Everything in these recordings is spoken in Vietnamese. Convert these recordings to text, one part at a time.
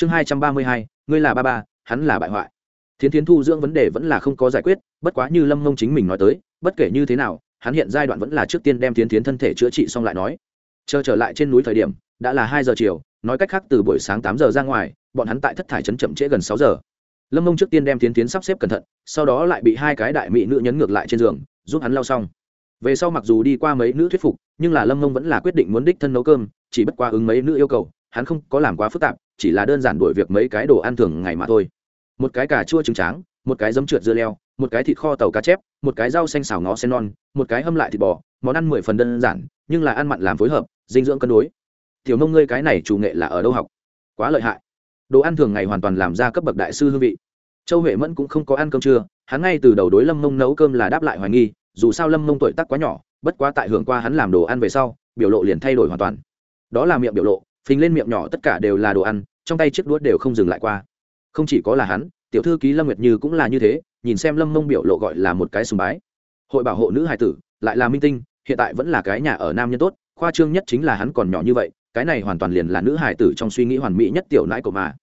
chương hai trăm ba mươi hai, ngươi là ba ba, hắn là bại hoại. Thiến thiến thu dưỡng vấn đề vẫn là không có giải quyết, bất quá như lâm mông chính mình nói tới, bất kể như thế nào, hắn hiện giai đoạn vẫn là trước tiên đem thiến thiến thân thể chữa trị xong lại nói. Chờ trở lại trên núi thời điểm, đã là hai giờ chiều, nói cách khác từ buổi sáng tám giờ ra ngoài, bọn hắn tại thất thải trấn chậm trễ gần sáu giờ. Lâm mông trước tiên đem thiến thiến sắp xếp cẩn thận, sau đó lại bị hai cái đại mỹ nữ nhấn ngược lại trên giường, giúp hắn lau xong. Về sau mặc dù đi qua mấy nữ thuyết phục, nhưng là lâm mông vẫn là quyết định muốn đích thân nấu cơm, chỉ bất qua ứng mấy nữ yêu cầu, hắn không có làm quá phức tạp chỉ là đơn giản đổi việc mấy cái đồ ăn thường ngày mà thôi. Một cái cà chua trứng tráng, một cái giấm trượt dưa leo, một cái thịt kho tàu cá chép, một cái rau xanh xào ngó sen non, một cái hâm lại thịt bò, món ăn mười phần đơn giản, nhưng là ăn mặn làm phối hợp, dinh dưỡng cân đối. Tiểu nông ngươi cái này chủ nghệ là ở đâu học? Quá lợi hại. Đồ ăn thường ngày hoàn toàn làm ra cấp bậc đại sư hương vị. Châu huệ mẫn cũng không có ăn cơm trưa, hắn ngay từ đầu đối lâm mông nấu cơm là đáp lại hoài nghi, dù sao lâm mông tuổi tác quá nhỏ, bất quá tại hưởng qua hắn làm đồ ăn về sau, biểu lộ liền thay đổi hoàn toàn. Đó là miệng biểu lộ phình lên miệng nhỏ tất cả đều là đồ ăn, trong tay chiếc đũa đều không dừng lại qua. Không chỉ có là hắn, tiểu thư ký lâm nguyệt như cũng là như thế, nhìn xem lâm mông biểu lộ gọi là một cái sùng bái. Hội bảo hộ nữ hài tử, lại là minh tinh, hiện tại vẫn là cái nhà ở nam nhân tốt, khoa trương nhất chính là hắn còn nhỏ như vậy, cái này hoàn toàn liền là nữ hài tử trong suy nghĩ hoàn mỹ nhất tiểu nãi của mà.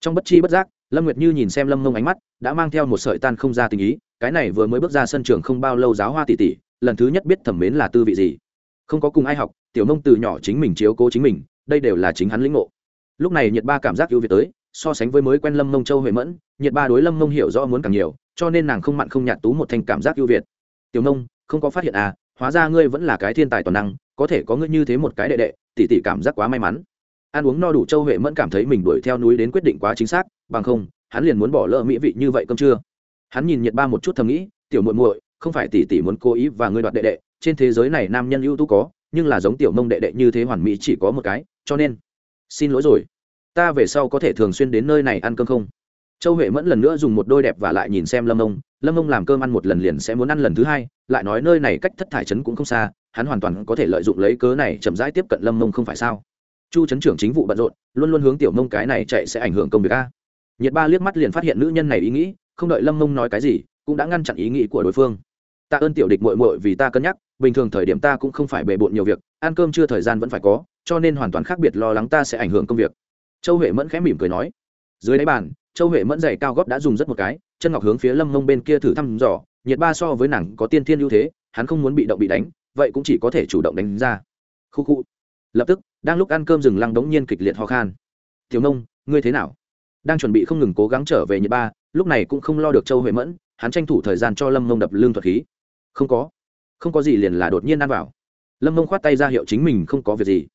Trong bất chi bất giác, lâm nguyệt như nhìn xem lâm mông ánh mắt, đã mang theo một sợi tan không ra tình ý, cái này vừa mới bước ra sân trường không bao lâu giáo hoa tỷ tỷ, lần thứ nhất biết thẩm mến là tư vị gì. Không có cùng ai học, tiểu mông từ nhỏ chính mình chiếu cố chính mình đây đều là chính hắn lĩnh ngộ. Lúc này nhiệt ba cảm giác ưu việt tới, so sánh với mới quen lâm mông châu huệ mẫn, nhiệt ba đối lâm mông hiểu rõ muốn càng nhiều, cho nên nàng không mặn không nhạt tú một thành cảm giác ưu việt. Tiểu mông, không có phát hiện à hóa ra ngươi vẫn là cái thiên tài toàn năng, có thể có ngươi như thế một cái đệ đệ, tỷ tỷ cảm giác quá may mắn. Ăn uống no đủ châu huệ mẫn cảm thấy mình đuổi theo núi đến quyết định quá chính xác, bằng không, hắn liền muốn bỏ lỡ mỹ vị như vậy cơm trưa. Hắn nhìn nhiệt ba một chút thầm nghĩ, tiểu muội muội, không phải tỷ tỷ muốn cố ý và ngươi đoạt đệ đệ, trên thế giới này nam nhân ưu tú có nhưng là giống tiểu mông đệ đệ như thế hoàn mỹ chỉ có một cái, cho nên, xin lỗi rồi. Ta về sau có thể thường xuyên đến nơi này ăn cơm không? Châu huệ mẫn lần nữa dùng một đôi đẹp và lại nhìn xem lâm ông. Lâm ông làm cơm ăn một lần liền sẽ muốn ăn lần thứ hai, lại nói nơi này cách thất thải trấn cũng không xa, hắn hoàn toàn có thể lợi dụng lấy cớ này chậm rãi tiếp cận lâm mông không phải sao? Chu trấn trưởng chính vụ bận rộn, luôn luôn hướng tiểu mông cái này chạy sẽ ảnh hưởng công việc a. Nhiệt ba liếc mắt liền phát hiện nữ nhân này ý nghĩ, không đợi lâm mông nói cái gì, cũng đã ngăn chặn ý nghĩ của đối phương ta ơn tiểu địch mội mội vì ta cân nhắc, bình thường thời điểm ta cũng không phải bề bộn nhiều việc, ăn cơm chưa thời gian vẫn phải có, cho nên hoàn toàn khác biệt lo lắng ta sẽ ảnh hưởng công việc. Châu huệ mẫn khẽ mỉm cười nói. Dưới đáy bàn, châu huệ mẫn giày cao góp đã dùng rất một cái, chân ngọc hướng phía lâm mông bên kia thử thăm dò, nhiệt ba so với nàng có tiên thiên ưu thế, hắn không muốn bị động bị đánh, vậy cũng chỉ có thể chủ động đánh ra. Khu khu. Lập tức, đang lúc ăn cơm rừng lăng đống nhiên kịch liệt ho khan. Tiểu nông ngươi thế nào? Đang chuẩn bị không ngừng cố gắng trở về nhiệt ba, lúc này cũng không lo được châu huệ mẫn, hắn tranh thủ thời gian cho lâm mông đập lương thuật khí không có. Không có gì liền là đột nhiên ăn vào. Lâm mông khoát tay ra hiệu chính mình không có việc gì.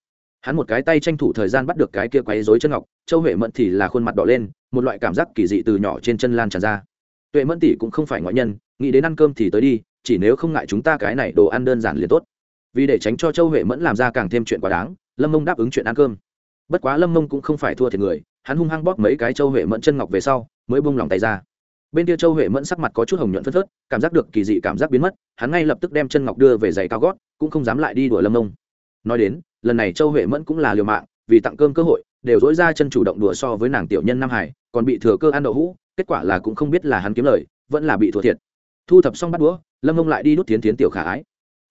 Hắn một cái tay tranh thủ thời gian bắt được cái kia quấy dối chân ngọc, châu huệ mẫn thì là khuôn mặt đỏ lên, một loại cảm giác kỳ dị từ nhỏ trên chân lan tràn ra. Tuệ mẫn tỷ cũng không phải ngoại nhân, nghĩ đến ăn cơm thì tới đi, chỉ nếu không ngại chúng ta cái này đồ ăn đơn giản liền tốt. Vì để tránh cho châu huệ mẫn làm ra càng thêm chuyện quá đáng, lâm mông đáp ứng chuyện ăn cơm. Bất quá lâm mông cũng không phải thua thiệt người, hắn hung hăng bóp mấy cái châu huệ mẫn chân ngọc về sau, mới bung lòng tay ra bên kia châu huệ mẫn sắc mặt có chút hồng nhuận phất phớt, cảm giác được kỳ dị cảm giác biến mất, hắn ngay lập tức đem chân ngọc đưa về giày cao gót, cũng không dám lại đi đùa lâm nông nói đến, lần này châu huệ mẫn cũng là liều mạng, vì tặng cơm cơ hội, đều dỗi ra chân chủ động đùa so với nàng tiểu nhân nam hải, còn bị thừa cơ ăn đậu hũ, kết quả là cũng không biết là hắn kiếm lời, vẫn là bị thua thiệt. Thu thập xong bắt đũa, lâm nông lại đi đút tiến tiến tiểu khả ái.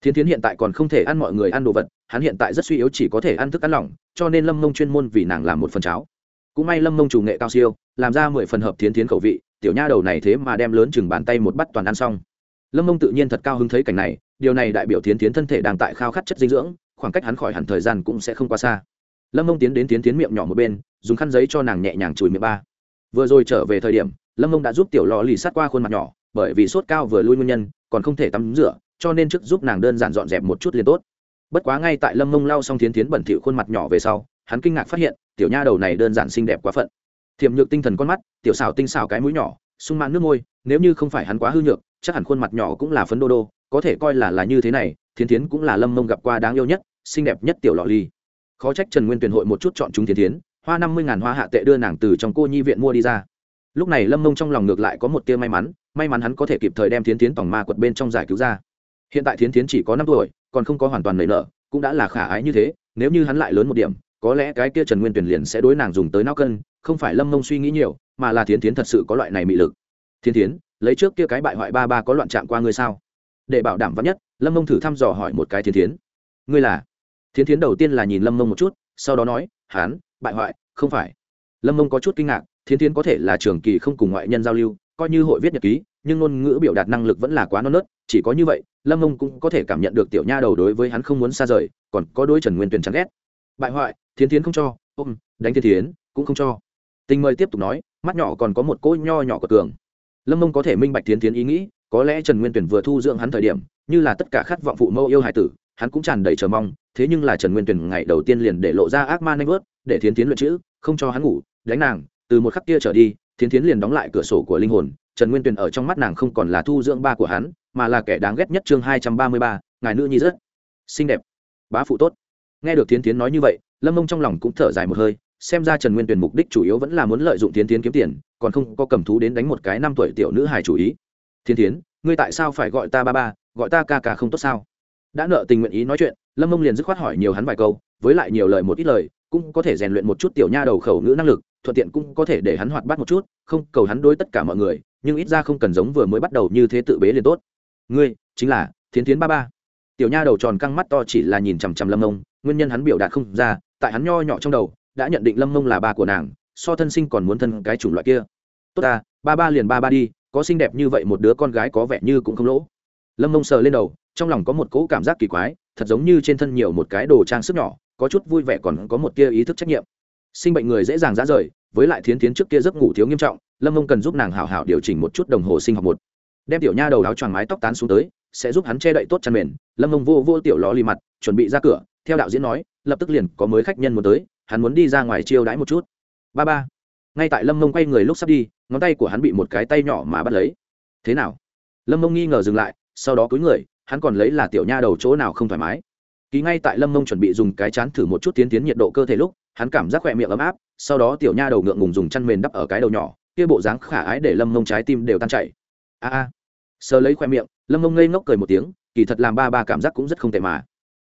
Thiến thiến hiện tại còn không thể ăn mọi người ăn đồ vật, hắn hiện tại rất suy yếu chỉ có thể ăn thức ăn lỏng, cho nên lâm nông chuyên môn vì nàng làm một phần cháo. Cũng may lâm nông chủ nghệ cao siêu, làm ra mười phần hợp thiến thiến khẩu vị tiểu nha đầu này thế mà đem lớn chừng bàn tay một bắt toàn ăn xong. Lâm mông tự nhiên thật cao hứng thấy cảnh này, điều này đại biểu thiến thiến thân thể đang tại khao khát chất dinh dưỡng, khoảng cách hắn khỏi hẳn thời gian cũng sẽ không quá xa. Lâm mông tiến đến tiến tiến miệng nhỏ một bên, dùng khăn giấy cho nàng nhẹ nhàng chùi miệng ba. Vừa rồi trở về thời điểm, lâm mông đã giúp tiểu lò lì sát qua khuôn mặt nhỏ, bởi vì sốt cao vừa lui nguyên nhân, còn không thể tắm rửa, cho nên trước giúp nàng đơn giản dọn dẹp một chút liền tốt. Bất quá ngay tại lâm mông lau xong tiến tiến bẩn thỉu khuôn mặt nhỏ về sau, hắn kinh ngạc phát hiện, tiểu nha đầu này đơn giản xinh đẹp quá phận thiểm nhược tinh thần con mắt, tiểu xào tinh xào cái mũi nhỏ, sung mãn nước môi, nếu như không phải hắn quá hư nhược, chắc hẳn khuôn mặt nhỏ cũng là phấn đô đô, có thể coi là là như thế này, thiến thiến cũng là lâm mông gặp qua đáng yêu nhất, xinh đẹp nhất tiểu lọ ly. Khó trách trần nguyên tuyển hội một chút chọn chúng thiến thiến, hoa năm mươi ngàn hoa hạ tệ đưa nàng từ trong cô nhi viện mua đi ra. Lúc này lâm mông trong lòng ngược lại có một tia may mắn may mắn hắn có thể kịp thời đem thiến thiến tòng ma quật bên trong giải cứu ra. Hiện tại thiến thiến chỉ có năm tuổi, còn không có hoàn toàn nảy nở, cũng đã là khả ái như thế, nếu như hắn lại lớn một điểm, có lẽ cái kia trần nguyên tuyển liền sẽ đối nàng dùng tới nao cân không phải lâm mông suy nghĩ nhiều, mà là thiến thiến thật sự có loại này mị lực. Thiến thiến, lấy trước kia cái bại hoại ba ba có loạn trạng qua ngươi sao? Để bảo đảm vắn nhất, lâm mông thử thăm dò hỏi một cái thiến thiến. Ngươi là? Thiến thiến đầu tiên là nhìn lâm mông một chút, sau đó nói, hán, bại hoại, không phải. Lâm mông có chút kinh ngạc, thiến thiến có thể là trường kỳ không cùng ngoại nhân giao lưu, coi như hội viết nhật ký, nhưng ngôn ngữ biểu đạt năng lực vẫn là quá non nớt, chỉ có như vậy, lâm mông cũng có thể cảm nhận được tiểu nha đầu đối với hắn không muốn xa rời, còn có đôi trần nguyên tuyền chán ghét. Bại hoại, thiến thiến không cho, ôm, đánh thiên thiến, cũng không cho tình mời tiếp tục nói, mắt nhỏ còn có một cỗ nho nhỏ của cường lâm mông có thể minh bạch thiến thiến ý nghĩ, có lẽ trần nguyên tuyển vừa thu dưỡng hắn thời điểm, như là tất cả khát vọng phụ mẫu yêu hải tử, hắn cũng tràn đầy chờ mong, thế nhưng là trần nguyên tuyển ngày đầu tiên liền để lộ ra ác ma nanh vớt, để thiến tiến luyện chữ, không cho hắn ngủ, đánh nàng, từ một khắc kia trở đi, thiến tiến liền đóng lại cửa sổ của linh hồn, trần nguyên tuyển ở trong mắt nàng không còn là thu dưỡng ba của hắn, mà là kẻ đáng ghét nhất chương hai trăm ba mươi ba, ngài nữ nhi rất xinh đẹp, bá phụ tốt. Nghe được thiến tiến nói như vậy, lâm mông trong lòng cũng thở dài một hơi xem ra trần nguyên tuyển mục đích chủ yếu vẫn là muốn lợi dụng tiến tiến kiếm tiền, còn không có cầm thú đến đánh một cái năm tuổi tiểu nữ hài chủ ý. Thiên tiến ngươi tại sao phải gọi ta ba ba, gọi ta ca ca không tốt sao? Đã nợ tình nguyện ý nói chuyện, lâm mông liền dứt khoát hỏi nhiều hắn vài câu, với lại nhiều lời một ít lời, cũng có thể rèn luyện một chút tiểu nha đầu khẩu ngữ năng lực, thuận tiện cũng có thể để hắn hoạt bát một chút, không cầu hắn đối tất cả mọi người, nhưng ít ra không cần giống vừa mới bắt đầu như thế tự bế liền tốt. Ngươi, chính là thiến tiến ba ba. Tiểu nha đầu tròn căng mắt to chỉ là nhìn chằm chằm lâm mông, nguyên nhân hắn biểu đạt không ra, tại hắn nho nhỏ trong đầu đã nhận định lâm mông là ba của nàng, so thân sinh còn muốn thân cái chủng loại kia. Tốt ta, ba ba liền ba ba đi, có xinh đẹp như vậy một đứa con gái có vẻ như cũng không lỗ. Lâm mông sờ lên đầu, trong lòng có một cỗ cảm giác kỳ quái, thật giống như trên thân nhiều một cái đồ trang sức nhỏ, có chút vui vẻ còn có một tia ý thức trách nhiệm. Sinh bệnh người dễ dàng ra rời, với lại thiến tiến trước kia giấc ngủ thiếu nghiêm trọng, lâm mông cần giúp nàng hảo hảo điều chỉnh một chút đồng hồ sinh học một. Đem tiểu nha đầu áo choàng mái tóc tán xuống tới, sẽ giúp hắn che đậy tốt chăn mền. Lâm mông vô vô tiểu ló lì mặt, chuẩn bị ra cửa, theo đạo diễn nói, lập tức liền có mới khách nhân muốn tới hắn muốn đi ra ngoài chiêu đãi một chút. Ba ba. Ngay tại lâm mông quay người lúc sắp đi, ngón tay của hắn bị một cái tay nhỏ mà bắt lấy. Thế nào? Lâm mông nghi ngờ dừng lại, sau đó cúi người, hắn còn lấy là tiểu nha đầu chỗ nào không thoải mái. Ký ngay tại lâm mông chuẩn bị dùng cái chán thử một chút tiến tiến nhiệt độ cơ thể lúc, hắn cảm giác khỏe miệng ấm áp, sau đó tiểu nha đầu ngượng ngùng dùng chăn mền đắp ở cái đầu nhỏ, kia bộ dáng khả ái để lâm mông trái tim đều tan chảy. A a. Sờ lấy khoe miệng, lâm mông ngây ngốc cười một tiếng, kỳ thật làm ba ba cảm giác cũng rất không tệ mà.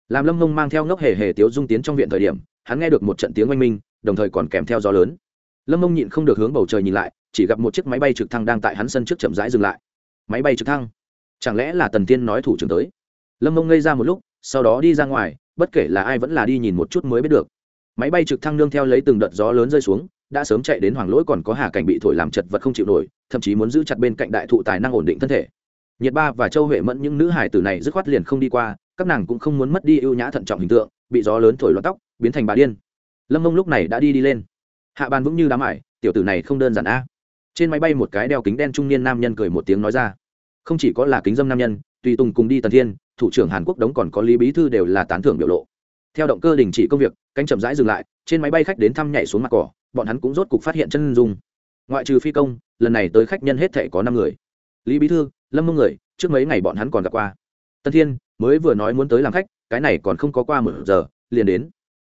Làm lâm mông mang theo ngốc hề hề tiếu dung tiến trong viện thời điểm hắn nghe được một trận tiếng oanh minh, đồng thời còn kèm theo gió lớn. Lâm mông nhịn không được hướng bầu trời nhìn lại, chỉ gặp một chiếc máy bay trực thăng đang tại hắn sân trước chậm rãi dừng lại. Máy bay trực thăng? Chẳng lẽ là tần tiên nói thủ trưởng tới? Lâm mông ngây ra một lúc, sau đó đi ra ngoài, bất kể là ai vẫn là đi nhìn một chút mới biết được. Máy bay trực thăng nương theo lấy từng đợt gió lớn rơi xuống, đã sớm chạy đến hoàng lỗi còn có hà cảnh bị thổi làm chật vật không chịu nổi, thậm chí muốn giữ chặt bên cạnh đại thụ tài năng ổn định thân thể. Nhiệt ba và châu huệ mẫn những nữ hải tử này dứt khoát liền không đi qua, các nàng cũng không muốn mất đi ưu nhã thận trọng hình tượng bị gió lớn thổi loạn tóc, biến thành bà điên. Lâm mông lúc này đã đi đi lên. Hạ bàn vững như đá mài tiểu tử này không đơn giản a. Trên máy bay một cái đeo kính đen trung niên nam nhân cười một tiếng nói ra. Không chỉ có là kính dâm nam nhân, tùy tùng cùng đi tần thiên, thủ trưởng hàn quốc đống còn có lý bí thư đều là tán thưởng biểu lộ. Theo động cơ đình chỉ công việc, cánh chậm rãi dừng lại, trên máy bay khách đến thăm nhảy xuống mặt cỏ, bọn hắn cũng rốt cục phát hiện chân dung. Ngoại trừ phi công, lần này tới khách nhân hết thể có năm người. Lý bí thư, lâm mông người, trước mấy ngày bọn hắn còn gặp qua. Tân thiên, mới vừa nói muốn tới làm khách cái này còn không có qua một giờ, liền đến.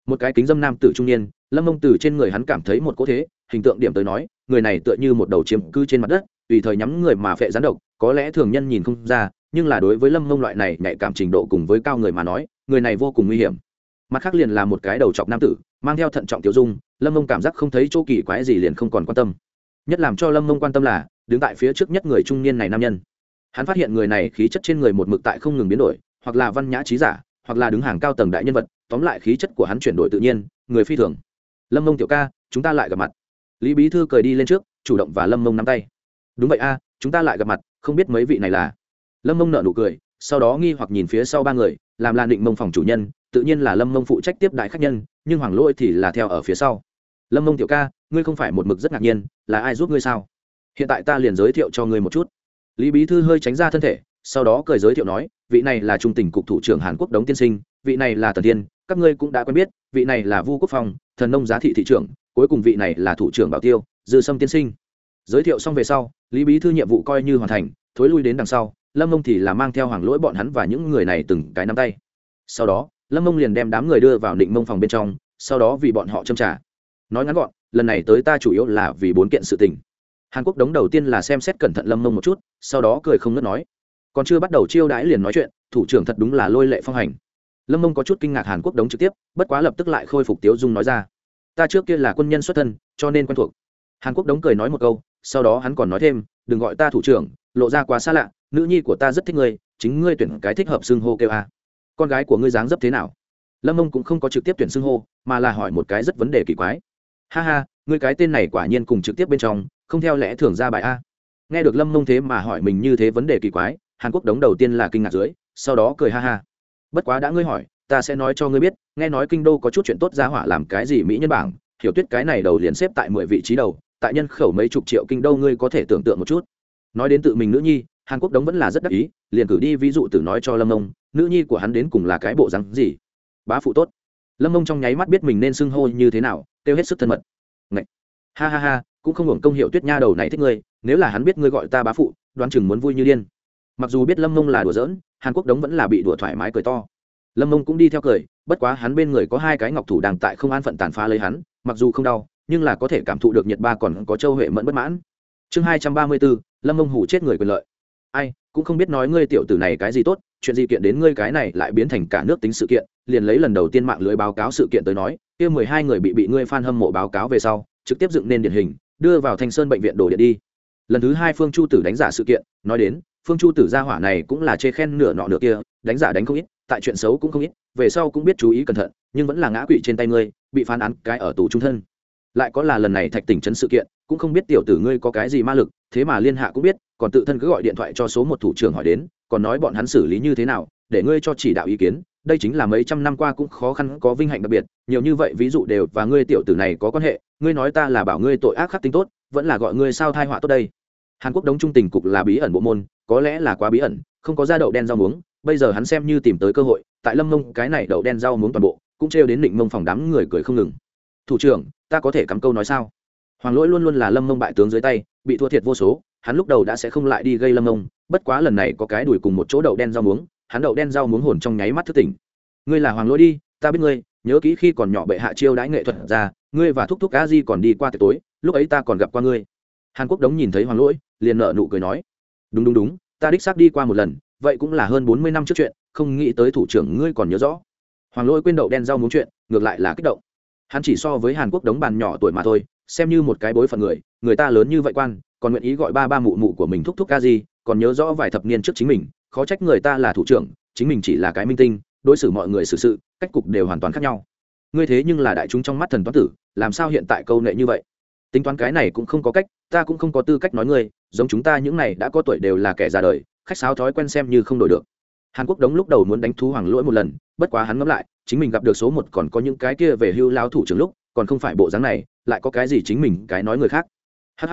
Một cái kính dâm nam tử trung niên, lâm mông từ trên người hắn cảm thấy một cỗ thế, hình tượng điểm tới nói, người này tựa như một đầu chiếm cư trên mặt đất, tùy thời nhắm người mà phệ gián độc, có lẽ thường nhân nhìn không ra, nhưng là đối với lâm mông loại này nhạy cảm trình độ cùng với cao người mà nói, người này vô cùng nguy hiểm. Mặt khác liền là một cái đầu chọc nam tử, mang theo thận trọng tiểu dung, lâm mông cảm giác không thấy chỗ kỳ quái gì liền không còn quan tâm. Nhất làm cho lâm mông quan tâm là, đứng tại phía trước nhất người trung niên này nam nhân. Hắn phát hiện người này khí chất trên người một mực tại không ngừng biến đổi, hoặc là văn nhã trí giả hoặc là đứng hàng cao tầng đại nhân vật, tóm lại khí chất của hắn chuyển đổi tự nhiên, người phi thường. Lâm mông tiểu ca, chúng ta lại gặp mặt. Lý bí thư cười đi lên trước, chủ động và lâm mông nắm tay. Đúng vậy a, chúng ta lại gặp mặt, không biết mấy vị này là? Lâm mông nợ nụ cười, sau đó nghi hoặc nhìn phía sau ba người, làm lan định mông phòng chủ nhân, tự nhiên là lâm mông phụ trách tiếp đại khách nhân, nhưng hoàng lỗi thì là theo ở phía sau. Lâm mông tiểu ca, ngươi không phải một mực rất ngạc nhiên, là ai giúp ngươi sao? Hiện tại ta liền giới thiệu cho ngươi một chút. Lý bí thư hơi tránh ra thân thể sau đó cười giới thiệu nói, vị này là trung tỉnh cục thủ trưởng hàn quốc đống tiên sinh, vị này là tần tiên các ngươi cũng đã quen biết, vị này là vu quốc phong, thần nông giá thị thị trưởng, cuối cùng vị này là thủ trưởng bảo tiêu, dư sâm tiên sinh. Giới thiệu xong về sau, lý bí thư nhiệm vụ coi như hoàn thành, thối lui đến đằng sau, lâm mông thì là mang theo hoàng lỗi bọn hắn và những người này từng cái nắm tay. Sau đó, lâm mông liền đem đám người đưa vào định mông phòng bên trong, sau đó vì bọn họ châm trả. Nói ngắn gọn, lần này tới ta chủ yếu là vì bốn kiện sự tình. Hàn quốc đống đầu tiên là xem xét cẩn thận lâm mông một chút, sau đó cười không ngớt nói còn chưa bắt đầu chiêu đãi liền nói chuyện, thủ trưởng thật đúng là lôi lệ phong hành. Lâm mông có chút kinh ngạc hàn quốc đống trực tiếp, bất quá lập tức lại khôi phục tiếu dung nói ra. Ta trước kia là quân nhân xuất thân, cho nên quen thuộc. Hàn quốc đống cười nói một câu, sau đó hắn còn nói thêm, đừng gọi ta thủ trưởng, lộ ra quá xa lạ, nữ nhi của ta rất thích ngươi, chính ngươi tuyển cái thích hợp xưng hô kêu a. Con gái của ngươi dáng dấp thế nào? Lâm mông cũng không có trực tiếp tuyển xưng hô, mà là hỏi một cái rất vấn đề kỳ quái. Ha ha, ngươi cái tên này quả nhiên cùng trực tiếp bên trong, không theo lẽ thường ra bài a. Nghe được lâm mông thế mà hỏi mình như thế vấn đề kỳ quái hàn quốc đống đầu tiên là kinh ngạc dưới, sau đó cười ha ha. Bất quá đã ngươi hỏi, ta sẽ nói cho ngươi biết, nghe nói kinh đô có chút chuyện tốt ra hỏa làm cái gì mỹ nhân bảng, hiểu tuyết cái này đầu liền xếp tại mười vị trí đầu, tại nhân khẩu mấy chục triệu kinh đô ngươi có thể tưởng tượng một chút. Nói đến tự mình nữ nhi, hàn quốc đống vẫn là rất đắc ý, liền cử đi ví dụ từ nói cho lâm ông nữ nhi của hắn đến cùng là cái bộ rắn gì? Bá phụ tốt. Lâm ông trong nháy mắt biết mình nên xưng hô như thế nào, kêu hết sức thân mật. Ngậy! ha ha ha, cũng không hưởng công hiệu tuyết nha đầu này thích ngươi, nếu là hắn biết ngươi gọi ta bá phụ, đoán chừng muốn vui như điên mặc dù biết lâm mông là đùa giỡn, hàn quốc đống vẫn là bị đùa thoải mái cười to. Lâm mông cũng đi theo cười, bất quá hắn bên người có hai cái ngọc thủ đang tại không an phận tàn phá lấy hắn, mặc dù không đau, nhưng là có thể cảm thụ được nhiệt ba còn có châu huệ mẫn bất mãn. Chương hai trăm ba mươi bốn, lâm mông hủ chết người quyền lợi. Ai, cũng không biết nói ngươi tiểu tử này cái gì tốt, chuyện gì kiện đến ngươi cái này lại biến thành cả nước tính sự kiện, liền lấy lần đầu tiên mạng lưới báo cáo sự kiện tới nói, kia mười hai người bị bị ngươi f hâm mộ báo cáo về sau, trực tiếp dựng nên điển hình, đưa vào thanh sơn bệnh viện đổ điện đi. Lần thứ hai phương chu tử đánh giả sự kiện, nói đến phương chu tử gia hỏa này cũng là chê khen nửa nọ nửa kia, đánh giả đánh không ít, tại chuyện xấu cũng không ít, về sau cũng biết chú ý cẩn thận, nhưng vẫn là ngã quỵ trên tay ngươi, bị phán án cái ở tù trung thân. Lại có là lần này thạch tỉnh chấn sự kiện, cũng không biết tiểu tử ngươi có cái gì ma lực, thế mà liên hạ cũng biết, còn tự thân cứ gọi điện thoại cho số một thủ trưởng hỏi đến, còn nói bọn hắn xử lý như thế nào, để ngươi cho chỉ đạo ý kiến, đây chính là mấy trăm năm qua cũng khó khăn, có vinh hạnh đặc biệt, nhiều như vậy ví dụ đều, và ngươi tiểu tử này có quan hệ, ngươi nói ta là bảo ngươi tội ác khắc tính tốt, vẫn là gọi ngươi sao thai họa tốt đây. Hàn quốc đống trung tình cục là bí ẩn bộ môn có lẽ là quá bí ẩn, không có da đậu đen rau muống, bây giờ hắn xem như tìm tới cơ hội, tại lâm mông cái này đậu đen rau muống toàn bộ, cũng trêu đến định mông phòng đám người cười không ngừng. Thủ trưởng, ta có thể cắm câu nói sao? Hoàng lỗi luôn luôn là lâm mông bại tướng dưới tay, bị thua thiệt vô số, hắn lúc đầu đã sẽ không lại đi gây lâm mông, bất quá lần này có cái đuổi cùng một chỗ đậu đen rau muống, hắn đậu đen rau muống hồn trong nháy mắt thức tỉnh. Ngươi là hoàng lỗi đi, ta biết ngươi, nhớ kỹ khi còn nhỏ bệ hạ chiêu đãi nghệ thuật ra, ngươi và thúc thúc a di còn đi qua tiệc tối, lúc ấy ta còn gặp qua ngươi. Hàn quốc đống nhìn thấy hoàng lỗi, liền nợ nụ cười nói đúng đúng đúng, ta đích xác đi qua một lần, vậy cũng là hơn bốn mươi năm trước chuyện, không nghĩ tới thủ trưởng ngươi còn nhớ rõ. Hoàng lỗi quên đậu đen rau muốn chuyện, ngược lại là kích động. Hắn chỉ so với hàn quốc đống bàn nhỏ tuổi mà thôi, xem như một cái bối phận người người ta lớn như vậy quan, còn nguyện ý gọi ba ba mụ mụ của mình thúc thúc ca gì còn nhớ rõ vài thập niên trước chính mình, khó trách người ta là thủ trưởng, chính mình chỉ là cái minh tinh, đối xử mọi người xử sự, cách cục đều hoàn toàn khác nhau. Ngươi thế nhưng là đại chúng trong mắt thần toán tử, làm sao hiện tại câu nệ như vậy? Tính toán cái này cũng không có cách ta cũng không có tư cách nói ngươi giống chúng ta những này đã có tuổi đều là kẻ già đời khách sáo thói quen xem như không đổi được. Hàn quốc đống lúc đầu muốn đánh thú hoàng lỗi một lần bất quá hắn ngẫm lại chính mình gặp được số một còn có những cái kia về hưu lao thủ trưởng lúc còn không phải bộ dáng này lại có cái gì chính mình cái nói người khác. Hh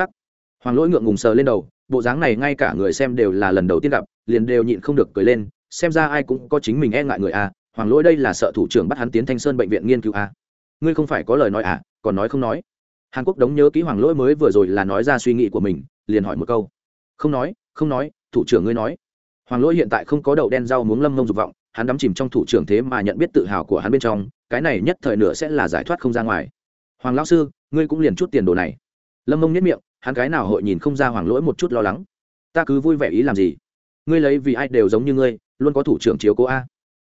hoàng lỗi ngượng ngùng sờ lên đầu bộ dáng này ngay cả người xem đều là lần đầu tiên gặp liền đều nhịn không được cười lên xem ra ai cũng có chính mình e ngại người à, hoàng lỗi đây là sợ thủ trưởng bắt hắn tiến thanh sơn bệnh viện nghiên cứu à? ngươi không phải có lời nói à còn nói không nói hàn quốc đống nhớ ký hoàng lỗi mới vừa rồi là nói ra suy nghĩ của mình, liền hỏi một câu. Không nói không nói, thủ trưởng ngươi nói. Hoàng lỗi hiện tại không có đậu đen rau muống lâm mông dục vọng, hắn đắm chìm trong thủ trưởng thế mà nhận biết tự hào của hắn bên trong, cái này nhất thời nữa sẽ là giải thoát không ra ngoài. Hoàng lão sư, ngươi cũng liền chút tiền đồ này. Lâm mông nhất miệng, hắn cái nào hội nhìn không ra hoàng lỗi một chút lo lắng. Ta cứ vui vẻ ý làm gì? Ngươi lấy vì ai đều giống như ngươi, luôn có thủ trưởng chiếu cố a.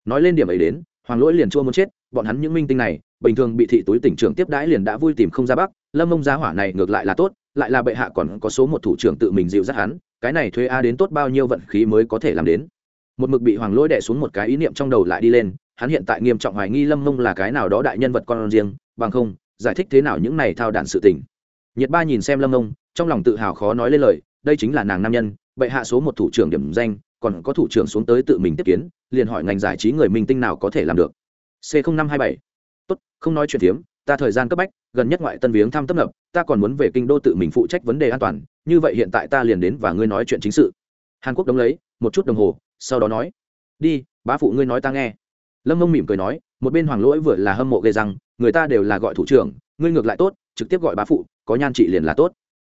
Nói lên điểm ấy đến, hoàng lỗi liền chua muốn chết, bọn hắn những minh tinh này bình thường bị thị túi tỉnh trưởng tiếp đãi liền đã vui tìm không ra bắc lâm mông giá hỏa này ngược lại là tốt, lại là bệ hạ còn có số một thủ trưởng tự mình dịu dắt hắn, cái này thuê a đến tốt bao nhiêu vận khí mới có thể làm đến. Một mực bị hoàng lỗi đẻ xuống một cái ý niệm trong đầu lại đi lên, hắn hiện tại nghiêm trọng hoài nghi lâm mông là cái nào đó đại nhân vật con riêng, bằng không, giải thích thế nào những này thao đản sự tình. Nhiệt ba nhìn xem lâm mông, trong lòng tự hào khó nói lên lời, đây chính là nàng nam nhân, bệ hạ số một thủ trưởng điểm danh, còn có thủ trưởng xuống tới tự mình tiếp kiến, liền hỏi ngành giải trí người minh tinh nào có thể làm được. C năm hai bảy tốt, không nói chuyện tiếm ta thời gian cấp bách, gần nhất ngoại tân viếng thăm tấp nập, ta còn muốn về kinh đô tự mình phụ trách vấn đề an toàn, như vậy hiện tại ta liền đến và ngươi nói chuyện chính sự. Hàn quốc đóng lấy, một chút đồng hồ, sau đó nói, đi, bá phụ ngươi nói ta nghe. Lâm mông mỉm cười nói, một bên hoàng lỗi vừa là hâm mộ gây rằng người ta đều là gọi thủ trưởng, ngươi ngược lại tốt, trực tiếp gọi bá phụ, có nhan trị liền là tốt.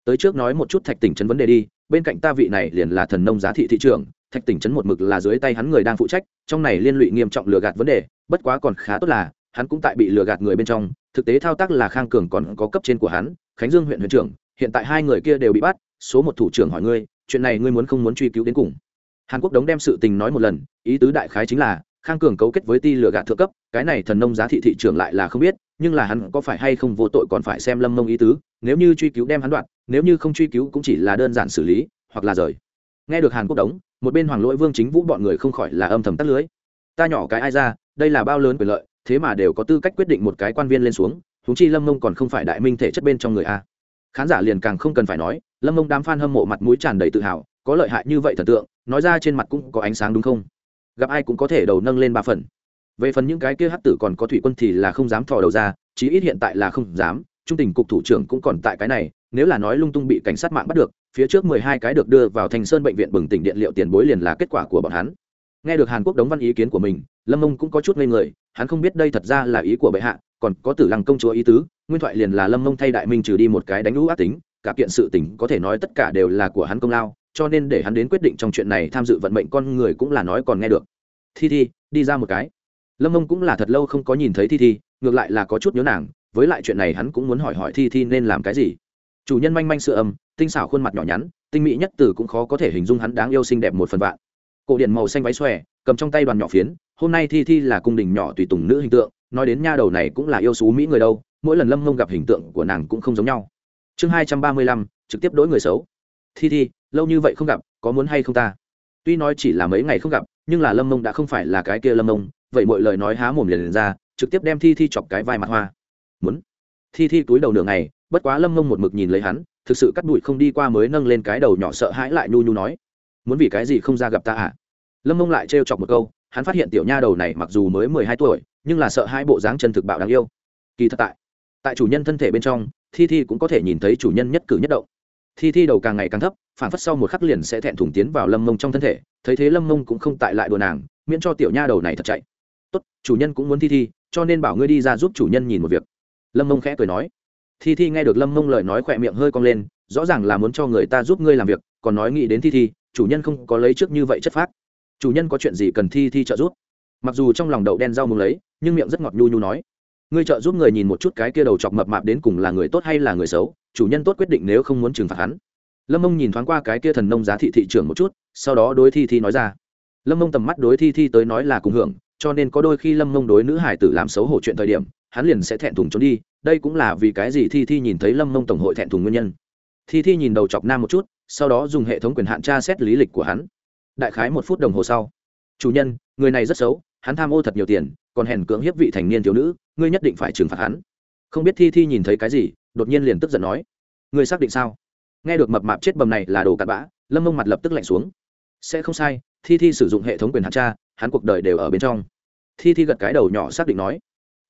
Tới trước nói một chút thạch tỉnh Trấn vấn đề đi, bên cạnh ta vị này liền là thần nông giá thị thị trường thạch tỉnh Trấn một mực là dưới tay hắn người đang phụ trách, trong này liên lụy nghiêm trọng lừa gạt vấn đề, bất quá còn khá tốt là hắn cũng tại bị lừa gạt người bên trong, thực tế thao tác là khang cường còn có cấp trên của hắn, khánh dương huyện huyện trưởng, hiện tại hai người kia đều bị bắt, số một thủ trưởng hỏi ngươi, chuyện này ngươi muốn không muốn truy cứu đến cùng? Hàn quốc đống đem sự tình nói một lần, ý tứ đại khái chính là, khang cường cấu kết với ti lừa gạt thượng cấp, cái này thần nông giá thị thị trưởng lại là không biết, nhưng là hắn có phải hay không vô tội còn phải xem lâm mông ý tứ, nếu như truy cứu đem hắn đoạn, nếu như không truy cứu cũng chỉ là đơn giản xử lý, hoặc là rời. Nghe được hàn quốc đống, một bên hoàng lỗi vương chính vũ bọn người không khỏi là âm thầm tắt lưới. Ta nhỏ cái ai ra, đây là bao lớn quyền lợi thế mà đều có tư cách quyết định một cái quan viên lên xuống thú chi lâm mông còn không phải đại minh thể chất bên trong người a. Khán giả liền càng không cần phải nói, lâm mông đám f a n hâm mộ mặt mũi tràn đầy tự hào, có lợi hại như vậy thần tượng, nói ra trên mặt cũng có ánh sáng đúng không? Gặp ai cũng có thể đầu nâng lên ba phần. Về phần những cái kia hát tử còn có thủy quân thì là không dám thò đầu ra, chí ít hiện tại là không dám, trung tình cục thủ trưởng cũng còn tại cái này, nếu là nói lung tung bị cảnh sát mạng bắt được, phía trước mười hai cái được đưa vào thành sơn bệnh viện bừng tỉnh điện liệu tiền bối liền là kết quả của bọn hắn. Nghe được hàn quốc đóng văn ý kiến của mình lâm mông cũng có chút ngây người, hắn không biết đây thật ra là ý của bệ hạ, còn có tử lăng công chúa ý tứ, nguyên thoại liền là lâm mông thay đại minh trừ đi một cái đánh lũ ác tính, cả kiện sự tình có thể nói tất cả đều là của hắn công lao, cho nên để hắn đến quyết định trong chuyện này tham dự vận mệnh con người cũng là nói còn nghe được. Thi thi, đi ra một cái. Lâm mông cũng là thật lâu không có nhìn thấy thi thi, ngược lại là có chút nhớ nàng, với lại chuyện này hắn cũng muốn hỏi hỏi thi thi nên làm cái gì. Chủ nhân manh manh sự âm tinh xảo khuôn mặt nhỏ nhắn, tinh mỹ nhất từ cũng khó có thể hình dung hắn đáng yêu xinh đẹp một phần vạn. Cổ điện màu xanh váy xòe, cầm trong tay đoàn nhỏ phiến hôm nay thi thi là cung đình nhỏ tùy tùng nữ hình tượng nói đến nha đầu này cũng là yêu xú mỹ người đâu mỗi lần lâm mông gặp hình tượng của nàng cũng không giống nhau. Chương hai trăm ba mươi lăm trực tiếp đ ố i người xấu. Thi thi lâu như vậy không gặp có muốn hay không ta? Tuy nói chỉ là mấy ngày không gặp nhưng là lâm mông đã không phải là cái kia lâm mông vậy mọi lời nói há mồm liền, liền ra trực tiếp đem thi thi chọc cái vai mặt hoa. Muốn. Thi thi túi đầu nửa ngày bất quá lâm mông một mực nhìn lấy hắn thực sự cắt đùi không đi qua mới nâng lên cái đầu nhỏ sợ hãi lại nhu nhu nói. Muốn vì cái gì không ra gặp ta à? Lâm mông lại trêu chọc một câu hắn phát hiện tiểu nha đầu này mặc dù mới mười hai tuổi, nhưng là sợ hai bộ dáng chân thực bạo đáng yêu. Kỳ thật tại tại chủ nhân thân thể bên trong, thi thi cũng có thể nhìn thấy chủ nhân nhất cử nhất động. Thi thi đầu càng ngày càng thấp phản phất sau một khắc liền sẽ thẹn thủng tiến vào lâm mông trong thân thể, thấy thế lâm mông cũng không tại lại đùa nàng, miễn cho tiểu nha đầu này thật chạy. Tốt, chủ nhân cũng muốn thi thi, cho nên bảo ngươi đi ra giúp chủ nhân nhìn một việc. Lâm mông khẽ cười nói. Thi thi nghe được lâm mông lời nói khỏe miệng hơi cong lên, rõ ràng là muốn cho người ta giúp ngươi làm việc, còn nói nghĩ đến thi thi, chủ nhân không có lấy trước như vậy chất phát chủ nhân có chuyện gì cần thi thi trợ giúp? Mặc dù trong lòng đậu đen rau mùng lấy, nhưng miệng rất ngọt nhu nhu nói. Ngươi trợ giúp người nhìn một chút cái kia đầu chọc mập mạp đến cùng là người tốt hay là người xấu, chủ nhân tốt quyết định nếu không muốn trừng phạt hắn. Lâm mông nhìn thoáng qua cái kia thần nông giá thị thị trường một chút, sau đó đối thi thi nói ra. Lâm mông tầm mắt đối thi thi tới nói là cùng hưởng, cho nên có đôi khi lâm mông đối nữ hải tử làm xấu hổ chuyện thời điểm, hắn liền sẽ thẹn thùng trốn đi, đây cũng là vì cái gì thi thi nhìn thấy lâm mông tổng hội thẹn thùng nguyên nhân. Thi thi nhìn đầu chọc nam một chút, sau đó dùng hệ thống quyền hạn tra xét lý lịch của hắn đại khái một phút đồng hồ sau. Chủ nhân, người này rất xấu, hắn tham ô thật nhiều tiền, còn hèn cưỡng hiếp vị thành niên thiếu nữ, ngươi nhất định phải trừng phạt hắn. Không biết thi thi nhìn thấy cái gì, đột nhiên liền tức giận nói, ngươi xác định sao? Nghe được mập mạp chết bầm này là đồ cặn bã, lâm mông mặt lập tức lạnh xuống. Sẽ không sai, thi thi sử dụng hệ thống quyền hạn tra, hắn cuộc đời đều ở bên trong. Thi thi gật cái đầu nhỏ xác định nói,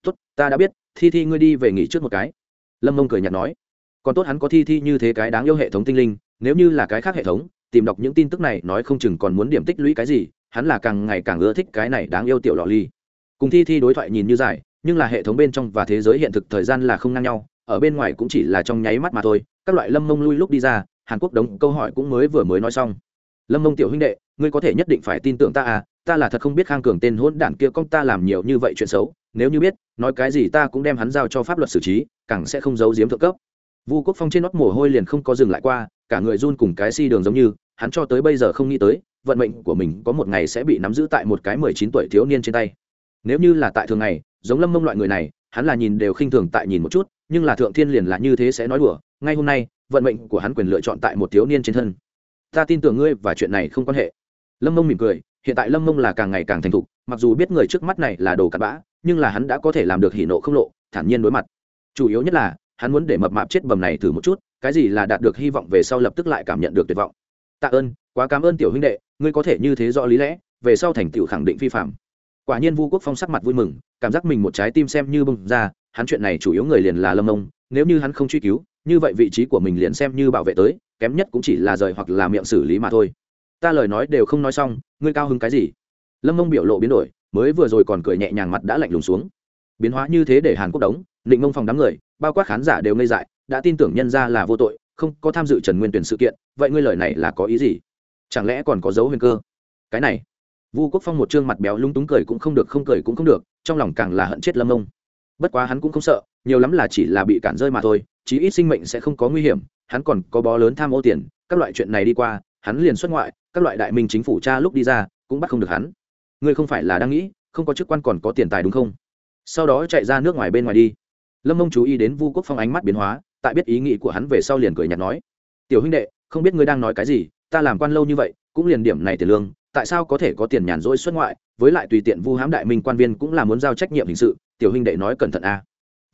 tốt, ta đã biết, thi thi ngươi đi về nghỉ trước một cái. Lâm mông cười nhạt nói, còn tốt hắn có thi thi như thế cái đáng yêu hệ thống tinh linh, nếu như là cái khác hệ thống tìm đọc những tin tức này nói không chừng còn muốn điểm tích lũy cái gì, hắn là càng ngày càng ưa thích cái này đáng yêu tiểu lò ly. Cùng thi thi đối thoại nhìn như dài, nhưng là hệ thống bên trong và thế giới hiện thực thời gian là không ngang nhau, ở bên ngoài cũng chỉ là trong nháy mắt mà thôi. Các loại lâm mông lui lúc đi ra, hàn quốc đống câu hỏi cũng mới vừa mới nói xong. Lâm mông tiểu huynh đệ, ngươi có thể nhất định phải tin tưởng ta à ta là thật không biết khang cường tên hôn đản kia con ta làm nhiều như vậy chuyện xấu, nếu như biết, nói cái gì ta cũng đem hắn giao cho pháp luật xử trí, càng sẽ không giấu giếm thượng cấp vu quốc phong trên nót mồ hôi liền không có dừng lại qua, cả người run cùng cái si đường giống như, hắn cho tới bây giờ không nghĩ tới, vận mệnh của mình có một ngày sẽ bị nắm giữ tại một cái mười chín tuổi thiếu niên trên tay. Nếu như là tại thường ngày, giống lâm mông loại người này, hắn là nhìn đều khinh thường tại nhìn một chút, nhưng là thượng thiên liền là như thế sẽ nói đùa, ngay hôm nay, vận mệnh của hắn quyền lựa chọn tại một thiếu niên trên thân. Ta tin tưởng ngươi và chuyện này không quan hệ. Lâm mông mỉm cười, hiện tại lâm mông là càng ngày càng thành thục, mặc dù biết người trước mắt này là đồ cặn bã, nhưng là hắn đã có thể làm được hỉ nộ không lộ, thản nhiên đối mặt. Chủ yếu nhất là hắn muốn để mập mạp chết bầm này thử một chút, cái gì là đạt được hy vọng về sau lập tức lại cảm nhận được tuyệt vọng. Tạ ơn, quá cảm ơn tiểu huynh đệ, ngươi có thể như thế rõ lý lẽ, về sau thành tựu khẳng định phi phạm. Quả nhiên vu quốc phong sắc mặt vui mừng, cảm giác mình một trái tim xem như bông ra, hắn chuyện này chủ yếu người liền là lâm ông, nếu như hắn không truy cứu, như vậy vị trí của mình liền xem như bảo vệ tới, kém nhất cũng chỉ là rời hoặc là miệng xử lý mà thôi. Ta lời nói đều không nói xong, ngươi cao hứng cái gì? Lâm ông biểu lộ biến đổi, mới vừa rồi còn cười nhẹ nhàng mặt đã lạnh lùng xuống. Biến hóa như thế để hàn quốc đóng, định mông phòng đám người bao quát khán giả đều ngây dại, đã tin tưởng nhân ra là vô tội, không có tham dự trần nguyên tuyển sự kiện, vậy ngươi lời này là có ý gì? Chẳng lẽ còn có dấu huyền cơ? Cái này, vu quốc phong một chương mặt béo lung túng cười cũng không được, không cười cũng không được, trong lòng càng là hận chết lâm ông. Bất quá hắn cũng không sợ, nhiều lắm là chỉ là bị cản rơi mà thôi, chí ít sinh mệnh sẽ không có nguy hiểm, hắn còn có bó lớn tham ô tiền, các loại chuyện này đi qua, hắn liền xuất ngoại, các loại đại minh chính phủ cha lúc đi ra, cũng bắt không được hắn. Ngươi không phải là đang nghĩ, không có chức quan còn có tiền tài đúng không? Sau đó chạy ra nước ngoài bên ngoài đi lâm mông chú ý đến vu quốc phong ánh mắt biến hóa, tại biết ý nghĩ của hắn về sau liền cười nhạt nói, tiểu huynh đệ, không biết ngươi đang nói cái gì, ta làm quan lâu như vậy, cũng liền điểm này tiền lương, tại sao có thể có tiền nhàn rỗi xuất ngoại, với lại tùy tiện vu hãm đại minh quan viên cũng là muốn giao trách nhiệm hình sự, tiểu huynh đệ nói cẩn thận a.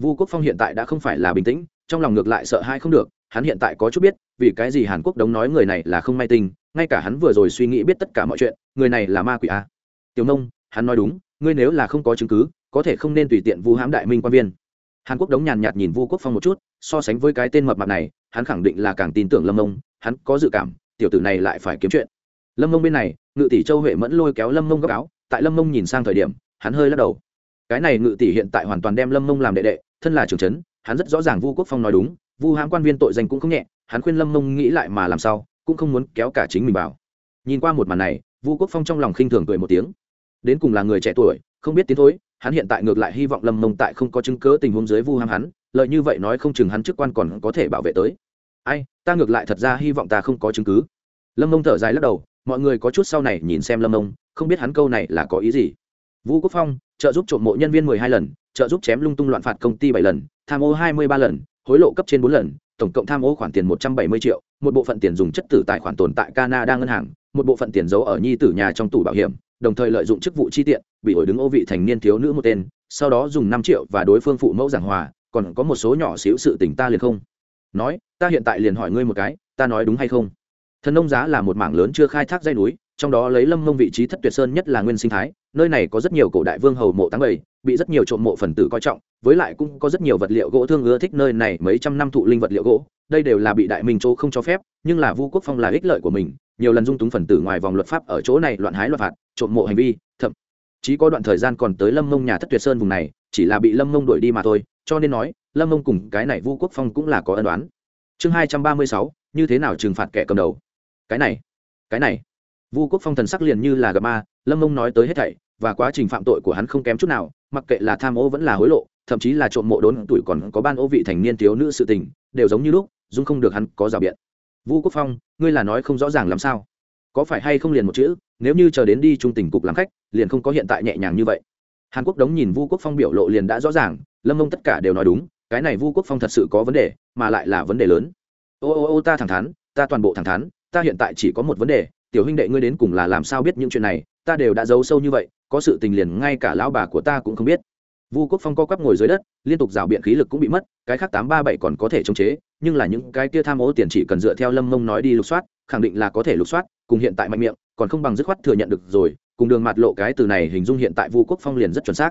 Vu quốc phong hiện tại đã không phải là bình tĩnh, trong lòng ngược lại sợ hai không được, hắn hiện tại có chút biết, vì cái gì hàn quốc đống nói người này là không may tình, ngay cả hắn vừa rồi suy nghĩ biết tất cả mọi chuyện, người này là ma quỷ a. Tiểu nông, hắn nói đúng, ngươi nếu là không có chứng cứ, có thể không nên tùy tiện vu hãm đại minh quan viên hàn quốc đống nhàn nhạt nhìn vu quốc phong một chút, so sánh với cái tên mập mạp này, hắn khẳng định là càng tin tưởng lâm mông, hắn có dự cảm, tiểu tử này lại phải kiếm chuyện. Lâm mông bên này, ngự tỷ châu huệ mẫn lôi kéo lâm mông góc áo, tại lâm mông nhìn sang thời điểm, hắn hơi lắc đầu. Cái này ngự tỷ hiện tại hoàn toàn đem lâm mông làm đệ đệ, thân là trưởng trấn, hắn rất rõ ràng vu quốc phong nói đúng, vu hãm quan viên tội danh cũng không nhẹ, hắn khuyên lâm mông nghĩ lại mà làm sao, cũng không muốn kéo cả chính mình vào. Nhìn qua một màn này, vu quốc phong trong lòng khinh thường cười một tiếng. Đến cùng là người trẻ tuổi, không biết tiến thối hắn hiện tại ngược lại hy vọng lâm mông tại không có chứng cớ tình huống dưới vu ham hắn, lợi như vậy nói không chừng hắn chức quan còn có thể bảo vệ tới. Ai, ta ngược lại thật ra hy vọng ta không có chứng cứ. Lâm mông thở dài lắc đầu, mọi người có chút sau này nhìn xem lâm mông, không biết hắn câu này là có ý gì. Vũ quốc phong, trợ giúp trộm mộ nhân viên mười hai lần, trợ giúp chém lung tung loạn phạt công ty bảy lần, tham ô hai mươi ba lần, hối lộ cấp trên bốn lần, tổng cộng tham ô khoản tiền một trăm bảy mươi triệu, một bộ phận tiền dùng chất tử tài khoản tồn tại canada ngân hàng, một bộ phận tiền giấu ở nhi tử nhà trong tủ bảo hiểm đồng thời lợi dụng chức vụ chi tiện, bị ổi đứng ô vị thành niên thiếu nữ một tên, sau đó dùng năm triệu và đối phương phụ mẫu giảng hòa, còn có một số nhỏ xíu sự tình ta liền không. Nói, ta hiện tại liền hỏi ngươi một cái, ta nói đúng hay không? Thần nông giá là một mảng lớn chưa khai thác dây núi, trong đó lấy lâm mông vị trí thất tuyệt sơn nhất là nguyên sinh thái, nơi này có rất nhiều cổ đại vương hầu mộ táng bầy, bị rất nhiều trộm mộ phần tử coi trọng với lại cũng có rất nhiều vật liệu gỗ thương ưa thích nơi này, mấy trăm năm thụ linh vật liệu gỗ. Đây đều là bị đại minh chỗ không cho phép, nhưng là vu quốc phong là ích lợi của mình. Nhiều lần dung túng phần tử ngoài vòng luật pháp ở chỗ này loạn hái loạn phạt, trộm mộ hành vi, thậm chí có đoạn thời gian còn tới lâm mông nhà thất tuyệt sơn vùng này, chỉ là bị lâm mông đuổi đi mà thôi. Cho nên nói, lâm mông cùng cái này vu quốc phong cũng là có ân đoán chương hai trăm ba mươi sáu, như thế nào trừng phạt kẻ cầm đầu? Cái này cái này. Vu quốc phong thần sắc liền như là gặp ma, lâm mông nói tới hết thảy, và quá trình phạm tội của hắn không kém chút nào, mặc kệ là tham ô vẫn là hối lộ thậm chí là trộm mộ đốn tuổi còn có ban ô vị thành niên thiếu nữ sự tình, đều giống như lúc, dung không được hắn có rào biện. Vu quốc phong, ngươi là nói không rõ ràng làm sao? Có phải hay không liền một chữ, nếu như chờ đến đi trung tỉnh cục làm khách, liền không có hiện tại nhẹ nhàng như vậy. Hàn quốc đống nhìn vu quốc phong biểu lộ liền đã rõ ràng, lâm mông tất cả đều nói đúng, cái này vu quốc phong thật sự có vấn đề, mà lại là vấn đề lớn. Ô ô ô, ta thẳng thắn, ta toàn bộ thẳng thắn, ta hiện tại chỉ có một vấn đề, tiểu huynh đệ ngươi đến cùng là làm sao biết những chuyện này, ta đều đã giấu sâu như vậy, có sự tình liền ngay cả lão bà của ta cũng không biết vu quốc phong co quắp ngồi dưới đất, liên tục rào biện khí lực cũng bị mất, cái khác tám ba bảy còn có thể chống chế, nhưng là những cái kia tham ô tiền chỉ cần dựa theo lâm mông nói đi lục soát, khẳng định là có thể lục soát, cùng hiện tại mạnh miệng, còn không bằng dứt khoát thừa nhận được rồi, cùng đường mặt lộ cái từ này hình dung hiện tại vu quốc phong liền rất chuẩn xác.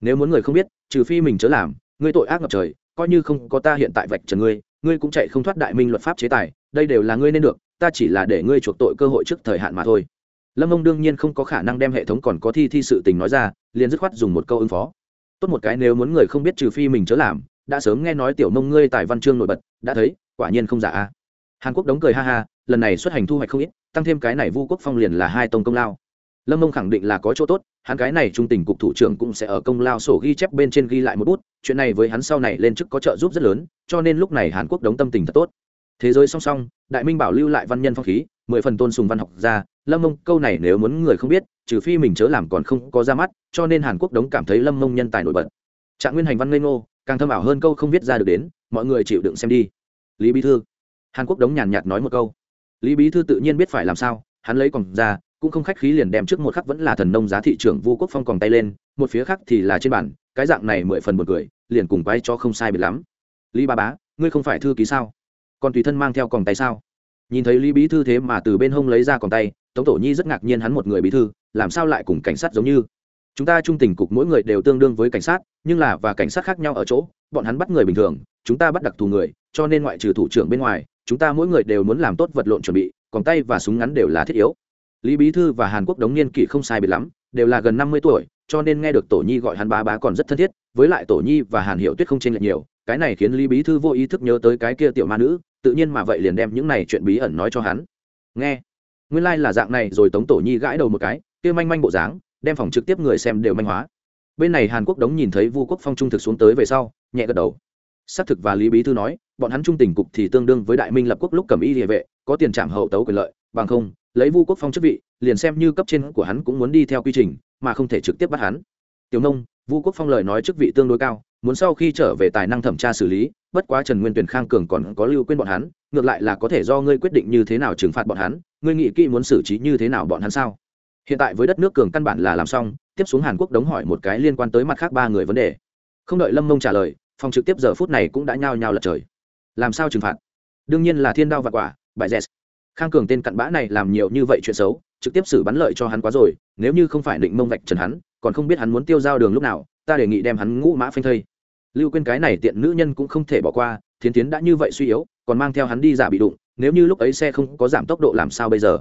Nếu muốn người không biết, trừ phi mình chớ làm, ngươi tội ác ngập trời, coi như không có ta hiện tại vạch trần ngươi ngươi cũng chạy không thoát đại minh luật pháp chế tài, đây đều là ngươi nên được, ta chỉ là để ngươi chuộc tội cơ hội trước thời hạn mà thôi. Lâm ông đương nhiên không có khả năng đem hệ thống còn có thi thi sự tình nói ra, liền dứt khoát dùng một câu ứng phó tốt một cái nếu muốn người không biết trừ phi mình chớ làm, đã sớm nghe nói tiểu mông ngươi tài văn chương nổi bật, đã thấy, quả nhiên không giả a. Hàn quốc đóng cười ha ha, lần này xuất hành thu hoạch không ít, tăng thêm cái này vu quốc phong liền là hai tông công lao. Lâm mông khẳng định là có chỗ tốt, hắn cái này trung tình cục thủ trưởng cũng sẽ ở công lao sổ ghi chép bên trên ghi lại một bút, chuyện này với hắn sau này lên chức có trợ giúp rất lớn, cho nên lúc này hàn quốc đóng tâm tình thật tốt. Thế giới song song, đại minh bảo lưu lại văn nhân phong khí, mười phần tôn sùng văn học ra lâm mông, câu này nếu muốn người không biết, trừ phi mình chớ làm còn không có ra mắt, cho nên hàn quốc đống cảm thấy lâm mông nhân tài nổi bật. Trạng nguyên hành văn ngây ngô, càng thâm ảo hơn câu không viết ra được đến, mọi người chịu đựng xem đi. Lý bí thư. Hàn quốc đống nhàn nhạt nói một câu. Lý bí thư tự nhiên biết phải làm sao, hắn lấy còn ra, cũng không khách khí liền đem trước một khắc vẫn là thần nông giá thị trưởng vu quốc phong còn tay lên, một phía khác thì là trên bản cái dạng này mười phần một cười, liền cùng quay cho không sai biệt lắm. Lý ba bá, ngươi không phải thư ký sao? Còn tùy thân mang theo còn tay sao? Nhìn thấy lý bí thư thế mà từ bên hông lấy ra còn tay tống tổ nhi rất ngạc nhiên hắn một người bí thư, làm sao lại cùng cảnh sát giống như? Chúng ta trung tình cục mỗi người đều tương đương với cảnh sát, nhưng là và cảnh sát khác nhau ở chỗ, bọn hắn bắt người bình thường, chúng ta bắt đặc thù người, cho nên ngoại trừ thủ trưởng bên ngoài, chúng ta mỗi người đều muốn làm tốt vật lộn chuẩn bị, còn tay và súng ngắn đều là thiết yếu. Lý bí thư và hàn quốc đống niên kỷ không sai biệt lắm, đều là gần năm mươi tuổi, cho nên nghe được tổ nhi gọi hắn bá bá còn rất thân thiết, với lại tổ nhi và hàn hiệu tuyết không tranh lệch nhiều, cái này khiến lý bí thư vô ý thức nhớ tới cái kia tiểu ma nữ, tự nhiên mà vậy liền đem những này chuyện bí ẩn nói cho hắn. Nghe nguyên lai、like、là dạng này, rồi tống tổ nhi gãi đầu một cái, kia manh manh bộ dáng, đem phòng trực tiếp người xem đều manh hóa. Bên này hàn quốc đống nhìn thấy vu quốc phong trung thực xuống tới về sau, nhẹ gật đầu. Xác thực và lý bí thư nói, bọn hắn trung tình cục thì tương đương với đại minh lập quốc lúc cầm y địa vệ, có tiền trảm hậu tấu quyền lợi, bằng không, lấy vu quốc phong chức vị, liền xem như cấp trên của hắn cũng muốn đi theo quy trình, mà không thể trực tiếp bắt hắn. Tiểu nông, vu quốc phong lời nói chức vị tương đối cao muốn sau khi trở về tài năng thẩm tra xử lý, bất quá trần nguyên tuyển khang cường còn có lưu quên bọn hắn, ngược lại là có thể do ngươi quyết định như thế nào trừng phạt bọn hắn, ngươi nghĩ kỹ muốn xử trí như thế nào bọn hắn sao? Hiện tại với đất nước cường căn bản là làm xong, tiếp xuống hàn quốc đống hỏi một cái liên quan tới mặt khác ba người vấn đề. Không đợi lâm mông trả lời, phòng trực tiếp giờ phút này cũng đã nhao nhao lật trời. Làm sao trừng phạt? Đương nhiên là thiên đao và quả, bại dẹt. Khang cường tên cặn bã này làm nhiều như vậy chuyện xấu, trực tiếp xử bắn lợi cho hắn quá rồi, nếu như không phải định mông vạch trần hắn, còn không biết hắn muốn tiêu giao đường lúc nào, ta đề nghị đem hắn ngũ mã phanh thây lưu quên cái này tiện nữ nhân cũng không thể bỏ qua, thiến tiến đã như vậy suy yếu, còn mang theo hắn đi giả bị đụng, nếu như lúc ấy xe không có giảm tốc độ làm sao bây giờ?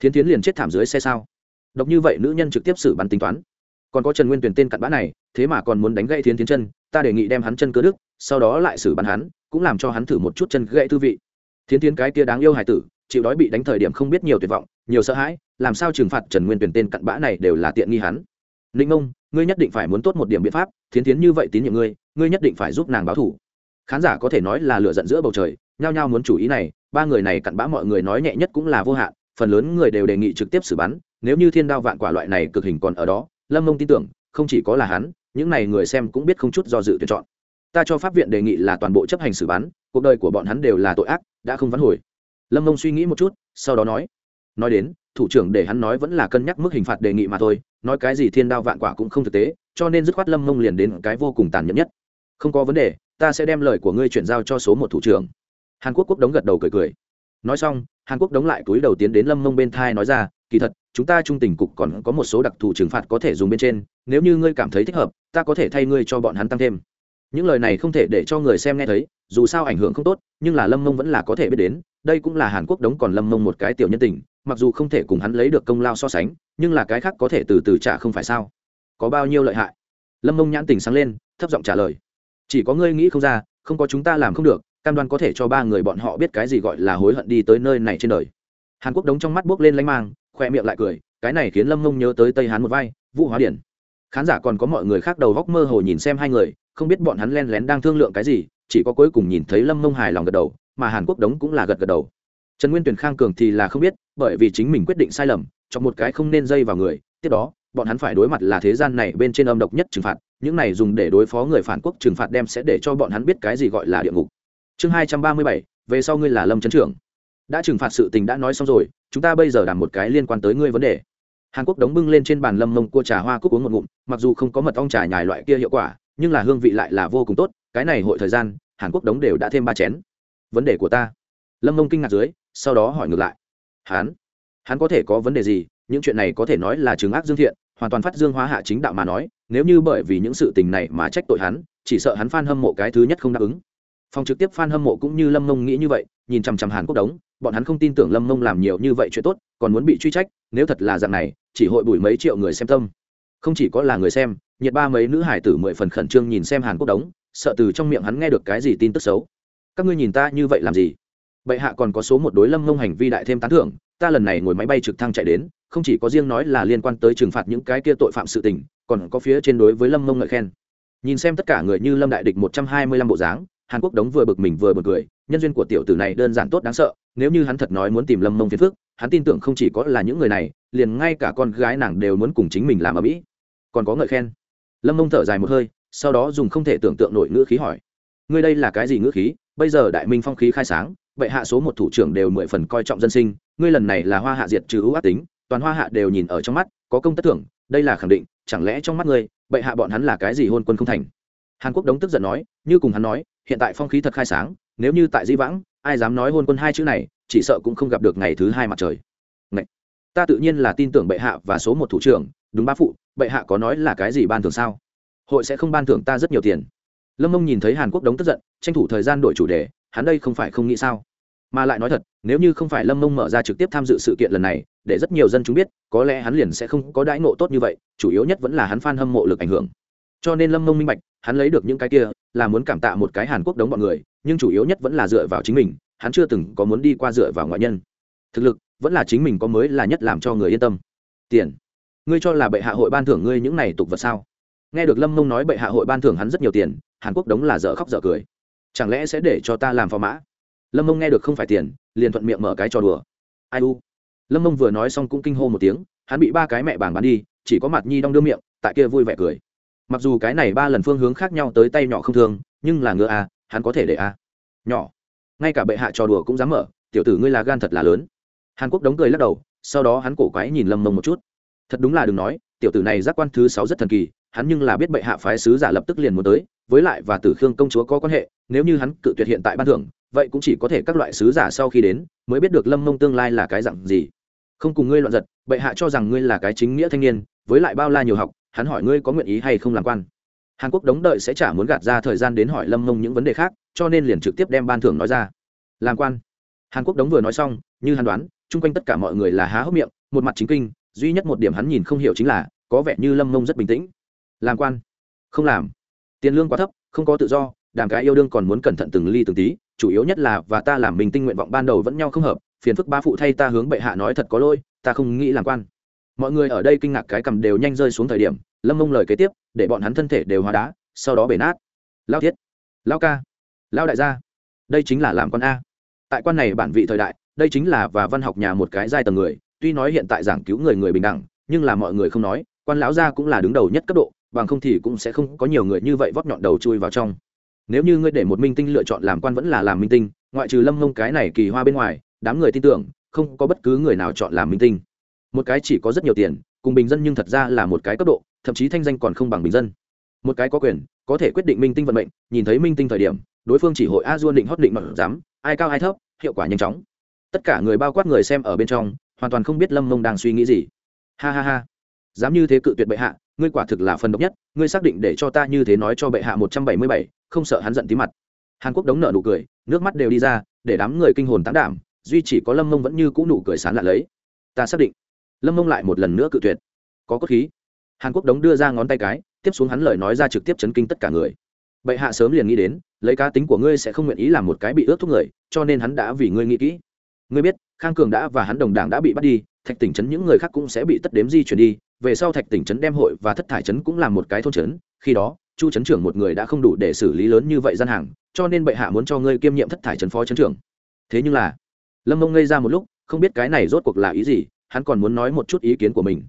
Thiến tiến liền chết thảm dưới xe sao? Độc như vậy nữ nhân trực tiếp xử bắn tính toán. Còn có trần nguyên tuyển tên cặn bã này, thế mà còn muốn đánh gãy thiến tiến chân, ta đề nghị đem hắn chân cơ đức sau đó lại xử bắn hắn, cũng làm cho hắn thử một chút chân gãy thư vị. Thiến tiến cái kia đáng yêu hải tử, chịu đói bị đánh thời điểm không biết nhiều tuyệt vọng, nhiều sợ hãi, làm sao trừng phạt trần nguyên tuyển tên cặn bã này đều là tiện nghi hắn? Ninh ông ngươi nhất định phải muốn tốt một điểm biện pháp, thiến tiến như vậy tín nhiệm ngươi ngươi nhất định phải giúp nàng báo thủ. Khán giả có thể nói là lựa giận giữa bầu trời, nhao nhao muốn chủ ý này, ba người này cặn bã mọi người nói nhẹ nhất cũng là vô hạn, phần lớn người đều đề nghị trực tiếp xử bắn, nếu như thiên đao vạn quả loại này cực hình còn ở đó, lâm mông tin tưởng, không chỉ có là hắn, những này người xem cũng biết không chút do dự tuyển chọn. Ta cho pháp viện đề nghị là toàn bộ chấp hành xử bắn, cuộc đời của bọn hắn đều là tội ác, đã không vắn hồi. Lâm mông suy nghĩ một chút, sau đó nói nói đến, thủ trưởng để hắn nói vẫn là cân nhắc mức hình phạt đề nghị mà thôi, nói cái gì thiên đao vạn quả cũng không thực tế, cho nên dứt khoát lâm mông liền đến cái vô cùng tàn nhẫn nhất không có vấn đề, ta sẽ đem lời của ngươi chuyển giao cho số một thủ trưởng. Hàn quốc quốc đống gật đầu cười cười. Nói xong, hàn quốc đống lại túi đầu tiến đến lâm mông bên thai nói ra, kỳ thật, chúng ta trung tình cục còn có một số đặc thù trừng phạt có thể dùng bên trên, nếu như ngươi cảm thấy thích hợp, ta có thể thay ngươi cho bọn hắn tăng thêm. Những lời này không thể để cho người xem nghe thấy, dù sao ảnh hưởng không tốt, nhưng là lâm mông vẫn là có thể biết đến, đây cũng là hàn quốc đống còn lâm mông một cái tiểu nhân tình, mặc dù không thể cùng hắn lấy được công lao so sánh, nhưng là cái khác có thể từ từ trả không phải sao. Có bao nhiêu lợi hại? Lâm mông nhãn tình sáng lên, thấp giọng trả lời chỉ có ngươi nghĩ không ra, không có chúng ta làm không được, cam đoan có thể cho ba người bọn họ biết cái gì gọi là hối hận đi tới nơi này trên đời. Hàn quốc đống trong mắt buốc lên lanh mang, khoe miệng lại cười, cái này khiến lâm mông nhớ tới tây hán một vai, vũ hóa điển. Khán giả còn có mọi người khác đầu góc mơ hồ nhìn xem hai người, không biết bọn hắn len lén đang thương lượng cái gì, chỉ có cuối cùng nhìn thấy lâm mông hài lòng gật đầu, mà hàn quốc đống cũng là gật gật đầu. Trần nguyên tuyển khang cường thì là không biết, bởi vì chính mình quyết định sai lầm trong một cái không nên dây vào người, tiếp đó bọn hắn phải đối mặt là thế gian này bên trên âm độc nhất trừng phạt, những này dùng để đối phó người phản quốc trừng phạt đem sẽ để cho bọn hắn biết cái gì gọi là địa ngục. Chương hai trăm ba mươi bảy, về sau ngươi là lâm trấn trưởng. Đã trừng phạt sự tình đã nói xong rồi, chúng ta bây giờ đảm một cái liên quan tới ngươi vấn đề. Hàn quốc đóng bưng lên trên bàn lâm mông cua trà hoa cúc uống một ngụm, mặc dù không có mật ong trà nhài loại kia hiệu quả, nhưng là hương vị lại là vô cùng tốt, cái này hội thời gian, hàn quốc đóng đều đã thêm ba chén. Vấn đề của ta. Lâm mông kinh ngạc dưới, sau đó hỏi ngược lại. Hắn? Hắn có thể có vấn đề gì? Những chuyện này có thể nói là chứng ác dương thiện, hoàn toàn phát dương hóa hạ chính đạo mà nói, nếu như bởi vì những sự tình này mà trách tội hắn, chỉ sợ hắn f hâm mộ cái thứ nhất không đáp ứng. Phòng trực tiếp f hâm mộ cũng như lâm mông nghĩ như vậy, nhìn chằm chằm hàn quốc đống, bọn hắn không tin tưởng lâm mông làm nhiều như vậy chuyện tốt, còn muốn bị truy trách, nếu thật là dạng này, chỉ hội bùi mấy triệu người xem tâm. Không chỉ có là người xem, nhiệt ba mấy nữ hải tử mười phần khẩn trương nhìn xem hàn quốc đống, sợ từ trong miệng hắn nghe được cái gì tin tức xấu. Các ngươi nhìn ta như vậy làm gì? Bệ hạ còn có số một đối lâm mông hành vi đại thêm tán thưởng, ta lần này ngồi máy bay trực thăng chạy đến không chỉ có riêng nói là liên quan tới trừng phạt những cái kia tội phạm sự tình, còn có phía trên đối với lâm mông ngợi khen. Nhìn xem tất cả người như lâm đại địch một trăm hai mươi lăm bộ dáng, hàn quốc đống vừa bực mình vừa bực cười, nhân duyên của tiểu tử này đơn giản tốt đáng sợ, nếu như hắn thật nói muốn tìm lâm mông phiền phức, hắn tin tưởng không chỉ có là những người này, liền ngay cả con gái nàng đều muốn cùng chính mình làm ở mỹ. Còn có ngợi khen. Lâm mông thở dài một hơi, sau đó dùng không thể tưởng tượng nổi ngữ khí hỏi, ngươi đây là cái gì ngữ khí? Bây giờ đại minh phong khí khai sáng, bệ hạ số một thủ trưởng đều mười phần coi trọng dân sinh, ngươi lần này là hoa hạ diệt trừ ưu ác tính toàn hoa hạ đều nhìn ở trong mắt, có công tất thưởng, đây là khẳng định, chẳng lẽ trong mắt ngươi, bệ hạ bọn hắn là cái gì hôn quân không thành? Hàn quốc đống tức giận nói, như cùng hắn nói, hiện tại phong khí thật khai sáng, nếu như tại di vãng, ai dám nói hôn quân hai chữ này, chỉ sợ cũng không gặp được ngày thứ hai mặt trời. Ngậy! ta tự nhiên là tin tưởng bệ hạ và số một thủ trưởng, đúng ba phụ, bệ hạ có nói là cái gì ban thưởng sao? Hội sẽ không ban thưởng ta rất nhiều tiền. Lâm mông nhìn thấy hàn quốc đống tức giận, tranh thủ thời gian đổi chủ đề, hắn đây không phải không nghĩ sao? Mà lại nói thật, nếu như không phải lâm mông mở ra trực tiếp tham dự sự kiện lần này, để rất nhiều dân chúng biết, có lẽ hắn liền sẽ không có đãi ngộ tốt như vậy, chủ yếu nhất vẫn là hắn f a n hâm mộ lực ảnh hưởng. Cho nên lâm mông minh bạch, hắn lấy được những cái kia, là muốn cảm tạ một cái hàn quốc đống bọn người, nhưng chủ yếu nhất vẫn là dựa vào chính mình, hắn chưa từng có muốn đi qua dựa vào ngoại nhân. Thực lực, vẫn là chính mình có mới là nhất làm cho người yên tâm. Tiền. Ngươi cho là bệ hạ hội ban thưởng ngươi những này tục vật sao? Nghe được lâm mông nói bệ hạ hội ban thưởng hắn rất nhiều tiền, hàn quốc đống là dở khóc dở cười. Chẳng lẽ sẽ để cho ta làm phò mã? Lâm mông nghe được không phải tiền liền thuận miệng mở cái trò đùa. Ai u? Lâm mông vừa nói xong cũng kinh hô một tiếng hắn bị ba cái mẹ bảng bán đi chỉ có mặt nhi đong đưa miệng tại kia vui vẻ cười. Mặc dù cái này ba lần phương hướng khác nhau tới tay nhỏ không thương nhưng là ngựa a à, hắn có thể để a. À. nhỏ. Ngay cả bệ hạ trò đùa cũng dám mở tiểu tử ngươi là gan thật là lớn. Hàn quốc đóng cười lắc đầu sau đó hắn cổ quái nhìn lâm mông một chút. Thật đúng là đừng nói tiểu tử này giác quan thứ sáu rất thần kỳ hắn nhưng là biết bệ hạ phái sứ giả lập tức liền muốn tới với lại và tử khương công chúa có quan hệ nếu như hắn cự tuyệt hiện tại ban thưởng vậy cũng chỉ có thể các loại sứ giả sau khi đến mới biết được lâm mông tương lai là cái dặn gì. Không cùng ngươi loạn giật, bệ hạ cho rằng ngươi là cái chính nghĩa thanh niên, với lại bao la nhiều học, hắn hỏi ngươi có nguyện ý hay không làm quan. Hàn quốc đống đợi sẽ chả muốn gạt ra thời gian đến hỏi lâm mông những vấn đề khác, cho nên liền trực tiếp đem ban thưởng nói ra. Làm quan. Hàn quốc đống vừa nói xong, như hắn đoán, chung quanh tất cả mọi người là há hốc miệng, một mặt chính kinh, duy nhất một điểm hắn nhìn không hiểu chính là, có vẻ như lâm mông rất bình tĩnh. Làm quan. Không làm. Tiền lương quá thấp, không có tự do đàm cái yêu đương còn muốn cẩn thận từng ly từng tí, chủ yếu nhất là, và ta làm mình tinh nguyện vọng ban đầu vẫn nhau không hợp, phiền phức ba phụ thay ta hướng bệ hạ nói thật có lỗi, ta không nghĩ làm quan. Mọi người ở đây kinh ngạc cái cầm đều nhanh rơi xuống thời điểm, lâm mông lời kế tiếp, để bọn hắn thân thể đều hóa đá, sau đó bể nát. Lao thiết, lao ca, lao đại gia, đây chính là làm quan a. Tại quan này bản vị thời đại, đây chính là và văn học nhà một cái giai tầng người, tuy nói hiện tại giảng cứu người người bình đẳng, nhưng là mọi người không nói, quan lão gia cũng là đứng đầu nhất cấp độ, bằng không thì cũng sẽ không có nhiều người như vậy vót nhọn đầu chui vào trong nếu như ngươi để một minh tinh lựa chọn làm quan vẫn là làm minh tinh, ngoại trừ lâm mông cái này kỳ hoa bên ngoài, đám người tin tưởng, không có bất cứ người nào chọn làm minh tinh. Một cái chỉ có rất nhiều tiền, cùng bình dân nhưng thật ra là một cái cấp độ, thậm chí thanh danh còn không bằng bình dân. Một cái có quyền, có thể quyết định minh tinh vận mệnh, nhìn thấy minh tinh thời điểm, đối phương chỉ hội a duôn định hót định mặc dám, ai cao ai thấp, hiệu quả nhanh chóng. Tất cả người bao quát người xem ở bên trong, hoàn toàn không biết lâm mông đang suy nghĩ gì. Ha ha ha. Dám như thế cự tuyệt bệ hạ ngươi quả thực là phần độc nhất, ngươi xác định để cho ta như thế nói cho bệ hạ một trăm bảy mươi bảy, không sợ hắn giận tí mặt. Hàn quốc đống nợ nụ cười, nước mắt đều đi ra, để đám người kinh hồn tán đảm, duy chỉ có lâm mông vẫn như cũ nụ cười sán lạ lấy. Ta xác định. Lâm mông lại một lần nữa cự tuyệt. Có cốt khí. Hàn quốc đống đưa ra ngón tay cái, tiếp xuống hắn lời nói ra trực tiếp chấn kinh tất cả người. Bệ hạ sớm liền nghĩ đến, lấy cá tính của ngươi sẽ không nguyện ý làm một cái bị ướt thuốc người, cho nên hắn đã vì ngươi nghĩ kỹ. Ngươi biết, khang cường đã và hắn đồng đảng đã bị bắt đi thạch tỉnh trấn những người khác cũng sẽ bị tất đếm di chuyển đi, về sau thạch tỉnh trấn đem hội và thất thải trấn cũng là một cái thôn trấn, khi đó, chu trấn trưởng một người đã không đủ để xử lý lớn như vậy gian hàng, cho nên bệ hạ muốn cho ngươi kiêm nhiệm thất thải trấn phó trấn trưởng. Thế nhưng là, lâm mông ngây ra một lúc, không biết cái này rốt cuộc là ý gì, hắn còn muốn nói một chút ý kiến của mình.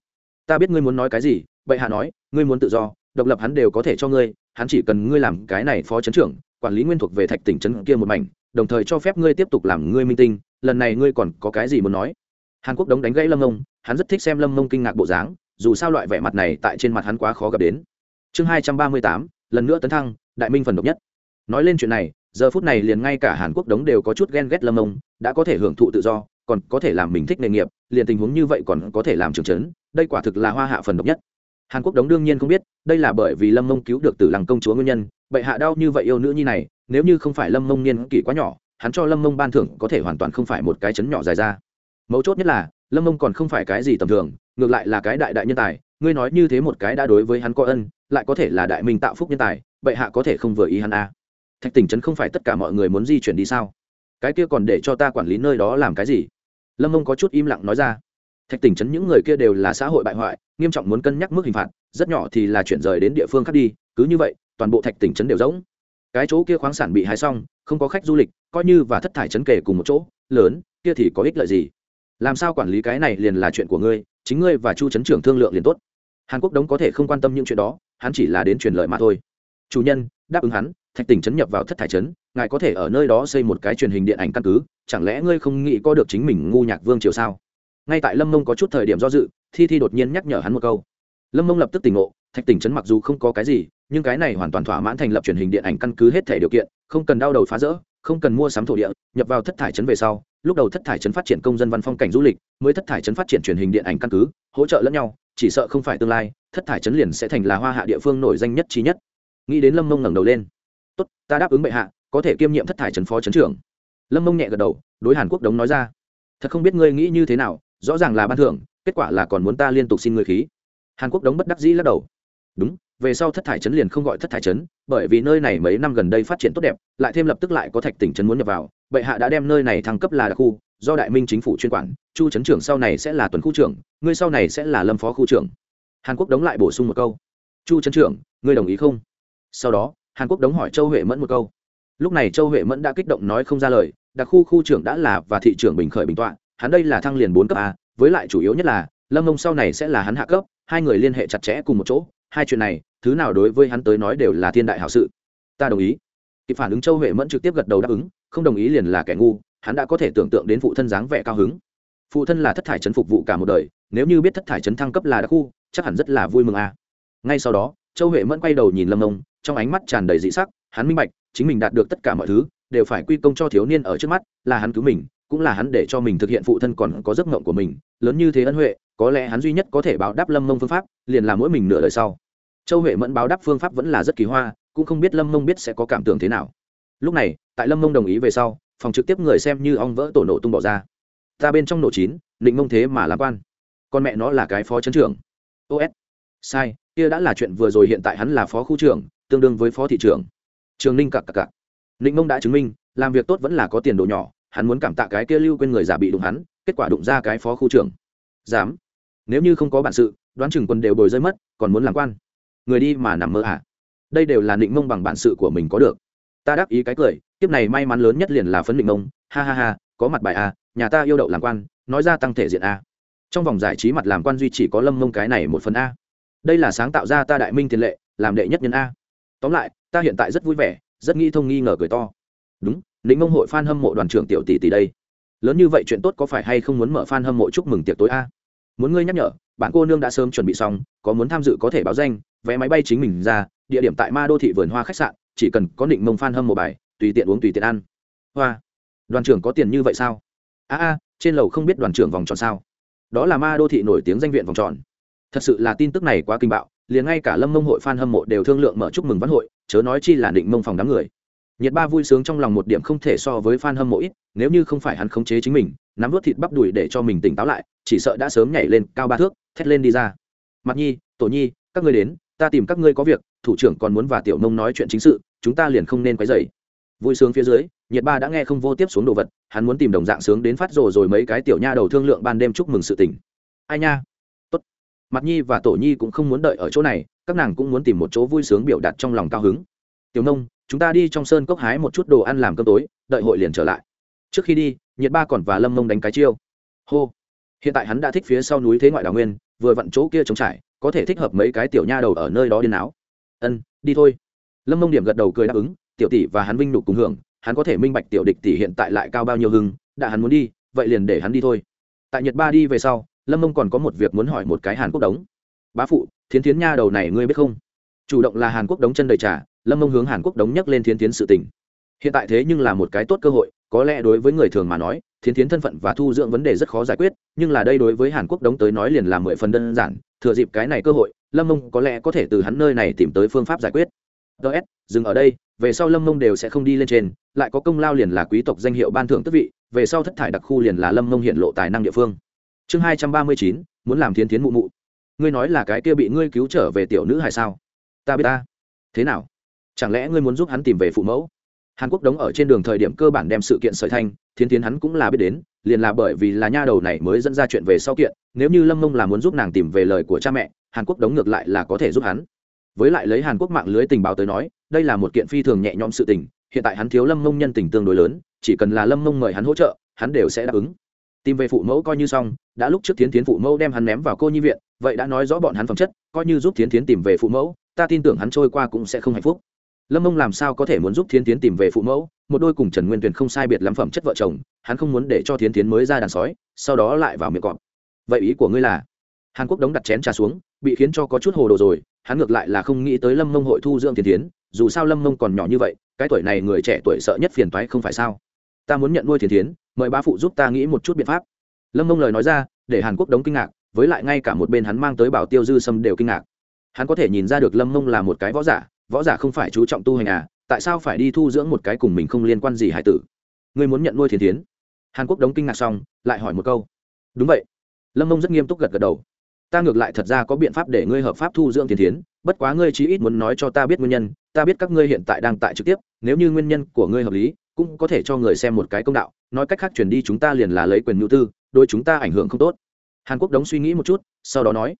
Ta biết ngươi muốn nói cái gì, bệ hạ nói, ngươi muốn tự do, độc lập hắn đều có thể cho ngươi, hắn chỉ cần ngươi làm cái này phó trấn trưởng, quản lý nguyên thuộc về thạch tỉnh trấn kia một mảnh, đồng thời cho phép ngươi tiếp tục làm ngươi minh tinh, lần này ngươi còn có cái gì muốn nói? Hàn quốc đống đánh gãy lâm mông hắn rất thích xem lâm mông kinh ngạc bộ dáng, dù sao loại vẻ mặt này tại trên mặt hắn quá khó gặp đến. Chương hai trăm ba mươi tám, lần nữa tấn thăng, đại minh phần độc nhất. Nói lên chuyện này, giờ phút này liền ngay cả hàn quốc đống đều có chút ghen ghét lâm mông đã có thể hưởng thụ tự do, còn có thể làm mình thích nghề nghiệp, liền tình huống như vậy còn có thể làm trường trấn, đây quả thực là hoa hạ phần độc nhất. Hàn quốc đống đương nhiên không biết, đây là bởi vì lâm mông cứu được từ làng công chúa nguyên nhân, bệ hạ đau như vậy yêu nữ nhi này, nếu như không phải lâm mông niên kỷ quá nhỏ, hắn cho lâm mông ban thưởng có thể hoàn toàn không phải một cái chấn nhỏ dài ra mấu chốt nhất là, lâm mông còn không phải cái gì tầm thường, ngược lại là cái đại đại nhân tài. Ngươi nói như thế một cái đã đối với hắn có ân, lại có thể là đại minh tạo phúc nhân tài bệ hạ có thể không vừa ý hắn à. thạch tỉnh trấn không phải tất cả mọi người muốn di chuyển đi sao? Cái kia còn để cho ta quản lý nơi đó làm cái gì? Lâm mông có chút im lặng nói ra. Thạch tỉnh trấn những người kia đều là xã hội bại hoại, nghiêm trọng muốn cân nhắc mức hình phạt, rất nhỏ thì là chuyển rời đến địa phương khác đi, cứ như vậy, toàn bộ thạch tỉnh trấn đều rỗng. Cái chỗ kia khoáng sản bị hái xong, không có khách du lịch, coi như và thất thải trấn kể cùng một chỗ, lớn, kia thì có ích lợi gì? Làm sao quản lý cái này liền là chuyện của ngươi, chính ngươi và chu trấn trưởng thương lượng liền tốt. Hàn quốc đống có thể không quan tâm những chuyện đó, hắn chỉ là đến truyền lời mà thôi. Chủ nhân, đáp ứng hắn, thạch tỉnh trấn nhập vào thất thải trấn, ngài có thể ở nơi đó xây một cái truyền hình điện ảnh căn cứ, chẳng lẽ ngươi không nghĩ có được chính mình ngu nhạc vương triều sao? Ngay tại lâm mông có chút thời điểm do dự, thi thi đột nhiên nhắc nhở hắn một câu. Lâm mông lập tức tỉnh ngộ, thạch tỉnh trấn mặc dù không có cái gì, nhưng cái này hoàn toàn thỏa mãn thành lập truyền hình điện ảnh căn cứ hết thể điều kiện, không cần đau đầu phá rỡ, không cần mua sắm thổ địa, nhập vào thất thải trấn về sau lúc đầu thất thải trấn phát triển công dân văn phong cảnh du lịch, mới thất thải trấn phát triển truyền hình điện ảnh căn cứ, hỗ trợ lẫn nhau, chỉ sợ không phải tương lai, thất thải trấn liền sẽ thành là hoa hạ địa phương nổi danh nhất trí nhất. Nghĩ đến lâm mông ngẩng đầu lên. Tốt, ta đáp ứng bệ hạ, có thể kiêm nhiệm thất thải trấn phó trấn trưởng. Lâm mông nhẹ gật đầu, đối hàn quốc đống nói ra. Thật không biết ngươi nghĩ như thế nào, rõ ràng là ban thưởng, kết quả là còn muốn ta liên tục xin ngươi khí. Hàn quốc đống bất đắc dĩ lắc đầu. Đúng về sau thất thải trấn liền không gọi thất thải trấn, bởi vì nơi này mấy năm gần đây phát triển tốt đẹp, lại thêm lập tức lại có thạch tỉnh trấn muốn nhập vào, bệ hạ đã đem nơi này thăng cấp là đặc khu, do đại minh chính phủ chuyên quản, chu trấn trưởng sau này sẽ là tuần khu trưởng, ngươi sau này sẽ là lâm phó khu trưởng. Hàn quốc đống lại bổ sung một câu. Chu trấn trưởng, ngươi đồng ý không? Sau đó, hàn quốc đống hỏi châu huệ mẫn một câu. Lúc này châu huệ mẫn đã kích động nói không ra lời, đặc khu khu trưởng đã là và thị trưởng bình khởi bình tọa, hắn đây là thăng liền bốn cấp a, với lại chủ yếu nhất là, lâm ông sau này sẽ là hắn hạ cấp, hai người liên hệ chặt chẽ cùng một chỗ hai chuyện này, thứ nào đối với hắn tới nói đều là thiên đại hảo sự. Ta đồng ý. Kịp phản ứng châu huệ mẫn trực tiếp gật đầu đáp ứng, không đồng ý liền là kẻ ngu, hắn đã có thể tưởng tượng đến phụ thân dáng vẻ cao hứng. Phụ thân là thất thải trấn phục vụ cả một đời, nếu như biết thất thải trấn thăng cấp là đặc khu, chắc hẳn rất là vui mừng à. ngay sau đó, châu huệ mẫn quay đầu nhìn lâm ông trong ánh mắt tràn đầy dị sắc, hắn minh bạch, chính mình đạt được tất cả mọi thứ, đều phải quy công cho thiếu niên ở trước mắt, là hắn cứu mình cũng là hắn để cho mình thực hiện phụ thân còn có giấc mộng của mình, lớn như thế ân huệ, có lẽ hắn duy nhất có thể báo đáp lâm mông phương pháp, liền là mỗi mình nửa đời sau. Châu huệ mẫn báo đáp phương pháp vẫn là rất kỳ hoa, cũng không biết lâm mông biết sẽ có cảm tưởng thế nào. Lúc này, tại lâm mông đồng ý về sau, phòng trực tiếp người xem như ong vỡ tổ nổ tung bỏ ra. Ta bên trong nổ chín định mông thế mà làm quan. Con mẹ nó là cái phó chấn trưởng. Os sai, kia đã là chuyện vừa rồi, hiện tại hắn là phó khu trưởng, tương đương với phó thị trưởng. Trường ninh cặc cặc cặc. Định mông đã chứng minh, làm việc tốt vẫn là có tiền đồ nhỏ hắn muốn cảm tạ cái kia lưu quên người giả bị đụng hắn, kết quả đụng ra cái phó khu trưởng. Dám? Nếu như không có bản sự, đoán chừng quân đều bồi rơi mất, còn muốn làm quan. Người đi mà nằm mơ à? Đây đều là định mông bằng bản sự của mình có được. Ta đáp ý cái cười, kiếp này may mắn lớn nhất liền là phấn định mông. Ha ha ha, có mặt bài à? nhà ta yêu đậu làm quan, nói ra tăng thể diện a trong vòng giải trí mặt làm quan duy chỉ có lâm mông cái này một phần a. Đây là sáng tạo ra ta đại minh tiền lệ, làm đệ nhất nhân a. Tóm lại, ta hiện tại rất vui vẻ, rất nghĩ thông nghi ngờ cười to. Đúng định mông hội f a n hâm mộ đoàn trưởng tiểu tỷ tỷ đây. Lớn như vậy chuyện tốt có phải hay không muốn mở f a n hâm mộ chúc mừng tiệc tối a? Muốn ngươi nhắc nhở, bạn cô nương đã sớm chuẩn bị xong, có muốn tham dự có thể báo danh, vé máy bay chính mình ra, địa điểm tại ma đô thị vườn hoa khách sạn, chỉ cần có định mông f a n hâm mộ bài, tùy tiện uống tùy tiện ăn. Hoa, đoàn trưởng có tiền như vậy sao? A a, trên lầu không biết đoàn trưởng vòng tròn sao? Đó là ma đô thị nổi tiếng danh viện vòng tròn. Thật sự là tin tức này quá kinh bạo, liền ngay cả lâm mông hội f a n hâm mộ đều thương lượng mở chúc mừng văn hội, chớ nói chi là định mông phòng đám người nhiệt ba vui sướng trong lòng một điểm không thể so với fan hâm mộ ít, nếu như không phải hắn khống chế chính mình, nắm nuốt thịt bắp đùi để cho mình tỉnh táo lại, chỉ sợ đã sớm nhảy lên, cao ba thước, thét lên đi ra. Mặt nhi, tổ nhi, các ngươi đến, ta tìm các ngươi có việc, thủ trưởng còn muốn và tiểu nông nói chuyện chính sự, chúng ta liền không nên quấy rầy. vui sướng phía dưới, nhiệt ba đã nghe không vô tiếp xuống đồ vật, hắn muốn tìm đồng dạng sướng đến phát rồ rồi mấy cái tiểu nha đầu thương lượng ban đêm chúc mừng sự tình. Ai nha? Tốt. Mặt nhi và tổ nhi cũng không muốn đợi ở chỗ này, các nàng cũng muốn tìm một chỗ vui sướng biểu đạt trong lòng cao hứng. Tiểu nông chúng ta đi trong sơn cốc hái một chút đồ ăn làm cơm tối, đợi hội liền trở lại. Trước khi đi, nhiệt ba còn và lâm mông đánh cái chiêu. Hô. Hiện tại hắn đã thích phía sau núi thế ngoại đào nguyên, vừa vặn chỗ kia trống trải, có thể thích hợp mấy cái tiểu nha đầu ở nơi đó điên áo. Ân, đi thôi. Lâm mông điểm gật đầu cười đáp ứng, tiểu tỷ và hắn vinh nục cùng hưởng, hắn có thể minh bạch tiểu địch tỷ hiện tại lại cao bao nhiêu hưng, đã hắn muốn đi, vậy liền để hắn đi thôi. Tại nhật ba đi về sau, lâm mông còn có một việc muốn hỏi một cái hàn quốc đống. Bá phụ, thiến thiến nha đầu này ngươi biết không? Chủ động là hàn quốc đống chân đầy trà lâm mông hướng hàn quốc đống nhắc lên thiến tiến sự tình hiện tại thế nhưng là một cái tốt cơ hội có lẽ đối với người thường mà nói thiến tiến thân phận và thu dưỡng vấn đề rất khó giải quyết nhưng là đây đối với hàn quốc đống tới nói liền là mười phần đơn giản thừa dịp cái này cơ hội lâm mông có lẽ có thể từ hắn nơi này tìm tới phương pháp giải quyết ts dừng ở đây, về sau lâm mông đều sẽ không đi lên trên, lại có công lao liền là quý tộc danh hiệu ban thưởng tức vị, về sau thất thải đặc khu liền là lâm mông hiện lộ tài năng địa phương. Chương hai trăm ba mươi chín, muốn làm thiên tiến mụ mụ. Ngươi nói là cái kia bị ngươi cứu trở về tiểu nữ hay sao? Ta biết ta. Thế nào? Chẳng lẽ ngươi muốn giúp hắn tìm về phụ mẫu? Hàn quốc đóng ở trên đường thời điểm cơ bản đem sự kiện sợi thanh thiên tiến hắn cũng là biết đến, liền là bởi vì là nha đầu này mới dẫn ra chuyện về sau kiện, nếu như lâm mông là muốn giúp nàng tìm về lời của cha mẹ, hàn quốc đóng ngược lại là có thể giúp hắn. Với lại lấy hàn quốc mạng lưới tình báo tới nói, đây là một kiện phi thường nhẹ nhõm sự tình, hiện tại hắn thiếu lâm mông nhân tình tương đối lớn, chỉ cần là lâm mông mời hắn hỗ trợ, hắn đều sẽ đáp ứng. Tìm về phụ mẫu coi như xong, đã lúc trước tiến tiến phụ mẫu đem hắn ném vào cô nhi viện, vậy đã nói rõ bọn hắn phẩm chất, coi như giúp tiến tiến tìm về phụ mẫu, ta tin tưởng hắn trôi qua cũng sẽ không hạnh phúc lâm mông làm sao có thể muốn giúp Thiên tiến tìm về phụ mẫu? Một đôi cùng trần nguyên tuyền không sai biệt lắm phẩm chất vợ chồng, hắn không muốn để cho Thiên tiến mới ra đàn sói, sau đó lại vào miệng cọp. Vậy ý của ngươi là? Hàn quốc đống đặt chén trà xuống, bị khiến cho có chút hồ đồ rồi, hắn ngược lại là không nghĩ tới lâm mông hội thu dưỡng Thiên tiến dù sao lâm mông còn nhỏ như vậy, cái tuổi này người trẻ tuổi sợ nhất phiền toái không phải sao? Ta muốn nhận nuôi Thiên tiến mời ba phụ giúp ta nghĩ một chút biện pháp. Lâm mông lời nói ra, để hàn quốc đống kinh ngạc, với lại ngay cả một bên hắn mang tới bảo tiêu dư sâm đều kinh ngạc. Hắn có thể nhìn ra được lâm mông là một cái võ giả võ giả không phải chú trọng tu hành à tại sao phải đi thu dưỡng một cái cùng mình không liên quan gì hải tử? Ngươi muốn nhận nuôi thiền tiến hàn quốc đống kinh ngạc xong, lại hỏi một câu. Đúng vậy. Lâm mông rất nghiêm túc gật gật đầu. Ta ngược lại thật ra có biện pháp để ngươi hợp pháp thu dưỡng thiền tiến bất quá ngươi chí ít muốn nói cho ta biết nguyên nhân, ta biết các ngươi hiện tại đang tại trực tiếp, nếu như nguyên nhân của ngươi hợp lý, cũng có thể cho người xem một cái công đạo, nói cách khác chuyển đi chúng ta liền là lấy quyền nhu tư đôi chúng ta ảnh hưởng không tốt. Hàn quốc đống suy nghĩ một chút, sau đó nói.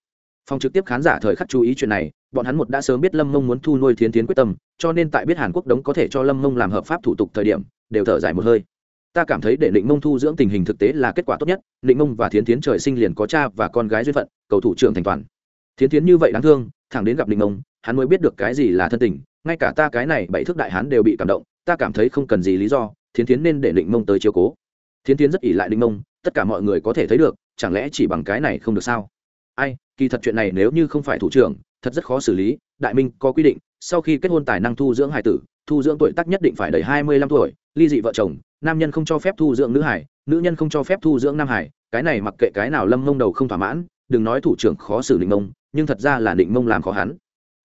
Phòng trực tiếp khán giả thời khắc chú ý chuyện này bọn hắn một đã sớm biết lâm mông muốn thu nuôi thiến tiến quyết tâm, cho nên tại biết hàn quốc đống có thể cho lâm mông làm hợp pháp thủ tục thời điểm, đều thở dài một hơi. Ta cảm thấy để định mông thu dưỡng tình hình thực tế là kết quả tốt nhất định mông và thiến tiến trời sinh liền có cha và con gái duyên phận, cầu thủ trưởng thành toàn. Thiến tiến như vậy đáng thương, thẳng đến gặp định mông, hắn mới biết được cái gì là thân tình, ngay cả ta cái này bảy thước đại hắn đều bị cảm động, ta cảm thấy không cần gì lý do, thiến tiến nên để định mông tới chiếu cố. Thiến tiến rất ỉ lại định mông, tất cả mọi người có thể thấy được, chẳng lẽ chỉ bằng cái này không được sao? Ai, kỳ thật chuyện này nếu như không phải thủ trưởng thật rất khó xử lý, đại minh có quy định, sau khi kết hôn tài năng thu dưỡng hải tử, thu dưỡng tuổi tác nhất định phải đầy hai mươi lăm tuổi, ly dị vợ chồng, nam nhân không cho phép thu dưỡng nữ hải, nữ nhân không cho phép thu dưỡng nam hải, cái này mặc kệ cái nào lâm mông đầu không thỏa mãn, đừng nói thủ trưởng khó xử định mông, nhưng thật ra là định mông làm khó hắn.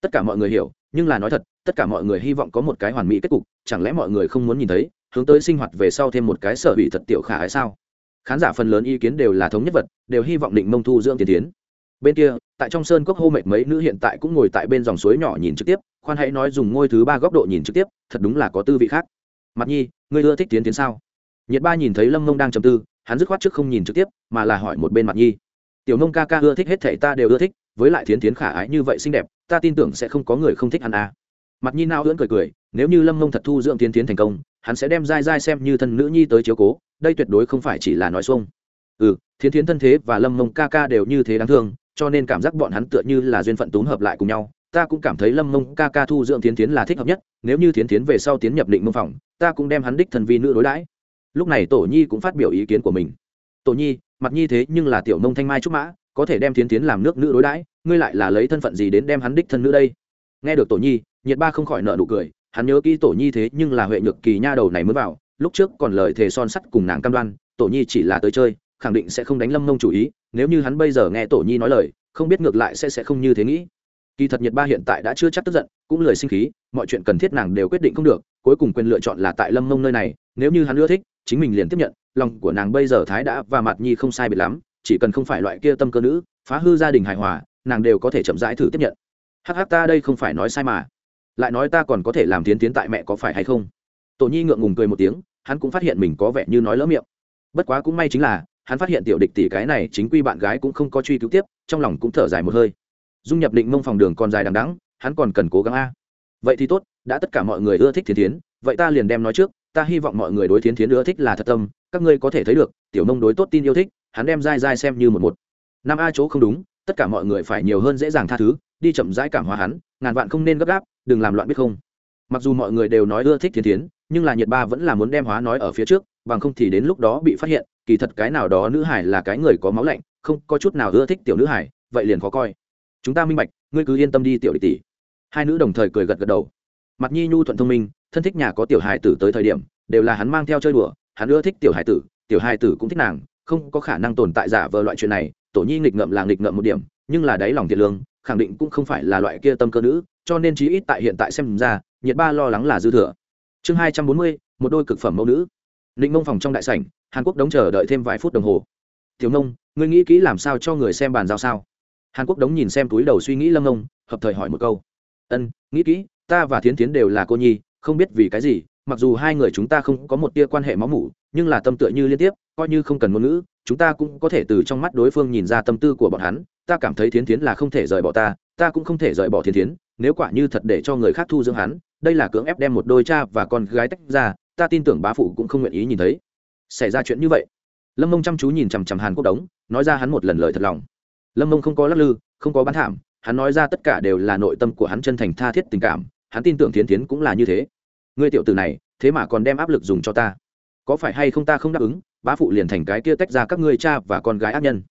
Tất cả mọi người hiểu, nhưng là nói thật, tất cả mọi người hy vọng có một cái hoàn mỹ kết cục, chẳng lẽ mọi người không muốn nhìn thấy, hướng tới sinh hoạt về sau thêm một cái sở bị thật tiểu khả ái sao? Khán giả phần lớn ý kiến đều là thống nhất vật, đều hy vọng định mông thu dưỡng tiến tiến bên kia, tại trong sơn cốc hô mệt mấy nữ hiện tại cũng ngồi tại bên dòng suối nhỏ nhìn trực tiếp, khoan hãy nói dùng ngôi thứ ba góc độ nhìn trực tiếp, thật đúng là có tư vị khác. Mặt nhi, ngươi ưa thích tiến tiến sao? Nhiệt ba nhìn thấy lâm mông đang trầm tư, hắn dứt khoát trước không nhìn trực tiếp, mà là hỏi một bên mặt nhi. Tiểu nông ca ca ưa thích hết thể ta đều ưa thích, với lại thiến tiến khả ái như vậy xinh đẹp, ta tin tưởng sẽ không có người không thích hắn à. mặt nhi nao ưỡn cười cười, nếu như lâm mông thật thu dưỡng tiến tiến thành công, hắn sẽ đem dai dai xem như thân nữ nhi tới chiếu cố, đây tuyệt đối không phải chỉ là nói xuông. Ừ thiến tiến thân thế và lâm mông ca ca đều như thế đáng thương cho nên cảm giác bọn hắn tựa như là duyên phận tốn hợp lại cùng nhau. Ta cũng cảm thấy lâm mông ca ca thu dưỡng tiến tiến là thích hợp nhất, nếu như tiến tiến về sau tiến nhập định mông phòng, ta cũng đem hắn đích thần vi nữ đối đãi. Lúc này tổ nhi cũng phát biểu ý kiến của mình. Tổ nhi, mặt nhi thế nhưng là tiểu nông thanh mai trúc mã, có thể đem tiến tiến làm nước nữ đối đãi, ngươi lại là lấy thân phận gì đến đem hắn đích thân nữ đây? Nghe được tổ nhi, nhiệt ba không khỏi nợ nụ cười, hắn nhớ kỹ tổ nhi thế nhưng là huệ nhược kỳ nha đầu này mới vào, lúc trước còn lời thề son sắt cùng nàng cam đoan, tổ nhi chỉ là tới chơi khẳng định sẽ không đánh lâm mông chủ ý, nếu như hắn bây giờ nghe tổ nhi nói lời, không biết ngược lại sẽ sẽ không như thế nghĩ. Kỳ thật nhiệt ba hiện tại đã chưa chắc tức giận, cũng lời sinh khí, mọi chuyện cần thiết nàng đều quyết định không được, cuối cùng quyền lựa chọn là tại lâm mông nơi này, nếu như hắn ưa thích, chính mình liền tiếp nhận, lòng của nàng bây giờ thái đã và mặt nhi không sai biệt lắm, chỉ cần không phải loại kia tâm cơ nữ, phá hư gia đình hài hòa, nàng đều có thể chậm rãi thử tiếp nhận. Hắc hắc ta đây không phải nói sai mà. Lại nói ta còn có thể làm tiến tiến tại mẹ có phải hay không? Tổ nhi ngượng ngùng cười một tiếng, hắn cũng phát hiện mình có vẻ như nói lỡ miệng. Bất quá cũng may chính là hắn phát hiện tiểu địch tỷ cái này chính quy bạn gái cũng không có truy cứu tiếp, trong lòng cũng thở dài một hơi. Dung nhập định mông phòng đường còn dài đằng đắng hắn còn cần cố gắng a. Vậy thì tốt, đã tất cả mọi người ưa thích thiến tiến vậy ta liền đem nói trước, ta hy vọng mọi người đối thiến tiến ưa thích là thật tâm, các ngươi có thể thấy được, tiểu mông đối tốt tin yêu thích, hắn đem dai dai xem như một một. Năm a chỗ không đúng, tất cả mọi người phải nhiều hơn dễ dàng tha thứ, đi chậm rãi cảm hóa hắn, ngàn vạn không nên gấp gáp, đừng làm loạn biết không. Mặc dù mọi người đều nói ưa thích thiên tiến nhưng là nhiệt ba vẫn là muốn đem hóa nói ở phía trước, bằng không thì đến lúc đó bị phát hiện kỳ thật cái nào đó nữ hải là cái người có máu lạnh, không có chút nào ưa thích tiểu nữ hải vậy liền khó coi. Chúng ta minh bạch, ngươi cứ yên tâm đi tiểu địch tỷ. Hai nữ đồng thời cười gật gật đầu. Mặt nhi nhu thuận thông minh, thân thích nhà có tiểu hải tử tới thời điểm, đều là hắn mang theo chơi đùa, hắn ưa thích tiểu hải tử, tiểu hải tử cũng thích nàng, không có khả năng tồn tại giả vờ loại chuyện này, tổ nhi nghịch ngợm là nghịch ngợm một điểm, nhưng là đáy lòng thiện lương, khẳng định cũng không phải là loại kia tâm cơ nữ, cho nên chí ít tại hiện tại xem ra, nhiệt ba lo lắng là dư thừa. Chương hai trăm bốn mươi, một đôi cực phẩm mẫu nữ. Ninh mông phòng trong đại sảnh, hàn quốc đống chờ đợi thêm vài phút đồng hồ thiếu nông, ngươi nghĩ kỹ làm sao cho người xem bàn giao sao hàn quốc đống nhìn xem túi đầu suy nghĩ lâm nông, hợp thời hỏi một câu ân, nghĩ kỹ, ta và thiến Thiến đều là cô nhi, không biết vì cái gì, mặc dù hai người chúng ta không có một tia quan hệ máu mủ, nhưng là tâm tựa như liên tiếp, coi như không cần ngôn ngữ, chúng ta cũng có thể từ trong mắt đối phương nhìn ra tâm tư của bọn hắn, ta cảm thấy thiến Thiến là không thể rời bỏ ta ta cũng không thể rời bỏ thiến Thiến. nếu quả như thật để cho người khác thu dưỡng hắn, đây là cưỡng ép đem một đôi cha và con gái tách ra ta tin tưởng bá phụ cũng không nguyện ý nhìn thấy. Xảy ra chuyện như vậy. Lâm mông chăm chú nhìn chằm chằm hàn quốc đống, nói ra hắn một lần lời thật lòng. Lâm mông không có lắc lư, không có bán thảm, hắn nói ra tất cả đều là nội tâm của hắn chân thành tha thiết tình cảm, hắn tin tưởng thiến tiến cũng là như thế. Ngươi tiểu từ này, thế mà còn đem áp lực dùng cho ta. Có phải hay không ta không đáp ứng, bá phụ liền thành cái kia tách ra các ngươi cha và con gái ác nhân.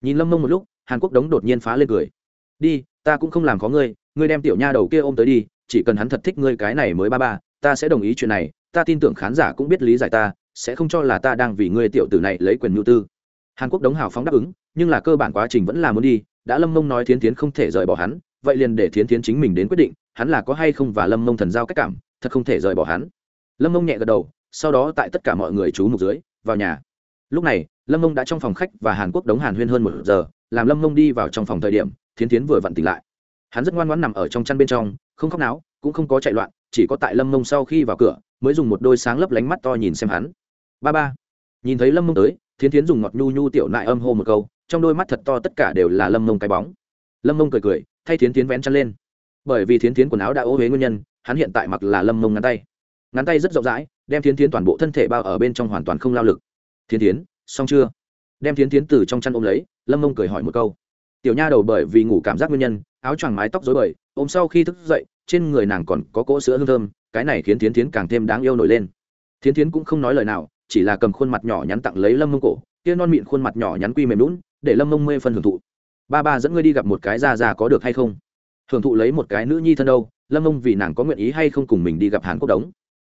Nhìn lâm mông một lúc, hàn quốc đống đột nhiên phá lên cười. Đi, ta cũng không làm khó ngươi ngươi đem tiểu nha đầu kia ôm tới đi, chỉ cần hắn thật thích ngươi cái này mới ba ba, ta sẽ đồng ý chuyện này ta tin tưởng khán giả cũng biết lý giải ta, sẽ không cho là ta đang vì ngươi tiểu tử này lấy quyền nhu tư. Hàn quốc đống hào phóng đáp ứng, nhưng là cơ bản quá trình vẫn là muốn đi, đã lâm mông nói thiến tiến không thể rời bỏ hắn, vậy liền để thiến tiến chính mình đến quyết định, hắn là có hay không và lâm mông thần giao cách cảm, thật không thể rời bỏ hắn. Lâm mông nhẹ gật đầu, sau đó tại tất cả mọi người chú mục dưới, vào nhà. Lúc này, lâm mông đã trong phòng khách và hàn quốc đống hàn huyên hơn một giờ, làm lâm mông đi vào trong phòng thời điểm, thiến tiến vừa vặn tỉnh lại. Hắn rất ngoan ngoãn nằm ở trong chăn bên trong, không khóc náo cũng không có chạy loạn, chỉ có tại lâm mông sau khi vào cửa, mới dùng một đôi sáng lấp lánh mắt to nhìn xem hắn. Ba ba, nhìn thấy lâm mông tới, thiến tiến dùng ngọt nhu nhu tiểu nại âm hô một câu, trong đôi mắt thật to tất cả đều là lâm mông cái bóng. Lâm mông cười cười, thay thiến tiến vén chăn lên. Bởi vì thiến tiến quần áo đã ô huế nguyên nhân, hắn hiện tại mặc là lâm mông ngắn tay. Ngắn tay rất rộng rãi, đem thiến tiến toàn bộ thân thể bao ở bên trong hoàn toàn không lao lực. Thiến tiến xong chưa? Đem thiến tiến từ trong chăn ôm lấy, lâm mông cười hỏi một câu. Tiểu nha đầu bởi vì ngủ cảm giác nguyên nhân, áo choàng mái tóc dối bời, ôm sau khi thức dậy trên người nàng còn có cỗ sữa hương thơm, cái này khiến thiến tiến càng thêm đáng yêu nổi lên. Thiến tiến cũng không nói lời nào, chỉ là cầm khuôn mặt nhỏ nhắn tặng lấy lâm mông cổ, kia non mịn khuôn mặt nhỏ nhắn quy mềm lún để lâm mông mê phân hưởng thụ. Ba ba dẫn ngươi đi gặp một cái già già có được hay không? Hưởng thụ lấy một cái nữ nhi thân đâu, lâm mông vì nàng có nguyện ý hay không cùng mình đi gặp hàn quốc đống.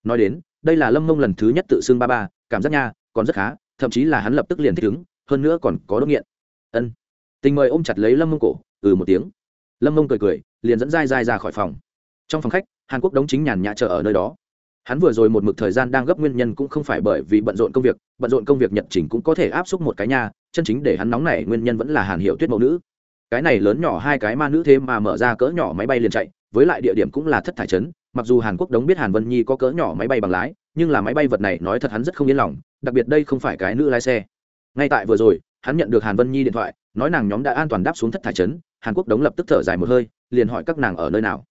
Nói đến, đây là lâm mông lần thứ nhất tự xưng ba ba, cảm giác nha, còn rất khá, thậm chí là hắn lập tức liền thích ứng, hơn nữa còn có đốt nghiện. Ân. Tình mời ôm chặt lấy lâm mông cổ ừ một tiếng. Lâm mông cười cười, liền dẫn dai dai ra khỏi phòng trong phòng khách hàn quốc đống chính nhàn nhã chờ ở nơi đó. Hắn vừa rồi một mực thời gian đang gấp nguyên nhân cũng không phải bởi vì bận rộn công việc bận rộn công việc nhật trình cũng có thể áp xúc một cái nhà, chân chính để hắn nóng này nguyên nhân vẫn là hàn hiệu tuyết mẫu nữ. Cái này lớn nhỏ hai cái ma nữ thế mà mở ra cỡ nhỏ máy bay liền chạy với lại địa điểm cũng là thất thải trấn mặc dù hàn quốc đống biết hàn vân nhi có cỡ nhỏ máy bay bằng lái nhưng là máy bay vật này nói thật hắn rất không yên lòng đặc biệt đây không phải cái nữ lái xe. Ngay tại vừa rồi hắn nhận được hàn vân nhi điện thoại nói nàng nhóm đã an toàn đáp xuống thất thải trấn hàn quốc đống lập tức thở dài một hơi liền hỏi các nàng ở nơi nào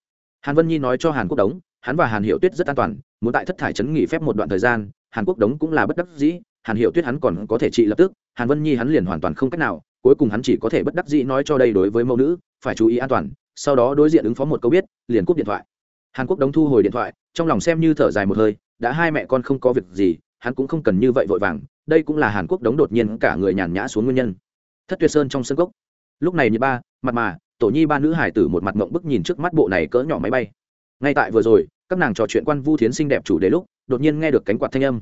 hàn vân nhi nói cho hàn quốc đống, hắn và hàn hiệu tuyết rất an toàn, muốn tại thất thải trấn nghỉ phép một đoạn thời gian, hàn quốc đống cũng là bất đắc dĩ, hàn hiệu tuyết hắn còn có thể trị lập tức, hàn vân nhi hắn liền hoàn toàn không cách nào, cuối cùng hắn chỉ có thể bất đắc dĩ nói cho đây đối với mẫu nữ, phải chú ý an toàn, sau đó đối diện ứng phó một câu biết, liền cúp điện thoại. Hàn quốc đống thu hồi điện thoại, trong lòng xem như thở dài một hơi, đã hai mẹ con không có việc gì, hắn cũng không cần như vậy vội vàng, đây cũng là hàn quốc đống đột nhiên cả người nhàn nhã xuống nguyên nhân. Thất tuyệt sơn trong sân cốc. Lúc này như ba, mặt mà tổ nhi ba nữ hải tử một mặt mộng bức nhìn trước mắt bộ này cỡ nhỏ máy bay. Ngay tại vừa rồi, các nàng trò chuyện quan vu thiến xinh đẹp chủ đề lúc, đột nhiên nghe được cánh quạt thanh âm.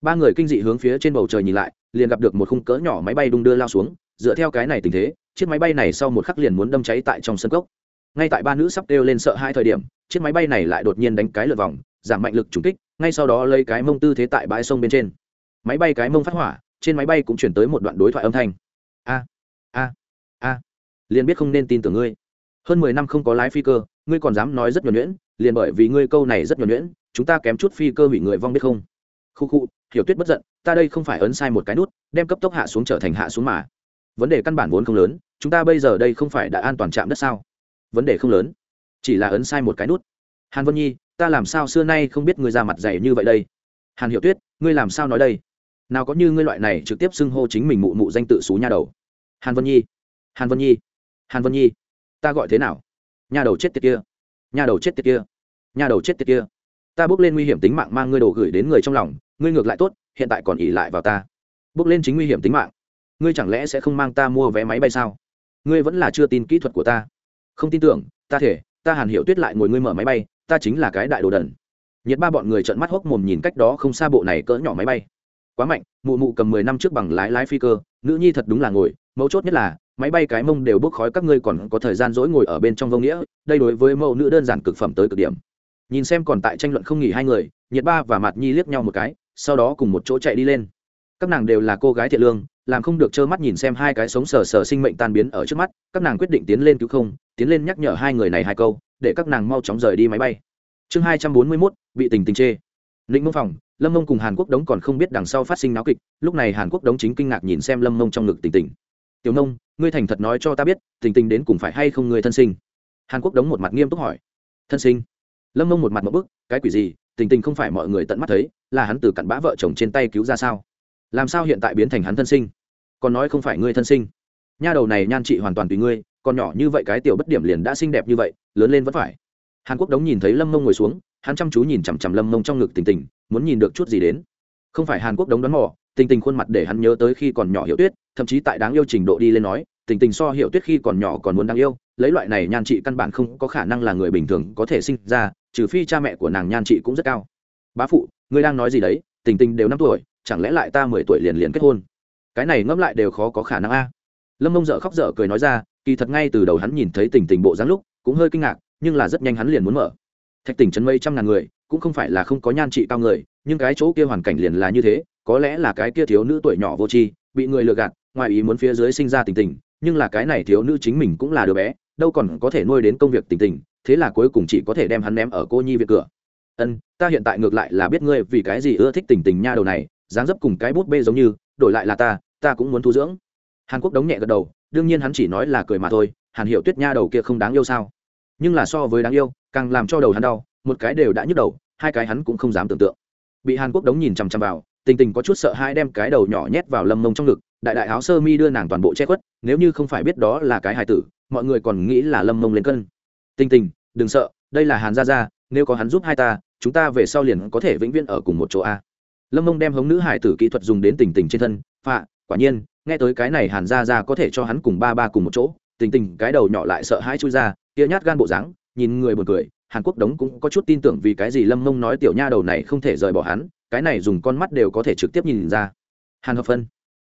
Ba người kinh dị hướng phía trên bầu trời nhìn lại, liền gặp được một khung cỡ nhỏ máy bay đung đưa lao xuống. Dựa theo cái này tình thế, chiếc máy bay này sau một khắc liền muốn đâm cháy tại trong sân cốc. Ngay tại ba nữ sắp kêu lên sợ hai thời điểm, chiếc máy bay này lại đột nhiên đánh cái lượt vòng, giảm mạnh lực trúng kích, ngay sau đó lấy cái mông tư thế tại bãi sông bên trên. Máy bay cái mông phát hỏa, trên máy bay cũng chuyển tới một đoạn đối thoại âm thanh. A a a liền biết không nên tin tưởng ngươi. Hơn mười năm không có lái phi cơ, ngươi còn dám nói rất nhuẩn nhuyễn, liền bởi vì ngươi câu này rất nhuẩn nhuyễn, chúng ta kém chút phi cơ hủy người vong biết không? Khu khu, hiểu tuyết bất giận, ta đây không phải ấn sai một cái nút, đem cấp tốc hạ xuống trở thành hạ xuống mà. Vấn đề căn bản vốn không lớn, chúng ta bây giờ đây không phải đã an toàn chạm đất sao? Vấn đề không lớn, chỉ là ấn sai một cái nút. Hàn vân nhi, ta làm sao xưa nay không biết ngươi ra mặt dày như vậy đây? Hàn hiệu tuyết, ngươi làm sao nói đây? Nào có như ngươi loại này trực tiếp xưng hô chính mình mụ mụ danh tự xú nha đầu. Hàn vân nhi, hàn vân nhi hàn vân nhi, ta gọi thế nào? Nhà đầu chết tiệt kia, nhà đầu chết tiệt kia, nhà đầu chết tiệt kia. Ta bước lên nguy hiểm tính mạng mang ngươi đồ gửi đến người trong lòng, ngươi ngược lại tốt, hiện tại còn ỉ lại vào ta. Bước lên chính nguy hiểm tính mạng, ngươi chẳng lẽ sẽ không mang ta mua vé máy bay sao? Ngươi vẫn là chưa tin kỹ thuật của ta. Không tin tưởng, ta thể, ta hàn hiểu tuyết lại ngồi ngươi mở máy bay, ta chính là cái đại đồ đần. Nhiệt ba bọn người trợn mắt hốc mồm nhìn cách đó không xa bộ này cỡ nhỏ máy bay. Quá mạnh, mụ mụ cầm mười năm trước bằng lái lái phi cơ, nữ nhi thật đúng là ngồi mấu chốt nhất là, máy bay cái mông đều bốc khói, các ngươi còn có thời gian dỗi ngồi ở bên trong vô nghĩa, đây đối với mẫu nữ đơn giản cực phẩm tới cực điểm. Nhìn xem còn tại tranh luận không nghỉ hai người, nhiệt ba và mặt nhi liếc nhau một cái, sau đó cùng một chỗ chạy đi lên. Các nàng đều là cô gái thiện lương, làm không được trơ mắt nhìn xem hai cái sống sờ sờ sinh mệnh tan biến ở trước mắt, các nàng quyết định tiến lên cứu không, tiến lên nhắc nhở hai người này hai câu, để các nàng mau chóng rời đi máy bay. Chương hai trăm bốn mươi mốt, bị tình tình chê. Lĩnh mông phòng, lâm mông cùng hàn quốc đống còn không biết đằng sau phát sinh náo kịch, lúc này hàn quốc đống chính kinh ngạc nhìn xem lâm mông trong ngực tình tình tiểu nông, ngươi thành thật nói cho ta biết, tình tình đến cùng phải hay không ngươi thân sinh? Hàn quốc đống một mặt nghiêm túc hỏi. Thân sinh? Lâm mông một mặt một bức, cái quỷ gì? Tình tình không phải mọi người tận mắt thấy, là hắn từ cặn bã vợ chồng trên tay cứu ra sao? Làm sao hiện tại biến thành hắn thân sinh? Còn nói không phải ngươi thân sinh? Nha đầu này nhan trị hoàn toàn tùy ngươi, còn nhỏ như vậy cái tiểu bất điểm liền đã xinh đẹp như vậy, lớn lên vẫn phải. Hàn quốc đống nhìn thấy lâm mông ngồi xuống, hắn chăm chú nhìn chằm chằm lâm mông trong ngực tình tình, muốn nhìn được chút gì đến. Không phải hàn quốc đống đoán mò tình tình khuôn mặt để hắn nhớ tới khi còn nhỏ hiểu tuyết, thậm chí tại đáng yêu trình độ đi lên nói, tình tình so hiểu tuyết khi còn nhỏ còn muốn đáng yêu, lấy loại này nhan trị căn bản không có khả năng là người bình thường có thể sinh ra, trừ phi cha mẹ của nàng nhan trị cũng rất cao. Bá phụ, ngươi đang nói gì đấy, tình tình đều năm tuổi, chẳng lẽ lại ta mười tuổi liền liền kết hôn? Cái này ngẫm lại đều khó có khả năng a. Lâm mông dở khóc dở cười nói ra, kỳ thật ngay từ đầu hắn nhìn thấy tình tình bộ dáng lúc, cũng hơi kinh ngạc, nhưng là rất nhanh hắn liền muốn mở. Thạch tỉnh trấn mây trăm ngàn người, cũng không phải là không có nhan trị cao người, nhưng cái chỗ kia hoàn cảnh liền là như thế có lẽ là cái kia thiếu nữ tuổi nhỏ vô tri, bị người lừa gạt, ngoài ý muốn phía dưới sinh ra tình tình, nhưng là cái này thiếu nữ chính mình cũng là đứa bé, đâu còn có thể nuôi đến công việc tình tình, thế là cuối cùng chỉ có thể đem hắn ném ở cô nhi viện cửa. Ân, ta hiện tại ngược lại là biết ngươi vì cái gì ưa thích tình tình nha đầu này, dáng dấp cùng cái bút bê giống như, đổi lại là ta ta cũng muốn thu dưỡng. Hàn quốc đống nhẹ gật đầu, đương nhiên hắn chỉ nói là cười mà thôi, hàn hiệu tuyết nha đầu kia không đáng yêu sao? Nhưng là so với đáng yêu, càng làm cho đầu hắn đau, một cái đều đã nhức đầu, hai cái hắn cũng không dám tưởng tượng. Bị hàn quốc đống nhìn chằm chằm vào tình tình có chút sợ hai đem cái đầu nhỏ nhét vào lâm mông trong ngực, đại đại áo sơ mi đưa nàng toàn bộ che khuất, nếu như không phải biết đó là cái hài tử, mọi người còn nghĩ là lâm mông lên cân. Tình tình, đừng sợ, đây là hàn gia gia, nếu có hắn giúp hai ta, chúng ta về sau liền có thể vĩnh viễn ở cùng một chỗ a. Lâm mông đem hống nữ hải tử kỹ thuật dùng đến tình tình trên thân, phạ, quả nhiên, nghe tới cái này hàn gia gia có thể cho hắn cùng ba ba cùng một chỗ, tình tình cái đầu nhỏ lại sợ hai chui ra, kia nhát gan bộ dáng, nhìn người buồn cười, hàn quốc đống cũng có chút tin tưởng vì cái gì lâm mông nói tiểu nha đầu này không thể rời bỏ hắn cái này dùng con mắt đều có thể trực tiếp nhìn ra. Hàn hợp phân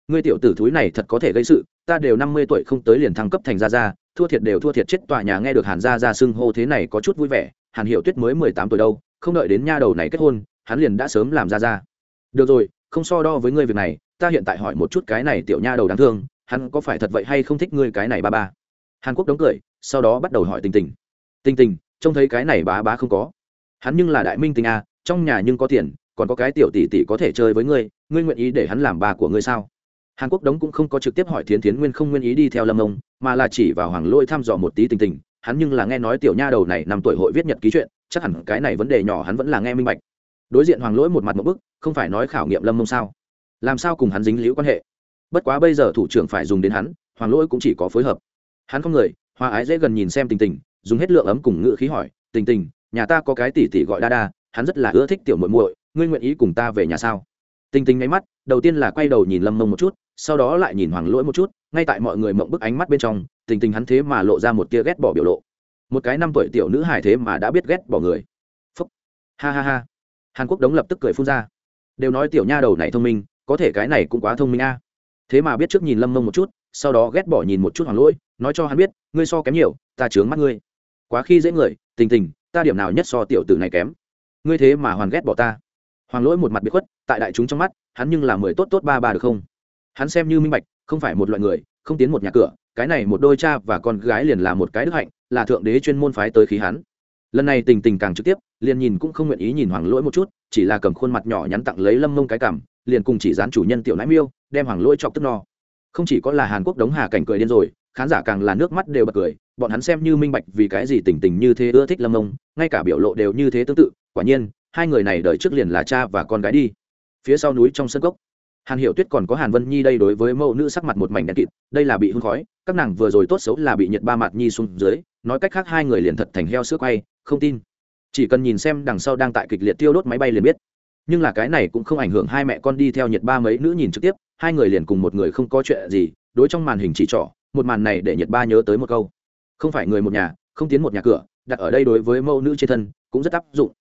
ngươi tiểu tử thúi này thật có thể gây sự, ta đều năm mươi tuổi không tới liền thăng cấp thành gia gia, thua thiệt đều thua thiệt chết, tòa nhà nghe được hàn gia gia xưng hô thế này có chút vui vẻ, hàn hiệu tuyết mới mười tám tuổi đâu, không đợi đến nha đầu này kết hôn, hắn liền đã sớm làm gia gia. Được rồi, không so đo với ngươi việc này, ta hiện tại hỏi một chút cái này tiểu nha đầu đáng thương, hắn có phải thật vậy hay không thích ngươi cái này ba ba? Hàn quốc đóng cười, sau đó bắt đầu hỏi tình tình. Tình tình, trông thấy cái này bá bá không có. Hắn nhưng là đại minh tình a trong nhà nhưng có tiền còn có cái tiểu tỷ tỷ có thể chơi với ngươi ngươi nguyện ý để hắn làm bà của ngươi sao? Hàn quốc đống cũng không có trực tiếp hỏi thiến thiến nguyên không nguyên ý đi theo lâm ông, mà là chỉ vào hoàng lôi thăm dò một tí tình tình, hắn nhưng là nghe nói tiểu nha đầu này năm tuổi hội viết nhật ký chuyện, chắc hẳn cái này vấn đề nhỏ hắn vẫn là nghe minh bạch. Đối diện hoàng lỗi một mặt một bức, không phải nói khảo nghiệm lâm mông sao? Làm sao cùng hắn dính liễu quan hệ? Bất quá bây giờ thủ trưởng phải dùng đến hắn, hoàng lỗi cũng chỉ có phối hợp. Hắn không người, hoa ái dễ gần nhìn xem tình tình, dùng hết lượng ấm cùng ngự khí hỏi, tình tình, nhà ta có cái tỷ tỷ gọi đa đa, hắn rất là ưa thích tiểu muội muội ngươi nguyện ý cùng ta về nhà sao? Tình tình nháy mắt, đầu tiên là quay đầu nhìn lâm mông một chút, sau đó lại nhìn hoàng lỗi một chút, ngay tại mọi người mộng bức ánh mắt bên trong, tình tình hắn thế mà lộ ra một tia ghét bỏ biểu lộ. Một cái năm tuổi tiểu nữ hài thế mà đã biết ghét bỏ người. Phúc. Ha ha ha. Hàn quốc đống lập tức cười phun ra. Đều nói tiểu nha đầu này thông minh, có thể cái này cũng quá thông minh a. Thế mà biết trước nhìn lâm mông một chút, sau đó ghét bỏ nhìn một chút hoàng lỗi, nói cho hắn biết, ngươi so kém nhiều, ta chướng mắt ngươi. Quá khi dễ người, tình tình, ta điểm nào nhất so tiểu tử này kém? Ngươi thế mà hoàn ghét bỏ ta hoàng lỗi một mặt biệt khuất, tại đại chúng trong mắt, hắn nhưng là mười tốt tốt ba ba được không? Hắn xem như minh bạch, không phải một loại người, không tiến một nhà cửa, cái này một đôi cha và con gái liền là một cái đức hạnh, là thượng đế chuyên môn phái tới khí hắn. Lần này tình tình càng trực tiếp, liền nhìn cũng không nguyện ý nhìn hoàng lỗi một chút, chỉ là cầm khuôn mặt nhỏ nhắn tặng lấy lâm mông cái cảm, liền cùng chỉ dán chủ nhân tiểu nãi miêu, đem hoàng lỗi chọc tức no. Không chỉ có là hàn quốc đống hà cảnh cười điên rồi, khán giả càng là nước mắt đều bật cười, bọn hắn xem như minh bạch vì cái gì tình tình như thế ưa thích lâm mông, ngay cả biểu lộ đều như thế tương tự, quả nhiên hai người này đợi trước liền là cha và con gái đi. Phía sau núi trong sân gốc hàn hiểu tuyết còn có hàn vân nhi đây đối với mẫu nữ sắc mặt một mảnh đen kịt, đây là bị hưng khói, các nàng vừa rồi tốt xấu là bị nhiệt ba mặt nhi xuống dưới, nói cách khác hai người liền thật thành heo sữa quay, không tin. Chỉ cần nhìn xem đằng sau đang tại kịch liệt tiêu đốt máy bay liền biết. Nhưng là cái này cũng không ảnh hưởng hai mẹ con đi theo nhiệt ba mấy nữ nhìn trực tiếp, hai người liền cùng một người không có chuyện gì, đối trong màn hình chỉ trỏ, một màn này để nhiệt ba nhớ tới một câu. Không phải người một nhà, không tiến một nhà cửa, đặt ở đây đối với mẫu nữ trên thân, cũng rất áp dụng.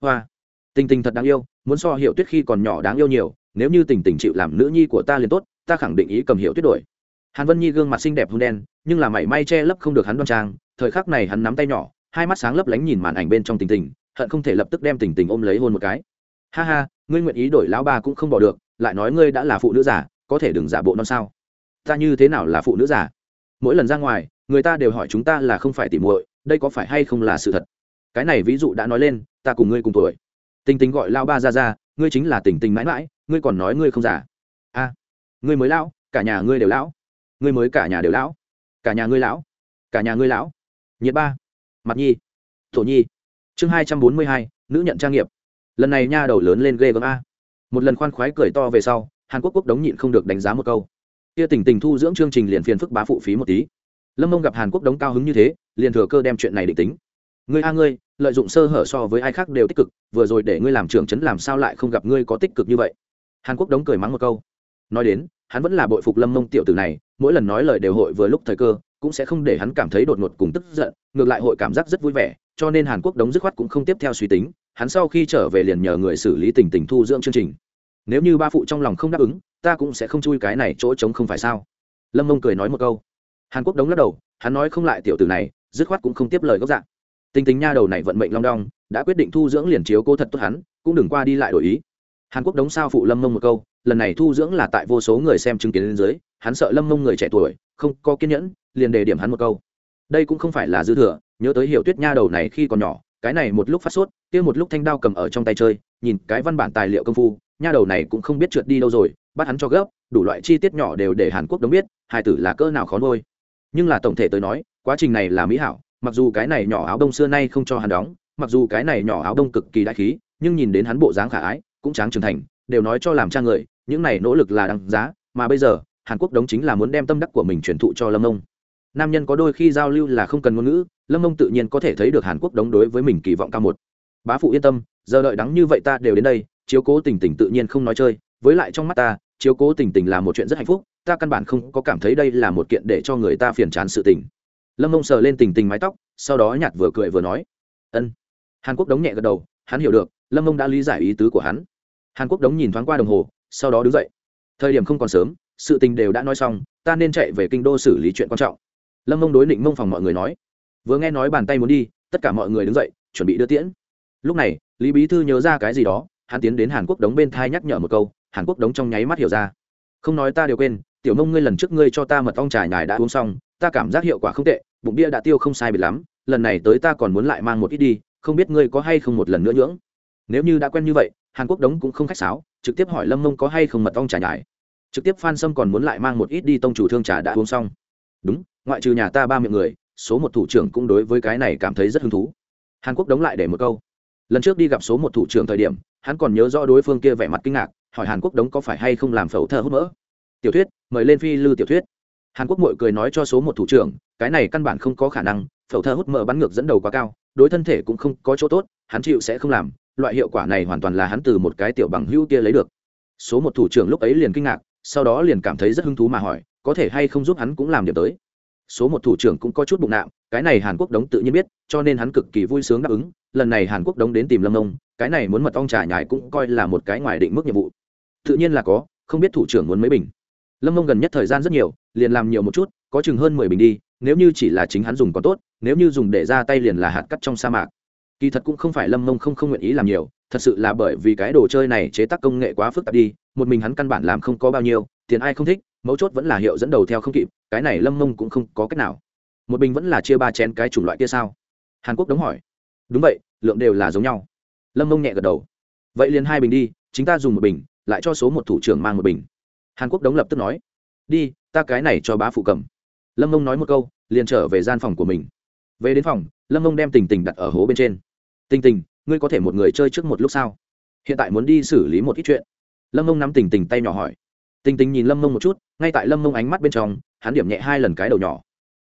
Hoa tình tình thật đáng yêu, muốn so hiệu tuyết khi còn nhỏ đáng yêu nhiều, nếu như tình tình chịu làm nữ nhi của ta liền tốt, ta khẳng định ý cầm hiệu tuyết đổi. Hàn vân nhi gương mặt xinh đẹp hôn đen, nhưng là mảy may che lấp không được hắn đoan trang, thời khắc này hắn nắm tay nhỏ, hai mắt sáng lấp lánh nhìn màn ảnh bên trong tình tình, hận không thể lập tức đem tình tình ôm lấy hôn một cái. Ha ha, ngươi nguyện ý đổi lão ba cũng không bỏ được, lại nói ngươi đã là phụ nữ giả có thể đừng giả bộ non sao. Ta như thế nào là phụ nữ giả mỗi lần ra ngoài, người ta đều hỏi chúng ta là không phải tỉ muội, đây có phải hay không là sự thật? Cái này ví dụ đã nói lên, ta cùng ngươi cùng tuổi tình tình gọi lao ba ra ra, ngươi chính là tình tình mãi mãi, ngươi còn nói ngươi không giả a, ngươi mới lão, cả nhà ngươi đều lão. Ngươi mới cả nhà đều lão. Cả nhà ngươi lão. Cả nhà ngươi lão. Nhiệt ba, mặt nhi, thổ nhi. Chương hai trăm bốn mươi hai, nữ nhận trang nghiệp. Lần này nha đầu lớn lên ghê gớm a. Một lần khoan khoái cười to về sau, hàn quốc quốc đống nhịn không được đánh giá một câu. Kia tình tình thu dưỡng chương trình liền phiền phức bá phụ phí một tí. Lâm mông gặp hàn quốc đống cao hứng như thế, liền thừa cơ đem chuyện này định tính ngươi a ngươi, lợi dụng sơ hở so với ai khác đều tích cực, vừa rồi để ngươi làm trưởng chấn làm sao lại không gặp ngươi có tích cực như vậy? Hàn quốc đống cười mắng một câu. Nói đến, hắn vẫn là bội phục lâm mông tiểu tử này, mỗi lần nói lời đều hội vừa lúc thời cơ, cũng sẽ không để hắn cảm thấy đột ngột cùng tức giận, ngược lại hội cảm giác rất vui vẻ, cho nên hàn quốc đống dứt khoát cũng không tiếp theo suy tính, hắn sau khi trở về liền nhờ người xử lý tình tình thu dưỡng chương trình. Nếu như ba phụ trong lòng không đáp ứng, ta cũng sẽ không chui cái này chỗ trống không phải sao? Lâm mông cười nói một câu. Hàn quốc đống lắc đầu, hắn nói không lại tiểu tử này, dứt khoát cũng không tiếp lời gốc dạng. Tinh tinh nha đầu này vận mệnh long đong, đã quyết định thu dưỡng liền chiếu cô thật tốt hắn, cũng đừng qua đi lại đổi ý. Hàn quốc đống sao phụ lâm mông một câu, lần này thu dưỡng là tại vô số người xem chứng kiến lên dưới, hắn sợ lâm mông người trẻ tuổi, không có kiên nhẫn, liền đề điểm hắn một câu. Đây cũng không phải là dư thừa, nhớ tới hiểu tuyết nha đầu này khi còn nhỏ, cái này một lúc phát sốt, kia một lúc thanh đao cầm ở trong tay chơi, nhìn cái văn bản tài liệu công phu, nha đầu này cũng không biết trượt đi đâu rồi, bắt hắn cho gấp, đủ loại chi tiết nhỏ đều để hàn quốc đống biết, hai tử là cỡ nào khó nuôi. Nhưng là tổng thể tới nói, quá trình này là mỹ hảo mặc dù cái này nhỏ áo đông xưa nay không cho hắn đóng, mặc dù cái này nhỏ áo đông cực kỳ đại khí, nhưng nhìn đến hắn bộ dáng khả ái, cũng tráng trưởng thành, đều nói cho làm cha người, những này nỗ lực là đáng giá, mà bây giờ, hàn quốc đống chính là muốn đem tâm đắc của mình truyền thụ cho lâm ông nam nhân có đôi khi giao lưu là không cần ngôn ngữ, lâm ông tự nhiên có thể thấy được hàn quốc đống đối với mình kỳ vọng cao một. Bá phụ yên tâm, giờ đợi đắng như vậy ta đều đến đây, chiếu cố tình tình tự nhiên không nói chơi, với lại trong mắt ta, chiếu cố tình tình là một chuyện rất hạnh phúc, ta căn bản không có cảm thấy đây là một kiện để cho người ta phiền chán sự tình lâm mông sờ lên tình tình mái tóc, sau đó nhạt vừa cười vừa nói. Ân. Hàn quốc đống nhẹ gật đầu, hắn hiểu được, lâm mông đã lý giải ý tứ của hắn. Hàn quốc đống nhìn thoáng qua đồng hồ, sau đó đứng dậy. Thời điểm không còn sớm, sự tình đều đã nói xong, ta nên chạy về kinh đô xử lý chuyện quan trọng. Lâm mông đối định mông phòng mọi người nói. Vừa nghe nói bàn tay muốn đi, tất cả mọi người đứng dậy, chuẩn bị đưa tiễn. Lúc này, lý bí thư nhớ ra cái gì đó, hắn tiến đến hàn quốc đống bên thai nhắc nhở một câu, hàn quốc đống trong nháy mắt hiểu ra. Không nói ta đều quên, tiểu mông ngươi lần trước ngươi cho ta mật ong trà nhài đã uống xong, ta cảm giác hiệu quả không tệ bụng bia đã tiêu không sai bị lắm, lần này tới ta còn muốn lại mang một ít đi, không biết ngươi có hay không một lần nữa nhưỡng. Nếu như đã quen như vậy, hàn quốc đống cũng không khách sáo, trực tiếp hỏi lâm mông có hay không mật ong trà nhải. Trực tiếp phan sâm còn muốn lại mang một ít đi tông chủ thương trà đã uống xong. Đúng, ngoại trừ nhà ta ba miệng người, số một thủ trưởng cũng đối với cái này cảm thấy rất hứng thú. Hàn quốc đống lại để một câu. Lần trước đi gặp số một thủ trưởng thời điểm, hắn còn nhớ rõ đối phương kia vẻ mặt kinh ngạc, hỏi hàn quốc đống có phải hay không làm phẫu thơ hút mỡ. Tiểu thuyết, mời lên phi lư tiểu thuyết. Hàn quốc mội cười nói cho số một thủ trưởng cái này căn bản không có khả năng, phẫu thơ hút mỡ bắn ngược dẫn đầu quá cao, đối thân thể cũng không có chỗ tốt, hắn chịu sẽ không làm, loại hiệu quả này hoàn toàn là hắn từ một cái tiểu bằng hữu kia lấy được. Số một thủ trưởng lúc ấy liền kinh ngạc, sau đó liền cảm thấy rất hứng thú mà hỏi, có thể hay không giúp hắn cũng làm điểm tới. Số một thủ trưởng cũng có chút bụng nạm, cái này hàn quốc đống tự nhiên biết, cho nên hắn cực kỳ vui sướng đáp ứng, lần này hàn quốc đống đến tìm lâm ông cái này muốn mật ong trà nhái cũng coi là một cái ngoài định mức nhiệm vụ. Tự nhiên là có, không biết thủ trưởng muốn mấy bình. Lâm ông gần nhất thời gian rất nhiều, liền làm nhiều một chút, có chừng hơn mười bình đi nếu như chỉ là chính hắn dùng còn tốt, nếu như dùng để ra tay liền là hạt cắt trong sa mạc. Kỳ thật cũng không phải lâm mông không không nguyện ý làm nhiều, thật sự là bởi vì cái đồ chơi này chế tác công nghệ quá phức tạp đi, một mình hắn căn bản làm không có bao nhiêu, tiền ai không thích, mấu chốt vẫn là hiệu dẫn đầu theo không kịp, cái này lâm mông cũng không có cách nào. Một bình vẫn là chia ba chén cái chủng loại kia sao? Hàn quốc đống hỏi. Đúng vậy, lượng đều là giống nhau. Lâm mông nhẹ gật đầu. Vậy liền hai bình đi, chính ta dùng một bình, lại cho số một thủ trưởng mang một bình. Hàn quốc đống lập tức nói. Đi, ta cái này cho bá phụ cầm lâm mông nói một câu, liền trở về gian phòng của mình. Về đến phòng, lâm mông đem tình tình đặt ở hố bên trên. Tình tình, ngươi có thể một người chơi trước một lúc sao? Hiện tại muốn đi xử lý một ít chuyện. Lâm mông nắm tình tình tay nhỏ hỏi. Tình tình nhìn lâm mông một chút, ngay tại lâm mông ánh mắt bên trong, hắn điểm nhẹ hai lần cái đầu nhỏ.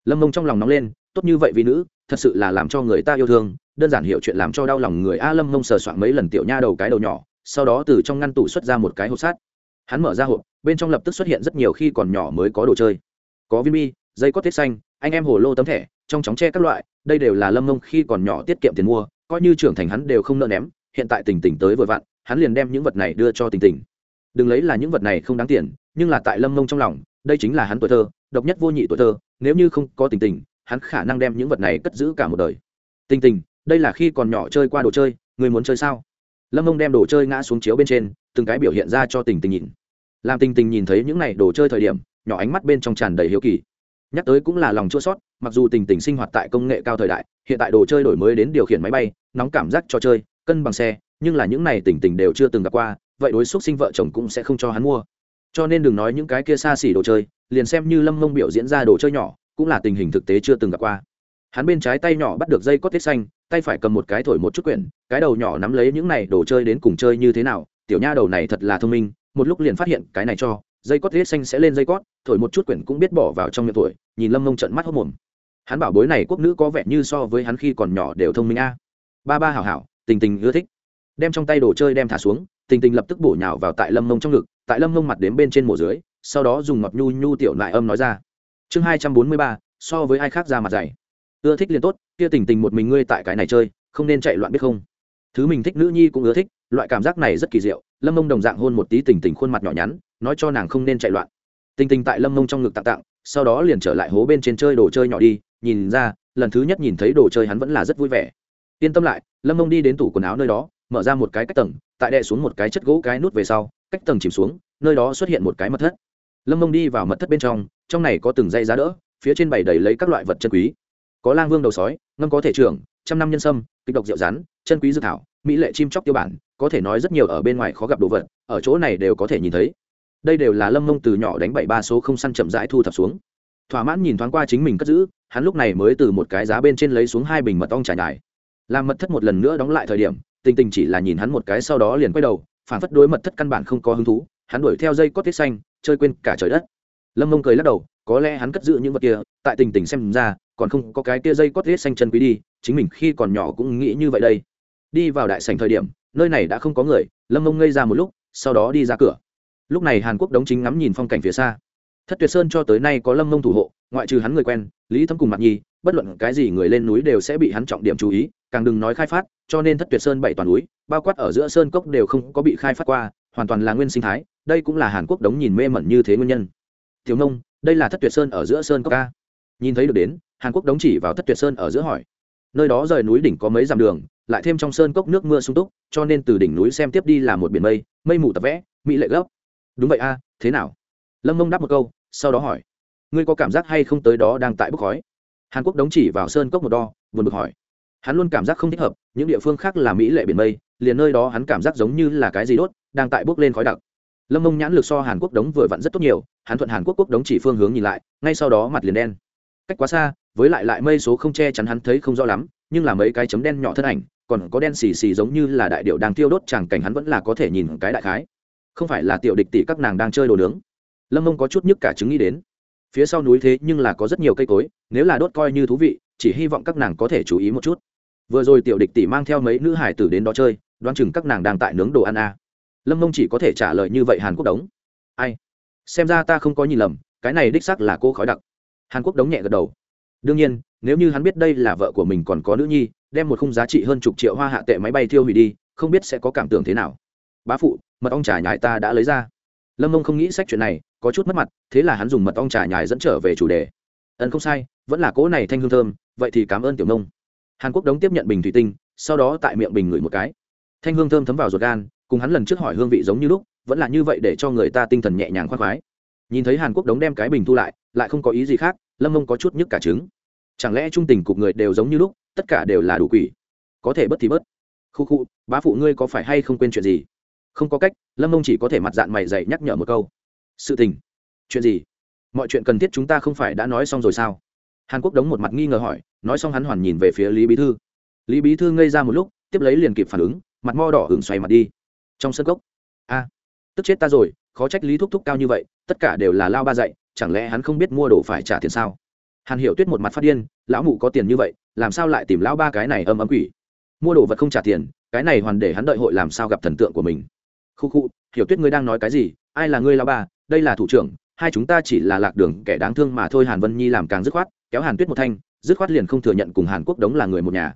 Lâm mông trong lòng nóng lên, tốt như vậy vì nữ, thật sự là làm cho người ta yêu thương, đơn giản hiểu chuyện làm cho đau lòng người. A lâm mông sờ soạn mấy lần tiểu nha đầu cái đầu nhỏ, sau đó từ trong ngăn tủ xuất ra một cái hộp sát hắn mở ra hộp, bên trong lập tức xuất hiện rất nhiều khi còn nhỏ mới có đồ chơi. Có viên bi dây cót tiết xanh, anh em hồ lô tấm thẻ, trong chóng tre các loại, đây đều là lâm mông khi còn nhỏ tiết kiệm tiền mua, coi như trưởng thành hắn đều không nợ ném, hiện tại tình tình tới vội vặn, hắn liền đem những vật này đưa cho tình tình. Đừng lấy là những vật này không đáng tiền, nhưng là tại lâm mông trong lòng, đây chính là hắn tuổi thơ, độc nhất vô nhị tuổi thơ, nếu như không có tình tình, hắn khả năng đem những vật này cất giữ cả một đời. Tình tình, đây là khi còn nhỏ chơi qua đồ chơi, người muốn chơi sao? Lâm mông đem đồ chơi ngã xuống chiếu bên trên, từng cái biểu hiện ra cho tình tình nhìn. Làm tình tình nhìn thấy những này đồ chơi thời điểm, nhỏ ánh mắt bên trong tràn đầy hiếu kỳ nhắc tới cũng là lòng chua sót, mặc dù tình tình sinh hoạt tại công nghệ cao thời đại, hiện tại đồ chơi đổi mới đến điều khiển máy bay, nóng cảm giác cho chơi, cân bằng xe, nhưng là những này tình tình đều chưa từng gặp qua, vậy đối xúc sinh vợ chồng cũng sẽ không cho hắn mua. Cho nên đừng nói những cái kia xa xỉ đồ chơi, liền xem như lâm mông biểu diễn ra đồ chơi nhỏ, cũng là tình hình thực tế chưa từng gặp qua. Hắn bên trái tay nhỏ bắt được dây cót tiết xanh, tay phải cầm một cái thổi một chút quyển, cái đầu nhỏ nắm lấy những này đồ chơi đến cùng chơi như thế nào, tiểu nha đầu này thật là thông minh, một lúc liền phát hiện cái này cho dây cót tiết xanh sẽ lên dây cót, thổi một chút quyển cũng biết bỏ vào trong miệng tuổi nhìn lâm mông trận mắt hốc mồm. Hắn bảo bối này quốc nữ có vẻ như so với hắn khi còn nhỏ đều thông minh a. Ba ba hảo hảo, tình tình ưa thích. Đem trong tay đồ chơi đem thả xuống, tình tình lập tức bổ nhào vào tại lâm mông trong ngực, tại lâm mông mặt đến bên trên mổ dưới, sau đó dùng ngọt nhu nhu tiểu lại âm nói ra. Chương hai trăm bốn mươi ba, so với ai khác ra mặt dày. Ưa thích liền tốt, kia tình tình một mình ngươi tại cái này chơi, không nên chạy loạn biết không. Thứ mình thích nữ nhi cũng ưa thích, loại cảm giác này rất kỳ diệu, lâm mông đồng dạng hôn một tí tình tình khuôn mặt nhỏ nhắn nói cho nàng không nên chạy loạn. Tinh tinh tại lâm mông trong ngực tặng tặng sau đó liền trở lại hố bên trên chơi đồ chơi nhỏ đi, nhìn ra, lần thứ nhất nhìn thấy đồ chơi hắn vẫn là rất vui vẻ. Yên tâm lại, lâm mông đi đến tủ quần áo nơi đó, mở ra một cái cách tầng, tại đệ xuống một cái chất gỗ cái nút về sau, cách tầng chìm xuống, nơi đó xuất hiện một cái mật thất. Lâm mông đi vào mật thất bên trong trong này có từng dây giá đỡ, phía trên bày đầy lấy các loại vật chân quý. Có lang vương đầu sói, ngâm có thể trưởng, trăm năm nhân sâm, kịch độc rượu rắn chân quý dự thảo, mỹ lệ chim chóc tiêu bản, có thể nói rất nhiều ở bên ngoài khó gặp đồ vật, ở chỗ này đều có thể nhìn thấy đây đều là lâm mông từ nhỏ đánh bảy ba số không săn chậm rãi thu thập xuống. Thỏa mãn nhìn thoáng qua chính mình cất giữ, hắn lúc này mới từ một cái giá bên trên lấy xuống hai bình mật ong trải nhải. Làm mật thất một lần nữa đóng lại thời điểm, tình tình chỉ là nhìn hắn một cái sau đó liền quay đầu, phản phất đối mật thất căn bản không có hứng thú, hắn đuổi theo dây cót tiết xanh, chơi quên cả trời đất. Lâm mông cười lắc đầu, có lẽ hắn cất giữ những vật kia, tại tình tình xem ra, còn không có cái kia dây cót tiết xanh chân quý đi, chính mình khi còn nhỏ cũng nghĩ như vậy đây. Đi vào đại sảnh thời điểm, nơi này đã không có người, lâm mông ngây ra một lúc, sau đó đi ra cửa lúc này hàn quốc đống chính ngắm nhìn phong cảnh phía xa. Thất tuyệt sơn cho tới nay có lâm mông thủ hộ, ngoại trừ hắn người quen, lý thấm cùng mặt nhi, bất luận cái gì người lên núi đều sẽ bị hắn trọng điểm chú ý, càng đừng nói khai phát, cho nên thất tuyệt sơn bảy toàn núi, bao quát ở giữa sơn cốc đều không có bị khai phát qua, hoàn toàn là nguyên sinh thái, đây cũng là hàn quốc đống nhìn mê mẩn như thế nguyên nhân. Thiếu nông, đây là thất tuyệt sơn ở giữa sơn cốc ca nhìn thấy được đến, hàn quốc đống chỉ vào thất tuyệt sơn ở giữa hỏi. Nơi đó rời núi đỉnh có mấy dặm đường, lại thêm trong sơn cốc nước mưa sung túc, cho nên từ đỉnh núi xem tiếp đi là một biển mây mây mù tập vẽ, mỹ lệ gấp đúng vậy a, thế nào? Lâm mông đáp một câu, sau đó hỏi. Ngươi có cảm giác hay không tới đó đang tại bốc khói? Hàn quốc đóng chỉ vào sơn cốc một đo, buồn bực hỏi. Hắn luôn cảm giác không thích hợp, những địa phương khác là mỹ lệ biển mây, liền nơi đó hắn cảm giác giống như là cái gì đốt, đang tại bốc lên khói đặc. Lâm mông nhãn lực so hàn quốc đống vừa vặn rất tốt nhiều, hắn thuận hàn quốc quốc đống chỉ phương hướng nhìn lại, ngay sau đó mặt liền đen. Cách quá xa, với lại lại mây số không che chắn hắn thấy không rõ lắm, nhưng là mấy cái chấm đen nhỏ thân ảnh, còn có đen xì xì giống như là đại điệu đang tiêu đốt, chẳng cảnh hắn vẫn là có thể nhìn cái đại khái không phải là tiểu địch tỷ các nàng đang chơi đồ nướng. Lâm mông có chút nhức cả chứng nghĩ đến. Phía sau núi thế nhưng là có rất nhiều cây cối, nếu là đốt coi như thú vị, chỉ hy vọng các nàng có thể chú ý một chút. Vừa rồi tiểu địch tỷ mang theo mấy nữ hải tử đến đó chơi, đoán chừng các nàng đang tại nướng đồ ăn à. lâm mông chỉ có thể trả lời như vậy hàn quốc đống. Ai? Xem ra ta không có nhìn lầm, cái này đích xác là cô khói đặc. Hàn quốc đống nhẹ gật đầu. Đương nhiên, nếu như hắn biết đây là vợ của mình còn có nữ nhi, đem một khung giá trị hơn chục triệu hoa hạ tệ máy bay thiêu hủy đi, không biết sẽ có cảm tưởng thế nào. Bá phụ mật ong trà nhài ta đã lấy ra. Lâm mông không nghĩ sách chuyện này, có chút mất mặt, thế là hắn dùng mật ong trà nhài dẫn trở về chủ đề. Ân không sai, vẫn là cỗ này thanh hương thơm, vậy thì cảm ơn tiểu nông hàn quốc đống tiếp nhận bình thủy tinh, sau đó tại miệng bình ngửi một cái. Thanh hương thơm thấm vào ruột gan, cùng hắn lần trước hỏi hương vị giống như lúc, vẫn là như vậy để cho người ta tinh thần nhẹ nhàng khoác khoái. Nhìn thấy hàn quốc đống đem cái bình thu lại lại không có ý gì khác, lâm mông có chút nhức cả trứng. Chẳng lẽ trung tình cục người đều giống như lúc, tất cả đều là đủ quỷ? Có thể bất thì bớt. Khu khu, bá phụ ngươi có phải hay không quên chuyện gì? Không có cách, lâm mông chỉ có thể mặt dạng mày dậy nhắc nhở một câu. Sự tình. Chuyện gì? Mọi chuyện cần thiết chúng ta không phải đã nói xong rồi sao? Hàn quốc đống một mặt nghi ngờ hỏi, nói xong hắn hoàn nhìn về phía lý bí thư. Lý bí thư ngây ra một lúc, tiếp lấy liền kịp phản ứng, mặt mo đỏ hưởng xoay mặt đi. Trong sân gốc a. Tức chết ta rồi, khó trách lý thúc thúc cao như vậy, tất cả đều là lao ba dạy, chẳng lẽ hắn không biết mua đồ phải trả tiền sao? Hàn hiểu tuyết một mặt phát điên, lão mụ có tiền như vậy, làm sao lại tìm lão ba cái này âm ấm quỷ? Mua đồ vật không trả tiền, cái này hoàn để hắn đợi hội làm sao gặp thần tượng của mình? Khu khu hiểu tuyết ngươi đang nói cái gì? Ai là ngươi lão bà? đây là thủ trưởng hai chúng ta chỉ là lạc đường kẻ đáng thương mà thôi hàn vân nhi làm càng dứt khoát kéo hàn tuyết một thanh dứt khoát liền không thừa nhận cùng hàn quốc đống là người một nhà.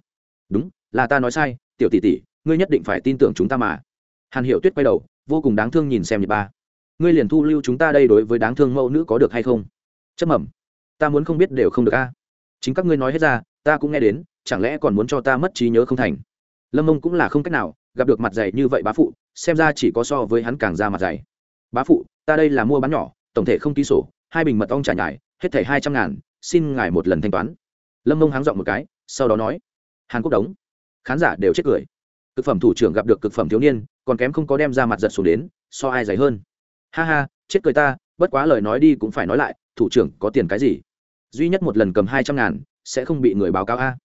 Đúng là ta nói sai tiểu tỷ tỷ ngươi nhất định phải tin tưởng chúng ta mà. Hàn hiểu tuyết quay đầu vô cùng đáng thương nhìn xem nhật ba. Ngươi liền thu lưu chúng ta đây đối với đáng thương mẫu nữ có được hay không? Chấp mẩm, ta muốn không biết đều không được a. Chính các ngươi nói hết ra ta cũng nghe đến chẳng lẽ còn muốn cho ta mất trí nhớ không thành? Lâm mông cũng là không cách nào gặp được mặt dày như vậy bá phụ, xem ra chỉ có so với hắn càng ra mặt dày. Bá phụ, ta đây là mua bán nhỏ, tổng thể không ký sổ, hai bình mật ong trả nhải, hết thẻ hai trăm ngàn, xin ngài một lần thanh toán. Lâm mông háng dọn một cái, sau đó nói, hàn quốc đống. Khán giả đều chết cười. Cực phẩm thủ trưởng gặp được cực phẩm thiếu niên, còn kém không có đem ra mặt giật xuống đến, so ai dày hơn. Ha ha, chết cười ta, bất quá lời nói đi cũng phải nói lại, thủ trưởng có tiền cái gì? Duy nhất một lần cầm hai trăm ngàn, sẽ không bị người báo cáo a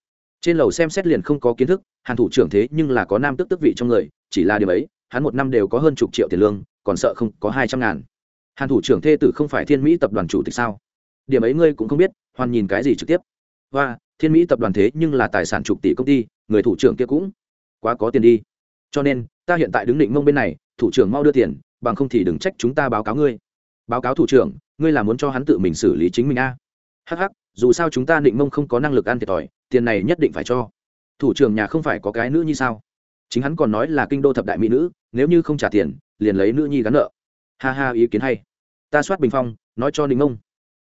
trên lầu xem xét liền không có kiến thức, hàn thủ trưởng thế nhưng là có nam tức tức vị trong người, chỉ là điều ấy, hắn một năm đều có hơn chục triệu tiền lương, còn sợ không có hai trăm ngàn. Hàn thủ trưởng thê tử không phải thiên mỹ tập đoàn chủ tịch sao? Điểm ấy ngươi cũng không biết hoàn nhìn cái gì trực tiếp? Và thiên mỹ tập đoàn thế nhưng là tài sản chục tỷ công ty, người thủ trưởng kia cũng quá có tiền đi. Cho nên, ta hiện tại đứng định mông bên này, thủ trưởng mau đưa tiền, bằng không thì đừng trách chúng ta báo cáo ngươi. Báo cáo thủ trưởng, ngươi là muốn cho hắn tự mình xử lý chính mình a. À. hh dù sao chúng ta định mông không có năng lực ăn thiệt thòi, tiền này nhất định phải cho. Thủ trưởng nhà không phải có cái nữ như sao? Chính hắn còn nói là kinh đô thập đại mỹ nữ, nếu như không trả tiền, liền lấy nữ nhi gắn nợ. Ha ha, ý kiến hay. Ta soát bình phong, nói cho định mông.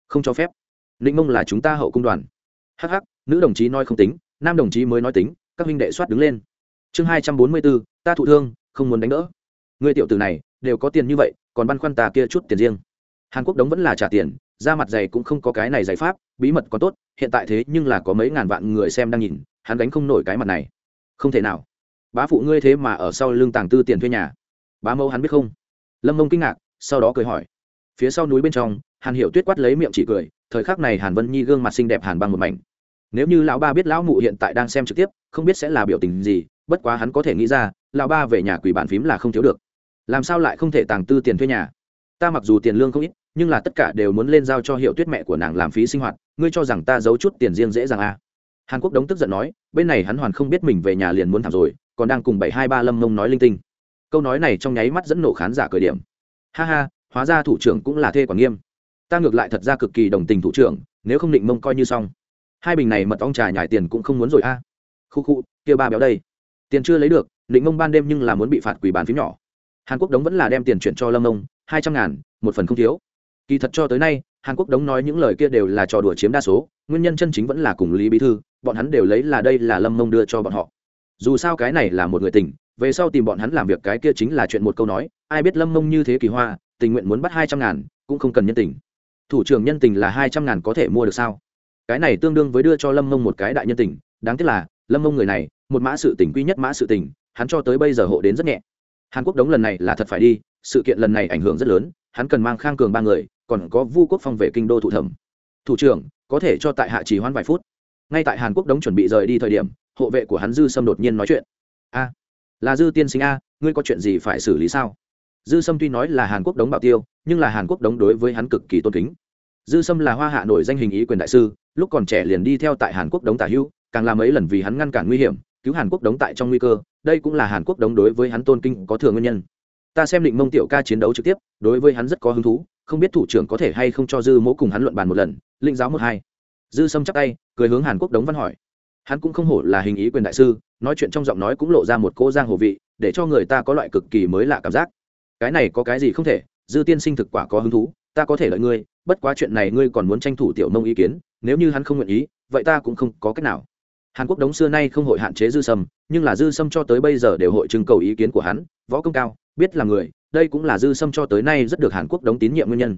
Không cho phép. Định mông là chúng ta hậu cung đoàn. Hh nữ đồng chí nói không tính, nam đồng chí mới nói tính, các huynh đệ soát đứng lên. Chương hai trăm bốn mươi bốn ta thụ thương, không muốn đánh đỡ. Người tiểu tử này, đều có tiền như vậy, còn băn khoăn ta kia chút tiền riêng. Hàn quốc đống vẫn là trả tiền ra mặt dày cũng không có cái này giải pháp, bí mật có tốt, hiện tại thế nhưng là có mấy ngàn vạn người xem đang nhìn, hắn đánh không nổi cái mặt này. Không thể nào. Bá phụ ngươi thế mà ở sau lưng tàng tư tiền thuê nhà. Bá mẫu hắn biết không? Lâm mông kinh ngạc, sau đó cười hỏi. Phía sau núi bên trong, hàn hiểu tuyết quát lấy miệng chỉ cười, thời khắc này hàn vân nhi gương mặt xinh đẹp hàn băng một mảnh. Nếu như lão ba biết lão mụ hiện tại đang xem trực tiếp, không biết sẽ là biểu tình gì, bất quá hắn có thể nghĩ ra, lão ba về nhà quỷ bàn phím là không thiếu được. Làm sao lại không thể tàng tư tiền thuê nhà? Ta mặc dù tiền lương không ít nhưng là tất cả đều muốn lên giao cho hiệu tuyết mẹ của nàng làm phí sinh hoạt, ngươi cho rằng ta giấu chút tiền riêng dễ dàng à. hàn quốc đống tức giận nói, bên này hắn hoàn không biết mình về nhà liền muốn thảm rồi, còn đang cùng bảy hai ba lâm mông nói linh tinh. Câu nói này trong nháy mắt dẫn nổ khán giả cởi điểm. Ha ha, hóa ra thủ trưởng cũng là thê quản nghiêm. Ta ngược lại thật ra cực kỳ đồng tình thủ trưởng, nếu không định mông coi như xong. Hai bình này mật ong trà nhải tiền cũng không muốn rồi a à. khu khu, kia ba béo đây. Tiền chưa lấy được, định mông ban đêm nhưng là muốn bị phạt quỷ bàn phím nhỏ. Hàn quốc đống vẫn là đem tiền chuyển cho lâm mông, hai trăm ngàn, một phần không thiếu kỳ thật cho tới nay, hàn quốc đống nói những lời kia đều là trò đùa chiếm đa số, nguyên nhân chân chính vẫn là cùng lý bí thư, bọn hắn đều lấy là đây là lâm mông đưa cho bọn họ. Dù sao cái này là một người tình, về sau tìm bọn hắn làm việc cái kia chính là chuyện một câu nói, ai biết lâm mông như thế kỳ hoa, tình nguyện muốn bắt hai trăm ngàn, cũng không cần nhân tình. Thủ trưởng nhân tình là hai trăm ngàn có thể mua được sao? Cái này tương đương với đưa cho lâm mông một cái đại nhân tình, đáng tiếc là, lâm mông người này, một mã sự tình quy nhất mã sự tình, hắn cho tới bây giờ hộ đến rất nhẹ. Hàn quốc đống lần này là thật phải đi, sự kiện lần này ảnh hưởng rất lớn, hắn cần mang khang cường ba người còn có vu quốc phong về kinh đô thủ thẩm. Thủ trưởng, có thể cho tại hạ chỉ hoãn vài phút. Ngay tại hàn quốc đống chuẩn bị rời đi thời điểm, hộ vệ của hắn dư sâm đột nhiên nói chuyện. A, là dư tiên sinh a, ngươi có chuyện gì phải xử lý sao? Dư sâm tuy nói là hàn quốc đống bảo tiêu, nhưng là hàn quốc đống đối với hắn cực kỳ tôn kính. Dư sâm là hoa hạ nổi danh hình ý quyền đại sư, lúc còn trẻ liền đi theo tại hàn quốc đống tả hữu, càng làm ấy lần vì hắn ngăn cản nguy hiểm, cứu hàn quốc đống tại trong nguy cơ, đây cũng là hàn quốc đống đối với hắn tôn kinh có thừa nguyên nhân. Ta xem định mông tiểu ca chiến đấu trực tiếp, đối với hắn rất có hứng thú không biết thủ trưởng có thể hay không cho dư mỗ cùng hắn luận bàn một lần, linh giáo một hai. Dư sâm chắc tay, cười hướng hàn quốc đống văn hỏi. Hắn cũng không hổ là hình ý quyền đại sư, nói chuyện trong giọng nói cũng lộ ra một cô giang hồ vị, để cho người ta có loại cực kỳ mới lạ cảm giác. Cái này có cái gì không thể, dư tiên sinh thực quả có hứng thú, ta có thể lợi ngươi, bất quá chuyện này ngươi còn muốn tranh thủ tiểu nông ý kiến, nếu như hắn không nguyện ý, vậy ta cũng không có cách nào. Hàn quốc đống xưa nay không hội hạn chế dư sâm, nhưng là dư sâm cho tới bây giờ đều hội trưng cầu ý kiến của hắn, võ công cao, biết là người đây cũng là dư sâm cho tới nay rất được hàn quốc đóng tín nhiệm nguyên nhân.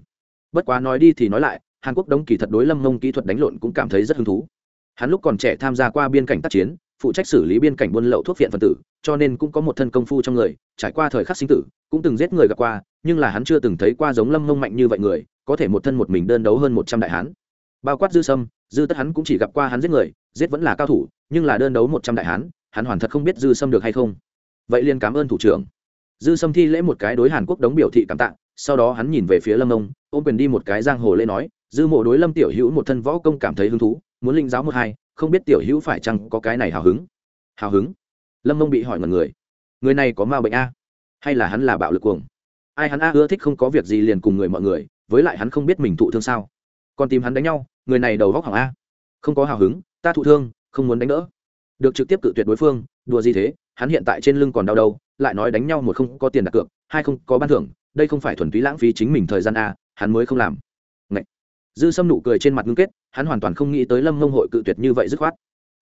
Bất quá nói đi thì nói lại, hàn quốc đóng kỳ thật đối lâm mông kỹ thuật đánh lộn cũng cảm thấy rất hứng thú. Hắn lúc còn trẻ tham gia qua biên cảnh tác chiến, phụ trách xử lý biên cảnh buôn lậu thuốc viện phân tử, cho nên cũng có một thân công phu trong người, trải qua thời khắc sinh tử, cũng từng giết người gặp qua, nhưng là hắn chưa từng thấy qua giống lâm mông mạnh như vậy người, có thể một thân một mình đơn đấu hơn một trăm đại hán. Bao quát dư sâm, dư tất hắn cũng chỉ gặp qua hắn giết người, giết vẫn là cao thủ, nhưng là đơn đấu một trăm đại hán, hắn hoàn thật không biết dư sâm được hay không. Vậy liền cảm ơn thủ trưởng dư sâm thi lễ một cái đối hàn quốc đống biểu thị cảm tạ, sau đó hắn nhìn về phía lâm ông, ôm quyền đi một cái giang hồ lễ nói, dư mộ đối lâm tiểu hữu một thân võ công cảm thấy hứng thú, muốn linh giáo một hai, không biết tiểu hữu phải chăng có cái này hào hứng? Hào hứng? Lâm ông bị hỏi ngần người. Người này có ma bệnh a? Hay là hắn là bạo lực cuồng? Ai hắn a, ưa thích không có việc gì liền cùng người mọi người, với lại hắn không biết mình thụ thương sao. Còn tìm hắn đánh nhau, người này đầu góc hỏng a. Không có hào hứng, ta thụ thương, không muốn đánh đỡ. Được trực tiếp cự tuyệt đối phương, đùa gì thế? Hắn hiện tại trên lưng còn đau đâu, lại nói đánh nhau một không có tiền đặt cược, hai không có ban thưởng, đây không phải thuần túy lãng phí chính mình thời gian a, hắn mới không làm. Ngậy. dư sâm nụ cười trên mặt ngưng kết, hắn hoàn toàn không nghĩ tới lâm mông hội cự tuyệt như vậy dứt khoát.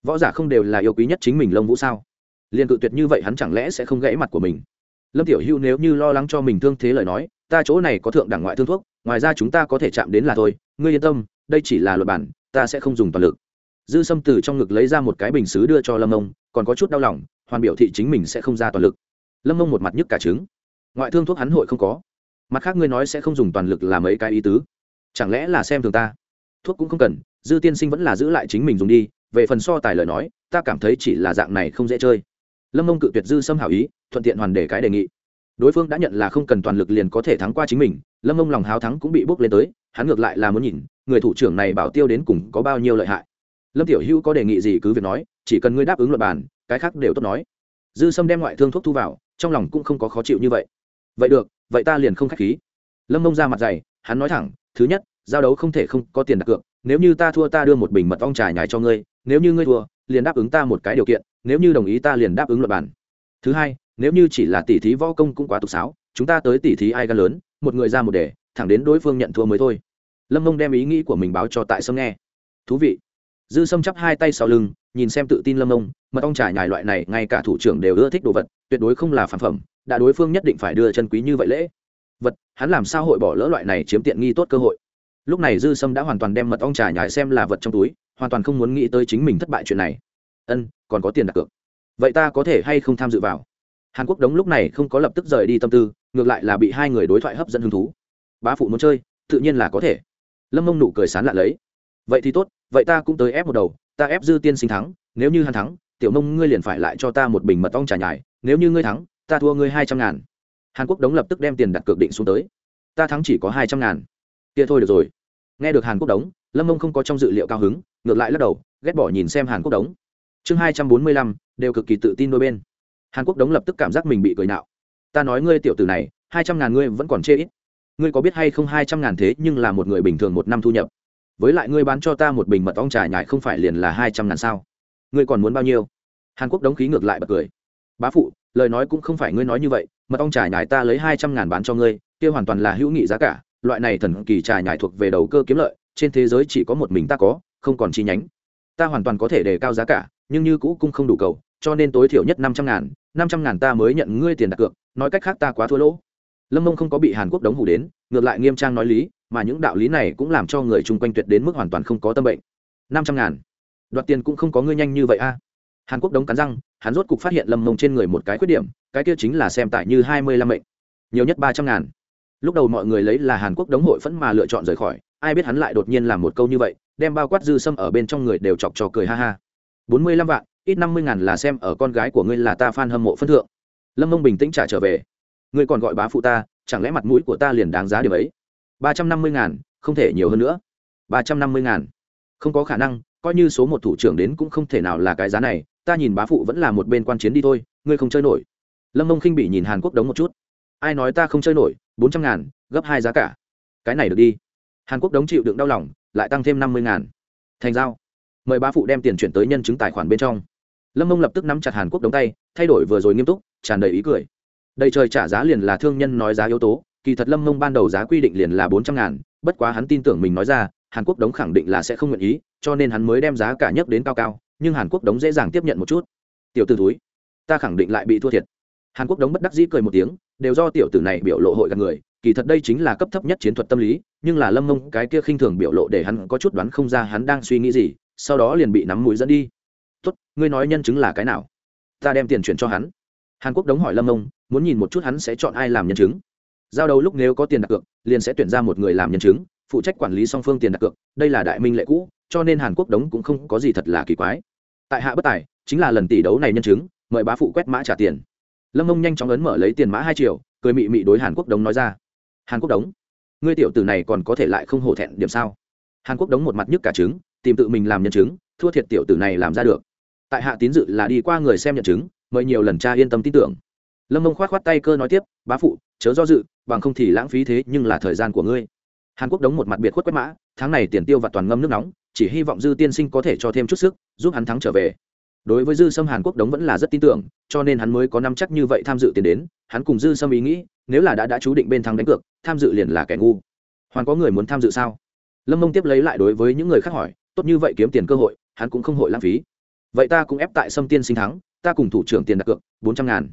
Võ giả không đều là yêu quý nhất chính mình lông vũ sao? Liền cự tuyệt như vậy hắn chẳng lẽ sẽ không gãy mặt của mình? Lâm tiểu hữu nếu như lo lắng cho mình thương thế lời nói, ta chỗ này có thượng đẳng ngoại thương thuốc, ngoài ra chúng ta có thể chạm đến là thôi, ngươi yên tâm, đây chỉ là luật bản, ta sẽ không dùng toàn lực. Dư sâm từ trong ngực lấy ra một cái bình xứ đưa cho lâm ông còn có chút đau lòng hoàn biểu thị chính mình sẽ không ra toàn lực. Lâm mông một mặt nhức cả trứng. Ngoại thương thuốc hắn hội không có. Mặt khác ngươi nói sẽ không dùng toàn lực làm mấy cái ý tứ. Chẳng lẽ là xem thường ta? Thuốc cũng không cần, dư tiên sinh vẫn là giữ lại chính mình dùng đi, về phần so tài lời nói, ta cảm thấy chỉ là dạng này không dễ chơi. Lâm mông cự tuyệt dư sâm hảo ý, thuận tiện hoàn để cái đề nghị. Đối phương đã nhận là không cần toàn lực liền có thể thắng qua chính mình, lâm mông lòng háo thắng cũng bị bốc lên tới, hắn ngược lại là muốn nhìn, người thủ trưởng này bảo tiêu đến cùng có bao nhiêu lợi hại. Lâm tiểu hữu có đề nghị gì cứ việc nói, chỉ cần ngươi đáp ứng luật bản cái khác đều tốt nói. Dư sâm đem ngoại thương thuốc thu vào, trong lòng cũng không có khó chịu như vậy. Vậy được, vậy ta liền không k h á c h khí. Lâm mông ra mặt dày, hắn nói thẳng, thứ nhất, giao đấu không thể không có tiền đặt cược, nếu như ta thua ta đưa một bình mật ong trà nhài cho ngươi, nếu như ngươi thua, liền đáp ứng ta một cái điều kiện, nếu như đồng ý ta liền đáp ứng luật bản. thứ hai, nếu như chỉ là tỷ thí võ công cũng quá tục sáo, chúng ta tới tỷ thí ai gan lớn, một người ra một đề, thẳng đến đối phương nhận thua mới thôi. Lâm mông đem ý nghĩ của mình báo cho tại sâm nghe. Thú vị dư sâm chắp hai tay sau lưng, nhìn xem tự tin lâm ông, mật ong trà nhài loại này, ngay cả thủ trưởng đều ưa thích đồ vật, tuyệt đối không là phản phẩm, đã đối phương nhất định phải đưa chân quý như vậy lễ. Vật, hắn làm sao hội bỏ lỡ loại này chiếm tiện nghi tốt cơ hội? Lúc này dư sâm đã hoàn toàn đem mật ong trà nhài xem là vật trong túi, hoàn toàn không muốn nghĩ tới chính mình thất bại chuyện này. Ân, còn có tiền đặt cược. Vậy ta có thể hay không tham dự vào? Hàn quốc đống lúc này không có lập tức rời đi tâm tư, ngược lại là bị hai người đối thoại hấp dẫn hứng thú. Bá phụ muốn chơi, tự nhiên là có thể. Lâm mông nụ cười sán lạ lấy. Vậy thì tốt vậy ta cũng tới ép một đầu, ta ép dư tiên sinh thắng, nếu như hắn thắng, tiểu mông ngươi liền phải lại cho ta một bình mật ong trà nhài, nếu như ngươi thắng, ta thua ngươi hai trăm ngàn. Hàn quốc đống lập tức đem tiền đặt cược định xuống tới. Ta thắng chỉ có hai trăm ngàn. Kia thôi được rồi. Nghe được hàn quốc đống, lâm mông không có trong dự liệu cao hứng, ngược lại lắc đầu, ghét bỏ nhìn xem hàn quốc đống. Chương hai trăm bốn mươi lăm, đều cực kỳ tự tin đôi bên. Hàn quốc đống lập tức cảm giác mình bị cười nạo. Ta nói ngươi tiểu tử này, hai trăm ngàn ngươi vẫn còn chê ít. Ngươi có biết hay không hai trăm ngàn thế nhưng là một người bình thường một năm thu nhập với lại ngươi bán cho ta một bình mật ong trà nhải không phải liền là hai trăm ngàn sao? Ngươi còn muốn bao nhiêu? Hàn quốc đóng khí ngược lại bật cười. Bá phụ, lời nói cũng không phải ngươi nói như vậy, mật ong trà nhài ta lấy hai trăm ngàn bán cho ngươi, kia hoàn toàn là hữu nghị giá cả, loại này thần kỳ trà nhài thuộc về đầu cơ kiếm lợi, trên thế giới chỉ có một mình ta có, không còn chi nhánh. Ta hoàn toàn có thể đề cao giá cả, nhưng như cũ cung không đủ cầu, cho nên tối thiểu nhất năm trăm ngàn, năm trăm ngàn ta mới nhận ngươi tiền đặt cược, nói cách khác ta quá thua lỗ. Lâm mông không có bị hàn quốc đóng hủ đến, ngược lại nghiêm trang nói lý mà những đạo lý này cũng làm cho người chung quanh tuyệt đến mức hoàn toàn không có tâm bệnh. Năm trăm ngàn. Đoạt tiền cũng không có ngươi nhanh như vậy a. Hàn quốc đống cắn răng, hắn rốt cục phát hiện lâm mông trên người một cái khuyết điểm, cái kia chính là xem tại như hai mươi lăm mệnh. Nhiều nhất ba trăm ngàn. Lúc đầu mọi người lấy là hàn quốc đống hội phẫn mà lựa chọn rời khỏi, ai biết hắn lại đột nhiên làm một câu như vậy, đem bao quát dư sâm ở bên trong người đều chọc trò cười ha ha. Bốn mươi lăm vạn, ít năm mươi ngàn là xem ở con gái của ngươi là ta f a n hâm mộ phân thượng. Lâm mông bình tĩnh trả trở về. Ngươi còn gọi bá phụ ta, chẳng lẽ mặt mũi của ta liền đáng giá điểm ấy? Ba trăm năm mươi ngàn, không thể nhiều hơn nữa. ba trăm năm mươi ngàn. Không có khả năng, coi như số một thủ trưởng đến cũng không thể nào là cái giá này. Ta nhìn bá phụ vẫn là một bên quan chiến đi thôi, ngươi không chơi nổi. Lâm mông khinh bị nhìn hàn quốc đống một chút. Ai nói ta không chơi nổi, bốn trăm ngàn, gấp hai giá cả. Cái này được đi. Hàn quốc đống chịu đựng đau lòng, lại tăng thêm năm mươi ngàn. Thành giao. Mời bá phụ đem tiền chuyển tới nhân chứng tài khoản bên trong. Lâm mông lập tức nắm chặt hàn quốc đống tay, thay đổi vừa rồi nghiêm túc, tràn đầy ý cười. Đầy trời trả giá liền là thương nhân nói giá yếu tố kỳ thật lâm mông ban đầu giá quy định liền là bốn trăm ngàn, bất quá hắn tin tưởng mình nói ra, hàn quốc đống khẳng định là sẽ không nguyện ý, cho nên hắn mới đem giá cả nhất đến cao cao, nhưng hàn quốc đống dễ dàng tiếp nhận một chút. Tiểu t ử túi ta khẳng định lại bị thua thiệt. Hàn quốc đống bất đắc dĩ cười một tiếng, đều do tiểu tử này biểu lộ hội gặp người, kỳ thật đây chính là cấp thấp nhất chiến thuật tâm lý, nhưng là lâm mông cái kia khinh thường biểu lộ để hắn có chút đoán không ra hắn đang suy nghĩ gì, sau đó liền bị nắm mũi dẫn đi. Tốt, ngươi nói nhân chứng là cái nào? Ta đem tiền chuyển cho hắn. Hàn quốc đống hỏi lâm mông, muốn nhìn một chút hắn sẽ chọn ai làm nhân chứng giao đấu lúc nếu có tiền đặt cược, liền sẽ tuyển ra một người làm nhân chứng, phụ trách quản lý song phương tiền đặt cược, đây là đại minh lệ cũ, cho nên hàn quốc đống cũng không có gì thật là kỳ quái. Tại hạ bất tài, chính là lần tỷ đấu này nhân chứng, mời bá phụ quét mã trả tiền. Lâm ông nhanh chóng ấn mở lấy tiền mã hai triệu cười mị mị đối hàn quốc đống nói ra. Hàn quốc đống, ngươi tiểu tử này còn có thể lại không hổ thẹn điểm sao? Hàn quốc đống một mặt nhức cả trứng, tìm tự mình làm nhân chứng, thua thiệt tiểu tử này làm ra được. Tại hạ tín dự là đi qua người xem nhận chứng, mời nhiều lần cha yên tâm tin tưởng lâm mông k h o á t k h o á t tay cơ nói tiếp, bá phụ, chớ do dự, bằng không thì lãng phí thế nhưng là thời gian của ngươi. Hàn quốc đóng một mặt biệt khuất quét mã, tháng này tiền tiêu và toàn ngâm nước nóng, chỉ hy vọng dư tiên sinh có thể cho thêm chút sức, giúp hắn thắng trở về. Đối với dư sâm hàn quốc đống vẫn là rất tin tưởng, cho nên hắn mới có năm chắc như vậy tham dự tiền đến, hắn cùng dư sâm ý nghĩ, nếu là đã đã chú định bên thắng đánh cược, tham dự liền là kẻ ngu. Hoàn có người muốn tham dự sao? Lâm mông tiếp lấy lại đối với những người khác hỏi, tốt như vậy kiếm tiền cơ hội, hắn cũng không hội lãng phí. Vậy ta cũng ép tại sâm tiên sinh thắng, ta cùng thủ trưởng tiền đặt cược, bốn trăm ngàn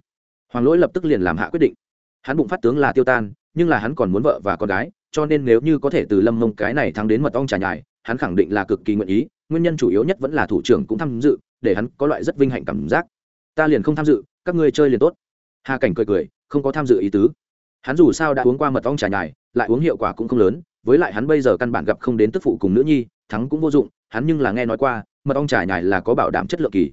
hoàng lỗi lập tức liền làm hạ quyết định. Hắn bụng phát tướng là tiêu tan, nhưng là hắn còn muốn vợ và con gái, cho nên nếu như có thể từ lâm mông cái này thắng đến mật ong trà nhài, hắn khẳng định là cực kỳ nguyện ý, nguyên nhân chủ yếu nhất vẫn là thủ trưởng cũng tham dự, để hắn có loại rất vinh hạnh cảm giác. Ta liền không tham dự, các ngươi chơi liền tốt. Hà cảnh cười cười, không có tham dự ý tứ. Hắn dù sao đã uống qua mật ong trà nhài, lại uống hiệu quả cũng không lớn, với lại hắn bây giờ căn bản gặp không đến tức phụ cùng nữ nhi, thắng cũng vô dụng, hắn nhưng là nghe nói qua, mật ong trà nhài là có bảo đảm chất lượng kỳ.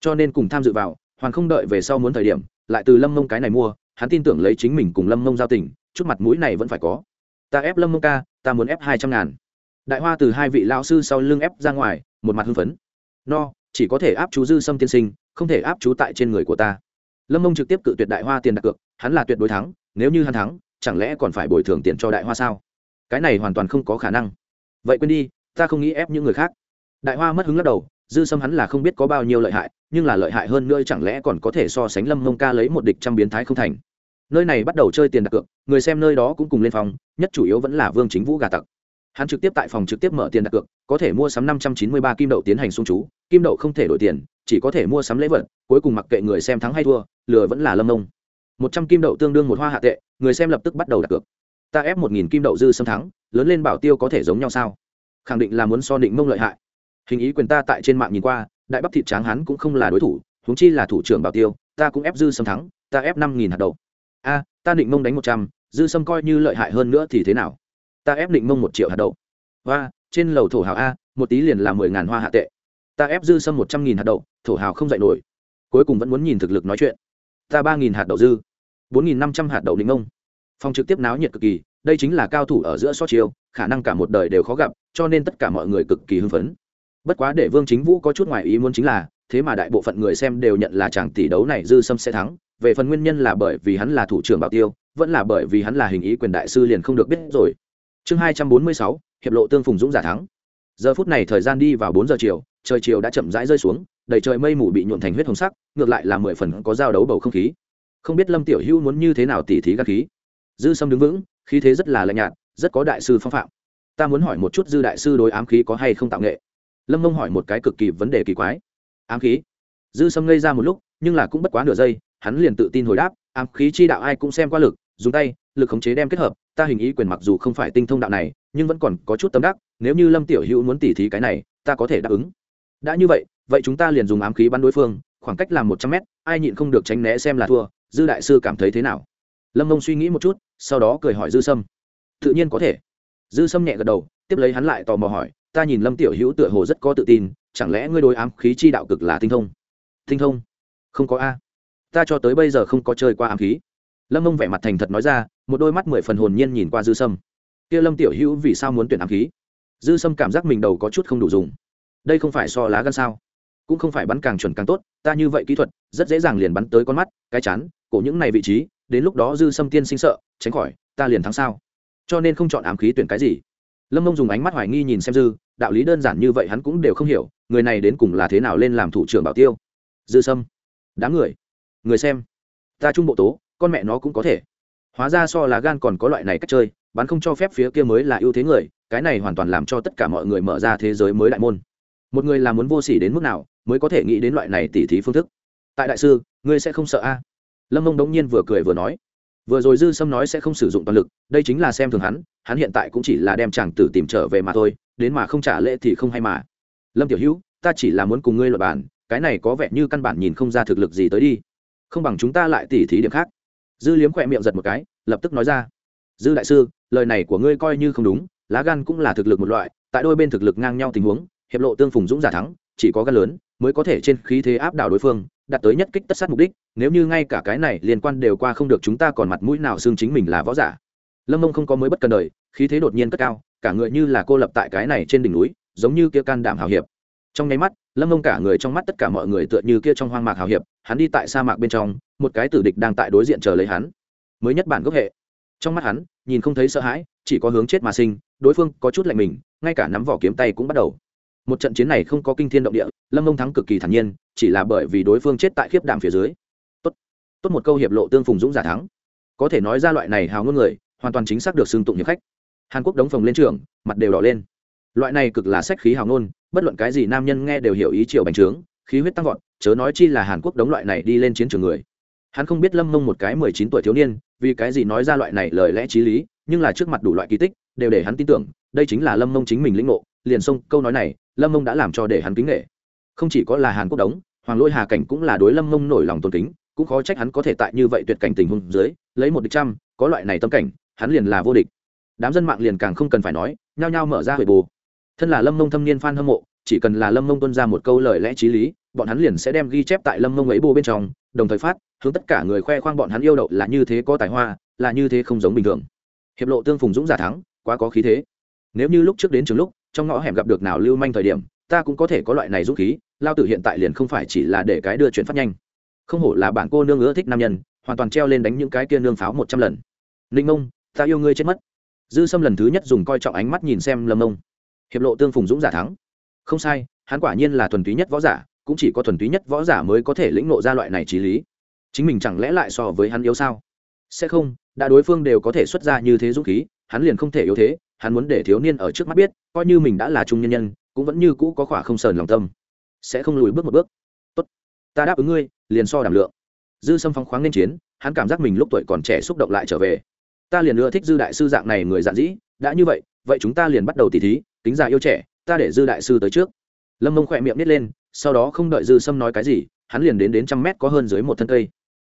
Cho nên cùng tham dự vào, hoàng không đợi về sau muốn thời điểm lại từ lâm mông cái này mua, hắn tin tưởng lấy chính mình cùng lâm mông giao tình chút mặt mũi này vẫn phải có. Ta ép lâm mông ca, ta muốn ép hai trăm ngàn. Đại hoa từ hai vị lao sư sau lưng ép ra ngoài, một mặt hưng phấn. No, chỉ có thể áp chú dư sâm tiên sinh, không thể áp chú tại trên người của ta. Lâm mông trực tiếp cự tuyệt đại hoa tiền đặt cược, hắn là tuyệt đối thắng, nếu như hắn thắng, chẳng lẽ còn phải bồi thường tiền cho đại hoa sao? Cái này hoàn toàn không có khả năng. Vậy quên đi, ta không nghĩ ép những người khác. Đại hoa mất hứng lắc đầu dư sâm hắn là không biết có bao nhiêu lợi hại, nhưng là lợi hại hơn nữa chẳng lẽ còn có thể so sánh lâm mông ca lấy một địch trăm biến thái không thành. Nơi này bắt đầu chơi tiền đặt cược, người xem nơi đó cũng cùng lên phòng, nhất chủ yếu vẫn là vương chính vũ gà tặc. Hắn trực tiếp tại phòng trực tiếp mở tiền đặt cược, có thể mua sắm năm trăm chín mươi ba kim đậu tiến hành xung chú, kim đậu không thể đổi tiền, chỉ có thể mua sắm lễ vật, cuối cùng mặc kệ người xem thắng hay thua, lừa vẫn là lâm mông. một trăm kim đậu tương đương một hoa hạ tệ, người xem lập tức bắt đầu đặt cược. Ta ép một nghìn kim đậu dư sâm thắng, lớn lên bảo tiêu có thể giống nhau sao? Khẳng định là muốn so định mông lợi hại hình ý quyền ta tại trên mạng nhìn qua, đại bắp thịt tráng hắn cũng không là đối thủ, huống chi là thủ trưởng bảo tiêu, ta cũng ép dư sâm thắng, ta ép năm nghìn hạt đậu. A, ta định mông đánh một trăm, dư sâm coi như lợi hại hơn nữa thì thế nào? Ta ép định mông một triệu hạt đậu. Hoa trên lầu thổ hào a, một tí liền là mười ngàn hoa hạ tệ. Ta ép dư sâm một trăm nghìn hạt đậu, thổ hào không dạy nổi. Cuối cùng vẫn muốn nhìn thực lực nói chuyện. Ta ba nghìn hạt đậu dư, bốn nghìn năm trăm hạt đậu định mông. Phòng trực tiếp náo nhiệt cực kỳ, đây chính là cao thủ ở giữa so chiêu, khả năng cả một đời đều khó gặp, cho nên tất cả mọi người cực kỳ hưng phấn bất quá để vương chính vũ có chút ngoài ý muốn chính là, thế mà đại bộ phận người xem đều nhận là chàng tỷ đấu này dư sâm sẽ thắng, về phần nguyên nhân là bởi vì hắn là thủ trưởng bảo tiêu, vẫn là bởi vì hắn là hình ý quyền đại sư liền không được biết rồi. Chương hai trăm bốn mươi sáu, hiệp lộ tương phùng dũng giả thắng. Giờ phút này thời gian đi vào bốn giờ chiều, trời chiều đã chậm rãi rơi xuống, đầy trời mây mù bị nhuộn thành huyết hồng sắc, ngược lại là mười phần có giao đấu bầu không khí. Không biết lâm tiểu hữu muốn như thế nào tỉ thí gác khí. Dư sâm đứng vững, khí thế rất là lạnh nhạt, rất có đại sư phong phạm. Ta muốn hỏi một chút dư đại sư đối ám khí có hay không tạo nghệ? Lâm mông hỏi một cái cực kỳ vấn đề kỳ quái. Ám khí. Dư sâm ngây ra một lúc, nhưng là cũng bất quá nửa giây, hắn liền tự tin hồi đáp, ám khí chi đạo ai cũng xem qua lực, dùng tay, lực khống chế đem kết hợp, ta hình ý quyền mặc dù không phải tinh thông đạo này, nhưng vẫn còn có chút tâm đắc, nếu như lâm tiểu hữu muốn tỉ thí cái này, ta có thể đáp ứng. Đã như vậy vậy chúng ta liền dùng ám khí bắn đối phương, khoảng cách là một trăm mét, ai nhịn không được tránh né xem là thua, dư đại sư cảm thấy thế nào? Lâm mông suy nghĩ một chút, sau đó cười hỏi dư sâm. Tự nhiên có thể. Dư sâm nhẹ gật đầu, tiếp lấy hắn lại tò mò hỏi ta nhìn lâm tiểu hữu tựa hồ rất có tự tin, chẳng lẽ ngươi đối ám khí chi đạo cực là tinh thông? Tinh thông? Không có a. Ta cho tới bây giờ không có chơi qua ám khí. Lâm mông vẻ mặt thành thật nói ra, một đôi mắt mười phần hồn nhiên nhìn qua dư sâm. Kia lâm tiểu hữu vì sao muốn tuyển ám khí? Dư sâm cảm giác mình đầu có chút không đủ dùng. Đây không phải so lá gan sao? Cũng không phải bắn càng chuẩn càng tốt, ta như vậy kỹ thuật, rất dễ dàng liền bắn tới con mắt, cái chán, cổ những này vị trí, đến lúc đó dư sâm tiên sinh sợ, tránh khỏi, ta liền thắng sao? Cho nên không chọn ám khí tuyển cái gì lâm mông dùng ánh mắt hoài nghi nhìn xem dư, đạo lý đơn giản như vậy hắn cũng đều không hiểu, người này đến cùng là thế nào lên làm thủ trưởng bảo tiêu. Dư sâm, đám người người xem. Ta trung bộ tố, con mẹ nó cũng có thể. Hóa ra so là gan còn có loại này cách chơi bắn không cho phép phía kia mới là ưu thế người, cái này hoàn toàn làm cho tất cả mọi người mở ra thế giới mới đại môn. Một người làm muốn vô s ỉ đến mức nào, mới có thể nghĩ đến loại này tỉ thí phương thức. Tại đại sư, ngươi sẽ không sợ a? Lâm mông đống nhiên vừa cười vừa nói vừa rồi dư sâm nói sẽ không sử dụng toàn lực, đây chính là xem thường hắn hắn hiện tại cũng chỉ là đem chàng tử tìm trở về mà thôi, đến mà không trả lễ thì không hay mà. Lâm tiểu hữu, ta chỉ là muốn cùng ngươi luật bản cái này có vẻ như căn bản nhìn không ra thực lực gì tới đi. Không bằng chúng ta lại tỉ thí điểm khác. Dư liếm khỏe miệng giật một cái, lập tức nói ra. Dư đại sư, lời này của ngươi coi như không đúng, lá gan cũng là thực lực một loại, tại đôi bên thực lực ngang nhau tình huống, hiệp lộ tương phùng dũng giả thắng, chỉ có gan lớn, mới có thể trên khí thế áp đảo đối phương đạt tới nhất kích tất sát mục đích, nếu như ngay cả cái này liên quan đều qua không được chúng ta còn mặt mũi nào xương chính mình là võ giả. Lâm mông không có mới bất cần đời, khí thế đột nhiên cất cao, cả người như là cô lập tại cái này trên đỉnh núi, giống như kia can đảm hào hiệp. Trong nháy mắt, lâm mông cả người trong mắt tất cả mọi người tựa như kia trong hoang mạc hào hiệp, hắn đi tại sa mạc bên trong, một cái tử địch đang tại đối diện chờ lấy hắn. Mới nhất bản gốc hệ. Trong mắt hắn, nhìn không thấy sợ hãi, chỉ có hướng chết mà sinh, đối phương có chút lạnh mình, ngay cả nắm vỏ kiếm tay cũng bắt đầu một trận chiến này không có kinh thiên động địa, lâm mông thắng cực kỳ thản nhiên, chỉ là bởi vì đối phương chết tại khiếp đảm phía dưới. Tốt tốt một câu hiệp lộ tương phùng dũng giả thắng. Có thể nói ra loại này hào ngôn người, hoàn toàn chính xác được xưng tụng hiệp khách. Hàn quốc đóng phòng lên trường, mặt đều đỏ lên. Loại này cực là sách khí hào ngôn, bất luận cái gì nam nhân nghe đều hiểu ý triệu bành trướng, khí huyết tăng vọt, chớ nói chi là hàn quốc đóng loại này đi lên chiến trường người. Hắn không biết lâm mông một cái mười chín tuổi thiếu niên, vì cái gì nói ra loại này lời lẽ t r í lý, nhưng là trước mặt đủ loại kỳ tích, đều để hắn tin tưởng, đây chính là lâm mông chính mình lĩnh ngộ, liền xông câu nói này lâm mông đã làm cho để hắn kính nghệ không chỉ có là hàn quốc đống hoàng lôi hà cảnh cũng là đối lâm mông nổi lòng tôn kính, cũng khó trách hắn có thể tại như vậy tuyệt cảnh tình huống dưới, lấy một địch trăm, có loại này tâm cảnh, hắn liền là vô địch. Đám dân mạng liền càng không cần phải nói, nhao nhao mở ra huệ bù thân là lâm mông thâm niên f a n hâm mộ, chỉ cần là lâm mông tuân ra một câu lời lẽ t r í lý, bọn hắn liền sẽ đem ghi chép tại lâm mông ấy bô bên trong, đồng thời phát, hướng tất cả người khoe khoang bọn hắn yêu đậu là như thế có tài hoa, là như thế không giống bình thường. Hiệp lộ tương phùng dũng giả thắng, quá có khí thế. Nếu như lúc trước đến trường lúc trong ngõ hẻm gặp được nào lưu manh thời điểm, ta cũng có thể có loại này dũng khí, lao tử hiện tại liền không phải chỉ là để cái đưa chuyện phát nhanh. Không hổ là bạn cô nương ưa thích nam nhân, hoàn toàn treo lên đánh những cái kia nương pháo một trăm lần. Ninh mông ta yêu ngươi chết mất. Dư sâm lần thứ nhất dùng coi trọng ánh mắt nhìn xem lâm mông hiệp lộ tương phùng dũng giả thắng. Không sai, hắn quả nhiên là thuần túy nhất võ giả, cũng chỉ có thuần túy nhất võ giả mới có thể lĩnh nộ ra loại này trí lý. Chính mình chẳng lẽ lại so với hắn yếu sao? Sẽ không, đã đối phương đều có thể xuất ra như thế dũng khí, hắn liền không thể yếu thế, hắn muốn để thiếu niên ở trước mắt biết coi như mình đã là trung nhân nhân, cũng vẫn như cũ có khỏa không sờn lòng tâm. Sẽ không lùi bước một bước. Tốt, ta đáp ứng ngươi, liền so đảm lượng. Dư sâm phong khoáng nên chiến, hắn cảm giác mình lúc tuổi còn trẻ xúc động lại trở về. Ta liền ưa thích dư đại sư dạng này người dạn dĩ, đã như vậy vậy chúng ta liền bắt đầu tỉ thí tính già yêu trẻ, ta để dư đại sư tới trước. Lâm mông khỏe miệng nít lên, sau đó không đợi dư sâm nói cái gì, hắn liền đến đến trăm mét có hơn dưới một thân cây.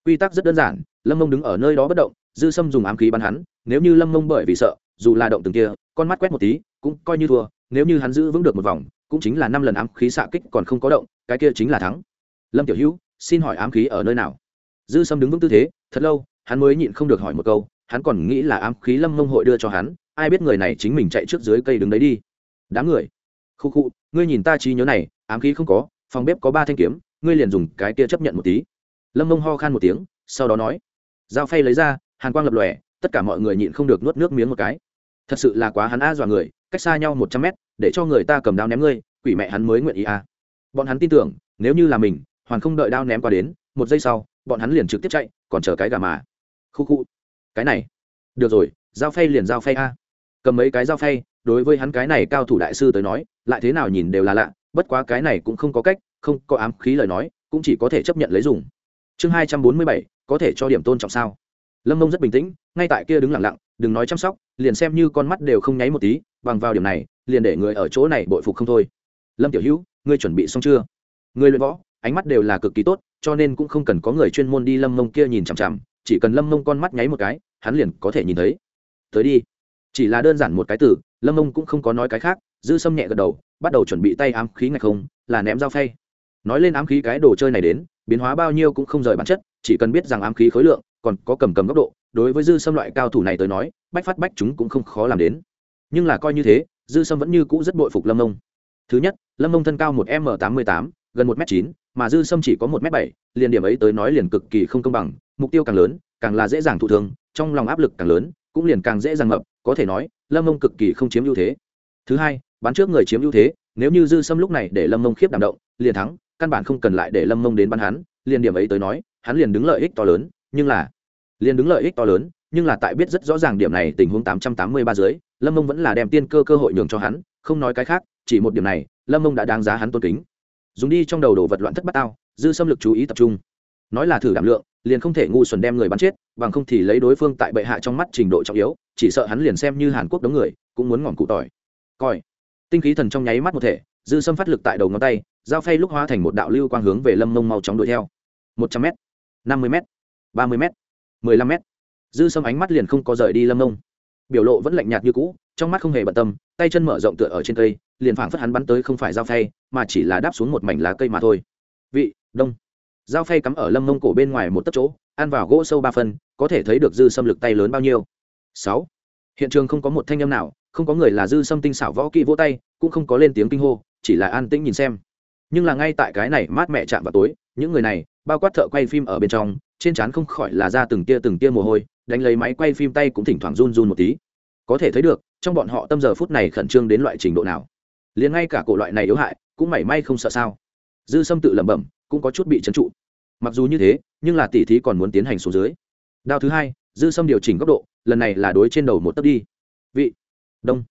Quy tắc rất đơn giản, lâm mông đứng ở nơi đó bất động, dư sâm dùng ám khí bắn hắn, nếu như lâm mông bởi vì sợ, dù là động từng kia, con mắt quét một tí cũng coi như thua, nếu như hắn giữ vững được một vòng, cũng chính là năm lần ám khí xạ kích còn không có động, cái kia chính là thắng. Lâm tiểu hữu, xin hỏi ám khí ở nơi nào? Dư sâm đứng vững tư thế, thật lâu, hắn mới nhịn không được hỏi một câu, hắn còn nghĩ là ám khí lâm mông hội đưa cho hắn, ai biết người này chính mình chạy trước dưới cây đứng đấy đi. Đám người, khu khu, ngươi nhìn ta trí nhớ này, ám khí không có, phòng bếp có ba thanh kiếm, ngươi liền dùng cái kia chấp nhận một tí. Lâm mông ho khan một tiếng, sau đó nói dao phay lấy ra, hàn quang lập lòe, tất cả mọi người nhịn không được nuốt nước miếng một cái. Thật sự là quá hắn a dọa người cách xa nhau một trăm mét, để cho người ta cầm đao ném ngươi, quỷ mẹ hắn mới nguyện ý a bọn hắn tin tưởng, nếu như là mình, hoàn không đợi đao ném qua đến, một giây sau, bọn hắn liền trực tiếp chạy, còn chờ cái gà mà. Khu khu. Cái này. Được rồi, giao phay liền giao phay a. Cầm mấy cái giao phay, đối với hắn cái này cao thủ đại sư tới nói, lại thế nào nhìn đều là lạ, bất quá cái này cũng không có cách, không có ám khí lời nói, cũng chỉ có thể chấp nhận lấy dùng. Chương hai trăm bốn mươi bảy, có thể cho điểm tôn trọng sao? Lâm mông rất bình tĩnh, ngay tại kia đứng lặng lặng đừng nói chăm sóc, liền xem như con mắt đều không nháy một tí, bằng vào điểm này, liền để người ở chỗ này bội phục không thôi. Lâm tiểu hữu, ngươi chuẩn bị xong chưa? Người luyện võ, ánh mắt đều là cực kỳ tốt, cho nên cũng không cần có người chuyên môn đi lâm mông kia nhìn chằm chằm, chỉ cần lâm mông con mắt nháy một cái, hắn liền có thể nhìn thấy. Tới đi. Chỉ là đơn giản một cái từ, lâm mông cũng không có nói cái khác dư sâm nhẹ gật đầu, bắt đầu chuẩn bị tay ám khí ngạch không, là ném dao phay. Nói lên ám khí cái đồ chơi này đến, biến hóa bao nhiêu cũng không rời bản chất, chỉ cần biết rằng ám khí khối lượng, còn có cầm cầm góc độ đối với dư sâm loại cao thủ này tới nói, bách phát bách chúng cũng không khó làm đến. Nhưng là coi như thế, dư sâm vẫn như cũ rất bội phục lâm mông thứ nhất, lâm mông thân cao một m tám mươi tám, gần một m chín, mà dư sâm chỉ có một m bảy, liền điểm ấy tới nói liền cực kỳ không công bằng, mục tiêu càng lớn, càng là dễ dàng thụ thương, trong lòng áp lực càng lớn, cũng liền càng dễ dàng ngập, có thể nói, lâm mông cực kỳ không chiếm ưu thế. Thứ hai bắn trước người chiếm ưu thế, nếu như dư sâm lúc này để lâm mông khiếp đảm động, liền thắng, căn bản không cần lại để lâm mông đến bắn hắn, liền điểm ấy tới nói, hắn liền đứng lợi ích to lớn, nhưng là liền đứng lợi ích to lớn, nhưng là tại biết rất rõ ràng điểm này, tình huống tám trăm tám mươi ba dưới, lâm mông vẫn là đem tiên cơ cơ hội nhường cho hắn, không nói cái khác, chỉ một điểm này, lâm mông đã đáng giá hắn tôn kính. Dùng đi trong đầu đồ vật loạn thất bát tao dư xâm lực chú ý tập trung. Nói là thử đảm lượng, liền không thể ngu xuẩn đem người bắn chết, bằng không thì lấy đối phương tại bệ hạ trong mắt trình độ trọng yếu, chỉ sợ hắn liền xem như hàn quốc đống người, cũng muốn ngỏm cụ tỏi. Coi. Tinh khí thần trong nháy mắt một thể, dư xâm phát lực tại đầu ngón tay, dao phay lúc hóa thành một đạo lưu quang hướng về lâm mông mau chóng đuổi theo. Một trăm m năm mươi m ba mươi m mười lăm mét. dư Sâm ánh mắt liền không có rời đi lâm Nông, biểu lộ vẫn lạnh nhạt như cũ trong mắt không hề bận tâm tay chân mở rộng tựa ở trên cây liền phảng phất hắn bắn tới không phải dao phay mà chỉ là đáp xuống một mảnh lá cây mà thôi. Vị đông. Dao phay cắm ở lâm Nông cổ bên ngoài một tấc chỗ ăn vào gỗ sâu ba phân có thể thấy được dư xâm lực tay lớn bao nhiêu. Sáu. Hiện trường không có một thanh âm nào không có người là dư xâm tinh xảo võ kỹ vỗ tay cũng không có lên tiếng kinh hô chỉ là an tĩnh nhìn xem. Nhưng là ngay tại cái này mát mẹ chạm vào tối những người này bao quát thợ quay phim ở bên trong trên trán không khỏi là ra từng tia từng tia mồ hôi, đánh lấy máy quay phim tay cũng thỉnh thoảng run run một tí. Có thể thấy được, trong bọn họ tâm giờ phút này khẩn trương đến loại trình độ nào. Liền ngay cả cổ loại này yếu hại, cũng mảy may không sợ sao. Dư sâm tự lẩm bẩm, cũng có chút bị trấn trụ. Mặc dù như thế, nhưng là tỷ thí còn muốn tiến hành xuống dưới. Đao thứ hai, dư sâm điều chỉnh góc độ, lần này là đối trên đầu một tấc đi. Vị, đông.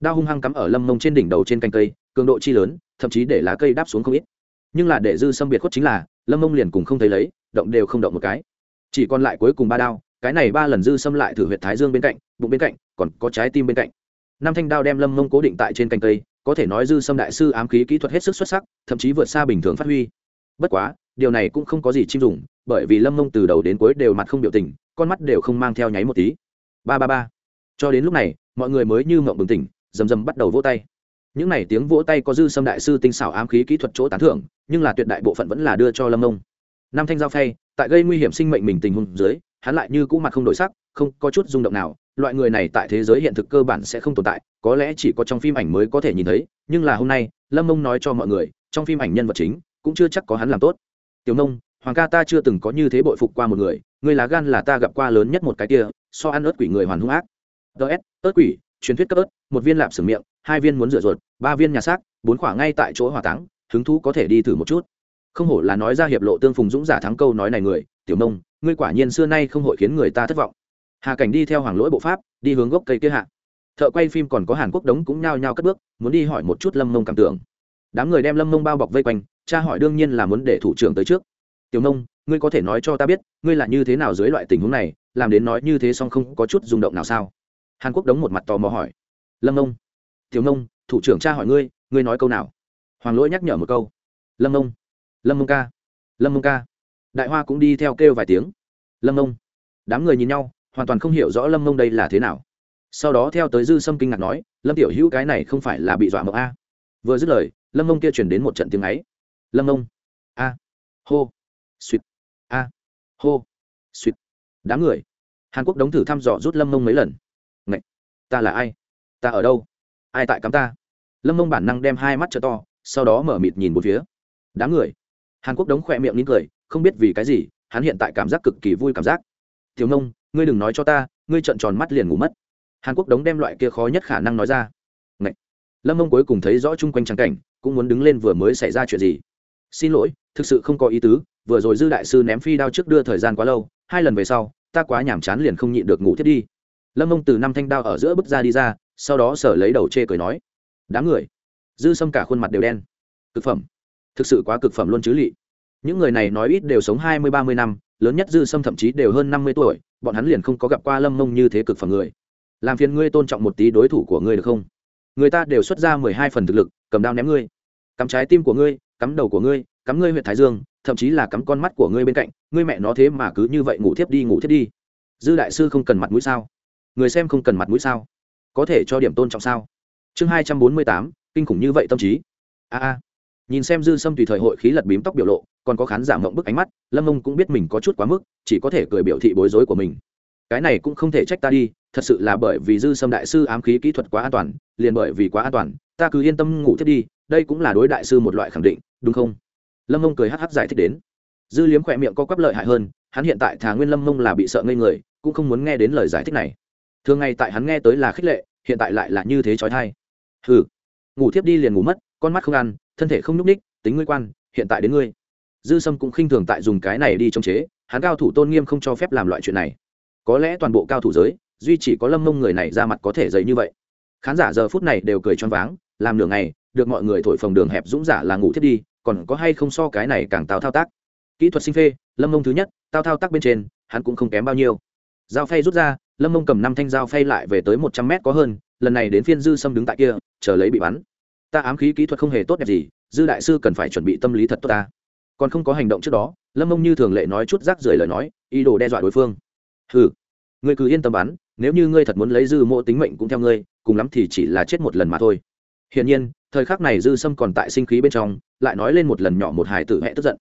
Đao hung hăng cắm ở lâm mông trên đỉnh đầu trên canh cây, cường độ chi lớn, thậm chí để lá cây đáp xuống không ít. Nhưng là để dư sâm biệt khuất chính là, lâm mông liền cùng không thấy lấy động đều không động một cái. Chỉ còn lại cuối cùng ba đao, cái này ba lần dư xâm lại thử huyệt thái dương bên cạnh, bụng bên cạnh, còn có trái tim bên cạnh. Năm thanh đao đem lâm mông cố định tại trên cành cây, có thể nói dư xâm đại sư ám khí kỹ thuật hết sức xuất sắc, thậm chí vượt xa bình thường phát huy. Bất quá, điều này cũng không có gì chim dùng, bởi vì lâm mông từ đầu đến cuối đều mặt không biểu tình, con mắt đều không mang theo nháy một tí. Ba ba ba. Cho đến lúc này, mọi người mới như mộng bừng tỉnh, rầm rầm bắt đầu vỗ tay. Những n à y tiếng vỗ tay có dư xâm đại sư tinh xảo ám khí kỹ thuật chỗ tán thưởng, nhưng là tuyệt đại bộ phận vẫn là đưa cho lâm mông năm thanh giao phay, tại gây nguy hiểm sinh mệnh mình tình huống dưới, hắn lại như cũ mặt không đổi sắc, không có chút rung động nào. Loại người này tại thế giới hiện thực cơ bản sẽ không tồn tại, có lẽ chỉ có trong phim ảnh mới có thể nhìn thấy, nhưng là hôm nay, lâm mông nói cho mọi người, trong phim ảnh nhân vật chính, cũng chưa chắc có hắn làm tốt. Tiểu nông hoàng ca ta chưa từng có như thế bội phục qua một người người lá gan là ta gặp qua lớn nhất một cái kia, so ăn ớt quỷ người hoàn hung ác. Ts ớt quỷ, truyền thuyết cấp ớt, một viên lạp sửa miệng, hai viên muốn rửa ruột, ba viên nhà xác, bốn khỏa ngay tại chỗ hỏa táng, hứng thú có thể đi thử một chút không hổ là nói ra hiệp lộ tương phùng dũng giả thắng câu nói này người, tiểu nông ngươi quả nhiên xưa nay không hội khiến người ta thất vọng. Hà cảnh đi theo hoàng lỗi bộ pháp, đi hướng gốc cây kia hạ. Thợ quay phim còn có hàn quốc đống cũng nhao nhao cất bước, muốn đi hỏi một chút lâm mông cảm tưởng. Đám người đem lâm mông bao bọc vây quanh, cha hỏi đương nhiên là muốn để thủ trưởng tới trước. Tiểu nông ngươi có thể nói cho ta biết, ngươi là như thế nào dưới loại tình huống này, làm đến nói như thế song không có chút rung động nào sao? Hàn quốc đống một mặt tò mò hỏi. Lâm nông tiểu nông thủ trưởng cha hỏi ngươi ngươi nói câu nào? Hoàng lỗi nhắc nhở một câu. Lâm nông lâm Mông ca. Lâm Mông ca. Đại hoa cũng đi theo kêu vài tiếng. Lâm Mông, đám người nhìn nhau hoàn toàn không hiểu rõ lâm Mông đây là thế nào. Sau đó theo tới dư sâm kinh ngạc nói lâm tiểu hữu cái này không phải là bị dọa mộng a? Vừa dứt lời lâm Mông kia chuyển đến một trận tiếng ấy. Lâm Mông, a. Hô. Suýt a. Hô. Suýt đám người. Hàn quốc đóng thử thăm dò rút lâm Mông mấy lần. Ngậy! ta là ai? Ta ở đâu? Ai tại cắm ta? Lâm Mông bản năng đem hai mắt t to sau đó mở mịt nhìn một phía. Đám người hàn quốc đống khỏe miệng nín cười, không biết vì cái gì, hắn hiện tại cảm giác cực kỳ vui cảm giác. Thiếu nông ngươi đừng nói cho ta, ngươi trợn tròn mắt liền ngủ mất. Hàn quốc đống đem loại kia khó nhất khả năng nói ra. Ngậy! lâm mông cuối cùng thấy rõ chung quanh trắng cảnh, cũng muốn đứng lên vừa mới xảy ra chuyện gì. Xin lỗi, thực sự không có ý tứ, vừa rồi dư đại sư ném phi đao trước đưa thời gian quá lâu, hai lần về sau, ta quá nhàm chán liền không nhịn được ngủ thiết đi. Lâm mông từ năm thanh đao ở giữa bức ra đi ra, sau đó sở lấy đầu chê cười nói, đám người! Dư sâm cả khuôn mặt đều đen. Cực phẩm! Thực sự quá cực phẩm luôn chứ lị. Những người này nói ít đều sống hai mươi, ba mươi năm, lớn nhất dư sâm thậm chí đều hơn năm mươi tuổi, bọn hắn liền không có gặp qua lâm mông như thế cực phẩm người. Làm phiền ngươi tôn trọng một tí đối thủ của ngươi được không? Người ta đều xuất ra mười hai phần thực lực, cầm đao ném ngươi. Cắm trái tim của ngươi, cắm đầu của ngươi, cắm ngươi huyện thái dương, thậm chí là cắm con mắt của ngươi bên cạnh, ngươi mẹ nó thế mà cứ như vậy ngủ thiếp đi, ngủ thiếp đi. Dư đại sư không cần mặt mũi sao? Người xem không cần mặt mũi sao? Có thể cho điểm tôn trọng sao? Chương hai trăm bốn mươi tám, kinh khủng như vậy tâm trí. A a nhìn xem dư sâm tùy thời hội khí lật bím tóc biểu lộ, còn có khán giả mộng bức ánh mắt, lâm mông cũng biết mình có chút quá mức, chỉ có thể cười biểu thị bối rối của mình. Cái này cũng không thể trách ta đi, thật sự là bởi vì dư sâm đại sư ám khí kỹ thuật quá an toàn, liền bởi vì quá an toàn, ta cứ yên tâm ngủ thiết đi, đây cũng là đối đại sư một loại khẳng định, đúng không? Lâm mông cười hh giải thích đến. Dư liếm khỏe miệng co quắp lợi hại hơn, hắn hiện tại thà nguyên lâm mông là bị sợ ngây người, cũng không muốn nghe đến lời giải thích này. Thường ngày tại hắn nghe tới là khích lệ, hiện tại lại là như thế trói thai. Hừ, ngủ thiếp đi liền ngủ mất, con mắt không ăn thân thể không n ú c ních, tính ngươi quan, hiện tại đến ngươi. Dư sâm cũng khinh thường tại dùng cái này đi chống chế, hắn cao thủ tôn nghiêm không cho phép làm loại chuyện này. Có lẽ toàn bộ cao thủ giới, duy chỉ có lâm mông người này ra mặt có thể dày như vậy. Khán giả giờ phút này đều cười choáng váng, làm nửa ngày, được mọi người thổi phồng đường hẹp dũng giả là ngủ thiết đi, còn có hay không so cái này càng tào thao tác. Kỹ thuật sinh phê, lâm mông thứ nhất, tao thao tác bên trên, hắn cũng không kém bao nhiêu. Dao phay rút ra, lâm mông cầm năm thanh dao phay lại về tới một trăm mét có hơn, lần này đến phiên dư sâm đứng tại kia, chờ lấy bị bắn ta ám khí kỹ thuật không hề tốt đẹp gì, dư đại sư cần phải chuẩn bị tâm lý thật tốt ta. Còn không có hành động trước đó, lâm mông như thường lệ nói chút rác rưởi lời nói, ý đồ đe dọa đối phương. Ừ ngươi cứ yên tâm bắn, nếu như ngươi thật muốn lấy dư mộ tính mệnh cũng theo ngươi, cùng lắm thì chỉ là chết một lần mà thôi. Hiển nhiên, thời khắc này dư sâm còn tại sinh khí bên trong, lại nói lên một lần nhỏ một hài tử hẹ tức giận.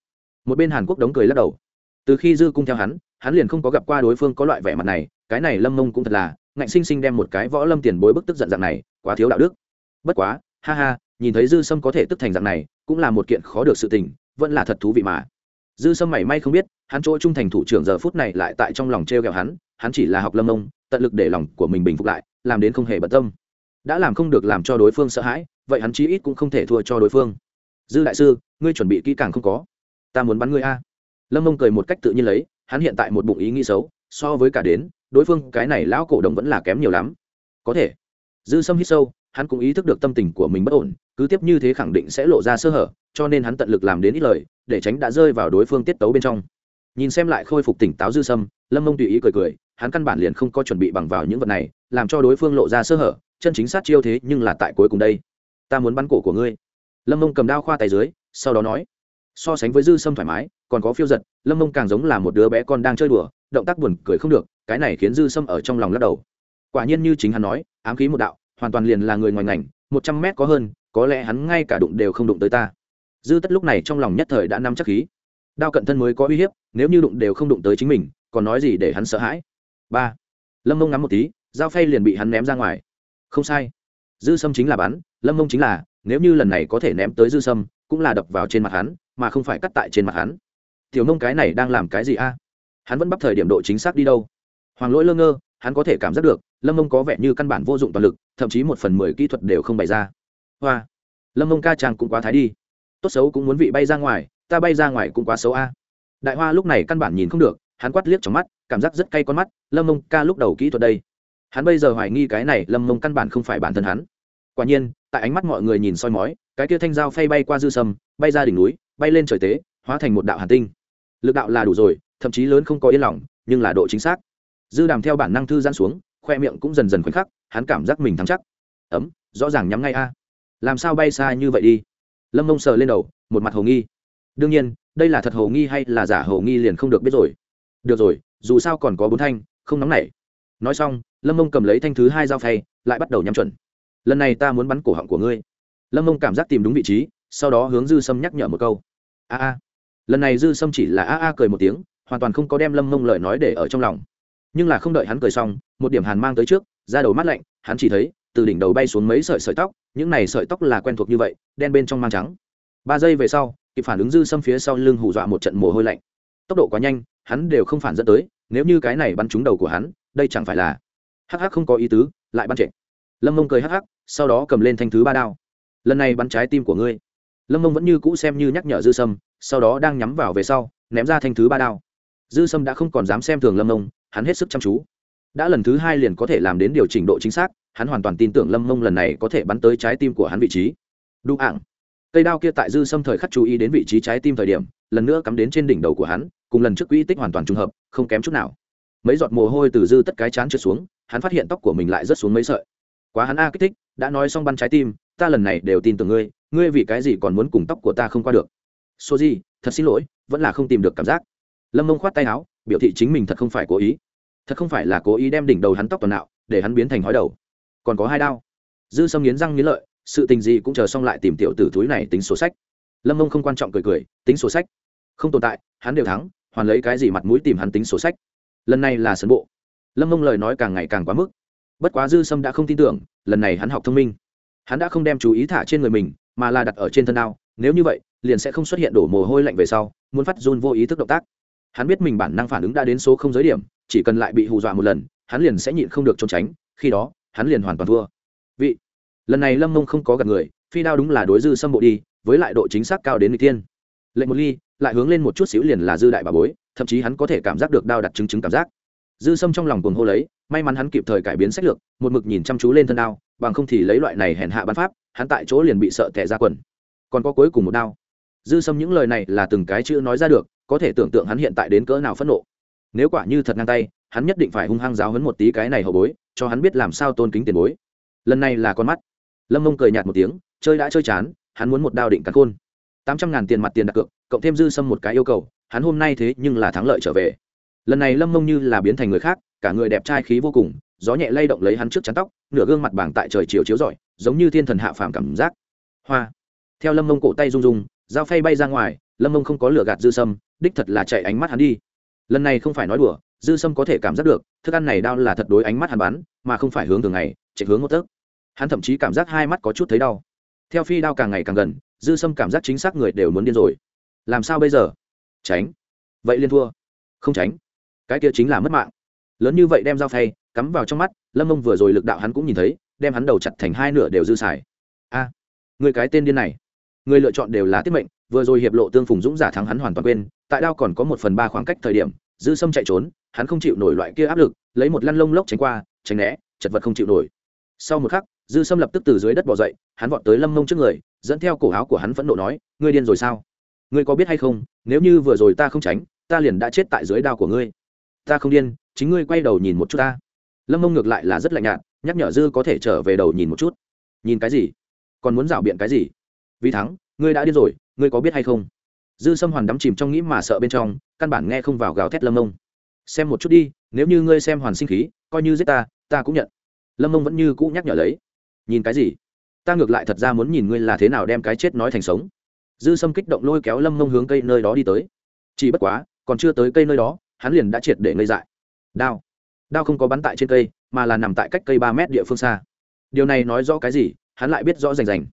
Một bên hàn quốc đống cười lắc đầu. Từ khi dư cung theo hắn hắn liền không có gặp qua đối phương có loại vẻ mặt này, cái này lâm mông cũng thật là, ngạnh sinh sinh đem một cái võ lâm tiền bối bức tức giận dạng này, quá thiếu đạo đức. Bất quá ha ha, nhìn thấy dư sâm có thể tức thành dạng này, cũng là một kiện khó được sự tình, vẫn là thật thú vị mà. Dư sâm mảy may không biết, hắn chỗ trung thành thủ trưởng giờ phút này lại tại trong lòng t r e o kẹo hắn hắn chỉ là học lâm ông, tận lực để lòng của mình bình phục lại, làm đến không hề bận tâm. Đã làm không được làm cho đối phương sợ hãi, vậy hắn chí ít cũng không thể thua cho đối phương. Dư đại sư, ngươi chuẩn bị kỹ càng không có? Ta muốn bắn ngươi a. Lâm ông cười một cách tự nhiên lấy, hắn hiện tại một bụng ý nghĩ xấu, so với cả đến, đối phương cái này lão cổ đồng vẫn là kém nhiều lắm. Có thể. Dư sâm hít sâu hắn cũng ý thức được tâm tình của mình bất ổn, cứ tiếp như thế khẳng định sẽ lộ ra sơ hở, cho nên hắn tận lực làm đến ít lời, để tránh đã rơi vào đối phương tiết tấu bên trong. Nhìn xem lại khôi phục tỉnh táo dư sâm, lâm mông tùy ý cười cười, hắn căn bản liền không có chuẩn bị bằng vào những vật này, làm cho đối phương lộ ra sơ hở, chân chính sát chiêu thế nhưng là tại cuối cùng đây. Ta muốn bắn cổ của ngươi. Lâm mông cầm đao khoa tay dưới, sau đó nói. So sánh với dư sâm thoải mái, còn có phiêu giật, lâm mông càng giống là một đứa bé con đang chơi đùa, động tác buồn cười không được, cái này khiến dư sâm ở trong lòng lắc đầu. Quả nhiên như chính hắn nói, ám khí một đạo hoàn toàn liền là người ngoài ngành, một trăm mét có hơn, có lẽ hắn ngay cả đụng đều không đụng tới ta. Dư tất lúc này trong lòng nhất thời đã nắm chắc khí. Đao cận thân mới có uy hiếp, nếu như đụng đều không đụng tới chính mình, còn nói gì để hắn sợ hãi? Ba. Lâm mông ngắm một tí, dao phay liền bị hắn ném ra ngoài. Không sai. Dư sâm chính là bắn, lâm mông chính là, nếu như lần này có thể ném tới dư sâm, cũng là đập vào trên mặt hắn, mà không phải cắt tại trên mặt hắn. Tiểu nông cái này đang làm cái gì a? Hắn vẫn bắp thời điểm độ chính xác đi đâu? Hoàng lỗi lơ ngơ hắn có thể cảm giác được, lâm mông có vẻ như căn bản vô dụng toàn lực, thậm chí một phần mười kỹ thuật đều không bày ra. Hoa, lâm mông ca trang cũng quá thái đi. Tốt xấu cũng muốn vị bay ra ngoài, ta bay ra ngoài cũng quá xấu a. Đại hoa lúc này căn bản nhìn không được, hắn quát liếc trong mắt, cảm giác rất cay con mắt, lâm mông ca lúc đầu kỹ thuật đây. Hắn bây giờ hoài nghi cái này, lâm mông căn bản không phải bản thân hắn. Quả nhiên, tại ánh mắt mọi người nhìn soi mói, cái kia thanh dao phay bay qua dư sâm, bay ra đỉnh núi, bay lên trời tế, hóa thành một đạo hàn tinh. Lực đạo là đủ rồi, thậm chí lớn không có yên lòng, nhưng là độ chính xác dư đàm theo bản năng thư giãn xuống, khoe miệng cũng dần dần khoảnh khắc, hắn cảm giác mình thắng chắc. Ấm, rõ ràng nhắm ngay a. Làm sao bay xa như vậy đi? Lâm mông sờ lên đầu, một mặt hồ nghi. Đương nhiên, đây là thật hồ nghi hay là giả hồ nghi liền không được biết rồi. Được rồi, dù sao còn có bốn thanh, không nóng nảy. Nói xong, lâm mông cầm lấy thanh thứ hai dao phay, lại bắt đầu nhắm chuẩn. Lần này ta muốn bắn cổ họng của ngươi. Lâm mông cảm giác tìm đúng vị trí, sau đó hướng dư sâm nhắc nhở một câu. A a. Lần này dư sâm chỉ là a a cười một tiếng, hoàn toàn không có đem lâm mông lời nói để ở trong lòng nhưng là không đợi hắn cười xong, một điểm hàn mang tới trước, ra đầu mắt lạnh, hắn chỉ thấy, từ đỉnh đầu bay xuống mấy sợi sợi tóc, những này sợi tóc là quen thuộc như vậy, đen bên trong mang trắng. Ba giây về sau, kịp phản ứng dư xâm phía sau lưng hù dọa một trận mồ hôi lạnh. Tốc độ quá nhanh, hắn đều không phản dẫn tới, nếu như cái này bắn trúng đầu của hắn, đây chẳng phải là hắc hắc không có ý tứ, lại bắn trệ lâm mông cười hắc hắc, sau đó cầm lên thanh thứ ba đao. Lần này bắn trái tim của ngươi. Lâm mông vẫn như cũ xem như nhắc nhở dư sâm sau đó đang nhắm vào về sau, ném ra thanh thứ ba đao. Dư sâm đã không còn dám xem thường lâm mông hắn hết sức chăm chú. Đã lần thứ hai liền có thể làm đến điều chỉnh độ chính xác, hắn hoàn toàn tin tưởng lâm mông lần này có thể bắn tới trái tim của hắn vị trí. Đu ảng. Cây đao kia tại dư xâm thời khắc chú ý đến vị trí trái tim thời điểm, lần nữa cắm đến trên đỉnh đầu của hắn, cùng lần trước quỹ tích hoàn toàn trùng hợp, không kém chút nào. Mấy giọt mồ hôi từ dư tất cái chán trượt xuống, hắn phát hiện tóc của mình lại rất xuống mấy sợi. Quá hắn a kích thích, đã nói xong bắn trái tim, ta lần này đều tin tưởng ngươi ngươi vì cái gì còn muốn cùng tóc của ta không qua được. Số gì thật xin lỗi, vẫn là không tìm được cảm giác. Lâm mông khoát tay áo biểu thị chính mình thật không phải cố ý. Thật không phải là cố ý đem đỉnh đầu hắn tóc toàn nạo, để hắn biến thành hói đầu. Còn có hai đao. Dư sâm nghiến răng nghiến lợi, sự tình gì cũng chờ xong lại tìm tiểu tử thúi này tính sổ sách. Lâm mông không quan trọng cười cười, tính sổ sách. Không tồn tại, hắn đều thắng, hoàn lấy cái gì mặt mũi tìm hắn tính sổ sách. Lần này là sân bộ. Lâm mông lời nói càng ngày càng quá mức. Bất quá dư sâm đã không tin tưởng, lần này hắn học thông minh. Hắn đã không đem chú ý thả trên người mình, mà là đặt ở trên thân đao, nếu như vậy, liền sẽ không xuất hiện đổ mồ hôi lạnh về sau, muốn phát run vô ý thức động tác hắn biết mình bản năng phản ứng đã đến số không giới điểm, chỉ cần lại bị hù dọa một lần, hắn liền sẽ nhịn không được trốn tránh, khi đó, hắn liền hoàn toàn thua. Vị, lần này lâm mông không có gặp người, phi đao đúng là đối dư xâm bộ đi, với lại độ chính xác cao đến người tiên lệnh một ly, lại hướng lên một chút xíu liền là dư đại bà bối, thậm chí hắn có thể cảm giác được đao đặt chứng chứng cảm giác. Dư sâm trong lòng cuồng hô lấy, may mắn hắn kịp thời cải biến sách lược, một mực nhìn chăm chú lên thân đao, bằng không thì lấy loại này hèn hạ bắn pháp, hắn tại chỗ liền bị sợ tẻ ra quần. Còn có cuối cùng một đao dư sâm những lời này là từng cái chữ nói ra được, có thể tưởng tượng hắn hiện tại đến cỡ nào phẫn nộ. Nếu quả như thật ngang tay, hắn nhất định phải hung hăng giáo hấn một tí cái này hậu bối, cho hắn biết làm sao tôn kính tiền bối. Lần này là con mắt. Lâm mông cười nhạt một tiếng, chơi đã chơi chán, hắn muốn một đao định cắn khôn. Tám trăm ngàn tiền mặt tiền đặt cược, cộng thêm dư sâm một cái yêu cầu, hắn hôm nay thế nhưng là thắng lợi trở về. Lần này lâm mông như là biến thành người khác, cả người đẹp trai khí vô cùng, gió nhẹ lay động lấy hắn trước chắn tóc, nửa gương mặt bảng tại trời chiều chiếu rọi, giống như thiên thần hạ phàm cảm giác. Hoa. Theo lâm mông cổ tay rung rung dao phay bay ra ngoài, lâm mông không có lửa gạt dư sâm, đích thật là chạy ánh mắt hắn đi. Lần này không phải nói đùa, dư sâm có thể cảm giác được, thức ăn này đau là thật đối ánh mắt hắn bắn, mà không phải hướng thường ngày, chạy hướng một tấc. Hắn thậm chí cảm giác hai mắt có chút thấy đau. Theo phi đao càng ngày càng gần, dư sâm cảm giác chính xác người đều muốn điên rồi. Làm sao bây giờ? Tránh. Vậy liên thua. Không tránh. Cái kia chính là mất mạng. Lớn như vậy đem dao phay, cắm vào trong mắt, lâm mông vừa rồi lực đạo hắn cũng nhìn thấy, đem hắn đầu chặt thành hai nửa đều dư xài. A, người cái tên điên này người lựa chọn đều là tiết mệnh, vừa rồi hiệp lộ tương phùng dũng giả thắng hắn hoàn toàn quên, tại đao còn có một phần ba khoảng cách thời điểm, dư sâm chạy trốn, hắn không chịu nổi loại kia áp lực, lấy một lăn lông lốc tránh qua, tránh né, chật vật không chịu nổi. Sau một khắc, dư sâm lập tức từ dưới đất bỏ dậy, hắn vọt tới lâm mông trước người, dẫn theo cổ áo của hắn phẫn nộ nói, ngươi điên rồi sao? Ngươi có biết hay không, nếu như vừa rồi ta không tránh, ta liền đã chết tại dưới đao của ngươi. Ta không điên, chính ngươi quay đầu nhìn một chút ta. Lâm mông ngược lại là rất lạnh nhạt, nhắc nhở dư có thể trở về đầu nhìn một chút. Nhìn cái gì? Còn muốn rảo biện cái gì? Vì thắng, ngươi đã điên rồi, ngươi có biết hay không? Dư sâm hoàn đắm chìm trong nghĩ mà sợ bên trong, căn bản nghe không vào gào thét lâm mông. Xem một chút đi, nếu như ngươi xem hoàn sinh khí, coi như giết ta ta cũng nhận. Lâm mông vẫn như cũ nhắc nhở lấy. Nhìn cái gì? Ta ngược lại thật ra muốn nhìn ngươi là thế nào đem cái chết nói thành sống. Dư sâm kích động lôi kéo lâm mông hướng cây nơi đó đi tới. Chỉ bất quá, còn chưa tới cây nơi đó, hắn liền đã triệt để ngây dại. Đao. Đao không có bắn tại trên cây, mà là nằm tại cách cây ba mét địa phương xa. Điều này nói rõ cái gì, hắn lại biết rõ rành rành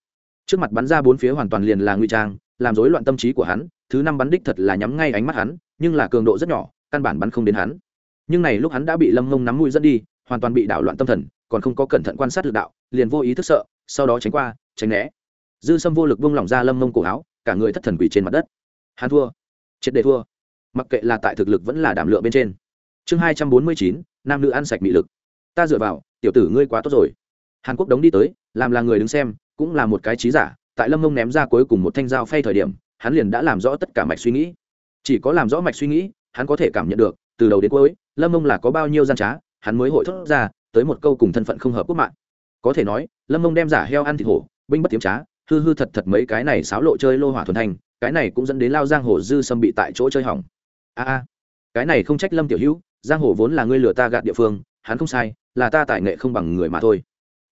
trước mặt bắn ra bốn phía hoàn toàn liền là nguy trang, làm rối loạn tâm trí của hắn, thứ năm bắn đích thật là nhắm ngay ánh mắt hắn, nhưng là cường độ rất nhỏ, căn bản bắn không đến hắn. Nhưng này lúc hắn đã bị lâm mông nắm mũi dẫn đi, hoàn toàn bị đảo loạn tâm thần, còn không có cẩn thận quan sát lực đạo, liền vô ý thức sợ, sau đó tránh qua, tránh né. Dư sâm vô lực vung lỏng ra lâm mông cổ áo, cả người thất thần quỷ trên mặt đất. Hắn thua. Triệt đề thua. Mặc kệ là tại thực lực vẫn là đảm lượng bên trên. Chương hai trăm bốn mươi chín, nam nữ ăn sạch mị lực. Ta dựa vào, tiểu tử ngươi quá tốt rồi. Hàn quốc đống đi tới, làm là người đứng xem cũng là một cái trí giả, tại lâm mông ném ra cuối cùng một thanh dao phay thời điểm, hắn liền đã làm rõ tất cả mạch suy nghĩ. Chỉ có làm rõ mạch suy nghĩ, hắn có thể cảm nhận được, từ đầu đến cuối, lâm mông là có bao nhiêu gian trá, hắn mới hội thốt ra, tới một câu cùng thân phận không hợp quốc mạng. Có thể nói, lâm mông đem giả heo ăn thịt hổ, binh bất tiếm trá, hư hư thật thật mấy cái này xáo lộ chơi lô hỏa thuần thành, cái này cũng dẫn đến lao giang hồ dư sâm bị tại chỗ chơi hỏng. A a, cái này không trách lâm tiểu hữu, giang hồ vốn là ngươi lừa ta gạt địa phương, hắn không sai, là ta tài nghệ không bằng người mà thôi.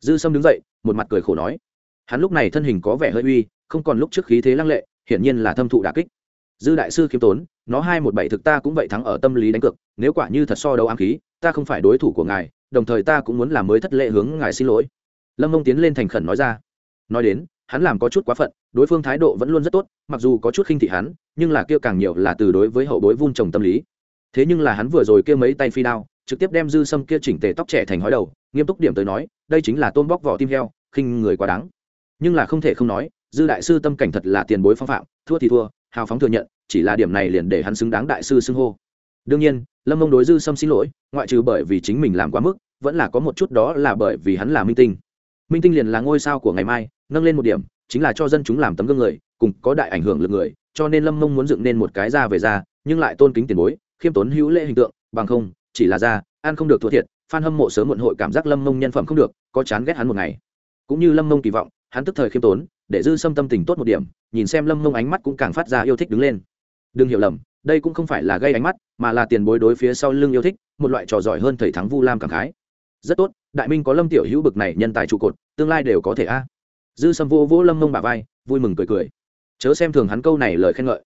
Dư sâm đứng dậy, một mặt cười khổ nói hắn lúc này thân hình có vẻ hơi uy, không còn lúc trước khí thế lăng lệ, hiển nhiên là thâm thụ đà kích. Dư đại sư khiêm tốn, nó hai một bảy thực ta cũng vậy thắng ở tâm lý đánh cực nếu quả như thật so đấu ám khí, ta không phải đối thủ của ngài, đồng thời ta cũng muốn làm mới thất lệ hướng ngài xin lỗi. Lâm mông tiến lên thành khẩn nói ra. Nói đến, hắn làm có chút quá phận, đối phương thái độ vẫn luôn rất tốt, mặc dù có chút khinh thị hắn, nhưng là kia càng nhiều là từ đối với hậu bối vun trồng tâm lý. Thế nhưng là hắn vừa rồi kia mấy tay phi đao, trực tiếp đem dư sâm kia chỉnh tề tóc trẻ thành hói đầu, nghiêm túc điểm tới nói, đây chính là tôm bóc vỏ tim heo, khinh người quá đáng nhưng là không thể không nói, dư đại sư tâm cảnh thật là tiền bối phong phạm, thua thì thua, hào phóng thừa nhận, chỉ là điểm này liền để hắn xứng đáng đại sư xưng hô. Đương nhiên, lâm mông đối dư sâm xin lỗi, ngoại trừ bởi vì chính mình làm quá mức, vẫn là có một chút đó là bởi vì hắn là minh tinh. Minh tinh liền là ngôi sao của ngày mai, nâng lên một điểm, chính là cho dân chúng làm tấm gương người, cùng có đại ảnh hưởng lực người, cho nên lâm mông muốn dựng nên một cái ra về ra, nhưng lại tôn kính tiền bối, khiêm tốn hữu lễ hình tượng, bằng không, chỉ là ra, ăn không được thua thiệt, phan hâm mộ sớm muộn hội cảm giác lâm mông nhân phẩm không được, có chán ghét hắn một ngày. Cũng như lâm mông kỳ vọng hắn tức thời khiêm tốn, để dư sâm tâm tình tốt một điểm, nhìn xem lâm mông ánh mắt cũng càng phát ra yêu thích đứng lên. Đừng hiểu lầm, đây cũng không phải là gây ánh mắt, mà là tiền bối đối phía sau lưng yêu thích, một loại trò giỏi hơn thầy thắng vu lam cảm khái. Rất tốt, đại minh có lâm tiểu hữu bực này nhân tài trụ cột, tương lai đều có thể a. Dư sâm vô vỗ lâm mông bà vai, vui mừng cười cười. Chớ xem thường hắn câu này lời khen ngợi.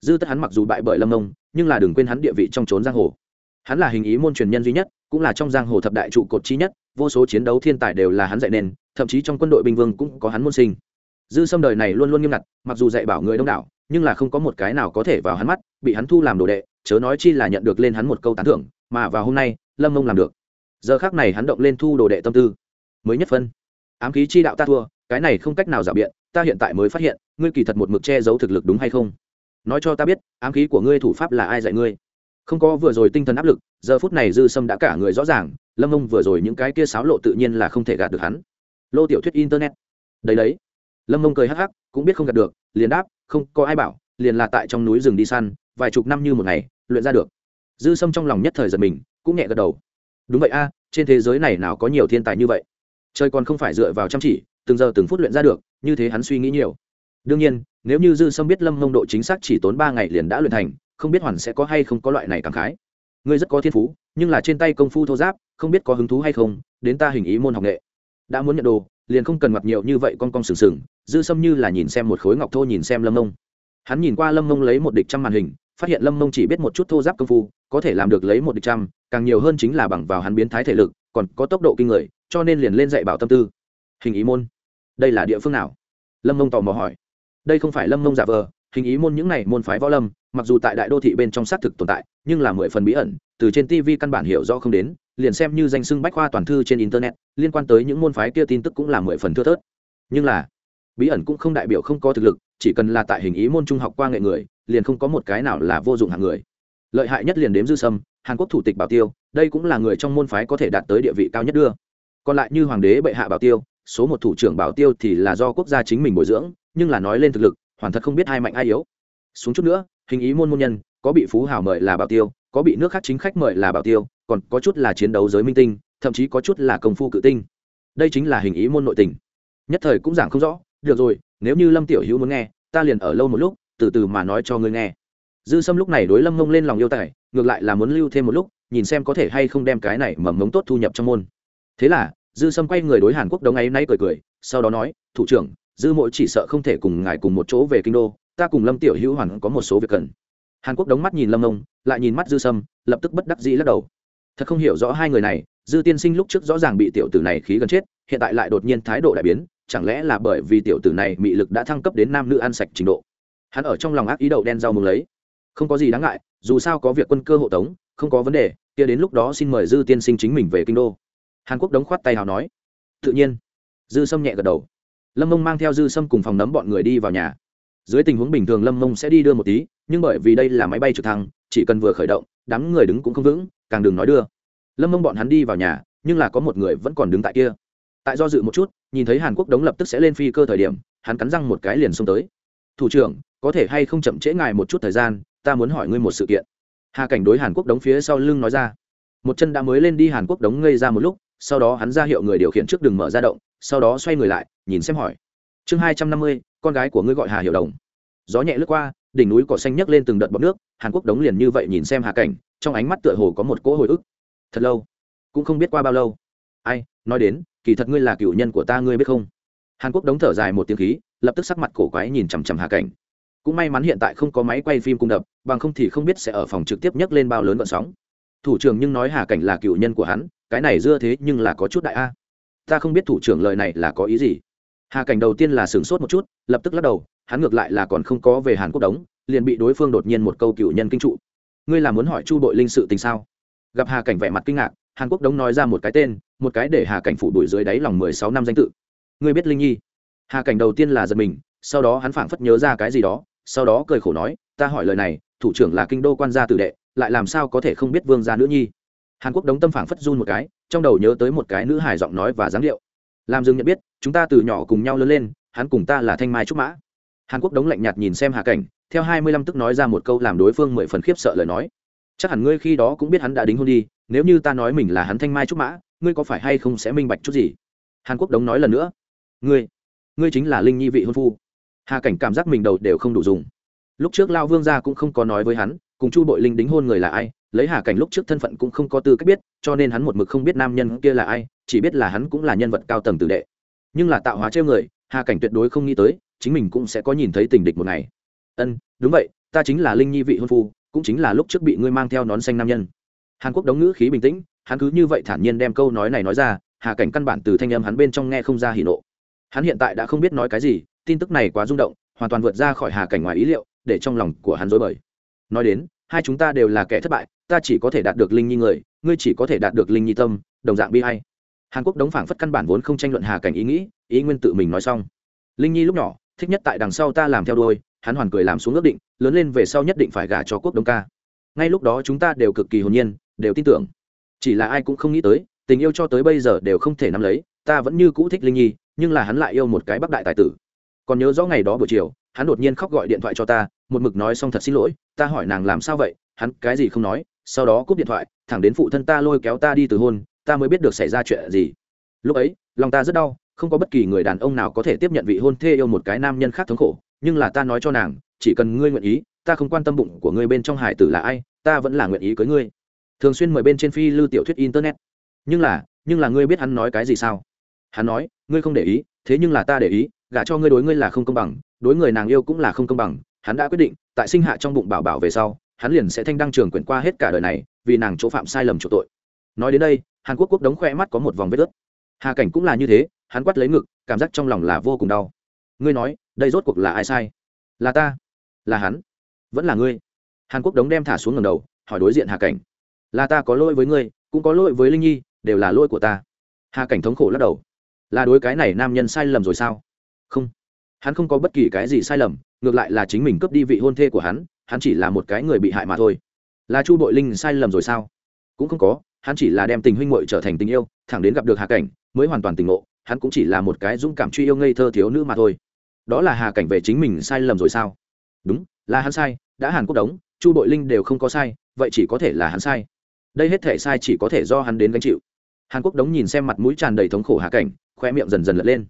Dư tất hắn mặc dù bại bởi lâm mông, nhưng là đừng quên hắn địa vị trong trốn giang hồ. Hắn là hình ý môn truyền nhân duy nhất, cũng là trong giang hồ thập đại trụ cột chi nhất, vô số chiến đấu thiên tài đều là hắn dạy nên thậm chí trong quân đội binh vương cũng có hắn môn sinh. Dư sâm đời này luôn luôn nghiêm ngặt, mặc dù dạy bảo người đông đảo, nhưng là không có một cái nào có thể vào hắn mắt, bị hắn thu làm đồ đệ, chớ nói chi là nhận được lên hắn một câu tán thưởng, mà vào hôm nay, lâm mông làm được. Giờ khác này hắn động lên thu đồ đệ tâm tư. Mới nhất phân. Ám khí chi đạo ta thua, cái này không cách nào giả biện, ta hiện tại mới phát hiện, ngươi kỳ thật một mực che giấu thực lực đúng hay không? Nói cho ta biết, ám khí của ngươi thủ pháp là ai dạy ngươi? Không có vừa rồi tinh thần áp lực, giờ phút này dư sâm đã cả người rõ ràng, lâm mông vừa rồi những cái kia sáo lộ tự nhiên là không thể gạt được hắn lô tiểu thuyết internet. Đấy đấy. Lâm mông cười hắc hắc, cũng biết không gạt được, liền đáp, không, có ai bảo, liền là tại trong núi rừng đi săn, vài chục năm như một ngày, luyện ra được. Dư sâm trong lòng nhất thời giật mình, cũng nhẹ gật đầu. Đúng vậy a, trên thế giới này nào có nhiều thiên tài như vậy? Trời còn không phải dựa vào chăm chỉ, từng giờ từng phút luyện ra được, như thế hắn suy nghĩ nhiều. Đương nhiên, nếu như dư sâm biết lâm mông độ chính xác chỉ tốn ba ngày liền đã luyện thành, không biết hoàn sẽ có hay không có loại này cảm khái. Ngươi rất có thiên phú, nhưng là trên tay công phu thô giáp, không biết có hứng thú hay không, đến ta hình ý môn học nghệ đã muốn nhận đồ, liền không cần mặc nhiều như vậy con con sừng sừng, dư sâm như là nhìn xem một khối ngọc thô nhìn xem lâm mông. Hắn nhìn qua lâm mông lấy một địch trăm màn hình, phát hiện lâm mông chỉ biết một chút thô giáp công phu, có thể làm được lấy một địch trăm, càng nhiều hơn chính là bằng vào hắn biến thái thể lực, còn có tốc độ kinh người, cho nên liền lên dạy bảo tâm tư. Hình ý môn, đây là địa phương nào? Lâm mông tò mò hỏi. Đây không phải lâm mông giả vờ, hình ý môn những này môn phái võ lâm, mặc dù tại đại đô thị bên trong xác thực tồn tại, nhưng là mười phần bí ẩn, từ trên tv căn bản hiểu rõ không đến liền xem như danh xưng bách khoa toàn thư trên internet, liên quan tới những môn phái kia tin tức cũng là mười phần thưa thớt. Nhưng là, bí ẩn cũng không đại biểu không có thực lực, chỉ cần là tại hình ý môn trung học qua nghệ người, liền không có một cái nào là vô dụng hạng người. Lợi hại nhất liền đếm dư sâm, hàn quốc thủ tịch bảo tiêu, đây cũng là người trong môn phái có thể đạt tới địa vị cao nhất đưa. Còn lại như hoàng đế bệ hạ bảo tiêu, số một thủ trưởng bảo tiêu thì là do quốc gia chính mình bồi dưỡng, nhưng là nói lên thực lực, hoàn thật không biết ai mạnh ai yếu. Xuống chút nữa, hình ý môn môn nhân, có bị phú hào mời là bảo tiêu, có bị nước khác chính khách mời là bảo tiêu còn có chút là chiến đấu giới minh tinh, thậm chí có chút là công phu cự tinh. Đây chính là hình ý môn nội tình. Nhất thời cũng giảng không rõ, được rồi, nếu như lâm tiểu hữu muốn nghe, ta liền ở lâu một lúc, từ từ mà nói cho ngươi nghe. Dư sâm lúc này đối lâm mông lên lòng yêu tài, ngược lại là muốn lưu thêm một lúc, nhìn xem có thể hay không đem cái này mầm mống tốt thu nhập trong môn. Thế là, dư sâm quay người đối hàn quốc đống ấy nay cười cười, sau đó nói, thủ trưởng, dư mỗi chỉ sợ không thể cùng ngài cùng một chỗ về kinh đô, ta cùng lâm tiểu hữu hoàn có một số việc cần. Hàn quốc đống mắt nhìn lâm mông lại nhìn mắt dư sâm, lập tức bất đắc dĩ lắc đầu thật không hiểu rõ hai người này, dư tiên sinh lúc trước rõ ràng bị tiểu tử này khí gần chết, hiện tại lại đột nhiên thái độ đại biến, chẳng lẽ là bởi vì tiểu tử này mị lực đã thăng cấp đến nam nữ ăn sạch trình độ? Hắn ở trong lòng ác ý đậu đen rau mừng lấy. Không có gì đáng ngại, dù sao có việc quân cơ hộ tống, không có vấn đề, kia đến lúc đó xin mời dư tiên sinh chính mình về kinh đô. Hàn quốc đống khoát tay hào nói. Tự nhiên. Dư sâm nhẹ gật đầu. Lâm mông mang theo dư sâm cùng phòng nấm bọn người đi vào nhà dưới tình huống bình thường lâm mông sẽ đi đưa một tí, nhưng bởi vì đây là máy bay trực thăng, chỉ cần vừa khởi động, đám người đứng cũng không vững, càng đừng nói đưa. Lâm mông bọn hắn đi vào nhà, nhưng là có một người vẫn còn đứng tại kia. Tại do dự một chút, nhìn thấy hàn quốc đống lập tức sẽ lên phi cơ thời điểm, hắn cắn răng một cái liền xông tới. Thủ trưởng, có thể hay không chậm trễ ngài một chút thời gian, ta muốn hỏi ngươi một sự kiện. Hà cảnh đối hàn quốc đống phía sau lưng nói ra. Một chân đã mới lên đi hàn quốc đống ngây ra một lúc, sau đó hắn ra hiệu người điều khiển trước đường mở ra động, sau đó xoay người lại, nhìn xem hỏi. Chương hai trăm năm mươi con gái của ngươi gọi hà hiệu đồng. Gió nhẹ lướt qua, đỉnh núi cỏ xanh nhấc lên từng đợt bọc nước, hàn quốc đống liền như vậy nhìn xem hà cảnh, trong ánh mắt tựa hồ có một cỗ hồi ức. Thật lâu, cũng không biết qua bao lâu. Ai, nói đến, kỳ thật ngươi là cựu nhân của ta ngươi biết không? Hàn quốc đống thở dài một tiếng khí, lập tức sắc mặt cổ quái nhìn chằm chằm hà cảnh. Cũng may mắn hiện tại không có máy quay phim cung đập, bằng không thì không biết sẽ ở phòng trực tiếp nhấc lên bao lớn vận sóng. Thủ trưởng nhưng nói hà cảnh là cựu nhân của hắn, cái này dưa thế nhưng là có chút đại a. Ta không biết thủ trưởng lời này là có ý gì. Hà cảnh đầu tiên là sửng sốt một chút lập tức lắc đầu, hắn ngược lại là còn không có về hàn quốc đống liền bị đối phương đột nhiên một câu cựu nhân kinh trụ. Ngươi là muốn hỏi chu bội linh sự tình sao? Gặp hà cảnh vẻ mặt kinh ngạc, hàn quốc đống nói ra một cái tên, một cái để hà cảnh phủ đuổi dưới đáy lòng mười sáu năm danh tự. Ngươi biết linh nhi? Hà cảnh đầu tiên là giật mình, sau đó hắn phảng phất nhớ ra cái gì đó, sau đó cười khổ nói, ta hỏi lời này, thủ trưởng là kinh đô quan gia tử đệ, lại làm sao có thể không biết vương gia nữ nhi? Hàn quốc đống tâm phảng phất run một cái, trong đầu nhớ tới một cái nữ hài giọng nói và dáng điệu. Làm dừng nhận biết, chúng ta từ nhỏ cùng nhau lớn lên hắn cùng ta là thanh mai trúc mã. Hàn quốc đống lạnh nhạt nhìn xem hà cảnh, theo hai mươi lăm tức nói ra một câu làm đối phương mười phần khiếp sợ lời nói. Chắc hẳn ngươi khi đó cũng biết hắn đã đính hôn đi, nếu như ta nói mình là hắn thanh mai trúc mã, ngươi có phải hay không sẽ minh bạch chút gì? Hàn quốc đống nói lần nữa. Ngươi ngươi chính là linh nhi vị hôn phu. Hà cảnh cảm giác mình đầu đều không đủ dùng. Lúc trước lao vương gia cũng không có nói với hắn, cùng chu bội linh đính hôn người là ai, lấy hà cảnh lúc trước thân phận cũng không có tư cách biết, cho nên hắn một mực không biết nam nhân kia là ai, chỉ biết là hắn cũng là nhân vật cao tầng tử đệ. Nhưng là tạo hóa trêu người hà cảnh tuyệt đối không nghĩ tới, chính mình cũng sẽ có nhìn thấy tình địch một ngày. Ân, đúng vậy, ta chính là linh nhi vị hôn phu, cũng chính là lúc trước bị ngươi mang theo nón xanh nam nhân. Hàn quốc đóng ngữ khí bình tĩnh, hắn cứ như vậy thản nhiên đem câu nói này nói ra, hà cảnh căn bản từ thanh âm hắn bên trong nghe không ra hỉ nộ. Hắn hiện tại đã không biết nói cái gì, tin tức này quá rung động, hoàn toàn vượt ra khỏi hà cảnh ngoài ý liệu, để trong lòng của hắn dối bời. Nói đến, hai chúng ta đều là kẻ thất bại, ta chỉ có thể đạt được linh nhi người, ngươi chỉ có thể đạt được linh nhi tâm, đồng dạng bi hay hàn quốc đóng phảng phất căn bản vốn không tranh luận hà cảnh ý nghĩ ý nguyên tự mình nói xong. Linh nhi lúc nhỏ, thích nhất tại đằng sau ta làm theo đôi hắn hoàn cười làm xuống ước định, lớn lên về sau nhất định phải gả cho quốc đông ca. Ngay lúc đó chúng ta đều cực kỳ hồn nhiên, đều tin tưởng. Chỉ là ai cũng không nghĩ tới, tình yêu cho tới bây giờ đều không thể nắm lấy, ta vẫn như cũ thích linh nhi, nhưng là hắn lại yêu một cái bắc đại tài tử. Còn nhớ rõ ngày đó buổi chiều, hắn đột nhiên khóc gọi điện thoại cho ta, một mực nói xong thật xin lỗi, ta hỏi nàng làm sao vậy, hắn cái gì không nói, sau đó cúp điện thoại, thẳng đến phụ thân ta lôi kéo ta đi từ hôn, ta mới biết được xảy ra chuyện gì. Lúc ấy, lòng ta rất đau không có bất kỳ người đàn ông nào có thể tiếp nhận vị hôn thê yêu một cái nam nhân khác thống khổ, nhưng là ta nói cho nàng, chỉ cần ngươi nguyện ý, ta không quan tâm bụng của ngươi bên trong hải tử là ai, ta vẫn là nguyện ý cưới ngươi. Thường xuyên mời bên trên phi lưu tiểu thuyết internet. Nhưng là nhưng là ngươi biết hắn nói cái gì sao? Hắn nói, ngươi không để ý, thế nhưng là ta để ý, gả cho ngươi đối ngươi là không công bằng, đối người nàng yêu cũng là không công bằng. Hắn đã quyết định, tại sinh hạ trong bụng bảo bảo về sau, hắn liền sẽ thanh đăng trường quyển qua hết cả đời này, vì nàng chỗ phạm sai lầm chỗ tội. Nói đến đây, hàn quốc quốc đống khoe mắt có một vòng vết ướt. Hà cảnh cũng là như thế hắn quát lấy ngực, cảm giác trong lòng là vô cùng đau. Ngươi nói, đây rốt cuộc là ai sai? Là ta? Là hắn? Vẫn là ngươi? Hàn quốc đống đem thả xuống ngầm đầu, hỏi đối diện hà cảnh. Là ta có lỗi với ngươi, cũng có lỗi với linh nhi, đều là lỗi của ta. Hà cảnh thống khổ lắc đầu. Là đối cái này nam nhân sai lầm rồi sao? Không. Hắn không có bất kỳ cái gì sai lầm, ngược lại là chính mình cướp đi vị hôn thê của hắn hắn chỉ là một cái người bị hại mà thôi. Là chu bội linh sai lầm rồi sao? Cũng không có, hắn chỉ là đem tình huynh muội trở thành tình yêu, thẳng đến gặp được hà cảnh, mới hoàn toàn tình ngộ hắn cũng chỉ là một cái dũng cảm truy yêu ngây thơ thiếu nữ mà thôi. Đó là hà cảnh về chính mình sai lầm rồi sao? Đúng, là hắn sai, đã hàn quốc đống chu bội linh đều không có sai, vậy chỉ có thể là hắn sai. Đây hết thể sai chỉ có thể do hắn đến gánh chịu. Hàn quốc đống nhìn xem mặt mũi tràn đầy thống khổ hà cảnh khoe miệng dần dần lật lên.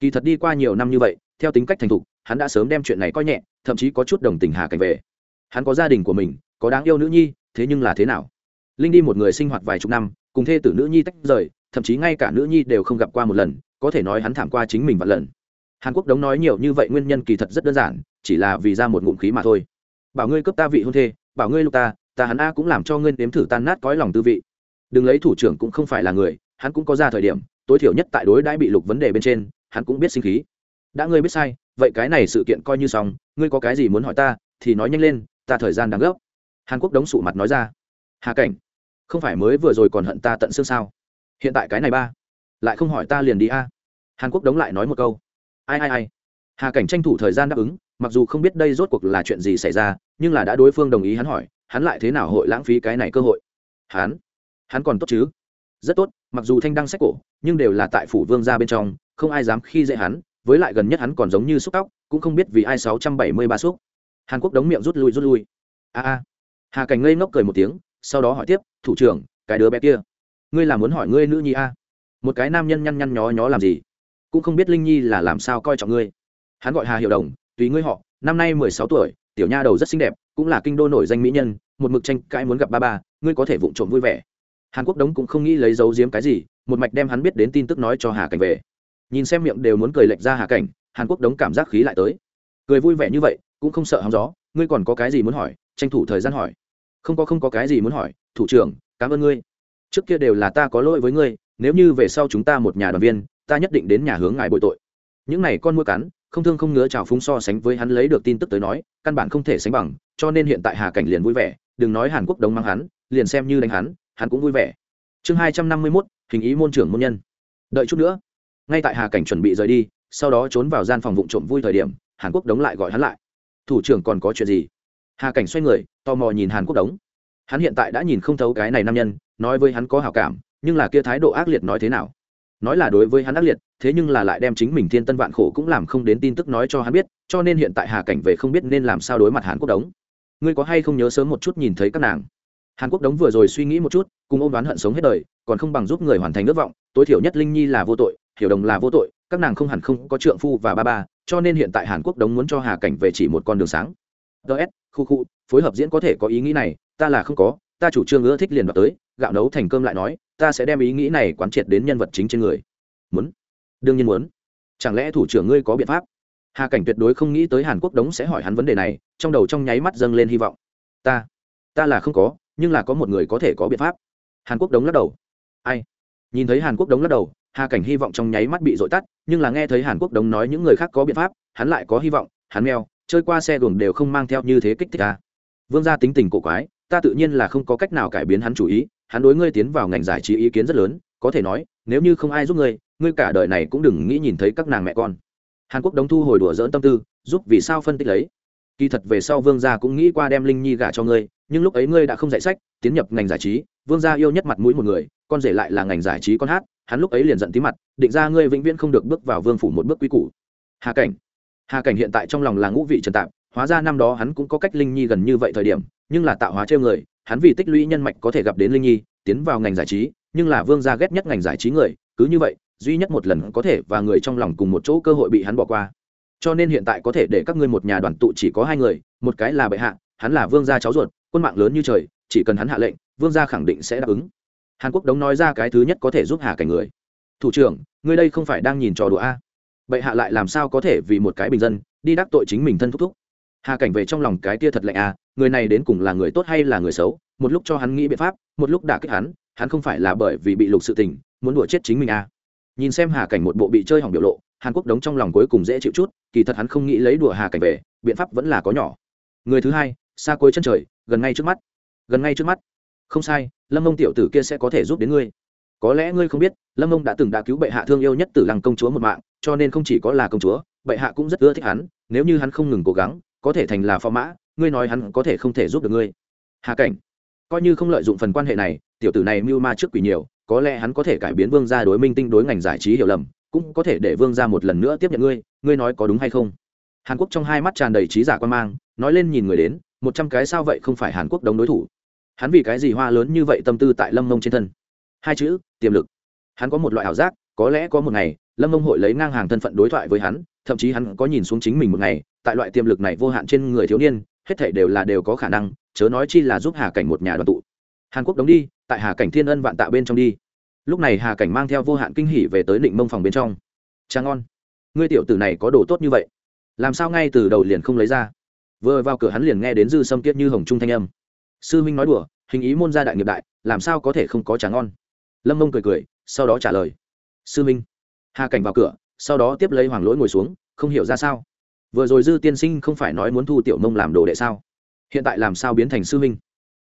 Kỳ thật đi qua nhiều năm như vậy, theo tính cách thành thục, hắn đã sớm đem chuyện này coi nhẹ, thậm chí có chút đồng tình hà cảnh về. Hắn có gia đình của mình, có đáng yêu nữ nhi, thế nhưng là thế nào? Linh đi một người sinh hoạt vài chục năm, cùng thê tử nữ nhi tách rời thậm chí ngay cả nữ nhi đều không gặp qua một lần, có thể nói hắn thảm qua chính mình vạn lần. Hàn quốc đống nói nhiều như vậy nguyên nhân kỳ thật rất đơn giản, chỉ là vì ra một ngụm khí mà thôi. Bảo ngươi cướp ta vị hôn thê, bảo ngươi lục ta ta hắn a cũng làm cho ngươi nếm thử tan nát cõi lòng tư vị. Đừng lấy thủ trưởng cũng không phải là người, hắn cũng có ra thời điểm, tối thiểu nhất tại đối đãi bị lục vấn đề bên trên, hắn cũng biết sinh khí. Đã ngươi biết sai, vậy cái này sự kiện coi như xong, ngươi có cái gì muốn hỏi ta, thì nói nhanh lên, ta thời gian đang gấp. Hàn quốc đống sụ mặt nói ra. Hà cảnh, không phải mới vừa rồi còn hận ta tận xương sao? Hiện tại cái này ba. Lại không hỏi ta liền đi a. Hàn quốc đống lại nói một câu. Ai ai ai. Hà cảnh tranh thủ thời gian đáp ứng, mặc dù không biết đây rốt cuộc là chuyện gì xảy ra, nhưng là đã đối phương đồng ý hắn hỏi, hắn lại thế nào hội lãng phí cái này cơ hội? Hắn hắn còn tốt chứ? Rất tốt, mặc dù thanh đăng sách cổ, nhưng đều là tại phủ vương gia bên trong, không ai dám khi dễ hắn, với lại gần nhất hắn còn giống như xúc tóc, cũng không biết vì ai sáu trăm bảy mươi ba xúc. Hàn quốc đống miệng rút lui rút lui. A a. Hà cảnh ngây ngốc cười một tiếng, sau đó hỏi tiếp, thủ trưởng, cái đứa bé kia ngươi là muốn hỏi ngươi nữ nhi a? Một cái nam nhân nhăn nhăn nhó nhó làm gì? Cũng không biết linh nhi là làm sao coi trọng ngươi. Hắn gọi hà hiệu đồng, tùy ngươi họ, năm nay mười sáu tuổi, tiểu nha đầu rất xinh đẹp, cũng là kinh đô nổi danh mỹ nhân, một mực tranh cãi muốn gặp ba ba, ngươi có thể vụng trộm vui vẻ. Hàn quốc đống cũng không nghĩ lấy dấu giếm cái gì, một mạch đem hắn biết đến tin tức nói cho hà cảnh về. Nhìn xem miệng đều muốn cười lệch ra hà cảnh, hàn quốc đống cảm giác khí lại tới. Cười vui vẻ như vậy, cũng không sợ hóng gió, ngươi còn có cái gì muốn hỏi, tranh thủ thời gian hỏi. Không có không có cái gì muốn hỏi, thủ trưởng, cảm ơn ngươi trước kia đều là ta có lỗi với ngươi, nếu như về sau chúng ta một nhà đoàn viên, ta nhất định đến nhà hướng ngài bội tội. Những này con mua cắn, không thương không ngứa trào phúng so sánh với hắn lấy được tin tức tới nói, căn bản không thể sánh bằng, cho nên hiện tại hà cảnh liền vui vẻ, đừng nói hàn quốc đống mang hắn, liền xem như đánh hắn hắn cũng vui vẻ. Chương hai trăm năm mươi mốt, hình ý môn trưởng môn nhân. Đợi chút nữa. Ngay tại hà cảnh chuẩn bị rời đi, sau đó trốn vào gian phòng vụ trộm vui thời điểm, hàn quốc đống lại gọi hắn lại. Thủ trưởng còn có chuyện gì? Hà cảnh xoay người, tò mò nhìn hàn quốc đống hắn hiện tại đã nhìn không thấu cái này nam nhân, nói với hắn có hảo cảm, nhưng là kia thái độ ác liệt nói thế nào? Nói là đối với hắn ác liệt, thế nhưng là lại đem chính mình thiên tân vạn khổ cũng làm không đến tin tức nói cho hắn biết, cho nên hiện tại hà cảnh về không biết nên làm sao đối mặt hàn quốc đống. Ngươi có hay không nhớ sớm một chút nhìn thấy các nàng? Hàn quốc đống vừa rồi suy nghĩ một chút, cùng ôm đoán hận sống hết đời, còn không bằng giúp người hoàn thành ước vọng, tối thiểu nhất linh nhi là vô tội, hiểu đồng là vô tội, các nàng không hẳn không có trượng phu và ba ba, cho nên hiện tại hàn quốc đống muốn cho hà cảnh về chỉ một con đường sáng. Ts khu khu, phối hợp diễn có thể có ý nghĩ này ta là không có, ta chủ trương ưa thích liền vào tới, gạo nấu thành cơm lại nói, ta sẽ đem ý nghĩ này quán triệt đến nhân vật chính trên người. Muốn? Đương nhiên muốn. Chẳng lẽ thủ trưởng ngươi có biện pháp? Hà cảnh tuyệt đối không nghĩ tới hàn quốc đống sẽ hỏi hắn vấn đề này, trong đầu trong nháy mắt dâng lên hy vọng. Ta ta là không có, nhưng là có một người có thể có biện pháp. Hàn quốc đống lắc đầu. Ai? Nhìn thấy hàn quốc đống lắc đầu, hà cảnh hy vọng trong nháy mắt bị dội tắt, nhưng là nghe thấy hàn quốc đống nói những người khác có biện pháp, hắn lại có hy vọng, hắn mèo chơi qua xe gồm đều không mang theo như thế kích thích ta. Vương gia tính tình cổ quái ta tự nhiên là không có cách nào cải biến hắn chủ ý, hắn đối ngươi tiến vào ngành giải trí ý kiến rất lớn, có thể nói, nếu như không ai giúp ngươi ngươi cả đời này cũng đừng nghĩ nhìn thấy các nàng mẹ con. Hàn quốc đống thu hồi đùa dỡn tâm tư, giúp vì sao phân tích lấy. Kỳ thật về sau vương gia cũng nghĩ qua đem linh nhi gả cho ngươi, nhưng lúc ấy ngươi đã không dạy sách, tiến nhập ngành giải trí, vương gia yêu nhất mặt mũi một người, con rể lại là ngành giải trí con hát, hắn lúc ấy liền giận tí mặt, định ra ngươi vĩnh viễn không được bước vào vương phủ một bước quy củ. Hà cảnh. Hà cảnh hiện tại trong lòng là ngũ vị trần tạp, hóa ra năm đó hắn cũng có cách linh nhi gần như vậy thời điểm nhưng là tạo hóa trêu người, hắn vì tích lũy nhân mạch có thể gặp đến linh nhi, tiến vào ngành giải trí, nhưng là vương gia ghét nhất ngành giải trí người, cứ như vậy, duy nhất một lần có thể và người trong lòng cùng một chỗ cơ hội bị hắn bỏ qua. Cho nên hiện tại có thể để các ngươi một nhà đoàn tụ chỉ có hai người, một cái là bệ hạ, hắn là vương gia cháu ruột, quân mạng lớn như trời, chỉ cần hắn hạ lệnh, vương gia khẳng định sẽ đáp ứng. Hàn quốc đống nói ra cái thứ nhất có thể giúp hà cảnh người. Thủ trưởng, ngươi đây không phải đang nhìn trò đùa a? Bệ hạ lại làm sao có thể vì một cái bình dân, đi đắc tội chính mình thân thúc thúc? Hà cảnh về trong lòng cái tia thật lạnh à người này đến cùng là người tốt hay là người xấu, một lúc cho hắn nghĩ biện pháp, một lúc đả kích hắn hắn không phải là bởi vì bị lục sự tình, muốn đùa chết chính mình à? nhìn xem hà cảnh một bộ bị chơi hỏng biểu lộ, hàn quốc đống trong lòng cuối cùng dễ chịu chút, kỳ thật hắn không nghĩ lấy đùa hà cảnh về, biện pháp vẫn là có nhỏ. Người thứ hai, xa cuối chân trời, gần ngay trước mắt. Gần ngay trước mắt. Không sai, lâm mông tiểu tử kia sẽ có thể giúp đến ngươi. Có lẽ ngươi không biết, lâm mông đã từng đã cứu bệ hạ thương yêu nhất tử lăng công chúa một mạng, cho nên không chỉ có là công chúa, bệ hạ cũng rất ưa thích hắn, nếu như hắn không ngừng cố gắng, có thể thành là phò mã ngươi nói hắn có thể không thể giúp được ngươi. Hà cảnh, coi như không lợi dụng phần quan hệ này, tiểu tử này mưu ma trước quỷ nhiều, có lẽ hắn có thể cải biến vương gia đối minh tinh đối ngành giải trí hiểu lầm, cũng có thể để vương gia một lần nữa tiếp nhận ngươi ngươi nói có đúng hay không? Hàn quốc trong hai mắt tràn đầy trí giả quan mang, nói lên nhìn người đến, một trăm cái sao vậy không phải hàn quốc đống đối thủ? Hắn vì cái gì hoa lớn như vậy tâm tư tại lâm mông trên thân? Hai chữ, tiềm lực. Hắn có một loại ảo giác, có lẽ có một ngày, lâm mông hội lấy ngang hàng thân phận đối thoại với hắn, thậm chí hắn có nhìn xuống chính mình một ngày, tại loại tiềm lực này vô hạn trên người thiếu niên hết thảy đều là đều có khả năng, chớ nói chi là giúp hà cảnh một nhà đoàn tụ. Hàn quốc đóng đi, tại hà cảnh thiên ân vạn tạ bên trong đi. Lúc này hà cảnh mang theo vô hạn kinh hỉ về tới định mông phòng bên trong. Cha ngon, ngươi tiểu tử này có đồ tốt như vậy, làm sao ngay từ đầu liền không lấy ra? Vừa vào cửa hắn liền nghe đến dư sâm kiết như hồng trung thanh âm. Sư minh nói đùa, hình ý môn gia đại nghiệp đại, làm sao có thể không có trà ngon? Lâm mông cười cười, sau đó trả lời. Sư minh hà cảnh vào cửa, sau đó tiếp lấy hoàng lỗi ngồi xuống, không hiểu ra sao vừa rồi dư tiên sinh không phải nói muốn thu tiểu mông làm đồ đệ sao? Hiện tại làm sao biến thành sư minh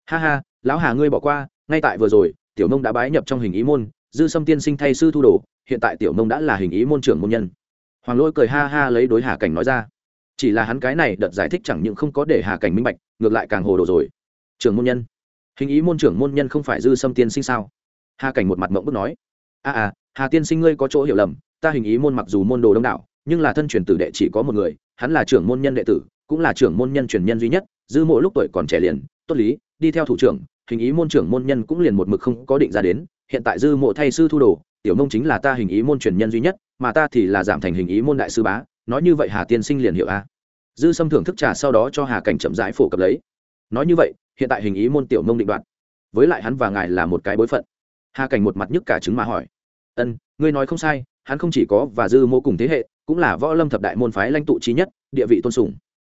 ha ha lão hà ngươi bỏ qua ngay tại vừa rồi tiểu mông đã bái nhập trong hình ý môn dư sâm tiên sinh thay sư thu đồ hiện tại tiểu mông đã là hình ý môn trưởng môn nhân. Hoàng lỗi cười ha ha lấy đối hà cảnh nói ra. Chỉ là hắn cái này đợt giải thích chẳng những không có để hà cảnh minh bạch ngược lại càng hồ đồ rồi. Trưởng môn nhân. Hình ý môn trưởng môn nhân không phải dư sâm tiên sinh sao? Hà cảnh một mặt mộng bức nói. A à, à hà tiên sinh ngươi có chỗ hiểu lầm ta hình ý môn mặc dù môn đồ đông đảo nhưng là thân truyền tử đệ chỉ có một người hắn là trưởng môn nhân đệ tử, cũng là trưởng môn nhân truyền nhân duy nhất, dư mộ lúc tuổi còn trẻ liền, tốt lý, đi theo thủ trưởng, hình ý môn trưởng môn nhân cũng liền một mực không có định ra đến, hiện tại dư mộ thay sư thu đồ, tiểu mông chính là ta hình ý môn truyền nhân duy nhất, mà ta thì là giảm thành hình ý môn đại sư bá, nói như vậy hà tiên sinh liền hiểu a. Dư sâm thưởng thức trà sau đó cho hà cảnh chậm rãi phổ cập lấy. Nói như vậy, hiện tại hình ý môn tiểu mông định đoạt. Với lại hắn và ngài là một cái bối phận. Hà cảnh một mặt nhức cả chứng mà hỏi. Ân, ngươi nói không sai, hắn không chỉ có và dư mô cùng thế hệ cũng là võ lâm thập đại môn phái lãnh tụ trí nhất, địa vị tôn sùng.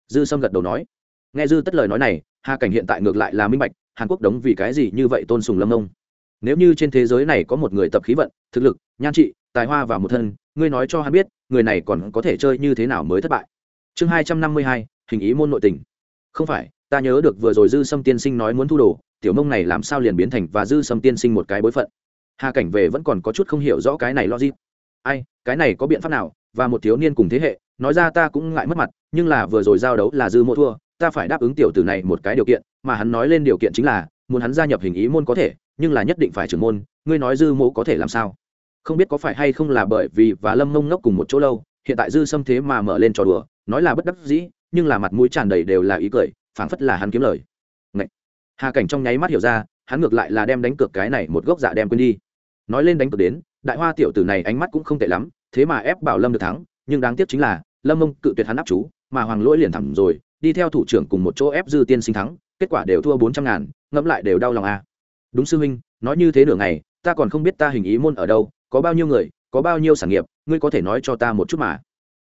Dư sâm gật đầu nói. Nghe dư tất lời nói này, hà cảnh hiện tại ngược lại là minh bạch, hàn quốc đống vì cái gì như vậy tôn sùng lâm nông nếu như trên thế giới này có một người tập khí vận, thực lực, nhan trị, tài hoa và một thân, ngươi nói cho hắn biết, người này còn có thể chơi như thế nào mới thất bại? Chương hai trăm năm mươi hai, hình ý môn nội tình. Không phải, ta nhớ được vừa rồi dư sâm tiên sinh nói muốn thu đồ, tiểu mông này làm sao liền biến thành và dư sâm tiên sinh một cái bối phận? Hà cảnh về vẫn còn có chút không hiểu rõ cái này logic ai, cái này có biện pháp nào? Và một thiếu niên cùng thế hệ, nói ra ta cũng ngại mất mặt, nhưng là vừa rồi giao đấu là dư mộ thua, ta phải đáp ứng tiểu tử này một cái điều kiện, mà hắn nói lên điều kiện chính là, muốn hắn gia nhập hình ý môn có thể, nhưng là nhất định phải trưởng môn, ngươi nói dư mộ có thể làm sao? Không biết có phải hay không là bởi vì và lâm mông ngốc cùng một chỗ lâu, hiện tại dư xâm thế mà mở lên trò đùa, nói là bất đắc dĩ, nhưng là mặt mũi tràn đầy đều là ý cười, phảng phất là hắn kiếm lời. Ngậy! hà cảnh trong nháy mắt hiểu ra, hắn ngược lại là đem đánh cược cái này một gốc dạ đem quên đi. Nói lên đánh cược đến đại hoa tiểu tử này ánh mắt cũng không tệ lắm, thế mà ép bảo lâm được thắng, nhưng đáng tiếc chính là, lâm mông cự tuyệt hắn áp chú, mà hoàng lỗi liền thẳng rồi, đi theo thủ trưởng cùng một chỗ ép dư tiên sinh thắng, kết quả đều thua bốn trăm ngàn, ngẫm lại đều đau lòng a à. đúng sư huynh, nói như thế nửa ngày, ta còn không biết ta hình ý môn ở đâu, có bao nhiêu người, có bao nhiêu sản nghiệp, ngươi có thể nói cho ta một chút mà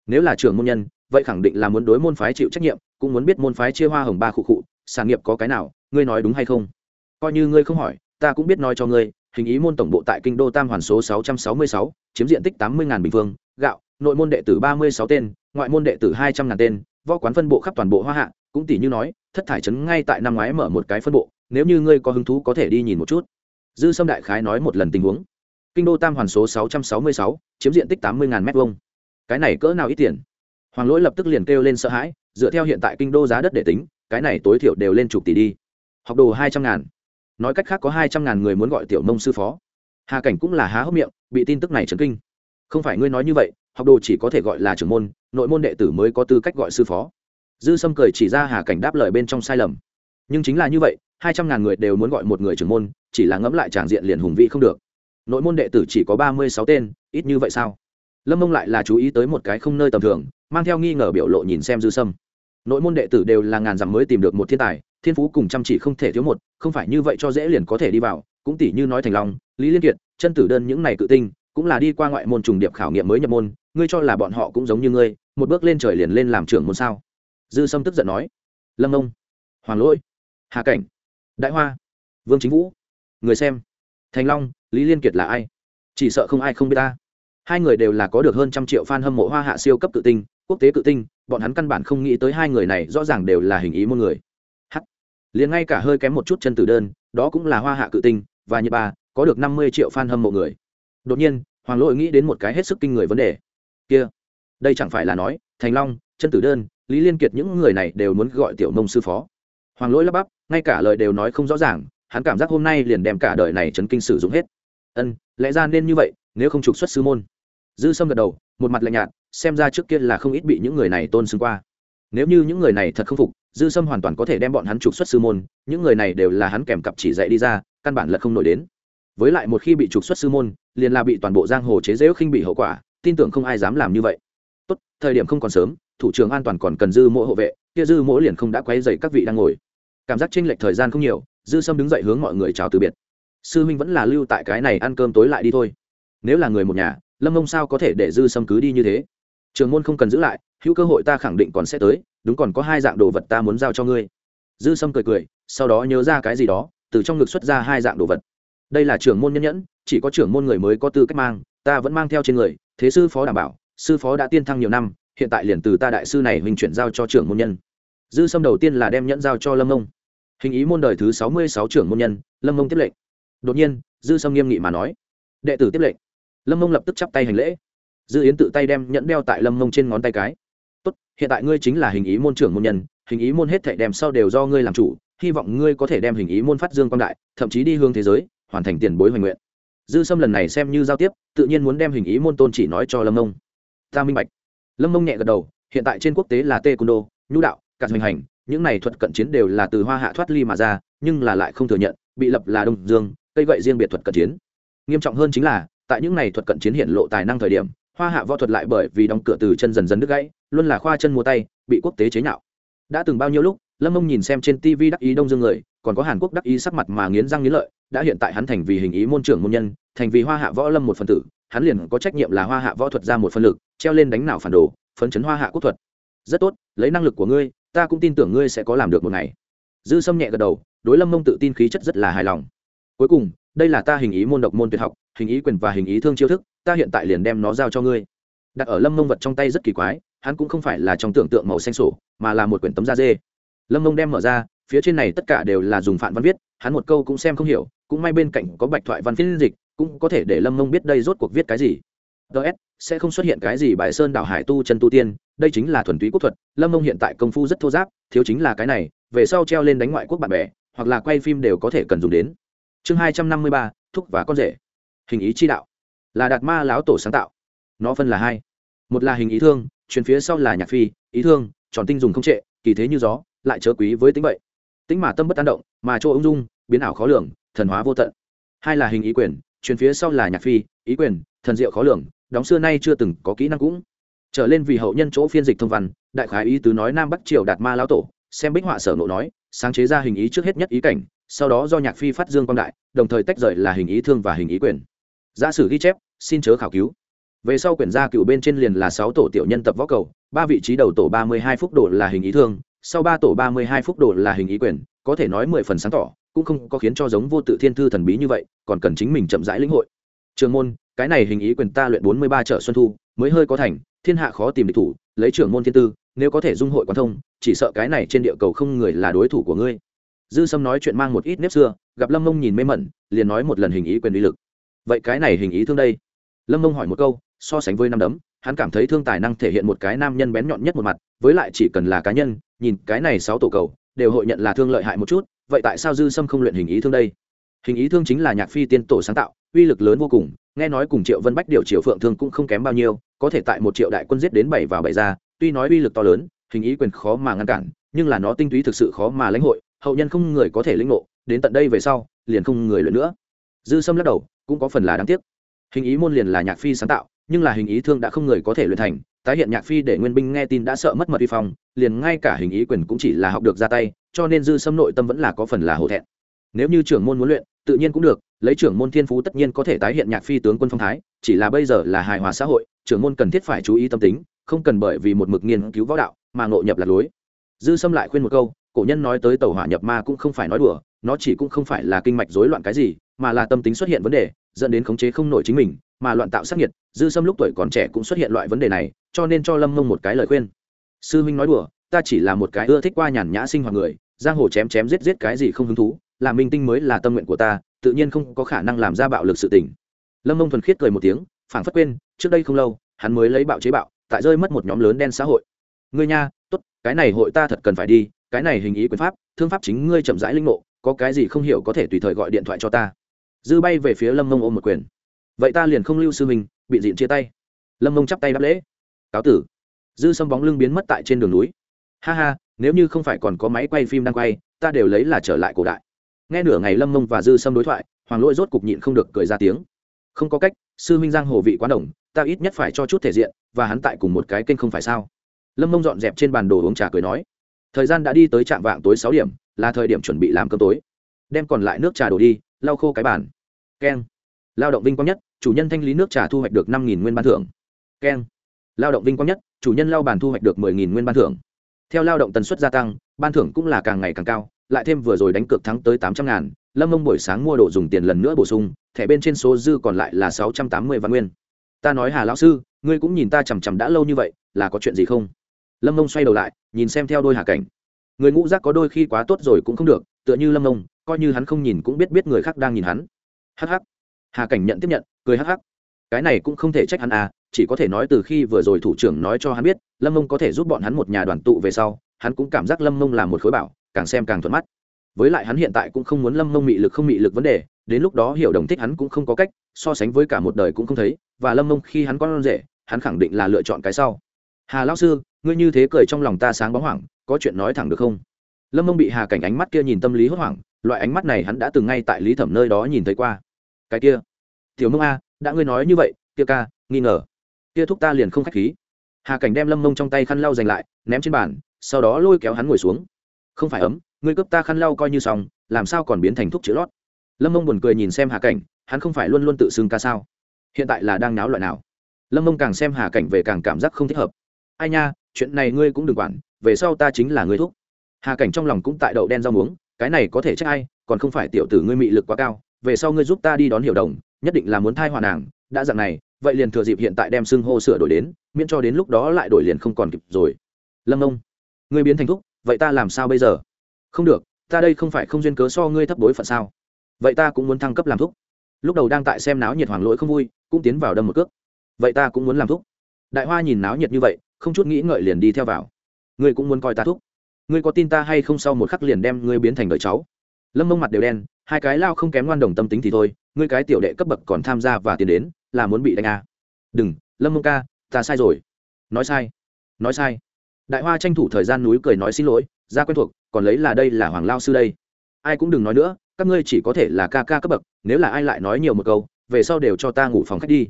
nếu là trưởng môn nhân, vậy khẳng định là muốn đối môn phái chịu trách nhiệm, cũng muốn biết môn phái chia hoa hồng ba khu khụ, sản nghiệp có cái nào, ngươi nói đúng hay không coi như ngươi không hỏi, ta cũng biết nói cho ngươi hình ý môn tổng bộ tại kinh đô tam hoàn số sáu trăm sáu mươi sáu, chiếm diện tích tám mươi bình phương, gạo, nội môn đệ tử ba mươi sáu tên, ngoại môn đệ tử hai trăm ngàn tên, võ quán phân bộ khắp toàn bộ hoa hạ, cũng tỷ như nói, thất thải trấn ngay tại năm ngoái mở một cái phân bộ, nếu như ngươi có hứng thú có thể đi nhìn một chút. Dư sâm đại khái nói một lần tình huống. Kinh đô tam hoàn số sáu trăm sáu mươi sáu, chiếm diện tích tám mươi mét vuông. Cái này cỡ nào ít tiền? Hoàng lỗi lập tức liền kêu lên sợ hãi, dựa theo hiện tại kinh đô giá đất để tính, cái này tối thiểu đều lên chục tỷ đi. Học đồ hai trăm ngàn nói cách khác có hai trăm ngàn người muốn gọi tiểu mông sư phó. Hà cảnh cũng là há hốc miệng, bị tin tức này chấn kinh. Không phải ngươi nói như vậy, học đồ chỉ có thể gọi là trưởng môn, nội môn đệ tử mới có tư cách gọi sư phó. Dư sâm cười chỉ ra hà cảnh đáp lời bên trong sai lầm. Nhưng chính là như vậy, hai trăm ngàn người đều muốn gọi một người trưởng môn, chỉ là ngẫm lại tràng diện liền hùng vị không được. Nội môn đệ tử chỉ có ba mươi sáu tên, ít như vậy sao? Lâm mông lại là chú ý tới một cái không nơi tầm thường, mang theo nghi ngờ biểu lộ nhìn xem dư sâm. Nội môn đệ tử đều là ngàn dặm mới tìm được một thiên tài thiên phú cùng chăm chỉ không thể thiếu một, không phải như vậy cho dễ liền có thể đi vào, cũng tỷ như nói thành long, lý liên kiệt, chân tử đơn những này cự tinh, cũng là đi qua ngoại môn trùng điệp khảo nghiệm mới nhập môn, ngươi cho là bọn họ cũng giống như ngươi, một bước lên trời liền lên làm trưởng môn sao? Dư sâm tức giận nói. Lâm ông, hoàng lỗi, hà cảnh, đại hoa, vương chính vũ, người xem, thành long, lý liên kiệt là ai? Chỉ sợ không ai không biết ta. Hai người đều là có được hơn trăm triệu fan hâm mộ hoa hạ siêu cấp cự tinh, quốc tế cự tinh, bọn hắn căn bản không nghĩ tới hai người này rõ ràng đều là hình ý môn người liền ngay cả hơi kém một chút chân tử đơn, đó cũng là hoa hạ cự tinh, và nhật ba, có được năm mươi triệu fan hâm mộ người. Đột nhiên, hoàng lỗi nghĩ đến một cái hết sức kinh người vấn đề. Kia, đây chẳng phải là nói, thành long, chân tử đơn, lý liên kiệt những người này đều muốn gọi tiểu nông sư phó. Hoàng lỗi lắp bắp, ngay cả lời đều nói không rõ ràng, hắn cảm giác hôm nay liền đem cả đời này chấn kinh sử dụng hết. Ân, lẽ ra nên như vậy, nếu không trục xuất sư môn. Dư sâm gật đầu, một mặt lạnh nhạt, xem ra trước kia là không ít bị những người này tôn xưng qua nếu như những người này thật không phục, dư sâm hoàn toàn có thể đem bọn hắn trục xuất sư môn, những người này đều là hắn kèm cặp chỉ dạy đi ra, căn bản là không nổi đến. Với lại một khi bị trục xuất sư môn, liền là bị toàn bộ giang hồ chế dễu khinh bị hậu quả, tin tưởng không ai dám làm như vậy. Tốt, thời điểm không còn sớm, thủ trưởng an toàn còn cần dư mỗi hộ vệ, kia dư mỗi liền không đã quay dày các vị đang ngồi. Cảm giác chênh lệch thời gian không nhiều, dư sâm đứng dậy hướng mọi người chào từ biệt. Sư minh vẫn là lưu tại cái này ăn cơm tối lại đi thôi. Nếu là người một nhà, lâm ông sao có thể để dư sâm cứ đi như thế? Trường môn không cần giữ lại, hữu cơ hội ta khẳng định còn sẽ tới, đúng còn có hai dạng đồ vật ta muốn giao cho ngươi. Dư sâm cười cười, sau đó nhớ ra cái gì đó, từ trong ngực xuất ra hai dạng đồ vật. Đây là trưởng môn nhân nhẫn, chỉ có trưởng môn người mới có tư cách mang, ta vẫn mang theo trên người, thế sư phó đảm bảo, sư phó đã tiên thăng nhiều năm, hiện tại liền từ ta đại sư này hình chuyển giao cho trưởng môn nhân. Dư sâm đầu tiên là đem nhẫn giao cho lâm mông hình ý môn đời thứ sáu mươi sáu trưởng môn nhân, lâm mông tiếp lệnh. Đột nhiên, dư sâm nghiêm nghị mà nói, đệ tử tiếp lệnh. Lâm mông lập tức chắp tay hành lễ dư yến tự tay đem nhẫn đeo tại lâm mông trên ngón tay cái. Tốt, hiện tại ngươi chính là hình ý môn trưởng môn nhân, hình ý môn hết thể đem sau đều do ngươi làm chủ, hy vọng ngươi có thể đem hình ý môn phát dương quan đại, thậm chí đi hướng thế giới, hoàn thành tiền bối hoành nguyện. Dư sâm lần này xem như giao tiếp, tự nhiên muốn đem hình ý môn tôn chỉ nói cho lâm mông. Ta minh bạch. Lâm mông nhẹ gật đầu, hiện tại trên quốc tế là tê cung đô nhu đạo cạn hoành hành, những này thuật cận chiến đều là từ hoa hạ thoát ly mà ra, nhưng là lại không thừa nhận, bị lập là đông dương, cây gậy riêng biệt thuật cận chiến. Nghiêm trọng hơn chính là, tại những này thuật cận chiến hiện lộ tài năng thời điểm hoa hạ võ thuật lại bởi vì đóng cửa từ chân dần dần đứt gãy, luôn là khoa chân mua tay, bị quốc tế chế nhạo. Đã từng bao nhiêu lúc, lâm mông nhìn xem trên tv đắc ý đông dương người, còn có hàn quốc đắc ý sắc mặt mà nghiến răng nghiến lợi, đã hiện tại hắn thành vì hình ý môn trưởng môn nhân, thành vì hoa hạ võ lâm một phần tử, hắn liền có trách nhiệm là hoa hạ võ thuật ra một phân lực, treo lên đánh nào phản đồ, phấn chấn hoa hạ quốc thuật. Rất tốt, lấy năng lực của ngươi, ta cũng tin tưởng ngươi sẽ có làm được một ngày. Dư sâm nhẹ gật đầu, đối lâm mông tự tin khí chất rất là hài lòng. Cuối cùng, đây là ta hình ý môn độc môn tuyệt học, hình ý quyền và hình ý thương chiêu thức ta hiện tại liền đem nó giao cho ngươi. Đặt ở lâm mông vật trong tay rất kỳ quái, hắn cũng không phải là trong tưởng tượng màu xanh sổ, mà là một quyển tấm da dê. Lâm mông đem mở ra, phía trên này tất cả đều là dùng phản văn viết, hắn một câu cũng xem không hiểu, cũng may bên cạnh có bạch thoại văn phiên dịch, cũng có thể để lâm mông biết đây rốt cuộc viết cái gì. Ts sẽ không xuất hiện cái gì bài sơn đảo hải tu chân tu tiên, đây chính là thuần túy quốc thuật, lâm mông hiện tại công phu rất thô giáp, thiếu chính là cái này, về sau treo lên đánh ngoại quốc bạn bè, hoặc là quay phim đều có thể cần dùng đến. Chương hai trăm năm mươi ba, thúc và con rể. Hình ý chi đạo là đạt ma lão tổ sáng tạo. Nó phân là hai. Một là hình ý thương truyền phía sau là nhạc phi, ý thương, tròn tinh dùng không trệ, kỳ thế như gió, lại chớ quý với tính vậy tính mà tâm bất an động, mà chỗ ung dung, biến ảo khó lường, thần hóa vô tận. Hai là hình ý quyền truyền phía sau là nhạc phi, ý quyền, thần diệu khó lường, đóng xưa nay chưa từng có kỹ năng cũng. Trở lên vì hậu nhân chỗ phiên dịch thông văn, đại khái ý tứ nói nam bắc triều đạt ma lão tổ, xem bích họa sở nộ nói, sáng chế ra hình ý trước hết nhất ý cảnh, sau đó do nhạc phi phát dương quang đại, đồng thời tách rời là hình ý thương và hình ý quyền giả sử ghi chép, xin chớ khảo cứu. Về sau quyển gia cựu bên trên liền là sáu tổ tiểu nhân tập võ cầu, ba vị trí đầu tổ ba mươi hai phút đồ là hình ý thương, sau ba tổ ba mươi hai phút đồ là hình ý quyền, có thể nói mười phần sáng tỏ, cũng không có khiến cho giống vô tự thiên thư thần bí như vậy, còn cần chính mình chậm rãi lĩnh hội. Trường môn, cái này hình ý quyền ta luyện bốn mươi ba trở xuân thu, mới hơi có thành, thiên hạ khó tìm địch thủ, lấy trưởng môn thiên tư, nếu có thể dung hội quan thông, chỉ sợ cái này trên địa cầu không người là đối thủ của ngươi. Dư sâm nói chuyện mang một ít nếp xưa, gặp lâm mông nhìn mê mẩn, liền nói một lần hình ý quyền uy lực vậy cái này hình ý thương đây? Lâm mông hỏi một câu, so sánh với năm đấm, hắn cảm thấy thương tài năng thể hiện một cái nam nhân bén nhọn nhất một mặt, với lại chỉ cần là cá nhân, nhìn cái này sáu tổ cầu, đều hội nhận là thương lợi hại một chút, vậy tại sao dư sâm không luyện hình ý thương đây? Hình ý thương chính là nhạc phi tiên tổ sáng tạo, uy lực lớn vô cùng, nghe nói cùng triệu vân bách điều triệu phượng thương cũng không kém bao nhiêu, có thể tại một triệu đại quân giết đến bảy vào bảy ra, tuy nói uy lực to lớn, hình ý quyền khó mà ngăn cản, nhưng là nó tinh túy thực sự khó mà lãnh hội, hậu nhân không người có thể lĩnh ngộ, đến tận đây về sau, liền không người luyện nữa. Dư sâm lắc đầu cũng có phần là đáng tiếc. Hình ý môn liền là nhạc phi sáng tạo, nhưng là hình ý thương đã không người có thể luyện thành, tái hiện nhạc phi để nguyên binh nghe tin đã sợ mất mật vi phong, liền ngay cả hình ý quyền cũng chỉ là học được ra tay, cho nên dư sâm nội tâm vẫn là có phần là hổ thẹn. Nếu như trưởng môn muốn luyện, tự nhiên cũng được, lấy trưởng môn thiên phú tất nhiên có thể tái hiện nhạc phi tướng quân phong thái, chỉ là bây giờ là hài hòa xã hội, trưởng môn cần thiết phải chú ý tâm tính, không cần bởi vì một mực nghiên cứu võ đạo mà ngộ nhập lạc lối. Dư sâm lại khuyên một câu, cổ nhân nói tới tàu hỏa nhập ma cũng không phải nói đùa, nó chỉ cũng không phải là kinh mạch rối loạn cái gì mà là tâm tính xuất hiện vấn đề, dẫn đến khống chế không nổi chính mình, mà loạn tạo sắc nhiệt dư sâm lúc tuổi còn trẻ cũng xuất hiện loại vấn đề này, cho nên cho lâm mông một cái lời khuyên. Sư huynh nói đùa, ta chỉ là một cái ưa thích qua nhàn nhã sinh hoạt người, giang hồ chém chém giết giết cái gì không hứng thú, là minh tinh mới là tâm nguyện của ta, tự nhiên không có khả năng làm ra bạo lực sự tình. Lâm mông thuần khiết cười một tiếng, phảng phất quên, trước đây không lâu, hắn mới lấy bạo chế bạo, tại rơi mất một nhóm lớn đen xã hội. Ngươi nha, tốt, cái này hội ta thật cần phải đi, cái này hình ý quyền pháp, thương pháp chính ngươi chậm rãi linh ngộ, có cái gì không hiểu có thể tùy thời gọi điện thoại cho ta dư bay về phía lâm mông ôm một quyền. Vậy ta liền không lưu sư mình bị dịn chia tay. Lâm mông chắp tay đáp lễ. Cáo tử. Dư xâm bóng lưng biến mất tại trên đường núi. Ha ha, nếu như không phải còn có máy quay phim đang quay, ta đều lấy là trở lại cổ đại. Nghe nửa ngày lâm mông và dư xâm đối thoại, hoàng lỗi rốt cục nhịn không được cười ra tiếng. Không có cách, sư minh giang hồ vị quá đồng, ta ít nhất phải cho chút thể diện, và hắn tại cùng một cái kênh không phải sao? Lâm mông dọn dẹp trên bàn đồ uống trà cười nói. Thời gian đã đi tới trạm vạng tối sáu điểm, là thời điểm chuẩn bị làm cơm tối. Đem còn lại nước trà đổ đi, lau khô cái bàn keng. Lao động vinh quang nhất, chủ nhân thanh lý nước trà thu hoạch được năm nguyên ban thưởng. Keng. Lao động vinh quang nhất, chủ nhân lao bàn thu hoạch được mười nguyên ban thưởng. Theo lao động tần suất gia tăng, ban thưởng cũng là càng ngày càng cao, lại thêm vừa rồi đánh cược thắng tới tám trăm ngàn, lâm mông buổi sáng mua đồ dùng tiền lần nữa bổ sung, thẻ bên trên số dư còn lại là sáu trăm tám mươi văn nguyên. Ta nói hà lão sư, ngươi cũng nhìn ta chằm chằm đã lâu như vậy, là có chuyện gì không? Lâm mông xoay đầu lại, nhìn xem theo đôi hà cảnh. Người ngũ giác có đôi khi quá tốt rồi cũng không được, tựa như lâm mông, coi như hắn không nhìn cũng biết biết người khác đang nhìn hắn hh hà cảnh nhận tiếp nhận, cười hh cái này cũng không thể trách hắn à chỉ có thể nói từ khi vừa rồi thủ trưởng nói cho hắn biết, lâm mông có thể giúp bọn hắn một nhà đoàn tụ về sau, hắn cũng cảm giác lâm mông là một khối bảo, càng xem càng thuận mắt. Với lại hắn hiện tại cũng không muốn lâm mông mị lực không mị lực vấn đề, đến lúc đó hiểu đồng thích hắn cũng không có cách, so sánh với cả một đời cũng không thấy, và lâm mông khi hắn con rể, hắn khẳng định là lựa chọn cái sau. Hà lão sư, ngươi như thế cười trong lòng ta sáng bóng hoảng, có chuyện nói thẳng được không? Lâm mông bị hà cảnh ánh mắt kia nhìn tâm lý hốt hoảng, loại ánh mắt này hắn đã từng ngay tại lý thẩm nơi đó nhìn thấy qua cái kia. Tiểu mông a, đã ngươi nói như vậy, kia ca, nghi ngờ. Kia thúc ta liền không khách khí. Hà cảnh đem lâm mông trong tay khăn lau giành lại, ném trên bàn, sau đó lôi kéo hắn ngồi xuống. Không phải ấm, ngươi cướp ta khăn lau coi như xong, làm sao còn biến thành thuốc chữ lót? Lâm mông buồn cười nhìn xem hà cảnh, hắn không phải luôn luôn tự xưng ca sao? Hiện tại là đang náo loại nào? Lâm mông càng xem hà cảnh về càng cảm giác không thích hợp. Ai nha, chuyện này ngươi cũng đừng quản, về sau ta chính là ngươi thúc. Hà cảnh trong lòng cũng tại đậu đen rau muống, cái này có thể trách ai, còn không phải tiểu tử ngươi mị lực quá cao về sau ngươi giúp ta đi đón hiểu đồng, nhất định là muốn thai hòa nàng, đã dạng này, vậy liền thừa dịp hiện tại đem xưng hô sửa đổi đến, miễn cho đến lúc đó lại đổi liền không còn kịp rồi. Lâm ông, ngươi biến thành thúc, vậy ta làm sao bây giờ? Không được, ta đây không phải không duyên cớ so ngươi thấp đối phận sao? Vậy ta cũng muốn thăng cấp làm thúc. Lúc đầu đang tại xem náo nhiệt hoàng lỗi không vui, cũng tiến vào đâm một cước. Vậy ta cũng muốn làm thúc. Đại hoa nhìn náo nhiệt như vậy, không chút nghĩ ngợi liền đi theo vào. Ngươi cũng muốn coi ta thúc. Ngươi có tin ta hay không sau một khắc liền đem ngươi biến thành đời cháu? Lâm mông mặt đều đen, hai cái lao không kém ngoan đồng tâm tính thì thôi, ngươi cái tiểu đệ cấp bậc còn tham gia và tiến đến, là muốn bị đánh à. đừng, lâm mông ca, ta sai rồi. Nói sai nói sai. Đại hoa tranh thủ thời gian núi cười nói xin lỗi, ra quen thuộc, còn lấy là đây là hoàng lao sư đây. Ai cũng đừng nói nữa, các ngươi chỉ có thể là ca ca cấp bậc, nếu là ai lại nói nhiều một câu, về sau đều cho ta ngủ phòng khách đi.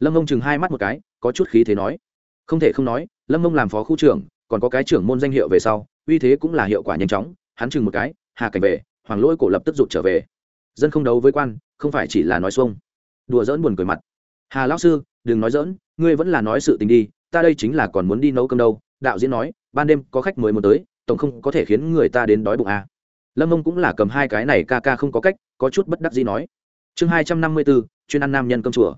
Lâm mông chừng hai mắt một cái, có chút khí thế nói. Không thể không nói, lâm mông làm phó khu trưởng, còn có cái trưởng môn danh hiệu về sau, uy thế cũng là hiệu quả nhanh chóng, hắn chừng một cái, hà cảnh về hoàng lỗi cổ lập tức rụt trở về. Dân không đấu với quan, không phải chỉ là nói xuông. Đùa dỡn buồn cười mặt. Hà lão sư, đừng nói dỡn ngươi vẫn là nói sự tình đi, ta đây chính là còn muốn đi nấu cơm đâu. Đạo diễn nói, ban đêm có khách mới muốn tới, tổng không có thể khiến người ta đến đói bụng à. lâm mông cũng là cầm hai cái này ca ca không có cách, có chút bất đắc gì nói. Chương hai trăm năm mươi bốn, chuyên ăn nam nhân cơm chùa.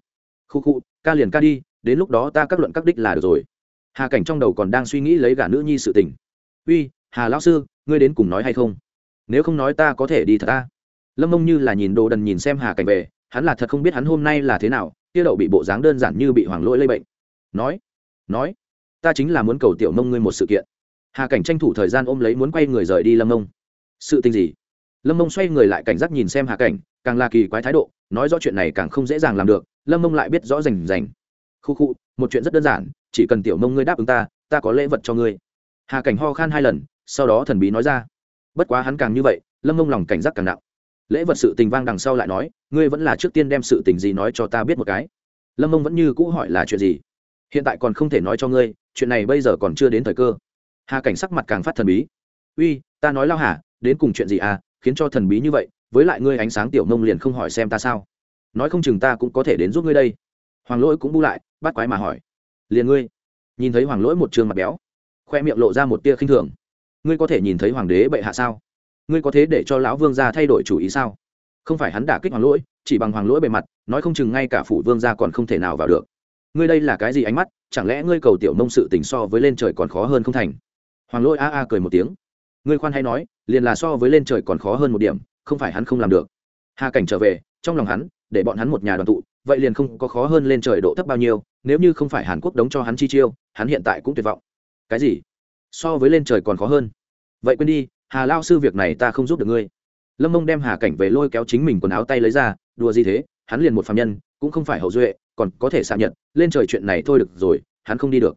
Khu khu, ca liền ca đi, đến lúc đó ta các luận các đích là được rồi. Hà cảnh trong đầu còn đang suy nghĩ lấy gả nữ nhi sự tình. Uy, hà lão sư, ngươi đến cùng nói hay không? Nếu không nói ta có thể đi thật ta. Lâm mông như là nhìn đồ đần nhìn xem hà cảnh về, hắn là thật không biết hắn hôm nay là thế nào tiêu đậu bị bộ dáng đơn giản như bị hoàng lỗi lây bệnh. Nói nói, ta chính là muốn cầu tiểu mông ngươi một sự kiện. Hà cảnh tranh thủ thời gian ôm lấy muốn quay người rời đi lâm mông. Sự tình gì? Lâm mông xoay người lại cảnh giác nhìn xem hà cảnh, càng là kỳ quái thái độ, nói rõ chuyện này càng không dễ dàng làm được, lâm mông lại biết rõ rành rành. Khu khu, một chuyện rất đơn giản, chỉ cần tiểu mông ngươi đáp ứng ta ta có lễ vật cho ngươi. Hà cảnh ho khan hai lần, sau đó thần bí nói ra bất quá hắn càng như vậy, lâm mông lòng cảnh giác càng nặng. Lễ vật sự tình vang đằng sau lại nói, ngươi vẫn là trước tiên đem sự tình gì nói cho ta biết một cái. Lâm mông vẫn như cũ hỏi là chuyện gì? Hiện tại còn không thể nói cho ngươi, chuyện này bây giờ còn chưa đến thời cơ. Hà cảnh sắc mặt càng phát thần bí. Uy, ta nói lao hà, đến cùng chuyện gì à khiến cho thần bí như vậy, với lại ngươi ánh sáng tiểu nông liền không hỏi xem ta sao. Nói không chừng ta cũng có thể đến giúp ngươi đây. Hoàng lỗi cũng bu lại, bắt quái mà hỏi. Liền ngươi. Nhìn thấy hoàng lỗi một trường mặt béo, khoe miệng lộ ra một tia khinh thường ngươi có thể nhìn thấy hoàng đế bệ hạ sao? Ngươi có thế để cho lão vương gia thay đổi chủ ý sao? Không phải hắn đả kích hoàng lỗi, chỉ bằng hoàng lỗi bề mặt, nói không chừng ngay cả phủ vương gia còn không thể nào vào được. Ngươi đây là cái gì ánh mắt, chẳng lẽ ngươi cầu tiểu nông sự tình so với lên trời còn khó hơn không thành? Hoàng lỗi a a cười một tiếng. Ngươi khoan hay nói, liền là so với lên trời còn khó hơn một điểm, không phải hắn không làm được. Hà cảnh trở về, trong lòng hắn, để bọn hắn một nhà đoàn tụ, vậy liền không có khó hơn lên trời độ thấp bao nhiêu, nếu như không phải hàn quốc đóng cho hắn chi chiêu, hắn hiện tại cũng tuyệt vọng. Cái gì? So với lên trời còn khó hơn. Vậy quên đi, hà lao sư việc này ta không giúp được ngươi. Lâm mông đem hà cảnh về lôi kéo chính mình quần áo tay lấy ra, đùa gì thế, hắn liền một phạm nhân, cũng không phải hậu duệ, còn có thể xạ nhận lên trời chuyện này thôi được rồi, hắn không đi được.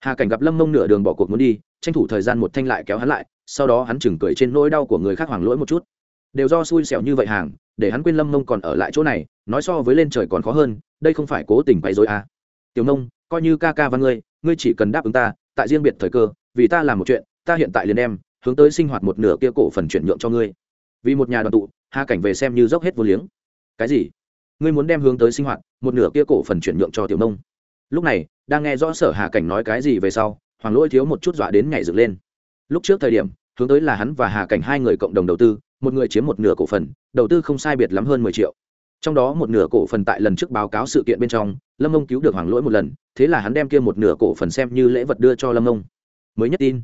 Hà cảnh gặp lâm mông nửa đường bỏ cuộc muốn đi, tranh thủ thời gian một thanh lại kéo hắn lại, sau đó hắn chừng cười trên nỗi đau của người khác hoàng lỗi một chút. Đều do xui xẻo như vậy hàng, để hắn quên lâm mông còn ở lại chỗ này, nói so với lên trời còn khó hơn, đây không phải cố tình bày dối à. tiểu nông coi như ca ca văn ngươi ngươi chỉ cần đáp ứng ta, tại riêng biệt thời cơ vì ta làm một chuyện, ta hiện tại liền đem hướng tới sinh hoạt một nửa kia cổ phần chuyển nhượng cho ngươi. Vì một nhà đoàn tụ, hà cảnh về xem như dốc hết vô liếng. Cái gì? Ngươi muốn đem hướng tới sinh hoạt một nửa kia cổ phần chuyển nhượng cho tiểu nông? Lúc này, đang nghe rõ sở hà cảnh nói cái gì về sau, hoàng lỗi thiếu một chút dọa đến nhảy dựng lên. Lúc trước thời điểm, hướng tới là hắn và hà cảnh hai người cộng đồng đầu tư, một người chiếm một nửa cổ phần, đầu tư không sai biệt lắm hơn mười triệu. Trong đó một nửa cổ phần tại lần trước báo cáo sự kiện bên trong, lâm ông cứu được hoàng lỗi một lần, thế là hắn đem kia một nửa cổ phần xem như lễ vật đưa cho lâm ông mới nhất tin.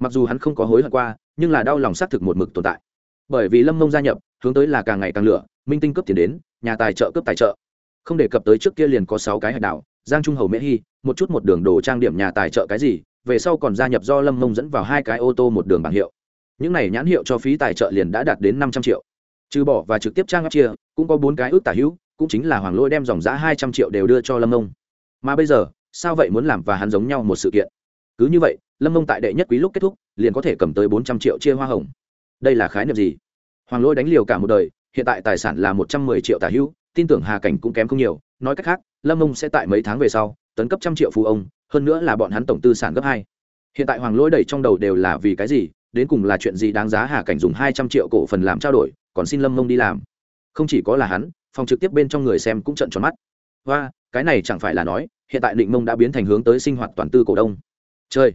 Mặc dù hắn không có hối hận qua, nhưng là đau lòng xác thực một mực tồn tại. Bởi vì lâm mông gia nhập, hướng tới là càng ngày càng lửa, minh tinh cấp tiền đến, nhà tài trợ cấp tài trợ. Không đề cập tới trước kia liền có sáu cái hạch đảo, giang trung hầu mễ hy một chút một đường đồ trang điểm nhà tài trợ cái gì, về sau còn gia nhập do lâm mông dẫn vào hai cái ô tô một đường bảng hiệu. Những này nhãn hiệu cho phí tài trợ liền đã đạt đến năm trăm triệu. Trừ bỏ và trực tiếp trang áp chia, cũng có bốn cái ước tả hữu, cũng chính là hoàng lỗi đem dòng giá hai trăm triệu đều đưa cho lâm mông. Mà bây giờ, sao vậy muốn làm và hắn giống nhau một sự kiện? Cứ như vậy lâm mông tại đệ nhất quý lúc kết thúc, liền có thể cầm tới bốn trăm triệu chia hoa hồng. Đây là khái niệm gì? Hoàng lỗi đánh liều cả một đời, hiện tại tài sản là một trăm mười triệu tả hữu, tin tưởng hà cảnh cũng kém không nhiều. Nói cách khác, lâm mông sẽ tại mấy tháng về sau, tấn cấp trăm triệu phú ông, hơn nữa là bọn hắn tổng tư sản gấp hai. Hiện tại hoàng lỗi đầy trong đầu đều là vì cái gì? Đến cùng là chuyện gì đáng giá hà cảnh dùng hai trăm triệu cổ phần làm trao đổi, còn xin lâm mông đi làm? Không chỉ có là hắn, phòng trực tiếp bên trong người xem cũng trận tròn mắt. Và cái này chẳng phải là nói, hiện tại định mông đã biến thành hướng tới sinh hoạt toàn tư cổ đông. Chơi!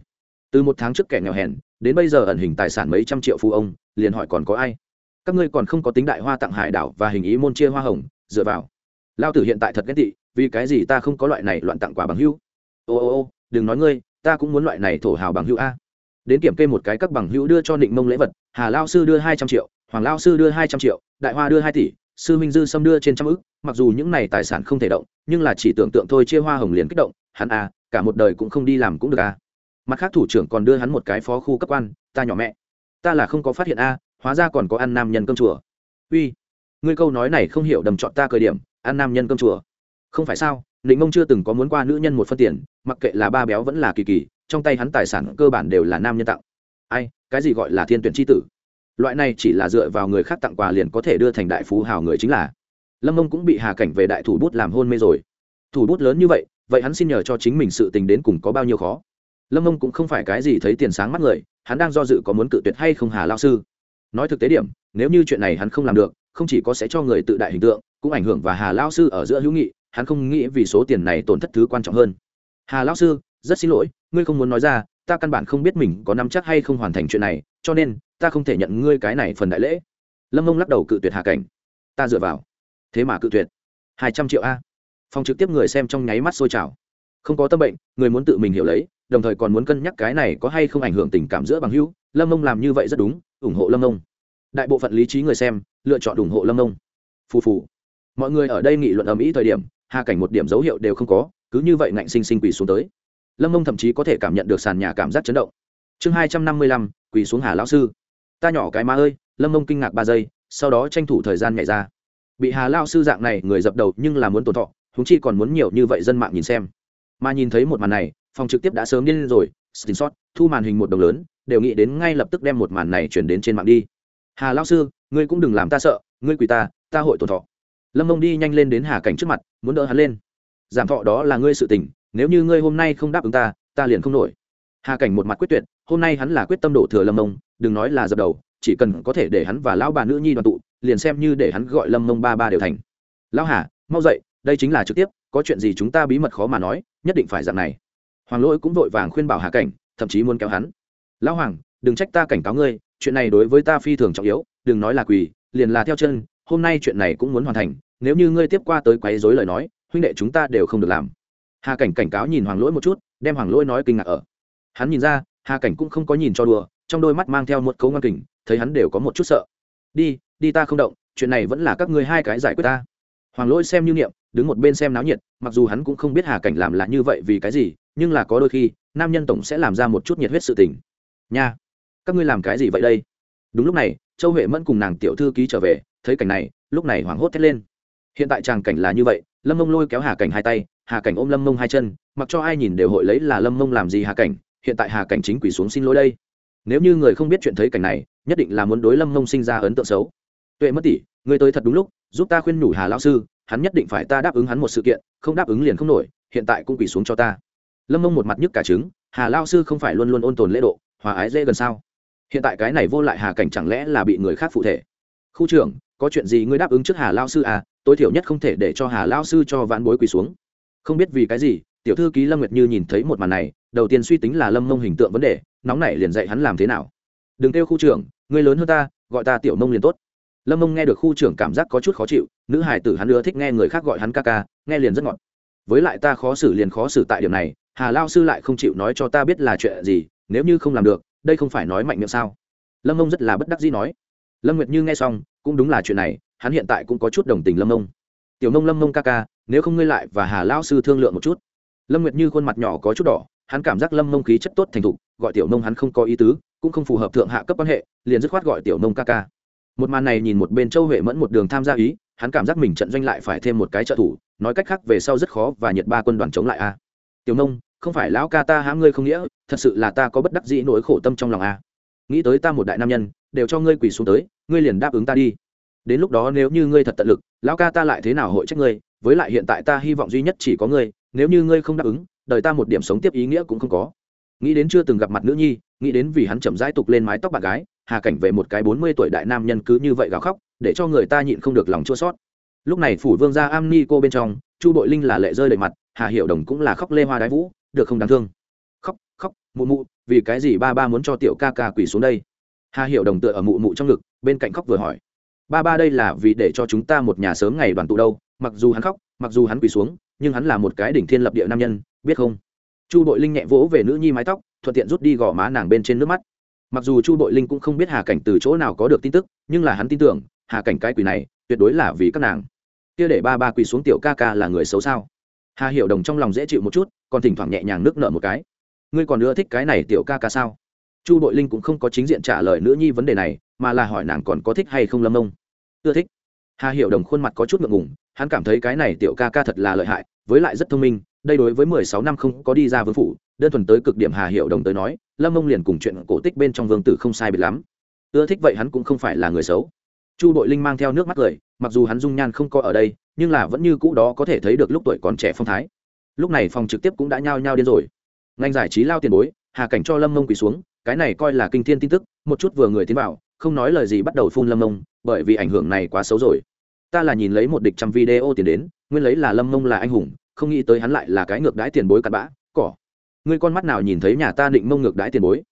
Từ một tháng trước kẻ nghèo hèn, đến bây giờ ẩn hình tài sản mấy trăm triệu phú ông, liền hỏi còn có ai? Các ngươi còn không có tính đại hoa tặng hải đảo và hình ý môn chia hoa hồng, dựa vào. Lao tử hiện tại thật ghét tị, vì cái gì ta không có loại này loạn tặng quà bằng hữu? Ô ô ô, đừng nói ngươi, ta cũng muốn loại này thổ hào bằng hữu a. Đến kiểm kê một cái các bằng hữu đưa cho định mông lễ vật, hà lao sư đưa hai trăm triệu, hoàng lao sư đưa hai trăm triệu, đại hoa đưa hai tỷ, sư minh dư xâm đưa trên trăm ức, mặc dù những này tài sản không thể động, nhưng là chỉ tưởng tượng thôi, chia hoa hồng liền kích động, hắn à cả một đời cũng không đi làm cũng được à mặt khác thủ trưởng còn đưa hắn một cái phó khu cấp quan, ta nhỏ mẹ, ta là không có phát hiện a, hóa ra còn có ăn nam nhân cơm chùa. Uy, ngươi câu nói này không hiểu đầm chọn ta cờ điểm, ăn nam nhân cơm chùa. Không phải sao định mông chưa từng có muốn qua nữ nhân một phân tiền, mặc kệ là ba béo vẫn là kỳ kỳ, trong tay hắn tài sản cơ bản đều là nam nhân tặng. Ai, cái gì gọi là thiên tuyển tri tử? Loại này chỉ là dựa vào người khác tặng quà liền có thể đưa thành đại phú hào người chính là. Lâm mông cũng bị hà cảnh về đại thủ bút làm hôn mê rồi. Thủ bút lớn như vậy vậy hắn xin nhờ cho chính mình sự tình đến cùng có bao nhiêu khó? Lâm mông cũng không phải cái gì thấy tiền sáng mắt người, hắn đang do dự có muốn cự tuyệt hay không hà lao sư. Nói thực tế điểm, nếu như chuyện này hắn không làm được, không chỉ có sẽ cho người tự đại hình tượng, cũng ảnh hưởng và hà lao sư ở giữa hữu nghị, hắn không nghĩ vì số tiền này tổn thất thứ quan trọng hơn. Hà lao sư, rất xin lỗi, ngươi không muốn nói ra, ta căn bản không biết mình có nắm chắc hay không hoàn thành chuyện này, cho nên, ta không thể nhận ngươi cái này phần đại lễ. Lâm mông lắc đầu cự tuyệt hà cảnh. Ta dựa vào. Thế mà cự tuyệt. Hai trăm triệu a. Phòng trực tiếp người xem trong nháy mắt sôi trào. Không có tâm bệnh, người muốn tự mình hiểu lấy đồng thời còn muốn cân nhắc cái này có hay không ảnh hưởng tình cảm giữa bằng hữu. Lâm mông làm như vậy rất đúng, ủng hộ lâm mông. Đại bộ phận lý trí người xem, lựa chọn ủng hộ lâm mông. Phù phù. Mọi người ở đây nghị luận ầm ĩ thời điểm, hà cảnh một điểm dấu hiệu đều không có, cứ như vậy ngạnh sinh sinh quỳ xuống tới. Lâm mông thậm chí có thể cảm nhận được sàn nhà cảm giác chấn động. Chương hai trăm năm mươi lăm, quỳ xuống hà lão sư. Ta nhỏ cái má ơi, lâm mông kinh ngạc ba giây, sau đó tranh thủ thời gian nhảy ra. Bị hà lao sư dạng này người dập đầu nhưng là muốn tổn thọ húng chi còn muốn nhiều như vậy dân mạng nhìn xem. Mà nhìn thấy một màn này phòng trực tiếp đã sớm điên rồi, screenshot, thu màn hình một đồng lớn, đều nghĩ đến ngay lập tức đem một màn này chuyển đến trên mạng đi. Hà lao sư, ngươi cũng đừng làm ta sợ, ngươi quỳ ta ta hội tổn thọ. Lâm mông đi nhanh lên đến hà cảnh trước mặt, muốn đỡ hắn lên. Giảm thọ đó là ngươi sự tình, nếu như ngươi hôm nay không đáp ứng ta ta liền không nổi. Hà cảnh một mặt quyết tuyệt, hôm nay hắn là quyết tâm đổ thừa lâm mông, đừng nói là dập đầu, chỉ cần có thể để hắn và lão bà nữ nhi đoàn tụ, liền xem như để hắn gọi lâm mông ba ba đều thành. Lão hà, mau dậy, đây chính là trực tiếp, có chuyện gì chúng ta bí mật khó mà nói, nhất định phải dạng này hoàng lỗi cũng vội vàng khuyên bảo hà cảnh, thậm chí muốn kéo hắn. Lão hoàng, đừng trách ta cảnh cáo ngươi, chuyện này đối với ta phi thường trọng yếu, đừng nói là quỳ, liền là theo chân, hôm nay chuyện này cũng muốn hoàn thành, nếu như ngươi tiếp qua tới quấy dối lời nói, huynh đệ chúng ta đều không được làm. Hà cảnh cảnh cáo nhìn hoàng lỗi một chút, đem hoàng lỗi nói kinh ngạc ở. Hắn nhìn ra, hà cảnh cũng không có nhìn cho đùa, trong đôi mắt mang theo một cấu ngăn kình, thấy hắn đều có một chút sợ. Đi đi ta không động, chuyện này vẫn là các ngươi hai cái giải quyết ta. Hoàng lỗi xem như niệm, đứng một bên xem náo nhiệt, mặc dù hắn cũng không biết hà cảnh làm là như vậy vì cái gì nhưng là có đôi khi, nam nhân tổng sẽ làm ra một chút nhiệt huyết sự tình. Nha, các ngươi làm cái gì vậy đây? Đúng lúc này, châu huệ mẫn cùng nàng tiểu thư ký trở về, thấy cảnh này, lúc này hoảng hốt thét lên. Hiện tại tràng cảnh là như vậy, lâm mông lôi kéo hà cảnh hai tay, hà cảnh ôm lâm mông hai chân, mặc cho ai nhìn đều hội lấy là lâm mông làm gì hà cảnh, hiện tại hà cảnh chính quỷ xuống xin lỗi đây. Nếu như người không biết chuyện thấy cảnh này, nhất định là muốn đối lâm mông sinh ra ấn tượng xấu. Tuệ mất tỷ, người tới thật đúng lúc, giúp ta khuyên nhủ hà lao sư, hắn nhất định phải ta đáp ứng hắn một sự kiện, không đáp ứng liền không nổi, hiện tại cũng quỳ xuống cho ta lâm mông một mặt nhức cả trứng, hà lao sư không phải luôn luôn ôn tồn lễ độ, hòa ái dễ gần sao? Hiện tại cái này vô lại hà cảnh chẳng lẽ là bị người khác phụ thể? Khu trưởng, có chuyện gì ngươi đáp ứng trước hà lao sư à? Tối thiểu nhất không thể để cho hà lao sư cho vãn bối quỳ xuống. Không biết vì cái gì, tiểu thư ký lâm nguyệt như nhìn thấy một màn này, đầu tiên suy tính là lâm mông hình tượng vấn đề, nóng nảy liền dạy hắn làm thế nào. Đừng kêu khu trưởng người lớn hơn ta, gọi ta tiểu mông liền tốt. Lâm mông nghe được khu trưởng cảm giác có chút khó chịu, nữ hải tử hắn ưa thích nghe người khác gọi hắn ca ca, nghe liền rất ngọt. Với lại ta khó xử liền khó xử tại điểm này hà lao sư lại không chịu nói cho ta biết là chuyện gì, nếu như không làm được, đây không phải nói mạnh miệng sao? Lâm ông rất là bất đắc dĩ nói. Lâm nguyệt như nghe xong, cũng đúng là chuyện này, hắn hiện tại cũng có chút đồng tình lâm ông. tiểu mông lâm mông ca ca, nếu không ngươi lại và hà lao sư thương lượng một chút. Lâm nguyệt như khuôn mặt nhỏ có chút đỏ, hắn cảm giác lâm mông khí chất tốt thành thục, gọi tiểu mông hắn không có ý tứ, cũng không phù hợp thượng hạ cấp quan hệ, liền dứt khoát gọi tiểu mông ca ca. Một màn này nhìn một bên châu huệ mẫn một đường tham gia ý, hắn cảm giác mình trận doanh lại phải thêm một cái trợ thủ, nói cách khác về sau rất khó và nhiệt ba quân đoàn chống lại a. Tiểu nông không phải lão ca ta hãm ngươi không nghĩa, thật sự là ta có bất đắc dĩ nỗi khổ tâm trong lòng a nghĩ tới ta một đại nam nhân, đều cho ngươi quỳ xuống tới, ngươi liền đáp ứng ta đi. Đến lúc đó nếu như ngươi thật tận lực, lão ca ta lại thế nào hội trách ngươi? Với lại hiện tại ta hy vọng duy nhất chỉ có ngươi, nếu như ngươi không đáp ứng, đời ta một điểm sống tiếp ý nghĩa cũng không có. Nghĩ đến chưa từng gặp mặt nữ nhi, nghĩ đến vì hắn chậm rãi tục lên mái tóc bạn gái, hà cảnh về một cái bốn mươi tuổi đại nam nhân cứ như vậy gào khóc, để cho người ta nhịn không được lòng chua sót lúc này phủ vương gia am ni cô bên trong, chu bội linh là lệ rơi đầy mặt, hà hiệu đồng cũng là khóc lê hoa đái vũ được không đáng thương. Khóc khóc, mụ mụ, vì cái gì ba ba muốn cho tiểu ca ca quỳ xuống đây? Hà hiệu đồng tựa ở mụ mụ trong ngực, bên cạnh khóc vừa hỏi. Ba ba đây là vì để cho chúng ta một nhà sớm ngày đoàn tụ đâu, mặc dù hắn khóc, mặc dù hắn quỳ xuống, nhưng hắn là một cái đỉnh thiên lập địa nam nhân, biết không? Chu bội linh nhẹ vỗ về nữ nhi mái tóc, thuận tiện rút đi gò má nàng bên trên nước mắt. Mặc dù chu bội linh cũng không biết hà cảnh từ chỗ nào có được tin tức, nhưng là hắn tin tưởng, hà cảnh cái quỷ này, tuyệt đối là vì các nàng. Kia để ba ba quỳ xuống tiểu ca ca là người xấu sao? Hà hiểu đồng trong lòng dễ chịu một chút còn thỉnh thoảng nhẹ nhàng nước nợ một cái. Ngươi còn ưa thích cái này tiểu ca ca sao? Chu bội linh cũng không có chính diện trả lời nữ nhi vấn đề này, mà là hỏi nàng còn có thích hay không lâm ông. Ưa thích. Hà hiểu đồng khuôn mặt có chút ngượng ngùng, hắn cảm thấy cái này tiểu ca ca thật là lợi hại, với lại rất thông minh, đây đối với mười sáu năm không có đi ra vương phủ, đơn thuần tới cực điểm hà hiểu đồng tới nói, lâm ông liền cùng chuyện cổ tích bên trong vương tử không sai biệt lắm. Ưa thích vậy hắn cũng không phải là người xấu. Chu bội linh mang theo nước mắt cười, mặc dù hắn dung nhan không có ở đây, nhưng là vẫn như cũ đó có thể thấy được lúc tuổi còn trẻ phong thái lúc này phòng trực tiếp cũng đã nhao nhao điên rồi. Ngành giải trí lao tiền bối, hà cảnh cho lâm mông quỳ xuống, cái này coi là kinh thiên tin tức, một chút vừa người tiến vào, không nói lời gì bắt đầu phun lâm mông, bởi vì ảnh hưởng này quá xấu rồi. Ta là nhìn lấy một địch trăm video tiền đến, nguyên lấy là lâm mông là anh hùng, không nghĩ tới hắn lại là cái ngược đãi tiền bối cặn bã, cỏ. Ngươi con mắt nào nhìn thấy nhà ta định mông ngược đãi tiền bối?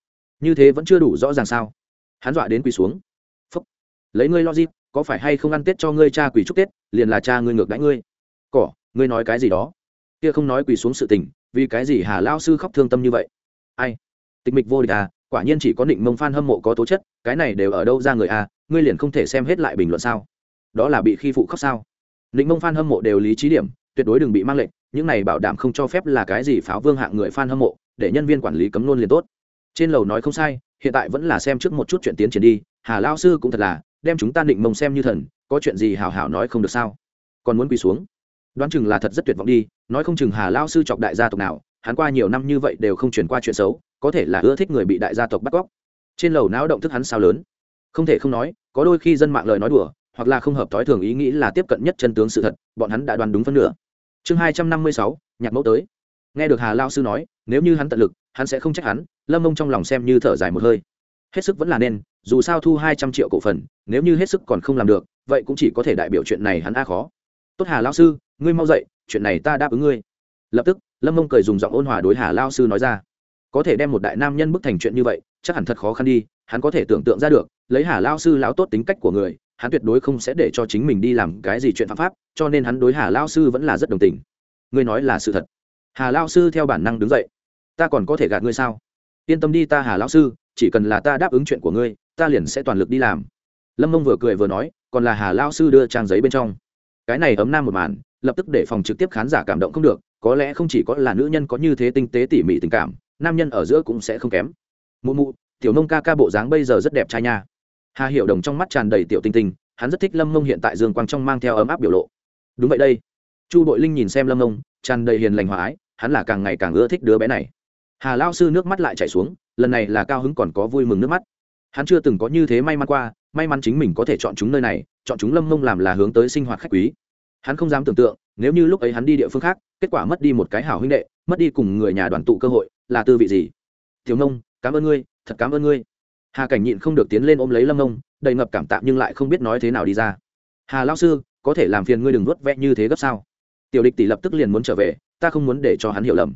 Như thế vẫn chưa đủ rõ ràng sao? Hắn dọa đến quỳ xuống. Phúc. Lấy ngươi logic, có phải hay không ăn tết cho ngươi cha quỳ chúc tết, liền là cha ngươi ngược đãi ngươi? Cỏ, ngươi nói cái gì đó? Kia không nói quỳ xuống sự tình, vì cái gì hà lao sư khóc thương tâm như vậy? Ai? Tịch mịch vô địch à quả nhiên chỉ có định mông phan hâm mộ có tố chất, cái này đều ở đâu ra người à ngươi liền không thể xem hết lại bình luận sao? Đó là bị khi phụ khóc sao? Định mông phan hâm mộ đều lý trí điểm, tuyệt đối đừng bị mang lệnh, những này bảo đảm không cho phép là cái gì pháo vương hạng người phan hâm mộ, để nhân viên quản lý cấm luôn liền tốt. Trên lầu nói không sai, hiện tại vẫn là xem trước một chút chuyện tiến triển đi, hà lao sư cũng thật là, đem chúng ta định mông xem như thần, có chuyện gì hào hào nói không được sao? Còn muốn quỳ xuống? Đoán chừng là thật rất tuyệt vọng đi, nói không chừng hà lao sư chọc đại gia tộc nào, hắn qua nhiều năm như vậy đều không chuyển qua chuyện xấu, có thể là ưa thích người bị đại gia tộc bắt cóc. Trên lầu não động thức hắn sao lớn. Không thể không nói, có đôi khi dân mạng lời nói đùa, hoặc là không hợp thói thường ý nghĩ là tiếp cận nhất chân tướng sự thật, bọn hắn đã đoán đúng phân nửa. Chương hai trăm năm mươi sáu, nhạc mẫu tới. Nghe được hà lao sư nói, nếu như hắn tận lực, hắn sẽ không trách hắn, lâm mông trong lòng xem như thở dài một hơi. Hết sức vẫn là nên, dù sao thu hai trăm triệu cổ phần, nếu như hết sức còn không làm được, vậy cũng chỉ có thể đại biểu chuyện này hắn a khó. Tốt hà lao sư ngươi mau dậy, chuyện này ta đáp ứng ngươi. Lập tức, lâm mông cười dùng giọng ôn hòa đối hà lao sư nói ra. Có thể đem một đại nam nhân bức thành chuyện như vậy, chắc hẳn thật khó khăn đi, hắn có thể tưởng tượng ra được, lấy hà lao sư lão tốt tính cách của người, hắn tuyệt đối không sẽ để cho chính mình đi làm cái gì chuyện phạm pháp, cho nên hắn đối hà lao sư vẫn là rất đồng tình. Ngươi nói là sự thật. Hà lao sư theo bản năng đứng dậy. Ta còn có thể gạt ngươi sao? Yên tâm đi ta hà lao sư, chỉ cần là ta đáp ứng chuyện của ngươi, ta liền sẽ toàn lực đi làm. Lâm mông vừa cười vừa nói, còn là hà lao sư đưa trang giấy bên trong. Cái này ấm nam một màn lập tức để phòng trực tiếp khán giả cảm động không được, có lẽ không chỉ có là nữ nhân có như thế tinh tế tỉ mỉ tình cảm, nam nhân ở giữa cũng sẽ không kém. Mụ mụ, tiểu nông ca ca bộ dáng bây giờ rất đẹp trai nha. Hà hiệu đồng trong mắt tràn đầy tiểu tinh tinh, hắn rất thích lâm mông hiện tại dương quang trong mang theo ấm áp biểu lộ. Đúng vậy đây. Chu bội linh nhìn xem lâm mông tràn đầy hiền lành hòa ái, hắn là càng ngày càng ưa thích đứa bé này. Hà lao sư nước mắt lại chảy xuống, lần này là cao hứng còn có vui mừng nước mắt. Hắn chưa từng có như thế may mắn qua, may mắn chính mình có thể chọn chúng nơi này, chọn chúng lâm mông làm là hướng tới sinh hoạt khách quý hắn không dám tưởng tượng, nếu như lúc ấy hắn đi địa phương khác, kết quả mất đi một cái hảo huynh đệ, mất đi cùng người nhà đoàn tụ cơ hội, là tư vị gì? Thiếu nông, cảm ơn ngươi, thật cảm ơn ngươi. Hà cảnh nhịn không được tiến lên ôm lấy lâm nông, đầy ngập cảm tạm nhưng lại không biết nói thế nào đi ra. Hà lao sư, có thể làm phiền ngươi đừng nuốt vẽ như thế gấp sao? Tiểu địch tỷ lập tức liền muốn trở về, ta không muốn để cho hắn hiểu lầm.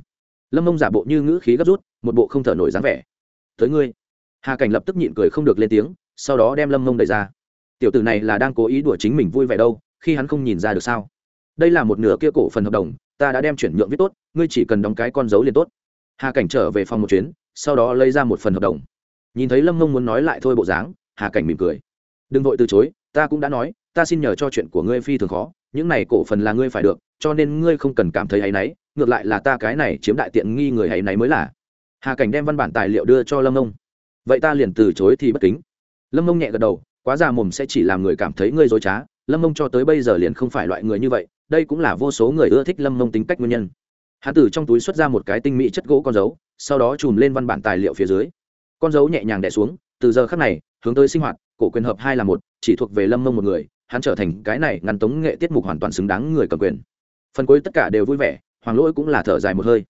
Lâm mông giả bộ như ngữ khí gấp rút, một bộ không thở nổi dáng vẻ. Tới ngươi. Hà cảnh lập tức nhịn cười không được lên tiếng, sau đó đem lâm mông đẩy ra. Tiểu tử này là đang cố ý đùa chính mình vui vẻ đâu khi hắn không nhìn ra được sao? Đây là một nửa kia cổ phần hợp đồng, ta đã đem chuyển nhượng viết tốt, ngươi chỉ cần đóng cái con dấu liền tốt. Hà cảnh trở về phòng một chuyến, sau đó lấy ra một phần hợp đồng. Nhìn thấy lâm mông muốn nói lại thôi bộ dáng, hà cảnh mỉm cười. Đừng vội từ chối, ta cũng đã nói, ta xin nhờ cho chuyện của ngươi phi thường khó, những này cổ phần là ngươi phải được, cho nên ngươi không cần cảm thấy hay náy, ngược lại là ta cái này chiếm đại tiện nghi người hay náy mới là. Hà cảnh đem văn bản tài liệu đưa cho lâm mông vậy ta liền từ chối thì bất kính. Lâm mông nhẹ gật đầu, quá già mồm sẽ chỉ làm người cảm thấy ngươi dối trá lâm mông cho tới bây giờ liền không phải loại người như vậy, đây cũng là vô số người ưa thích lâm mông tính cách nguyên nhân. Hán tử trong túi xuất ra một cái tinh mỹ chất gỗ con dấu, sau đó chùm lên văn bản tài liệu phía dưới. Con dấu nhẹ nhàng đẻ xuống, từ giờ khắc này, hướng tới sinh hoạt, cổ quyền hợp hai là một, chỉ thuộc về lâm mông một người, hắn trở thành cái này ngăn tống nghệ tiết mục hoàn toàn xứng đáng người cầm quyền. Phần cuối tất cả đều vui vẻ, hoàng lỗi cũng là thở dài một hơi.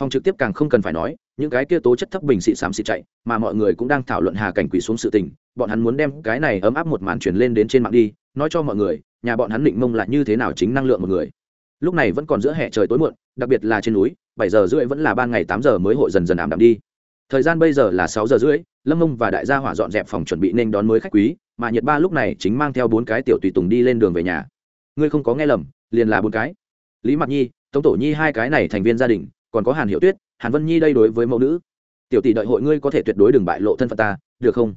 Phòng trực tiếp càng không cần phải nói những cái kia tố chất thấp bình xị xám xịt chạy, mà mọi người cũng đang thảo luận hà cảnh quỷ xuống sự tình, bọn hắn muốn đem cái này ấm áp một màn truyền lên đến trên mạng đi, nói cho mọi người, nhà bọn hắn định mông là như thế nào chính năng lượng một người. Lúc này vẫn còn giữa hè trời tối muộn, đặc biệt là trên núi, bảy giờ rưỡi vẫn là ban ngày, tám giờ mới hội dần dần ảm đạm đi. Thời gian bây giờ là sáu giờ rưỡi, lâm mông và đại gia hỏa dọn dẹp phòng chuẩn bị nên đón mới khách quý, mà nhiệt ba lúc này chính mang theo bốn cái tiểu tùy tùng đi lên đường về nhà. Ngươi không có nghe lầm, liền là bốn cái. Lý mặc nhi, tống tổ nhi hai cái này thành viên gia đình, còn có hàn hiệu tuyết hàn vân nhi đây đối với mẫu nữ. Tiểu tỷ đợi hội ngươi có thể tuyệt đối đừng bại lộ thân phận ta, được không?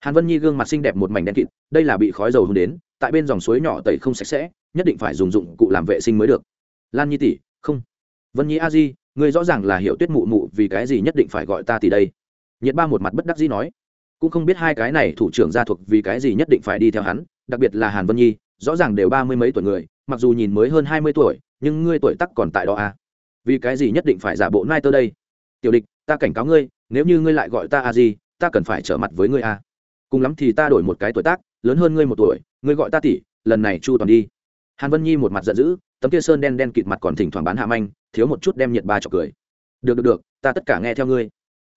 Hàn vân nhi gương mặt xinh đẹp một mảnh đen kịt, đây là bị khói dầu hôn đến, tại bên dòng suối nhỏ tẩy không sạch sẽ, nhất định phải dùng dụng cụ làm vệ sinh mới được. Lan nhi tỷ, không. Vân nhi a di, ngươi rõ ràng là hiểu tuyết mụ mụ vì cái gì nhất định phải gọi ta tỷ đây. Nhiệt ba một mặt bất đắc dĩ nói. Cũng không biết hai cái này thủ trưởng gia thuộc vì cái gì nhất định phải đi theo hắn, đặc biệt là hàn vân nhi, rõ ràng đều ba mươi mấy tuổi người, mặc dù nhìn mới hơn hai mươi tuổi, nhưng ngươi tuổi tắc còn tại đó à? Vì cái gì nhất định phải giả bộ nai tơ đây? Tiểu địch, ta cảnh cáo ngươi, nếu như ngươi lại gọi ta a gì ta cần phải trở mặt với ngươi a. Cùng lắm thì ta đổi một cái tuổi tác, lớn hơn ngươi một tuổi, ngươi gọi ta tỷ, lần này chu toàn đi. Hàn vân nhi một mặt giận dữ, tấm kia sơn đen đen kịt mặt còn thỉnh thoảng bán hạ manh, thiếu một chút đem nhiệt ba trọc cười. Được được được, ta tất cả nghe theo ngươi.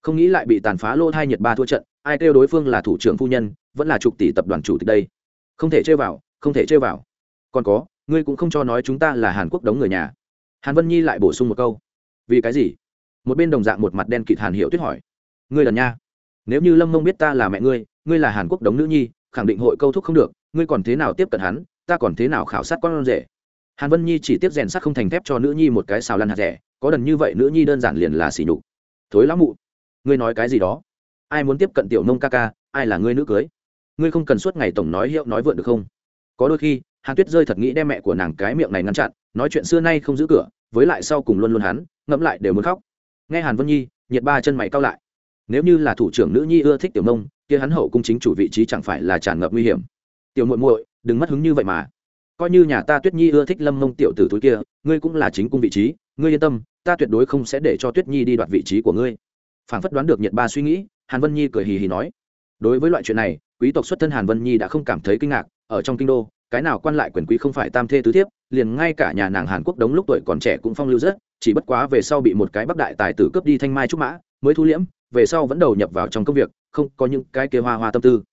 Không nghĩ lại bị tàn phá lô thai nhiệt ba thua trận, ai kêu đối phương là thủ trưởng phu nhân, vẫn là trục tỷ tập đoàn chủ tịch đây. Không thể chơi vào, không thể chơi vào. Còn có, ngươi cũng không cho nói chúng ta là hàn quốc đóng người nhà hàn vân nhi lại bổ sung một câu. Vì cái gì? Một bên đồng dạng một mặt đen kịt hàn hiệu tuyết hỏi. Ngươi lần nha. Nếu như lâm mông biết ta là mẹ ngươi ngươi là hàn quốc đống nữ nhi, khẳng định hội câu thúc không được. Ngươi còn thế nào tiếp cận hắn, ta còn thế nào khảo sát con rể? Hàn vân nhi chỉ tiếp rèn sắt không thành thép cho nữ nhi một cái xào lăn hạt rẻ, có đần như vậy nữ nhi đơn giản liền là xỉ nhục. Thối lão mụ, ngươi nói cái gì đó? Ai muốn tiếp cận tiểu nông ca ca, ai là ngươi nữ cưới? Ngươi không cần suốt ngày tổng nói hiệu nói vượn được không? Có đôi khi hàn tuyết rơi thật nghĩ đem mẹ của nàng cái miệng này ngăn chặn, nói chuyện xưa nay không giữ cửa, với lại sau cùng luôn luôn hắn, ngẫm lại đều muốn khóc. Nghe hàn vân nhi, nhiệt ba chân mày cao lại. Nếu như là thủ trưởng nữ nhi ưa thích tiểu nông, kia hắn hậu cung chính chủ vị trí chẳng phải là tràn ngập nguy hiểm. Tiểu muội muội, đừng mất hứng như vậy mà. Coi như nhà ta tuyết nhi ưa thích lâm mông tiểu tử túi kia, ngươi cũng là chính cung vị trí, ngươi yên tâm, ta tuyệt đối không sẽ để cho tuyết nhi đi đoạt vị trí của ngươi. Phảng phất đoán được nhiệt ba suy nghĩ, hàn vân nhi cười hì hì nói. Đối với loại chuyện này, quý tộc xuất thân hàn vân nhi đã không cảm thấy kinh ngạc, ở trong kinh đô cái nào quan lại quyền quý không phải tam thê tứ thiếp, liền ngay cả nhà nàng hàn quốc đống lúc tuổi còn trẻ cũng phong lưu rất, chỉ bất quá về sau bị một cái bắc đại tài tử cướp đi thanh mai trúc mã, mới thu liễm, về sau vẫn đầu nhập vào trong công việc, không có những cái kia hoa hoa tâm tư.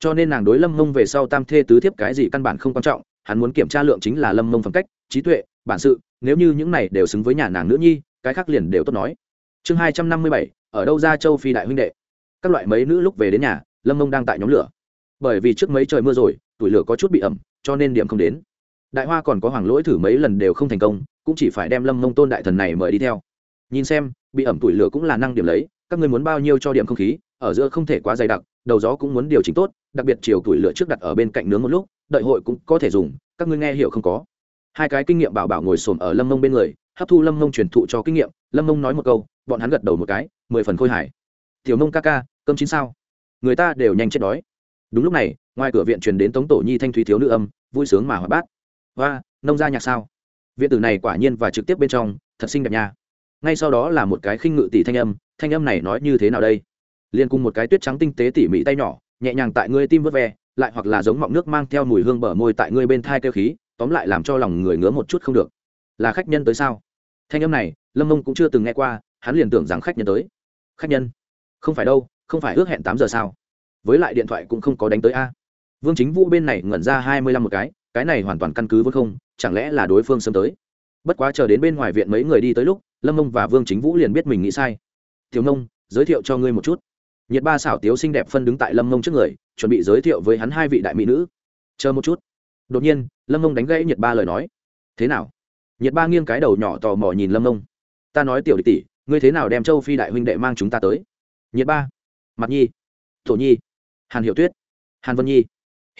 Cho nên nàng đối lâm mông về sau tam thê tứ thiếp cái gì căn bản không quan trọng, hắn muốn kiểm tra lượng chính là lâm mông phẩm cách, trí tuệ, bản sự, nếu như những này đều xứng với nhà nàng nữ nhi, cái khác liền đều tốt nói. Chương hai trăm năm mươi bảy, ở đâu ra châu phi đại huynh đệ? Các loại mấy nữ lúc về đến nhà, lâm mông đang tại nhóm lửa. Bởi vì trước mấy trời mưa rồi, tuổi lửa có chút bị ẩm cho nên điểm không đến. Đại hoa còn có hoàng lỗi thử mấy lần đều không thành công, cũng chỉ phải đem lâm mông tôn đại thần này mời đi theo. Nhìn xem, bị ẩm tuổi lửa cũng là năng điểm lấy, các người muốn bao nhiêu cho điểm không khí, ở giữa không thể quá dày đặc, đầu gió cũng muốn điều chỉnh tốt, đặc biệt chiều tuổi lửa trước đặt ở bên cạnh nướng một lúc, đợi hội cũng có thể dùng, các ngươi nghe hiểu không có? Hai cái kinh nghiệm bảo bảo ngồi xổm ở lâm mông bên người, hấp thu lâm mông truyền thụ cho kinh nghiệm, lâm mông nói một câu, bọn hắn gật đầu một cái, mười phần khôi hài. Tiểu mông ca ca, cơm chín sao? Người ta đều nhanh chết đói đúng lúc này, ngoài cửa viện truyền đến tống tổ nhi thanh thúy thiếu nữ âm, vui sướng mà hoạt bát. Và nông gia nhạc sao? Viện tử này quả nhiên và trực tiếp bên trong, thật xinh đẹp nha. Ngay sau đó là một cái khinh ngự tỷ thanh âm thanh âm này nói như thế nào đây? Liền cùng một cái tuyết trắng tinh tế tỉ mỉ tay nhỏ, nhẹ nhàng tại ngươi tim vớt ve, lại hoặc là giống mọng nước mang theo mùi hương bờ môi tại ngươi bên thai kêu khí, tóm lại làm cho lòng người ngứa một chút không được. Là khách nhân tới sao? Thanh âm này, lâm mông cũng chưa từng nghe qua, hắn liền tưởng rằng khách nhân tới. Khách nhân? Không phải đâu, không phải ước hẹn tám giờ sao? Với lại điện thoại cũng không có đánh tới a. Vương chính vũ bên này ngẩn ra hai mươi lăm một cái cái này hoàn toàn căn cứ với không, chẳng lẽ là đối phương sớm tới? Bất quá chờ đến bên ngoài viện mấy người đi tới lúc, lâm mông và vương chính vũ liền biết mình nghĩ sai. Tiểu nông giới thiệu cho ngươi một chút. Nhiệt ba xảo tiếu xinh đẹp phân đứng tại lâm mông trước người, chuẩn bị giới thiệu với hắn hai vị đại mỹ nữ. Chờ một chút. Đột nhiên, lâm mông đánh gãy nhiệt ba lời nói. Thế nào? Nhiệt ba nghiêng cái đầu nhỏ tò mò nhìn lâm mông. Ta nói tiểu địch tỷ, ngươi thế nào đem châu phi đại huynh đệ mang chúng ta tới? Nhiệt ba mặt nhi, thổ nhi hàn hiệu tuyết, hàn vân nhi.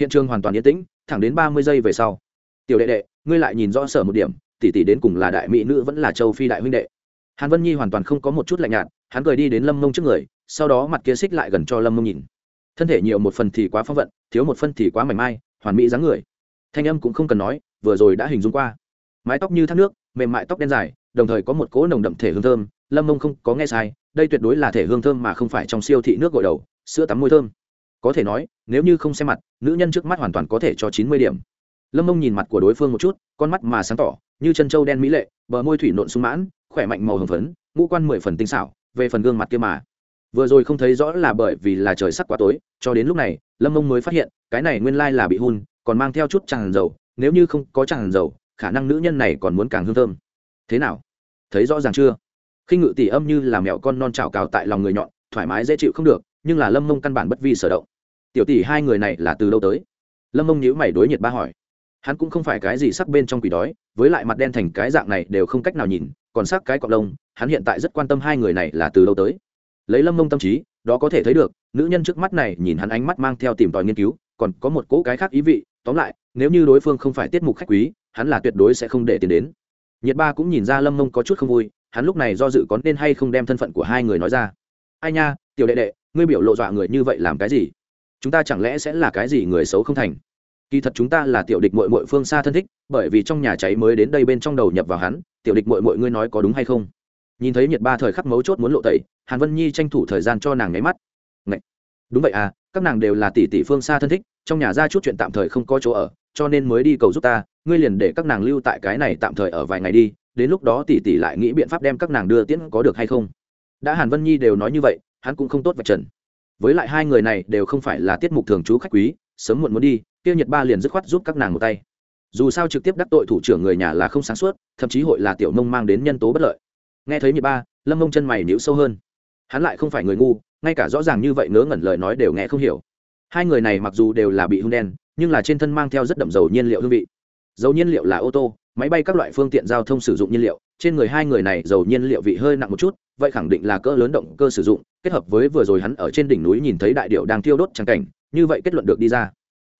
Hiện trường hoàn toàn yên tĩnh, thẳng đến ba mươi giây về sau. Tiểu đệ đệ, ngươi lại nhìn rõ sở một điểm, tỷ tỷ đến cùng là đại mỹ nữ vẫn là châu phi đại huynh đệ. Hàn vân nhi hoàn toàn không có một chút lạnh nhạt, hắn cười đi đến lâm mông trước người, sau đó mặt kia xích lại gần cho lâm mông nhìn. Thân thể nhiều một phần thì quá phong vận, thiếu một phân thì quá mảnh mai, hoàn mỹ dáng người. Thanh âm cũng không cần nói, vừa rồi đã hình dung qua. Mái tóc như thác nước, mềm mại tóc đen dài, đồng thời có một cỗ nồng đậm thể hương thơm. Lâm mông không có nghe sai, đây tuyệt đối là thể hương thơm mà không phải trong siêu thị nước gội đầu, sữa tắm môi thơm có thể nói, nếu như không xem mặt, nữ nhân trước mắt hoàn toàn có thể cho chín mươi điểm. Lâm mông nhìn mặt của đối phương một chút, con mắt mà sáng tỏ, như chân trâu đen mỹ lệ, bờ môi thủy nộn sung mãn, khỏe mạnh màu hồng phấn, ngũ quan mười phần tinh xảo, về phần gương mặt kia mà. Vừa rồi không thấy rõ là bởi vì là trời sắc quá tối, cho đến lúc này, lâm mông mới phát hiện, cái này nguyên lai là bị hun, còn mang theo chút tràn dầu, nếu như không có tràn dầu, khả năng nữ nhân này còn muốn càng hương thơm. Thế nào? Thấy rõ ràng chưa? Khi ngự tỷ âm như là mẹo con non trào cào tại lòng người nhọn, thoải mái dễ chịu không được, nhưng là lâm mông căn bản bất vi sở động tiểu tỷ hai người này là từ đâu tới? Lâm mông nhíu mày đối nhiệt ba hỏi. Hắn cũng không phải cái gì sắc bên trong quỷ đói, với lại mặt đen thành cái dạng này đều không cách nào nhìn, còn sắc cái cọc lông, hắn hiện tại rất quan tâm hai người này là từ đâu tới. Lấy lâm mông tâm trí, đó có thể thấy được, nữ nhân trước mắt này nhìn hắn ánh mắt mang theo tìm tòi nghiên cứu, còn có một cỗ cái khác ý vị, tóm lại, nếu như đối phương không phải tiết mục khách quý, hắn là tuyệt đối sẽ không để tiền đến. Nhiệt ba cũng nhìn ra lâm mông có chút không vui, hắn lúc này do dự có nên hay không đem thân phận của hai người nói ra. Ai nha, tiểu đệ đệ, ngươi biểu lộ dọa người như vậy làm cái gì? Chúng ta chẳng lẽ sẽ là cái gì người xấu không thành? Kỳ thật chúng ta là tiểu địch mội mội phương xa thân thích, bởi vì trong nhà cháy mới đến đây bên trong đầu nhập vào hắn, tiểu địch mội mội ngươi nói có đúng hay không? Nhìn thấy nhiệt ba thời khắc mấu chốt muốn lộ tẩy, hàn vân nhi tranh thủ thời gian cho nàng nháy mắt. Ngậy! đúng vậy à các nàng đều là tỷ tỷ phương xa thân thích, trong nhà ra chút chuyện tạm thời không có chỗ ở, cho nên mới đi cầu giúp ta, ngươi liền để các nàng lưu tại cái này tạm thời ở vài ngày đi, đến lúc đó tỷ tỷ lại nghĩ biện pháp đem các nàng đưa tiễn có được hay không? Đã hàn vân nhi đều nói như vậy, hắn cũng không tốt vạch trần với lại hai người này đều không phải là tiết mục thường trú khách quý, sớm muộn muốn đi tiêu nhật ba liền dứt khoát giúp các nàng một tay. Dù sao trực tiếp đắc tội thủ trưởng người nhà là không sáng suốt, thậm chí hội là tiểu mông mang đến nhân tố bất lợi. Nghe thấy nhật ba, lâm mông chân mày níu sâu hơn. Hắn lại không phải người ngu, ngay cả rõ ràng như vậy ngớ ngẩn lời nói đều nghe không hiểu. Hai người này mặc dù đều là bị hung đen, nhưng là trên thân mang theo rất đậm dầu nhiên liệu hương vị. Dầu nhiên liệu là ô tô máy bay các loại phương tiện giao thông sử dụng nhiên liệu, trên người hai người này dầu nhiên liệu vị hơi nặng một chút, vậy khẳng định là cỡ lớn động cơ sử dụng, kết hợp với vừa rồi hắn ở trên đỉnh núi nhìn thấy đại điệu đang thiêu đốt trắng cảnh, như vậy kết luận được đi ra.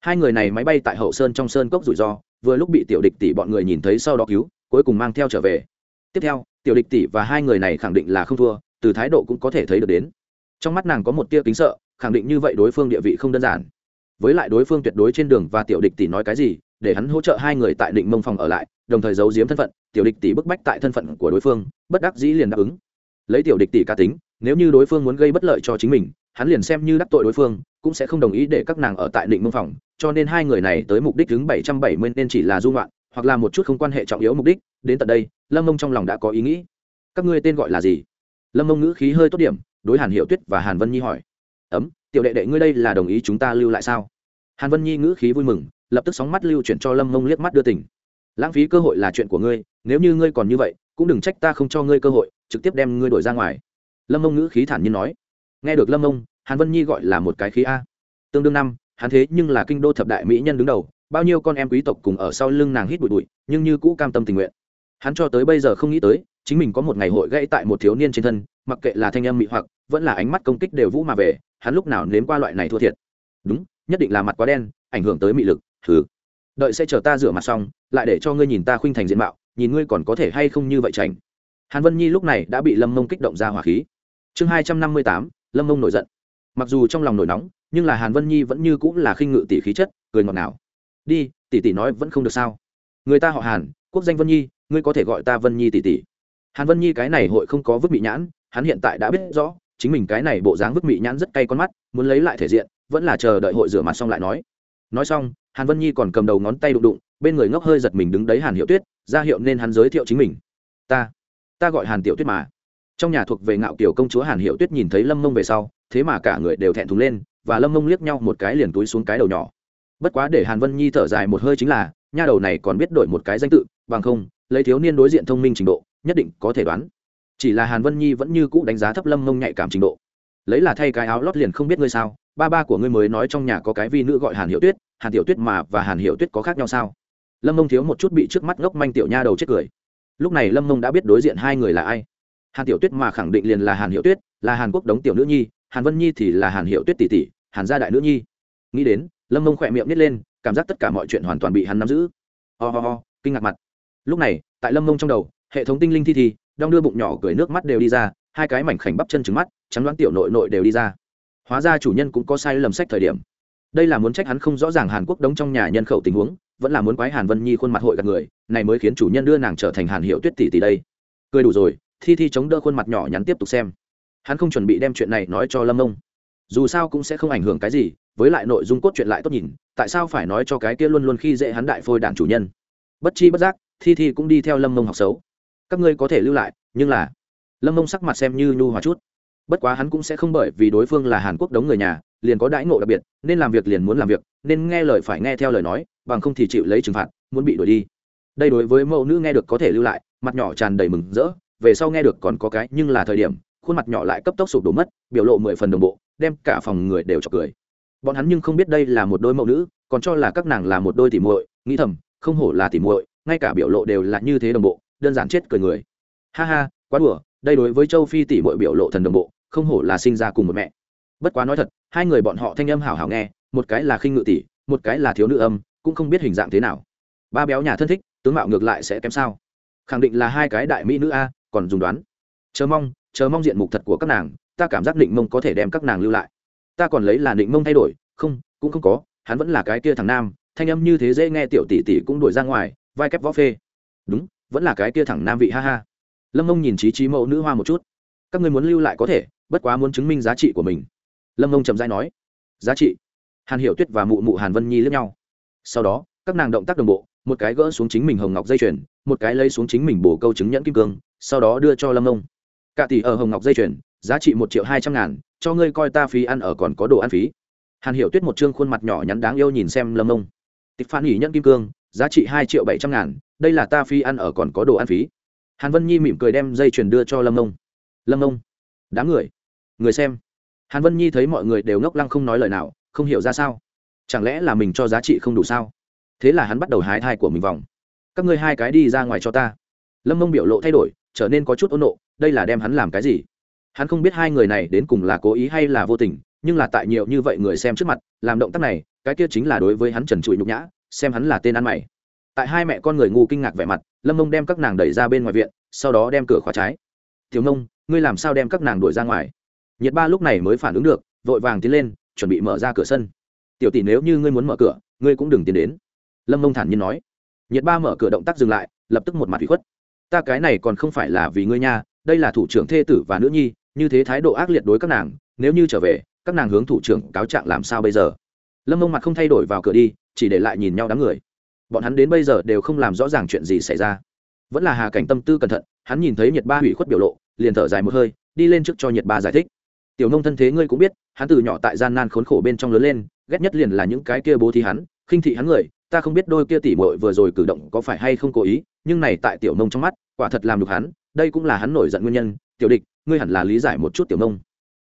Hai người này máy bay tại hậu sơn trong sơn cốc rủi ro, vừa lúc bị tiểu địch tỷ bọn người nhìn thấy sau đó cứu, cuối cùng mang theo trở về. Tiếp theo, tiểu địch tỷ và hai người này khẳng định là không thua, từ thái độ cũng có thể thấy được đến. Trong mắt nàng có một tia kính sợ, khẳng định như vậy đối phương địa vị không đơn giản. Với lại đối phương tuyệt đối trên đường và tiểu địch tỷ nói cái gì, để hắn hỗ trợ hai người tại định mông phòng ở lại đồng thời giấu giếm thân phận, tiểu địch tỷ bức bách tại thân phận của đối phương, bất đắc dĩ liền đáp ứng. Lấy tiểu địch tỷ cá tính, nếu như đối phương muốn gây bất lợi cho chính mình, hắn liền xem như đắc tội đối phương, cũng sẽ không đồng ý để các nàng ở tại định mông phòng, cho nên hai người này tới mục đích đứng bảy trăm bảy mươi nên chỉ là du ngoạn, hoặc là một chút không quan hệ trọng yếu mục đích, đến tận đây, lâm mông trong lòng đã có ý nghĩ. Các ngươi tên gọi là gì? Lâm mông ngữ khí hơi tốt điểm, đối hàn hiệu tuyết và hàn vân nhi hỏi. Ấm, tiểu đệ đệ ngươi đây là đồng ý chúng ta lưu lại sao? Hàn vân nhi ngữ khí vui mừng, lập tức sóng mắt lưu chuyển cho lâm mông liếc mắt đưa tỉnh lãng phí cơ hội là chuyện của ngươi, nếu như ngươi còn như vậy, cũng đừng trách ta không cho ngươi cơ hội, trực tiếp đem ngươi đổi ra ngoài. Lâm mông ngữ khí thản nhiên nói. Nghe được lâm mông, hàn vân nhi gọi là một cái khí a. Tương đương năm, hắn thế nhưng là kinh đô thập đại mỹ nhân đứng đầu, bao nhiêu con em quý tộc cùng ở sau lưng nàng hít bụi bụi, nhưng như cũ cam tâm tình nguyện. Hắn cho tới bây giờ không nghĩ tới, chính mình có một ngày hội gãy tại một thiếu niên trên thân, mặc kệ là thanh âm mị hoặc, vẫn là ánh mắt công kích đều vũ mà về, hắn lúc nào nếm qua loại này thua thiệt. Đúng, nhất định là mặt quá đen, ảnh hưởng tới mị lực thứ đợi sẽ chờ ta rửa mặt xong, lại để cho ngươi nhìn ta khuynh thành diện mạo, nhìn ngươi còn có thể hay không như vậy tránh hàn vân nhi lúc này đã bị lâm mông kích động ra hỏa khí. Chương hai trăm năm mươi tám, lâm mông nổi giận. Mặc dù trong lòng nổi nóng, nhưng là hàn vân nhi vẫn như cũng là khinh ngự tỷ khí chất, cười ngọt ngào. Đi, tỷ tỷ nói vẫn không được sao? Người ta họ hàn, quốc danh vân nhi, ngươi có thể gọi ta vân nhi tỷ tỷ. Hàn vân nhi cái này hội không có vứt bị nhãn, hắn hiện tại đã biết rõ, chính mình cái này bộ dáng vứt bị nhãn rất cay con mắt, muốn lấy lại thể diện, vẫn là chờ đợi hội rửa mặt xong lại nói nói xong, hàn vân nhi còn cầm đầu ngón tay đụng đụng, bên người ngốc hơi giật mình đứng đấy hàn hiệu tuyết, ra hiệu nên hắn giới thiệu chính mình. Ta ta gọi hàn tiểu tuyết mà. Trong nhà thuộc về ngạo kiểu công chúa hàn hiệu tuyết nhìn thấy lâm mông về sau, thế mà cả người đều thẹn thùng lên, và lâm mông liếc nhau một cái liền túi xuống cái đầu nhỏ. Bất quá để hàn vân nhi thở dài một hơi chính là, nha đầu này còn biết đổi một cái danh tự, bằng không, lấy thiếu niên đối diện thông minh trình độ, nhất định có thể đoán. Chỉ là hàn vân nhi vẫn như cũ đánh giá thấp lâm mông nhạy cảm trình độ lấy là thay cái áo lót liền không biết ngươi sao, ba ba của ngươi mới nói trong nhà có cái vi nữ gọi hàn hiệu tuyết, hàn tiểu tuyết mà và hàn hiệu tuyết có khác nhau sao? Lâm mông thiếu một chút bị trước mắt ngốc manh tiểu nha đầu chết cười. Lúc này lâm mông đã biết đối diện hai người là ai. Hàn tiểu tuyết mà khẳng định liền là hàn hiệu tuyết, là hàn quốc đống tiểu nữ nhi, hàn vân nhi thì là hàn hiệu tuyết tỷ tỷ, hàn gia đại nữ nhi. Nghĩ đến, lâm mông khỏe miệng nít lên, cảm giác tất cả mọi chuyện hoàn toàn bị hắn nắm giữ. Ho、oh、ho、oh、ho, kinh ngạc mặt. Lúc này, tại lâm mông trong đầu, hệ thống tinh linh thi thi, đong đưa bụng nhỏ cười nước mắt đều đi ra hai cái mảnh khảnh bắp chân trứng mắt, trắng đoán tiểu nội nội đều đi ra. Hóa ra chủ nhân cũng có sai lầm sách thời điểm. Đây là muốn trách hắn không rõ ràng hàn quốc đóng trong nhà nhân khẩu tình huống, vẫn là muốn quái hàn vân nhi khuôn mặt hội gặp người, này mới khiến chủ nhân đưa nàng trở thành hàn hiệu tuyết tỷ tỷ đây. Cười đủ rồi, thi thi chống đỡ khuôn mặt nhỏ nhắn tiếp tục xem. Hắn không chuẩn bị đem chuyện này nói cho lâm ông. Dù sao cũng sẽ không ảnh hưởng cái gì, với lại nội dung cốt truyện lại tốt nhìn, tại sao phải nói cho cái kia luôn luôn khi dễ hắn đại phôi đảng chủ nhân? Bất chi bất giác, thi thi cũng đi theo lâm mông học xấu. Các ngươi có thể lưu lại, nhưng là lâm mông sắc mặt xem như nhu hòa chút. Bất quá hắn cũng sẽ không bởi vì đối phương là hàn quốc đống người nhà, liền có đãi ngộ đặc biệt, nên làm việc liền muốn làm việc, nên nghe lời phải nghe theo lời nói, bằng không thì chịu lấy trừng phạt, muốn bị đuổi đi. Đây đối với mẫu nữ nghe được có thể lưu lại, mặt nhỏ tràn đầy mừng rỡ, về sau nghe được còn có cái nhưng là thời điểm, khuôn mặt nhỏ lại cấp tốc sụp đổ mất, biểu lộ mười phần đồng bộ, đem cả phòng người đều chọc cười. Bọn hắn nhưng không biết đây là một đôi mẫu nữ, còn cho là các nàng là một đôi tỉ muội, nghĩ thầm, không hổ là tỉ muội, ngay cả biểu lộ đều là như thế đồng bộ, đơn giản chết cười người. Ha ha, quá đùa đây đối với châu phi tỷ muội biểu lộ thần đồng bộ, không hổ là sinh ra cùng một mẹ. Bất quá nói thật, hai người bọn họ thanh âm hảo hảo nghe, một cái là khinh ngự tỷ, một cái là thiếu nữ âm, cũng không biết hình dạng thế nào. Ba béo nhà thân thích, tướng mạo ngược lại sẽ kém sao. Khẳng định là hai cái đại mỹ nữ a, còn dùng đoán. Chờ mong chờ mong diện mục thật của các nàng, ta cảm giác định mông có thể đem các nàng lưu lại. Ta còn lấy là định mông thay đổi, không, cũng không có, hắn vẫn là cái kia thằng nam, thanh âm như thế dễ nghe tiểu tỷ tỷ cũng đuổi ra ngoài, vai kép võ phê. Đúng, vẫn là cái kia thẳng nam vị, ha ha lâm mông nhìn trí trí mẫu nữ hoa một chút. Các người muốn lưu lại có thể, bất quá muốn chứng minh giá trị của mình. Lâm mông chậm dãi nói. Giá trị? Hàn hiểu tuyết và mụ mụ hàn vân nhi lướt nhau. Sau đó, các nàng động tác đồng bộ, một cái gỡ xuống chính mình hồng ngọc dây chuyền, một cái lấy xuống chính mình bổ câu chứng nhẫn kim cương, sau đó đưa cho lâm mông cả tỷ ở hồng ngọc dây chuyền, giá trị một triệu hai trăm ngàn, cho ngươi coi ta phí ăn ở còn có đồ ăn phí. Hàn hiểu tuyết một chương khuôn mặt nhỏ nhắn đáng yêu nhìn xem lâm mông tịch phan nghỉ nhẫn kim cương, giá trị hai triệu bảy trăm ngàn, đây là ta phí ăn ở còn có đồ ăn phí hàn vân nhi mỉm cười đem dây chuyền đưa cho lâm ông lâm ông đám người người xem. Hàn vân nhi thấy mọi người đều ngốc lăng không nói lời nào, không hiểu ra sao. Chẳng lẽ là mình cho giá trị không đủ sao? Thế là hắn bắt đầu hái thai của mình vòng. Các ngươi hai cái đi ra ngoài cho ta. Lâm mông biểu lộ thay đổi, trở nên có chút ôn nộ, đây là đem hắn làm cái gì? Hắn không biết hai người này đến cùng là cố ý hay là vô tình, nhưng là tại nhiều như vậy người xem trước mặt, làm động tác này, cái kia chính là đối với hắn trần trụi nhục nhã, xem hắn là tên ăn mày tại hai mẹ con người ngu kinh ngạc vẻ mặt, lâm mông đem các nàng đẩy ra bên ngoài viện, sau đó đem cửa khóa trái. Tiểu mông, ngươi làm sao đem các nàng đuổi ra ngoài? Nhiệt ba lúc này mới phản ứng được, vội vàng tiến lên, chuẩn bị mở ra cửa sân. Tiểu tỷ nếu như ngươi muốn mở cửa, ngươi cũng đừng tiến đến. Lâm mông thản nhiên nói. Nhiệt ba mở cửa động tác dừng lại, lập tức một mặt bị khuất. Ta cái này còn không phải là vì ngươi nha, đây là thủ trưởng thê tử và nữ nhi, như thế thái độ ác liệt đối các nàng, nếu như trở về, các nàng hướng thủ trưởng cáo trạng làm sao bây giờ? Lâm mông mặt không thay đổi vào cửa đi, chỉ để lại nhìn nhau đám người bọn hắn đến bây giờ đều không làm rõ ràng chuyện gì xảy ra. Vẫn là hà cảnh tâm tư cẩn thận, hắn nhìn thấy nhiệt ba hủy khuất biểu lộ, liền thở dài một hơi, đi lên trước cho nhiệt ba giải thích. Tiểu nông thân thế ngươi cũng biết, hắn từ nhỏ tại gian nan khốn khổ bên trong lớn lên, ghét nhất liền là những cái kia bố thí hắn, khinh thị hắn người, ta không biết đôi kia tỉ mội vừa rồi cử động có phải hay không cố ý, nhưng này tại tiểu nông trong mắt, quả thật làm được hắn, đây cũng là hắn nổi giận nguyên nhân, tiểu địch, ngươi hẳn là lý giải một chút tiểu nông.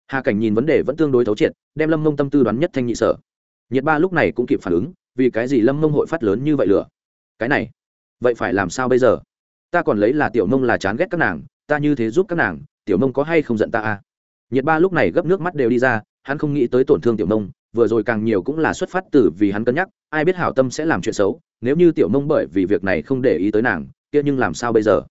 Hà cảnh nhìn vấn đề vẫn tương đối thấu triệt, đem lâm mông tâm tư đoán nhất thanh nhị sở. Nhiệt ba lúc này cũng kịp phản ứng vì cái gì lâm mông hội phát lớn như vậy lửa? Cái này, vậy phải làm sao bây giờ? Ta còn lấy là tiểu mông là chán ghét các nàng, ta như thế giúp các nàng, tiểu mông có hay không giận ta à? Nhiệt ba lúc này gấp nước mắt đều đi ra, hắn không nghĩ tới tổn thương tiểu mông, vừa rồi càng nhiều cũng là xuất phát từ vì hắn cân nhắc, ai biết hảo tâm sẽ làm chuyện xấu, nếu như tiểu mông bởi vì việc này không để ý tới nàng, kia nhưng làm sao bây giờ?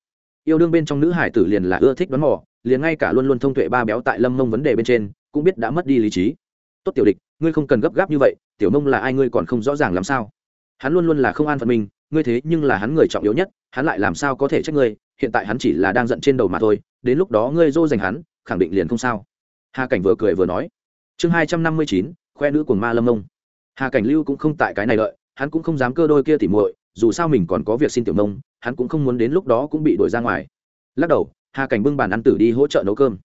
Yêu đương bên trong nữ hải tử liền là ưa thích đoán mò, liền ngay cả luôn luôn thông tuệ ba béo tại lâm mông vấn đề bên trên, cũng biết đã mất đi lý trí. Tốt tiểu địch, ngươi không cần gấp gáp như vậy tiểu mông là ai ngươi còn không rõ ràng làm sao? Hắn luôn luôn là không an phận mình ngươi thế nhưng là hắn người trọng yếu nhất hắn lại làm sao có thể trách ngươi hiện tại hắn chỉ là đang giận trên đầu mà thôi đến lúc đó ngươi dô dành hắn khẳng định liền không sao. Hà cảnh vừa cười vừa nói. Chương hai trăm năm mươi chín khoe nữ của ma lâm mông hà cảnh lưu cũng không tại cái này lợi, hắn cũng không dám cơ đôi kia tỉ muội dù sao mình còn có việc xin tiểu mông hắn cũng không muốn đến lúc đó cũng bị đuổi ra ngoài. Lắc đầu hà cảnh bưng bàn ăn tử đi hỗ trợ nấu cơm.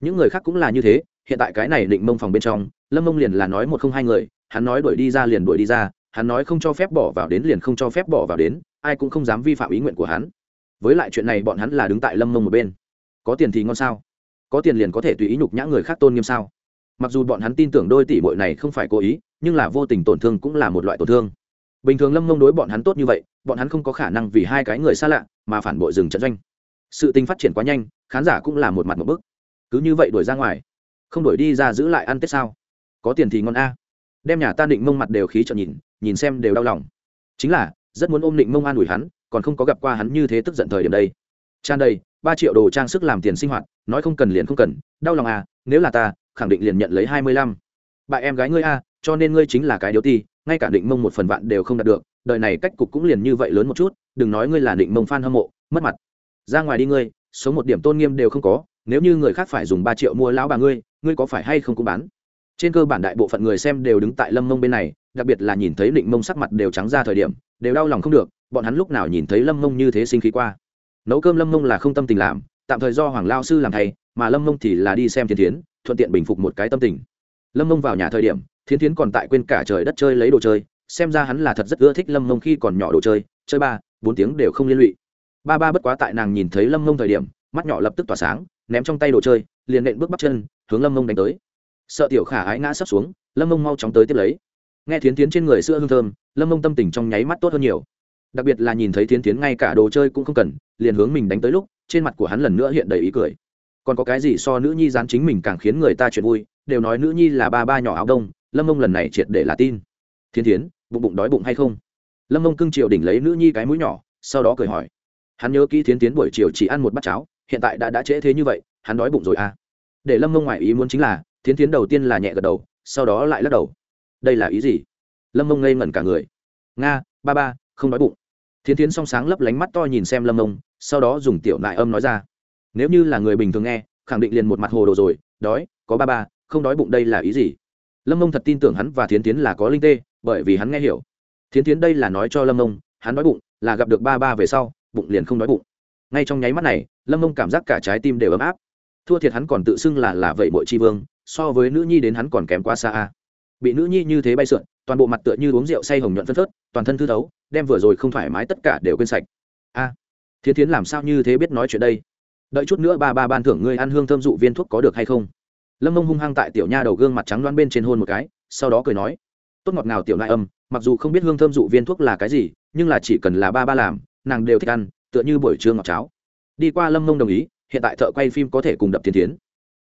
Những người khác cũng là như thế hiện tại cái này định mông phòng bên trong lâm mông liền là nói một không hai người hắn nói đuổi đi ra liền đuổi đi ra, hắn nói không cho phép bỏ vào đến liền không cho phép bỏ vào đến, ai cũng không dám vi phạm ý nguyện của hắn. Với lại chuyện này bọn hắn là đứng tại lâm mông một bên. Có tiền thì ngon sao? Có tiền liền có thể tùy ý nhục nhã người khác tôn nghiêm sao? Mặc dù bọn hắn tin tưởng đôi tỷ bội này không phải cố ý, nhưng là vô tình tổn thương cũng là một loại tổn thương. Bình thường lâm mông đối bọn hắn tốt như vậy, bọn hắn không có khả năng vì hai cái người xa lạ mà phản bội dừng trận doanh. Sự tình phát triển quá nhanh, khán giả cũng là một mặt một bức. Cứ như vậy đuổi ra ngoài. Không đuổi đi ra giữ lại ăn tết sao? Có tiền thì ngon a đem nhà ta định mông mặt đều khí trợn nhìn nhìn xem đều đau lòng. Chính là, rất muốn ôm định mông an ủi hắn, còn không có gặp qua hắn như thế tức giận thời điểm đây. Tràn đầy, ba triệu đồ trang sức làm tiền sinh hoạt, nói không cần liền không cần, đau lòng à nếu là ta, khẳng định liền nhận lấy hai mươi lăm. Bạn em gái ngươi a, cho nên ngươi chính là cái điếu ti, ngay cả định mông một phần vạn đều không đạt được, đời này cách cục cũng liền như vậy lớn một chút, đừng nói ngươi là định mông f hâm mộ, mất mặt. Ra ngoài đi ngươi, sống một điểm tôn nghiêm đều không có, nếu như người khác phải dùng ba triệu mua lão bà ngươi ngươi có phải hay không cũng bán? Trên cơ bản đại bộ phận người xem đều đứng tại lâm mông bên này, đặc biệt là nhìn thấy định mông sắc mặt đều trắng ra thời điểm, đều đau lòng không được, bọn hắn lúc nào nhìn thấy lâm mông như thế sinh khí qua. Nấu cơm lâm mông là không tâm tình làm, tạm thời do hoàng lao sư làm thầy, mà lâm mông thì là đi xem thiên tiến thuận tiện bình phục một cái tâm tình. Lâm mông vào nhà thời điểm, thiên tiến còn tại quên cả trời đất chơi lấy đồ chơi, xem ra hắn là thật rất ưa thích lâm mông khi còn nhỏ đồ chơi chơi ba, bốn tiếng đều không liên lụy. Ba ba bất quá tại nàng nhìn thấy lâm mông thời điểm, mắt nhỏ lập tức tỏa sáng, ném trong tay đồ chơi, liền nện bước bắt chân, hướng lâm mông đánh tới sợ tiểu khả ái ngã sắp xuống, lâm mông mau chóng tới tiếp lấy. Nghe thiến tiến trên người sữa hương thơm, lâm mông tâm tình trong nháy mắt tốt hơn nhiều. Đặc biệt là nhìn thấy thiến tiến ngay cả đồ chơi cũng không cần, liền hướng mình đánh tới lúc, trên mặt của hắn lần nữa hiện đầy ý cười. Còn có cái gì so nữ nhi gián chính mình càng khiến người ta chuyện vui, đều nói nữ nhi là ba ba nhỏ áo đông, lâm mông lần này triệt để là tin. Thiên thiến, bụng bụng đói bụng hay không? Lâm mông cưng triều đỉnh lấy nữ nhi cái mũi nhỏ, sau đó cười hỏi. Hắn nhớ kỹ thiến tiến buổi chiều chỉ ăn một bát cháo, hiện tại đã đã trễ thế như vậy, hắn đói bụng rồi à? Để lâm mông ngoài ý muốn chính là thiến Thiến đầu tiên là nhẹ gật đầu, sau đó lại lắc đầu. Đây là ý gì? Lâm mông ngây ngẩn cả người. Nga, ba ba, không đói bụng. Thiến Thiến song sáng lấp lánh mắt to nhìn xem lâm mông, sau đó dùng tiểu nại âm nói ra. Nếu như là người bình thường nghe, khẳng định liền một mặt hồ đồ rồi, đói, có ba ba, không đói bụng đây là ý gì? Lâm mông thật tin tưởng hắn và thiến tiến là có linh tê, bởi vì hắn nghe hiểu. Thiến tiến đây là nói cho lâm mông, hắn đói bụng, là gặp được ba ba về sau, bụng liền không đói bụng. Ngay trong nháy mắt này, lâm mông cảm giác cả trái tim đều ấm áp thua thiệt hắn còn tự xưng là là vậy bội chi vương so với nữ nhi đến hắn còn kém quá xa a. Bị nữ nhi như thế bay sượn toàn bộ mặt tựa như uống rượu say hồng nhuận phân phớt toàn thân thư thấu đem vừa rồi không thoải mái tất cả đều quên sạch. A à, thiến thiến làm sao như thế biết nói chuyện đây? Đợi chút nữa ba ba ban thưởng ngươi ăn hương thơm dụ viên thuốc có được hay không? Lâm mông hung hăng tại tiểu nha đầu gương mặt trắng đoán bên trên hôn một cái sau đó cười nói tốt ngọt ngào tiểu nại âm mặc dù không biết hương thơm dụ viên thuốc là cái gì nhưng là chỉ cần là ba ba làm nàng đều thích ăn tựa như buổi trưa ngọt cháo. Đi qua lâm mông đồng ý hiện tại thợ quay phim có thể cùng đập thiên tiến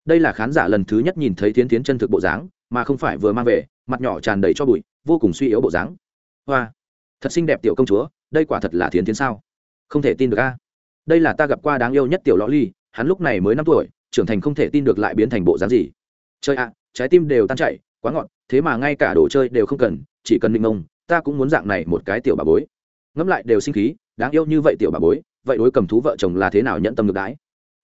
đây là khán giả lần thứ nhất nhìn thấy thiên tiến chân thực bộ dáng, mà không phải vừa mang về, mặt nhỏ tràn đầy cho bụi, vô cùng suy yếu bộ dáng. Hoa, thật xinh đẹp tiểu công chúa, đây quả thật là thiên tiến sao? Không thể tin được a. Đây là ta gặp qua đáng yêu nhất tiểu lõ ly, hắn lúc này mới năm tuổi, trưởng thành không thể tin được lại biến thành bộ dáng gì. Chơi ạ, trái tim đều tan chảy, quá ngọt, thế mà ngay cả đồ chơi đều không cần, chỉ cần định mông, ta cũng muốn dạng này một cái tiểu bà bối. Ngẫm lại đều sinh khí, đáng yêu như vậy tiểu bà bối, vậy đối cầm thú vợ chồng là thế nào nhận tâm ngược đái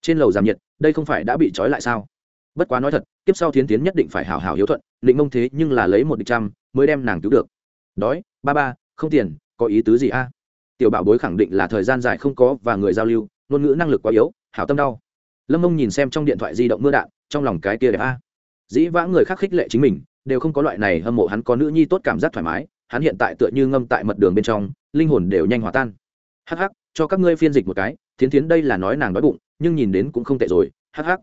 trên lầu giảm nhiệt, đây không phải đã bị trói lại sao? Bất quá nói thật tiếp sau thiến tiến nhất định phải hảo hảo hiếu thuận định mông thế nhưng là lấy một địch trăm mới đem nàng cứu được. Đói, ba ba, không tiền, có ý tứ gì a? Tiểu bảo bối khẳng định là thời gian dài không có và người giao lưu, ngôn ngữ năng lực quá yếu, hảo tâm đau. Lâm mông nhìn xem trong điện thoại di động mưa đạn, trong lòng cái kia đẹp a. Dĩ vãng người khác khích lệ chính mình, đều không có loại này hâm mộ hắn có nữ nhi tốt cảm giác thoải mái, hắn hiện tại tựa như ngâm tại mật đường bên trong, linh hồn đều nhanh hòa tan. Hắc hắc, cho các ngươi phiên dịch một cái thiến thiến đây là nói nàng đói bụng, nhưng nhìn đến cũng không tệ rồi, hắc hắc.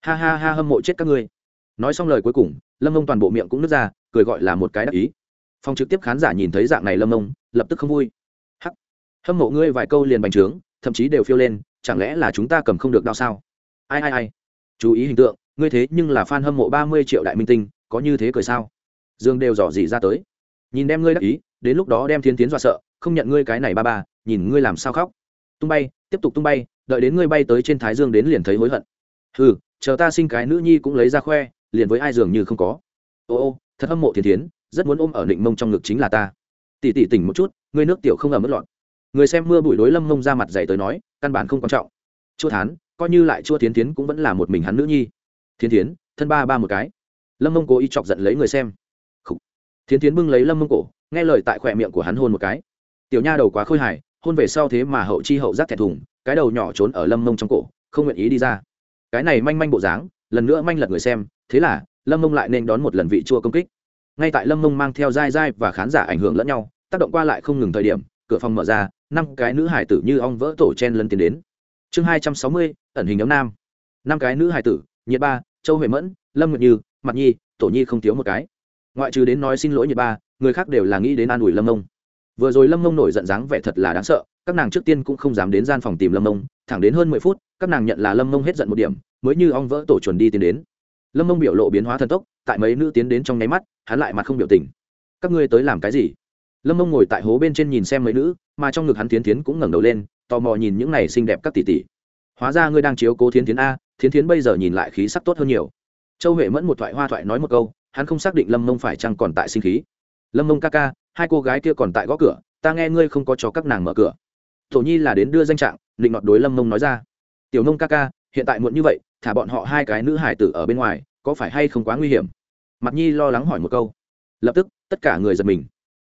Ha ha ha, hâm mộ chết các ngươi. Nói xong lời cuối cùng, lâm ông toàn bộ miệng cũng nứt ra, cười gọi là một cái đắc ý. Phong trực tiếp khán giả nhìn thấy dạng này lâm ông lập tức không vui. Hắc. Hâm mộ ngươi vài câu liền bành trướng, thậm chí đều phiêu lên, chẳng lẽ là chúng ta cầm không được đau sao? Ai ai ai. Chú ý hình tượng, ngươi thế nhưng là fan hâm mộ ba mươi triệu đại minh tinh, có như thế cười sao? Dương đều dò dỉ ra tới. Nhìn đem ngươi đắc ý, đến lúc đó đem thiên tiến dọa sợ, không nhận ngươi cái này ba ba, nhìn ngươi làm sao khóc. Tung bay tiếp tục tung bay đợi đến ngươi bay tới trên thái dương đến liền thấy hối hận. Ừ chờ ta sinh cái nữ nhi cũng lấy ra khoe liền với ai dường như không có. Ô ô thật hâm mộ thiên Thiến, rất muốn ôm ở định mông trong ngực chính là ta. Tỉ tỉ tỉnh một chút ngươi nước tiểu không ẩm mất lọt. Người xem mưa bụi đối lâm mông ra mặt dày tới nói căn bản không quan trọng. Chua thán coi như lại chua thiến cũng vẫn là một mình hắn nữ nhi. Thiên Thiến, thân ba ba một cái. Lâm mông cố ý chọc giận lấy người xem. Khủ. thiến bưng lấy lâm mông cổ nghe lời tại khỏe miệng của hắn hôn một cái. Tiểu nha đầu quá khôi hài hôn về sau thế mà hậu chi hậu giác thẹn thùng, cái đầu nhỏ trốn ở lâm mông trong cổ, không nguyện ý đi ra. Cái này manh manh bộ dáng, lần nữa manh lật người xem, thế là, lâm mông lại nên đón một lần vị chua công kích. Ngay tại lâm mông mang theo dai dai và khán giả ảnh hưởng lẫn nhau, tác động qua lại không ngừng thời điểm, cửa phòng mở ra, năm cái nữ hải tử như ong vỡ tổ chen lân tiến đến. Chương hai trăm sáu mươi, ẩn hình ấm nam. Năm cái nữ hải tử, nhiệt ba, châu huệ mẫn, lâm nguyệt như, mặt nhi, tổ nhi không thiếu một cái. Ngoại trừ đến nói xin lỗi nhiệt ba, người khác đều là nghĩ đến an ủi lâm mông vừa rồi lâm mông nổi giận dáng vẻ thật là đáng sợ, các nàng trước tiên cũng không dám đến gian phòng tìm lâm mông thẳng đến hơn mười phút, các nàng nhận là lâm mông hết giận một điểm, mới như ong vỡ tổ chuẩn đi tiến đến. Lâm mông biểu lộ biến hóa thần tốc, tại mấy nữ tiến đến trong nháy mắt, hắn lại mặt không biểu tình. Các ngươi tới làm cái gì? Lâm mông ngồi tại hố bên trên nhìn xem mấy nữ, mà trong ngực hắn tiến tiến cũng ngẩng đầu lên, tò mò nhìn những này xinh đẹp các tỷ tỷ. Hóa ra ngươi đang chiếu cố thiến tiến a, thiến tiến bây giờ nhìn lại khí sắc tốt hơn nhiều. Châu huệ mẫn một thoại hoa thoại nói một câu, hắn không xác định lâm mông phải chăng còn tại sinh khí. Lâm mông ca ca hai cô gái kia còn tại gõ cửa, ta nghe ngươi không có cho các nàng mở cửa. Thổ nhi là đến đưa danh trạng định nọt đối lâm mông nói ra. Tiểu nông ca ca, hiện tại muộn như vậy, thả bọn họ hai cái nữ hải tử ở bên ngoài, có phải hay không quá nguy hiểm? Mặt nhi lo lắng hỏi một câu. Lập tức, tất cả người giật mình.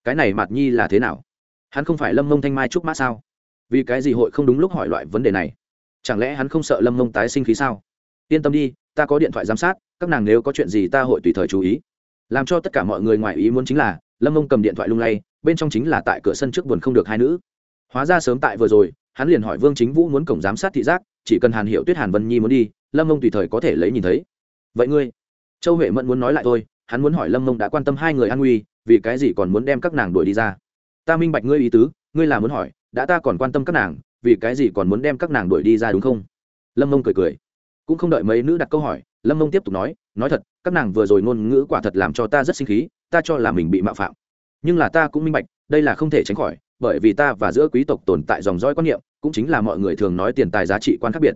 Cái này mặt nhi là thế nào? Hắn không phải lâm mông thanh mai trúc mã sao? Vì cái gì hội không đúng lúc hỏi loại vấn đề này? Chẳng lẽ hắn không sợ lâm mông tái sinh khí sao? Yên tâm đi, ta có điện thoại giám sát, các nàng nếu có chuyện gì ta hội tùy thời chú ý. Làm cho tất cả mọi người ngoài ý muốn chính là lâm ông cầm điện thoại lung lay, bên trong chính là tại cửa sân trước buồn không được hai nữ. Hóa ra sớm tại vừa rồi, hắn liền hỏi vương chính vũ muốn cổng giám sát thị giác, chỉ cần hàn hiệu tuyết, hàn vân nhi muốn đi, lâm ông tùy thời có thể lấy nhìn thấy. Vậy ngươi? Châu huệ mẫn muốn nói lại thôi, hắn muốn hỏi lâm ông đã quan tâm hai người an nguy, vì cái gì còn muốn đem các nàng đuổi đi ra? Ta minh bạch ngươi ý tứ, ngươi là muốn hỏi, đã ta còn quan tâm các nàng, vì cái gì còn muốn đem các nàng đuổi đi ra đúng không? Lâm mông cười cười. Cũng không đợi mấy nữ đặt câu hỏi, lâm mông tiếp tục nói nói thật, các nàng vừa rồi ngôn ngữ quả thật làm cho ta rất sinh khí ta cho là mình bị mạo phạm. Nhưng là ta cũng minh bạch, đây là không thể tránh khỏi, bởi vì ta và giữa quý tộc tồn tại dòng dõi quan niệm, cũng chính là mọi người thường nói tiền tài giá trị quan khác biệt.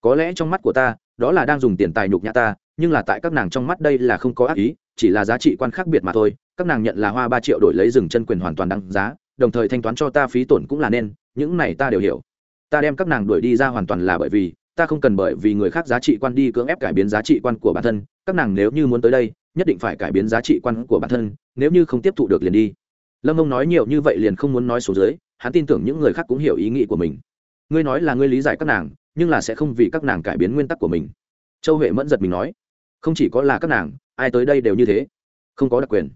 Có lẽ trong mắt của ta, đó là đang dùng tiền tài nhục nhã ta, nhưng là tại các nàng trong mắt đây là không có ác ý, chỉ là giá trị quan khác biệt mà thôi. Các nàng nhận là hoa ba triệu đổi lấy rừng chân quyền hoàn toàn đáng giá, đồng thời thanh toán cho ta phí tổn cũng là nên, những này ta đều hiểu. Ta đem các nàng đuổi đi ra hoàn toàn là bởi vì ta không cần bởi vì người khác giá trị quan đi cưỡng ép cải biến giá trị quan của bản thân, các nàng nếu như muốn tới đây, nhất định phải cải biến giá trị quan của bản thân, nếu như không tiếp thụ được liền đi. Lâm ông nói nhiều như vậy liền không muốn nói số dưới, hắn tin tưởng những người khác cũng hiểu ý nghĩ của mình. Ngươi nói là ngươi lý giải các nàng, nhưng là sẽ không vì các nàng cải biến nguyên tắc của mình. Châu huệ mẫn giật mình nói. Không chỉ có là các nàng, ai tới đây đều như thế. Không có đặc quyền.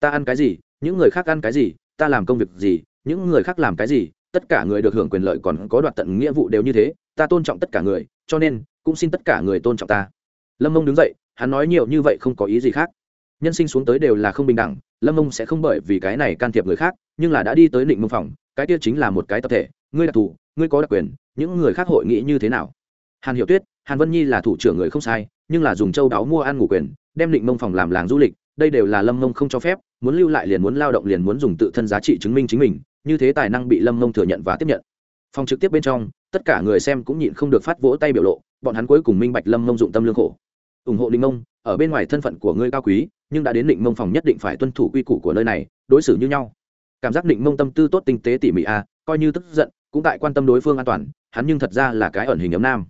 Ta ăn cái gì, những người khác ăn cái gì, ta làm công việc gì, những người khác làm cái gì, tất cả người được hưởng quyền lợi còn có đoạt tận nghĩa vụ đều như thế ta tôn trọng tất cả người, cho nên, cũng xin tất cả người tôn trọng ta. Lâm mông đứng dậy, hắn nói nhiều như vậy không có ý gì khác. Nhân sinh xuống tới đều là không bình đẳng, lâm mông sẽ không bởi vì cái này can thiệp người khác, nhưng là đã đi tới định mông phòng, cái kia chính là một cái tập thể, ngươi đặc thù ngươi có đặc quyền, những người khác hội nghị như thế nào? Hàn hiệu tuyết, hàn vân nhi là thủ trưởng người không sai, nhưng là dùng châu đáo mua ăn ngủ quyền, đem định mông phòng làm làng du lịch, đây đều là lâm mông không cho phép, muốn lưu lại liền muốn lao động liền muốn dùng tự thân giá trị chứng minh chính mình, như thế tài năng bị lâm mông thừa nhận và tiếp nhận. Phòng trực tiếp bên trong tất cả người xem cũng nhịn không được phát vỗ tay biểu lộ bọn hắn cuối cùng minh bạch lâm mông dụng tâm lương khổ. Ủng hộ định mông ở bên ngoài thân phận của ngươi cao quý nhưng đã đến định mông phòng nhất định phải tuân thủ quy củ của nơi này đối xử như nhau. Cảm giác định mông tâm tư tốt tinh tế tỉ mỉ a à, coi như tức giận cũng tại quan tâm đối phương an toàn hắn nhưng thật ra là cái ẩn hình ấm nam.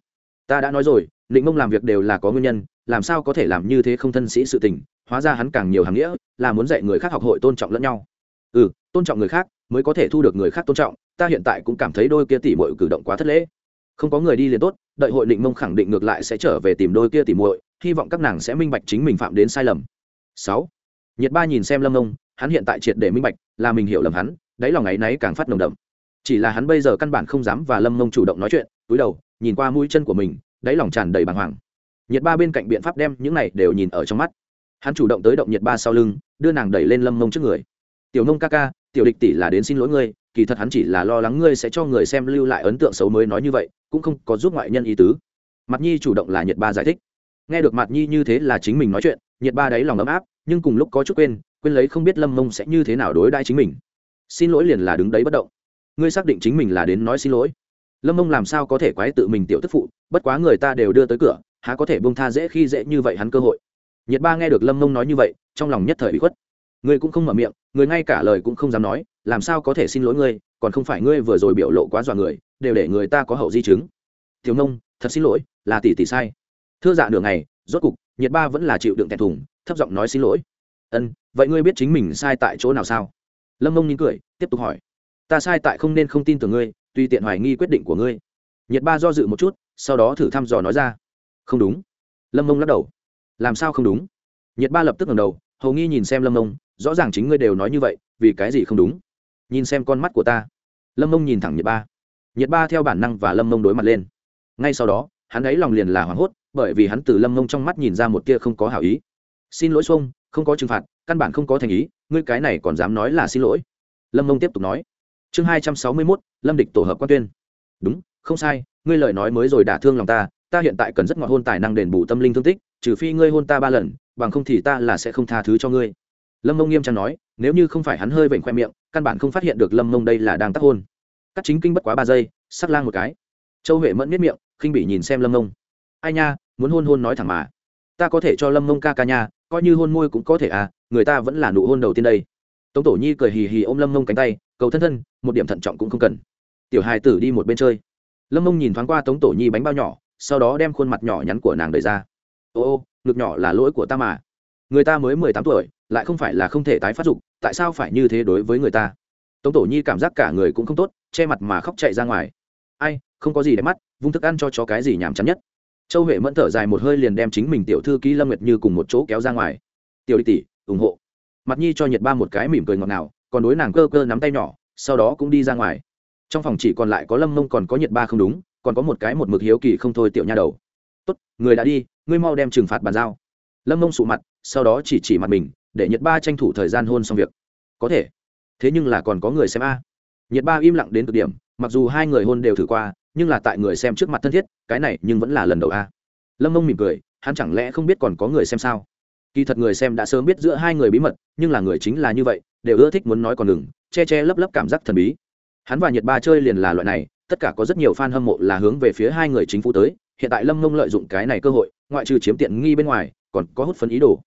Ta đã nói rồi định mông làm việc đều là có nguyên nhân làm sao có thể làm như thế không thân sĩ sự tình hóa ra hắn càng nhiều hàng nghĩa là muốn dạy người khác học hội tôn trọng lẫn nhau. Ừ tôn trọng người khác mới có thể thu được người khác tôn trọng, ta hiện tại cũng cảm thấy đôi kia tỉ mội cử động quá thất lễ. Không có người đi liền tốt, đợi hội định mông khẳng định ngược lại sẽ trở về tìm đôi kia tỉ muội, hy vọng các nàng sẽ minh bạch chính mình phạm đến sai lầm. Sáu. Nhiệt ba nhìn xem lâm nông, hắn hiện tại triệt để minh bạch, là mình hiểu lầm hắn, đáy lòng ấy náy càng phát nồng đậm. Chỉ là hắn bây giờ căn bản không dám và lâm nông chủ động nói chuyện, túi đầu, nhìn qua mũi chân của mình, đáy lòng tràn đầy bàng hoàng. Nhiệt ba bên cạnh biện pháp đem những này đều nhìn ở trong mắt. Hắn chủ động tới động nhiệt ba sau lưng, đưa nàng đẩy lên lâm nông trước người. Tiểu nông ca ca tiểu địch tỷ là đến xin lỗi ngươi, kỳ thật hắn chỉ là lo lắng ngươi sẽ cho người xem lưu lại ấn tượng xấu mới nói như vậy, cũng không có giúp ngoại nhân ý tứ. Mặt nhi chủ động là nhiệt ba giải thích. Nghe được mặt nhi như thế là chính mình nói chuyện nhiệt ba đáy lòng ấm áp, nhưng cùng lúc có chút quên quên lấy không biết lâm mông sẽ như thế nào đối đãi chính mình. Xin lỗi liền là đứng đấy bất động. Ngươi xác định chính mình là đến nói xin lỗi. Lâm mông làm sao có thể quái tự mình tiểu tức phụ, bất quá người ta đều đưa tới cửa, há có thể bông tha dễ khi dễ như vậy hắn cơ hội. Nhiệt ba nghe được lâm mông nói như vậy, trong lòng nhất thời bị khuất ngươi cũng không mở miệng người ngay cả lời cũng không dám nói, làm sao có thể xin lỗi ngươi, còn không phải ngươi vừa rồi biểu lộ quá dọa người, đều để người ta có hậu di chứng. Tiểu nông, thật xin lỗi, là tỷ tỷ sai. Thưa dạ nửa ngày, rốt cục, nhiệt ba vẫn là chịu đựng thẹn thùng, thấp giọng nói xin lỗi. Ân, vậy ngươi biết chính mình sai tại chỗ nào sao? Lâm mông nhìn cười, tiếp tục hỏi. Ta sai tại không nên không tin tưởng ngươi, tùy tiện hoài nghi quyết định của ngươi. Nhiệt ba do dự một chút, sau đó thử thăm dò nói ra. Không đúng. Lâm mông lắc đầu. Làm sao không đúng? Nhiệt ba lập tức ngẩng đầu, hầu nghi nhìn xem lâm mông rõ ràng chính ngươi đều nói như vậy, vì cái gì không đúng? Nhìn xem con mắt của ta. Lâm mông nhìn thẳng nhiệt ba. Nhiệt ba theo bản năng và lâm mông đối mặt lên. Ngay sau đó, hắn ấy lòng liền là hoảng hốt, bởi vì hắn từ lâm mông trong mắt nhìn ra một tia không có hảo ý. Xin lỗi xuông, không có trừng phạt, căn bản không có thành ý, ngươi cái này còn dám nói là xin lỗi. Lâm mông tiếp tục nói. Chương hai trăm sáu mươi mốt, lâm địch tổ hợp quan tuyên. Đúng, không sai, ngươi lời nói mới rồi đả thương lòng ta ta hiện tại cần rất ngọt hôn tài năng đền bù tâm linh thương tích, trừ phi ngươi hôn ta ba lần, bằng không thì ta là sẽ không tha thứ cho ngươi lâm mông nghiêm trang nói, nếu như không phải hắn hơi vểnh khoe miệng, căn bản không phát hiện được lâm mông đây là đang tác hôn. Cắt chính kinh bất quá ba giây, sắc lang một cái. Châu huệ mẫn miết miệng, khinh bị nhìn xem lâm mông. Ai nha, muốn hôn hôn nói thẳng mà. Ta có thể cho lâm mông ca ca nha, coi như hôn môi cũng có thể à người ta vẫn là nụ hôn đầu tiên đây. Tống tổ nhi cười hì hì ôm lâm mông cánh tay, cầu thân thân, một điểm thận trọng cũng không cần. Tiểu hài tử đi một bên chơi. Lâm mông nhìn thoáng qua tống tổ nhi bánh bao nhỏ, sau đó đem khuôn mặt nhỏ nhắn của nàng đẩy ra. Ô ô, ngực nhỏ là lỗi của ta mà. Người ta mới mười tám tuổi lại không phải là không thể tái phát dục, tại sao phải như thế đối với người ta? Tống tổ nhi cảm giác cả người cũng không tốt, che mặt mà khóc chạy ra ngoài. Ai, không có gì để mắt, vung thức ăn cho chó cái gì nhàm chán nhất. Châu huệ mẫn thở dài một hơi liền đem chính mình tiểu thư ký lâm nguyệt như cùng một chỗ kéo ra ngoài. Tiểu đi tỷ, ủng hộ. Mặt nhi cho nhiệt ba một cái mỉm cười ngọt ngào, còn đối nàng cơ cơ nắm tay nhỏ, sau đó cũng đi ra ngoài. Trong phòng chỉ còn lại có lâm mông còn có nhiệt ba không đúng, còn có một cái một mực hiếu kỳ không thôi tiểu nha đầu. Tốt, người đã đi, ngươi mau đem trừng phạt bàn giao. Lâm mông sụ mặt, sau đó chỉ chỉ mặt mình để nhiệt ba tranh thủ thời gian hôn xong việc. Có thể. Thế nhưng là còn có người xem a. Nhiệt ba im lặng đến cực điểm, mặc dù hai người hôn đều thử qua, nhưng là tại người xem trước mặt thân thiết, cái này nhưng vẫn là lần đầu a. Lâm mông mỉm cười, hắn chẳng lẽ không biết còn có người xem sao? Kỳ thật người xem đã sớm biết giữa hai người bí mật, nhưng là người chính là như vậy, đều ưa thích muốn nói còn ngừng, che che lấp lấp cảm giác thần bí. Hắn và nhiệt ba chơi liền là loại này, tất cả có rất nhiều fan hâm mộ là hướng về phía hai người chính phủ tới, hiện tại lâm mông lợi dụng cái này cơ hội, ngoại trừ chiếm tiện nghi bên ngoài, còn có hút phấn ý đồ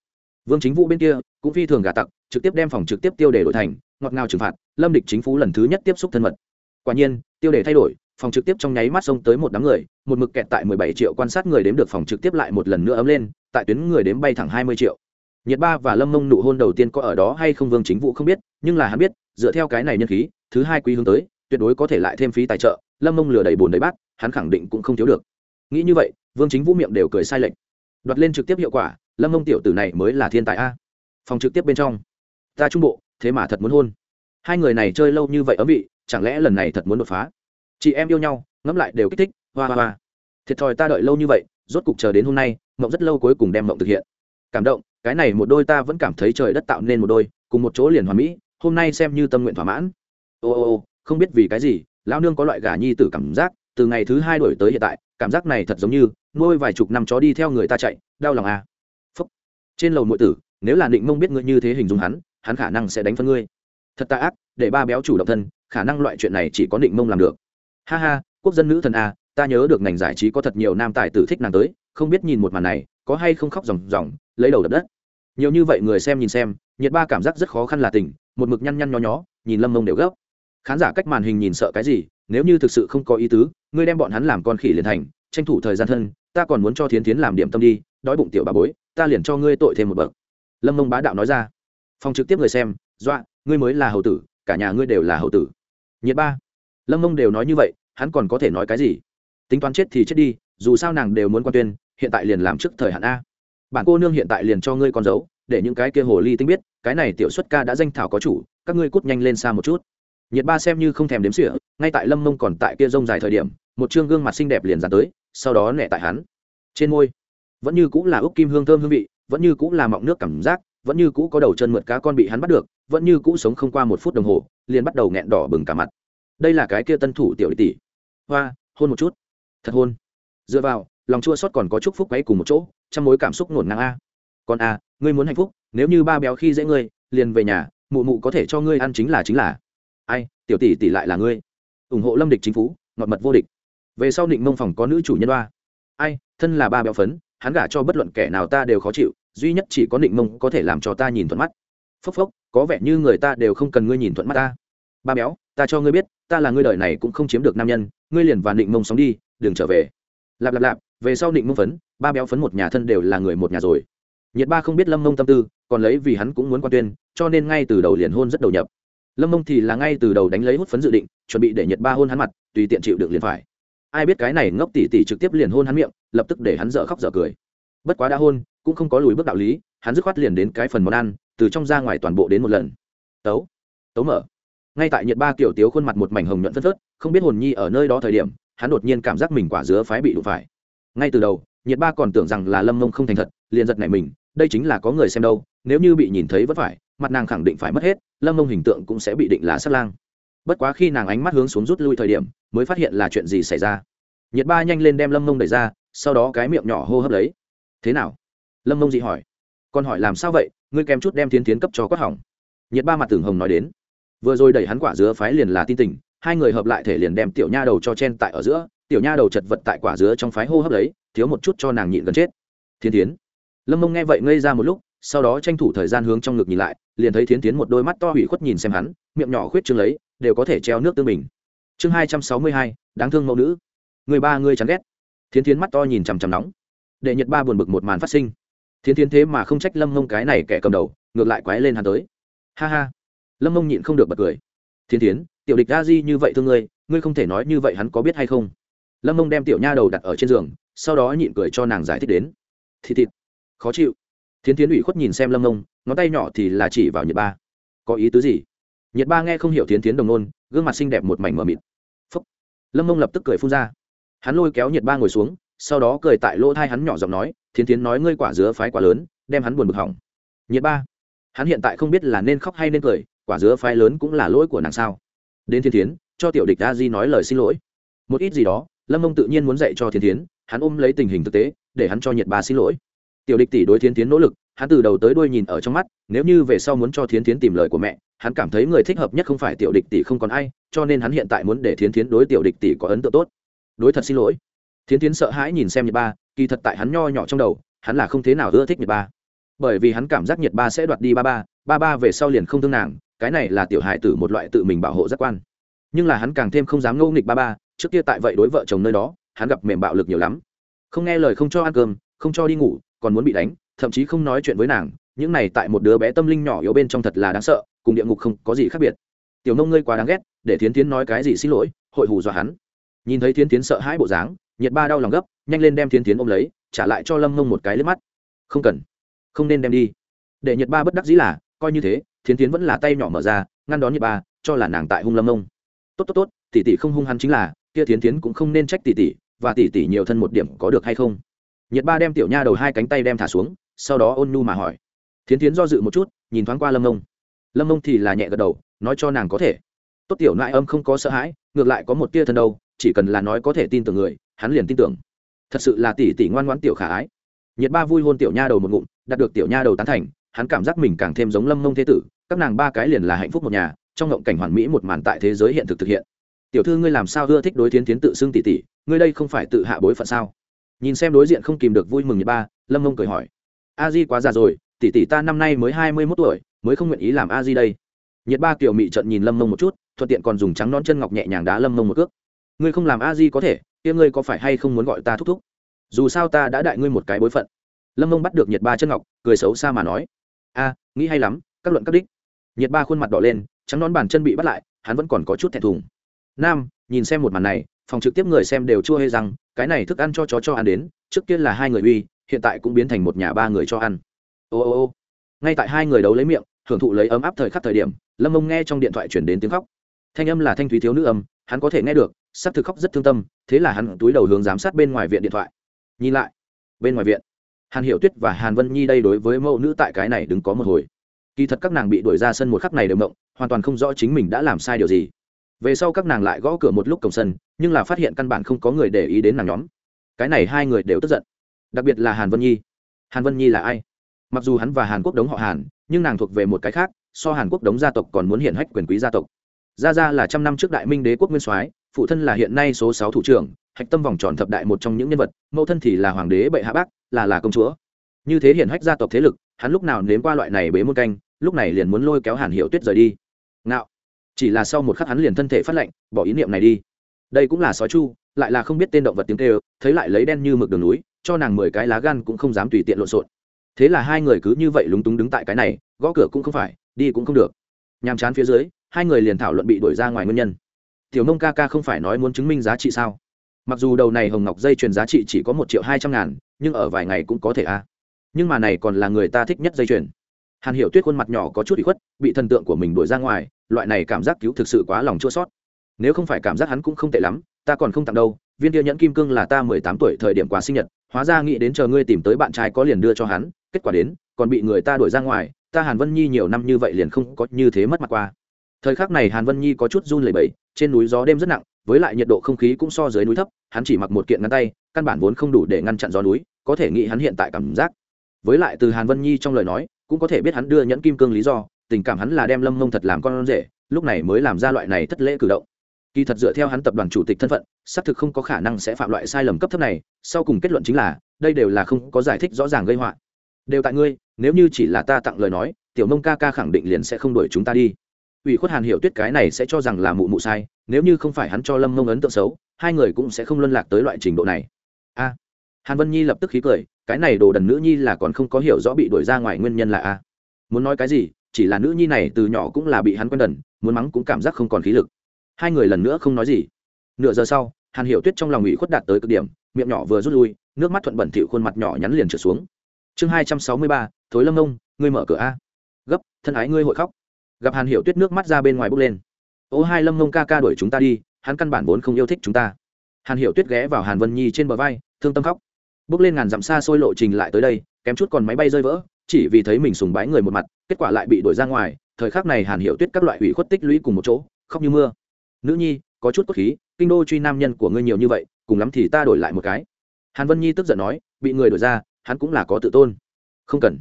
vương chính vũ bên kia cũng phi thường gà tặc, trực tiếp đem phòng trực tiếp tiêu đề đổi thành, ngọt ngào trừng phạt, lâm địch chính phủ lần thứ nhất tiếp xúc thân mật. Quả nhiên, tiêu đề thay đổi, phòng trực tiếp trong nháy mắt xông tới một đám người, một mực kẹt tại 17 triệu quan sát người đếm được phòng trực tiếp lại một lần nữa ấm lên, tại tuyến người đếm bay thẳng 20 triệu. Nhiệt ba và lâm mông nụ hôn đầu tiên có ở đó hay không vương chính vũ không biết, nhưng là hắn biết, dựa theo cái này nhân khí, thứ hai quý hướng tới, tuyệt đối có thể lại thêm phí tài trợ, lâm mông lừa đầy bồn đầy bát, hắn khẳng định cũng không thiếu được. Nghĩ như vậy, vương chính vũ miệng đều cười sai lệch. Đoạt lên trực tiếp hiệu quả lâm mông tiểu tử này mới là thiên tài a. Phòng trực tiếp bên trong. Ta trung bộ, thế mà thật muốn hôn. Hai người này chơi lâu như vậy ấm vị, chẳng lẽ lần này thật muốn đột phá? Chị em yêu nhau, ngẫm lại đều kích thích, hoa hoa hoa. Thiệt thòi ta đợi lâu như vậy, rốt cục chờ đến hôm nay, mộng rất lâu cuối cùng đem mộng thực hiện. Cảm động, cái này một đôi ta vẫn cảm thấy trời đất tạo nên một đôi, cùng một chỗ liền hoàn mỹ, hôm nay xem như tâm nguyện thỏa mãn. Ô ô ô, không biết vì cái gì, lão nương có loại gà nhi tử cảm giác, từ ngày thứ hai đổi tới hiện tại, cảm giác này thật giống như nuôi vài chục năm chó đi theo người ta chạy, đau lòng à. Trên lầu nội tử, nếu là định mông biết ngươi như thế hình dung hắn hắn khả năng sẽ đánh phân ngươi. Thật tạ ác, để ba béo chủ động thân, khả năng loại chuyện này chỉ có định mông làm được. Ha ha, quốc dân nữ thần a ta nhớ được ngành giải trí có thật nhiều nam tài tử thích nàng tới, không biết nhìn một màn này, có hay không khóc ròng ròng, lấy đầu đập đất. Nhiều như vậy người xem nhìn xem, nhiệt ba cảm giác rất khó khăn là tình, một mực nhăn nhăn nhó nhó, nhìn lâm mông đều gấp. Khán giả cách màn hình nhìn sợ cái gì, nếu như thực sự không có ý tứ, ngươi đem bọn hắn làm con khỉ liền thành, tranh thủ thời gian thân, ta còn muốn cho thiến tiến làm điểm tâm đi, đói bụng tiểu bà bối ta liền cho ngươi tội thêm một bậc. Lâm mông bá đạo nói ra. Phòng trực tiếp người xem, dọa, ngươi mới là hầu tử, cả nhà ngươi đều là hầu tử. Nhiệt ba. Lâm mông đều nói như vậy, hắn còn có thể nói cái gì? Tính toán chết thì chết đi, dù sao nàng đều muốn quan tuyên, hiện tại liền làm trước thời hạn a. Bản cô nương hiện tại liền cho ngươi con dấu, để những cái kia hồ ly tinh biết, cái này tiểu xuất ca đã danh thảo có chủ, các ngươi cút nhanh lên xa một chút. Nhiệt ba xem như không thèm đếm xỉa, ngay tại lâm mông còn tại kia rông dài thời điểm, một chương gương mặt xinh đẹp liền dán tới, sau đó nẹ tại hắn. Trên môi vẫn như cũng là ốc kim hương thơm hương vị, vẫn như cũng là mọng nước cảm giác, vẫn như cũ có đầu chân mượt cá con bị hắn bắt được, vẫn như cũ sống không qua một phút đồng hồ, liền bắt đầu nghẹn đỏ bừng cả mặt. Đây là cái kia tân thủ tiểu tỷ. Hoa, hôn một chút. Thật hôn. Dựa vào, lòng chua xót còn có chúc phúc quấy cùng một chỗ trong mối cảm xúc ngổn ngang a. Còn a, ngươi muốn hạnh phúc, nếu như ba béo khi dễ ngươi, liền về nhà, mụ mụ có thể cho ngươi ăn chính là chính là. Ai, tiểu tỷ tỷ lại là ngươi. Ủng hộ lâm địch chính phủ, ngọt mật vô địch. Về sau định mông phòng có nữ chủ nhân hoa ai, thân là ba béo phấn hắn gả cho bất luận kẻ nào ta đều khó chịu, duy nhất chỉ có định mông có thể làm cho ta nhìn thuận mắt. Phốc phốc, có vẻ như người ta đều không cần ngươi nhìn thuận mắt ta. Ba béo, ta cho ngươi biết, ta là ngươi đời này cũng không chiếm được nam nhân, ngươi liền và định mông sống đi, đừng trở về. Lạp lạp lạp, về sau định mông phấn, ba béo phấn một nhà thân đều là người một nhà rồi. Nhiệt ba không biết lâm mông tâm tư, còn lấy vì hắn cũng muốn quan tuyên, cho nên ngay từ đầu liền hôn rất đầu nhập. Lâm mông thì là ngay từ đầu đánh lấy hút phấn dự định, chuẩn bị để nhiệt ba hôn hắn mặt, tùy tiện chịu được liền phải ai biết cái này ngốc tỷ tỷ trực tiếp liền hôn hắn miệng, lập tức để hắn dở khóc dở cười. Bất quá đã hôn, cũng không có lùi bước đạo lý, hắn dứt khoát liền đến cái phần món ăn, từ trong ra ngoài toàn bộ đến một lần. Tấu tấu mở. Ngay tại nhiệt ba kiểu tiếu khuôn mặt một mảnh hồng nhuận phất phớt, không biết hồn nhi ở nơi đó thời điểm, hắn đột nhiên cảm giác mình quả dứa phái bị đụng phải. Ngay từ đầu nhiệt ba còn tưởng rằng là lâm mông không thành thật, liền giật này mình, đây chính là có người xem đâu, nếu như bị nhìn thấy vẫn phải, mặt nàng khẳng định phải mất hết, lâm mông hình tượng cũng sẽ bị định là sát lang bất quá khi nàng ánh mắt hướng xuống rút lui thời điểm, mới phát hiện là chuyện gì xảy ra. Nhiệt ba nhanh lên đem lâm mông đẩy ra, sau đó cái miệng nhỏ hô hấp lấy. Thế nào? Lâm mông dị hỏi. Còn hỏi làm sao vậy? Ngươi kém chút đem tiến tiến cấp cho quát hỏng. Nhiệt ba mặt tưởng hồng nói đến. Vừa rồi đẩy hắn quả dứa phái liền là tin tình, hai người hợp lại thể liền đem tiểu nha đầu cho chen tại ở giữa, tiểu nha đầu chật vật tại quả dứa trong phái hô hấp đấy thiếu một chút cho nàng nhịn gần chết. Thiên tiến lâm mông nghe vậy ngây ra một lúc sau đó tranh thủ thời gian hướng trong ngực nhìn lại, liền thấy thiến tiến một đôi mắt to hủy khuất nhìn xem hắn, miệng nhỏ khuyết trương lấy, đều có thể treo nước tương bình. Chương hai trăm sáu mươi hai, đáng thương mẫu nữ. Người ba người chán ghét. Thiến tiến mắt to nhìn chằm chằm nóng. Để nhật ba buồn bực một màn phát sinh. Thiến tiến thế mà không trách lâm mông cái này kẻ cầm đầu, ngược lại quái lên hắn tới. Ha ha. Lâm mông nhịn không được bật cười. Thiến tiến, tiểu địch a di như vậy thương ngươi ngươi không thể nói như vậy hắn có biết hay không? Lâm mông đem tiểu nha đầu đặt ở trên giường, sau đó nhịn cười cho nàng giải thích đến. Thịt thịt. Khó chịu thiến tiến ủy khuất nhìn xem lâm Nông, ngón tay nhỏ thì là chỉ vào nhiệt ba. Có ý tứ gì? Nhiệt ba nghe không hiểu thiến tiến đồng nôn gương mặt xinh đẹp một mảnh mờ mịt. Phúc. Lâm Nông lập tức cười phun ra. Hắn lôi kéo nhiệt ba ngồi xuống sau đó cười tại lỗ thai hắn nhỏ giọng nói thiến tiến nói ngươi quả dứa phái quá lớn đem hắn buồn bực hỏng. Nhiệt ba. Hắn hiện tại không biết là nên khóc hay nên cười quả dứa phái lớn cũng là lỗi của nàng sao? Đến thiên tiến cho tiểu địch a di nói lời xin lỗi. Một ít gì đó lâm mông tự nhiên muốn dạy cho thiên tiến hắn ôm lấy tình hình thực tế để hắn cho nhiệt ba xin lỗi tiểu địch tỷ đối thiên tiến nỗ lực, hắn từ đầu tới đuôi nhìn ở trong mắt, nếu như về sau muốn cho thiến thiến tìm lời của mẹ, hắn cảm thấy người thích hợp nhất không phải tiểu địch tỷ không còn ai, cho nên hắn hiện tại muốn để thiến thiến đối tiểu địch tỷ có ấn tượng tốt. Đối thật xin lỗi. Thiến thiến sợ hãi nhìn xem nhật ba, kỳ thật tại hắn nho nhỏ trong đầu, hắn là không thế nào ưa thích nhật ba. Bởi vì hắn cảm giác nhật ba sẽ đoạt đi ba ba ba ba về sau liền không thương nàng, cái này là tiểu hại tử một loại tự mình bảo hộ giác quan. Nhưng là hắn càng thêm không dám ngẫu nghịch ba ba, trước kia tại vậy đối vợ chồng nơi đó, hắn gặp mềm bạo lực nhiều lắm. Không nghe lời không cho ăn cơm không cho đi ngủ, còn muốn bị đánh, thậm chí không nói chuyện với nàng, những này tại một đứa bé tâm linh nhỏ yếu bên trong thật là đáng sợ, cùng địa ngục không có gì khác biệt. Tiểu nông ngươi quá đáng ghét, để thiến tiến nói cái gì xin lỗi, hội hù dọa hắn. Nhìn thấy thiến tiến sợ hãi bộ dáng, nhiệt ba đau lòng gấp, nhanh lên đem thiến tiến ôm lấy, trả lại cho lâm mông một cái lên mắt. Không cần, không nên đem đi. Để nhiệt ba bất đắc dĩ là, coi như thế, thiến tiến vẫn là tay nhỏ mở ra, ngăn đón nhiệt ba, cho là nàng tại hung lâm mông tốt tốt tốt, tỷ tỷ không hung hắn chính là, kia thiến tiến cũng không nên trách tỷ tỷ, và tỷ tỷ nhiều thân một điểm có được hay không? Nhiệt ba đem tiểu nha đầu hai cánh tay đem thả xuống, sau đó ôn nhu mà hỏi. Thiến tiến do dự một chút, nhìn thoáng qua lâm ông lâm ông thì là nhẹ gật đầu, nói cho nàng có thể. Tốt tiểu nại âm không có sợ hãi, ngược lại có một tia thân đâu, chỉ cần là nói có thể tin tưởng người, hắn liền tin tưởng. Thật sự là tỷ tỷ ngoan ngoãn tiểu khả ái. Nhiệt ba vui hôn tiểu nha đầu một ngụm, đạt được tiểu nha đầu tán thành, hắn cảm giác mình càng thêm giống lâm mông thế tử, các nàng ba cái liền là hạnh phúc một nhà, trong ngộng cảnh hoàn mỹ một màn tại thế giới hiện thực thực hiện. Tiểu thư ngươi làm sao ưa thích đối Thiến tiến tự xưng tỷ tỷ, ngươi đây không phải tự hạ bối phận sao? Nhìn xem đối diện không kìm được vui mừng nhiệt ba, lâm mông cười hỏi. A di quá già rồi, tỷ tỷ ta năm nay mới hai mươi mốt tuổi, mới không nguyện ý làm a di đây. Nhiệt ba kiểu mị trận nhìn lâm mông một chút, thuận tiện còn dùng trắng non chân ngọc nhẹ nhàng đá lâm mông một cước. Ngươi không làm a di có thể, kia ngươi có phải hay không muốn gọi ta thúc thúc? Dù sao ta đã đại ngươi một cái bối phận. Lâm mông bắt được nhiệt ba chân ngọc, cười xấu xa mà nói. A, nghĩ hay lắm, các luận các đích. Nhiệt ba khuôn mặt đỏ lên, trắng nón bàn chân bị bắt lại, hắn vẫn còn có chút thẹn thùng. Nam, nhìn xem một màn này phòng trực tiếp người xem đều chua hay rằng, cái này thức ăn cho chó cho ăn đến, trước kia là hai người uy, hiện tại cũng biến thành một nhà ba người cho ăn. Ô ô ô. Ngay tại hai người đấu lấy miệng, hưởng thụ lấy ấm áp thời khắc thời điểm, lâm ông nghe trong điện thoại chuyển đến tiếng khóc. Thanh âm là thanh thúy thiếu nữ âm, hắn có thể nghe được s ắ c thực khóc rất thương tâm, thế là hắn túi đầu hướng giám sát bên ngoài viện điện thoại. Nhìn lại, bên ngoài viện, hàn hiệu tuyết và hàn vân nhi đây đối với mẫu nữ tại cái này đứng có một hồi. Kỳ thật các nàng bị đuổi ra sân một khắc này đều mộng, hoàn toàn không rõ chính mình đã làm sai điều gì về sau các nàng lại gõ cửa một lúc cổng sân, nhưng là phát hiện căn bản không có người để ý đến nàng nhóm. Cái này hai người đều tức giận. Đặc biệt là hàn vân nhi. Hàn vân nhi là ai? Mặc dù hắn và hàn quốc đống họ hàn, nhưng nàng thuộc về một cái khác, so hàn quốc đống gia tộc còn muốn hiện hách quyền quý gia tộc. Gia gia là trăm năm trước đại minh đế quốc nguyên soái, phụ thân là hiện nay số sáu thủ trưởng, hạch tâm vòng tròn thập đại một trong những nhân vật, mẫu thân thì là hoàng đế bệ hạ bắc là là công chúa. Như thế hiện hách gia tộc thế lực, hắn lúc nào nếm qua loại này bế môn canh, lúc này liền muốn lôi kéo hàn hiệu tuyết rời đi. Ngạo chỉ là sau một khắc hắn liền thân thể phát lệnh bỏ ý niệm này đi. Đây cũng là sói chu, lại là không biết tên động vật tiếng kêu, thấy lại lấy đen như mực đường núi, cho nàng mười cái lá gan cũng không dám tùy tiện lộn xộn. Thế là hai người cứ như vậy lúng túng đứng tại cái này, gõ cửa cũng không phải, đi cũng không được. Nhàm chán phía dưới, hai người liền thảo luận bị đuổi ra ngoài nguyên nhân. Tiểu nông ca ca không phải nói muốn chứng minh giá trị sao? Mặc dù đầu này hồng ngọc dây chuyền giá trị chỉ có một triệu hai trăm ngàn, nhưng ở vài ngày cũng có thể a. Nhưng mà này còn là người ta thích nhất dây chuyền. Hàn hiểu tuyết khuôn mặt nhỏ có chút bị khuất, bị thần tượng của mình đuổi ra ngoài loại này cảm giác cứu thực sự quá lòng chua sót. Nếu không phải cảm giác hắn cũng không tệ lắm, ta còn không tặng đâu, viên kia nhẫn kim cương là ta mười tám tuổi thời điểm quà sinh nhật, hóa ra nghĩ đến chờ ngươi tìm tới bạn trai có liền đưa cho hắn, kết quả đến, còn bị người ta đuổi ra ngoài, ta hàn vân nhi nhiều năm như vậy liền không có như thế mất mặt qua. Thời khắc này hàn vân nhi có chút run lẩy bẩy, trên núi gió đêm rất nặng, với lại nhiệt độ không khí cũng so dưới núi thấp, hắn chỉ mặc một kiện ngăn tay, căn bản vốn không đủ để ngăn chặn gió núi, có thể nghĩ hắn hiện tại cảm giác. Với lại từ hàn vân nhi trong lời nói, cũng có thể biết hắn đưa nhẫn kim cương lý do tình cảm hắn là đem lâm mông thật làm con rể, lúc này mới làm ra loại này thất lễ cử động. Kỳ thật dựa theo hắn tập đoàn chủ tịch thân phận, xác thực không có khả năng sẽ phạm loại sai lầm cấp thấp này, sau cùng kết luận chính là, đây đều là không có giải thích rõ ràng gây họa. Đều tại ngươi, nếu như chỉ là ta tặng lời nói, tiểu mông ca ca khẳng định liền sẽ không đuổi chúng ta đi. Ủy khuất hàn hiểu tuyết cái này sẽ cho rằng là mụ mụ sai, nếu như không phải hắn cho lâm mông ấn tượng xấu, hai người cũng sẽ không luân lạc tới loại trình độ này. A. Hàn vân nhi lập tức khí cười, cái này đồ đần nữ nhi là còn không có hiểu rõ bị đuổi ra ngoài nguyên nhân là a. Muốn nói cái gì chỉ là nữ nhi này từ nhỏ cũng là bị hắn quen đần muốn mắng cũng cảm giác không còn khí lực. Hai người lần nữa không nói gì. Nửa giờ sau, hàn hiểu tuyết trong lòng ủy khuất đạt tới cực điểm, miệng nhỏ vừa rút lui, nước mắt thuận bẩn thịu khuôn mặt nhỏ nhắn liền trượt xuống. Chương hai trăm sáu mươi ba, thối lâm ông ngươi mở cửa a. Gấp, thân ái ngươi hội khóc. Gặp hàn hiểu tuyết nước mắt ra bên ngoài bốc lên. Ô hai lâm mông ca ca đuổi chúng ta đi, hắn căn bản vốn không yêu thích chúng ta. Hàn hiểu tuyết ghé vào hàn vân nhi trên bờ vai, thương tâm khóc. Bước lên ngàn dặm xa xôi lộ trình lại tới đây, kém chút còn máy bay rơi vỡ chỉ vì thấy mình sùng bái người một mặt, kết quả lại bị đuổi ra ngoài, thời khắc này hàn hiểu tuyết các loại ủy khuất tích lũy cùng một chỗ, khóc như mưa. Nữ nhi, có chút cốt khí, kinh đô truy nam nhân của ngươi nhiều như vậy, cùng lắm thì ta đổi lại một cái. Hàn vân nhi tức giận nói, bị người đổi ra, hắn cũng là có tự tôn. Không cần.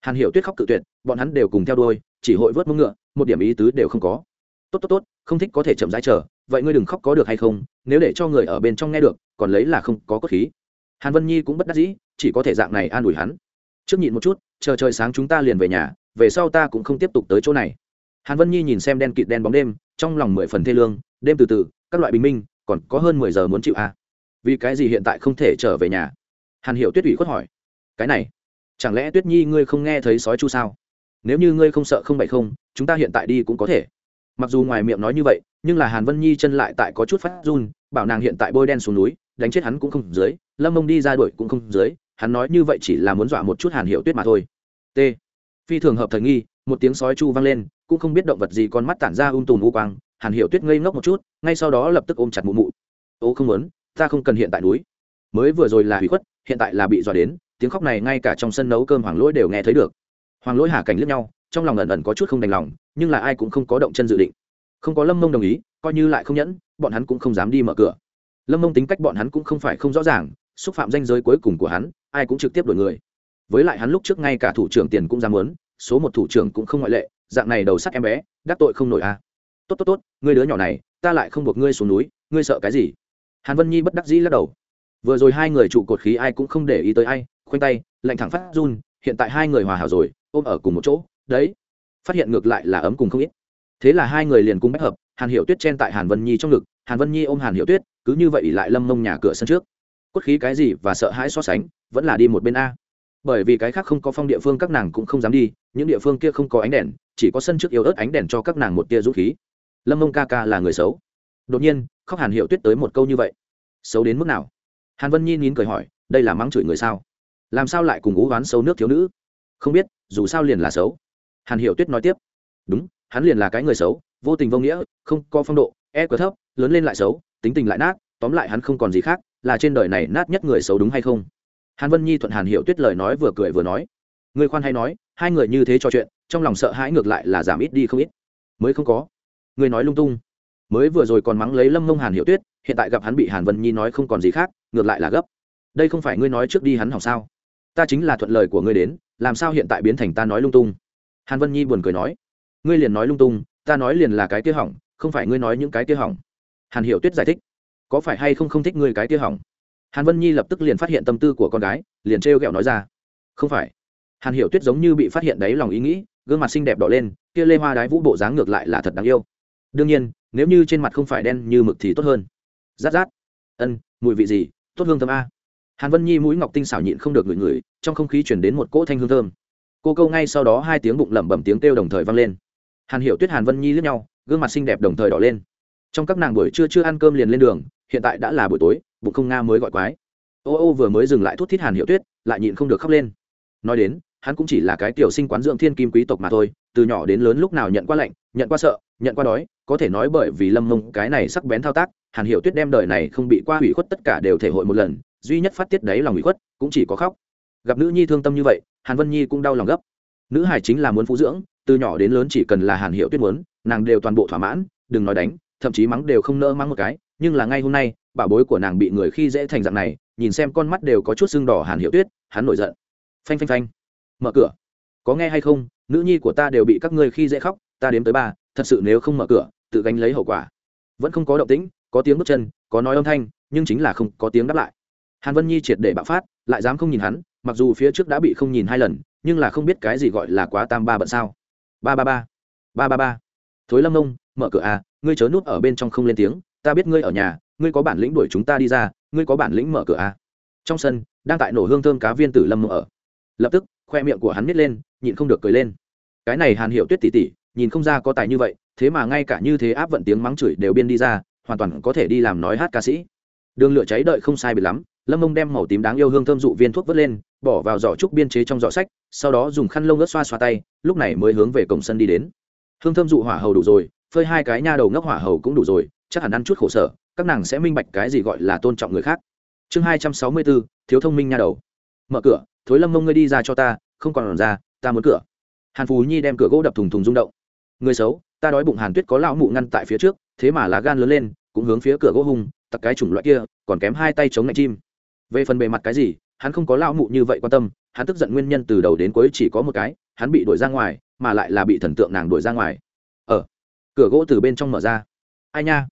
Hàn hiểu tuyết khóc tự tuyệt, bọn hắn đều cùng theo đuôi, chỉ hội vớt mông ngựa, một điểm ý tứ đều không có. Tốt tốt tốt, không thích có thể chậm rãi chờ, vậy ngươi đừng khóc có được hay không, nếu để cho người ở bên trong nghe được, còn lấy là không có cốt khí. Hàn vân nhi cũng bất đắc dĩ, chỉ có thể dạng này an ủi hắn. Trước nhịn một chút chờ trời sáng chúng ta liền về nhà, về sau ta cũng không tiếp tục tới chỗ này. Hàn vân nhi nhìn xem đen kịt đen bóng đêm, trong lòng mười phần thê lương, đêm từ từ, các loại bình minh, còn có hơn mười giờ muốn chịu à. vì cái gì hiện tại không thể trở về nhà? Hàn hiểu tuyết ủy khuất hỏi. Cái này, chẳng lẽ tuyết nhi ngươi không nghe thấy sói chu sao? Nếu như ngươi không sợ không bậy không, chúng ta hiện tại đi cũng có thể. Mặc dù ngoài miệng nói như vậy, nhưng là hàn vân nhi chân lại tại có chút phát run, bảo nàng hiện tại bôi đen xuống núi, đánh chết hắn cũng không dưới, lâm mông đi ra đuổi cũng không dưới hắn nói như vậy chỉ là muốn dọa một chút hàn hiệu tuyết mà thôi. T. Phi thường hợp thời nghi, một tiếng sói chu vang lên, cũng không biết động vật gì con mắt tản ra um tùm u quang, hàn hiệu tuyết ngây ngốc một chút, ngay sau đó lập tức ôm chặt mụ mụ. Ô, không muốn, ta không cần hiện tại núi. Mới vừa rồi là hủy khuất, hiện tại là bị dọa đến, tiếng khóc này ngay cả trong sân nấu cơm hoàng lỗi đều nghe thấy được. Hoàng lỗi hà cảnh lướt nhau, trong lòng ẩn ẩn có chút không đành lòng, nhưng là ai cũng không có động chân dự định. Không có lâm mông đồng ý, coi như lại không nhẫn, bọn hắn cũng không dám đi mở cửa. Lâm mông tính cách bọn hắn cũng không phải không rõ ràng xúc phạm danh giới cuối cùng của hắn, ai cũng trực tiếp đổi người. Với lại hắn lúc trước ngay cả thủ trưởng tiền cũng dám muốn, số một thủ trưởng cũng không ngoại lệ, dạng này đầu sắt em bé, đắc tội không nổi a. À. tốt tốt tốt, ngươi đứa nhỏ này, ta lại không buộc ngươi xuống núi, ngươi sợ cái gì? Hàn vân nhi bất đắc dĩ lắc đầu. Vừa rồi hai người trụ cột khí ai cũng không để ý tới ai, khoanh tay, lạnh thẳng phát run, hiện tại hai người hòa hảo rồi, ôm ở cùng một chỗ, đấy. Phát hiện ngược lại là ấm cùng không ít. Thế là hai người liền cùng bách hợp, hàn Hiểu tuyết chen tại hàn vân nhi trong ngực, hàn vân nhi ôm hàn Hiểu tuyết, cứ như vậy lại lâm mông nhà cửa sân trước cốt khí cái gì và sợ hãi so sánh, vẫn là đi một bên a. Bởi vì cái khác không có phong địa phương các nàng cũng không dám đi, những địa phương kia không có ánh đèn, chỉ có sân trước yếu ớt ánh đèn cho các nàng một tia dũng khí. Lâm mông ca ca là người xấu. Đột nhiên, khóc hàn hiệu tuyết tới một câu như vậy. Xấu đến mức nào? Hàn vân nhi nín cười hỏi, đây là mắng chửi người sao? Làm sao lại cùng ú oán xấu nước thiếu nữ? Không biết, dù sao liền là xấu. Hàn hiệu tuyết nói tiếp. Đúng, hắn liền là cái người xấu, vô tình vô nghĩa, không có phong độ e quá thấp, lớn lên lại xấu, tính tình lại nát, tóm lại hắn không còn gì khác là trên đời này nát nhất người xấu đúng hay không? Hàn vân nhi thuận hàn Hiểu tuyết lời nói vừa cười vừa nói. Người khoan hay nói, hai người như thế trò chuyện, trong lòng sợ hãi ngược lại là giảm ít đi không ít. Mới không có. Người nói lung tung. Mới vừa rồi còn mắng lấy lâm mông hàn Hiểu tuyết, hiện tại gặp hắn bị hàn vân nhi nói không còn gì khác, ngược lại là gấp. Đây không phải ngươi nói trước đi hắn hỏng sao? Ta chính là thuận lời của ngươi đến, làm sao hiện tại biến thành ta nói lung tung? Hàn vân nhi buồn cười nói. Ngươi liền nói lung tung, ta nói liền là cái kia hỏng, không phải ngươi nói những cái kia hỏng. Hàn hiểu tuyết giải thích có phải hay không không thích ngươi cái kia hỏng? Hàn vân nhi lập tức liền phát hiện tâm tư của con gái, liền trêu ghẹo nói ra. Không phải. Hàn hiểu tuyết giống như bị phát hiện đấy lòng ý nghĩ, gương mặt xinh đẹp đỏ lên, kia lê hoa đái vũ bộ dáng ngược lại là thật đáng yêu. Đương nhiên, nếu như trên mặt không phải đen như mực thì tốt hơn. Rát rát. Ân, mùi vị gì? Tốt hương thơm a. Hàn vân nhi mũi ngọc tinh xảo nhịn không được ngửi ngửi, trong không khí chuyển đến một cỗ thanh hương thơm. Cô câu ngay sau đó hai tiếng bụng lẩm bẩm tiếng kêu đồng thời vang lên. Hàn hiểu tuyết, hàn vân nhi lướt nhau, gương mặt xinh đẹp đồng thời đỏ lên. Trong các nàng buổi trưa chưa ăn cơm liền lên đường hiện tại đã là buổi tối, bụng không nga mới gọi quái. Ô ô vừa mới dừng lại thút thít hàn hiệu tuyết, lại nhịn không được khóc lên. Nói đến, hắn cũng chỉ là cái tiểu sinh quán dưỡng thiên kim quý tộc mà thôi, từ nhỏ đến lớn lúc nào nhận qua lạnh, nhận qua sợ, nhận qua đói, có thể nói bởi vì lâm mông cái này sắc bén thao tác, hàn hiệu tuyết đem đời này không bị qua hủy khuất tất cả đều thể hội một lần, duy nhất phát tiết đấy lòng hủy khuất, cũng chỉ có khóc. Gặp nữ nhi thương tâm như vậy, hàn vân nhi cũng đau lòng gấp. Nữ hải chính là muốn phụ dưỡng, từ nhỏ đến lớn chỉ cần là hàn hiệu tuyết muốn, nàng đều toàn bộ thỏa mãn, đừng nói đánh, thậm chí mắng đều không nỡ mắng một cái nhưng là ngay hôm nay bảo bối của nàng bị người khi dễ thành dạng này, nhìn xem con mắt đều có chút sưng đỏ hàn hiệu tuyết, hắn nổi giận. Phanh phanh phanh. Mở cửa. Có nghe hay không? Nữ nhi của ta đều bị các ngươi khi dễ khóc, ta đếm tới ba, thật sự nếu không mở cửa, tự gánh lấy hậu quả. Vẫn không có động tĩnh, có tiếng bước chân, có nói âm thanh, nhưng chính là không có tiếng đáp lại. Hàn vân nhi triệt để bạo phát, lại dám không nhìn hắn, mặc dù phía trước đã bị không nhìn hai lần, nhưng là không biết cái gì gọi là quá tam ba bận sao. Ba ba ba. Ba ba ba. Thối lâm ông mở cửa à ngươi chớ nút ở bên trong không lên tiếng ta biết ngươi ở nhà, ngươi có bản lĩnh đuổi chúng ta đi ra, ngươi có bản lĩnh mở cửa à? Trong sân, đang tại nổ hương thơm cá viên tử lâm ở. Lập tức, khoe miệng của hắn nít lên, nhịn không được cười lên. Cái này hàn hiểu tuyết tỉ tỉ nhìn không ra có tài như vậy, thế mà ngay cả như thế áp vận tiếng mắng chửi đều biên đi ra, hoàn toàn có thể đi làm nói hát ca sĩ. Đường lửa cháy đợi không sai biệt lắm, lâm mông đem màu tím đáng yêu hương thơm dụ viên thuốc vớt lên, bỏ vào giỏ trúc biên chế trong giỏ sách, sau đó dùng khăn lông ớt xoa xoa tay, lúc này mới hướng về cổng sân đi đến. Hương thơm dụ hỏa hầu đủ rồi, phơi hai cái nha đầu ngốc hỏa hầu cũng đủ rồi chắc hẳn ăn chút khổ sở các nàng sẽ minh bạch cái gì gọi là tôn trọng người khác. Chương hai trăm sáu mươi bốn thiếu thông minh nha đầu. Mở cửa thối lâm mông ngươi đi ra cho ta không còn ra ta muốn cửa. Hàn phú nhi đem cửa gỗ đập thùng thùng rung động. Người xấu ta đói bụng hàn tuyết có lão mụ ngăn tại phía trước thế mà lá gan lớn lên cũng hướng phía cửa gỗ hung tặc cái chủng loại kia còn kém hai tay chống ngạch chim. Về phần bề mặt cái gì hắn không có lão mụ như vậy quan tâm hắn tức giận nguyên nhân từ đầu đến cuối chỉ có một cái hắn bị đuổi ra ngoài mà lại là bị thần tượng nàng đuổi ra ngoài. Ở ờ, cửa gỗ từ bên trong mở ra. Ai nha?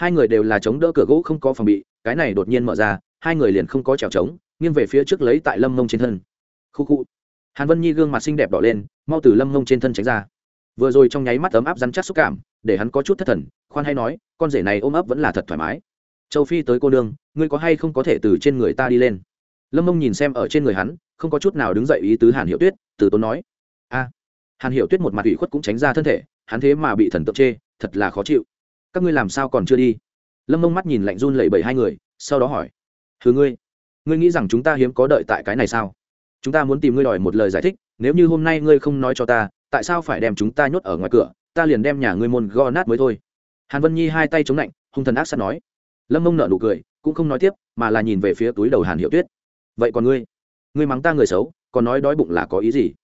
Hai người đều là chống đỡ cửa gỗ không có phòng bị, cái này đột nhiên mở ra, hai người liền không có trèo trống nghiêng về phía trước lấy tại lâm mông trên thân. Khu khu. Hàn vân nhi gương mặt xinh đẹp đỏ lên, mau từ lâm mông trên thân tránh ra. Vừa rồi trong nháy mắt ấm áp rắn chắc xúc cảm, để hắn có chút thất thần, khoan hay nói, con rể này ôm ấp vẫn là thật thoải mái. Châu phi tới cô nương, ngươi có hay không có thể từ trên người ta đi lên? Lâm mông nhìn xem ở trên người hắn, không có chút nào đứng dậy ý tứ hàn hiệu tuyết, từ tốn nói. A. Hàn hiệu tuyết một mặt ủy khuất cũng tránh ra thân thể, hắn thế mà bị thần tượng chê, thật là khó chịu các ngươi làm sao còn chưa đi? Lâm mông mắt nhìn lạnh run lẩy bẩy hai người, sau đó hỏi. Thứ ngươi ngươi nghĩ rằng chúng ta hiếm có đợi tại cái này sao? Chúng ta muốn tìm ngươi đòi một lời giải thích, nếu như hôm nay ngươi không nói cho ta, tại sao phải đem chúng ta nhốt ở ngoài cửa, ta liền đem nhà ngươi môn go nát mới thôi. Hàn vân nhi hai tay chống lạnh, hung thần ác sắt nói. Lâm mông nợ nụ cười, cũng không nói tiếp, mà là nhìn về phía túi đầu hàn hiệu tuyết. Vậy còn ngươi? Ngươi mắng ta người xấu, còn nói đói bụng là có ý gì?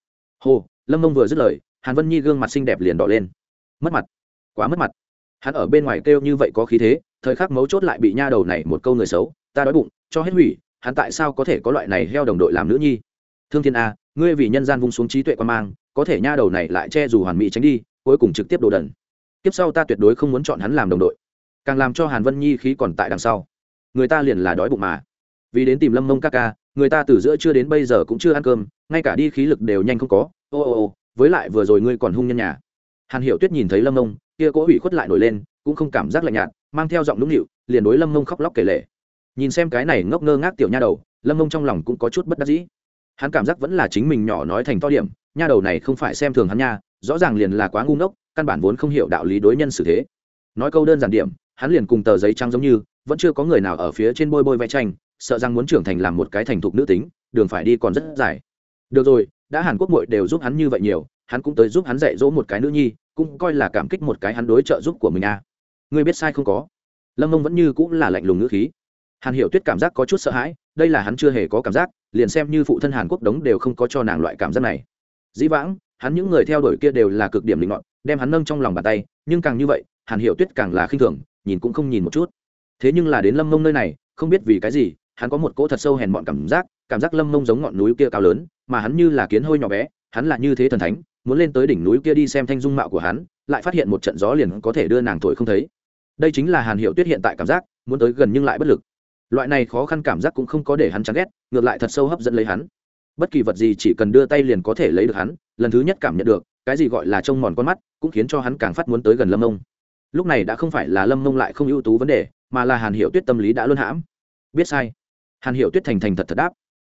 Hồ lâm mông vừa dứt lời, hàn vân nhi gương mặt xinh đẹp liền đỏ lên. Mất mặt, quá mất mặt hắn ở bên ngoài kêu như vậy có khí thế, thời khắc mấu chốt lại bị nha đầu này một câu người xấu, ta đói bụng, cho hết hủy, hắn tại sao có thể có loại này heo đồng đội làm nữ nhi? Thương thiên a, ngươi vì nhân gian vung xuống trí tuệ quan mang, có thể nha đầu này lại che dù hoàn mỹ tránh đi, cuối cùng trực tiếp đồ đần. Tiếp sau ta tuyệt đối không muốn chọn hắn làm đồng đội. Càng làm cho hàn vân nhi khí còn tại đằng sau. Người ta liền là đói bụng mà. Vì đến tìm lâm mông ca ca, người ta từ giữa chưa đến bây giờ cũng chưa ăn cơm, ngay cả đi khí lực đều nhanh không có. Ô ô ô, với lại vừa rồi ngươi còn hung nhân nhà. Hàn hiểu tuyết nhìn thấy lâm mông kia cố hủy khuất lại nổi lên, cũng không cảm giác lạnh nhạt, mang theo giọng nũng nịu, liền đối lâm mông khóc lóc kể lể. Nhìn xem cái này ngốc ngơ ngác tiểu nha đầu, lâm mông trong lòng cũng có chút bất đắc dĩ. Hắn cảm giác vẫn là chính mình nhỏ nói thành to điểm, nha đầu này không phải xem thường hắn nha, rõ ràng liền là quá ngu ngốc, căn bản vốn không hiểu đạo lý đối nhân xử thế. Nói câu đơn giản điểm, hắn liền cùng tờ giấy trắng giống như, vẫn chưa có người nào ở phía trên bôi bôi vẽ tranh, sợ rằng muốn trưởng thành làm một cái thành thục nữ tính, đường phải đi còn rất dài. Được rồi, đã hàn quốc mội đều giúp hắn như vậy nhiều, hắn cũng tới giúp hắn dạy dỗ một cái nữ nhi cũng coi là cảm kích một cái hắn đối trợ giúp của mình à. ngươi biết sai không có? Lâm mông vẫn như cũng là lạnh lùng ngữ khí. Hàn hiểu tuyết cảm giác có chút sợ hãi, đây là hắn chưa hề có cảm giác, liền xem như phụ thân hàn quốc đống đều không có cho nàng loại cảm giác này. Dĩ vãng, hắn những người theo đuổi kia đều là cực điểm linh mọn đem hắn nâng trong lòng bàn tay, nhưng càng như vậy, hàn hiểu tuyết càng là khinh thường, nhìn cũng không nhìn một chút. Thế nhưng là đến lâm mông nơi này, không biết vì cái gì, hắn có một cỗ thật sâu hèn mọn cảm giác cảm giác lâm mông giống ngọn núi kia cao lớn, mà hắn như là kiến hôi nhỏ bé, hắn là như thế thần thánh muốn lên tới đỉnh núi kia đi xem thanh dung mạo của hắn, lại phát hiện một trận gió liền có thể đưa nàng thổi không thấy. Đây chính là hàn hiệu tuyết hiện tại cảm giác, muốn tới gần nhưng lại bất lực. Loại này khó khăn cảm giác cũng không có để hắn chán ghét, ngược lại thật sâu hấp dẫn lấy hắn. Bất kỳ vật gì chỉ cần đưa tay liền có thể lấy được hắn, lần thứ nhất cảm nhận được, cái gì gọi là trông mòn con mắt, cũng khiến cho hắn càng phát muốn tới gần lâm mông. Lúc này đã không phải là lâm mông lại không ưu tú vấn đề, mà là hàn hiệu tuyết tâm lý đã luôn hãm. Biết sai. Hàn hiệu tuyết thành thành thật thật đáp.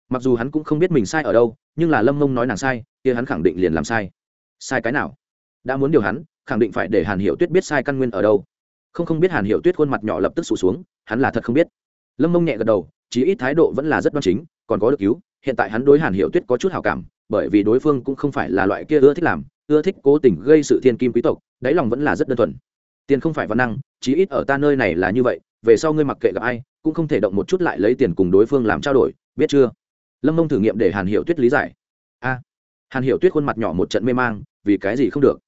Mặc dù hắn cũng không biết mình sai ở đâu, nhưng là lâm mông nói nàng sai, kia hắn khẳng định liền làm sai sai cái nào? Đã muốn điều hắn, khẳng định phải để hàn hiệu tuyết biết sai căn nguyên ở đâu. Không không biết hàn hiệu tuyết khuôn mặt nhỏ lập tức sụt xuống, hắn là thật không biết. Lâm mông nhẹ gật đầu, chí ít thái độ vẫn là rất đoan chính, còn có được cứu, hiện tại hắn đối hàn hiệu tuyết có chút hào cảm, bởi vì đối phương cũng không phải là loại kia ưa thích làm, ưa thích cố tình gây sự thiên kim quý tộc, đáy lòng vẫn là rất đơn thuần. Tiền không phải văn năng, chí ít ở ta nơi này là như vậy, về sau ngươi mặc kệ gặp ai, cũng không thể động một chút lại lấy tiền cùng đối phương làm trao đổi, biết chưa? Lâm mông thử nghiệm để hàn hiệu tuyết lý giải. A. Hàn hiệu tuyết khuôn mặt nhỏ một trận mê mang vì cái gì không được?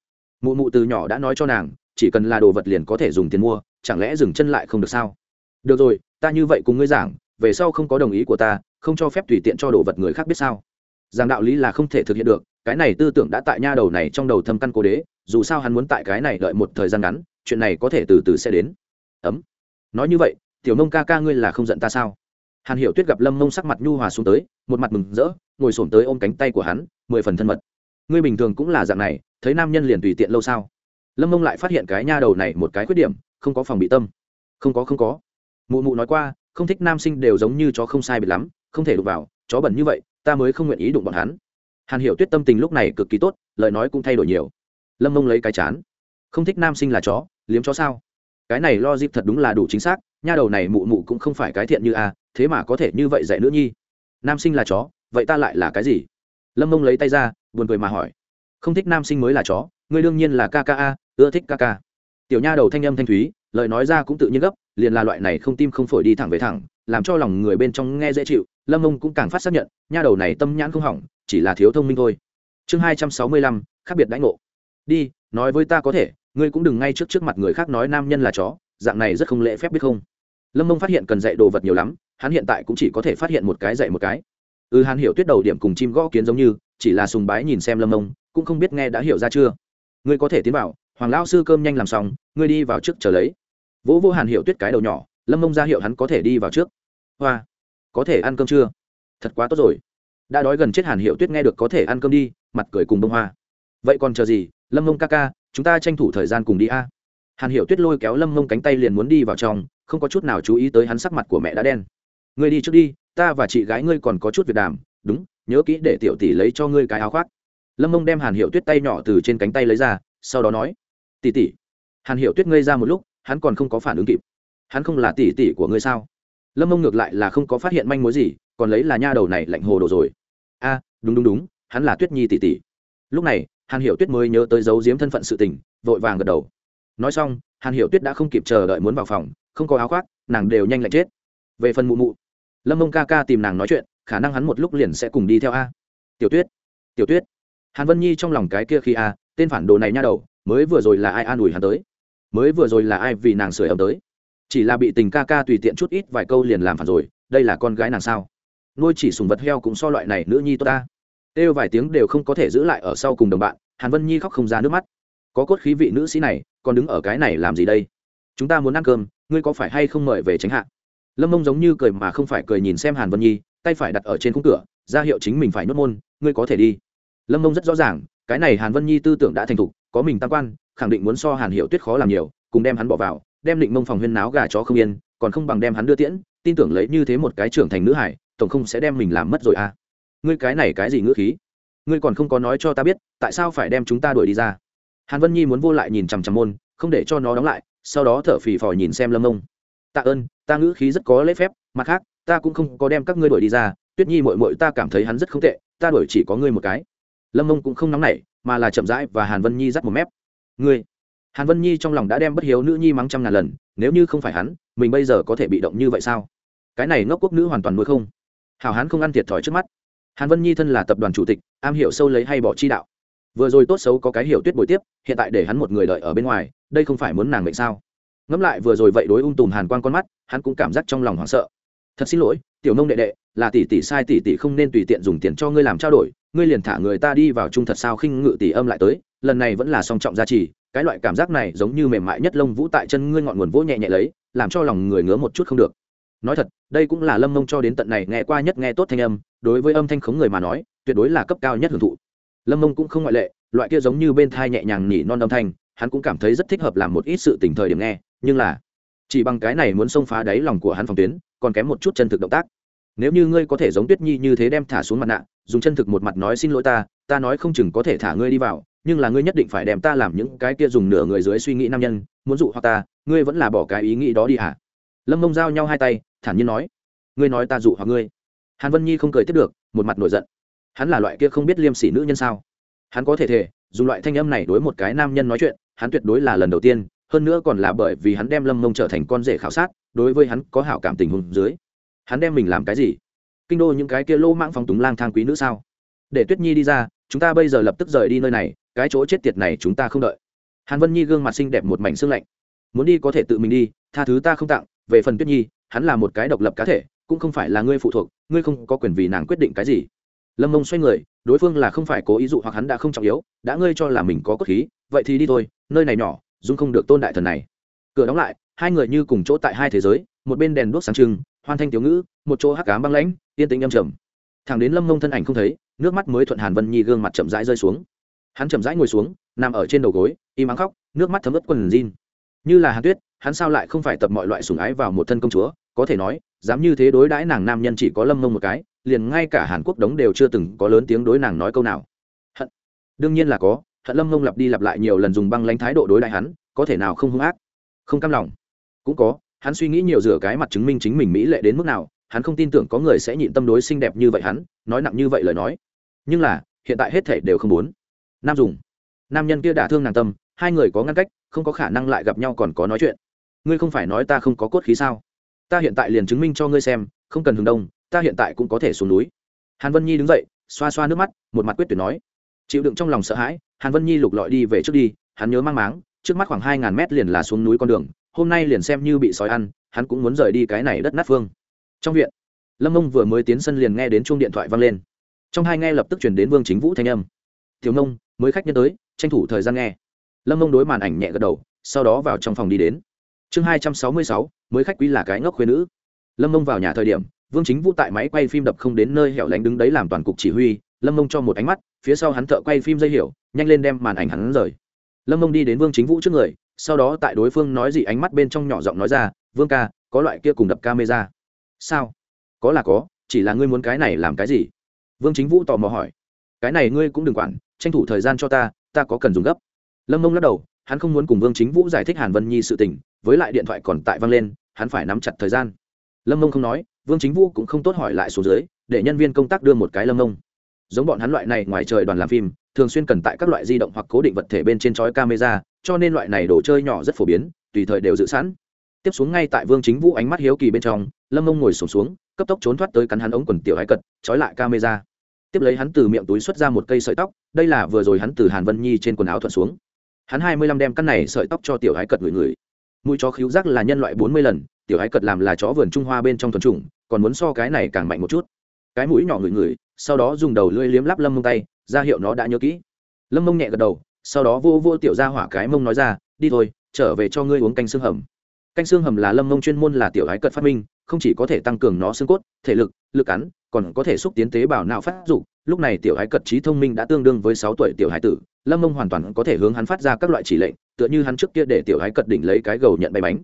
Mụ mụ từ nhỏ đã nói cho nàng, chỉ cần là đồ vật liền có thể dùng tiền mua, chẳng lẽ dừng chân lại không được sao? Được rồi, ta như vậy cùng ngươi giảng, về sau không có đồng ý của ta, không cho phép tùy tiện cho đồ vật người khác biết sao? Rằng đạo lý là không thể thực hiện được, cái này tư tưởng đã tại nha đầu này trong đầu thâm căn cố đế, dù sao hắn muốn tại cái này đợi một thời gian ngắn, chuyện này có thể từ từ sẽ đến. Ấm. Nói như vậy, tiểu mông ca ca ngươi là không giận ta sao? Hàn hiểu tuyết gặp lâm mông sắc mặt nhu hòa xuống tới, một mặt mừng rỡ, ngồi s ổ m tới ôm cánh tay của hắn, mười phần thân mật ngươi bình thường cũng là dạng này, thấy nam nhân liền tùy tiện lâu sao? Lâm mông lại phát hiện cái nha đầu này một cái khuyết điểm, không có phòng bị tâm. Không có không có. Mụ mụ nói qua, không thích nam sinh đều giống như chó không sai biệt lắm, không thể đụng vào, chó bẩn như vậy, ta mới không nguyện ý đụng bọn hắn. Hàn hiểu tuyết tâm tình lúc này cực kỳ tốt, lời nói cũng thay đổi nhiều. Lâm mông lấy cái chán. Không thích nam sinh là chó, liếm chó sao? Cái này lo dịp thật đúng là đủ chính xác, nha đầu này mụ mụ cũng không phải cái thiện như a, thế mà có thể như vậy dạy nữ nhi. Nam sinh là chó, vậy ta lại là cái gì? Lâm mông lấy tay ra, buồn cười mà hỏi. Không thích nam sinh mới là chó, ngươi đương nhiên là ca ca a, ưa thích ca ca. Tiểu nha đầu thanh âm thanh thúy, lời nói ra cũng tự nhiên gấp, liền là loại này không tim không phổi đi thẳng về thẳng, làm cho lòng người bên trong nghe dễ chịu, lâm mông cũng càng phát xác nhận, nha đầu này tâm nhãn không hỏng, chỉ là thiếu thông minh thôi. Chương hai trăm sáu mươi lăm, khác biệt đãi ngộ. Đi, nói với ta có thể, ngươi cũng đừng ngay trước trước mặt người khác nói nam nhân là chó, dạng này rất không lễ phép biết không? Lâm mông phát hiện cần dạy đồ vật nhiều lắm, hắn hiện tại cũng chỉ có thể phát hiện một cái dạy một cái ừ hàn hiểu tuyết đầu điểm cùng chim gõ kiến giống như, chỉ là sùng bái nhìn xem lâm mông cũng không biết nghe đã hiểu ra chưa. Ngươi có thể tiến vào, hoàng lão sư cơm nhanh làm xong, ngươi đi vào trước chờ lấy. Vỗ vô hàn hiểu tuyết cái đầu nhỏ, lâm mông ra hiệu hắn có thể đi vào trước. Hoa, có thể ăn cơm chưa? Thật quá tốt rồi. Đã đói gần chết hàn hiệu tuyết nghe được có thể ăn cơm đi, mặt cười cùng bông hoa. Vậy còn chờ gì, lâm mông ca ca, chúng ta tranh thủ thời gian cùng đi a. Hàn hiệu tuyết lôi kéo lâm mông cánh tay liền muốn đi vào trong, không có chút nào chú ý tới hắn sắc mặt của mẹ đã đen. Ngươi đi trước đi ta và chị gái ngươi còn có chút việc đàm, đúng, nhớ kỹ để tiểu tỷ lấy cho ngươi cái áo khoác. Lâm mông đem hàn hiệu tuyết tay nhỏ từ trên cánh tay lấy ra, sau đó nói, tỷ tỷ. Hàn hiệu tuyết ngây ra một lúc, hắn còn không có phản ứng kịp. Hắn không là tỷ tỷ của ngươi sao? Lâm mông ngược lại là không có phát hiện manh mối gì, còn lấy là nha đầu này lạnh hồ đồ rồi. A, đúng đúng đúng, hắn là tuyết nhi tỷ tỷ. Lúc này, hàn hiểu tuyết mới nhớ tới dấu diếm thân phận sự tình, vội vàng gật đầu. Nói xong, hàn hiểu tuyết đã không kịp chờ đợi muốn vào phòng, không có áo khoác, nàng đều nhanh lạnh chết. Về phần mụ mụ lâm mông ca ca tìm nàng nói chuyện, khả năng hắn một lúc liền sẽ cùng đi theo a. Tiểu tuyết tiểu tuyết. Hàn vân nhi trong lòng cái kia khi a, tên phản đồ này nha đầu, mới vừa rồi là ai an ủi hắn tới? Mới vừa rồi là ai vì nàng sửa ấm tới? Chỉ là bị tình ca ca tùy tiện chút ít vài câu liền làm phản rồi, đây là con gái nàng sao? Nuôi chỉ sùng vật heo cũng so loại này nữ nhi tốt ta. Kêu vài tiếng đều không có thể giữ lại ở sau cùng đồng bạn, hàn vân nhi khóc không ra nước mắt. Có cốt khí vị nữ sĩ này, còn đứng ở cái này làm gì đây? Chúng ta muốn ăn cơm, ngươi có phải hay không mời về tránh hạ? Lâm mông giống như cười mà không phải cười nhìn xem hàn vân nhi, tay phải đặt ở trên khung cửa, ra hiệu chính mình phải nhốt môn, ngươi có thể đi. Lâm mông rất rõ ràng, cái này hàn vân nhi tư tưởng đã thành thục, có mình tam quan, khẳng định muốn so hàn hiệu tuyết khó làm nhiều, cùng đem hắn bỏ vào, đem định mông phòng huyên náo gà chó không yên, còn không bằng đem hắn đưa tiễn, tin tưởng lấy như thế một cái trưởng thành nữ hải, tổng không sẽ đem mình làm mất rồi à. Ngươi cái này cái gì ngữ khí? Ngươi còn không có nói cho ta biết, tại sao phải đem chúng ta đuổi đi ra? Hàn vân nhi muốn vô lại nhìn chằm chằm môn, không để cho nó đóng lại, sau đó thở phì phò nhìn xem lâm ông tạ ơn, ta ngữ khí rất có lễ phép, mặt khác, ta cũng không có đem các ngươi đuổi đi ra, tuyết nhi mội mội ta cảm thấy hắn rất không tệ, ta đuổi chỉ có ngươi một cái. Lâm Mông cũng không nóng nảy, mà là chậm rãi và hàn vân nhi dắt một mép. Ngươi? Hàn vân nhi trong lòng đã đem bất hiếu nữ nhi mắng trăm ngàn lần, nếu như không phải hắn, mình bây giờ có thể bị động như vậy sao? Cái này ngốc quốc nữ hoàn toàn nuôi không. Hảo hán không ăn thiệt thòi trước mắt. Hàn vân nhi thân là tập đoàn chủ tịch, am hiểu sâu lấy hay bỏ chi đạo. Vừa rồi tốt xấu có cái hiểu tuyết bồi tiếp, hiện tại để hắn một người đợi ở bên ngoài, đây không phải muốn nàng mệnh sao? Ngẫm lại vừa rồi vậy đối ung tùm hàn quan con mắt, hắn cũng cảm giác trong lòng hoảng sợ. Thật xin lỗi, tiểu nông đệ đệ, là tỷ tỷ sai tỷ tỷ không nên tùy tiện dùng tiền cho ngươi làm trao đổi, ngươi liền thả người ta đi vào chung thật sao khinh ngự tỷ âm lại tới, lần này vẫn là song trọng gia trì, cái loại cảm giác này giống như mềm mại nhất lông vũ tại chân ngươi ngọn nguồn vỗ nhẹ nhẹ lấy, làm cho lòng người ngứa một chút không được. Nói thật, đây cũng là lâm mông cho đến tận này nghe qua nhất nghe tốt thanh âm, đối với âm thanh khống người mà nói, tuyệt đối là cấp cao nhất hưởng thụ. Lâm mông cũng không ngoại lệ, loại kia giống như bên thai nhẹ nhàng nhỉ non âm thanh, hắn cũng cảm thấy rất thích hợp làm một ít sự tình thời điểm nghe nhưng là chỉ bằng cái này muốn xông phá đáy lòng của hắn phòng tuyến, còn kém một chút chân thực động tác. Nếu như ngươi có thể giống tuyết nhi như thế đem thả xuống mặt nạ, dùng chân thực một mặt nói xin lỗi ta ta nói không chừng có thể thả ngươi đi vào, nhưng là ngươi nhất định phải đem ta làm những cái kia dùng nửa người dưới suy nghĩ nam nhân, muốn dụ hoặc ta, ngươi vẫn là bỏ cái ý nghĩ đó đi hả? Lâm mông giao nhau hai tay, thản nhiên nói, ngươi nói ta dụ hoặc ngươi. Hàn vân nhi không cười tiếp được, một mặt nổi giận. Hắn là loại kia không biết liêm sỉ nữ nhân sao? Hắn có thể thể, dùng loại thanh âm này đối một cái nam nhân nói chuyện, hắn tuyệt đối là lần đầu tiên hơn nữa còn là bởi vì hắn đem lâm mông trở thành con rể khảo sát, đối với hắn có hảo cảm tình hùng dưới, hắn đem mình làm cái gì? Kinh đô những cái kia lỗ mãng phong túng lang thang quý nữ sao? Để tuyết nhi đi ra, chúng ta bây giờ lập tức rời đi nơi này, cái chỗ chết tiệt này chúng ta không đợi. Hàn vân nhi gương mặt xinh đẹp một mảnh xương lạnh. Muốn đi có thể tự mình đi, tha thứ ta không tặng, về phần tuyết nhi, hắn là một cái độc lập cá thể, cũng không phải là ngươi phụ thuộc, ngươi không có quyền vì nàng quyết định cái gì. Lâm mông xoay người, đối phương là không phải cố ý dụ hoặc hắn đã không trọng yếu, đã ngươi cho là mình có cốt khí, vậy thì đi thôi, nơi này nhỏ dung không được tôn đại thần này. Cửa đóng lại, hai người như cùng chỗ tại hai thế giới, một bên đèn đuốc sáng trưng, hoan thanh tiểu ngữ, một chỗ hắc cám băng lãnh, yên tĩnh âm trầm. Thằng đến lâm mông thân ảnh không thấy, nước mắt mới thuận hàn vân nhi gương mặt chậm rãi rơi xuống. Hắn chậm rãi ngồi xuống, nằm ở trên đầu gối, im ắng khóc, nước mắt thấm ướt quần jean. Như là hàn tuyết, hắn sao lại không phải tập mọi loại sủng ái vào một thân công chúa, có thể nói, dám như thế đối đãi nàng nam nhân chỉ có lâm mông một cái, liền ngay cả hàn quốc đống đều chưa từng có lớn tiếng đối nàng nói câu nào. Hận. Đương nhiên là có hận lâm mông lặp đi lặp lại nhiều lần dùng băng lánh thái độ đối đại hắn, có thể nào không hung ác? Không cam lòng. Cũng có, hắn suy nghĩ nhiều rửa cái mặt chứng minh chính mình mỹ lệ đến mức nào, hắn không tin tưởng có người sẽ nhịn tâm đối xinh đẹp như vậy hắn, nói nặng như vậy lời nói. Nhưng là, hiện tại hết thể đều không muốn. Nam dùng. Nam nhân kia đả thương nàng tâm, hai người có ngăn cách, không có khả năng lại gặp nhau còn có nói chuyện. Ngươi không phải nói ta không có cốt khí sao? Ta hiện tại liền chứng minh cho ngươi xem, không cần hướng đông, ta hiện tại cũng có thể xuống núi. Hàn vân nhi đứng dậy, xoa xoa nước mắt, một mặt quyết tuyệt nói chịu đựng trong lòng sợ hãi, hàn vân nhi lục lọi đi về trước đi, hắn nhớ mang máng, trước mắt khoảng hai ngàn mét liền là xuống núi con đường, hôm nay liền xem như bị sói ăn, hắn cũng muốn rời đi cái này đất nát phương. Trong viện, lâm mông vừa mới tiến sân liền nghe đến chuông điện thoại vang lên. Trong hai nghe lập tức chuyển đến vương chính vũ thanh âm. Tiểu nông mới khách nhân tới, tranh thủ thời gian nghe. Lâm mông đối màn ảnh nhẹ gật đầu, sau đó vào trong phòng đi đến. Chương hai trăm sáu mươi sáu, mới khách quý là cái ngốc khuyên nữ. Lâm mông vào nhà thời điểm, vương chính vũ tại máy quay phim đập không đến nơi hẻo lánh đứng đấy làm toàn cục chỉ huy lâm mông cho một ánh mắt, phía sau hắn thợ quay phim dây hiểu, nhanh lên đem màn ảnh hắn rời. Lâm mông đi đến vương chính vũ trước người, sau đó tại đối phương nói gì ánh mắt bên trong nhỏ giọng nói ra, vương ca, có loại kia cùng đập camera. Sao? Có là có, chỉ là ngươi muốn cái này làm cái gì? Vương chính vũ tò mò hỏi. Cái này ngươi cũng đừng quản, tranh thủ thời gian cho ta ta có cần dùng gấp. Lâm mông lắc đầu, hắn không muốn cùng vương chính vũ giải thích hàn vân nhi sự tình, với lại điện thoại còn tại văng lên, hắn phải nắm chặt thời gian. Lâm mông không nói, vương chính vũ cũng không tốt hỏi lại số dưới, để nhân viên công tác đưa một cái lâm mông giống bọn hắn loại này ngoài trời đoàn làm phim thường xuyên cần tại các loại di động hoặc cố định vật thể bên trên chói camera cho nên loại này đồ chơi nhỏ rất phổ biến tùy thời đều dự sẵn. Tiếp xuống ngay tại vương chính vũ ánh mắt hiếu kỳ bên trong lâm mông ngồi sổm xuống, xuống cấp tốc trốn thoát tới cắn hắn ống quần tiểu hái cật trói lại camera. Tiếp lấy hắn từ miệng túi xuất ra một cây sợi tóc đây là vừa rồi hắn từ hàn vân nhi trên quần áo thuận xuống. Hắn hai mươi lăm đem căn này sợi tóc cho tiểu hái cật người người mũi chó khíu giác là nhân loại bốn mươi lần tiểu hái cật làm là chó vườn trung hoa bên trong thuần trùng còn muốn so cái này càng mạnh một chút. Cái mũi nhỏ người người sau đó dùng đầu lưỡi liếm lắp lâm mông tay, ra hiệu nó đã nhớ kỹ. Lâm mông nhẹ gật đầu, sau đó vô vô tiểu ra hỏa cái mông nói ra, đi thôi, trở về cho ngươi uống canh xương hầm. Canh xương hầm là lâm mông chuyên môn là tiểu ái cật phát minh, không chỉ có thể tăng cường nó xương cốt, thể lực lực cắn, còn có thể xúc tiến tế bào não phát dụng lúc này tiểu ái cật trí thông minh đã tương đương với sáu tuổi tiểu hải tử, lâm mông hoàn toàn có thể hướng hắn phát ra các loại chỉ lệnh, tựa như hắn trước kia để tiểu ái cật đỉnh lấy cái gầu nhận bay bánh.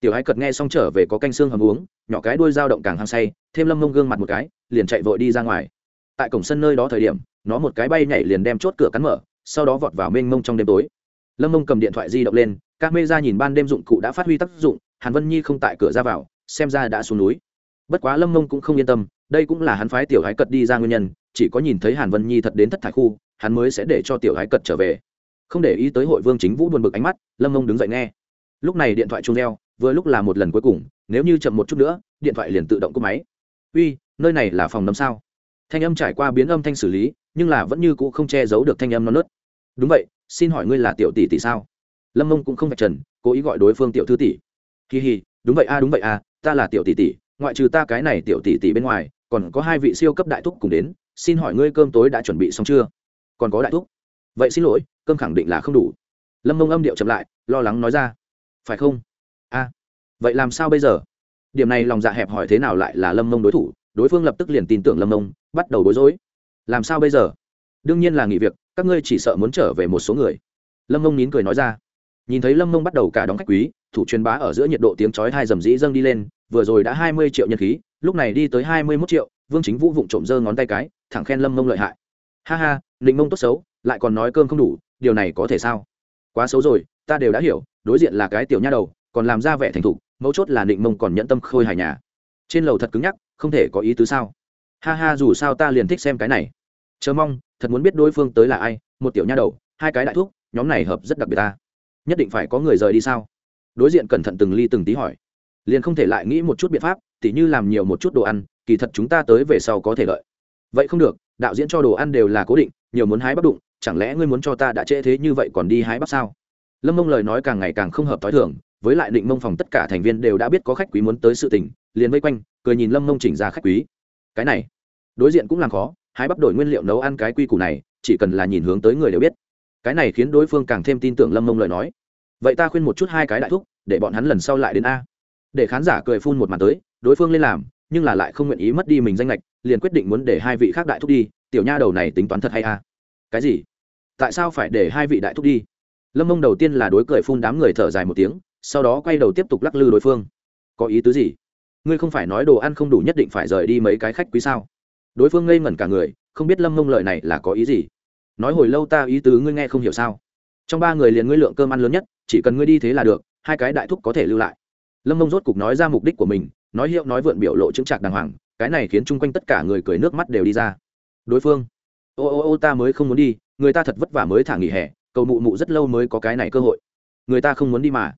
Tiểu ái cật nghe xong trở về có canh xương hầm uống, nhỏ cái đuôi dao động càng hăng say, thêm lâm mông gương mặt một cái, liền chạy vội đi ra ngoài tại cổng sân nơi đó thời điểm, nó một cái bay nhảy liền đem chốt cửa cắn mở, sau đó vọt vào mênh mông trong đêm tối. Lâm mông cầm điện thoại di động lên, các mê ra nhìn ban đêm dụng cụ đã phát huy tác dụng, hàn vân nhi không tại cửa ra vào, xem ra đã xuống núi. Bất quá lâm mông cũng không yên tâm, đây cũng là hắn phái tiểu hái cật đi ra nguyên nhân, chỉ có nhìn thấy hàn vân nhi thật đến thất thải khu, hắn mới sẽ để cho tiểu hái cật trở về. Không để ý tới hội vương chính vũ buồn bực ánh mắt, lâm mông đứng dậy nghe. Lúc này điện thoại chung reo, vừa lúc là một lần cuối cùng, nếu như chậm một chút nữa, điện thoại liền tự động cúp máy. Uy, nơi này là phòng nấm sao? Thanh âm trải qua biến âm thanh xử lý, nhưng là vẫn như cũ không che giấu được thanh âm non nớt. Đúng vậy, xin hỏi ngươi là tiểu tỷ tỷ sao? Lâm mông cũng không phải trần, cố ý gọi đối phương tiểu thư tỷ. Kỳ hì, đúng vậy a, đúng vậy a, ta là tiểu tỷ tỷ, ngoại trừ ta cái này tiểu tỷ tỷ bên ngoài, còn có hai vị siêu cấp đại thúc cùng đến, xin hỏi ngươi cơm tối đã chuẩn bị xong chưa? Còn có đại thúc? Vậy xin lỗi, cơm khẳng định là không đủ. Lâm mông âm điệu chậm lại, lo lắng nói ra. Phải không? A, vậy làm sao bây giờ? Điểm này lòng dạ hẹp hỏi thế nào lại là lâm mông đối thủ? Đối phương lập tức liền tin tưởng lâm mông bắt đầu bối rối. Làm sao bây giờ? Đương nhiên là nghỉ việc, các ngươi chỉ sợ muốn trở về một số người. Lâm mông nín cười nói ra. Nhìn thấy lâm mông bắt đầu cả đóng khách quý, thủ truyền bá ở giữa nhiệt độ tiếng chói hai dầm dĩ dâng đi lên, vừa rồi đã hai mươi triệu nhân khí, lúc này đi tới hai mươi mốt triệu, vương chính vũ vụng trộm giơ ngón tay cái, thẳng khen lâm mông lợi hại. Ha ha, nịnh mông tốt xấu, lại còn nói cơm không đủ, điều này có thể sao? Quá xấu rồi, ta đều đã hiểu, đối diện là cái tiểu nha đầu, còn làm ra vẻ thành thục, mấu chốt là nịnh mông còn nhẫn tâm khôi hài nhà. Trên lầu thật cứng nhắc không thể có ý tứ sao? Ha ha, dù sao ta liền thích xem cái này. Chờ mong, thật muốn biết đối phương tới là ai, một tiểu nha đầu, hai cái đại thuốc nhóm này hợp rất đặc biệt ta. Nhất định phải có người rời đi sao? Đối diện cẩn thận từng ly từng tí hỏi. Liền không thể lại nghĩ một chút biện pháp, tỉ như làm nhiều một chút đồ ăn, kỳ thật chúng ta tới về sau có thể lợi. Vậy không được, đạo diễn cho đồ ăn đều là cố định, nhiều muốn hái bắp đụng, chẳng lẽ ngươi muốn cho ta đã trễ thế như vậy còn đi hái bắp sao? Lâm mông lời nói càng ngày càng không hợp t h o i thường với lại định mông phòng tất cả thành viên đều đã biết có khách quý muốn tới sự tình, liền vây quanh, cười nhìn lâm mông chỉnh ra khách quý. Cái này, đối diện cũng làm khó hái bắp đổi nguyên liệu nấu ăn cái quy củ này, chỉ cần là nhìn hướng tới người đều biết. Cái này khiến đối phương càng thêm tin tưởng lâm mông lời nói. Vậy ta khuyên một chút hai cái đại thúc, để bọn hắn lần sau lại đến a. Để khán giả cười phun một màn tới, đối phương lên làm, nhưng là lại không nguyện ý mất đi mình danh lệch liền quyết định muốn để hai vị khác đại thúc đi, tiểu nha đầu này tính toán thật hay a. Cái gì? Tại sao phải để hai vị đại thúc đi? Lâm mông đầu tiên là đối cười phun đám người thở dài một tiếng sau đó quay đầu tiếp tục lắc lư đối phương. Có ý tứ gì? Ngươi không phải nói đồ ăn không đủ nhất định phải rời đi mấy cái khách quý sao? Đối phương ngây ngẩn cả người, không biết lâm mông lợi này là có ý gì. Nói hồi lâu ta ý tứ ngươi nghe không hiểu sao? Trong ba người liền ngươi lượng cơm ăn lớn nhất, chỉ cần ngươi đi thế là được, hai cái đại thúc có thể lưu lại. Lâm mông rốt cục nói ra mục đích của mình, nói hiệu nói vượn biểu lộ chứng trạc đàng hoàng, cái này khiến chung quanh tất cả người cười nước mắt đều đi ra. Đối phương, ô ô ô, ta mới không muốn đi, người ta thật vất vả mới thả nghỉ hè, cầu mụ mụ rất lâu mới có cái này cơ hội. Người ta không muốn đi mà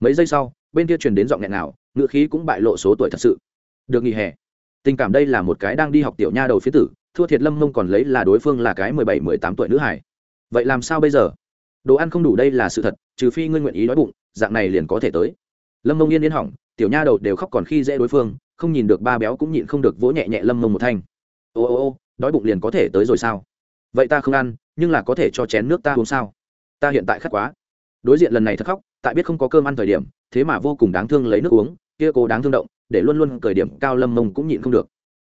mấy giây sau, bên kia truyền đến giọng nghẹn nào ngựa khí cũng bại lộ số tuổi thật sự. Được nghỉ hè. Tình cảm đây là một cái đang đi học tiểu nha đầu phía tử, thua thiệt lâm mông còn lấy là đối phương là cái mười bảy, mười tám tuổi nữ hải vậy làm sao bây giờ? Đồ ăn không đủ đây là sự thật, trừ phi ngươi nguyện ý đói bụng, dạng này liền có thể tới. Lâm mông yên yên hỏng, tiểu nha đầu đều khóc còn khi dễ đối phương, không nhìn được ba béo cũng nhịn không được vỗ nhẹ nhẹ lâm mông một thanh. Ô ô ô, đói bụng liền có thể tới rồi sao? Vậy ta không ăn, nhưng là có thể cho chén nước ta uống sao? Ta hiện tại khát quá. Đối diện lần này thật khóc tại biết không có cơm ăn thời điểm, thế mà vô cùng đáng thương lấy nước uống, kia cố đáng thương động, để luôn luôn cười điểm, cao lâm mông cũng nhịn không được.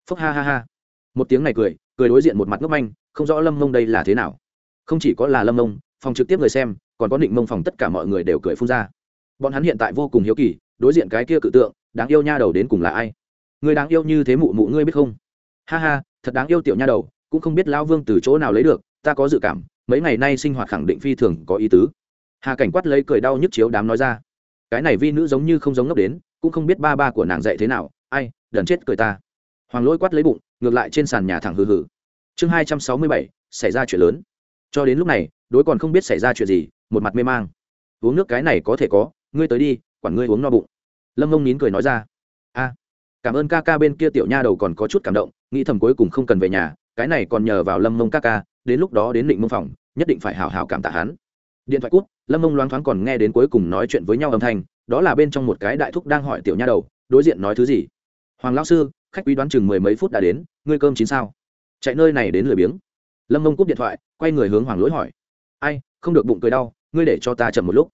Phúc ha ha ha. Một tiếng này cười cười đối diện một mặt ngốc manh, không rõ lâm mông đây là thế nào. Không chỉ có là lâm mông, phòng trực tiếp người xem, còn có định mông phòng tất cả mọi người đều cười phun ra. Bọn hắn hiện tại vô cùng hiếu kỳ, đối diện cái kia cự tượng, đáng yêu nha đầu đến cùng là ai? Người đáng yêu như thế mụ mụ ngươi biết không? Ha ha, thật đáng yêu tiểu nha đầu, cũng không biết lão vương từ chỗ nào lấy được, ta có dự cảm, mấy ngày nay sinh hoạt khẳng định phi thường có ý tứ hà cảnh quát lấy cười đau nhức chiếu đám nói ra cái này vi nữ giống như không giống ngốc đến cũng không biết ba ba của nàng dạy thế nào ai đần chết cười ta hoàng lỗi quát lấy bụng ngược lại trên sàn nhà thẳng hừ hừ chương hai trăm sáu mươi bảy xảy ra chuyện lớn cho đến lúc này đối còn không biết xảy ra chuyện gì một mặt mê mang uống nước cái này có thể có ngươi tới đi quản ngươi uống no bụng lâm mông nín cười nói ra a cảm ơn ca ca bên kia tiểu nha đầu còn có chút cảm động nghĩ thầm cuối cùng không cần về nhà cái này còn nhờ vào lâm mông ca ca đến lúc đó đến định mông phòng nhất định phải hào hào cảm tạ hắn điện thoại cút lâm mông loáng thoáng còn nghe đến cuối cùng nói chuyện với nhau âm thanh, đó là bên trong một cái đại thúc đang hỏi tiểu nha đầu, đối diện nói thứ gì? Hoàng lão sư, khách quý đoán chừng mười mấy phút đã đến, ngươi cơm chín sao? Chạy nơi này đến lười biếng. Lâm mông cúp điện thoại, quay người hướng hoàng lỗi hỏi. Ai, không được bụng cười đau, ngươi để cho ta chậm một lúc.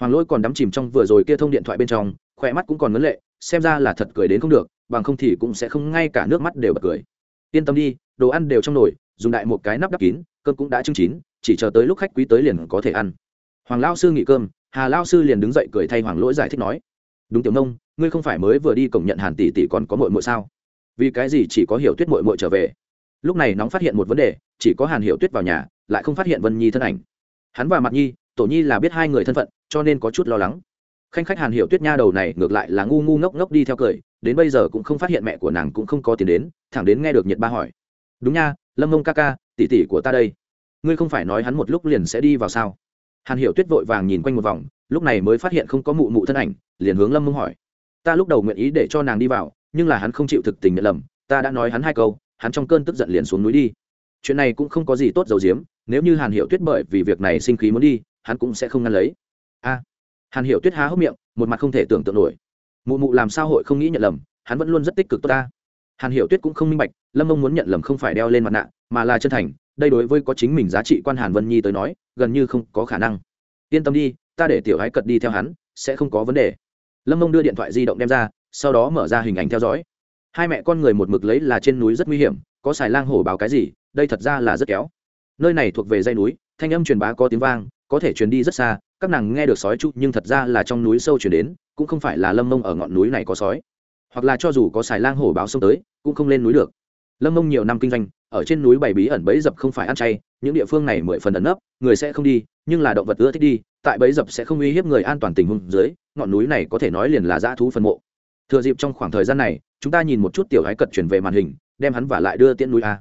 Hoàng lỗi còn đắm chìm trong vừa rồi kia thông điện thoại bên trong, khỏe mắt cũng còn ngấn lệ, xem ra là thật cười đến không được, bằng không thì cũng sẽ không ngay cả nước mắt đều bật cười. Yên tâm đi, đồ ăn đều trong nồi, dùng đại một cái nắp đắp kín, cơm cũng đã chưng chín, chỉ chờ tới lúc khách quý tới liền có thể ăn hoàng lao sư nghỉ cơm, hà lao sư liền đứng dậy cười thay hoàng lỗi giải thích nói, đúng tiểu nông, ngươi không phải mới vừa đi cổng nhận hàn tỷ tỷ còn có mội mội sao? Vì cái gì chỉ có hiểu tuyết mội mội trở về? Lúc này nóng phát hiện một vấn đề, chỉ có hàn hiểu tuyết vào nhà, lại không phát hiện vân nhi thân ảnh. Hắn và mặt nhi, tổ nhi là biết hai người thân phận, cho nên có chút lo lắng. Khanh khách hàn hiểu tuyết nha đầu này ngược lại là ngu ngu ngốc ngốc đi theo cười, đến bây giờ cũng không phát hiện mẹ của nàng cũng không có tiền đến, thẳng đến nghe được nhiệt ba hỏi, đúng nha, lâm mông ca ca, tỷ tỷ của ta đây. Ngươi không phải nói hắn một lúc liền sẽ đi vào sao? Hàn hiểu tuyết vội vàng nhìn quanh một vòng, lúc này mới phát hiện không có mụ mụ thân ảnh, liền hướng lâm mông hỏi. Ta lúc đầu nguyện ý để cho nàng đi vào, nhưng là hắn không chịu thực tình nhận lầm, ta đã nói hắn hai câu, hắn trong cơn tức giận liền xuống núi đi. Chuyện này cũng không có gì tốt dầu diếm, nếu như hàn hiểu tuyết bởi vì việc này sinh khí muốn đi, hắn cũng sẽ không ngăn lấy. A. Hàn hiểu tuyết há hốc miệng, một mặt không thể tưởng tượng nổi. Mụ mụ làm sao hội không nghĩ nhận lầm, hắn vẫn luôn rất tích cực tốt ta. Hàn hiểu tuyết cũng không minh bạch, lâm mông muốn nhận lầm không phải đeo lên mặt nạ, mà là chân thành đây đối với có chính mình giá trị quan hàn vân nhi tới nói, gần như không có khả năng. Yên tâm đi, ta để tiểu ái cật đi theo hắn, sẽ không có vấn đề. Lâm mông đưa điện thoại di động đem ra, sau đó mở ra hình ảnh theo dõi. Hai mẹ con người một mực lấy là trên núi rất nguy hiểm, có xài lang hổ báo cái gì, đây thật ra là rất kéo. Nơi này thuộc về dây núi, thanh âm truyền bá có tiếng vang, có thể truyền đi rất xa, các nàng nghe được sói chút nhưng thật ra là trong núi sâu chuyển đến, cũng không phải là lâm mông ở ngọn núi này có sói. Hoặc là cho dù có xài lang hổ báo xông tới, cũng không lên núi được. Lâm mông nhiều năm kinh doanh ở trên núi bày bí ẩn bẫy dập không phải ăn chay, những địa phương này mười phần ẩn nấp, người sẽ không đi, nhưng là động vật ưa thích đi, tại bẫy dập sẽ không uy hiếp người an toàn tình huống dưới, ngọn núi này có thể nói liền là dã thú phân mộ. Thừa dịp trong khoảng thời gian này, chúng ta nhìn một chút tiểu hái cật chuyển về màn hình, đem hắn và lại đưa tiễn núi a.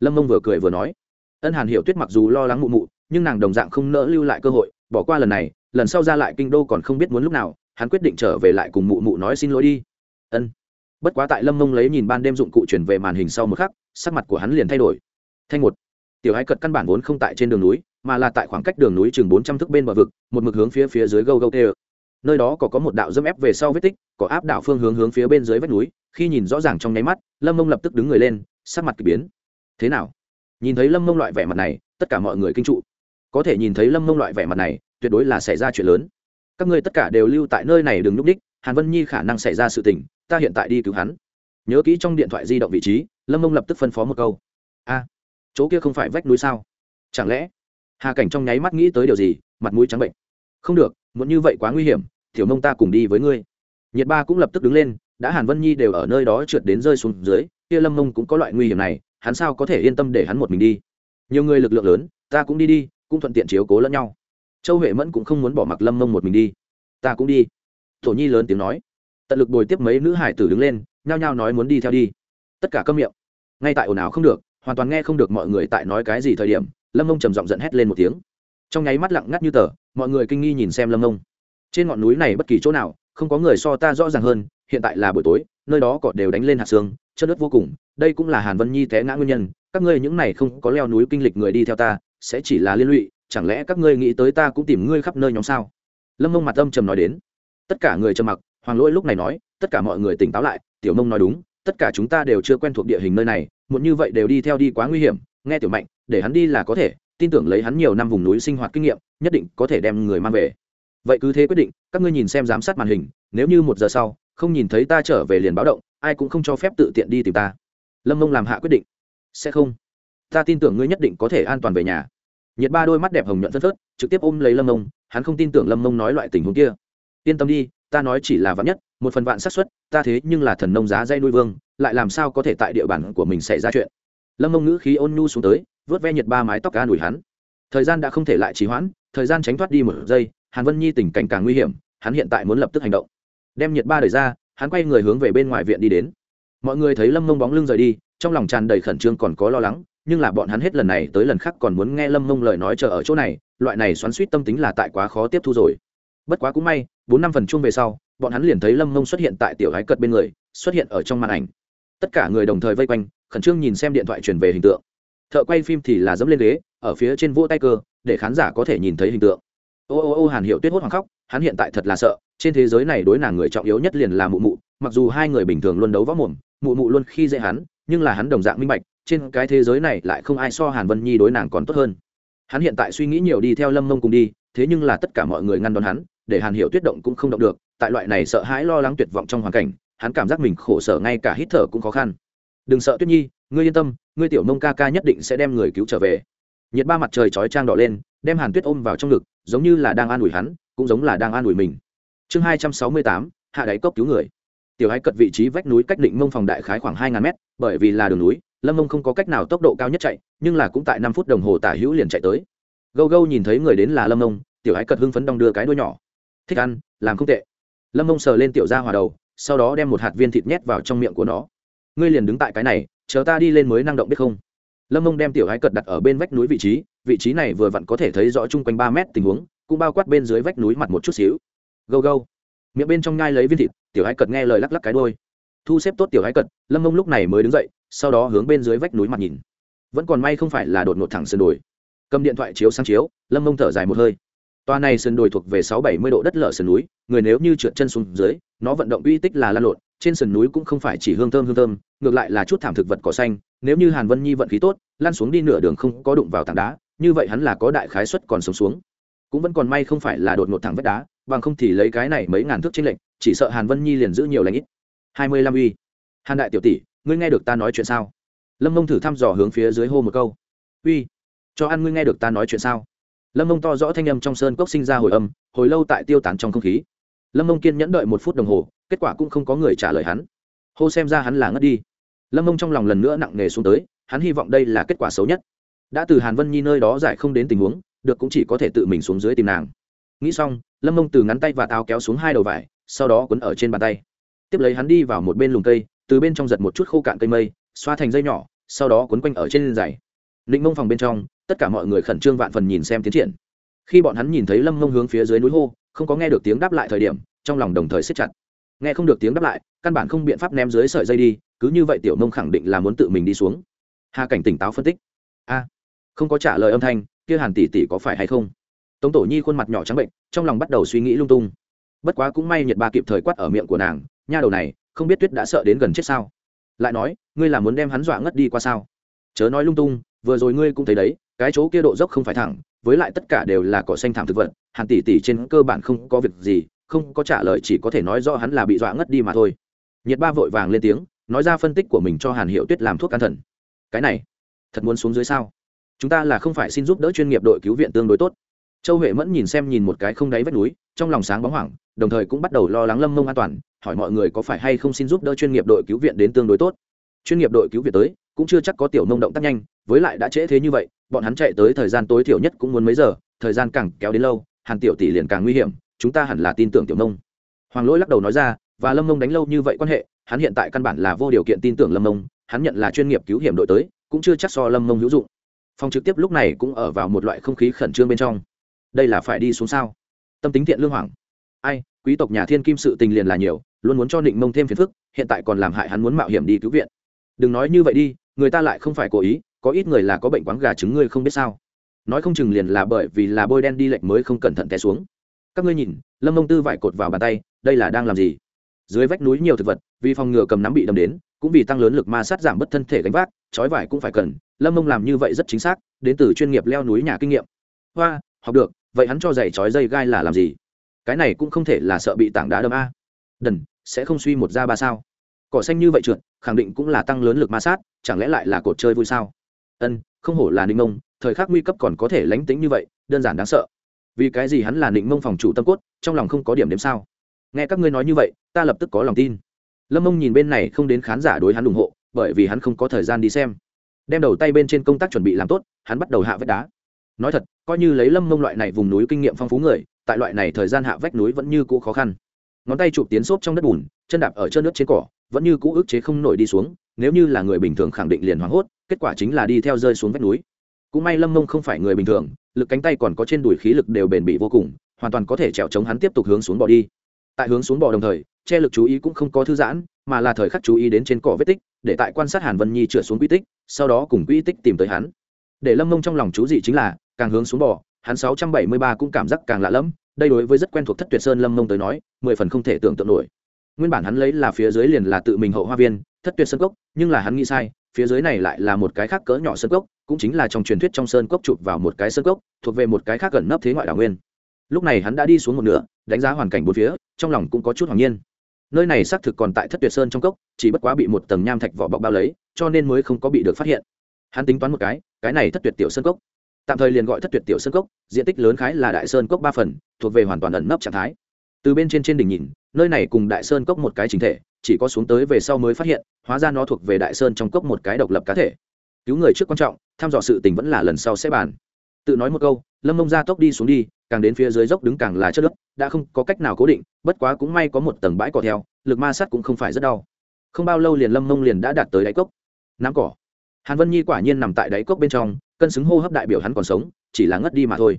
Lâm mông vừa cười vừa nói, ân hàn hiểu tuyết mặc dù lo lắng mụ mụ, nhưng nàng đồng dạng không nỡ lưu lại cơ hội, bỏ qua lần này, lần sau ra lại kinh đô còn không biết muốn lúc nào, hắn quyết định trở về lại cùng mụ mụ nói xin lỗi đi. Ân. Bất quá tại lâm mông lấy nhìn ban đêm dụng cụ chuyển về màn hình sau một khắc sắc mặt của hắn liền thay đổi. Thanh một, tiểu hai cật căn bản vốn không tại trên đường núi, mà là tại khoảng cách đường núi chừng bốn trăm thước bên bờ vực, một mực hướng phía phía dưới gâu gâu tê nơi đó có có một đạo dâm ép về sau vết tích, có áp đảo phương hướng hướng phía bên dưới vách núi, khi nhìn rõ ràng trong nháy mắt, lâm mông lập tức đứng người lên, sắc mặt k ỳ biến. Thế nào? Nhìn thấy lâm mông loại vẻ mặt này, tất cả mọi người kinh trụ. Có thể nhìn thấy lâm mông loại vẻ mặt này, tuyệt đối là xảy ra chuyện lớn. Các ngươi tất cả đều lưu tại nơi này đừng núp đích, hàn vân nhi khả năng xảy ra sự tình, ta hiện tại đi cứu hắn. Nhớ kỹ trong điện thoại di động vị trí lâm mông lập tức phân phó một câu a à, chỗ kia không phải vách núi sao chẳng lẽ hà cảnh trong nháy mắt nghĩ tới điều gì mặt mũi trắng bệnh không được muốn như vậy quá nguy hiểm tiểu mông ta cùng đi với ngươi nhiệt ba cũng lập tức đứng lên đã hàn vân nhi đều ở nơi đó trượt đến rơi xuống dưới kia lâm mông cũng có loại nguy hiểm này hắn sao có thể yên tâm để hắn một mình đi nhiều người lực lượng lớn ta cũng đi đi cũng thuận tiện chiếu cố lẫn nhau châu huệ mẫn cũng không muốn bỏ mặc lâm mông một mình đi ta cũng đi tổ nhi lớn tiếng nói tận lực bồi tiếp mấy nữ hải tử đứng lên nhao nhao nói muốn đi theo đi tất cả câm miệng ngay tại ồn ào không được, hoàn toàn nghe không được mọi người tại nói cái gì thời điểm, lâm mông trầm giọng giận hét lên một tiếng. Trong nháy mắt lặng ngắt như tờ, mọi người kinh nghi nhìn xem lâm mông trên ngọn núi này bất kỳ chỗ nào, không có người so ta rõ ràng hơn, hiện tại là buổi tối, nơi đó cọt đều đánh lên hạt xương, chất đất vô cùng, đây cũng là hàn vân nhi té ngã nguyên nhân, các ngươi những này không có leo núi kinh lịch người đi theo ta, sẽ chỉ là liên lụy, chẳng lẽ các ngươi nghĩ tới ta cũng tìm ngươi khắp nơi nhóm sao? Lâm mông mặt âm trầm nói đến. Tất cả người trầm mặc, hoàng lỗi lúc này nói, tất cả mọi người tỉnh táo lại, tiểu mông nói đúng tất cả chúng ta đều chưa quen thuộc địa hình nơi này muốn như vậy đều đi theo đi quá nguy hiểm, nghe tiểu mạnh, để hắn đi là có thể, tin tưởng lấy hắn nhiều năm vùng núi sinh hoạt kinh nghiệm, nhất định có thể đem người mang về. Vậy cứ thế quyết định, các ngươi nhìn xem giám sát màn hình, nếu như một giờ sau, không nhìn thấy ta trở về liền báo động, ai cũng không cho phép tự tiện đi tìm ta. Lâm mông làm hạ quyết định. Sẽ không. Ta tin tưởng ngươi nhất định có thể an toàn về nhà. Nhiệt ba đôi mắt đẹp hồng nhuận phân phớt, trực tiếp ôm lấy lâm mông, hắn không tin tưởng lâm mông nói loại tình huống kia. Yên tâm đi, ta nói chỉ là vạn nhất một phần vạn xác suất, ta thế nhưng là thần nông giá dây nuôi vương, lại làm sao có thể tại địa bàn của mình xảy ra chuyện? Lâm mông ngữ khí ôn nhu xuống tới, vớt ve nhiệt ba mái tóc ca đùi hắn. Thời gian đã không thể lại trì hoãn, thời gian tránh thoát đi một giây, hàn vân nhi tình cảnh càng nguy hiểm, hắn hiện tại muốn lập tức hành động. Đem nhiệt ba đẩy ra, hắn quay người hướng về bên ngoài viện đi đến. Mọi người thấy lâm mông bóng lưng rời đi, trong lòng tràn đầy khẩn trương còn có lo lắng, nhưng là bọn hắn hết lần này tới lần khác còn muốn nghe lâm mông lời nói chờ ở chỗ này, loại này xoắn suýt tâm tính là tại quá khó tiếp thu rồi. Bất quá cũng may, bốn năm phần chung về sau bọn hắn liền thấy lâm mông xuất hiện tại tiểu gái cật bên người, xuất hiện ở trong màn ảnh. Tất cả người đồng thời vây quanh, khẩn trương nhìn xem điện thoại truyền về hình tượng. Thợ quay phim thì là dẫm lên ghế, ở phía trên vỗ tay cơ, để khán giả có thể nhìn thấy hình tượng. Ô ô ô, hàn hiệu tuyết hốt hoàng khóc, hắn hiện tại thật là sợ, trên thế giới này đối nàng người trọng yếu nhất liền là mụ mụ, mặc dù hai người bình thường luôn đấu võ mồm, mụ mụ luôn khi dễ hắn, nhưng là hắn đồng dạng minh bạch, trên cái thế giới này lại không ai so hàn vân nhi đối nàng còn tốt hơn. Hắn hiện tại suy nghĩ nhiều đi theo lâm mông cùng đi, thế nhưng là tất cả mọi người ngăn đón hắn, để hàn hiệu tuyết động cũng không động được tại loại này sợ hãi lo lắng tuyệt vọng trong hoàn cảnh, hắn cảm giác mình khổ sở ngay cả hít thở cũng khó khăn. Đừng sợ tuyết nhi, ngươi yên tâm, ngươi tiểu nông ca ca nhất định sẽ đem người cứu trở về. Nhiệt ba mặt trời chói trang đỏ lên, đem hàn tuyết ôm vào trong ngực, giống như là đang an ủi hắn, cũng giống là đang an ủi mình. Chương hai trăm sáu mươi tám, hạ đáy cốc cứu người. Tiểu hãy cật vị trí vách núi cách định mông phòng đại khái khoảng hai ngàn mét, bởi vì là đường núi, lâm mông không có cách nào tốc độ cao nhất chạy, nhưng là cũng tại năm phút đồng hồ tả hữu liền chạy tới. Gâu gâu nhìn thấy người đến là lâm mông, tiểu hãy cật hưng phấn đong đưa cái đuôi nhỏ. Thích ăn, làm không tệ lâm mông sờ lên tiểu ra hòa đầu, sau đó đem một hạt viên thịt nhét vào trong miệng của nó. Ngươi liền đứng tại cái này, chờ ta đi lên mới năng động biết không? Lâm mông đem tiểu gái cật đặt ở bên vách núi vị trí vị trí này vừa vặn có thể thấy rõ chung quanh ba mét tình huống, cũng bao quát bên dưới vách núi mặt một chút xíu. Gâu gâu. Miệng bên trong nhai lấy viên thịt, tiểu gái cật nghe lời lắc lắc cái đôi thu xếp tốt tiểu gái cật, lâm mông lúc này mới đứng dậy, sau đó hướng bên dưới vách núi mặt nhìn. Vẫn còn may không phải là đột ngột thẳng sườn đồi. Cầm điện thoại chiếu sang chiếu, lâm mông thở dài một hơi toa này sườn đồi thuộc về sáu bảy mươi độ đất lở sườn núi, người nếu như trượt chân xuống dưới, nó vận động uy tích là lan lộn, trên sườn núi cũng không phải chỉ hương thơm hương thơm, ngược lại là chút thảm thực vật cỏ xanh, nếu như hàn vân nhi vận khí tốt, lăn xuống đi nửa đường không có đụng vào tảng đá, như vậy hắn là có đại khái suất còn sống xuống. Cũng vẫn còn may không phải là đột ngột thẳng vách đá, bằng không thì lấy cái này mấy ngàn thước trên lệnh chỉ sợ hàn vân nhi liền giữ nhiều lành ít. Hai mươi lăm uy. Hàn đại tiểu tỷ, ngươi nghe được ta nói chuyện sao? Lâm mông thử thăm dò hướng phía dưới hô một câu. Uy, cho ăn ngươi nghe được ta nói chuyện sao? Lâm mông to rõ thanh âm trong sơn cốc sinh ra hồi âm, hồi lâu tại tiêu tán trong không khí. Lâm mông kiên nhẫn đợi một phút đồng hồ, kết quả cũng không có người trả lời hắn. Hô xem ra hắn là ngất đi. Lâm mông trong lòng lần nữa nặng nề xuống tới, hắn hy vọng đây là kết quả xấu nhất. Đã từ hàn vân nhi nơi đó giải không đến tình huống, được cũng chỉ có thể tự mình xuống dưới tìm nàng. Nghĩ xong, lâm mông từ ngắn tay và tao kéo xuống hai đầu vải, sau đó quấn ở trên bàn tay. Tiếp lấy hắn đi vào một bên lùng cây, từ bên trong giật một chút khô cạn cây mây, xoa thành dây nhỏ, sau đó quấn quanh ở trên giày. Định mông phòng bên trong tất cả mọi người khẩn trương vạn phần nhìn xem tiến triển. Khi bọn hắn nhìn thấy lâm mông hướng phía dưới núi hô, không có nghe được tiếng đáp lại thời điểm, trong lòng đồng thời siết chặt. Nghe không được tiếng đáp lại, căn bản không biện pháp ném dưới sợi dây đi, cứ như vậy tiểu mông khẳng định là muốn tự mình đi xuống. Hà cảnh tỉnh táo phân tích. A, không có trả lời âm thanh, kia hàn tỷ tỷ có phải hay không? Tống tổ nhi khuôn mặt nhỏ trắng bệnh, trong lòng bắt đầu suy nghĩ lung tung. Bất quá cũng may nhật ba kịp thời quát ở miệng của nàng, nha đầu này, không biết tuyết đã sợ đến gần chết sao? Lại nói, ngươi là muốn đem hắn dọa ngất đi qua sao? Chớ nói lung tung, vừa rồi ngươi cũng thấy đấy cái chỗ kia độ dốc không phải thẳng, với lại tất cả đều là cỏ xanh thảm thực vật, hàn tỷ tỷ trên cơ bản không có việc gì, không có trả lời chỉ có thể nói rõ hắn là bị dọa ngất đi mà thôi. Nhiệt ba vội vàng lên tiếng, nói ra phân tích của mình cho hàn hiệu tuyết làm thuốc can thần. Cái này, thật muốn xuống dưới sao? Chúng ta là không phải xin giúp đỡ chuyên nghiệp đội cứu viện tương đối tốt. Châu huệ mẫn nhìn xem nhìn một cái không đáy vách núi, trong lòng sáng bóng hoảng, đồng thời cũng bắt đầu lo lắng lâm mông an toàn, hỏi mọi người có phải hay không xin giúp đỡ chuyên nghiệp đội cứu viện đến tương đối tốt. Chuyên nghiệp đội cứu viện tới cũng chưa chắc có tiểu nông động tác nhanh với lại đã trễ thế như vậy bọn hắn chạy tới thời gian tối thiểu nhất cũng muốn mấy giờ thời gian càng kéo đến lâu hàn tiểu tỷ liền càng nguy hiểm chúng ta hẳn là tin tưởng tiểu nông. hoàng lỗi lắc đầu nói ra và lâm nông đánh lâu như vậy quan hệ hắn hiện tại căn bản là vô điều kiện tin tưởng lâm nông, hắn nhận là chuyên nghiệp cứu hiểm đội tới cũng chưa chắc so lâm nông hữu dụng. Phòng trực tiếp lúc này cũng ở vào một loại không khí khẩn trương bên trong. Đây là phải đi xuống sao? Tâm tính thiện lương hoàng ai quý tộc nhà thiên kim sự tình liền là nhiều luôn muốn cho định mông thêm phiền phức hiện tại còn làm hại hắn muốn mạo hiểm đi cứu viện. Đừng nói như vậy đi người ta lại không phải cố ý, có ít người là có bệnh quáng gà trứng ngươi không biết sao. Nói không chừng liền là bởi vì là bôi đen đi lệch mới không cẩn thận té xuống. Các ngươi nhìn, lâm mông tư vải cột vào bàn tay, đây là đang làm gì? Dưới vách núi nhiều thực vật, vì phòng ngừa cầm nắm bị đâm đến, cũng vì tăng lớn lực ma sát giảm bất thân thể gánh vác, trói vải cũng phải cần, lâm mông làm như vậy rất chính xác, đến từ chuyên nghiệp leo núi nhà kinh nghiệm. Hoa, học được, vậy hắn cho giày trói dây gai là làm gì? Cái này cũng không thể là sợ bị tảng đá đâm a. Đần, sẽ không suy một ra ba sao? Cỏ xanh như vậy trượt, khẳng định cũng là tăng lớn lực ma sát, chẳng lẽ lại là cột chơi vui sao? Ân, không hổ là ninh mông, thời khắc nguy cấp còn có thể lánh tính như vậy, đơn giản đáng sợ. Vì cái gì hắn là ninh mông phòng chủ tâm cốt, trong lòng không có điểm đếm sao? Nghe các ngươi nói như vậy, ta lập tức có lòng tin. Lâm mông nhìn bên này không đến khán giả đối hắn ủng hộ, bởi vì hắn không có thời gian đi xem. Đem đầu tay bên trên công tác chuẩn bị làm tốt, hắn bắt đầu hạ vách đá. Nói thật, coi như lấy lâm mông loại này vùng núi kinh nghiệm phong phú người, tại loại này thời gian hạ vách núi vẫn như cũ khó khăn. Ngón tay chụp tiến xốp trong đất bùn, chân đạp ở chân nước trên cỏ vẫn như cũ ức chế không nổi đi xuống, nếu như là người bình thường khẳng định liền hoảng hốt, kết quả chính là đi theo rơi xuống vách núi. Cũng may lâm mông không phải người bình thường, lực cánh tay còn có trên đùi khí lực đều bền bỉ vô cùng, hoàn toàn có thể trèo chống hắn tiếp tục hướng xuống bò đi. Tại hướng xuống bò đồng thời, che lực chú ý cũng không có thư giãn, mà là thời khắc chú ý đến trên cỏ vết tích, để tại quan sát hàn vân nhi trượt xuống quy tích, sau đó cùng quy tích tìm tới hắn. Để lâm mông trong lòng chú dị chính là, càng hướng xuống bò, hắn sáu trăm bảy mươi ba cũng cảm giác càng lạ lẫm, đây đối với rất quen thuộc thất tuyệt sơn lâm mông tới nói, mười phần không thể tưởng tượng nổi nguyên bản hắn lấy là phía dưới liền là tự mình hậu hoa viên, thất tuyệt sơn cốc, nhưng là hắn nghĩ sai, phía dưới này lại là một cái khác cỡ nhỏ sơn cốc, cũng chính là trong truyền thuyết trong sơn cốc chụp vào một cái sơn cốc, thuộc về một cái khác gần nấp thế ngoại đảo nguyên. Lúc này hắn đã đi xuống một nửa, đánh giá hoàn cảnh bốn phía, trong lòng cũng có chút hoàng nhiên. Nơi này xác thực còn tại thất tuyệt sơn trong cốc, chỉ bất quá bị một tầng nham thạch vỏ bọc bao lấy, cho nên mới không có bị được phát hiện. Hắn tính toán một cái cái này thất tuyệt tiểu sơn cốc. Tạm thời liền gọi thất tuyệt tiểu sơn cốc, diện tích lớn khái là đại sơn cốc ba phần, thuộc về hoàn toàn ẩn nấp trạng thái từ bên trên trên đỉnh nhìn, nơi này cùng đại sơn cốc một cái chính thể, chỉ có xuống tới về sau mới phát hiện, hóa ra nó thuộc về đại sơn trong cốc một cái độc lập cá thể. Cứu người trước quan trọng thăm dò sự tình vẫn là lần sau sẽ bàn. Tự nói một câu, lâm mông ra tốc đi xuống đi, càng đến phía dưới dốc đứng càng là chất lớp đã không có cách nào cố định, bất quá cũng may có một tầng bãi cỏ theo, lực ma sát cũng không phải rất đau. Không bao lâu liền lâm mông liền đã đạt tới đáy cốc. Nắm cỏ. Hàn vân nhi quả nhiên nằm tại đáy cốc bên trong, cân xứng hô hấp đại biểu hắn còn sống, chỉ là ngất đi mà thôi.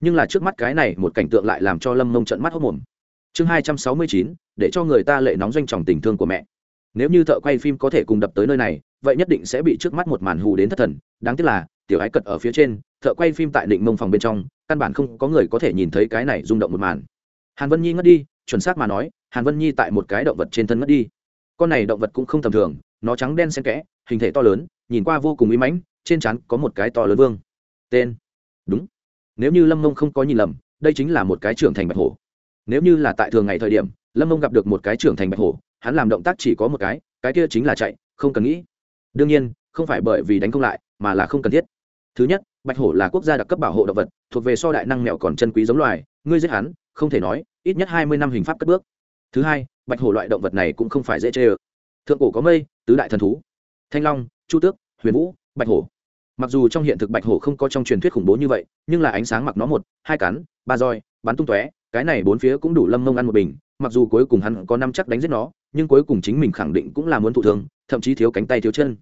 Nhưng là trước mắt cái này một cảnh tượng lại làm cho lâm mông trận mắt hốc mồm chương hai trăm sáu mươi chín, để cho người ta lệ nóng doanh tròng tình thương của mẹ. Nếu như thợ quay phim có thể cùng đập tới nơi này, vậy nhất định sẽ bị trước mắt một màn hù đến thất thần. Đáng tiếc là, tiểu ái cật ở phía trên, thợ quay phim tại định mông phòng bên trong, căn bản không có người có thể nhìn thấy cái này rung động một màn. Hàn vân nhi ngất đi, chuẩn xác mà nói, hàn vân nhi tại một cái động vật trên thân ngất đi. Con này động vật cũng không tầm thường, nó trắng đen xen kẽ, hình thể to lớn, nhìn qua vô cùng uy mãnh, trên trán có một cái to lớn vương. Tên. Đúng. Nếu như lâm mông không có nhìn lầm, đây chính là một cái trưởng thành bạch hổ nếu như là tại thường ngày thời điểm, lâm mông gặp được một cái trưởng thành bạch hổ, hắn làm động tác chỉ có một cái cái kia chính là chạy, không cần nghĩ. Đương nhiên, không phải bởi vì đánh công lại, mà là không cần thiết. Thứ nhất, bạch hổ là quốc gia đặc cấp bảo hộ động vật, thuộc về so đại năng mẹo còn chân quý giống loài, ngươi giết hắn, không thể nói, ít nhất hai mươi năm hình pháp cất bước. Thứ hai, bạch hổ loại động vật này cũng không phải dễ chê ơ. Thượng cổ có mây, tứ đại thần thú. Thanh long, chu tước, huyền vũ, bạch hổ. Mặc dù trong hiện thực bạch hổ không có trong truyền thuyết khủng bố như vậy, nhưng là ánh sáng mặc nó một, hai cắn, ba roi, bắn tung tóe cái này bốn phía cũng đủ lâm mông ăn một bình, mặc dù cuối cùng hắn có năm chắc đánh giết nó, nhưng cuối cùng chính mình khẳng định cũng là muốn thụ thương, thậm chí thiếu cánh tay thiếu chân.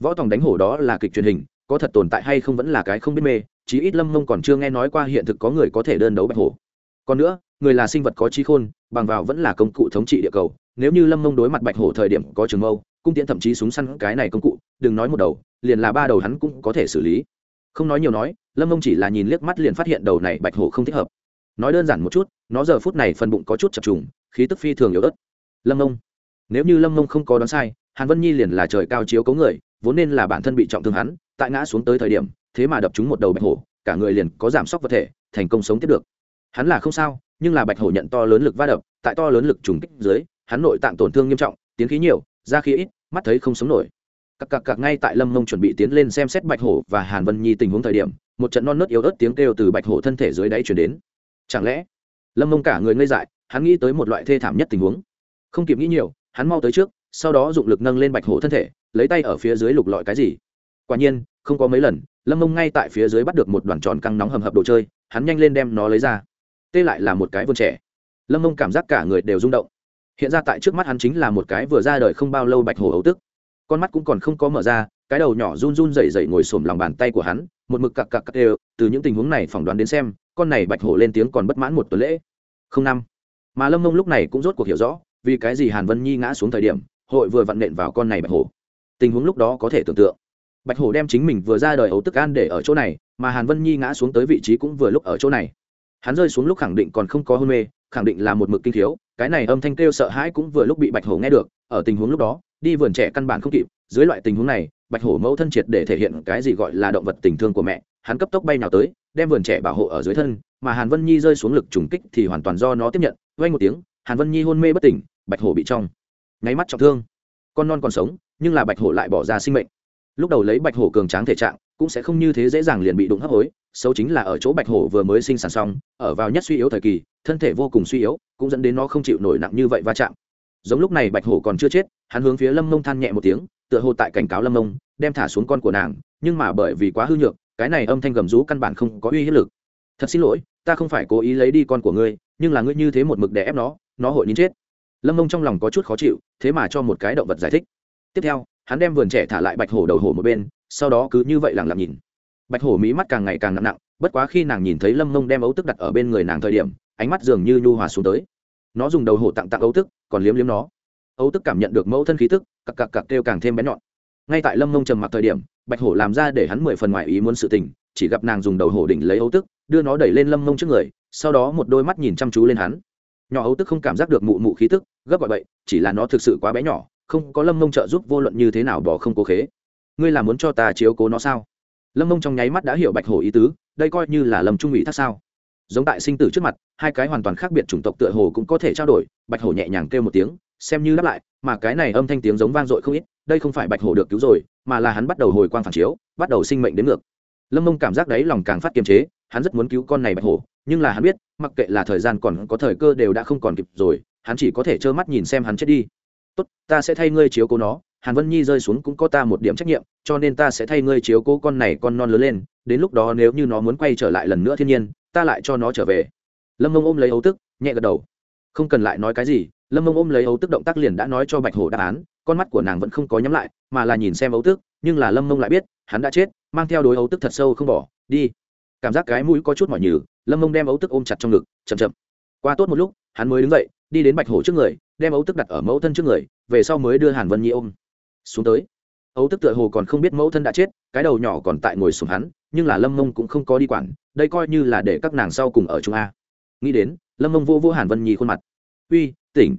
Võ tòng đánh hổ đó là kịch truyền hình, có thật tồn tại hay không vẫn là cái không biết mê, chí ít lâm mông còn chưa nghe nói qua hiện thực có người có thể đơn đấu bạch hổ. Còn nữa, người là sinh vật có trí khôn, bằng vào vẫn là công cụ thống trị địa cầu, nếu như lâm mông đối mặt bạch hổ thời điểm có trường mâu, cung tiễn thậm chí súng săn cái này công cụ, đừng nói một đầu, liền là ba đầu hắn cũng có thể xử lý. Không nói nhiều nói, lâm mông chỉ là nhìn liếc mắt liền phát hiện đầu này bạch hổ không thích hợp nói đơn giản một chút, nó giờ phút này phần bụng có chút chập trùng, khí tức phi thường yếu ớt. Lâm mông nếu như lâm mông không có đoán sai, hàn vân nhi liền là trời cao chiếu cấu người, vốn nên là bản thân bị trọng thương hắn, tại ngã xuống tới thời điểm, thế mà đập trúng một đầu bạch hổ, cả người liền có giảm sốc vật thể, thành công sống tiếp được. Hắn là không sao, nhưng là bạch hổ nhận to lớn lực va đập, tại to lớn lực trùng kích dưới, hắn nội tạng tổn thương nghiêm trọng, tiến khí nhiều, da khí ít, mắt thấy không sống nổi. Cặc cặc cặc, ngay tại lâm mông chuẩn bị tiến lên xem xét bạch hổ và hàn vân nhi tình huống thời điểm, một trận non nớt yếu ớt tiếng kêu từ bạch hổ thân thể dưới đáy chuyển đến chẳng lẽ lâm mông cả người ngây dại, hắn nghĩ tới một loại thê thảm nhất tình huống. Không kịp nghĩ nhiều, hắn mau tới trước, sau đó dụng lực nâng lên bạch hổ thân thể, lấy tay ở phía dưới lục lọi cái gì. Quả nhiên, không có mấy lần, lâm mông ngay tại phía dưới bắt được một đoàn tròn căng nóng hầm hập đồ chơi, hắn nhanh lên đem nó lấy ra. Tê lại là một cái vườn trẻ. Lâm mông cảm giác cả người đều rung động. Hiện ra tại trước mắt hắn chính là một cái vừa ra đời không bao lâu bạch hổ ấu tức. Con mắt cũng còn không có mở ra, cái đầu nhỏ run run dậy dậy ngồi xổm lòng bàn tay của hắn, một mực cặc cặc cặc đều, từ những tình huống này phỏng đoán đến xem con này bạch hổ lên tiếng còn bất mãn một tuần lễ. Không năm. Mà lâm mông lúc này cũng rốt cuộc hiểu rõ, vì cái gì hàn vân nhi ngã xuống thời điểm, hội vừa vặn nện vào con này bạch hổ. Tình huống lúc đó có thể tưởng tượng. Bạch hổ đem chính mình vừa ra đời ấu tức an để ở chỗ này, mà hàn vân nhi ngã xuống tới vị trí cũng vừa lúc ở chỗ này. Hắn rơi xuống lúc khẳng định còn không có hôn mê, khẳng định là một mực kinh thiếu cái này âm thanh kêu sợ hãi cũng vừa lúc bị bạch hổ nghe được, ở tình huống lúc đó, đi vườn trẻ căn bản không kịp, dưới loại tình huống này, bạch hổ mẫu thân triệt để thể hiện cái gì gọi là động vật tình thương của mẹ hắn cấp tốc bay nào tới, đem vườn trẻ bảo hộ ở dưới thân, mà hàn vân nhi rơi xuống lực trùng kích thì hoàn toàn do nó tiếp nhận vay một tiếng, hàn vân nhi hôn mê bất tỉnh, bạch hổ bị trong nháy mắt trọng thương. Con non còn sống, nhưng là bạch hổ lại bỏ ra sinh mệnh. Lúc đầu lấy bạch hổ cường tráng thể trạng, cũng sẽ không như thế dễ dàng liền bị đụng hấp hối, xấu chính là ở chỗ bạch hổ vừa mới sinh sản xong, ở vào nhất suy yếu thời kỳ, thân thể vô cùng suy yếu, cũng dẫn đến nó không chịu nổi nặng như vậy va chạm. Giống lúc này bạch hổ còn chưa chết, hắn hướng phía lâm mông than nhẹ một tiếng, tựa hồ tại cảnh cáo lâm mông, đem thả xuống con của nàng, nhưng mà bởi vì quá hư nhược cái này âm thanh gầm rú căn bản không có uy hiếp lực. Thật xin lỗi, ta không phải cố ý lấy đi con của ngươi, nhưng là ngươi như thế một mực đè ép nó nó hội nín chết. Lâm mông trong lòng có chút khó chịu, thế mà cho một cái động vật giải thích. Tiếp theo, hắn đem vườn trẻ thả lại bạch hổ đầu hổ một bên, sau đó cứ như vậy lẳng lặng nhìn. Bạch hổ mí mắt càng ngày càng nặng nặng, bất quá khi nàng nhìn thấy lâm mông đem ấu tức đặt ở bên người nàng thời điểm, ánh mắt dường như nhu hòa xuống tới. Nó dùng đầu hổ tặng tặng ấu tức, còn liếm liếm nó. Ấu tức cảm nhận được mẫu thân khí tức, cặc cặc cặc kêu càng thêm bén nhọn. Ngay tại lâm mông trầm mặc thời điểm bạch hổ làm ra để hắn mười phần ngoài ý muốn sự tình, chỉ gặp nàng dùng đầu hổ đỉnh lấy ấu tức, đưa nó đẩy lên lâm mông trước người, sau đó một đôi mắt nhìn chăm chú lên hắn. Nhỏ ấu tức không cảm giác được mụ mụ khí tức, gấp gọi vậy chỉ là nó thực sự quá bé nhỏ, không có lâm mông trợ giúp vô luận như thế nào bỏ không cố khế. Ngươi là muốn cho ta chiếu cố nó sao? Lâm mông trong nháy mắt đã hiểu bạch hổ ý tứ, đây coi như là lâm trung ủy thác sao. Giống tại sinh tử trước mặt, hai cái hoàn toàn khác biệt chủng tộc tựa hồ cũng có thể trao đổi, bạch hổ nhẹ nhàng kêu một tiếng, xem như đáp lại, mà cái này âm thanh tiếng giống vang dội không ít, đây không phải bạch hổ được cứu rồi mà là hắn bắt đầu hồi quang phản chiếu, bắt đầu sinh mệnh đến ngược. Lâm mông cảm giác đấy lòng càng phát kiềm chế, hắn rất muốn cứu con này bạch hổ, nhưng là hắn biết, mặc kệ là thời gian còn có thời cơ đều đã không còn kịp rồi, hắn chỉ có thể trơ mắt nhìn xem hắn chết đi. Tốt, ta sẽ thay ngươi chiếu cố nó, hàn vân nhi rơi xuống cũng có ta một điểm trách nhiệm, cho nên ta sẽ thay ngươi chiếu cố con này con non lớn lên, đến lúc đó nếu như nó muốn quay trở lại lần nữa thiên nhiên, ta lại cho nó trở về. Lâm mông ôm lấy ấu tức, nhẹ gật đầu không cần lại nói cái gì, lâm mông ôm lấy ấu tức động tác liền đã nói cho bạch hổ đáp án, con mắt của nàng vẫn không có nhắm lại, mà là nhìn xem ấu tức, nhưng là lâm mông lại biết, hắn đã chết, mang theo đối ấu tức thật sâu không bỏ, đi. Cảm giác cái mũi có chút mỏi nhừ, lâm mông đem ấu tức ôm chặt trong ngực, chậm chậm. Qua tốt một lúc, hắn mới đứng dậy, đi đến bạch hổ trước người, đem ấu tức đặt ở mẫu thân trước người, về sau mới đưa hàn vân nhi ôm. Xuống tới. Ấu tức tựa hồ còn không biết mẫu thân đã chết, cái đầu nhỏ còn tại ngồi xuống hắn, nhưng là lâm mông cũng không có đi quản, đây coi như là để các nàng sau cùng ở chung a. Nghĩ đến lâm mông vô vô hàn vân nhi khuôn mặt uy tỉnh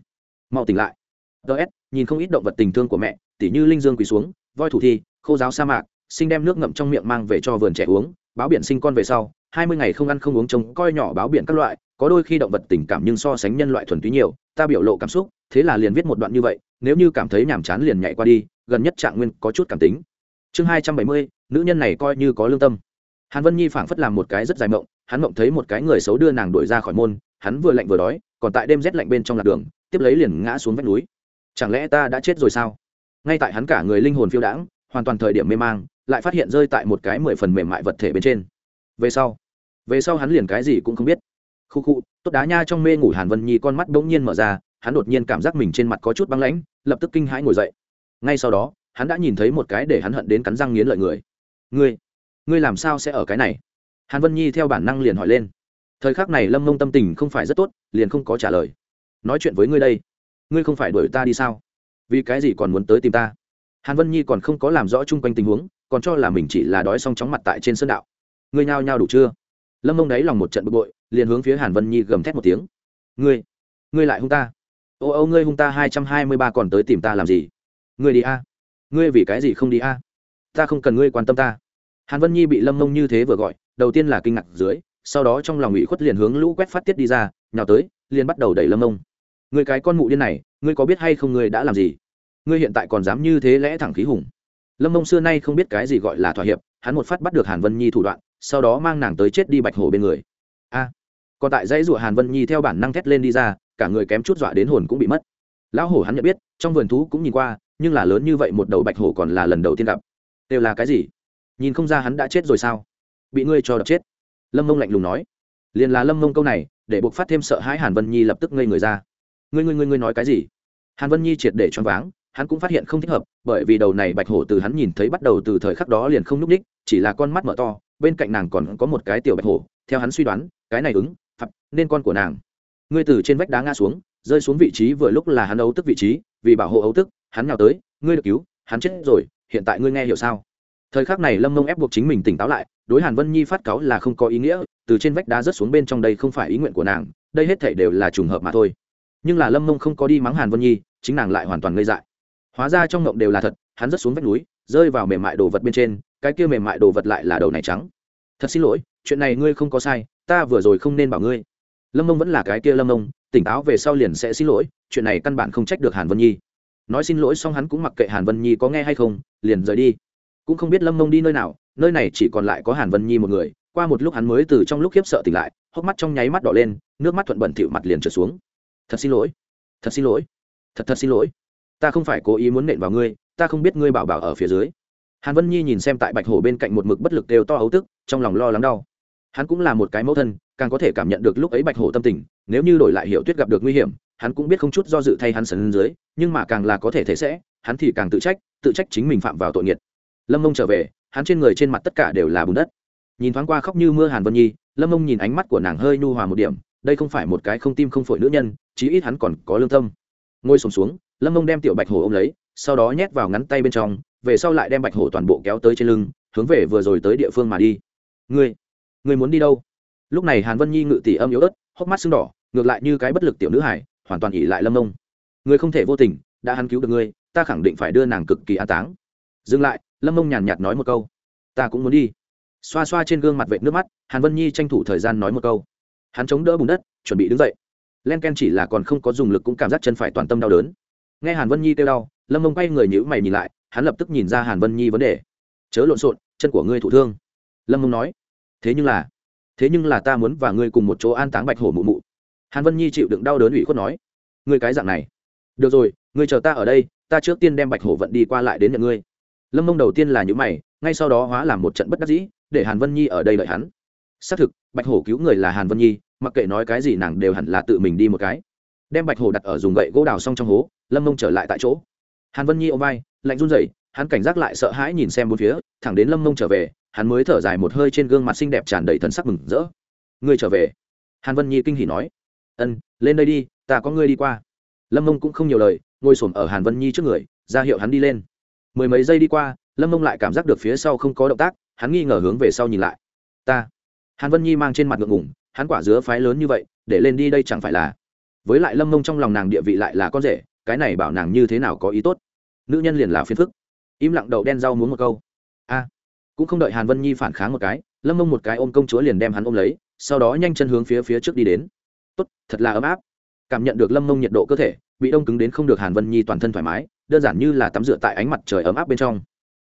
mau tỉnh lại ts nhìn không ít động vật tình thương của mẹ, tỉ như linh dương quỳ xuống, voi thủ thi, khô giáo sa mạc, sinh đem nước ngậm trong miệng mang về cho vườn trẻ uống, báo biển sinh con về sau, hai mươi ngày không ăn không uống trông coi nhỏ báo biển các loại, có đôi khi động vật tình cảm nhưng so sánh nhân loại thuần túy nhiều, ta biểu lộ cảm xúc, thế là liền viết một đoạn như vậy, nếu như cảm thấy nhàm chán liền nhảy qua đi, gần nhất trạng nguyên có chút cảm tính. Chương hai trăm bảy mươi, nữ nhân này coi như có lương tâm. Hàn vân nhi phảng phất làm một cái rất dài mộng, hắn mộng thấy một cái người xấu đưa nàng đuổi ra khỏi môn hắn vừa lạnh vừa đói, còn tại đêm rét lạnh bên trong lạc đường, tiếp lấy liền ngã xuống vách núi. Chẳng lẽ ta đã chết rồi sao? Ngay tại hắn cả người linh hồn phiêu đãng, hoàn toàn thời điểm mê mang, lại phát hiện rơi tại một cái mười phần mềm mại vật thể bên trên. Về sau về sau hắn liền cái gì cũng không biết. Khu khu, tốt đá nha trong mê ngủ hàn vân nhi con mắt bỗng nhiên mở ra, hắn đột nhiên cảm giác mình trên mặt có chút băng lãnh, lập tức kinh hãi ngồi dậy. Ngay sau đó, hắn đã nhìn thấy một cái để hắn hận đến cắn răng nghiến lợi người. Ngươi ngươi làm sao sẽ ở cái này? Hàn vân nhi theo bản năng liền hỏi lên thời khắc này lâm mông tâm tình không phải rất tốt, liền không có trả lời. Nói chuyện với ngươi đây, ngươi không phải đuổi ta đi sao? Vì cái gì còn muốn tới tìm ta? Hàn vân nhi còn không có làm rõ chung quanh tình huống, còn cho là mình chỉ là đói xong chóng mặt tại trên sân đạo. Ngươi nhao nhao đủ chưa? Lâm mông đáy lòng một trận bực bội, liền hướng phía hàn vân nhi gầm thét một tiếng. Ngươi ngươi lại hung ta? Ô ô, ngươi hung ta hai trăm hai mươi ba còn tới tìm ta làm gì? Ngươi đi a. Ngươi vì cái gì không đi a? Ta không cần ngươi quan tâm ta. Hàn vân nhi bị lâm mông như thế vừa gọi, đầu tiên là kinh ngạc dưới sau đó trong lòng ủy khuất liền hướng lũ quét phát tiết đi ra, nhào tới, liền bắt đầu đẩy lâm ông. người cái con mụ điên này, ngươi có biết hay không ngươi đã làm gì? Ngươi hiện tại còn dám như thế lẽ thẳng khí hùng. Lâm ông xưa nay không biết cái gì gọi là thỏa hiệp, hắn một phát bắt được hàn vân nhi thủ đoạn, sau đó mang nàng tới chết đi bạch hổ bên người. A! Còn tại dãy rụa hàn vân nhi theo bản năng thét lên đi ra, cả người kém chút dọa đến hồn cũng bị mất. Lão hổ hắn nhận biết, trong vườn thú cũng nhìn qua, nhưng là lớn như vậy một đầu bạch hổ còn là lần đầu tiên gặp. Đều là cái gì? Nhìn không ra hắn đã chết rồi sao? Bị ngươi cho đập chết lâm mông lạnh lùng nói. Liền là lâm mông câu này, để buộc phát thêm sợ hãi hàn vân nhi lập tức ngây người ra. Ngươi ngươi ngươi ngươi nói cái gì? Hàn vân nhi triệt để choáng váng, hắn cũng phát hiện không thích hợp, bởi vì đầu này bạch hổ từ hắn nhìn thấy bắt đầu từ thời khắc đó liền không nhúc ních chỉ là con mắt mở to, bên cạnh nàng còn có một cái tiểu bạch hổ, theo hắn suy đoán, cái này ứng phạt nên con của nàng. Ngươi từ trên vách đá ngã xuống, rơi xuống vị trí vừa lúc là hắn ấu tức vị trí, vì bảo hộ ấu tức, hắn nhào tới, ngươi được cứu, hắn chết rồi, hiện tại ngươi nghe hiểu sao? Thời khắc này lâm mông ép buộc chính mình tỉnh táo lại, đối hàn vân nhi phát cáu là không có ý nghĩa, từ trên vách đá rớt xuống bên trong đây không phải ý nguyện của nàng, đây hết thể đều là trùng hợp mà thôi. Nhưng là lâm mông không có đi mắng hàn vân nhi, chính nàng lại hoàn toàn ngây dại. Hóa ra trong ngộng đều là thật, hắn rớt xuống vách núi, rơi vào mềm mại đồ vật bên trên, cái kia mềm mại đồ vật lại là đầu này trắng. Thật xin lỗi, chuyện này ngươi không có sai, ta vừa rồi không nên bảo ngươi. Lâm mông vẫn là cái kia lâm mông tỉnh táo về sau liền sẽ xin lỗi, chuyện này căn bản không trách được hàn vân nhi. Nói xin lỗi xong hắn cũng mặc kệ hàn vân nhi có nghe hay không, liền rời đi cũng không biết lâm mông đi nơi nào, nơi này chỉ còn lại có hàn vân nhi một người. Qua một lúc hắn mới từ trong lúc khiếp sợ tỉnh lại, hốc mắt trong nháy mắt đỏ lên, nước mắt thuận bẩn thịu mặt liền trở xuống. Thật xin lỗi, thật xin lỗi, thật thật xin lỗi. Ta không phải cố ý muốn nện vào ngươi, ta không biết ngươi bảo bảo ở phía dưới. Hàn vân nhi nhìn xem tại bạch hổ bên cạnh một mực bất lực đều to ấu tức, trong lòng lo lắng đau. Hắn cũng là một cái mẫu thân, càng có thể cảm nhận được lúc ấy bạch hổ tâm tình, nếu như đổi lại hiểu tuyết gặp được nguy hiểm, hắn cũng biết không chút do dự thay hắn sấn dưới, nhưng mà càng là có thể thể sẽ, hắn thì càng tự trách tự trách chính mình phạm vào tội nghiệt lâm mông trở về hắn trên người trên mặt tất cả đều là bùn đất. Nhìn thoáng qua khóc như mưa hàn vân nhi lâm mông nhìn ánh mắt của nàng hơi nhu hòa một điểm đây không phải một cái không tim không phổi nữ nhân chí ít hắn còn có lương tâm. Ngồi sùng xuống, xuống lâm mông đem tiểu bạch hổ ô m lấy sau đó nhét vào ngắn tay bên trong về sau lại đem bạch hổ toàn bộ kéo tới trên lưng hướng về vừa rồi tới địa phương mà đi. Ngươi ngươi muốn đi đâu? Lúc này hàn vân nhi ngự tỉ âm yếu ớt hốc mắt sưng đỏ ngược lại như cái bất lực tiểu nữ hải hoàn toàn ỉ lại lâm mông. Ngươi không thể vô tình đã hắn cứu được ngươi ta khẳng định phải đưa nàng cực kỳ an táng. Dừng lại lâm mông nhàn nhạt nói một câu, ta cũng muốn đi. Xoa xoa trên gương mặt vệ nước mắt, hàn vân nhi tranh thủ thời gian nói một câu, hắn chống đỡ bùn đất, chuẩn bị đứng dậy. Len ken chỉ là còn không có dùng lực cũng cảm giác chân phải toàn tâm đau đớn. Nghe hàn vân nhi kêu đau, lâm mông quay người nhữ mày nhìn lại, hắn lập tức nhìn ra hàn vân nhi vấn đề. Chớ lộn xộn, chân của ngươi thụ thương. Lâm mông nói, thế nhưng là, thế nhưng là ta muốn và ngươi cùng một chỗ an táng bạch hổ mụ mụ. Hàn vân nhi chịu đựng đau đớn ủy khuất nói, ngươi cái dạng này. Được rồi, ngươi chờ ta ở đây, ta trước tiên đem bạch hổ vận đi qua lại đến nhận ngươi lâm mông đầu tiên là những mày ngay sau đó hóa làm một trận bất đắc dĩ để hàn vân nhi ở đây đợi hắn xác thực bạch hổ cứu người là hàn vân nhi mặc kệ nói cái gì nàng đều hẳn là tự mình đi một cái đem bạch hổ đặt ở dùng gậy gỗ đào xong trong hố lâm mông trở lại tại chỗ hàn vân nhi ôm vai lạnh run rẩy, hắn cảnh giác lại sợ hãi nhìn xem bốn phía thẳng đến lâm mông trở về hắn mới thở dài một hơi trên gương mặt xinh đẹp tràn đầy thần sắc mừng rỡ ngươi trở về hàn vân nhi kinh hỉ nói ân lên đây đi ta có ngươi đi qua lâm mông cũng không nhiều lời ngồi s ổ m ở hàn vân nhi trước người ra hiệu hắn đi lên mười mấy giây đi qua, lâm mông lại cảm giác được phía sau không có động tác, hắn nghi ngờ hướng về sau nhìn lại. Ta. Hàn vân nhi mang trên mặt ngượng ngủng hắn quả dứa phái lớn như vậy, để lên đi đây chẳng phải là. Với lại lâm mông trong lòng nàng địa vị lại là con rể, cái này bảo nàng như thế nào có ý tốt. Nữ nhân liền là phiền phức. Im lặng đậu đen rau muốn một câu. A. Cũng không đợi hàn vân nhi phản kháng một cái, lâm mông một cái ôm công chúa liền đem hắn ôm lấy, sau đó nhanh chân hướng phía phía trước đi đến. Tốt, thật là ấm áp. Cảm nhận được lâm mông nhiệt độ cơ thể bị đông cứng đến không được hàn vân nhi toàn thân thoải mái, đơn giản như là tắm rửa tại ánh mặt trời ấm áp bên trong.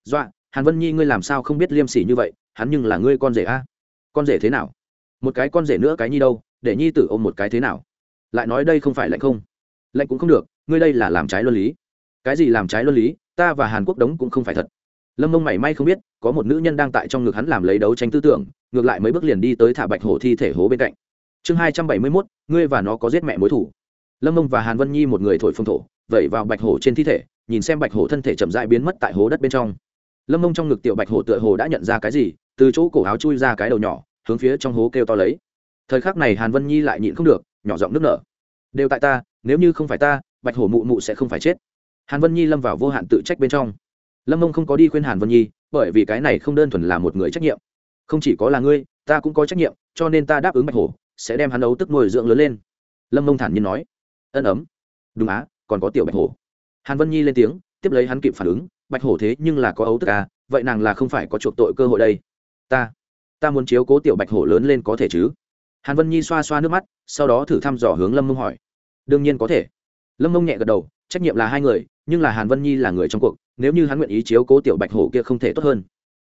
Dọa, hàn vân nhi ngươi làm sao không biết liêm sỉ như vậy, hắn nhưng là ngươi con rể a. Con rể thế nào? Một cái con rể nữa cái nhi đâu, để nhi tử ôm một cái thế nào? Lại nói đây không phải lạnh không? Lạnh cũng không được, ngươi đây là làm trái luân lý. Cái gì làm trái luân lý, ta và hàn quốc đống cũng không phải thật. Lâm mông mảy may không biết, có một nữ nhân đang tại trong ngực hắn làm lấy đấu tranh tư tưởng, ngược lại mấy bước liền đi tới thả bạch hổ thi thể hố bên cạnh. Chương hai trăm bảy mươi mốt, ngươi và nó có giết mẹ mối thủ lâm mông và hàn vân nhi một người thổi phong thổ, vẩy vào bạch hổ trên thi thể, nhìn xem bạch hổ thân thể chậm dại biến mất tại hố đất bên trong. Lâm mông trong ngực tiểu bạch hổ tựa hồ đã nhận ra cái gì, từ chỗ cổ áo chui ra cái đầu nhỏ, hướng phía trong hố kêu to lấy. Thời khắc này hàn vân nhi lại nhịn không được, nhỏ giọng nước nở. Đều tại ta, nếu như không phải ta, bạch hổ mụ mụ sẽ không phải chết. Hàn vân nhi lâm vào vô hạn tự trách bên trong. Lâm mông không có đi khuyên hàn vân nhi, bởi vì cái này không đơn thuần là một người trách nhiệm. Không chỉ có là ngươi, ta cũng có trách nhiệm, cho nên ta đáp ứng bạch hổ, sẽ đem hắn ấu tức nuôi dưỡng lớn lên. Lâm mông thản nhiên nói ân ấm. Đúng á, còn có tiểu bạch hổ. Hàn vân nhi lên tiếng, tiếp lấy hắn kịp phản ứng, bạch hổ thế nhưng là có ấu tức à vậy nàng là không phải có chuộc tội cơ hội đây. Ta ta muốn chiếu cố tiểu bạch hổ lớn lên có thể chứ? Hàn vân nhi xoa xoa nước mắt, sau đó thử thăm dò hướng lâm mông hỏi. Đương nhiên có thể. Lâm mông nhẹ gật đầu, trách nhiệm là hai người, nhưng là hàn vân nhi là người trong cuộc, nếu như hắn nguyện ý chiếu cố tiểu bạch hổ kia không thể tốt hơn.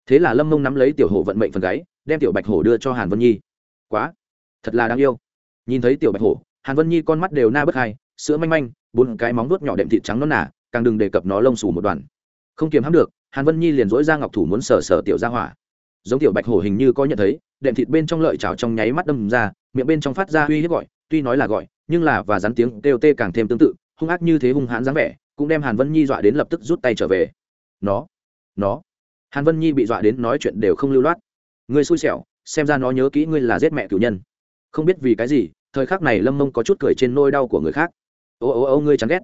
Thế là lâm mông nắm lấy tiểu hổ vận mệnh phần gáy, đem tiểu bạch hổ đưa cho hàn vân nhi. Quá, thật là đáng yêu. Nhìn thấy tiểu bạch hổ hàn vân nhi con mắt đều na bất hai, sữa manh manh, bốn cái móng vuốt nhỏ đệm thịt trắng nõn nả càng đừng đề cập nó lông xù một đoàn không kiềm hãm được, hàn vân nhi liền dỗi ra ngọc thủ muốn sờ sờ tiểu ra hỏa. Giống tiểu bạch hổ hình như có nhận thấy, đệm thịt bên trong lợi chảo trong nháy mắt đâm ra, miệng bên trong phát ra uy hiếp gọi, tuy nói là gọi, nhưng là và rắn tiếng kêu tê càng thêm tương tự, hung ác như thế hung hãn dáng vẻ, cũng đem hàn vân nhi dọa đến lập tức rút tay trở về. Nó nó. Hàn vân nhi bị dọa đến nói chuyện đều không lưu loát. Người xui xẻo, xem ra nó nhớ kỹ ngươi là giết mẹ cửu nhân. Không biết vì cái gì thời khắc này lâm mông có chút cười trên nôi đau của người khác. Ô ô ô, ngươi chán ghét.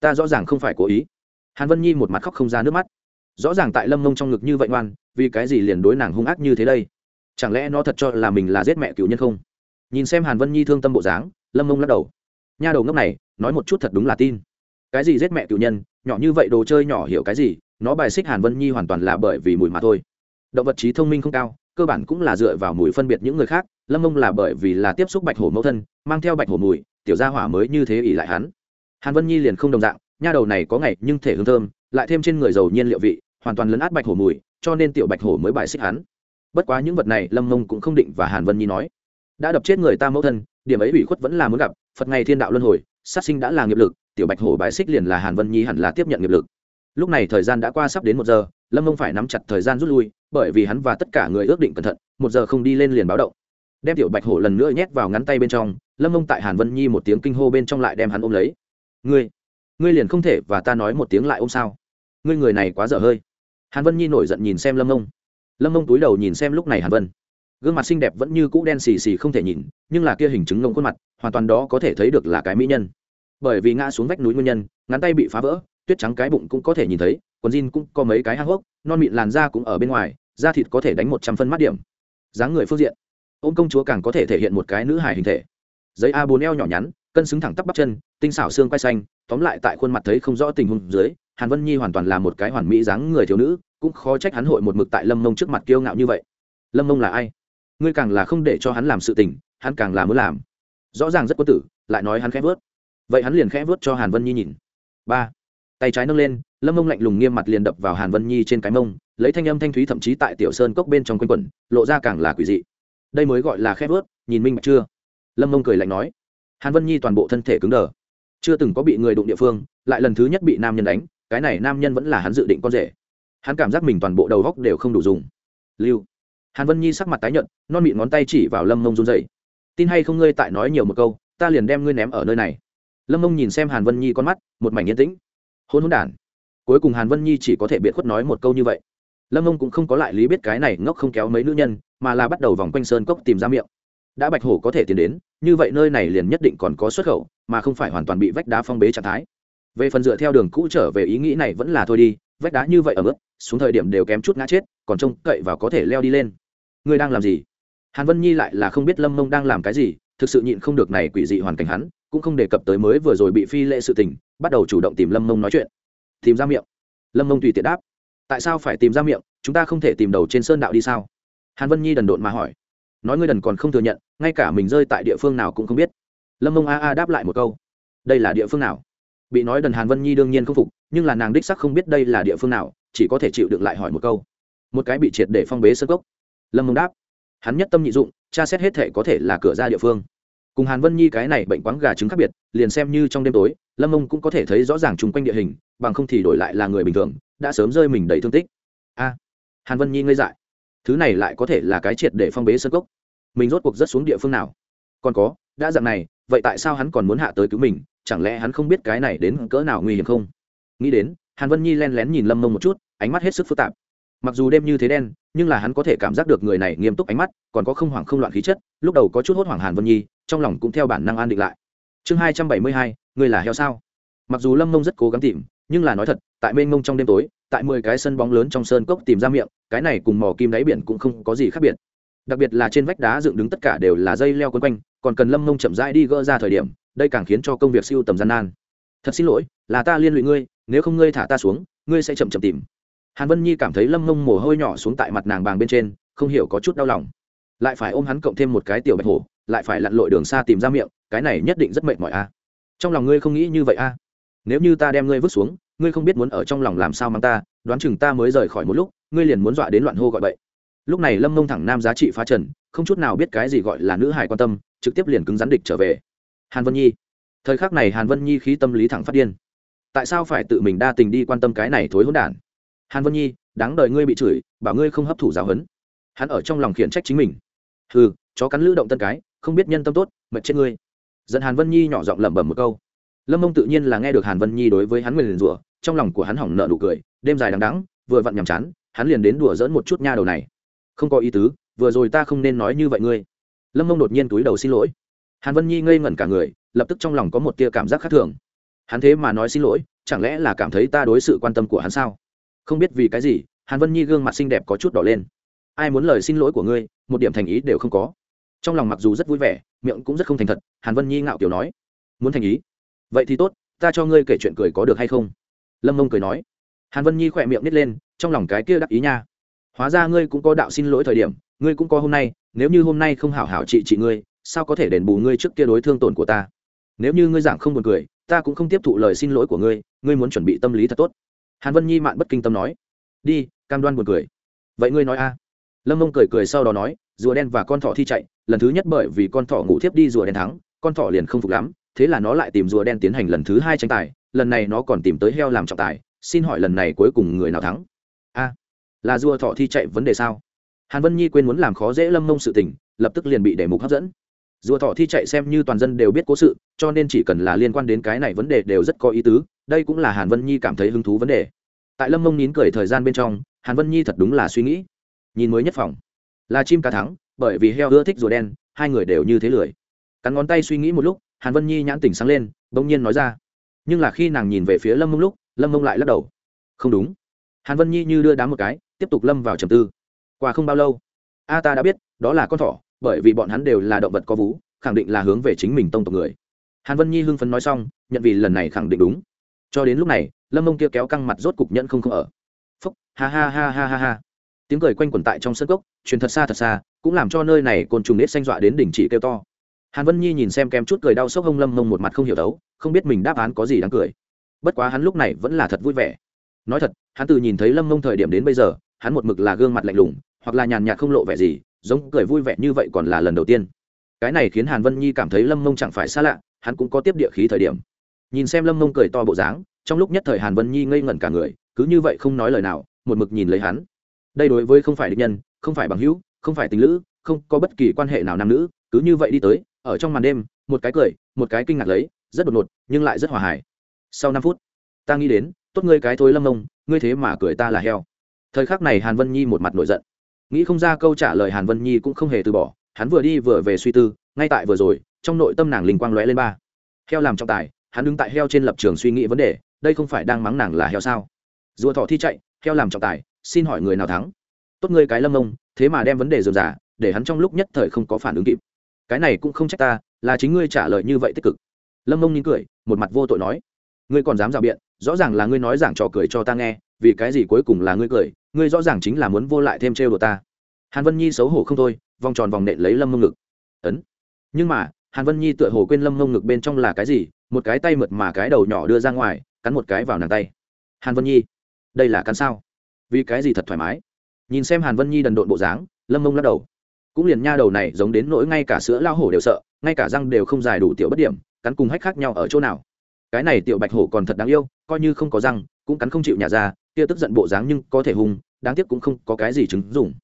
Ta rõ ràng không phải cố ý. Hàn vân nhi một mặt khóc không ra nước mắt. Rõ ràng tại lâm mông trong ngực như vậy ngoan, vì cái gì liền đối nàng hung ác như thế đây? Chẳng lẽ nó thật cho là mình là giết mẹ cựu nhân không? Nhìn xem hàn vân nhi thương tâm bộ dáng, lâm mông lắc đầu. Nha đầu ngốc này, nói một chút thật đúng là tin. Cái gì giết mẹ cựu nhân? Nhỏ như vậy đồ chơi nhỏ hiểu cái gì? Nó bài xích hàn vân nhi hoàn toàn là bởi vì mùi mà thôi động vật trí thông minh không cao, cơ bản cũng là dựa vào mùi phân biệt những người khác, lâm mông là bởi vì là tiếp xúc bạch hổ mẫu thân, mang theo bạch hổ mùi, tiểu gia hỏa mới như thế ỉ lại hắn. Hàn vân nhi liền không đồng dạng, nha đầu này có ngày nhưng thể hương thơm, lại thêm trên người giàu nhiên liệu vị, hoàn toàn lấn át bạch hổ mùi, cho nên tiểu bạch hổ mới bài xích hắn. Bất quá những vật này lâm mông cũng không định và hàn vân nhi nói. Đã đập chết người ta mẫu thân, điểm ấy ủy khuất vẫn là muốn gặp, phật ngày thiên đạo luân hồi, sát sinh đã là nghiệp lực, tiểu bạch hổ bài xích liền là hàn vân nhi hẳn là tiếp nhận nghiệp lực. Lúc này thời gian đã qua sắp đến một giờ, lâm mông phải nắm chặt thời gian rút lui bởi vì hắn và tất cả người ước định cẩn thận, một giờ không đi lên liền báo động. Đem tiểu bạch hổ lần nữa nhét vào ngắn tay bên trong, lâm mông tại hàn vân nhi một tiếng kinh hô bên trong lại đem hắn ôm lấy. Ngươi ngươi liền không thể và ta nói một tiếng lại ôm sao? Ngươi người này quá dở hơi. Hàn vân nhi nổi giận nhìn xem lâm mông. Lâm mông túi đầu nhìn xem lúc này hàn vân. Gương mặt xinh đẹp vẫn như cũ đen xì xì không thể nhìn, nhưng là kia hình chứng ngông khuôn mặt, hoàn toàn đó có thể thấy được là cái mỹ nhân. Bởi vì ngã xuống vách núi nguyên nhân, ngắn tay bị phá vỡ, tuyết trắng cái bụng cũng có thể nhìn thấy, quần jean cũng có mấy cái hang hốc, non mịn làn da cũng ở bên ngoài da thịt có thể đánh một trăm phân mắt điểm. Dáng người phương diện, ôm công chúa càng có thể thể hiện một cái nữ hài hình thể. Giấy a bốn eo nhỏ nhắn, cân xứng thẳng tắp bắp chân, tinh xảo xương quay xanh, tóm lại tại khuôn mặt thấy không rõ tình huống dưới, hàn vân nhi hoàn toàn là một cái hoàn mỹ dáng người thiếu nữ, cũng khó trách hắn hội một mực tại lâm mông trước mặt kiêu ngạo như vậy. Lâm mông là ai? Ngươi càng là không để cho hắn làm sự tình, hắn càng là muốn làm. Rõ ràng rất quân tử, lại nói hắn khẽ vớt. Vậy hắn liền khẽ vớt cho hàn vân nhi nhìn. Ba. Tay trái nâng lên lâm mông lạnh lùng nghiêm mặt liền đập vào hàn vân nhi trên cái mông lấy thanh âm thanh thúy thậm chí tại tiểu sơn cốc bên trong quanh quẩn lộ ra càng là quỷ dị đây mới gọi là khép vớt, nhìn minh bạch chưa lâm mông cười lạnh nói hàn vân nhi toàn bộ thân thể cứng đờ chưa từng có bị người đụng địa phương lại lần thứ nhất bị nam nhân đánh cái này nam nhân vẫn là hắn dự định con rể hắn cảm giác mình toàn bộ đầu góc đều không đủ dùng lưu hàn vân nhi sắc mặt tái nhợt non mịn ngón tay chỉ vào lâm mông run dậy tin hay không ngươi tại nói nhiều một câu ta liền đem ngươi ném ở nơi này lâm mông nhìn xem hàn vân nhi con mắt một mảnh yên tĩnh hôn hôn đản cuối cùng hàn vân nhi chỉ có thể biệt khuất nói một câu như vậy. Lâm mông cũng không có lại lý biết cái này ngốc không kéo mấy nữ nhân, mà là bắt đầu vòng quanh sơn cốc tìm ra miệng. Đã bạch hổ có thể tiến đến, như vậy nơi này liền nhất định còn có xuất khẩu, mà không phải hoàn toàn bị vách đá phong bế trạng thái. Về phần dựa theo đường cũ trở về ý nghĩ này vẫn là thôi đi, vách đá như vậy ở mức, xuống thời điểm đều kém chút ngã chết, còn trông cậy vào có thể leo đi lên. Ngươi đang làm gì? Hàn vân nhi lại là không biết lâm mông đang làm cái gì, thực sự nhịn không được này quỷ dị hoàn cảnh hắn, cũng không đề cập tới mới vừa rồi bị phi lệ sự tình, bắt đầu chủ động tìm lâm mông nói chuyện tìm ra miệng. Lâm mông tùy tiện đáp. Tại sao phải tìm ra miệng? Chúng ta không thể tìm đầu trên sơn đạo đi sao? Hàn vân nhi đần độn mà hỏi. Nói ngươi đần còn không thừa nhận, ngay cả mình rơi tại địa phương nào cũng không biết. Lâm mông a a đáp lại một câu. Đây là địa phương nào? Bị nói đần hàn vân nhi đương nhiên không phục, nhưng là nàng đích sắc không biết đây là địa phương nào, chỉ có thể chịu đựng lại hỏi một câu. Một cái bị triệt để phong bế sơ gốc lâm mông đáp. Hắn nhất tâm nhị dụng, tra xét hết thể có thể là cửa ra địa phương cùng hàn vân nhi cái này bệnh quáng gà trứng khác biệt, liền xem như trong đêm tối, lâm mông cũng có thể thấy rõ ràng chung quanh địa hình, bằng không thì đổi lại là người bình thường, đã sớm rơi mình đầy thương tích. A, hàn vân nhi ngây dại. Thứ này lại có thể là cái triệt để phong bế sơ cốc. Mình rốt cuộc rất xuống địa phương nào? Còn có, đã dặn này, vậy tại sao hắn còn muốn hạ tới cứu mình? Chẳng lẽ hắn không biết cái này đến cỡ nào nguy hiểm không? Nghĩ đến, hàn vân nhi len lén nhìn lâm mông một chút, ánh mắt hết sức phức tạp. Mặc dù đêm như thế đen, nhưng là hắn có thể cảm giác được người này nghiêm túc ánh mắt, còn có không hoảng không loạn khí chất, lúc đầu có chút hốt hoảng hàn vân nhi trong lòng cũng theo bản năng an định lại. Chương hai trăm bảy mươi hai người là heo sao? Mặc dù lâm mông rất cố gắng tìm, nhưng là nói thật, tại mênh mông trong đêm tối, tại mười cái sân bóng lớn trong sơn cốc tìm ra miệng, cái này cùng mò kim đáy biển cũng không có gì khác biệt. Đặc biệt là trên vách đá dựng đứng tất cả đều là dây leo quấn quanh, còn cần lâm mông chậm rãi đi gỡ ra thời điểm, đây càng khiến cho công việc siêu tầm gian nan. Thật xin lỗi, là ta liên lụy ngươi, nếu không ngươi thả ta xuống, ngươi sẽ chậm chậm tìm. Hàn vân nhi cảm thấy lâm mông mồ hôi nhỏ xuống tại mặt nàng bàng bên trên, không hiểu có chút đau lòng. Lại phải ôm hắn cộng thêm một cái tiểu bạch hổ lại phải lặn lội đường xa tìm ra miệng, cái này nhất định rất mệt mỏi a. Trong lòng ngươi không nghĩ như vậy a? Nếu như ta đem ngươi vứt xuống, ngươi không biết muốn ở trong lòng làm sao mang ta, đoán chừng ta mới rời khỏi một lúc, ngươi liền muốn dọa đến loạn hô gọi bậy. Lúc này lâm mông thẳng nam giá trị phá trần, không chút nào biết cái gì gọi là nữ hài quan tâm, trực tiếp liền cứng rắn địch trở về. Hàn vân nhi. Thời khắc này hàn vân nhi khí tâm lý thẳng phát điên. Tại sao phải tự mình đa tình đi quan tâm cái này thối hỗn đản? Hàn vân nhi, đáng đời ngươi bị chửi, bảo ngươi không hấp thụ giáo huấn. Hắn ở trong lòng khiển trách chính mình. Hừ, chó cắn lữ động tân cái không biết nhân tâm tốt, mệt chết ngươi. Dẫn hàn vân nhi nhỏ giọng lẩm bẩm một câu. Lâm mông tự nhiên là nghe được hàn vân nhi đối với hắn nguyền rủa, trong lòng của hắn hỏng nợ nụ cười, đêm dài đằng đắng vừa vặn nhàm chán, hắn liền đến đùa dỡn một chút nha đầu này. Không có ý tứ, vừa rồi ta không nên nói như vậy ngươi. Lâm mông đột nhiên túi đầu xin lỗi. Hàn vân nhi ngây ngẩn cả người, lập tức trong lòng có một tia cảm giác khác thường. Hắn thế mà nói xin lỗi, chẳng lẽ là cảm thấy ta đối sự quan tâm của hắn sao? Không biết vì cái gì, hàn vân nhi gương mặt xinh đẹp có chút đỏ lên. Ai muốn lời xin lỗi của ngươi, một điểm thành ý đều không có trong lòng mặc dù rất vui vẻ, miệng cũng rất không thành thật, hàn vân nhi ngạo kiểu nói, muốn thành ý? Vậy thì tốt, ta cho ngươi kể chuyện cười có được hay không? Lâm mông cười nói. Hàn vân nhi khỏe miệng nít lên, trong lòng cái kia đắc ý nha. Hóa ra ngươi cũng có đạo xin lỗi thời điểm, ngươi cũng có hôm nay, nếu như hôm nay không hảo hảo trị trị ngươi, sao có thể đền bù ngươi trước kia đối thương tổn của ta? Nếu như ngươi giảng không buồn cười, ta cũng không tiếp thụ lời xin lỗi của ngươi ngươi muốn chuẩn bị tâm lý thật tốt. Hàn vân nhi mạn bất kinh tâm nói. Đi, cam đoan buồn cười. Vậy ngươi nói a lâm mông cười cười sau đó nói, rùa đen và con thỏ thi chạy, lần thứ nhất bởi vì con thỏ ngủ thiếp đi rùa đen thắng, con thỏ liền không phục lắm, thế là nó lại tìm rùa đen tiến hành lần thứ hai tranh tài, lần này nó còn tìm tới heo làm trọng tài, xin hỏi lần này cuối cùng người nào thắng? A, là rùa thỏ thi chạy vấn đề sao? Hàn vân nhi quên muốn làm khó dễ lâm mông sự tình, lập tức liền bị đề mục hấp dẫn. Rùa thỏ thi chạy xem như toàn dân đều biết cố sự, cho nên chỉ cần là liên quan đến cái này vấn đề đều rất có ý tứ, đây cũng là hàn vân nhi cảm thấy hứng thú vấn đề. Tại lâm mông nín cười thời gian bên trong, hàn vân nhi thật đúng là suy nghĩ nhìn mới nhất phòng. Là chim cá thắng, bởi vì heo ưa thích rùa đen, hai người đều như thế lười. Cắn ngón tay suy nghĩ một lúc, hàn vân nhi nhãn tỉnh sáng lên, bỗng nhiên nói ra. Nhưng là khi nàng nhìn về phía lâm mông lúc, lâm mông lại lắc đầu. Không đúng. Hàn vân nhi như đưa đám một cái, tiếp tục lâm vào trầm tư. Qua không bao lâu, a ta đã biết, đó là con thỏ, bởi vì bọn hắn đều là động vật có vú, khẳng định là hướng về chính mình tông tộc người. Hàn vân nhi hưng phấn nói xong, nhận vì lần này khẳng định đúng. Cho đến lúc này, lâm mông kia kéo căng mặt rốt cục nhẫn không không ở. Phúc, ha ha ha ha ha ha tiếng cười quanh quẩn tại trong sân gốc truyền thật xa thật xa, cũng làm cho nơi này côn trùng nết xanh dọa đến đỉnh chỉ kêu to. Hàn vân nhi nhìn xem kém chút cười đau sốc hông lâm mông một mặt không hiểu đấu, không biết mình đáp án có gì đáng cười. Bất quá hắn lúc này vẫn là thật vui vẻ. Nói thật, hắn từ nhìn thấy lâm mông thời điểm đến bây giờ, hắn một mực là gương mặt lạnh lùng, hoặc là nhàn nhạt không lộ vẻ gì, giống cười vui vẻ như vậy còn là lần đầu tiên. Cái này khiến hàn vân nhi cảm thấy lâm mông chẳng phải xa lạ, hắn cũng có tiếp địa khí thời điểm. Nhìn xem lâm mông cười to bộ dáng, trong lúc nhất thời hàn vân nhi ngây ngẩn cả người, cứ như vậy không nói lời nào, một mực nhìn lấy hắn đây đối với không phải địch nhân, không phải bằng hữu, không phải tình lữ, không có bất kỳ quan hệ nào nam nữ, cứ như vậy đi tới, ở trong màn đêm, một cái cười, một cái kinh ngạc lấy, rất đột ngột, nhưng lại rất hòa hải sau năm phút, ta nghĩ đến, tốt ngươi cái thối lâm ông, ngươi thế mà cười ta là heo. Thời khắc này hàn vân nhi một mặt nổi giận. Nghĩ không ra câu trả lời hàn vân nhi cũng không hề từ bỏ, hắn vừa đi vừa về suy tư, ngay tại vừa rồi, trong nội tâm nàng linh quang lóe lên ba. Heo làm trọng tài, hắn đứng tại heo trên lập trường suy nghĩ vấn đề, đây không phải đang mắng nàng là heo sao? Rùa thọ thi chạy, heo làm trọng tài xin hỏi người nào thắng? Tốt ngươi cái lâm ông, thế mà đem vấn đề dườm giả để hắn trong lúc nhất thời không có phản ứng kịp. Cái này cũng không trách ta, là chính ngươi trả lời như vậy tích cực. Lâm ông nín cười, một mặt vô tội nói. Ngươi còn dám rào biện, rõ ràng là ngươi nói giảng trò cười cho ta nghe, vì cái gì cuối cùng là ngươi cười, ngươi rõ ràng chính là muốn vô lại thêm trêu đồ ta. Hàn vân nhi xấu hổ không thôi, vòng tròn vòng nện lấy lâm mông ngực. Ấn. Nhưng mà, hàn vân nhi tựa hồ quên lâm mông ngực bên trong là cái gì, một cái tay mượt mà cái đầu nhỏ đưa ra ngoài, cắn một cái vào nàng tay. Hàn vân nhi, đây là cắn sao? Vì cái gì thật thoải mái? Nhìn xem hàn vân nhi đần độn bộ dáng, lâm mông lắc đầu. Cũng liền nha đầu này giống đến nỗi ngay cả sữa lao hổ đều sợ, ngay cả răng đều không dài đủ tiểu bất điểm, cắn cùng hách khác nhau ở chỗ nào. Cái này tiểu bạch hổ còn thật đáng yêu, coi như không có răng, cũng cắn không chịu nhà ra, kia tức giận bộ dáng nhưng có thể hùng, đáng tiếc cũng không có cái gì chứng dùng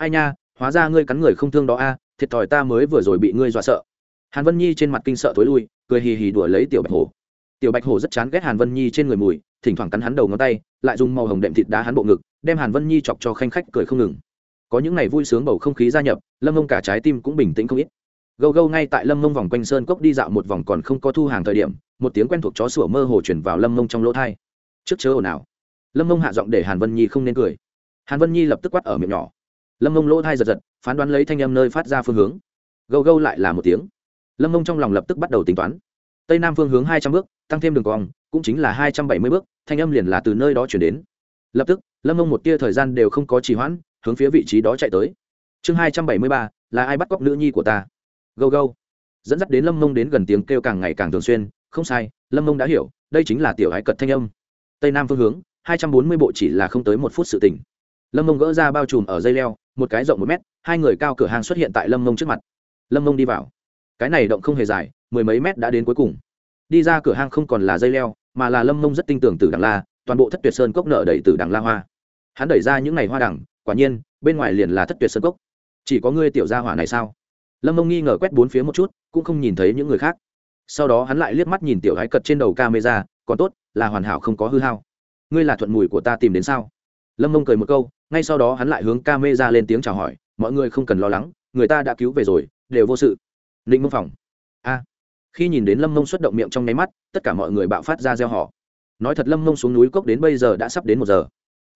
ai nha, hóa ra ngươi cắn người không thương đó a, thiệt thòi ta mới vừa rồi bị ngươi dọa sợ. Hàn vân nhi trên mặt kinh sợ thối lui, cười hì hì đuổi lấy tiểu bạch hổ. Tiểu bạch hổ rất chán ghét hàn vân nhi trên người mùi, thỉnh thoảng cắn hắn đầu ngón tay, lại dùng màu hồng đệm thịt đá hắn bộ ngực đem hàn vân nhi chọc cho khanh khách cười không ngừng. Có những ngày vui sướng bầu không khí gia nhập, lâm mông cả trái tim cũng bình tĩnh không ít. Gâu gâu ngay tại lâm mông vòng quanh sơn cốc đi dạo một vòng còn không có thu hàng thời điểm, một tiếng quen thuộc chó sủa mơ hồ chuyển vào lâm mông trong lỗ thai. Trước chớ ồn ào. Lâm mông hạ giọng để hàn vân nhi không nên cười. Hàn vân nhi lập tức quát ở miệng nhỏ. Lâm mông lỗ thai giật giật, phán đoán lấy thanh âm nơi phát ra phương hướng. Gâu gâu lại là một tiếng. Lâm mông trong lòng lập tức bắt đầu tính toán. Tây nam phương hướng hai trăm bước, tăng thêm đường cong, cũng chính là hai trăm bảy mươi bước, thanh âm liền là từ nơi đó chuyển đến lập tức, lâm mông một tia thời gian đều không có trì hoãn, hướng phía vị trí đó chạy tới. Chương hai trăm bảy mươi ba, là ai bắt cóc nữ nhi của ta? Gâu gâu. Dẫn dắt đến lâm mông đến gần tiếng kêu càng ngày càng thường xuyên. Không sai, lâm mông đã hiểu, đây chính là tiểu ái cật thanh âm. Tây nam phương hướng, hai trăm bốn mươi bộ chỉ là không tới một phút sự tỉnh lâm mông gỡ ra bao trùm ở dây leo, một cái rộng một mét, hai người cao cửa hàng xuất hiện tại lâm mông trước mặt. Lâm mông đi vào. Cái này động không hề dài, mười mấy mét đã đến cuối cùng. Đi ra cửa hàng không còn là dây leo, mà là lâm mông rất tin tưởng từ đằng la toàn bộ thất tuyệt sơn cốc nợ đầy từ đằng la hoa. Hắn đẩy ra những ngày hoa đẳng, quả nhiên bên ngoài liền là thất tuyệt sơn cốc. Chỉ có ngươi tiểu gia hỏa này sao? Lâm mông nghi ngờ quét bốn phía một chút cũng không nhìn thấy những người khác. Sau đó hắn lại liếc mắt nhìn tiểu gái cật trên đầu camera còn tốt là hoàn hảo không có hư hao. Ngươi là thuận mùi của ta tìm đến sao? Lâm mông cười một câu ngay sau đó hắn lại hướng camera lên tiếng chào hỏi mọi người không cần lo lắng người ta đã cứu về rồi đều vô sự. Ninh mông phòng. A. Khi nhìn đến lâm mông xuất động miệng trong nháy mắt tất cả mọi người bạo phát ra gieo họ nói thật lâm mông xuống núi cốc đến bây giờ đã sắp đến một giờ.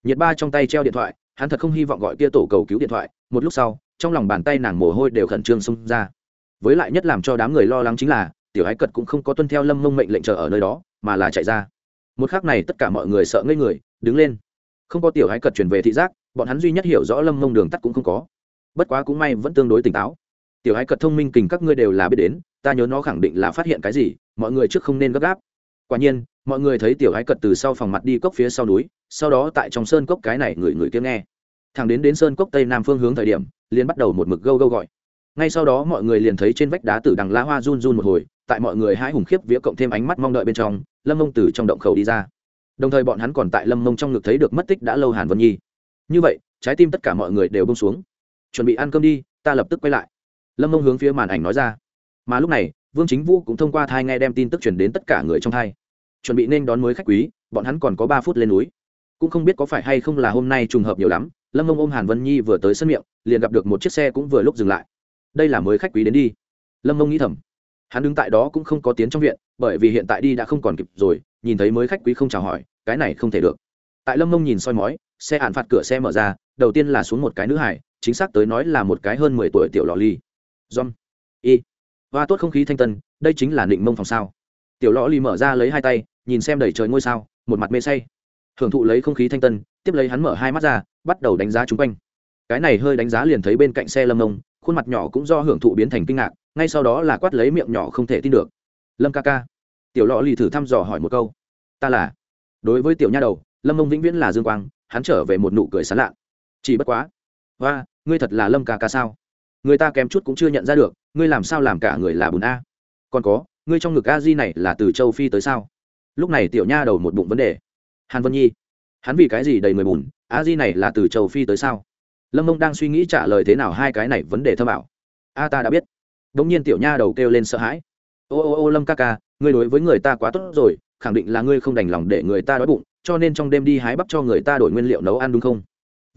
Nhiệt ba trong tay treo điện thoại, hắn thật không hy vọng gọi kia tổ cầu cứu điện thoại, một lúc sau, trong lòng bàn tay nàng mồ hôi đều khẩn trương xông ra. Với lại nhất làm cho đám người lo lắng chính là, tiểu ái cật cũng không có tuân theo lâm mông mệnh lệnh chờ ở nơi đó, mà là chạy ra. Một khác này tất cả mọi người sợ ngây người, đứng lên. Không có tiểu ái cật chuyển về thị giác, bọn hắn duy nhất hiểu rõ lâm mông đường tắt cũng không có. Bất quá cũng may vẫn tương đối tỉnh táo. Tiểu ái cật thông minh kình các ngươi đều là biết đến, ta nhớ nó khẳng định là phát hiện cái gì, mọi người trước không nên gấp gáp. Quả nhiên mọi người thấy tiểu ái cật từ sau phòng mặt đi cốc phía sau núi, sau đó tại trong sơn cốc cái này người người kia nghe. Thằng đến đến sơn cốc tây nam phương hướng thời điểm, liền bắt đầu một mực gâu gâu gọi. Ngay sau đó mọi người liền thấy trên vách đá tử đằng lá hoa run run một hồi, tại mọi người hãi hùng khiếp vía cộng thêm ánh mắt mong đợi bên trong, lâm mông từ trong động khẩu đi ra. Đồng thời bọn hắn còn tại lâm mông trong ngực thấy được mất tích đã lâu hàn vân nhi. Như vậy, trái tim tất cả mọi người đều bông xuống. Chuẩn bị ăn cơm đi, ta lập tức quay lại. Lâm mông hướng phía màn ảnh nói ra. Mà lúc này, vương chính vũ cũng thông qua thai nghe đem tin tức chuyển đến tất cả người trong thai chuẩn bị nên đón mới khách quý, bọn hắn còn có ba phút lên núi. Cũng không biết có phải hay không là hôm nay trùng hợp nhiều lắm, lâm mông ôm hàn vân nhi vừa tới sân miệng, liền gặp được một chiếc xe cũng vừa lúc dừng lại. Đây là mới khách quý đến đi. Lâm mông nghĩ thầm. Hắn đứng tại đó cũng không có tiến trong viện, bởi vì hiện tại đi đã không còn kịp rồi, nhìn thấy mới khách quý không chào hỏi, cái này không thể được. Tại lâm mông nhìn soi mói, xe hạn phạt cửa xe mở ra, đầu tiên là xuống một cái nữ hải chính xác tới nói là một cái hơn mười tuổi tiểu lò ly. Dom. Y. Hoa tốt không khí thanh tân, đây chính là định mông phòng sao. Tiểu lò ly mở ra lấy hai tay nhìn xem đầy trời ngôi sao, một mặt mê say. Hưởng thụ lấy không khí thanh tân, tiếp lấy hắn mở hai mắt ra, bắt đầu đánh giá chung quanh. Cái này hơi đánh giá liền thấy bên cạnh xe lâm ông khuôn mặt nhỏ cũng do hưởng thụ biến thành kinh ngạc, ngay sau đó là quát lấy miệng nhỏ không thể tin được. Lâm ca ca. Tiểu lọ lì thử thăm dò hỏi một câu. Ta là? Đối với tiểu nha đầu, lâm ông vĩnh viễn là dương quang, hắn trở về một nụ cười sán lạ. Chỉ bất quá. Và ngươi thật là lâm ca ca sao? Người ta kém chút cũng chưa nhận ra được, ngươi làm sao làm cả người là bùn a? Còn có, ngươi trong ngực a di này là từ châu phi tới sao? Lúc này tiểu nha đầu một bụng vấn đề. Hàn vân nhi, hắn vì cái gì đầy người bùn? A di này là từ châu phi tới sao? Lâm mông đang suy nghĩ trả lời thế nào hai cái này vấn đề thơ bảo a ta đã biết. Đ ỗ n g nhiên tiểu nha đầu kêu lên sợ hãi. Ô ô ô, lâm ca ca, ngươi đối với người ta quá tốt rồi, khẳng định là ngươi không đành lòng để người ta đói bụng, cho nên trong đêm đi hái bắp cho người ta đổi nguyên liệu nấu ăn đúng không?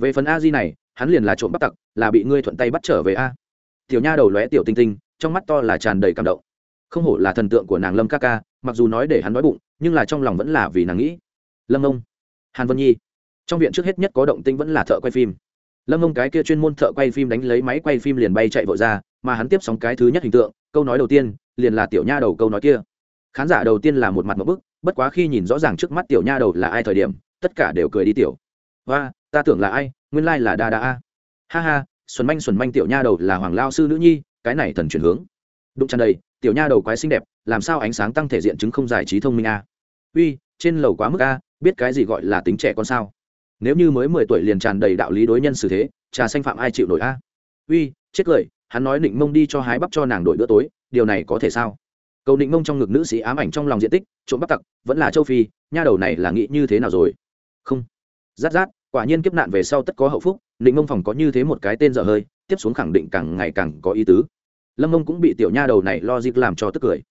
Về phần a di này, hắn liền là trộm bắt tặc, là bị ngươi thuận tay bắt trở về a. Tiểu nha đầu lóe tiểu tinh tinh, trong mắt to là tràn đầy cảm động. Không hổ là thần tượng của nàng lâm ca ca, mặc dù nói để hắn đói bụng nhưng là trong lòng vẫn là vì nàng nghĩ. Lâm ông hàn vân nhi, trong viện trước hết nhất có động tinh vẫn là thợ quay phim. Lâm ông cái kia chuyên môn thợ quay phim đánh lấy máy quay phim liền bay chạy vội ra, mà hắn tiếp sóng cái thứ nhất hình tượng, câu nói đầu tiên, liền là tiểu nha đầu câu nói kia. Khán giả đầu tiên là một mặt một bức, bất quá khi nhìn rõ ràng trước mắt tiểu nha đầu là ai thời điểm, tất cả đều cười đi tiểu. Và ta tưởng là ai, nguyên lai là đa đa a. Ha ha, xuân manh xuân manh tiểu nha đầu là hoàng lao sư nữ nhi, cái này thần chuyển hướng. Đụng tràn đầy tiểu nha đầu quái xinh đẹp, làm sao ánh sáng tăng thể diện chứng không giải trí thông minh a? Uy, trên lầu quá mức a, biết cái gì gọi là tính trẻ con sao? Nếu như mới mười tuổi liền tràn đầy đạo lý đối nhân xử thế, trà xanh phạm ai chịu nổi a? Uy, chết cười, hắn nói định mông đi cho hái bắp cho nàng đổi bữa tối, điều này có thể sao? Cầu định mông trong ngực nữ sĩ ám ảnh trong lòng diện tích, trộm bắp tặc, vẫn là châu phi, nha đầu này là nghĩ như thế nào rồi? Không. Rát rát, quả nhiên kiếp nạn về sau tất có hậu phúc định mông phòng có như thế một cái tên dở hơi, tiếp xuống khẳng định càng ngày càng có ý tứ lâm mông cũng bị tiểu nha đầu này lo dịp làm cho tức cười.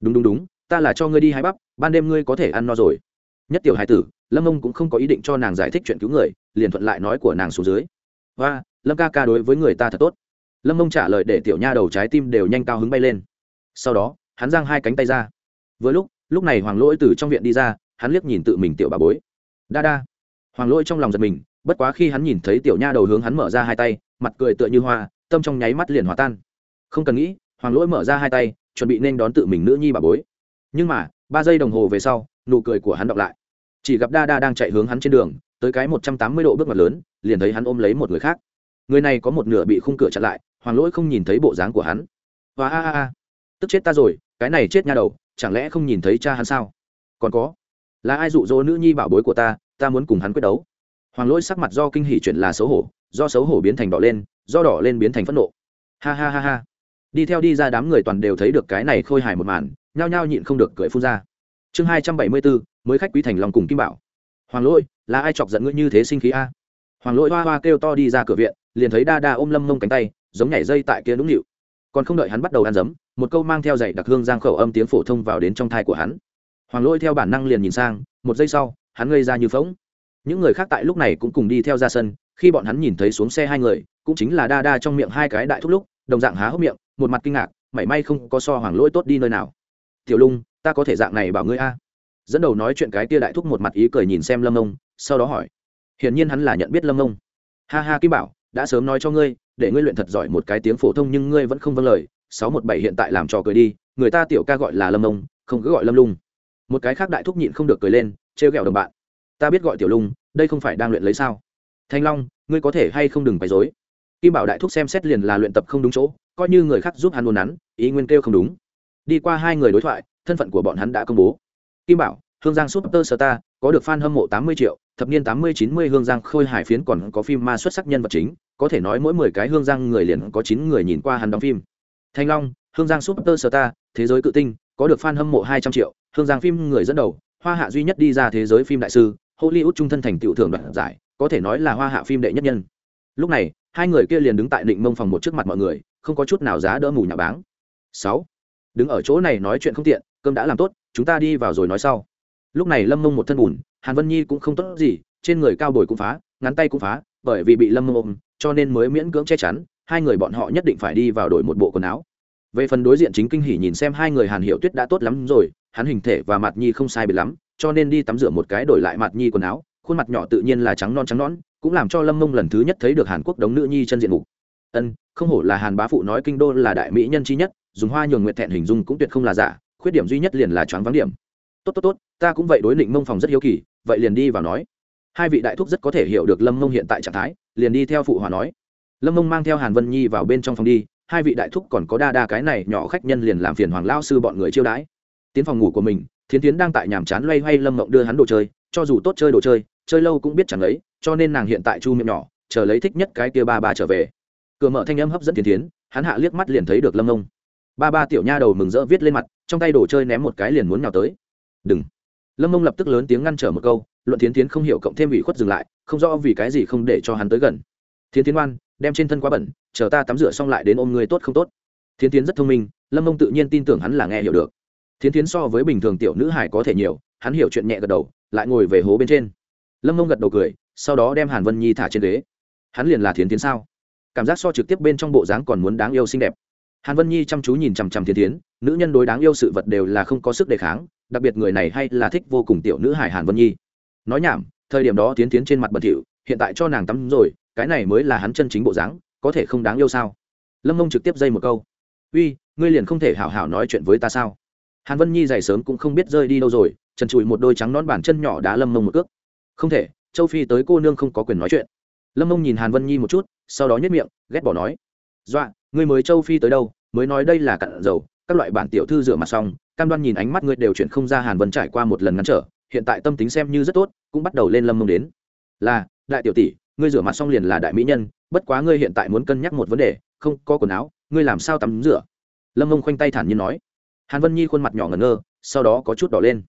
Đúng đúng đúng, ta là cho ngươi đi hái bắp, ban đêm ngươi có thể ăn no rồi. Nhất tiểu hai tử, lâm mông cũng không có ý định cho nàng giải thích chuyện cứu người, liền thuận lại nói của nàng xuống dưới. Và lâm ca ca đối với người ta thật tốt. Lâm mông trả lời để tiểu nha đầu trái tim đều nhanh cao hứng bay lên. Sau đó, hắn giang hai cánh tay ra. Vừa lúc lúc này hoàng lỗi từ trong viện đi ra, hắn liếc nhìn tự mình tiểu bà bối. Đa đa. Hoàng lỗi trong lòng giật mình, bất quá khi hắn nhìn thấy tiểu nha đầu hướng hắn mở ra hai tay, mặt cười tựa như hoa, tâm trong nháy mắt liền hòa tan không cần nghĩ, hoàng lỗi mở ra hai tay, chuẩn bị nên đón tự mình nữ nhi bà bối. Nhưng mà, ba giây đồng hồ về sau, nụ cười của hắn đọc lại. Chỉ gặp đa đa đang chạy hướng hắn trên đường, tới cái một trăm tám mươi độ bước mặt lớn, liền thấy hắn ôm lấy một người khác. Người này có một nửa bị khung cửa chặn lại, hoàng lỗi không nhìn thấy bộ dáng của hắn. Và a a a. Tức chết ta rồi, cái này chết nha đầu, chẳng lẽ không nhìn thấy cha hắn sao? Còn có, là ai dụ dỗ nữ nhi bảo bối của ta ta muốn cùng hắn quyết đấu? Hoàng lỗi sắc mặt do kinh hỉ chuyển là xấu hổ, do xấu hổ biến thành đỏ lên, do đỏ lên biến thành phẫn nộ. Ha ha ha ha đi theo đi ra đám người toàn đều thấy được cái này khôi hài một màn, nhao nhao nhịn không được cười phun ra. Chương hai trăm bảy mươi bốn, mới khách quý thành lòng cùng kim bảo. Hoàng lỗi, là ai chọc giận ngươi như thế sinh khí a? Hoàng lỗi hoa hoa kêu to đi ra cửa viện, liền thấy đa đa ôm lâm mông cánh tay, giống nhảy dây tại kia nũng nịu. Còn không đợi hắn bắt đầu ăn dấm một câu mang theo dạy đặc hương giang khẩu âm tiếng phổ thông vào đến trong thai của hắn. Hoàng lỗi theo bản năng liền nhìn sang, một giây sau, hắn ngây ra như phóng những người khác tại lúc này cũng cùng đi theo ra sân, khi bọn hắn nhìn thấy xuống xe hai người, cũng chính là đa đa trong miệng hai cái đại thúc lúc, đồng dạng há hốc miệng một mặt kinh ngạc, mảy may không có so hoàng lỗi tốt đi nơi nào. Tiểu lung, ta có thể dạng này bảo ngươi a? Dẫn đầu nói chuyện cái tia đại thúc một mặt ý cười nhìn xem lâm ông sau đó hỏi. Hiển nhiên hắn là nhận biết lâm ông ha ha, kim bảo, đã sớm nói cho ngươi, để ngươi luyện thật giỏi một cái tiếng phổ thông nhưng ngươi vẫn không vâng lời, sáu một bảy hiện tại làm trò cười đi, người ta tiểu ca gọi là lâm ông không cứ gọi lâm lung. Một cái khác đại thúc nhịn không được cười lên, trêu ghẹo đồng bạn. Ta biết gọi tiểu lung, đây không phải đang luyện lấy sao? Thanh long, ngươi có thể hay không đừng bày dối kim bảo đại thúc xem xét liền là luyện tập không đúng chỗ, coi như người khác giúp hắn uốn nắn, ý nguyên kêu không đúng. Đi qua hai người đối thoại, thân phận của bọn hắn đã công bố. Kim bảo, hương giang super star, có được fan hâm mộ tám mươi triệu, thập niên tám mươi, chín mươi hương giang khôi hải phiến còn có phim ma xuất sắc nhân vật chính, có thể nói mỗi mười cái hương giang người liền có chín người nhìn qua hắn đóng phim. Thanh long, hương giang super star, thế giới cự tinh, có được fan hâm mộ hai trăm triệu, hương giang phim người dẫn đầu, hoa hạ duy nhất đi ra thế giới phim đại sư, hollywood trung thân thành tiểu thưởng đoạt giải, có thể nói là hoa hạ phim đệ nhất nhân lúc này, hai người kia liền đứng tại định mông phòng một trước mặt mọi người, không có chút nào giá đỡ mù nhà báng. Sáu, đứng ở chỗ này nói chuyện không tiện, cơm đã làm tốt, chúng ta đi vào rồi nói sau. Lúc này lâm mông một thân bùn, hàn vân nhi cũng không tốt gì, trên người cao bồi cũng phá, ngắn tay cũng phá, bởi vì bị lâm mông ôm, cho nên mới miễn cưỡng che chắn, hai người bọn họ nhất định phải đi vào đổi một bộ quần áo. Về phần đối diện chính kinh hỉ nhìn xem hai người hàn hiệu tuyết đã tốt lắm rồi, hắn hình thể và mặt nhi không sai biệt lắm, cho nên đi tắm rửa một cái đổi lại mặt nhi quần áo, khuôn mặt nhỏ tự nhiên là trắng non trắng nón cũng làm cho lâm mông lần thứ nhất thấy được hàn quốc đống nữ nhi chân diện mục. Ân, không hổ là hàn bá phụ nói kinh đô là đại mỹ nhân chi nhất, dùng hoa nhường nguyện thẹn hình dung cũng tuyệt không là giả, khuyết điểm duy nhất liền là choáng vắng điểm. Tốt tốt tốt, ta cũng vậy, đối định mông phòng rất hiếu kỳ, vậy liền đi vào nói. Hai vị đại thúc rất có thể hiểu được lâm mông hiện tại trạng thái, liền đi theo phụ hòa nói. Lâm mông mang theo hàn vân nhi vào bên trong phòng đi, hai vị đại thúc còn có đa đa cái này nhỏ khách nhân liền làm phiền hoàng lao sư bọn người chiêu đãi. Tiến phòng ngủ của mình, thiến tiến đang tại nhàm chán loay hoay lâm mộng đưa hắn đồ chơi cho dù tốt chơi đồ chơi chơi lâu cũng biết chẳng lấy cho nên nàng hiện tại chu miệng nhỏ, chờ lấy thích nhất cái kia ba ba trở về. Cửa mở thanh âm hấp dẫn thiến tiến, hắn hạ liếc mắt liền thấy được lâm ông ba ba tiểu nha đầu mừng rỡ viết lên mặt, trong tay đồ chơi ném một cái liền muốn nhào tới. Đừng. Lâm ông lập tức lớn tiếng ngăn trở một câu, luận thiến tiến không hiểu cộng thêm ủy khuất dừng lại, không rõ vì cái gì không để cho hắn tới gần. Thiến tiến oan đem trên thân quá bẩn, chờ ta tắm rửa xong lại đến ôm người tốt không tốt. Thiến tiến rất thông minh, lâm ông tự nhiên tin tưởng hắn là nghe hiểu được. Thiến tiến so với bình thường tiểu nữ hải có thể nhiều hắn hiểu chuyện nhẹ gật đầu, lại ngồi về hố bên trên. Lâm mông gật đầu cười, sau đó đem hàn vân nhi thả trên ghế. Hắn liền là thiến tiến sao? Cảm giác so trực tiếp bên trong bộ dáng còn muốn đáng yêu xinh đẹp. Hàn vân nhi chăm chú nhìn chằm chằm Thiến tiến nữ nhân đối đáng yêu sự vật đều là không có sức đề kháng, đặc biệt người này hay là thích vô cùng tiểu nữ hải hàn vân nhi. Nói nhảm, thời điểm đó tiến tiến trên mặt bẩn thỉu, hiện tại cho nàng tắm rồi, cái này mới là hắn chân chính bộ dáng, có thể không đáng yêu sao? Lâm mông trực tiếp dây một câu. Uy, ngươi liền không thể hảo hảo nói chuyện với ta sao? Hàn vân nhi dày sớm cũng không biết rơi đi đâu rồi trần trụi một đôi trắng nón bản chân nhỏ đá lâm mông một cước. Không thể, châu phi tới cô nương không có quyền nói chuyện. Lâm mông nhìn hàn vân nhi một chút, sau đó nhất miệng, ghét bỏ nói. Dọa, ngươi mới châu phi tới đâu, mới nói đây là cặn dầu, các loại bản tiểu thư rửa mặt xong, cam đoan nhìn ánh mắt ngươi đều chuyển không ra hàn vân trải qua một lần ngắn trở, hiện tại tâm tính xem như rất tốt, cũng bắt đầu lên lâm mông đến. Là, đại tiểu tỷ, ngươi rửa mặt xong liền là đại mỹ nhân, bất quá ngươi hiện tại muốn cân nhắc một vấn đề, không có quần áo, ngươi làm sao tắm rửa? Lâm mông khoanh tay thản nhiên nói. Hàn vân nhi khuôn mặt nhỏ ngẩn ngơ, sau đó có chút đỏ lên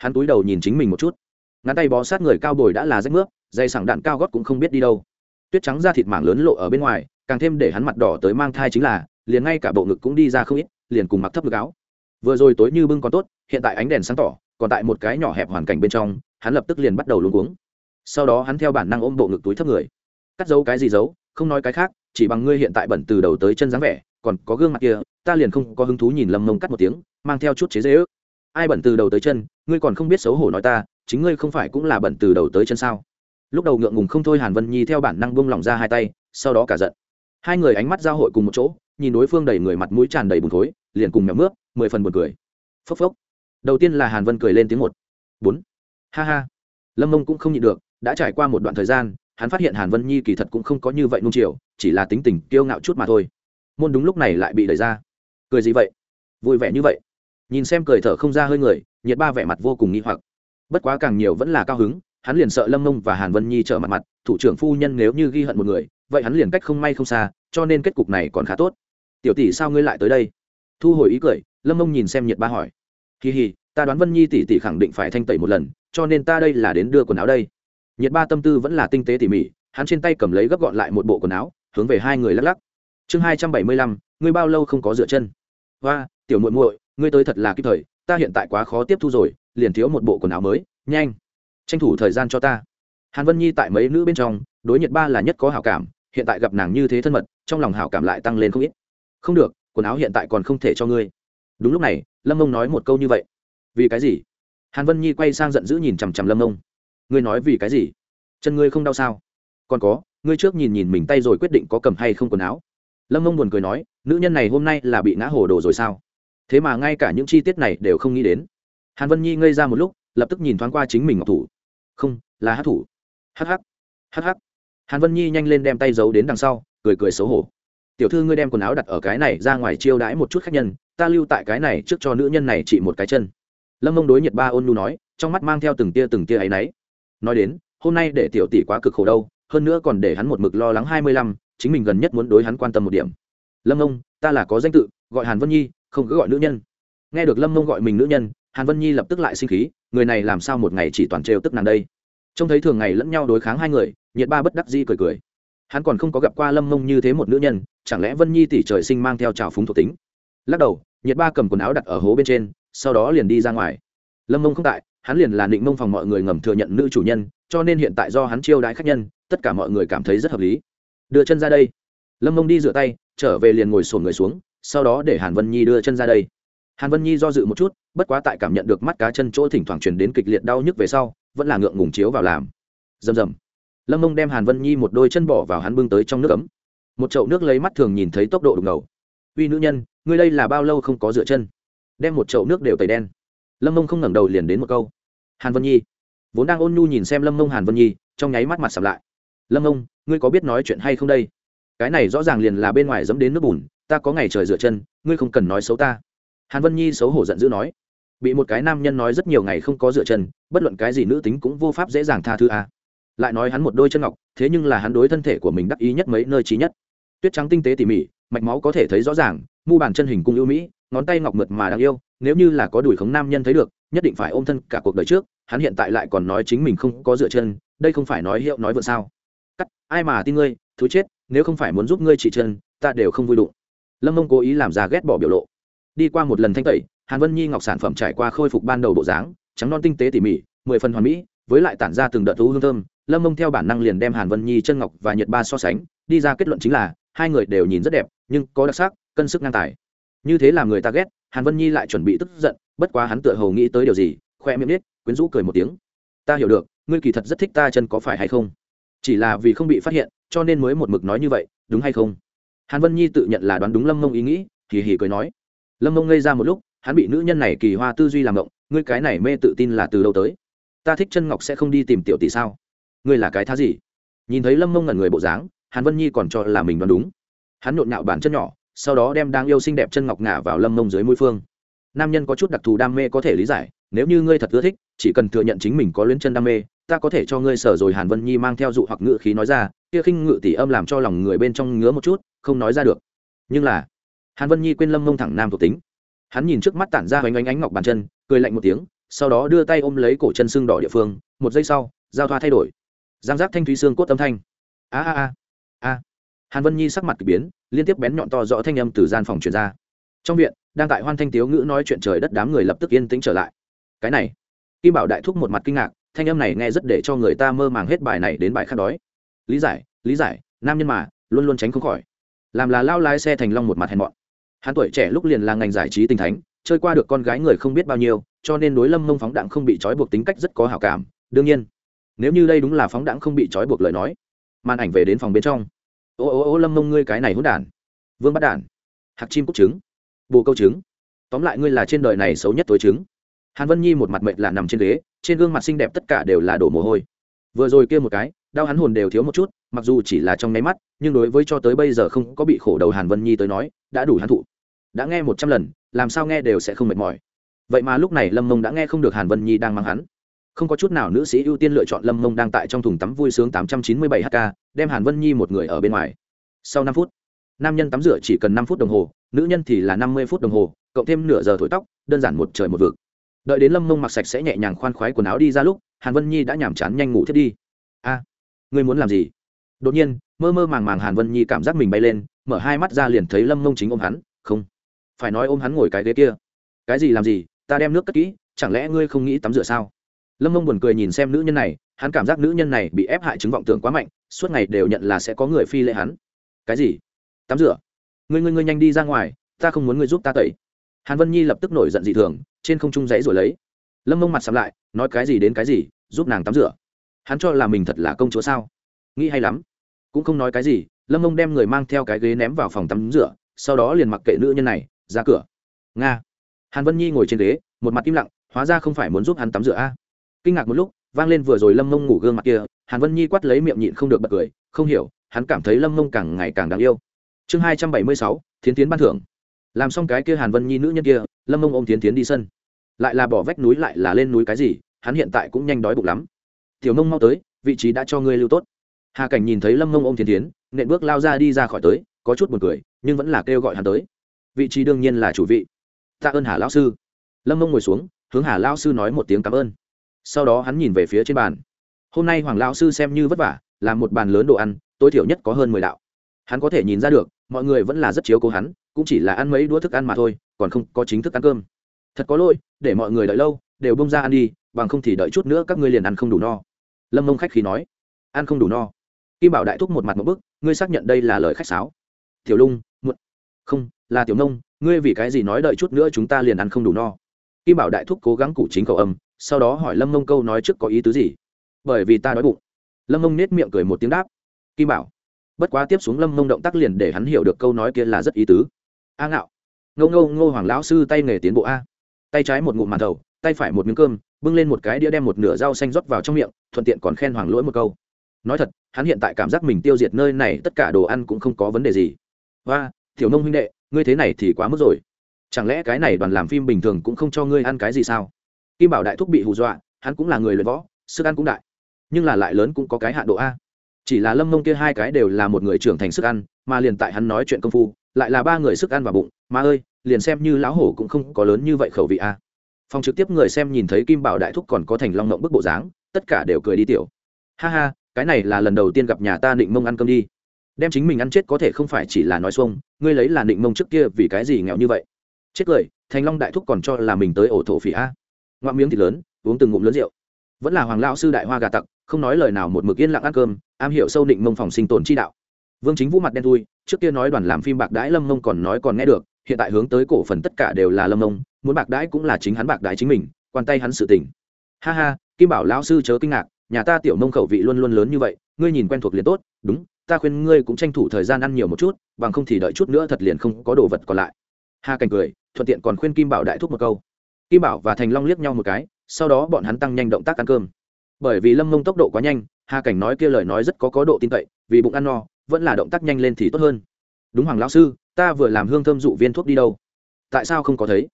hắn túi đầu nhìn chính mình một chút. Ngắn tay bó sát người cao bồi đã là rách nước dây sảng đạn cao gót cũng không biết đi đâu. Tuyết trắng da thịt mảng lớn lộ ở bên ngoài, càng thêm để hắn mặt đỏ tới mang thai chính là, liền ngay cả bộ ngực cũng đi ra không ít, liền cùng mặc thấp ngực áo. Vừa rồi tối như bưng còn tốt, hiện tại ánh đèn sáng tỏ, còn tại một cái nhỏ hẹp hoàn cảnh bên trong, hắn lập tức liền bắt đầu luống cuống. Sau đó hắn theo bản năng ôm bộ ngực túi thấp người. Cắt dấu cái gì giấu, không nói cái khác, chỉ bằng ngươi hiện tại bẩn từ đầu tới chân dáng vẻ, còn có gương mặt kia, ta liền không có hứng thú nhìn lâm mông cắt một tiếng, mang theo chút chế dễ ước ai bẩn từ đầu tới chân ngươi còn không biết xấu hổ nói ta chính ngươi không phải cũng là bẩn từ đầu tới chân sao? Lúc đầu ngượng ngùng không thôi hàn vân nhi theo bản năng buông lỏng ra hai tay sau đó cả giận. Hai người ánh mắt giao hội cùng một chỗ nhìn đối phương đầy người mặt mũi tràn đầy bùn thối, liền cùng nhỏ mướp mười phần buồn cười. Phốc phốc. Đầu tiên là hàn vân cười lên tiếng một. Bốn. Ha ha. Lâm mông cũng không nhịn được đã trải qua một đoạn thời gian hắn phát hiện hàn vân nhi kỳ thật cũng không có như vậy nung chiều chỉ là tính tình kiêu ngạo chút mà thôi. Môn đúng lúc này lại bị đẩy ra. Cười gì vậy? Vui vẻ như vậy nhìn xem cười thở không ra hơi người, nhiệt ba vẻ mặt vô cùng nghi hoặc. Bất quá càng nhiều vẫn là cao hứng, hắn liền sợ lâm mông và hàn vân nhi trở mặt mặt, thủ trưởng phu nhân nếu như ghi hận một người, vậy hắn liền cách không may không xa, cho nên kết cục này còn khá tốt. Tiểu tỷ sao ngươi lại tới đây? Thu hồi ý cười, lâm mông nhìn xem nhiệt ba hỏi. Kỳ hì ta đoán vân nhi tỷ tỷ khẳng định phải thanh tẩy một lần, cho nên ta đây là đến đưa quần áo đây. Nhiệt ba tâm tư vẫn là tinh tế tỉ mỉ, hắn trên tay cầm lấy gấp gọn lại một bộ quần áo, hướng về hai người lắc lắc. Chương hai trăm bảy mươi lăm, ngươi bao lâu không có dựa chân? Và tiểu muội muội ngươi tới thật là kịp thời, ta hiện tại quá khó tiếp thu rồi, liền thiếu một bộ quần áo mới, nhanh, tranh thủ thời gian cho ta. Hàn vân nhi tại mấy nữ bên trong, đối nhiệt ba là nhất có hảo cảm, hiện tại gặp nàng như thế thân mật, trong lòng hảo cảm lại tăng lên không ít. Không được, quần áo hiện tại còn không thể cho ngươi. Đúng lúc này, lâm mông nói một câu như vậy. Vì cái gì? Hàn vân nhi quay sang giận dữ nhìn chằm chằm lâm mông ngươi nói vì cái gì? Chân ngươi không đau sao? Còn có, ngươi trước nhìn nhìn mình tay rồi quyết định có cầm hay không quần áo. Lâm mông buồn cười nói, nữ nhân này hôm nay là bị ngã hồ đồ rồi sao? Thế mà ngay cả những chi tiết này đều không nghĩ đến. Hàn vân nhi ngây ra một lúc, lập tức nhìn thoáng qua chính mình ngọc thủ. Không, là hát thủ. Hh hh hàn vân nhi nhanh lên đem tay giấu đến đằng sau, cười cười xấu hổ. Tiểu thư ngươi đem quần áo đặt ở cái này ra ngoài chiêu đãi một chút khách nhân, ta lưu tại cái này trước cho nữ nhân này chỉ một cái chân. Lâm mông đối nhiệt ba ôn nu nói, trong mắt mang theo từng tia từng tia áy náy. Nói đến, hôm nay để tiểu tỷ quá cực khổ đâu, hơn nữa còn để hắn một mực lo lắng hai mươi lăm, chính mình gần nhất muốn đối hắn quan tâm một điểm. Lâm mông, ta là có danh tự, gọi hàn vân nhi không cứ gọi nữ nhân. Nghe được lâm mông gọi mình nữ nhân, hàn vân nhi lập tức lại sinh khí, người này làm sao một ngày chỉ toàn trêu tức nàng đây? Trông thấy thường ngày lẫn nhau đối kháng hai người, nhiệt ba bất đắc di cười cười. Hắn còn không có gặp qua lâm mông như thế một nữ nhân, chẳng lẽ vân nhi tỷ trời sinh mang theo trào phúng thuộc tính? Lắc đầu, nhiệt ba cầm quần áo đặt ở hố bên trên, sau đó liền đi ra ngoài. Lâm mông không tại, hắn liền là định mông phòng mọi người ngầm thừa nhận nữ chủ nhân, cho nên hiện tại do hắn chiêu đãi khách nhân, tất cả mọi người cảm thấy rất hợp lý. Đưa chân ra đây. Lâm mông đi rửa tay, trở về liền ngồi sổn người xuống sau đó để hàn vân nhi đưa chân ra đây. Hàn vân nhi do dự một chút, bất quá tại cảm nhận được mắt cá chân chỗ thỉnh thoảng truyền đến kịch liệt đau nhức về sau, vẫn là ngượng ngùng chiếu vào làm. Rầm rầm. Lâm mông đem hàn vân nhi một đôi chân bỏ vào hắn bưng tới trong nước ấm. Một chậu nước lấy mắt thường nhìn thấy tốc độ đục ngầu. Uy nữ nhân, ngươi đây là bao lâu không có rửa chân? Đem một chậu nước đều tẩy đen. Lâm mông không ngẩng đầu liền đến một câu. Hàn vân nhi. Vốn đang ôn nhu nhìn xem lâm mông hàn vân nhi, trong nháy mắt mặt sầm lại. Lâm mông, ngươi có biết nói chuyện hay không đây? Cái này rõ ràng liền là bên ngoài dẫm đến nước bùn ta có ngày trời rửa chân, ngươi không cần nói xấu ta. Hàn vân nhi xấu hổ giận dữ nói, bị một cái nam nhân nói rất nhiều ngày không có rửa chân, bất luận cái gì nữ tính cũng vô pháp dễ dàng tha thứ a. Lại nói hắn một đôi chân ngọc, thế nhưng là hắn đối thân thể của mình đắc ý nhất mấy nơi trí nhất. Tuyết trắng tinh tế tỉ mỉ, mạch máu có thể thấy rõ ràng, mu bàn chân hình cung ưu mỹ, ngón tay ngọc mượt mà đáng yêu, nếu như là có đùi khống nam nhân thấy được, nhất định phải ôm thân cả cuộc đời trước, hắn hiện tại lại còn nói chính mình không có dựa chân, đây không phải nói hiệu nói vợ sao. Cắt, ai mà tin ngươi, thú chết, nếu không phải muốn giúp ngươi trị chân, ta đều không vui đụng lâm mông cố ý làm ra ghét bỏ biểu lộ. Đi qua một lần thanh tẩy, hàn vân nhi ngọc sản phẩm trải qua khôi phục ban đầu bộ dáng, trắng non tinh tế tỉ mỉ, mười phần hoàn mỹ, với lại tản ra từng đợt thú hương thơm, lâm mông theo bản năng liền đem hàn vân nhi chân ngọc và nhật ba so sánh, đi ra kết luận chính là, hai người đều nhìn rất đẹp, nhưng có đặc sắc, cân sức ngang tài. Như thế làm người ta ghét, hàn vân nhi lại chuẩn bị tức giận, bất quá hắn tựa hầu nghĩ tới điều gì, khoe miệng nết quyến rũ cười một tiếng. Ta hiểu được, ngươi kỳ thật rất thích ta chân có phải hay không? Chỉ là vì không bị phát hiện, cho nên mới một mực nói như vậy, đúng hay không? Hàn vân nhi tự nhận là đoán đúng lâm mông ý nghĩ kỳ hỉ cười nói. Lâm mông ngây ra một lúc, hắn bị nữ nhân này kỳ hoa tư duy làm động ngươi cái này mê tự tin là từ đâu tới? Ta thích chân ngọc sẽ không đi tìm tiểu tỷ sao? Ngươi là cái thá gì? Nhìn thấy lâm mông ngẩn người bộ dáng, hàn vân nhi còn cho là mình đoán đúng. Hắn nhộn nhạo bản chân nhỏ, sau đó đem đang yêu xinh đẹp chân ngọc ngả vào lâm mông dưới mũi phương. Nam nhân có chút đặc thù đam mê có thể lý giải, nếu như ngươi thật ưa thích, chỉ cần thừa nhận chính mình có luyến chân đam mê, ta có thể cho ngươi sở rồi hàn vân nhi mang theo dụ hoặc ngự khí nói ra kia khinh ngự tỷ âm làm cho lòng người bên trong ngứa một chút, không nói ra được. Nhưng là, hàn vân nhi quên lâm mông thẳng nam thuộc tính. Hắn nhìn trước mắt tản ra hoành ánh ánh ngọc bàn chân, cười lạnh một tiếng, sau đó đưa tay ôm lấy cổ chân xương đỏ địa phương, một giây sau, giao thoa thay đổi. Giang giác thanh thúy xương cốt âm thanh. A a a a. Hàn vân nhi sắc mặt k ỳ biến, liên tiếp bén nhọn to rõ thanh âm từ gian phòng truyền ra. Trong viện, đang tại hoan thanh tiếu ngữ nói chuyện trời đất đám người lập tức yên tĩnh trở lại. Cái này, kim bảo đại thúc một mặt kinh ngạc, thanh âm này nghe rất để cho người ta mơ màng hết bài này đến bài khác đói lý giải lý giải, nam nhân mà, luôn luôn tránh không khỏi. Làm là lao lái xe thành long một mặt hèn mọn. Hắn tuổi trẻ lúc liền là ngành giải trí tinh thánh, chơi qua được con gái người không biết bao nhiêu, cho nên đối lâm mông phóng đạn không bị trói buộc tính cách rất có hảo cảm. Đương nhiên, nếu như đây đúng là phóng đạn không bị trói buộc lời nói, màn ảnh về đến phòng bên trong. Ô ô ô, lâm mông ngươi cái này hỗn đản. Vương bắt đản. Hạc chim cúc trứng. Bồ câu trứng. Tóm lại ngươi là trên đời này xấu nhất tối trứng. Hàn vân nhi một mặt mệnh là nằm trên ghế, trên gương mặt xinh đẹp tất cả đều là đổ mồ hôi. Vừa rồi kia một cái đau hắn hồn đều thiếu một chút, mặc dù chỉ là trong nháy mắt, nhưng đối với cho tới bây giờ không có bị khổ đầu hàn vân nhi tới nói, đã đủ hắn thụ. Đã nghe một trăm lần, làm sao nghe đều sẽ không mệt mỏi. Vậy mà lúc này lâm mông đã nghe không được hàn vân nhi đang mang hắn. Không có chút nào nữ sĩ ưu tiên lựa chọn lâm mông đang tại trong thùng tắm vui sướng tám trăm chín mươi bảy hk đem hàn vân nhi một người ở bên ngoài. Sau năm phút, nam nhân tắm rửa chỉ cần năm phút đồng hồ, nữ nhân thì là năm mươi phút đồng hồ, cộng thêm nửa giờ thổi tóc, đơn giản một trời một vực. Đợi đến lâm mông mặc sạch sẽ nhẹ nhàng khoan khoái quần áo đi ra lúc, hàn vân nhi đã nhàm chán nhanh ngủ thiết đi ngươi muốn làm gì? Đột nhiên, mơ mơ màng màng hàn vân nhi cảm giác mình bay lên, mở hai mắt ra liền thấy lâm mông chính ôm hắn, không, phải nói ôm hắn ngồi cái ghế kia. Cái gì làm gì? Ta đem nước cất kỹ, chẳng lẽ ngươi không nghĩ tắm rửa sao? Lâm mông buồn cười nhìn xem nữ nhân này, hắn cảm giác nữ nhân này bị ép hại chứng vọng tưởng quá mạnh, suốt ngày đều nhận là sẽ có người phi lệ hắn. Cái gì? Tắm rửa? Ngươi ngươi ngươi nhanh đi ra ngoài, ta không muốn ngươi giúp ta tẩy. Hàn vân nhi lập tức nổi giận dị thường, trên không trung dãy rồi lấy. Lâm mông mặt sắm lại, nói, cái gì đến cái gì, giúp nàng tắm rửa hắn cho là mình thật là công chúa sao? Nghĩ hay lắm. Cũng không nói cái gì, lâm mông đem người mang theo cái ghế ném vào phòng tắm rửa, sau đó liền mặc kệ nữ nhân này, ra cửa. Nga. Hàn vân nhi ngồi trên ghế, một mặt im lặng, hóa ra không phải muốn giúp hắn tắm rửa a. Kinh ngạc một lúc, vang lên vừa rồi lâm mông ngủ gương mặt kia, hàn vân nhi quát lấy miệng nhịn không được bật cười, không hiểu, hắn cảm thấy lâm mông càng ngày càng đáng yêu. Chương hai trăm bảy mươi sáu, thiến tiến ban thưởng. Làm xong cái kia hàn vân nhi nữ nhân kia, lâm mông ôm thiến tiến đi sân. Lại là bỏ vách núi lại là lên núi cái gì, hắn hiện tại cũng nhanh đói bụng lắm tiểu Mông mau tới, vị trí đã cho ngươi lưu tốt. Hà cảnh nhìn thấy lâm mông ôm thiến tiến nện bước lao ra đi ra khỏi tới, có chút buồn cười, nhưng vẫn là kêu gọi hắn tới. Vị trí đương nhiên là chủ vị. Tạ ơn hà lão sư. Lâm mông ngồi xuống, hướng hà lão sư nói một tiếng cảm ơn. Sau đó hắn nhìn về phía trên bàn. Hôm nay hoàng lão sư xem như vất vả, làm một bàn lớn đồ ăn, tối thiểu nhất có hơn mười đạo. Hắn có thể nhìn ra được, mọi người vẫn là rất chiếu cố hắn, cũng chỉ là ăn mấy đũa thức ăn mà thôi, còn không có chính thức ăn cơm. Thật có lỗi, để mọi người đợi lâu, đều bông ra ăn đi, bằng không thì đợi chút nữa các ngươi liền ăn không đủ no lâm mông khách khí nói, ăn không đủ no. Kim bảo đại thúc một mặt một bức, ngươi xác nhận đây là lời khách sáo. Tiểu lung một không, là tiểu nông, ngươi vì cái gì nói đợi chút nữa chúng ta liền ăn không đủ no. Kim bảo đại thúc cố gắng cụ chính cầu âm, sau đó hỏi lâm mông câu nói trước có ý tứ gì? Bởi vì ta đói bụng. Lâm mông nết miệng cười một tiếng đáp. Kim bảo, bất quá tiếp xuống lâm mông động tác liền để hắn hiểu được câu nói kia là rất ý tứ. A ngạo. Ngô ngô ngô hoàng lão sư tay nghề tiến bộ a. Tay trái một ngụm màn thầu tay phải một miếng cơm bưng lên một cái đĩa đem một nửa rau xanh rót vào trong miệng, thuận tiện còn khen hoàng lỗi một câu. Nói thật, hắn hiện tại cảm giác mình tiêu diệt nơi này, tất cả đồ ăn cũng không có vấn đề gì. Và tiểu nông huynh đệ, ngươi thế này thì quá mức rồi. Chẳng lẽ cái này đoàn làm phim bình thường cũng không cho ngươi ăn cái gì sao? Kim bảo đại thúc bị hù dọa, hắn cũng là người luyện võ, sức ăn cũng đại. Nhưng là lại lớn cũng có cái hạ độ a. Chỉ là lâm mông kia hai cái đều là một người trưởng thành sức ăn, mà liền tại hắn nói chuyện công phu, lại là ba người sức ăn và bụng. Mà ơi, liền xem như lão hổ cũng không có lớn như vậy khẩu vị a phòng trực tiếp người xem nhìn thấy kim bảo đại thúc còn có thành long mộng bức bộ dáng, tất cả đều cười đi tiểu. Ha ha, cái này là lần đầu tiên gặp nhà ta định mông ăn cơm đi. Đem chính mình ăn chết có thể không phải chỉ là nói xuông, ngươi lấy là định mông trước kia vì cái gì nghèo như vậy? Chết cười, thành long đại thúc còn cho là mình tới ổ thổ phỉ a. Ngoạm miếng thì lớn, uống từng ngụm lớn rượu. Vẫn là hoàng lão sư đại hoa gà tặc, không nói lời nào một mực yên lặng ăn cơm, am hiểu sâu định mông phòng sinh tồn chi đạo. Vương chính vũ mặt đen thui, trước kia nói đoàn làm phim bạc đãi lâm mông còn nói còn nghe được, hiện tại hướng tới cổ phần tất cả đều là lâm mông muốn bạc đãi cũng là chính hắn bạc đãi chính mình, quan tay hắn sự tình. Ha ha, kim bảo lão sư chớ kinh ngạc, nhà ta tiểu mông khẩu vị luôn luôn lớn như vậy, ngươi nhìn quen thuộc liền tốt, đúng, ta khuyên ngươi cũng tranh thủ thời gian ăn nhiều một chút, bằng không thì đợi chút nữa thật liền không có đồ vật còn lại. Hà cảnh cười, thuận tiện còn khuyên kim bảo đại thúc một câu. Kim bảo và thành long liếc nhau một cái, sau đó bọn hắn tăng nhanh động tác ăn cơm. Bởi vì lâm mông tốc độ quá nhanh hà cảnh nói kia lời nói rất có có độ tin cậy, vì bụng ăn no, vẫn là động tác nhanh lên thì tốt hơn. Đúng hoàng lão sư, ta vừa làm hương thơm dụ viên thuốc đi đâu? Tại sao không có thấy?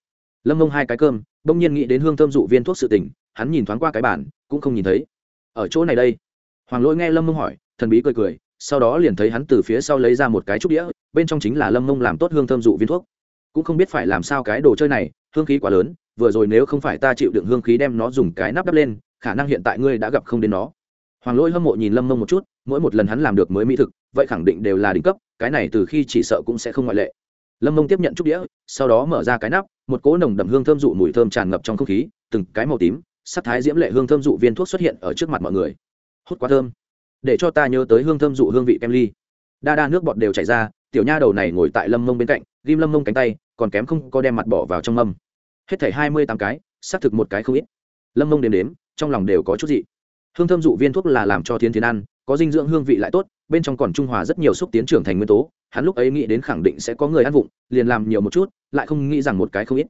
Lâm mông hai cái cơm, bỗng nhiên nghĩ đến hương thơm dụ viên thuốc sự tình, hắn nhìn thoáng qua cái bản cũng không nhìn thấy. Ở chỗ này đây. Hoàng lỗi nghe lâm mông hỏi, thần bí cười cười, sau đó liền thấy hắn từ phía sau lấy ra một cái trúc đĩa, bên trong chính là lâm mông làm tốt hương thơm dụ viên thuốc. Cũng không biết phải làm sao cái đồ chơi này, hương khí quá lớn, vừa rồi nếu không phải ta chịu đựng hương khí đem nó dùng cái nắp đắp lên, khả năng hiện tại ngươi đã gặp không đến nó. Hoàng lỗi hâm mộ nhìn lâm mông một chút, mỗi một lần hắn làm được mới mỹ thực, vậy khẳng định đều là đỉnh cấp, cái này từ khi chỉ sợ cũng sẽ không ngoại lệ lâm mông tiếp nhận chút đĩa, sau đó mở ra cái nắp, một cỗ nồng đậm hương thơm dụ mùi thơm tràn ngập trong không khí, từng cái màu tím, sắc thái diễm lệ hương thơm dụ viên thuốc xuất hiện ở trước mặt mọi người. Hút quá thơm. Để cho ta nhớ tới hương thơm dụ hương vị kem ly. Đa đa nước bọt đều chảy ra, tiểu nha đầu này ngồi tại lâm mông bên cạnh, ghim lâm mông cánh tay, còn kém không có đem mặt bỏ vào trong mâm. Hết thảy hai mươi tám cái, xác thực một cái không ít. Lâm mông đếm đếm, trong lòng đều có chút gì hương thơm dụ viên thuốc là làm cho thiên Thiên ăn, có dinh dưỡng hương vị lại tốt bên trong còn trung hòa rất nhiều xúc tiến trưởng thành nguyên tố, hắn lúc ấy nghĩ đến khẳng định sẽ có người ăn vụng, liền làm nhiều một chút, lại không nghĩ rằng một cái không ít.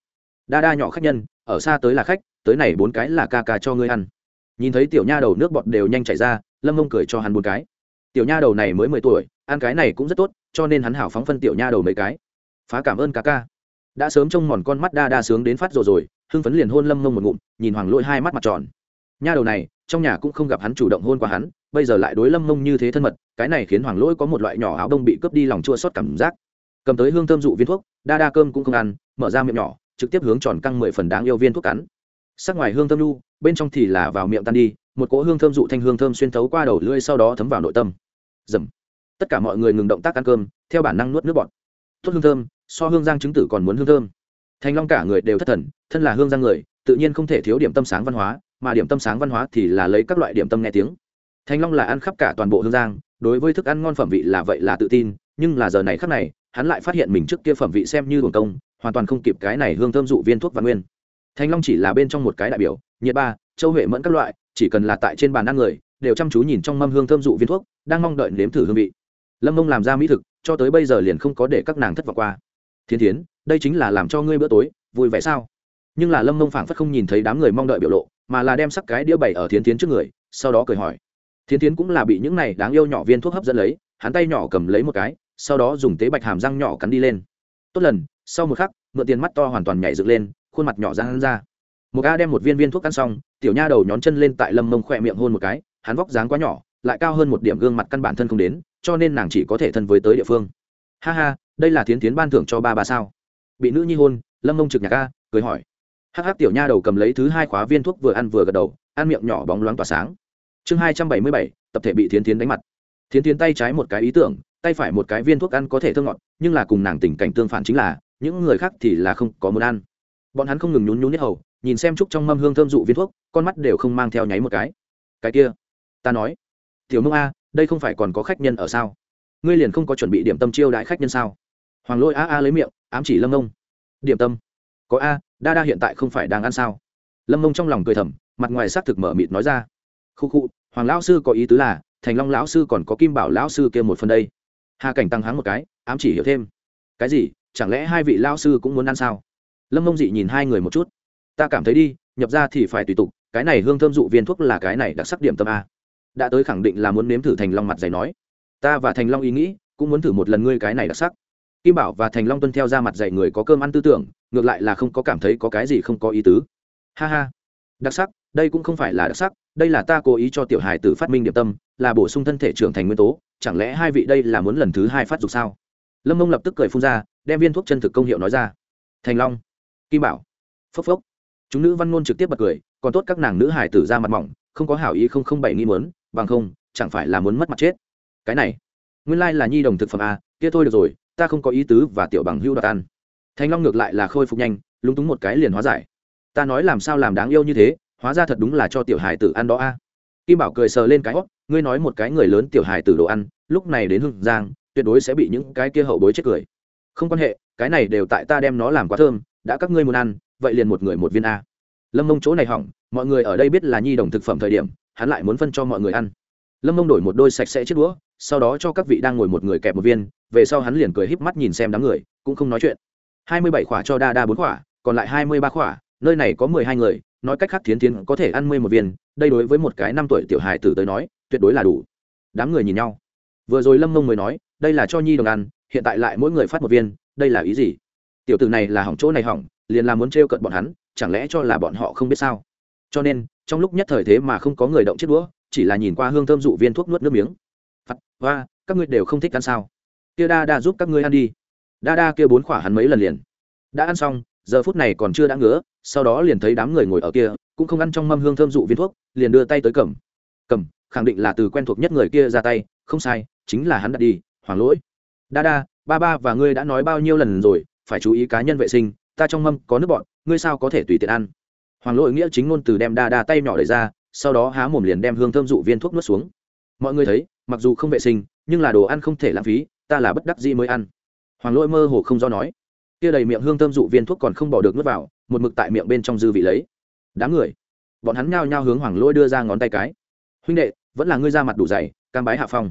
Đa đa nhỏ khách nhân, ở xa tới là khách, tới này bốn cái là ca ca cho ngươi ăn. Nhìn thấy tiểu nha đầu nước bọt đều nhanh chảy ra, lâm mông cười cho hắn bốn cái. Tiểu nha đầu này mới mười tuổi, ăn cái này cũng rất tốt, cho nên hắn hảo phóng phân tiểu nha đầu mấy cái. Phá cảm ơn ca ca. Đã sớm trông mòn con mắt đa đa sướng đến phát rồi rồi, hưng phấn liền hôn lâm mông một ngụm, nhìn hoàng lỗi hai mắt mặt tròn. Nha đầu này trong nhà cũng không gặp hắn chủ động hôn qua hắn, bây giờ lại đối lâm mông như thế thân mật, cái này khiến hoàng lỗi có một loại nhỏ áo đông bị cướp đi lòng chua xót cảm giác. Cầm tới hương thơm dụ viên thuốc, đa đa cơm cũng không ăn, mở ra miệng nhỏ, trực tiếp hướng tròn căng mười phần đáng yêu viên thuốc cắn. Sắc ngoài hương thơm lu bên trong thì là vào miệng tan đi, một cỗ hương thơm dụ thanh hương thơm xuyên thấu qua đầu lưỡi sau đó thấm vào nội tâm. Dầm. Tất cả mọi người ngừng động tác ăn cơm, theo bản năng nuốt nước bọt. Thuốc hương thơm, so hương giang chứng tử còn muốn hương thơm. Thành long cả người đều thất thần, thân là hương giang người, tự nhiên không thể thiếu điểm tâm sáng văn hóa mà điểm tâm sáng văn hóa thì là lấy các loại điểm tâm nghe tiếng. Thanh long là ăn khắp cả toàn bộ hương giang, đối với thức ăn ngon phẩm vị là vậy là tự tin, nhưng là giờ này khắc này, hắn lại phát hiện mình trước kia phẩm vị xem như hồn công, hoàn toàn không kịp cái này hương thơm dụ viên thuốc và nguyên. Thanh long chỉ là bên trong một cái đại biểu, nhiệt ba, châu huệ mẫn các loại, chỉ cần là tại trên bàn ăn người, đều chăm chú nhìn trong mâm hương thơm dụ viên thuốc, đang mong đợi nếm thử hương vị. Lâm mông làm ra mỹ thực, cho tới bây giờ liền không có để các nàng thất vọng qua. Thiên thiến, đây chính là làm cho ngươi bữa tối, vui vẻ sao? Nhưng là lâm mông phảng phất không nhìn thấy đám người mong đợi biểu lộ mà là đem sắc cái đĩa bày ở thiến thiến trước người, sau đó cười hỏi. Thiến thiến cũng là bị những này đáng yêu nhỏ viên thuốc hấp dẫn lấy, hắn tay nhỏ cầm lấy một cái, sau đó dùng tế bạch hàm răng nhỏ cắn đi lên. Tốt lần, sau một khắc, mượn tiền mắt to hoàn toàn nhảy dựng lên, khuôn mặt nhỏ ra hắn ra. Một a đem một viên viên thuốc ăn xong, tiểu nha đầu nhón chân lên tại lâm mông khỏe miệng hôn một cái, hắn vóc dáng quá nhỏ, lại cao hơn một điểm gương mặt căn bản thân không đến, cho nên nàng chỉ có thể thân với tới địa phương. Ha ha, đây là thiến tiến ban thưởng cho ba ba sao? Bị nữ nhi hôn, lâm mông trực nhạc ca cười hỏi hắc hắc tiểu nha đầu cầm lấy thứ hai khóa viên thuốc vừa ăn vừa gật đầu, ăn miệng nhỏ bóng loáng tỏa sáng. Chương hai trăm bảy mươi bảy, tập thể bị thiến tiến đánh mặt. Thiến tiến tay trái một cái ý tưởng, tay phải một cái viên thuốc ăn có thể thơ ngọt, nhưng là cùng nàng tình cảnh tương phản chính là, những người khác thì là không có muốn ăn. Bọn hắn không ngừng nhún nhún nhất hầu, nhìn xem chúc trong mâm hương thơm dụ viên thuốc, con mắt đều không mang theo nháy một cái. Cái kia, ta nói, tiểu mông a, đây không phải còn có khách nhân ở sao? Ngươi liền không có chuẩn bị điểm tâm chiêu đãi khách nhân sao? Hoàng lôi a a lấy miệng, ám chỉ lâm ông. Điểm tâm? Có a đa đa hiện tại không phải đang ăn sao? Lâm mông trong lòng cười thầm, mặt ngoài xác thực mở mịt nói ra. Khu khu hoàng lão sư có ý tứ là, thành long lão sư còn có kim bảo lão sư kia một phần đây. Hà cảnh tăng háng một cái, ám chỉ hiểu thêm. Cái gì, chẳng lẽ hai vị lão sư cũng muốn ăn sao? Lâm mông dị nhìn hai người một chút. Ta cảm thấy đi, nhập ra thì phải tùy tục, cái này hương thơm dụ viên thuốc là cái này đặc sắc điểm tâm a. Đã tới khẳng định là muốn nếm thử thành long mặt dày nói. Ta và thành long ý nghĩ, cũng muốn thử một lần ngươi cái này đặc sắc kim bảo và thành long tuân theo ra mặt dạy người có cơm ăn tư tưởng, ngược lại là không có cảm thấy có cái gì không có ý tứ. Ha ha. Đặc sắc, đây cũng không phải là đặc sắc, đây là ta cố ý cho tiểu hài tử phát minh điểm tâm, là bổ sung thân thể trưởng thành nguyên tố, chẳng lẽ hai vị đây là muốn lần thứ hai phát dục sao? Lâm mông lập tức cười phun ra, đem viên thuốc chân thực công hiệu nói ra. Thành long. Kim bảo. Phốc phốc. Chúng nữ văn ngôn trực tiếp bật cười, còn tốt các nàng nữ hài tử ra mặt mỏng, không có hảo ý không không bảy nghi mớn bằng không, chẳng phải là muốn mất mặt chết. Cái này. Nguyên lai là nhi đồng thực phẩm à kia thôi được rồi ta không có ý tứ và tiểu bằng hưu đoạt ăn. Thanh long ngược lại là khôi phục nhanh, lúng túng một cái liền hóa giải. Ta nói làm sao làm đáng yêu như thế, hóa ra thật đúng là cho tiểu hài tử ăn đó a. Kim bảo cười sờ lên cái hót ngươi nói một cái người lớn tiểu hài tử đồ ăn, lúc này đến hưng giang, tuyệt đối sẽ bị những cái kia hậu bối chết cười. Không quan hệ, cái này đều tại ta đem nó làm quá thơm, đã các ngươi muốn ăn, vậy liền một người một viên a. Lâm mông chỗ này hỏng, mọi người ở đây biết là nhi đồng thực phẩm thời điểm, hắn lại muốn phân cho mọi người ăn. Lâm mông đổi một đôi sạch sẽ chiếc đũa sau đó cho các vị đang ngồi một người kẹp một viên, về sau hắn liền cười híp mắt nhìn xem đám người, cũng không nói chuyện. Hai mươi bảy khỏa cho đa đa bốn khỏa, còn lại hai mươi ba khỏa, nơi này có mười hai người, nói cách khác thiến thiến có thể ăn mười một viên, đây đối với một cái năm tuổi tiểu hài tử tới nói, tuyệt đối là đủ. Đám người nhìn nhau. Vừa rồi lâm mông mới nói, đây là cho nhi đồng ăn, hiện tại lại mỗi người phát một viên, đây là ý gì? Tiểu tử này là hỏng chỗ này hỏng, liền là muốn trêu cận bọn hắn, chẳng lẽ cho là bọn họ không biết sao? Cho nên, trong lúc nhất thời thế mà không có người động chết đũa, chỉ là nhìn qua hương thơm dụ viên thuốc nuốt nước miếng phật hoa các ngươi đều không thích ăn sao? Kia đa đa giúp các ngươi ăn đi. Đa đa kia bốn khỏa hắn mấy lần liền. Đã ăn xong, giờ phút này còn chưa đã ngứa, sau đó liền thấy đám người ngồi ở kia, cũng không ăn trong mâm hương thơm dụ viên thuốc, liền đưa tay tới cầm. Cầm, khẳng định là từ quen thuộc nhất người kia ra tay, không sai, chính là hắn đặt đi, hoàng lỗi. Đa đa, ba ba và ngươi đã nói bao nhiêu lần rồi, phải chú ý cá nhân vệ sinh, ta trong mâm có nước bọn ngươi sao có thể tùy tiện ăn? Hoàng lỗi nghĩa chính ngôn từ đem đa đa tay nhỏ đẩy ra, sau đó há mồm liền đem hương thơm dụ viên thuốc nuốt xuống. Mọi người thấy mặc dù không vệ sinh, nhưng là đồ ăn không thể lãng phí, ta là bất đắc dĩ mới ăn. Hoàng lỗi mơ hồ không do nói. Kia đầy miệng hương thơm dụ viên thuốc còn không bỏ được nuốt vào, một mực tại miệng bên trong dư vị lấy. Đám người, bọn hắn nhao nhao hướng hoàng lỗi đưa ra ngón tay cái. Huynh đệ, vẫn là ngươi ra mặt đủ dày, cam bái hạ phong.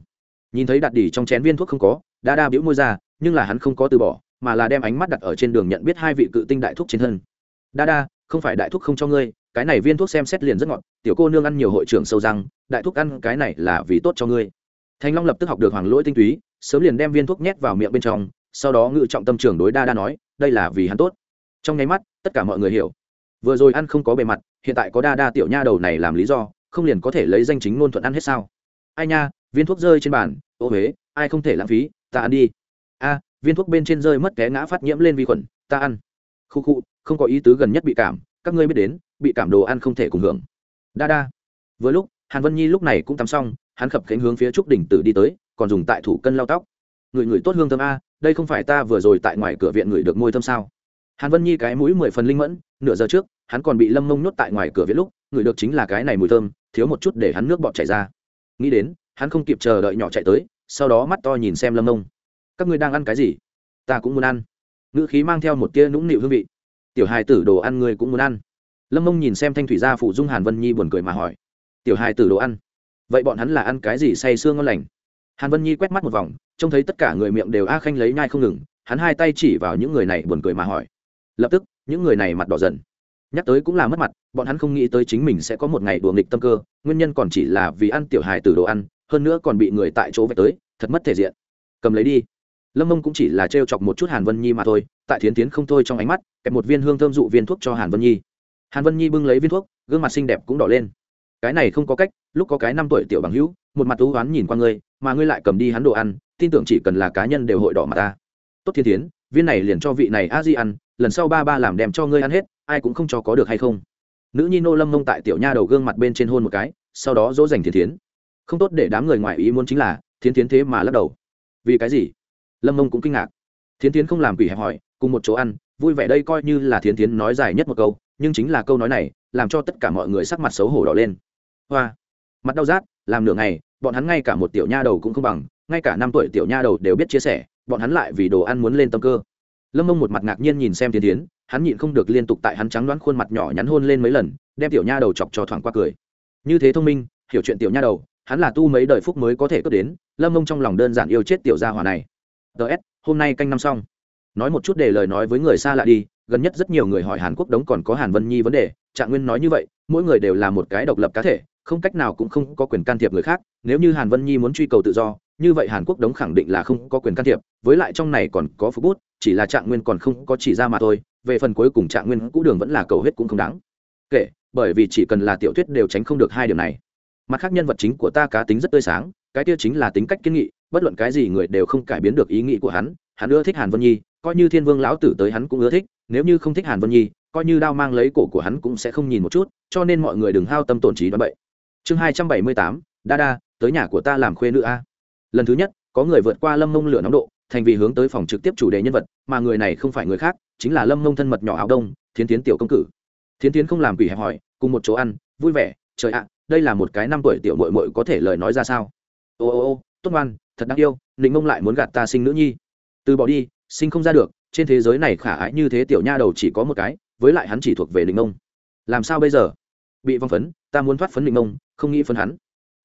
Nhìn thấy đặt đỉ trong chén viên thuốc không có, đa đa biểu môi ra, nhưng là hắn không có từ bỏ, mà là đem ánh mắt đặt ở trên đường nhận biết hai vị cự tinh đại thuốc trên thân. Đa đa, không phải đại thuốc không cho ngươi, cái này viên thuốc xem xét liền rất ngọt, tiểu cô nương ăn nhiều hội trưởng sâu răng, đại thuốc ăn cái này là vì tốt cho ngươi thanh long lập tức học được hoàng lỗi tinh túy, sớm liền đem viên thuốc nhét vào miệng bên trong, sau đó ngự trọng tâm trưởng đối đa đa nói, đây là vì hắn tốt. Trong nháy mắt, tất cả mọi người hiểu. Vừa rồi ăn không có bề mặt, hiện tại có đa đa tiểu nha đầu này làm lý do, không liền có thể lấy danh chính ngôn thuận ăn hết sao? Ai nha, viên thuốc rơi trên bàn, ô huế, ai không thể lãng phí, ta ăn đi. A, viên thuốc bên trên rơi mất té ngã phát nhiễm lên vi khuẩn, ta ăn. Khu khu, không có ý tứ gần nhất bị cảm, các ngươi biết đến, bị cảm đồ ăn không thể cùng hưởng. Đa đa. Vừa lúc, hàn vân nhi lúc này cũng tắm xong hắn khập khánh hướng phía trúc đỉnh tử đi tới, còn dùng tại thủ cân lau tóc. Người người tốt hương thơm a, đây không phải ta vừa rồi tại ngoài cửa viện người được môi thơm sao? Hàn vân nhi cái mũi mười phần linh mẫn, nửa giờ trước, hắn còn bị lâm mông nhốt tại ngoài cửa viện lúc người được chính là cái này mùi thơm, thiếu một chút để hắn nước bọt chảy ra. Nghĩ đến, hắn không kịp chờ đợi nhỏ chạy tới, sau đó mắt to nhìn xem lâm mông các ngươi đang ăn cái gì? Ta cũng muốn ăn. Ngữ khí mang theo một tia nũng nịu hương vị. Tiểu hài tử đồ ăn ngươi cũng muốn ăn. Lâm mông nhìn xem thanh thủy gia phụ dung hàn vân nhi buồn cười mà hỏi. Tiểu hài tử đồ ăn? Vậy bọn hắn là ăn cái gì say sương ngon lành? Hàn vân nhi quét mắt một vòng, trông thấy tất cả người miệng đều a khanh lấy nhai không ngừng, hắn hai tay chỉ vào những người này buồn cười mà hỏi. Lập tức, những người này mặt đỏ dần. Nhắc tới cũng là mất mặt, bọn hắn không nghĩ tới chính mình sẽ có một ngày đùa nghịch tâm cơ, nguyên nhân còn chỉ là vì ăn tiểu hài từ đồ ăn, hơn nữa còn bị người tại chỗ vạch tới, thật mất thể diện. Cầm lấy đi. Lâm mông cũng chỉ là trêu chọc một chút hàn vân nhi mà thôi, tại thiến tiến không thôi trong ánh mắt, kẹp một viên hương thơm dụ viên thuốc cho hàn vân nhi. Hàn vân nhi bưng lấy viên thuốc, gương mặt xinh đẹp cũng đỏ lên. Cái này không có cách lúc có cái năm tuổi tiểu bằng hữu, một mặt thú oán nhìn qua ngươi, mà ngươi lại cầm đi hắn đồ ăn, tin tưởng chỉ cần là cá nhân đều hội đỏ mặt ta. Tốt thiên tiến, viên này liền cho vị này a di ăn, lần sau ba ba làm đem cho ngươi ăn hết, ai cũng không cho có được hay không. Nữ nhi nô lâm mông tại tiểu nha đầu gương mặt bên trên hôn một cái, sau đó dỗ dành thiên tiến. Không tốt để đám người ngoài ý muốn chính là, thiên tiến thế mà lắc đầu. Vì cái gì? Lâm mông cũng kinh ngạc. Thiên tiến không làm quỷ hẹp hỏi, cùng một chỗ ăn, vui vẻ đây coi như là thiên tiến nói dài nhất một câu, nhưng chính là câu nói này, làm cho tất cả mọi người sắc mặt xấu hổ đỏ lên. Hoa mặt đau rát, làm nửa ngày, bọn hắn ngay cả một tiểu nha đầu cũng không bằng, ngay cả năm tuổi tiểu nha đầu đều biết chia sẻ, bọn hắn lại vì đồ ăn muốn lên tâm cơ. Lâm mông một mặt ngạc nhiên nhìn xem thiên tiến hắn nhịn không được liên tục tại hắn trắng đoán khuôn mặt nhỏ nhắn hôn lên mấy lần, đem tiểu nha đầu chọc cho thoảng qua cười. Như thế thông minh, hiểu chuyện tiểu nha đầu, hắn là tu mấy đời phúc mới có thể cướp đến, lâm mông trong lòng đơn giản yêu chết tiểu gia hòa này. Ts hôm nay canh năm xong. Nói một chút để lời nói với người xa lạ đi, gần nhất rất nhiều người hỏi hàn quốc đống còn có hàn vân nhi vấn đề, trạng nguyên nói như vậy, mỗi người đều là một cái độc lập cá thể không cách nào cũng không có quyền can thiệp người khác, nếu như hàn vân nhi muốn truy cầu tự do, như vậy hàn quốc đống khẳng định là không có quyền can thiệp, với lại trong này còn có phục bút, chỉ là trạng nguyên còn không có chỉ ra mà thôi, về phần cuối cùng trạng nguyên cũ đường vẫn là cầu hết cũng không đáng. Kể bởi vì chỉ cần là tiểu thuyết đều tránh không được hai điều này. Mặt khác nhân vật chính của ta cá tính rất tươi sáng, cái tiêu chính là tính cách kiến nghị, bất luận cái gì người đều không cải biến được ý nghĩ của hắn hắn ưa thích hàn vân nhi, coi như thiên vương lão tử tới hắn cũng ưa thích, nếu như không thích hàn vân nhi, coi như đao mang lấy cổ của hắn cũng sẽ không nhìn một chút, cho nên mọi người đừng hao tâm tổn trí đoán bậy chương hai trăm bảy mươi tám, đa đa, tới nhà của ta làm khuê nữ a. Lần thứ nhất, có người vượt qua lâm mông lửa nóng độ, thành vì hướng tới phòng trực tiếp chủ đề nhân vật, mà người này không phải người khác, chính là lâm mông thân mật nhỏ áo đông, thiến tiến tiểu công cử thiến tiến không làm quỷ hẹp hỏi cùng một chỗ ăn, vui vẻ, trời ạ, đây là một cái năm tuổi tiểu mội mội có thể lời nói ra sao? Ô ô ô, tốt ngoan, thật đáng yêu, nịnh mông lại muốn gạt ta sinh nữ nhi. Từ bỏ đi, sinh không ra được, trên thế giới này khả ái như thế tiểu nha đầu chỉ có một cái, với lại hắn chỉ thuộc về nịnh mông. Làm sao bây giờ? Bị vong phấn, ta muốn thoát phấn định mông, không nghĩ phấn hắn.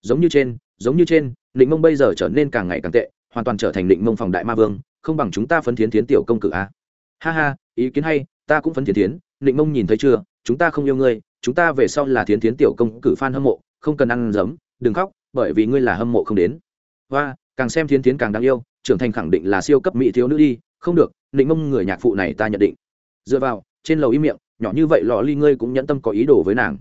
Giống như trên, giống như trên định mông bây giờ trở nên càng ngày càng tệ, hoàn toàn trở thành định mông phòng đại ma vương, không bằng chúng ta phấn thiến thiến tiểu công cử a. Ha ha, ý kiến hay, ta cũng phấn thiến thiến định mông nhìn thấy chưa, chúng ta không yêu ngươi, chúng ta về sau là thiến thiến tiểu công cử f hâm mộ, không cần ăn giấm, đừng khóc, bởi vì ngươi là hâm mộ không đến. Và, càng xem thiến thiến càng đáng yêu, trưởng thành khẳng định là siêu cấp mỹ thiếu nữ đi, không được định mông người nhạc phụ này ta nhận định. Dựa vào, trên lầu im miệng, nhỏ như vậy lò ly ngươi cũng nhẫn tâm có ý đồ với nàng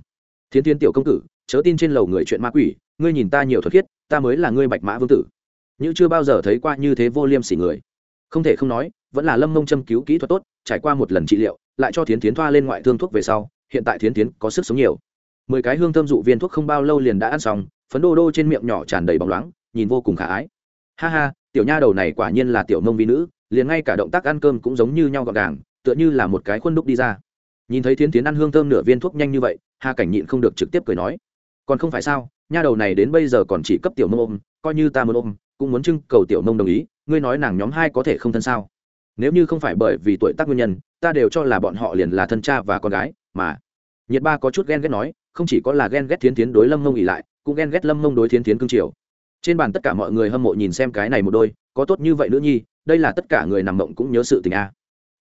thiến thiến tiểu công tử, chớ tin trên lầu người chuyện ma quỷ, ngươi nhìn ta nhiều thuật khiết, ta mới là ngươi bạch mã vương tử. Như chưa bao giờ thấy qua như thế vô liêm sỉ người. Không thể không nói, vẫn là lâm mông châm cứu kỹ thuật tốt, trải qua một lần trị liệu, lại cho thiến tiến thoa lên ngoại thương thuốc về sau, hiện tại thiến tiến có sức sống nhiều. Mười cái hương thơm dụ viên thuốc không bao lâu liền đã ăn xong, phấn đô đô trên miệng nhỏ tràn đầy bóng loáng, nhìn vô cùng khả ái. Ha ha, tiểu nha đầu này quả nhiên là tiểu nông vi nữ, liền ngay cả động tác ăn cơm cũng giống như nhau gọn gàng, tựa như là một cái khuôn đúc đi ra nhìn thấy thiến tiến ăn hương thơm nửa viên thuốc nhanh như vậy, hà cảnh nhịn không được trực tiếp cười nói, còn không phải sao, nha đầu này đến bây giờ còn chỉ cấp tiểu mông ôm, coi như ta muốn ôm, cũng muốn trưng cầu tiểu mông đồng ý, ngươi nói nàng nhóm hai có thể không thân sao? Nếu như không phải bởi vì tuổi tác nguyên nhân, ta đều cho là bọn họ liền là thân cha và con gái, mà nhiệt ba có chút ghen ghét nói, không chỉ có là ghen ghét thiến tiến đối lâm mông ỉ lại, cũng ghen ghét lâm mông đối thiến tiến cương triều. Trên bàn tất cả mọi người hâm mộ nhìn xem cái này một đôi, có tốt như vậy nữa nhi, đây là tất cả người nằm mộng cũng nhớ sự tình a.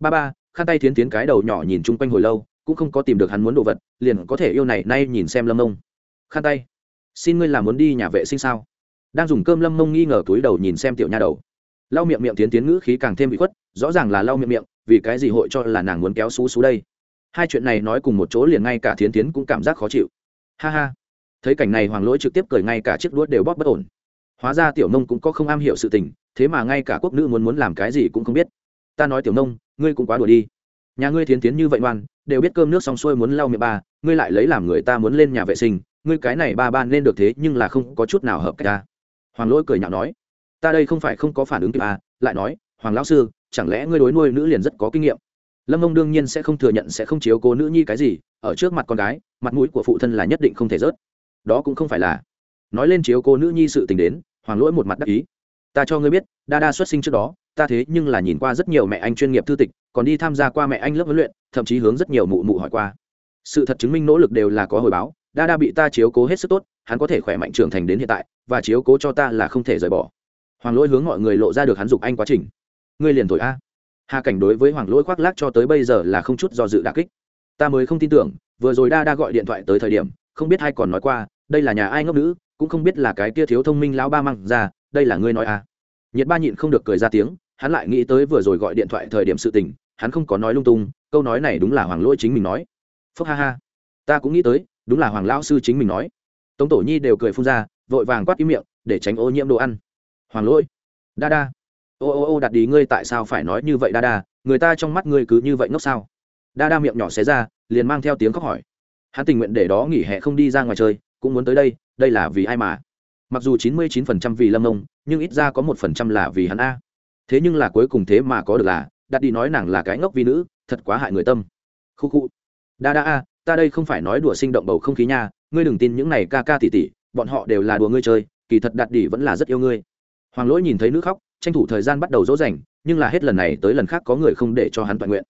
Ba ba khăn tay thiến tiến cái đầu nhỏ nhìn chung quanh hồi lâu, cũng không có tìm được hắn muốn đồ vật, liền có thể yêu này nay nhìn xem lâm mông khăn tay, xin ngươi làm muốn đi nhà vệ sinh sao? Đang dùng cơm lâm mông nghi ngờ túi đầu nhìn xem tiểu nha đầu. Lau miệng miệng tiến tiến ngữ khí càng thêm bị khuất, rõ ràng là lau miệng miệng, vì cái gì hội cho là nàng muốn kéo xú xú đây? Hai chuyện này nói cùng một chỗ liền ngay cả thiến tiến cũng cảm giác khó chịu. Ha ha. Thấy cảnh này hoàng lỗi trực tiếp cười ngay cả chiếc đuốt đều bóp bất ổn. Hóa ra tiểu nông cũng có không am hiểu sự tình, thế mà ngay cả quốc nữ muốn muốn làm cái gì cũng không biết. Ta nói tiểu nông ngươi cũng quá đùa đi. Nhà ngươi thiến tiến như vậy ngoan, đều biết cơm nước xong xuôi muốn lau miệng ba ngươi lại lấy làm người ta muốn lên nhà vệ sinh, ngươi cái này ba ba nên được thế nhưng là không có chút nào hợp cách ta. Hoàng lỗi cười nhạo nói, ta đây không phải không có phản ứng kịp à lại nói, hoàng lão sư, chẳng lẽ ngươi đối nuôi nữ liền rất có kinh nghiệm? Lâm ông đương nhiên sẽ không thừa nhận sẽ không chiếu cố nữ nhi cái gì, ở trước mặt con gái, mặt mũi của phụ thân là nhất định không thể rớt. Đó cũng không phải là. Nói lên chiếu cố nữ nhi sự tình đến, hoàng lỗi một mặt đắc ý. Ta cho ngươi biết, đa đa xuất sinh trước đó ta thế nhưng là nhìn qua rất nhiều mẹ anh chuyên nghiệp thư tịch, còn đi tham gia qua mẹ anh lớp huấn luyện, thậm chí hướng rất nhiều mụ mụ hỏi qua. Sự thật chứng minh nỗ lực đều là có hồi báo, đa đa bị ta chiếu cố hết sức tốt, hắn có thể khỏe mạnh trưởng thành đến hiện tại, và chiếu cố cho ta là không thể rời bỏ. Hoàng lỗi hướng mọi người lộ ra được hắn dục anh quá trình. Ngươi liền thổi a. Hà cảnh đối với hoàng lỗi khoác lác cho tới bây giờ là không chút do dự đà kích. Ta mới không tin tưởng, vừa rồi đa đa gọi điện thoại tới thời điểm, không biết ai còn nói qua, đây là nhà ai ngốc nữ, cũng không biết là cái kia thiếu thông minh lão ba măng ra, đây là ngươi nói à nhiệt ba nhịn không được cười ra tiếng hắn lại nghĩ tới vừa rồi gọi điện thoại thời điểm sự tình, hắn không có nói lung tung, câu nói này đúng là hoàng lỗi chính mình nói. Phúc ha ha. Ta cũng nghĩ tới, đúng là hoàng lão sư chính mình nói. Tống tổ nhi đều cười phun ra, vội vàng quát im miệng, để tránh ô nhiễm đồ ăn. Hoàng lỗi. Đa đa ô ô ô, đặt đi, ngươi tại sao phải nói như vậy đa đa người ta trong mắt ngươi cứ như vậy ngốc sao? Đa đa miệng nhỏ xé ra, liền mang theo tiếng khóc hỏi. Hắn tình nguyện để đó nghỉ hè không đi ra ngoài chơi, cũng muốn tới đây đây là vì ai mà? Mặc dù chín mươi chín phần trăm vì lâm ông nhưng ít ra có một phần trăm là vì hắn a thế nhưng là cuối cùng thế mà có được là, đặt đi nói nàng là cái ngốc vi nữ, thật quá hại người tâm. Khu khu. Đa đa a, ta đây không phải nói đùa sinh động bầu không khí nha, ngươi đừng tin những này ca ca tỉ tỉ, bọn họ đều là đùa ngươi chơi, kỳ thật đặt đi vẫn là rất yêu ngươi. Hoàng lỗi nhìn thấy nữ khóc, tranh thủ thời gian bắt đầu dỗ dành, nhưng là hết lần này tới lần khác có người không để cho hắn toàn nguyện.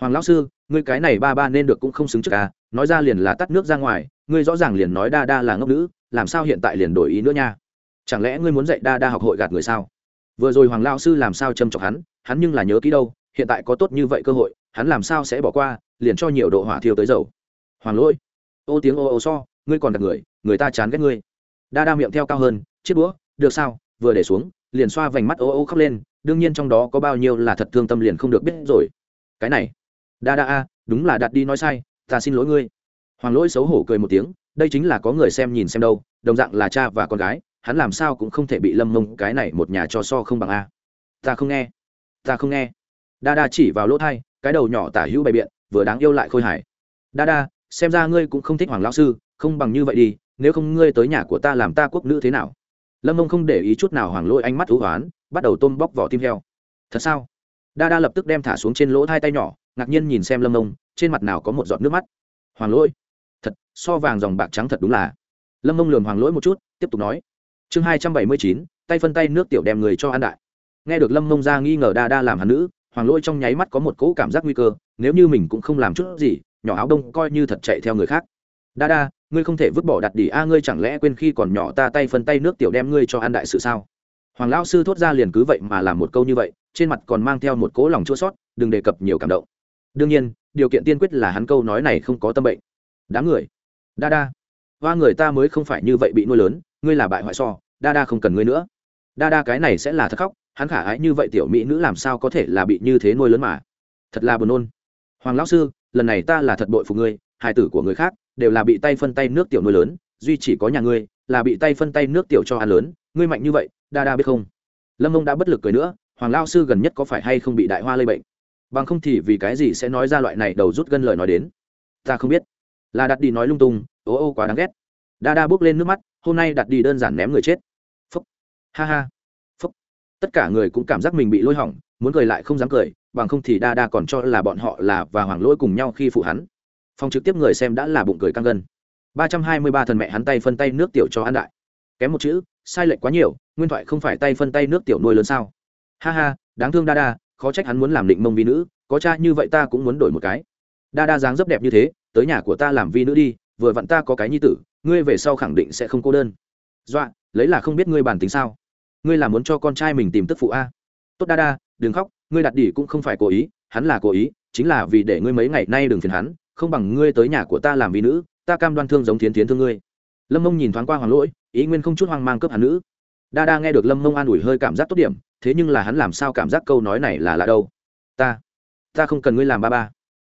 Hoàng lão sư, ngươi cái này ba ba nên được cũng không xứng trước ca nói ra liền là tắt nước ra ngoài, ngươi rõ ràng liền nói đa đa là ngốc nữ, làm sao hiện tại liền đổi ý nữa nha? Chẳng lẽ ngươi muốn dạy đa đa học hội gạt người sao? Vừa rồi hoàng lao sư làm sao châm chọc hắn hắn nhưng là nhớ kỹ đâu, hiện tại có tốt như vậy cơ hội, hắn làm sao sẽ bỏ qua, liền cho nhiều độ hỏa thiêu tới dầu. Hoàng lỗi. Ô tiếng ô ô so, ngươi còn đặt người người ta chán ghét ngươi. Đa đa miệng theo cao hơn, chiếc đũa được sao, vừa để xuống, liền xoa vành mắt ô ô khóc lên, đương nhiên trong đó có bao nhiêu là thật thương tâm liền không được biết rồi. Cái này. Đa đa a, đúng là đặt đi nói sai, ta xin lỗi ngươi. Hoàng lỗi xấu hổ cười một tiếng, đây chính là có người xem nhìn xem đâu, đồng dạng là cha và con gái hắn làm sao cũng không thể bị lâm mông cái này một nhà cho so không bằng a. Ta không nghe. Ta không nghe. Đa đa chỉ vào lỗ thai, cái đầu nhỏ tả hữu bày biện, vừa đáng yêu lại khôi hài. Đa đa, xem ra ngươi cũng không thích hoàng lão sư, không bằng như vậy đi, nếu không ngươi tới nhà của ta làm ta quốc nữ thế nào? Lâm mông không để ý chút nào hoàng lôi ánh mắt thú hoán, bắt đầu tôm bóc vỏ tim heo. Thật sao? Đa đa lập tức đem thả xuống trên lỗ hai tay nhỏ, ngạc nhiên nhìn xem lâm mông trên mặt nào có một giọt nước mắt. Hoàng lỗi thật, so vàng dòng bạc trắng thật đúng là. Lâm mông lường hoàng lỗi một chút, tiếp tục nói chương hai trăm bảy mươi chín, tay phân tay nước tiểu đem người cho ăn đại. Nghe được lâm mông ra nghi ngờ đa đa làm hắn nữ, hoàng lỗi trong nháy mắt có một cỗ cảm giác nguy cơ, nếu như mình cũng không làm chút gì, nhỏ áo đông coi như thật chạy theo người khác. Đa đa, ngươi không thể vứt bỏ đặt đỉ a, ngươi chẳng lẽ quên khi còn nhỏ ta tay phân tay nước tiểu đem ngươi cho ăn đại sự sao? Hoàng lão sư thốt ra liền cứ vậy mà làm một câu như vậy, trên mặt còn mang theo một cỗ lòng chua sót đừng đề cập nhiều cảm động. Đương nhiên, điều kiện tiên quyết là hắn câu nói này không có tâm bệnh. Đáng người. Đa đa. Hoa người ta mới không phải như vậy bị nuôi lớn ngươi là bại hoại so, đa đa không cần ngươi nữa. Đa đa cái này sẽ là thật khóc, hắn khả ái như vậy tiểu mỹ nữ làm sao có thể là bị như thế nuôi lớn mà. Thật là buồn nôn. Hoàng lão sư, lần này ta là thật bội phục ngươi, hài tử của người khác đều là bị tay phân tay nước tiểu nuôi lớn, duy chỉ có nhà ngươi là bị tay phân tay nước tiểu cho ăn lớn, ngươi mạnh như vậy, đa đa biết không? Lâm ông đã bất lực cười nữa, hoàng lao sư gần nhất có phải hay không bị đại hoa lây bệnh? Bằng không thì vì cái gì sẽ nói ra loại này đầu rút gân lời nói đến? Ta không biết. Là đặt đi nói lung tung, ô ô quá đáng ghét. Đa đa bước lên nước mắt hôm nay đặt đi đơn giản ném người chết. Phúc. Ha ha. Phúc. Tất cả người cũng cảm giác mình bị lôi hỏng, muốn cười lại không dám cười, bằng không thì đa đa còn cho là bọn họ là và hoàng lỗi cùng nhau khi phụ hắn. Phòng trực tiếp người xem đã là bụng cười căng gân. Ba trăm hai mươi ba thần mẹ hắn tay phân tay nước tiểu cho ăn đại. Kém một chữ, sai lệch quá nhiều, nguyên thoại không phải tay phân tay nước tiểu nuôi lớn sao? Ha ha, đáng thương đa đa, khó trách hắn muốn làm định mông vi nữ, có cha như vậy ta cũng muốn đổi một cái. Đa đa dáng dấp đẹp như thế, tới nhà của ta làm vi nữ đi, vừa vặn ta có cái nhi tử ngươi về sau khẳng định sẽ không cô đơn. Dọa, lấy là không biết ngươi bản tính sao? Ngươi là muốn cho con trai mình tìm tức phụ a? Tốt đa đa, đừng khóc, ngươi đặt đỉ cũng không phải cố ý, hắn là cố ý, chính là vì để ngươi mấy ngày nay đừng phiền hắn, không bằng ngươi tới nhà của ta làm vi nữ, ta cam đoan thương giống thiến thiến thương ngươi. Lâm mông nhìn thoáng qua hoàng lỗi, ý nguyên không chút hoang mang cướp hắn nữ. Đa đa nghe được lâm mông an ủi hơi cảm giác tốt điểm, thế nhưng là hắn làm sao cảm giác câu nói này là lạ đâu? Ta ta không cần ngươi làm ba ba.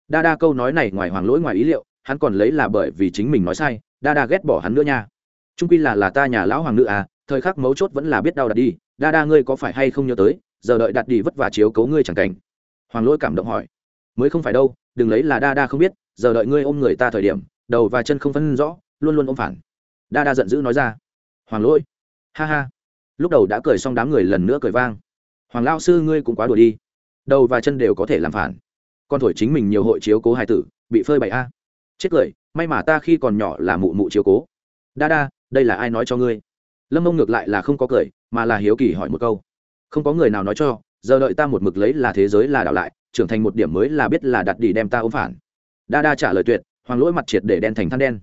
Đa đa câu nói này ngoài hoàng lỗi ngoài ý liệu, hắn còn lấy là bởi vì chính mình nói sai đa đa ghét bỏ hắn nữa nha. Trung quy là là ta nhà lão hoàng nữ à thời khắc mấu chốt vẫn là biết đau đặt đi. Đa đa ngươi có phải hay không nhớ tới, giờ đợi đặt đi vất vả chiếu cấu ngươi chẳng cảnh. Hoàng lỗi cảm động hỏi. Mới không phải đâu, đừng lấy là đa đa không biết, giờ đợi ngươi ôm người ta thời điểm, đầu và chân không phân rõ, luôn luôn ôm phản. Đa đa giận dữ nói ra. Hoàng lỗi. Ha ha. Lúc đầu đã cười xong đám người lần nữa cười vang. Hoàng lao sư ngươi cũng quá đùa đi. Đầu và chân đều có thể làm phản. Con thổi chính mình nhiều hội chiếu cố hai tử, bị phơi bày a. Chết cười may mà ta khi còn nhỏ là mụ mụ chiếu cố. Đa đa, đây là ai nói cho ngươi? Lâm mông ngược lại là không có cười, mà là hiếu kỳ hỏi một câu. Không có người nào nói cho, giờ đợi ta một mực lấy là thế giới là đảo lại, trưởng thành một điểm mới là biết là đặt đi đem ta ôm phản. Đa đa trả lời tuyệt, hoàng lỗi mặt triệt để đen thành than đen.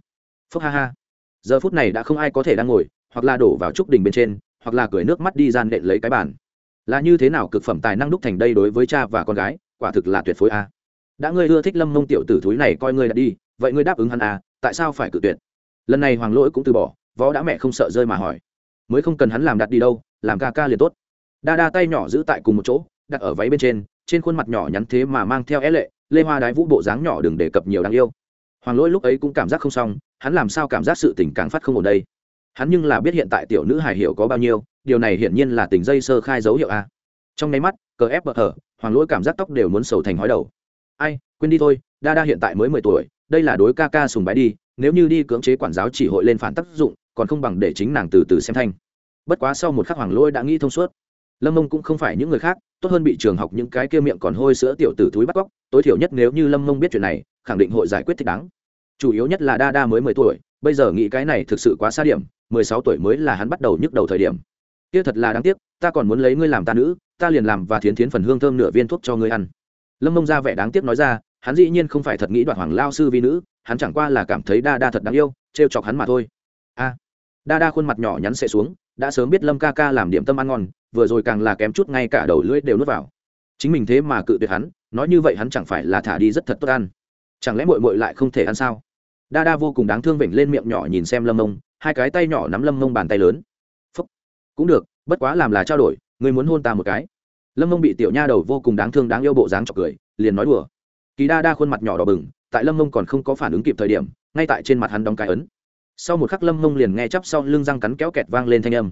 Phúc ha ha. Giờ phút này đã không ai có thể đang ngồi, hoặc là đổ vào trúc đình bên trên, hoặc là cười nước mắt đi gian đệm lấy cái bàn. Là như thế nào cực phẩm tài năng đúc thành đây đối với cha và con gái, quả thực là tuyệt phối a. Đã ngươi ưa thích lâm mông tiểu tử thúi này coi ngươi đã đi vậy ngươi đáp ứng hắn à tại sao phải cự tuyệt? Lần này hoàng lỗi cũng từ bỏ, võ đã mẹ không sợ rơi mà hỏi. Mới không cần hắn làm đặt đi đâu, làm ca ca liền tốt. Đa đa tay nhỏ giữ tại cùng một chỗ, đặt ở váy bên trên trên khuôn mặt nhỏ nhắn thế mà mang theo é lệ, lê hoa đái vũ bộ dáng nhỏ đừng đề cập nhiều đáng yêu. Hoàng lỗi lúc ấy cũng cảm giác không xong, hắn làm sao cảm giác sự tình càng phát không ổn đây? Hắn nhưng là biết hiện tại tiểu nữ hài hiểu có bao nhiêu, điều này hiển nhiên là tình dây sơ khai dấu hiệu a. Trong nháy mắt, cờ ép bờ hở hoàng lỗi cảm giác tóc đều muốn sầu thành hói đầu. Ai, quên đi thôi, đa đa hiện tại mới mười tuổi đây là đối ca ca sùng bái đi, nếu như đi cưỡng chế quản giáo chỉ hội lên phản tác dụng, còn không bằng để chính nàng từ từ xem thanh. Bất quá sau một khắc hoàng lôi đã nghĩ thông suốt. Lâm mông cũng không phải những người khác, tốt hơn bị trường học những cái kia miệng còn hôi sữa tiểu tử túi bắt cóc, tối thiểu nhất nếu như lâm mông biết chuyện này, khẳng định hội giải quyết thích đáng. Chủ yếu nhất là đa đa mới mười tuổi, bây giờ nghĩ cái này thực sự quá xa điểm, mười sáu tuổi mới là hắn bắt đầu nhức đầu thời điểm. Kia thật là đáng tiếc, ta còn muốn lấy ngươi làm ta nữ, ta liền làm và thiến thiến phần hương thơm nửa viên thuốc cho ngươi ăn. Lâm mông ra vẻ đáng tiếc nói ra hắn dĩ nhiên không phải thật nghĩ đoạt hoàng lao sư vi nữ, hắn chẳng qua là cảm thấy đa đa thật đáng yêu t r e o chọc hắn mà thôi. A, đa đa khuôn mặt nhỏ nhắn sẽ xuống, đã sớm biết lâm ca ca làm điểm tâm ăn ngon, vừa rồi càng là kém chút ngay cả đầu lưỡi đều nuốt vào. Chính mình thế mà cự tuyệt hắn, nói như vậy hắn chẳng phải là thả đi rất thật tốt ăn. Chẳng lẽ mội mội lại không thể ăn sao? Đa đa vô cùng đáng thương vểnh lên miệng nhỏ nhìn xem lâm mông, hai cái tay nhỏ nắm lâm mông bàn tay lớn. Phúc, cũng được, bất quá làm là trao đổi, người muốn hôn ta một cái. Lâm mông bị tiểu nha đầu vô cùng đáng thương đáng yêu bộ dáng chọc cười, liền nói đùa kỳ đa đa khuôn mặt nhỏ đỏ bừng, tại lâm mông còn không có phản ứng kịp thời điểm, ngay tại trên mặt hắn đóng cái ấn. Sau một khắc lâm mông liền nghe chắp sau lưng răng cắn kéo kẹt vang lên thanh âm.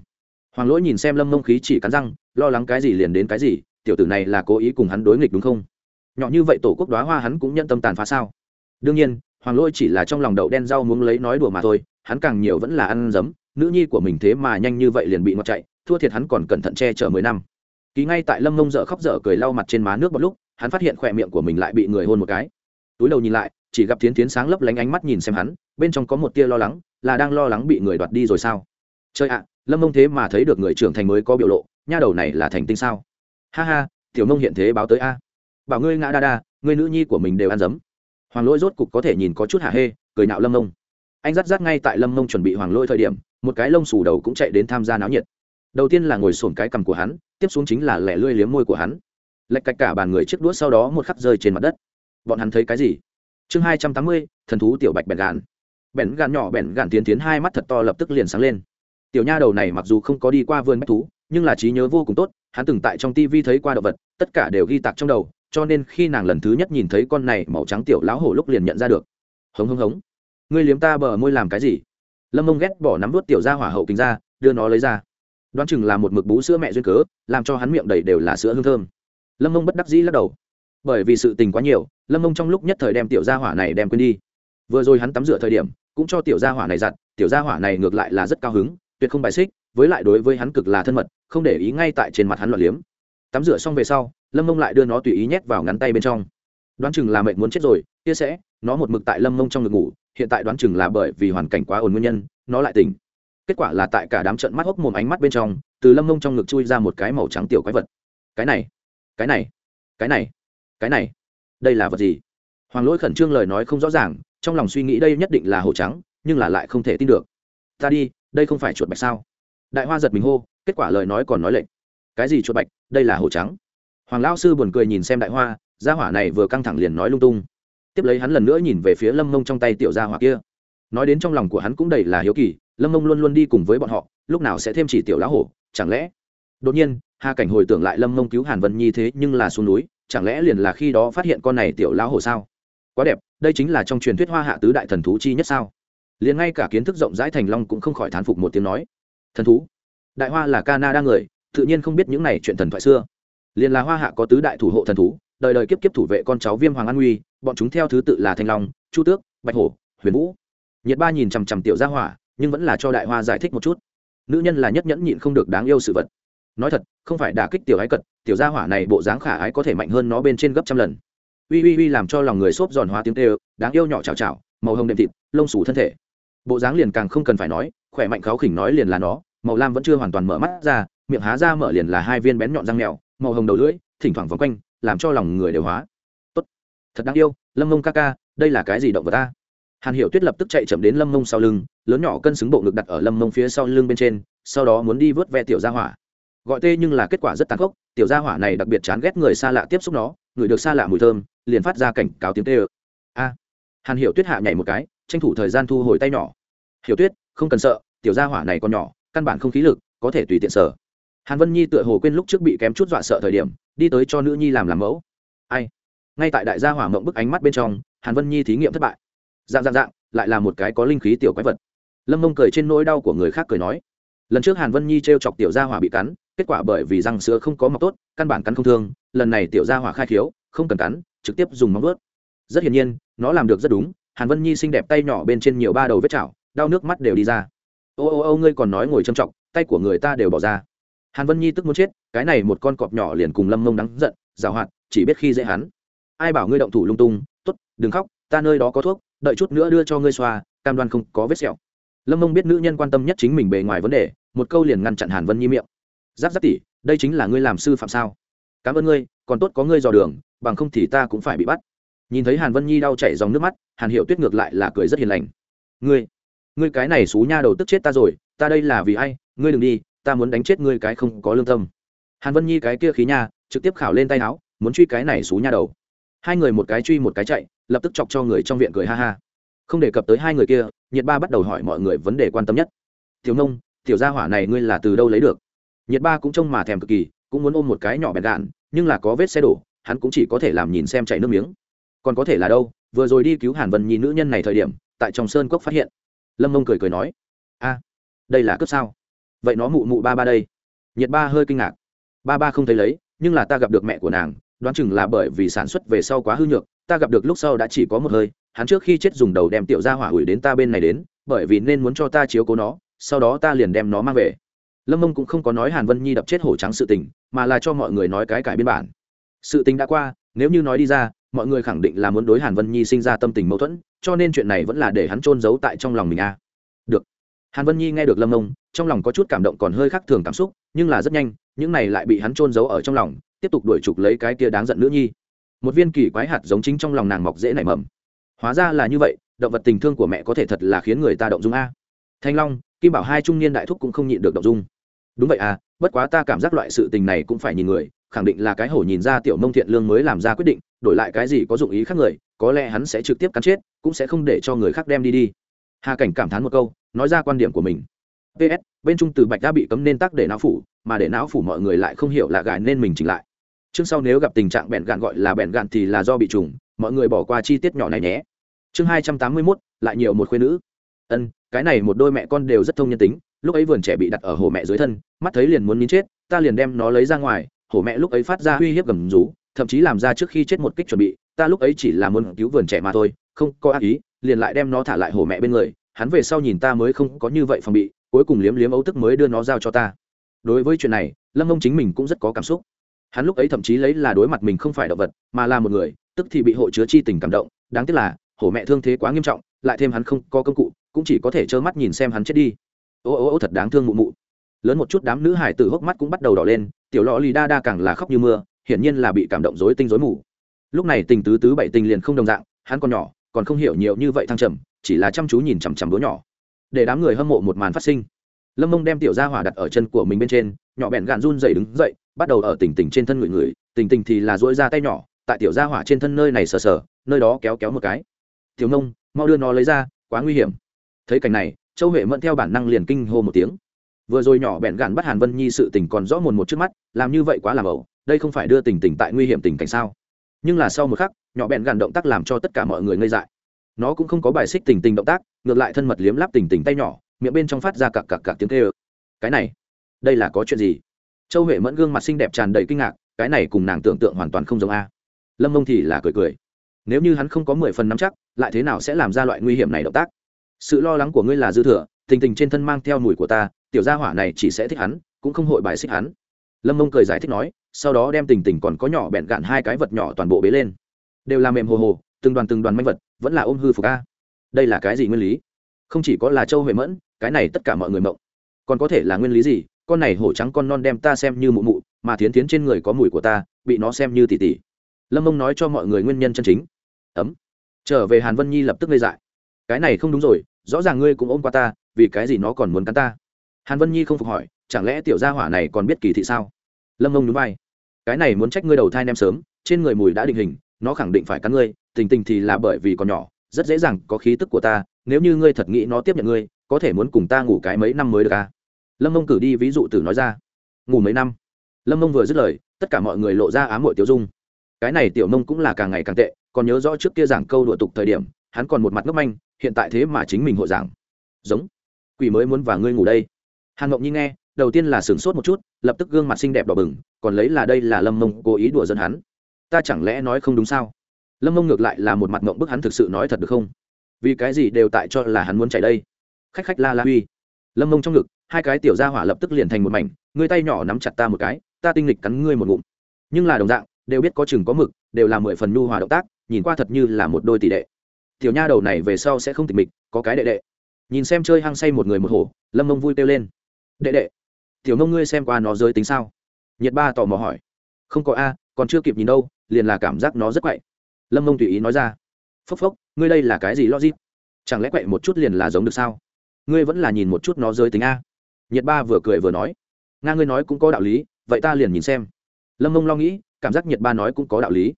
Hoàng lỗi nhìn xem lâm mông khí chỉ cắn răng, lo lắng cái gì liền đến cái gì, tiểu tử này là cố ý cùng hắn đối nghịch đúng không? Nhỏ như vậy tổ quốc đoá hoa hắn cũng nhận tâm tàn phá sao? Đương nhiên, hoàng lỗi chỉ là trong lòng đậu đen rau muốn lấy nói đùa mà thôi, hắn càng nhiều vẫn là ăn dấm nữ nhi của mình thế mà nhanh như vậy liền bị ngọt chạy, thua thiệt hắn còn cẩn thận che chở mười năm. Ký ngay tại lâm mông dở khóc dở cười lau mặt trên má nước một lúc hắn phát hiện khỏe miệng của mình lại bị người hôn một cái. Túi đầu nhìn lại, chỉ gặp tiến tiến sáng lấp lánh ánh mắt nhìn xem hắn, bên trong có một tia lo lắng, là đang lo lắng bị người đoạt đi rồi sao? Chơi ạ, lâm mông thế mà thấy được người trưởng thành mới có biểu lộ, nha đầu này là thành tinh sao? Ha ha, tiểu mông hiện thế báo tới a. Bảo ngươi ngã đa đa, ngươi nữ nhi của mình đều ăn dấm. Hoàng lỗi rốt cục có thể nhìn có chút hả hê, cười nạo lâm mông. Anh dắt dắt ngay tại lâm mông chuẩn bị hoàng lỗi thời điểm, một cái lông xù đầu cũng chạy đến tham gia náo nhiệt. Đầu tiên là ngồi sổn cái cằm của hắn, tiếp xuống chính là lẻ lươi liếm môi của hắn lệch cạch cả bàn người chiếc đũa sau đó một khắc rơi trên mặt đất. Bọn hắn thấy cái gì? Chương hai trăm tám mươi, thần thú tiểu bạch bẹn gàn bẹn gàn nhỏ bẹn gàn tiến tiến hai mắt thật to lập tức liền sáng lên. Tiểu nha đầu này mặc dù không có đi qua vườn bách thú, nhưng là trí nhớ vô cùng tốt, hắn từng tại trong tivi thấy qua động vật, tất cả đều ghi tạc trong đầu, cho nên khi nàng lần thứ nhất nhìn thấy con này màu trắng tiểu lão hổ lúc liền nhận ra được. Hống hống hống. Ngươi liếm ta bờ môi làm cái gì? Lâm mông ghét bỏ nắm vớt tiểu ra hỏa hậu kính ra, đưa nó lấy ra. Đoán chừng là một mực bú sữa mẹ duyên cớ, làm cho hắn miệng đầy đều là sữa hương thơm lâm mông bất đắc dĩ lắc đầu. Bởi vì sự tình quá nhiều, lâm mông trong lúc nhất thời đem tiểu gia hỏa này đem quên đi. Vừa rồi hắn tắm rửa thời điểm, cũng cho tiểu gia hỏa này giặt, tiểu gia hỏa này ngược lại là rất cao hứng, tuyệt không bài xích, với lại đối với hắn cực là thân mật, không để ý ngay tại trên mặt hắn loạn liếm. Tắm rửa xong về sau, lâm mông lại đưa nó tùy ý nhét vào ngắn tay bên trong. Đoán chừng là mệnh muốn chết rồi, kia sẽ, nó một mực tại lâm mông trong ngực ngủ, hiện tại đoán chừng là bởi vì hoàn cảnh quá ồn nguyên nhân, nó lại tỉnh. Kết quả là tại cả đám trận mắt hốc mồm ánh mắt bên trong, từ lâm mông trong ngực chui ra một cái màu trắng tiểu quái vật. Cái này cái này cái này cái này, đây là vật gì? Hoàng lỗi khẩn trương lời nói không rõ ràng, trong lòng suy nghĩ đây nhất định là hồ trắng, nhưng là lại không thể tin được. Ta đi, đây không phải chuột bạch sao? Đại hoa giật mình hô, kết quả lời nói còn nói lệnh cái gì chuột bạch? Đây là hồ trắng. Hoàng lao sư buồn cười nhìn xem đại hoa, gia hỏa này vừa căng thẳng liền nói lung tung. Tiếp lấy hắn lần nữa nhìn về phía lâm mông trong tay tiểu gia hỏa kia. Nói đến trong lòng của hắn cũng đầy là hiếu kỳ, lâm mông luôn luôn đi cùng với bọn họ, lúc nào sẽ thêm chỉ tiểu lão hổ, chẳng lẽ đột nhiên, hà cảnh hồi tưởng lại lâm mông cứu hàn vân nhi thế nhưng là xuống núi, chẳng lẽ liền là khi đó phát hiện con này tiểu lão hổ sao? Quá đẹp, đây chính là trong truyền thuyết hoa hạ tứ đại thần thú chi nhất sao? Liền ngay cả kiến thức rộng rãi thành long cũng không khỏi thán phục một tiếng nói. Thần thú? Đại hoa là canada người, tự nhiên không biết những này chuyện thần thoại xưa. Liền là hoa hạ có tứ đại thủ hộ thần thú, đời đời kiếp kiếp thủ vệ con cháu viêm hoàng an uy, bọn chúng theo thứ tự là thanh long, chu tước, bạch hổ, huyền vũ. Nhiệt ba nhìn chằm chằm tiểu gia hỏa, nhưng vẫn là cho đại hoa giải thích một chút. Nữ nhân là nhất nhẫn nhịn không được đáng yêu sự vật nói thật, không phải đả kích tiểu ái cật, tiểu gia hỏa này bộ dáng khả ái có thể mạnh hơn nó bên trên gấp trăm lần. Uy uy uy làm cho lòng người xốp giòn hóa tiếng tê đáng yêu nhỏ chào chào màu hồng đệm thịt, lông xù thân thể. Bộ dáng liền càng không cần phải nói, khỏe mạnh kháo khỉnh nói liền là nó, màu lam vẫn chưa hoàn toàn mở mắt ra, miệng há ra mở liền là hai viên bén nhọn răng mèo, màu hồng đầu lưỡi, thỉnh thoảng vòng quanh, làm cho lòng người đều hóa. Tốt. Thật đáng yêu, lâm mông ca ca, đây là cái gì động vật ta? Hàn hiểu tuyết lập tức chạy chậm đến lâm mông sau lưng, lớn nhỏ cân xứng bộ ngực đặt ở lâm mông phía sau lưng bên trên, sau đó muốn đi vớt ve tiểu gia hỏa gọi tê nhưng là kết quả rất tàn khốc, tiểu gia hỏa này đặc biệt chán ghét người xa lạ tiếp xúc nó, người được xa lạ mùi thơm, liền phát ra cảnh cáo tiếng tê ơ. A. Hàn hiểu tuyết hạ nhảy một cái, tranh thủ thời gian thu hồi tay nhỏ. Hiểu tuyết, không cần sợ, tiểu gia hỏa này còn nhỏ, căn bản không khí lực, có thể tùy tiện sở. Hàn vân nhi tựa hồ quên lúc trước bị kém chút dọa sợ thời điểm, đi tới cho nữ nhi làm làm mẫu. Ai? Ngay tại đại gia hỏa mộng bức ánh mắt bên trong, hàn vân nhi thí nghiệm thất bại. Dạng dạng dạng, lại là một cái có linh khí tiểu quái vật. Lâm mông cười trên nỗi đau của người khác cười nói. Lần trước hàn vân nhi t r e o chọc tiểu gia hỏa bị cắn kết quả bởi vì răng sữa không có mọc tốt, căn bản cắn không thương, lần này tiểu gia hỏa khai khiếu, không cần cắn, trực tiếp dùng móng vớt rất hiển nhiên, nó làm được rất đúng, hàn vân nhi xinh đẹp tay nhỏ bên trên nhiều ba đầu vết chảo, đau nước mắt đều đi ra. Ô ô ô, ngươi còn nói ngồi trầm trọng, tay của người ta đều bỏ ra. Hàn vân nhi tức muốn chết, cái này một con cọp nhỏ liền cùng lâm mông đắng giận, giảo hoạt, chỉ biết khi dễ hắn. Ai bảo ngươi động thủ lung tung t ố t đừng khóc, ta nơi đó có thuốc, đợi chút nữa đưa cho ngươi xoa, cam đoan không có vết sẹo. Lâm mông biết nữ nhân quan tâm nhất chính mình bề ngoài vấn đề, một câu liền ngăn chặn hàn vân nhi miệng giáp giáp tỷ, đây chính là ngươi làm sư phạm sao? Cảm ơn ngươi còn tốt có ngươi dò đường bằng không thì ta cũng phải bị bắt. Nhìn thấy hàn vân nhi đau chảy dòng nước mắt hàn hiệu tuyết ngược lại là cười rất hiền lành. Ngươi ngươi cái này xú nha đầu tức chết ta rồi ta đây là vì ai? Ngươi đừng đi ta muốn đánh chết ngươi cái không có lương tâm. Hàn vân nhi cái kia khí nha trực tiếp khảo lên tay áo muốn truy cái này xú nha đầu. Hai người một cái truy một cái chạy lập tức chọc cho người trong viện cười ha ha. Không đề cập tới hai người kia nhiệt ba bắt đầu hỏi mọi người vấn đề quan tâm nhất. Tiểu nông tiểu gia hỏa này ngươi là từ đâu lấy được? Nhiệt ba cũng trông mà thèm cực kỳ, cũng muốn ôm một cái nhỏ bẹn đạn, nhưng là có vết xe đổ, hắn cũng chỉ có thể làm nhìn xem chạy nước miếng. Còn có thể là đâu, vừa rồi đi cứu hàn vân nhìn nữ nhân này thời điểm, tại trong sơn cốc phát hiện. Lâm mông cười cười nói, a, đây là cướp sao? Vậy nó mụ mụ ba ba đây. Nhiệt ba hơi kinh ngạc. Ba ba không thấy lấy, nhưng là ta gặp được mẹ của nàng, đoán chừng là bởi vì sản xuất về sau quá hư nhược, ta gặp được lúc sau đã chỉ có một hơi, hắn trước khi chết dùng đầu đem tiểu ra hỏa ủi đến ta bên này đến, bởi vì nên muốn cho ta chiếu cố nó, sau đó ta liền đem nó mang về lâm mông cũng không có nói hàn vân nhi đập chết hổ trắng sự tình, mà là cho mọi người nói cái cải biên bản. Sự tình đã qua, nếu như nói đi ra, mọi người khẳng định là muốn đối hàn vân nhi sinh ra tâm tình mâu thuẫn, cho nên chuyện này vẫn là để hắn trôn giấu tại trong lòng mình a. Được. Hàn vân nhi nghe được lâm mông, trong lòng có chút cảm động còn hơi khác thường cảm xúc, nhưng là rất nhanh, những này lại bị hắn trôn giấu ở trong lòng, tiếp tục đuổi trục lấy cái kia đáng giận nữ nhi. Một viên kỳ quái hạt giống chính trong lòng nàng mọc dễ nảy mầm. Hóa ra là như vậy, động vật tình thương của mẹ có thể thật là khiến người ta động dung a. Thanh long, kim bảo hai trung niên đại thúc cũng không nhịn được động dung đúng vậy à bất quá ta cảm giác loại sự tình này cũng phải nhìn người, khẳng định là cái hổ nhìn ra tiểu mông thiện lương mới làm ra quyết định, đổi lại cái gì có dụng ý khác người, có lẽ hắn sẽ trực tiếp cắn chết, cũng sẽ không để cho người khác đem đi đi. Hà cảnh cảm thán một câu, nói ra quan điểm của mình. Ps bên trung từ bạch đã bị cấm nên tắc để não phủ, mà để não phủ mọi người lại không hiểu là gài nên mình chỉnh lại. Chương sau nếu gặp tình trạng bẹn gạn gọi là bẹn gạn thì là do bị trùng, mọi người bỏ qua chi tiết nhỏ này nhé. Chương hai trăm tám mươi mốt, lại nhiều một khuyên nữ. Ân, cái này một đôi mẹ con đều rất thông nhân tính lúc ấy vườn trẻ bị đặt ở hồ mẹ dưới thân, mắt thấy liền muốn nín chết, ta liền đem nó lấy ra ngoài hổ mẹ lúc ấy phát ra uy hiếp gầm rú, thậm chí làm ra trước khi chết một kích chuẩn bị, ta lúc ấy chỉ là muốn cứu vườn trẻ mà thôi, không có ác ý, liền lại đem nó thả lại hổ mẹ bên người, hắn về sau nhìn ta mới không có như vậy phòng bị, cuối cùng liếm liếm ấu tức mới đưa nó giao cho ta. Đối với chuyện này, lâm ông chính mình cũng rất có cảm xúc. Hắn lúc ấy thậm chí lấy là đối mặt mình không phải động vật, mà là một người, tức thì bị hộ chứa chi tình cảm động, đáng tiếc là hổ mẹ thương thế quá nghiêm trọng, lại thêm hắn không có công cụ, cũng chỉ có thể trơ mắt nhìn xem hắn chết đi ô ô ô, thật đáng thương mụ mụ. Lớn một chút đám nữ hải tử hốc mắt cũng bắt đầu đỏ lên, tiểu lọ lì đa đa càng là khóc như mưa, hiển nhiên là bị cảm động dối tinh dối mù. Lúc này tình tứ tứ bảy tình liền không đồng dạng, hắn còn nhỏ, còn không hiểu nhiều như vậy thăng trầm, chỉ là chăm chú nhìn chằm chằm đứa nhỏ. Để đám người hâm mộ một màn phát sinh. Lâm mông đem tiểu gia hỏa đặt ở chân của mình bên trên, nhỏ bẹn gạn run dậy đứng dậy, bắt đầu ở tỉnh tỉnh trên thân người người tỉnh tỉnh thì là dỗi ra tay nhỏ, tại tiểu gia hỏa trên thân nơi này sờ sờ, nơi đó kéo kéo một cái. Tiểu nông, mau đưa nó lấy ra, quá nguy hiểm. Thấy cảnh này châu huệ mẫn theo bản năng liền kinh hô một tiếng. Vừa rồi nhỏ bẹn gạn bắt hàn vân nhi sự tình còn rõ mồn một trước mắt, làm như vậy quá làm ẩu đây không phải đưa tình tình tại nguy hiểm tình cảnh sao? Nhưng là sau một khắc, nhỏ bẹn gạn động tác làm cho tất cả mọi người ngây dại. Nó cũng không có bài xích tình tình động tác, ngược lại thân mật liếm láp tình tình tay nhỏ, miệng bên trong phát ra cặc cặc cặc tiếng kêu. Cái này, đây là có chuyện gì? Châu huệ mẫn gương mặt xinh đẹp tràn đầy kinh ngạc, cái này cùng nàng tưởng tượng hoàn toàn không giống a. Lâm mông thì là cười cười. Nếu như hắn không có mười phần nắm chắc, lại thế nào sẽ làm ra loại nguy hiểm này động tác? Sự lo lắng của ngươi là dư thừa, tình tình trên thân mang theo mùi của ta, tiểu gia hỏa này chỉ sẽ thích hắn, cũng không hội bài xích hắn. Lâm mông cười giải thích nói, sau đó đem tình tình còn có nhỏ bẹn gạn hai cái vật nhỏ toàn bộ bế lên. Đều là mềm hồ hồ, từng đoàn từng đoàn manh vật, vẫn là ôm hư phục a. Đây là cái gì nguyên lý? Không chỉ có là châu huệ mẫn, cái này tất cả mọi người mộng. Còn có thể là nguyên lý gì? Con này hổ trắng con non đem ta xem như mụ mụ, mà thiến thiến trên người có mùi của ta, bị nó xem như tỉ tỉ. Lâm mông nói cho mọi người nguyên nhân chân chính. Ấm. Trở về hàn vân nhi lập tức gây dại. Cái này không đúng rồi rõ ràng ngươi cũng ôm qua ta, vì cái gì nó còn muốn cắn ta? Hàn vân nhi không phục hỏi, chẳng lẽ tiểu gia hỏa này còn biết kỳ thị sao? Lâm mông núi vai. Cái này muốn trách ngươi đầu thai nem sớm, trên người mùi đã định hình, nó khẳng định phải cắn ngươi, tình tình thì là bởi vì còn nhỏ, rất dễ dàng có khí tức của ta, nếu như ngươi thật nghĩ nó tiếp nhận ngươi, có thể muốn cùng ta ngủ cái mấy năm mới được à? Lâm mông cử đi ví dụ từ nói ra. Ngủ mấy năm? Lâm mông vừa dứt lời, tất cả mọi người lộ ra ám hội tiêu dung. Cái này tiểu mông cũng là càng ngày càng tệ, còn nhớ rõ trước kia giảng câu đùa tục thời điểm, hắn còn một mặt ngốc manh hiện tại thế mà chính mình hội giảng. Giống, quỷ mới muốn và ngươi ngủ đây. Hàn ngọc nhi nghe, đầu tiên là sửng sốt một chút, lập tức gương mặt xinh đẹp đỏ bừng, còn lấy là đây là lâm mông cố ý đùa dân hắn. Ta chẳng lẽ nói không đúng sao? Lâm mông ngược lại là một mặt ngộng bức hắn thực sự nói thật được không? Vì cái gì đều tại cho là hắn muốn chạy đây? Khách khách la la uy lâm mông trong ngực, hai cái tiểu ra hỏa lập tức liền thành một mảnh ngươi tay nhỏ nắm chặt ta một cái, ta tinh lịch cắn ngươi một ngụm. Nhưng là đồng dạng, đều biết có chừng có mực, đều là mười phần nhu hòa động tác, nhìn qua thật như là một đôi tỷ đệ tiểu nha đầu này về sau sẽ không tịch mịch, có cái đệ đệ. Nhìn xem chơi hăng say một người một hổ, lâm mông vui kêu lên. Đệ đệ, tiểu mông ngươi xem qua nó giới tính sao? Nhiệt ba tò mò hỏi. Không có a, còn chưa kịp nhìn đâu, liền là cảm giác nó rất quậy. Lâm mông tùy ý nói ra. Phốc phốc, ngươi đây là cái gì logic? Chẳng lẽ quậy một chút liền là giống được sao? Ngươi vẫn là nhìn một chút nó giới tính a. Nhiệt ba vừa cười vừa nói. Nga ngươi nói cũng có đạo lý, vậy ta liền nhìn xem. Lâm mông lo nghĩ, cảm giác nhiệt ba nói cũng có đạo lý.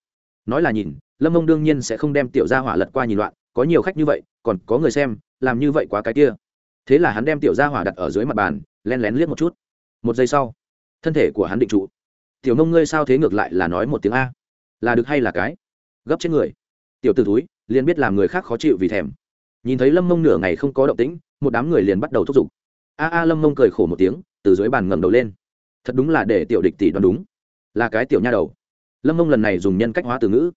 Nói là nhìn lâm mông đương nhiên sẽ không đem tiểu gia hỏa lật qua nhìn loạn, có nhiều khách như vậy, còn có người xem, làm như vậy quá cái kia. Thế là hắn đem tiểu gia hỏa đặt ở dưới mặt bàn len lén liếc một chút. Một giây sau, thân thể của hắn định trụ. Tiểu mông ngươi sao thế ngược lại là nói một tiếng a? Là được hay là cái? Gấp trên người. Tiểu t ử túi liền biết làm người khác khó chịu vì thèm. Nhìn thấy lâm mông nửa ngày không có động tĩnh, một đám người liền bắt đầu thúc giục. A a lâm mông cười khổ một tiếng, từ dưới bàn ngẩng đầu lên. Thật đúng là để tiểu địch tỷ đoán đúng. Là cái tiểu nha đầu. Lâm mông lần này dùng nhân cách hóa từ ngữ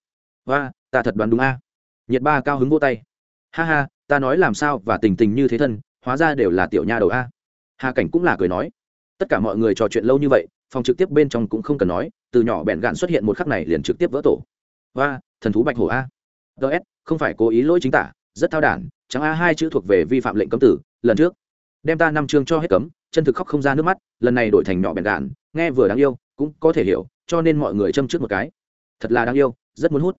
hoa, ta thật đoán đúng a. Nhiệt ba cao hứng vô tay. Ha ha, ta nói làm sao và tình tình như thế thân, hóa ra đều là tiểu nha đầu a. Hà cảnh cũng là cười nói. Tất cả mọi người trò chuyện lâu như vậy, phòng trực tiếp bên trong cũng không cần nói, từ nhỏ bẹn gạn xuất hiện một khắc này liền trực tiếp vỡ tổ. Hoa, thần thú bạch hổ a. Ts không phải cố ý lỗi chính tả, rất thao đản, chẳng a hai chữ thuộc về vi phạm lệnh cấm tử, lần trước. Đem ta năm chương cho hết cấm, chân thực khóc không ra nước mắt, lần này đổi thành nhỏ bẹn gạn, nghe vừa đáng yêu, cũng có thể hiểu, cho nên mọi người châm trước một cái. Thật là đáng yêu, rất muốn hút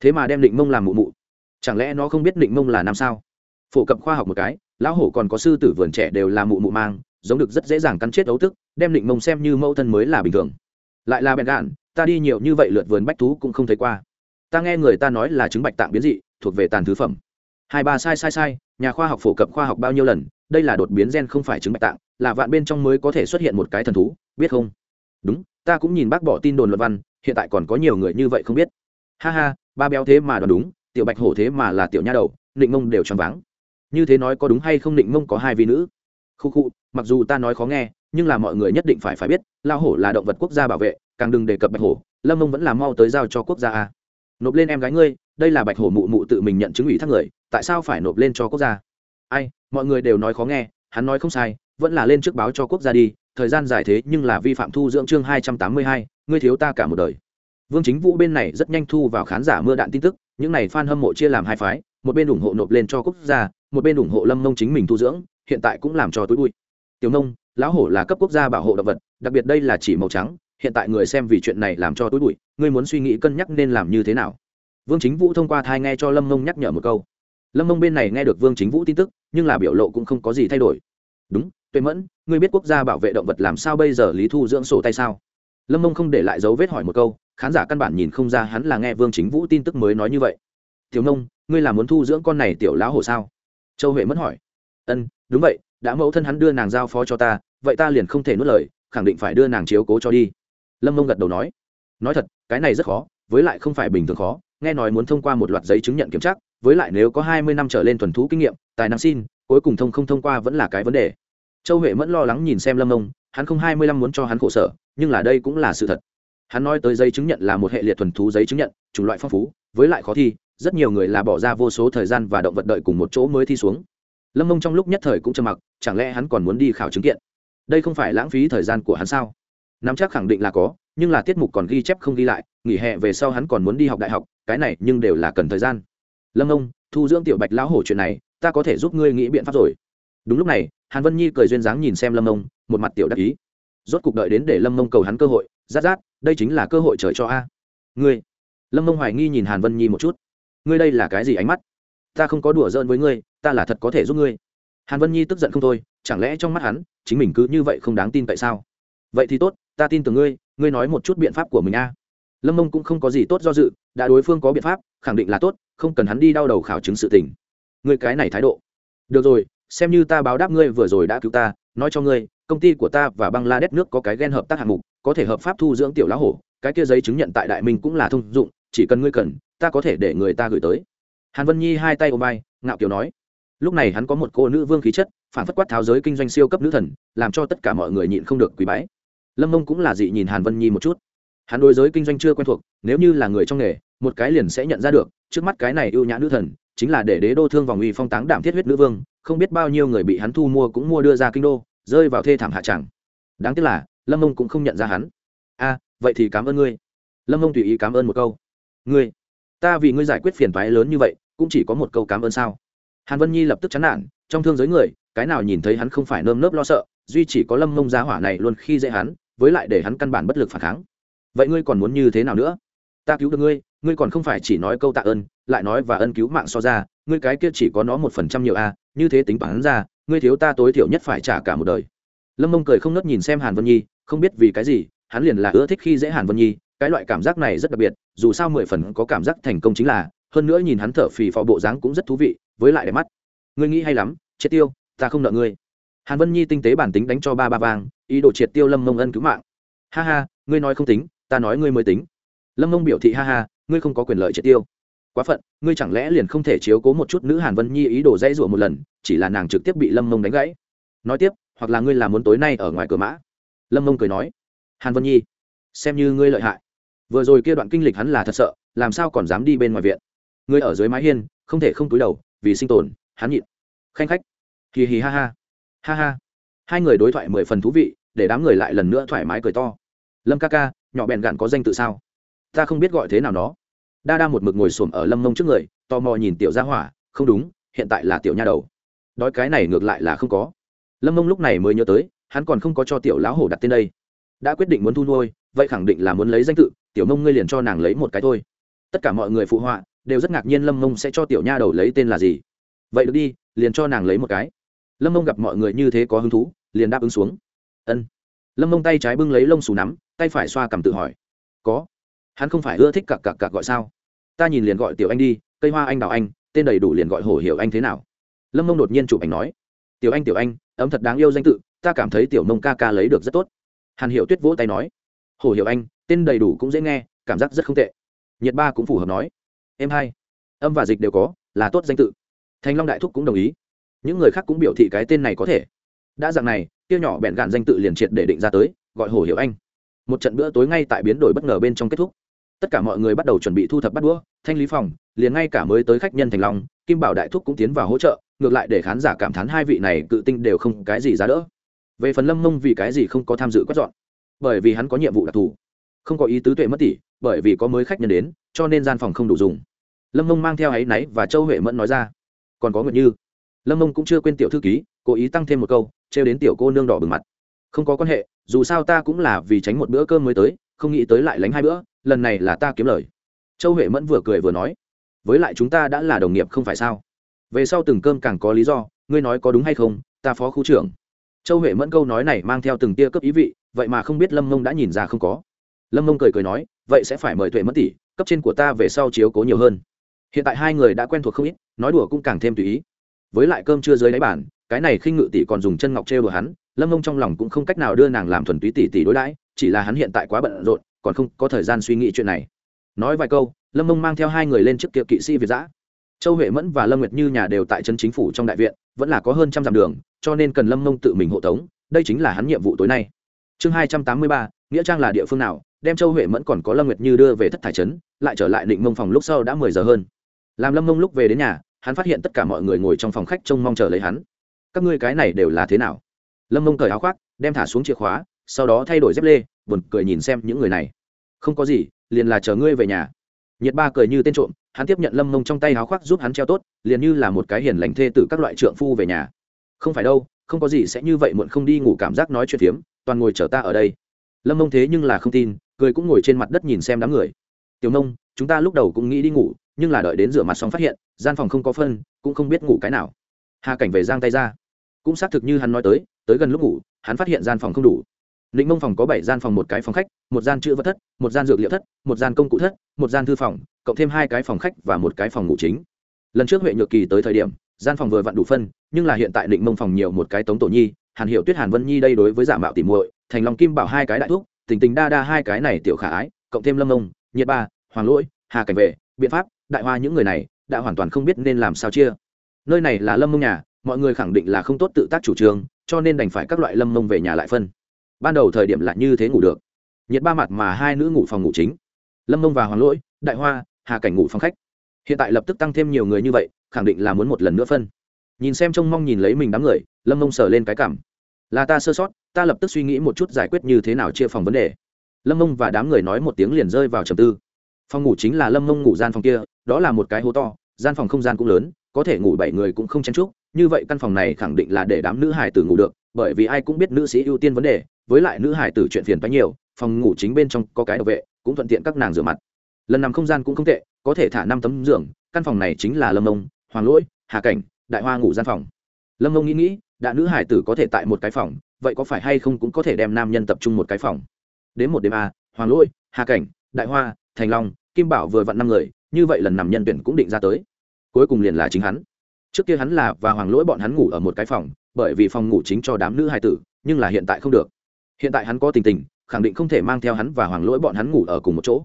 thế mà đem định mông làm mụ mụ. Chẳng lẽ nó không biết định mông là nam sao? Phổ cập khoa học một cái, lão hổ còn có sư tử vườn trẻ đều là mụ mụ mang, giống được rất dễ dàng cắn chết ấu tức, đem định mông xem như mẫu thân mới là bình thường. Lại là bèn gạn, ta đi nhiều như vậy lượt vườn bách thú cũng không thấy qua. Ta nghe người ta nói là chứng bạch tạng biến dị, thuộc về tàn thứ phẩm. Hai ba sai sai sai, nhà khoa học phổ cập khoa học bao nhiêu lần, đây là đột biến gen không phải chứng bạch tạng, là vạn bên trong mới có thể xuất hiện một cái thần thú, biết không? Đúng, ta cũng nhìn bác bỏ tin đồn luật văn, hiện tại còn có nhiều người như vậy không biết. Ha ha ba béo thế mà đoán đúng, tiểu bạch hổ thế mà là tiểu nha đầu định mông đều choáng váng. Như thế nói có đúng hay không định mông có hai vị nữ? Khu khu, mặc dù ta nói khó nghe, nhưng là mọi người nhất định phải phải biết, lao hổ là động vật quốc gia bảo vệ, càng đừng đề cập bạch hổ, lâm mông vẫn là mau tới giao cho quốc gia a. Nộp lên em gái ngươi, đây là bạch hổ mụ mụ tự mình nhận chứng ủy thác người, tại sao phải nộp lên cho quốc gia? Ai, mọi người đều nói khó nghe, hắn nói không sai, vẫn là lên trước báo cho quốc gia đi, thời gian dài thế nhưng là vi phạm thu dưỡng chương hai trăm tám mươi hai, ngươi thiếu ta cả một đời vương chính vũ bên này rất nhanh thu vào khán giả mưa đạn tin tức, những này fan hâm mộ chia làm hai phái, một bên ủng hộ nộp lên cho quốc gia, một bên ủng hộ lâm Nông chính mình thu dưỡng, hiện tại cũng làm cho túi bụi. Tiểu nông, lão hổ là cấp quốc gia bảo hộ động vật, đặc biệt đây là chỉ màu trắng, hiện tại người xem vì chuyện này làm cho túi bụi, ngươi muốn suy nghĩ cân nhắc nên làm như thế nào? Vương chính vũ thông qua thai nghe cho lâm Nông nhắc nhở một câu. Lâm Nông bên này nghe được vương chính vũ tin tức, nhưng là biểu lộ cũng không có gì thay đổi. Đúng, tuệ mẫn, ngươi biết quốc gia bảo vệ động vật làm sao bây giờ lý thu dưỡng sổ tay sao? Lâm Nông không để lại dấu vết hỏi một câu khán giả căn bản nhìn không ra hắn là nghe vương chính vũ tin tức mới nói như vậy. Tiểu nông, ngươi là muốn thu dưỡng con này tiểu lão hổ sao? Châu huệ mất hỏi. Ân, đúng vậy, đã mẫu thân hắn đưa nàng giao phó cho ta, vậy ta liền không thể nuốt lời, khẳng định phải đưa nàng chiếu cố cho đi. Lâm mông gật đầu nói. Nói thật, cái này rất khó, với lại không phải bình thường khó, nghe nói muốn thông qua một loạt giấy chứng nhận kiểm tra, với lại nếu có hai mươi năm trở lên thuần thú kinh nghiệm, tài năng xin, cuối cùng thông không thông qua vẫn là cái vấn đề. Châu huệ mẫn lo lắng nhìn xem lâm mông hắn không hai mươi lăm muốn cho hắn khổ sở, nhưng là đây cũng là sự thật hắn nói tới giấy chứng nhận là một hệ liệt thuần thú giấy chứng nhận, chủng loại phong phú, với lại khó thi, rất nhiều người là bỏ ra vô số thời gian và động vật đợi cùng một chỗ mới thi xuống. Lâm mông trong lúc nhất thời cũng trầm mặc, chẳng lẽ hắn còn muốn đi khảo chứng kiện? Đây không phải lãng phí thời gian của hắn sao? Nắm chắc khẳng định là có, nhưng là tiết mục còn ghi chép không ghi lại, nghỉ hè về sau hắn còn muốn đi học đại học, cái này nhưng đều là cần thời gian. Lâm mông, thu dưỡng tiểu bạch lão hổ chuyện này, ta có thể giúp ngươi nghĩ biện pháp rồi. Đúng lúc này, hàn vân nhi cười duyên dáng nhìn xem lâm mông, một mặt tiểu đắc ý rốt cuộc đợi đến để lâm mông cầu hắn cơ hội, rát rát, đây chính là cơ hội trời cho a. Ngươi? Lâm mông hoài nghi nhìn hàn vân nhi một chút. Ngươi đây là cái gì ánh mắt? Ta không có đùa giỡn với ngươi, ta là thật có thể giúp ngươi. Hàn vân nhi tức giận không thôi, chẳng lẽ trong mắt hắn, chính mình cứ như vậy không đáng tin tại sao? Vậy thì tốt, ta tin tưởng ngươi ngươi nói một chút biện pháp của mình a. Lâm mông cũng không có gì tốt do dự, đã đối phương có biện pháp, khẳng định là tốt, không cần hắn đi đau đầu khảo chứng sự tình. Ngươi cái này thái độ. Được rồi, xem như ta báo đáp ngươi vừa rồi đã cứu ta, nói cho ngươi công ty của ta và bangladesh nước có cái ghen hợp tác hạng mục, có thể hợp pháp thu dưỡng tiểu lá hổ, cái kia giấy chứng nhận tại đại minh cũng là thông dụng, chỉ cần ngươi cần, ta có thể để người ta gửi tới. Hàn vân nhi hai tay ôm vai, ngạo kiều nói. Lúc này hắn có một cô nữ vương khí chất, phản phất quát tháo giới kinh doanh siêu cấp nữ thần, làm cho tất cả mọi người nhịn không được quý bái. Lâm mông cũng là dị nhìn hàn vân nhi một chút. Hắn đối giới kinh doanh chưa quen thuộc, nếu như là người trong nghề, một cái liền sẽ nhận ra được, trước mắt cái này ưu nhã nữ thần, chính là để đế đô thương vòng uy phong táng đảm thiết huyết nữ vương, không biết bao nhiêu người bị hắn thu mua cũng mua đưa ra kinh đô rơi vào thê thảm hạ tràng. Đáng tiếc là, lâm mông cũng không nhận ra hắn. A, vậy thì cảm ơn ngươi. Lâm mông tùy ý cảm ơn một câu. Ngươi, ta vì ngươi giải quyết phiền toái lớn như vậy, cũng chỉ có một câu cảm ơn sao? Hàn vân nhi lập tức chán nản, trong thương giới người, cái nào nhìn thấy hắn không phải nơm nớp lo sợ, duy chỉ có lâm mông giá hỏa này luôn khi dễ hắn, với lại để hắn căn bản bất lực phản kháng. Vậy ngươi còn muốn như thế nào nữa? Ta cứu được ngươi ngươi còn không phải chỉ nói câu tạ ơn, lại nói và ân cứu mạng so ra, ngươi cái kia chỉ có nó một phần trăm nhiều a, như thế tính toán ra ngươi thiếu ta tối thiểu nhất phải trả cả một đời. Lâm mông cười không nớt nhìn xem hàn vân nhi, không biết vì cái gì, hắn liền là ưa thích khi dễ hàn vân nhi, cái loại cảm giác này rất đặc biệt, dù sao mười phần có cảm giác thành công chính là, hơn nữa nhìn hắn thở phì phò bộ dáng cũng rất thú vị, với lại đẹp mắt. Ngươi nghĩ hay lắm, triệt tiêu, ta không nợ ngươi. Hàn vân nhi tinh tế bản tính đánh cho ba ba vàng ý đồ triệt tiêu lâm mông ân cứu mạng. Ha ha, ngươi nói không tính, ta nói ngươi mới tính. Lâm mông biểu thị ha ha, ngươi không có quyền lợi triệt tiêu quá phận, ngươi chẳng lẽ liền không thể chiếu cố một chút nữ hàn vân nhi ý đồ dãy rủa một lần, chỉ là nàng trực tiếp bị lâm mông đánh gãy. Nói tiếp, hoặc là ngươi làm muốn tối nay ở ngoài cửa mã? Lâm mông cười nói, hàn vân nhi, xem như ngươi lợi hại. Vừa rồi kia đoạn kinh lịch hắn là thật sợ, làm sao còn dám đi bên ngoài viện? Ngươi ở dưới mái hiên, không thể không túi đầu, vì sinh tồn, hắn nhịn. Khanh khách. Hì hì ha ha. Ha ha. Hai người đối thoại mười phần thú vị, để đám người lại lần nữa thoải mái cười to. Lâm ca ca, nhỏ bèn gạn có danh tự sao? Ta không biết gọi thế nào nó đa đa một mực ngồi xổm ở lâm mông trước người, tò mò nhìn tiểu gia hỏa, không đúng, hiện tại là tiểu nha đầu. Đói cái này ngược lại là không có. Lâm mông lúc này mới nhớ tới, hắn còn không có cho tiểu lão hổ đặt tên đây. Đã quyết định muốn thu nuôi, vậy khẳng định là muốn lấy danh tự, tiểu mông ngươi liền cho nàng lấy một cái thôi. Tất cả mọi người phụ họa, đều rất ngạc nhiên lâm mông sẽ cho tiểu nha đầu lấy tên là gì. Vậy được đi, liền cho nàng lấy một cái. Lâm mông gặp mọi người như thế có hứng thú, liền đáp ứng xuống. Ân. Lâm mông tay trái bưng lấy lông xù nắm, tay phải xoa cầm tự hỏi. Có hắn không phải ưa thích cặc cặc cặc gọi sao? Ta nhìn liền gọi tiểu anh đi, cây hoa anh đào anh, tên đầy đủ liền gọi hổ hiểu anh thế nào? Lâm mông đột nhiên chụp ảnh nói, tiểu anh tiểu anh, ấm thật đáng yêu danh tự, ta cảm thấy tiểu mông ca ca lấy được rất tốt. Hàn hiểu tuyết vỗ tay nói, hổ hiểu anh, tên đầy đủ cũng dễ nghe, cảm giác rất không tệ. Nhiệt ba cũng phù hợp nói, em hai, âm và dịch đều có, là tốt danh tự. Thanh long đại thúc cũng đồng ý. Những người khác cũng biểu thị cái tên này có thể. Đã dạng này tiêu nhỏ bẹn gạn danh tự liền triệt để định ra tới, gọi hổ hiểu anh một trận bữa tối ngay tại biến đổi bất ngờ bên trong kết thúc. Tất cả mọi người bắt đầu chuẩn bị thu thập bắt đũa, thanh lý phòng, liền ngay cả mới tới khách nhân thành long, kim bảo đại thúc cũng tiến vào hỗ trợ, ngược lại để khán giả cảm thán hai vị này cự tinh đều không cái gì giá đỡ. Về phần lâm mông vì cái gì không có tham dự quét dọn? Bởi vì hắn có nhiệm vụ đặc thù. Không có ý tứ tuệ mất tỷ, bởi vì có mới khách nhân đến, cho nên gian phòng không đủ dùng. Lâm mông mang theo áy náy và châu huệ mẫn nói ra. Còn có nguyện như. Lâm mông cũng chưa quên tiểu thư ký, cố ý tăng thêm một câu, trêu đến tiểu cô nương đỏ bừng mặt không có quan hệ, dù sao ta cũng là vì tránh một bữa cơm mới tới, không nghĩ tới lại lánh hai bữa, lần này là ta kiếm lời. Châu huệ mẫn vừa cười vừa nói, với lại chúng ta đã là đồng nghiệp không phải sao? Về sau từng cơm càng có lý do, ngươi nói có đúng hay không, ta phó khu trưởng. Châu huệ mẫn câu nói này mang theo từng tia cấp ý vị, vậy mà không biết lâm mông đã nhìn ra không có. Lâm mông cười cười nói, vậy sẽ phải mời tuệ mất tỷ, cấp trên của ta về sau chiếu cố nhiều hơn. Hiện tại hai người đã quen thuộc không ít, nói đùa cũng càng thêm tùy ý. Với lại cơm chưa dưới đáy bàn, cái này khinh ngự tỷ còn dùng chân ngọc trêu đùa hắn lâm mông trong lòng cũng không cách nào đưa nàng làm thuần túy tỷ tỷ đối đãi, chỉ là hắn hiện tại quá bận rộn, còn không có thời gian suy nghĩ chuyện này. Nói vài câu, lâm mông mang theo hai người lên trước kiệu kỵ sĩ việt giã. Châu huệ mẫn và lâm nguyệt như nhà đều tại chân chính phủ trong đại viện, vẫn là có hơn trăm dặm đường, cho nên cần lâm mông tự mình hộ tống, đây chính là hắn nhiệm vụ tối nay. Chương hai trăm tám mươi ba, nghĩa trang là địa phương nào, đem châu huệ mẫn còn có lâm nguyệt như đưa về thất thải trấn, lại trở lại định mông phòng lúc sau đã mười giờ hơn. Làm lâm mông lúc về đến nhà, hắn phát hiện tất cả mọi người ngồi trong phòng khách trông mong chờ lấy hắn. Các ngươi cái này đều là thế nào? Lâm mông cởi áo khoác, đem thả xuống chìa khóa, sau đó thay đổi dép lê, buồn cười nhìn xem những người này. Không có gì, liền là chờ ngươi về nhà. Nhiệt ba cười như tên trộm, hắn tiếp nhận lâm mông trong tay áo khoác giúp hắn treo tốt, liền như là một cái hiền lành thê từ các loại trượng phu về nhà. Không phải đâu, không có gì sẽ như vậy muộn không đi ngủ cảm giác nói chuyện phiếm, toàn ngồi chờ ta ở đây. Lâm mông thế nhưng là không tin, cười cũng ngồi trên mặt đất nhìn xem đám người. Tiểu mông, chúng ta lúc đầu cũng nghĩ đi ngủ, nhưng là đợi đến rửa mặt xong phát hiện, gian phòng không có phân, cũng không biết ngủ cái nào. Hà cảnh về giang tay ra. Cũng xác thực như hắn nói tới tới gần lúc ngủ hắn phát hiện gian phòng không đủ Lĩnh Mông phòng có bảy gian phòng một cái phòng khách, một gian chữ vật thất, một gian dược liệu thất, một gian công cụ thất, một gian thư phòng, cộng thêm hai cái phòng khách và một cái phòng ngủ chính. Lần trước Huệ Nhược Kỳ tới thời điểm, gian phòng vừa vặn đủ phân, nhưng là hiện tại Lĩnh Mông phòng nhiều một cái Tống Tổ Nhi, Hàn Hiểu Tuyết Hàn Vân Nhi đây đối với giả mạo tỉ muội, Thành Long Kim Bảo hai cái đại thuốc, Tình Tình đa đa hai cái này tiểu khả ái, cộng thêm Lâm Mông, Nhiệt Ba, Hoàng Lỗi, Hà Cảnh Vệ, Biện Pháp, Đại Hoa những người này, đã hoàn toàn không biết nên làm sao chia. Nơi này là Lâm Mông nhà, mọi người khẳng định là không tốt tự tác chủ trương, cho nên đành phải các loại Lâm Mông về nhà lại phân. Ban đầu thời điểm là như thế ngủ được. Nhiệt ba mặt mà hai nữ ngủ phòng ngủ chính. Lâm mông và hoàng lỗi, đại hoa, hà cảnh ngủ phòng khách. Hiện tại lập tức tăng thêm nhiều người như vậy, khẳng định là muốn một lần nữa phân. Nhìn xem trông mong nhìn lấy mình đám người, lâm mông sờ lên cái cảm. Là ta sơ sót, ta lập tức suy nghĩ một chút giải quyết như thế nào chia phòng vấn đề. Lâm mông và đám người nói một tiếng liền rơi vào trầm tư. Phòng ngủ chính là lâm mông ngủ gian phòng kia, đó là một cái hố to, gian phòng không gian cũng lớn, có thể ngủ bảy người cũng không chen chúc như vậy căn phòng này khẳng định là để đám nữ hải tử ngủ được, bởi vì ai cũng biết nữ sĩ ưu tiên vấn đề, với lại nữ hải tử chuyện phiền quá nhiều, phòng ngủ chính bên trong có cái đồ vệ, cũng thuận tiện các nàng rửa mặt. Lần nằm không gian cũng không tệ, có thể thả năm tấm giường, căn phòng này chính là lâm ông, hoàng lỗi, hà cảnh, đại hoa ngủ gian phòng. Lâm ông nghĩ nghĩ, đã nữ hải tử có thể tại một cái phòng, vậy có phải hay không cũng có thể đem nam nhân tập trung một cái phòng? Đến một đêm a, hoàng lỗi, hà cảnh, đại hoa, thành long, kim bảo vừa vặn năm người, như vậy lần nằm nhân tuyển cũng định ra tới. Cuối cùng liền là chính hắn trước kia hắn là và hoàng lỗi bọn hắn ngủ ở một cái phòng, bởi vì phòng ngủ chính cho đám nữ hai tử, nhưng là hiện tại không được. Hiện tại hắn có tình tình, khẳng định không thể mang theo hắn và hoàng lỗi bọn hắn ngủ ở cùng một chỗ.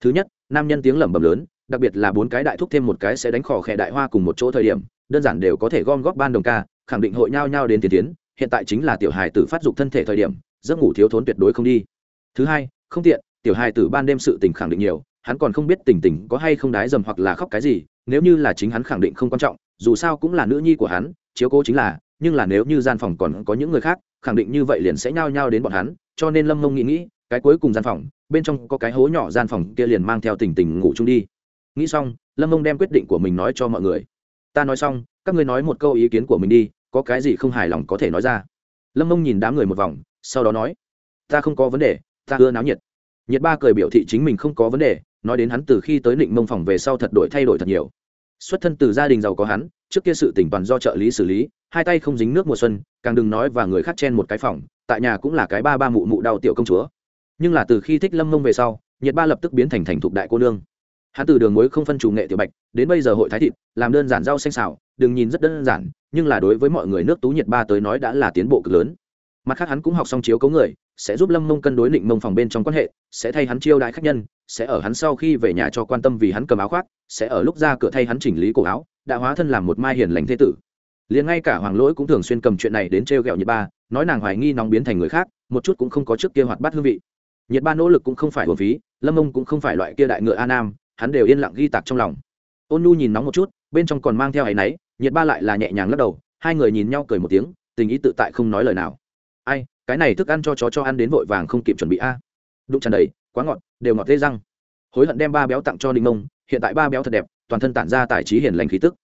Thứ nhất, nam nhân tiếng lẩm bẩm lớn, đặc biệt là bốn cái đại thúc thêm một cái sẽ đánh khỏ khẽ đại hoa cùng một chỗ thời điểm, đơn giản đều có thể gom góp ban đồng ca, khẳng định hội nhau nhau đến tiền tiến, hiện tại chính là tiểu hài tử phát dục thân thể thời điểm, giấc ngủ thiếu thốn tuyệt đối không đi. Thứ hai, không tiện, tiểu hài tử ban đêm sự tình khẳng định nhiều, hắn còn không biết tình tình có hay không đái dầm hoặc là khóc cái gì, nếu như là chính hắn khẳng định không quan trọng dù sao cũng là nữ nhi của hắn, chiếu cố chính là, nhưng là nếu như gian phòng còn có những người khác, khẳng định như vậy liền sẽ nhao nhao đến bọn hắn, cho nên lâm mông nghĩ nghĩ, cái cuối cùng gian phòng, bên trong có cái hố nhỏ gian phòng kia liền mang theo tình tình ngủ chung đi. Nghĩ xong, lâm mông đem quyết định của mình nói cho mọi người. Ta nói xong, các ngươi nói một câu ý kiến của mình đi, có cái gì không hài lòng có thể nói ra. Lâm mông nhìn đám người một vòng, sau đó nói, ta không có vấn đề, ta ưa náo nhiệt. Nhiệt ba cười biểu thị chính mình không có vấn đề, nói đến hắn từ khi tới định mông phòng về sau thật đổi thay đổi thật nhiều xuất thân từ gia đình giàu có hắn, trước kia sự tỉnh toàn do trợ lý xử lý, hai tay không dính nước mùa xuân, càng đừng nói và người khác chen một cái phòng, tại nhà cũng là cái ba ba mụ mụ đau tiểu công chúa. Nhưng là từ khi thích lâm mông về sau, nhiệt ba lập tức biến thành thành thục đại cô nương. Hắn từ đường muối không phân chủ nghệ tiểu bạch, đến bây giờ hội thái thịt, làm đơn giản rau xanh xào, đừng nhìn rất đơn giản, nhưng là đối với mọi người nước tú nhiệt ba tới nói đã là tiến bộ cực lớn. Mặt khác hắn cũng học xong chiếu cấu người sẽ giúp lâm mông cân đối định mông phòng bên trong quan hệ, sẽ thay hắn chiêu đãi khách nhân, sẽ ở hắn sau khi về nhà cho quan tâm vì hắn cầm áo khoác, sẽ ở lúc ra cửa thay hắn chỉnh lý cổ áo, đã hóa thân làm một mai hiền lành thế tử. Liền ngay cả hoàng lỗi cũng thường xuyên cầm chuyện này đến t r e o g ẹ o nhiệt ba, nói nàng hoài nghi nóng biến thành người khác, một chút cũng không có trước kia hoạt bát hương vị. Nhiệt ba nỗ lực cũng không phải hồn phí, lâm ông cũng không phải loại kia đại ngựa a nam, hắn đều yên lặng ghi tạc trong lòng. Ôn nhu nhìn nóng một chút, bên trong còn mang theo áy náy nhiệt ba lại là nhẹ nhàng lắc đầu, hai người nhìn nhau cười một tiếng, tình ý tự tại không nói lời nào cái này thức ăn cho chó cho ăn đến vội vàng không kịp chuẩn bị a. Đụng tràn đầy, quá ngọt, đều ngọt tê răng. Hối hận đem ba béo tặng cho ninh mông, hiện tại ba béo thật đẹp, toàn thân tản ra tài trí hiền lành khí tức.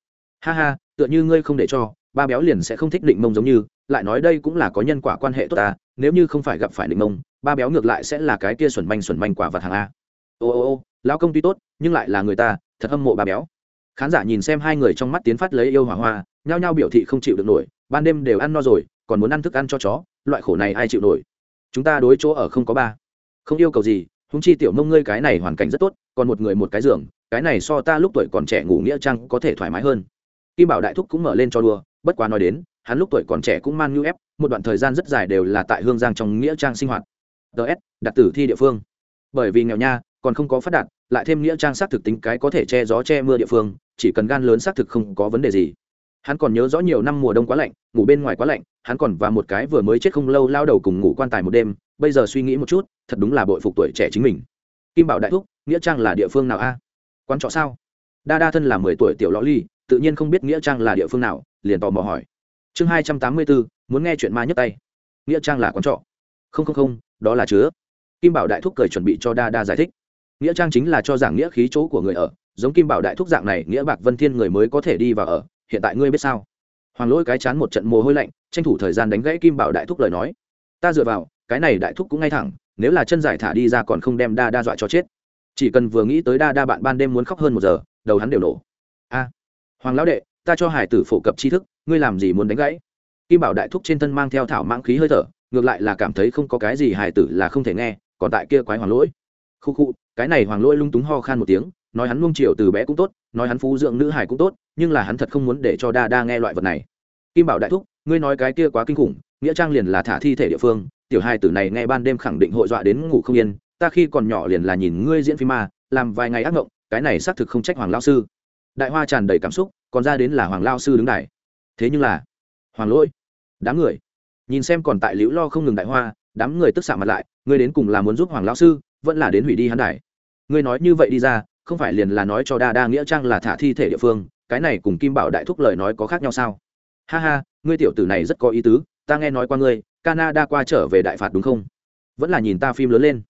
Ha ha, tựa như ngươi không để cho, ba béo liền sẽ không thích định mông giống như, lại nói đây cũng là có nhân quả quan hệ tốt ta, nếu như không phải gặp phải định mông, ba béo ngược lại sẽ là cái kia xuẩn manh xuẩn manh quả vật hàng a. Ô ô ô, lão công tuy tốt, nhưng lại là người ta, thật hâm mộ ba béo. Khán giả nhìn xem hai người trong mắt tiến phát lấy yêu hỏa hoa, nhao nhao biểu thị không chịu được nổi, ban đêm đều ăn no rồi còn muốn ăn thức ăn cho chó, loại khổ này ai chịu nổi? Chúng ta đối chỗ ở không có ba. Không yêu cầu gì húng chi tiểu mông ngươi cái này hoàn cảnh rất tốt, còn một người một cái giường, cái này so ta lúc tuổi còn trẻ ngủ nghĩa trang có thể thoải mái hơn. Kim bảo đại thúc cũng mở lên cho đua bất quá nói đến, hắn lúc tuổi còn trẻ cũng man nhu ép, một đoạn thời gian rất dài đều là tại hương giang trong nghĩa trang sinh hoạt. Ts đặt tử thi địa phương. Bởi vì nghèo nha, còn không có phát đạt, lại thêm nghĩa trang xác thực tính cái có thể che gió che mưa địa phương, chỉ cần gan lớn xác thực không có vấn đề gì hắn còn nhớ rõ nhiều năm mùa đông quá lạnh, ngủ bên ngoài quá lạnh, hắn còn và một cái vừa mới chết không lâu lao đầu cùng ngủ quan tài một đêm, bây giờ suy nghĩ một chút, thật đúng là bội phục tuổi trẻ chính mình. Kim bảo đại thúc, nghĩa trang là địa phương nào a? Quán trọ sao? Đa đa thân là mười tuổi tiểu lõ ly, tự nhiên không biết nghĩa trang là địa phương nào, liền tò mò hỏi. Chương hai trăm tám mươi bốn muốn nghe chuyện ma nhất tay. Nghĩa trang là quán trọ. Không không không, đó là chứa. Kim bảo đại thúc cười chuẩn bị cho đa đa giải thích. Nghĩa trang chính là cho giảng nghĩa khí chỗ của người ở, giống kim bảo đại thúc dạng này, nghĩa bạc vân thiên người mới có thể đi vào ở hiện tại ngươi biết sao? Hoàng lỗi cái chán một trận mồ hôi lạnh, tranh thủ thời gian đánh gãy kim bảo đại thúc lời nói. Ta dựa vào, cái này đại thúc cũng ngay thẳng, nếu là chân giải thả đi ra còn không đem đa đa dọa cho chết. Chỉ cần vừa nghĩ tới đa đa bạn ban đêm muốn khóc hơn một giờ, đầu hắn đều nổ. A, hoàng lão đệ, ta cho hải tử phổ cập tri thức, ngươi làm gì muốn đánh gãy? Kim bảo đại thúc trên thân mang theo thảo mãng khí hơi thở, ngược lại là cảm thấy không có cái gì hải tử là không thể nghe, còn tại kia quái hoàng lỗi. Khu khu, cái này hoàng lỗi lung túng ho khan một tiếng, nói hắn luông chiều từ bé cũng tốt nói hắn phú dưỡng nữ hải cũng tốt, nhưng là hắn thật không muốn để cho đa đa nghe loại vật này. Kim bảo đại thúc, ngươi nói cái kia quá kinh khủng, nghĩa trang liền là thả thi thể địa phương, tiểu hai tử này nghe ban đêm khẳng định hội dọa đến ngủ không yên, ta khi còn nhỏ liền là nhìn ngươi diễn phim ma, làm vài ngày ác mộng cái này xác thực không trách hoàng lao sư. Đại hoa tràn đầy cảm xúc, còn ra đến là hoàng lao sư đứng đài. Thế nhưng là, hoàng lỗi, đám người. Nhìn xem còn tại liễu lo không ngừng đại hoa, đám người tức xạ mặt lại, ngươi đến cùng là muốn giúp hoàng lao sư, vẫn là đến hủy đi hắn đài. Ngươi nói như vậy đi ra không phải liền là nói cho đa đa nghĩa trang là thả thi thể địa phương, cái này cùng kim bảo đại thúc lời nói có khác nhau sao? Ha ha, ngươi tiểu tử này rất có ý tứ, ta nghe nói qua ngươi, canada qua trở về đại phạt đúng không? Vẫn là nhìn ta phim lớn lên.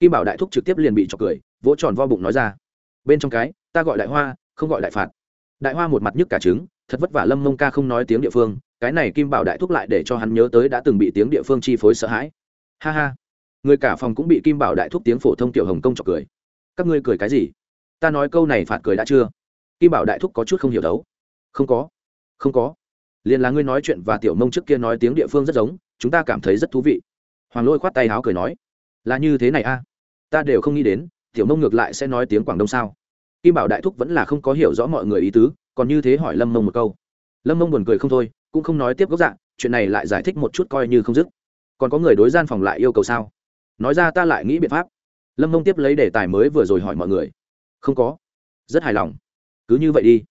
Kim bảo đại thúc trực tiếp liền bị trọc cười, vỗ tròn vo bụng nói ra. Bên trong cái, ta gọi đại hoa, không gọi đại phạt. Đại hoa một mặt nhức cả trứng, thật vất vả lâm mông ca không nói tiếng địa phương, cái này kim bảo đại thúc lại để cho hắn nhớ tới đã từng bị tiếng địa phương chi phối sợ hãi. Ha ha. Người cả phòng cũng bị kim bảo đại thúc tiếng phổ thông tiểu hồng công trọc cười. Các ngươi cười cái gì? Ta nói câu này phạt cười đã chưa? Kim bảo đại thúc có chút không hiểu đấu. Không có. Không có. Liền là ngươi nói chuyện và tiểu mông trước kia nói tiếng địa phương rất giống, chúng ta cảm thấy rất thú vị. Hoàng lôi khoát tay háo cười nói, là như thế này a. Ta đều không nghĩ đến, tiểu mông ngược lại sẽ nói tiếng quảng đông sao. Kim bảo đại thúc vẫn là không có hiểu rõ mọi người ý tứ, còn như thế hỏi lâm mông một câu. Lâm mông buồn cười không thôi, cũng không nói tiếp gốc dạng chuyện này lại giải thích một chút coi như không dứt. Còn có người đối gian phòng lại yêu cầu sao? Nói ra ta lại nghĩ biện pháp. Lâm mông tiếp lấy đề tài mới vừa rồi hỏi mọi người không có. Rất hài lòng. Cứ như vậy đi.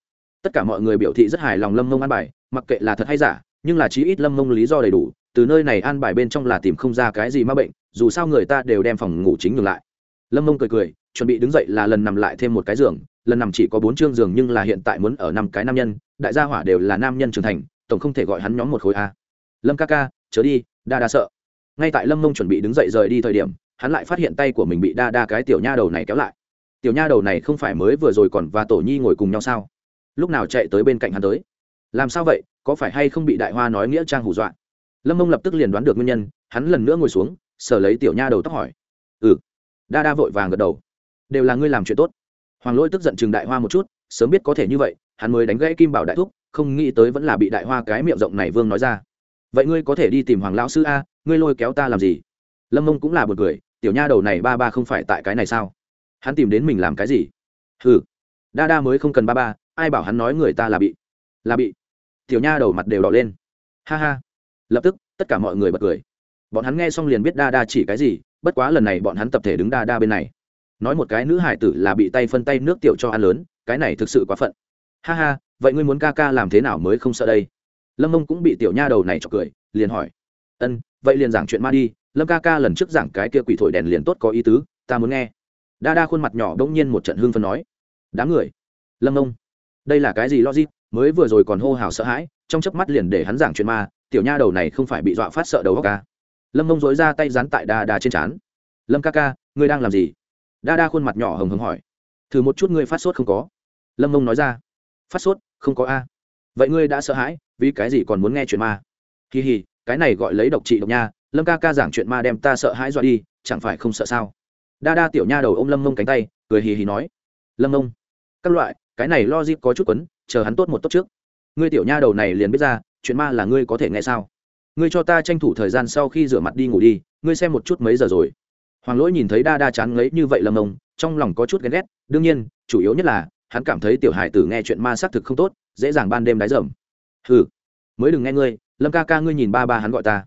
Tất cả mọi người biểu thị rất hài lòng lâm mông an bài, mặc kệ là thật hay giả, nhưng là chí ít lâm mông lý do đầy đủ, từ nơi này an bài bên trong là tìm không ra cái gì m a bệnh, dù sao người ta đều đem phòng ngủ chính ngược lại. Lâm mông cười cười, chuẩn bị đứng dậy là lần nằm lại thêm một cái giường, lần nằm chỉ có bốn chương giường nhưng là hiện tại muốn ở năm cái nam nhân, đại gia hỏa đều là nam nhân trưởng thành, tổng không thể gọi hắn nhóm một khối a. Lâm ca ca, chớ đi, đa đa sợ. Ngay tại lâm mông chuẩn bị đứng dậy rời đi thời điểm, hắn lại phát hiện tay của mình bị đa đa cái tiểu nha đầu này kéo lại tiểu nha đầu này không phải mới vừa rồi còn và tổ nhi ngồi cùng nhau sao? Lúc nào chạy tới bên cạnh hắn tới? Làm sao vậy? Có phải hay không bị đại hoa nói nghĩa trang hù dọa? Lâm mông lập tức liền đoán được nguyên nhân, hắn lần nữa ngồi xuống, sờ lấy tiểu nha đầu tóc hỏi. Ừ. Đa đa vội vàng gật đầu. Đều là ngươi làm chuyện tốt. Hoàng lỗi tức giận chừng đại hoa một chút, sớm biết có thể như vậy, hắn mới đánh gãy kim bảo đại thúc, không nghĩ tới vẫn là bị đại hoa cái miệng rộng này vương nói ra. Vậy ngươi có thể đi tìm hoàng lão sư a, ngươi lôi kéo ta làm gì? Lâm mông cũng là b u ồ n cười, tiểu nha đầu này ba ba không phải tại cái này sao? Hắn tìm đến mình làm cái gì? Hừ, đa đa mới không cần ba ba ai bảo hắn nói người ta là bị là bị. Tiểu nha đầu mặt đều đỏ lên. Ha ha. Lập tức tất cả mọi người bật cười. Bọn hắn nghe xong liền biết đa đa chỉ cái gì bất quá lần này bọn hắn tập thể đứng đa đa bên này. Nói một cái nữ hải tử là bị tay phân tay nước tiểu cho ăn lớn cái này thực sự quá phận. Ha ha vậy ngươi muốn ca ca làm thế nào mới không sợ đây? Lâm mông cũng bị tiểu nha đầu này chọc cười liền hỏi. Ân vậy liền giảng chuyện ma đi lâm ca ca lần trước giảng cái kia quỷ thổi đèn liền tốt có ý tứ ta muốn nghe đa đa khuôn mặt nhỏ đ ỗ n g nhiên một trận hương phân nói đám người lâm ông, đây là cái gì logic? Mới vừa rồi còn hô hào sợ hãi trong chớp mắt liền để hắn giảng chuyện ma tiểu nha đầu này không phải bị dọa phát sợ đầu góc ca à? lâm ông dối ra tay dán tại đa đa trên trán. Lâm ca ca ngươi đang làm gì? Đa đa khuôn mặt nhỏ hồng hồng hỏi. Thử một chút ngươi phát sốt không có? Lâm ông nói ra. Phát sốt? Không có a. Vậy ngươi đã sợ hãi vì cái gì còn muốn nghe chuyện ma? Kỳ hì cái này gọi lấy độc trị độc nha. Lâm ca ca giảng chuyện ma đem ta sợ hãi dọa đi chẳng phải không sợ sao? Đa đa tiểu nha đầu ô m lâm mông cánh tay, cười hì hì nói, lâm mông, các loại, cái này lo dip có chút quấn, chờ hắn tốt một tốt trước. Ngươi tiểu nha đầu này liền biết ra, chuyện ma là ngươi có thể nghe sao? Ngươi cho ta tranh thủ thời gian sau khi rửa mặt đi ngủ đi, ngươi xem một chút mấy giờ rồi. Hoàng lỗi nhìn thấy đa đa chán ngấy như vậy lâm mông, trong lòng có chút ghen ghét, đương nhiên, chủ yếu nhất là, hắn cảm thấy tiểu hải tử nghe chuyện ma xác thực không tốt, dễ dàng ban đêm đáy rầm hừ, mới đừng nghe ngươi, lâm ca ca ngươi nhìn ba ba hắn gọi ta.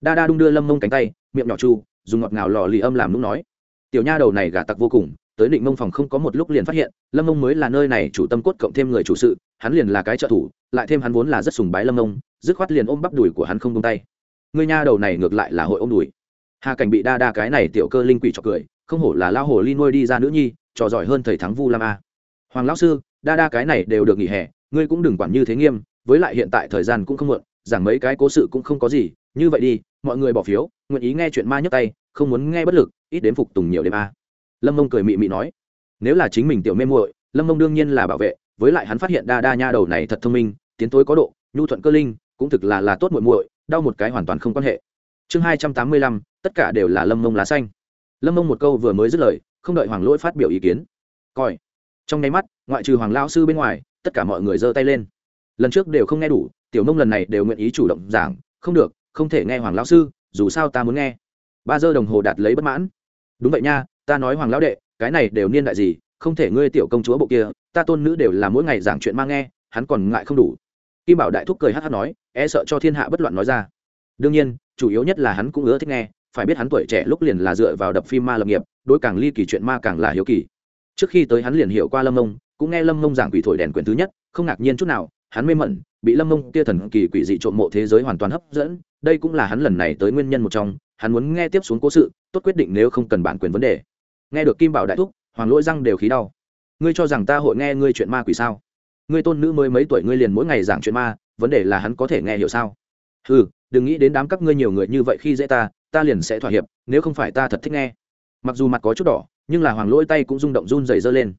Đa đa đung đưa lâm mông cánh tay, miệng nhỏ chu, dùng ngọt ngào lò lì âm làm lúc nói tiểu nha đầu này gả tặc vô cùng, tới định mông phòng không có một lúc liền phát hiện, lâm mông mới là nơi này chủ tâm cốt cộng thêm người chủ sự, hắn liền là cái trợ thủ, lại thêm hắn vốn là rất sùng bái lâm mông, dứt khoát liền ôm bắp đùi của hắn không tung tay. Người nha đầu này ngược lại là hội ôm đùi. Hà cảnh bị đa đa cái này tiểu cơ linh quỷ cho cười, không hổ là lao hồ ly nuôi đi ra nữ nhi, trò giỏi hơn thầy thắng vu lam a. Hoàng lão sư, đa đa cái này đều được nghỉ hè, ngươi cũng đừng quản như thế nghiêm, với lại hiện tại thời gian cũng không muộn, giảng mấy cái cố sự cũng không có gì, như vậy đi, mọi người bỏ phiếu, nguyện ý nghe chuyện ma nhấc tay không muốn nghe bất lực, ít đến phục tùng nhiều đêm a. Lâm mông cười mị mị nói, nếu là chính mình tiểu mê muội, lâm mông đương nhiên là bảo vệ, với lại hắn phát hiện đa đa nha đầu này thật thông minh, tiến tối có độ, nhu thuận cơ linh, cũng thực là là tốt muội muội, đau một cái hoàn toàn không quan hệ. Chương hai trăm tám mươi lăm, tất cả đều là lâm mông lá xanh. Lâm mông một câu vừa mới dứt lời, không đợi hoàng lỗi phát biểu ý kiến. Coi. Trong nháy mắt, ngoại trừ hoàng lao sư bên ngoài, tất cả mọi người giơ tay lên. Lần trước đều không nghe đủ, tiểu mông lần này đều nguyện ý chủ động giảng, không được, không thể nghe hoàng lao sư, dù sao ta muốn nghe ba giờ đồng hồ đạt lấy bất mãn. Đúng vậy nha, ta nói hoàng lão đệ, cái này đều niên đại gì, không thể ngươi tiểu công chúa bộ kia, ta tôn nữ đều là mỗi ngày giảng chuyện mang nghe, hắn còn ngại không đủ. Kim bảo đại thúc cười hát hát nói e sợ cho thiên hạ bất loạn nói ra. Đương nhiên, chủ yếu nhất là hắn cũng ưa thích nghe, phải biết hắn tuổi trẻ lúc liền là dựa vào đập phim ma lập nghiệp, đối càng ly kỳ chuyện ma càng là hiếu kỳ. Trước khi tới hắn liền hiểu qua lâm mông, cũng nghe lâm mông giảng quỷ thổi đèn quyển thứ nhất, không ngạc nhiên chút nào, hắn mê mẩn, bị lâm mông kia thần kỳ quỷ dị trộm mộ thế giới hoàn toàn hấp dẫn, đây cũng là hắn lần này tới nguyên nhân một trong hắn muốn nghe tiếp xuống cố sự, tốt quyết định nếu không cần bản quyền vấn đề. Nghe được kim bảo đại thúc, hoàng lỗi răng đều khí đau. Ngươi cho rằng ta hội nghe ngươi chuyện ma quỷ sao? Ngươi tôn nữ mới mấy tuổi ngươi liền mỗi ngày giảng chuyện ma, vấn đề là hắn có thể nghe hiểu sao? Ừ đừng nghĩ đến đám các ngươi nhiều người như vậy khi dễ ta ta liền sẽ thỏa hiệp, nếu không phải ta thật thích nghe. Mặc dù mặt có chút đỏ, nhưng là hoàng lỗi tay cũng rung động run dày dơ lên.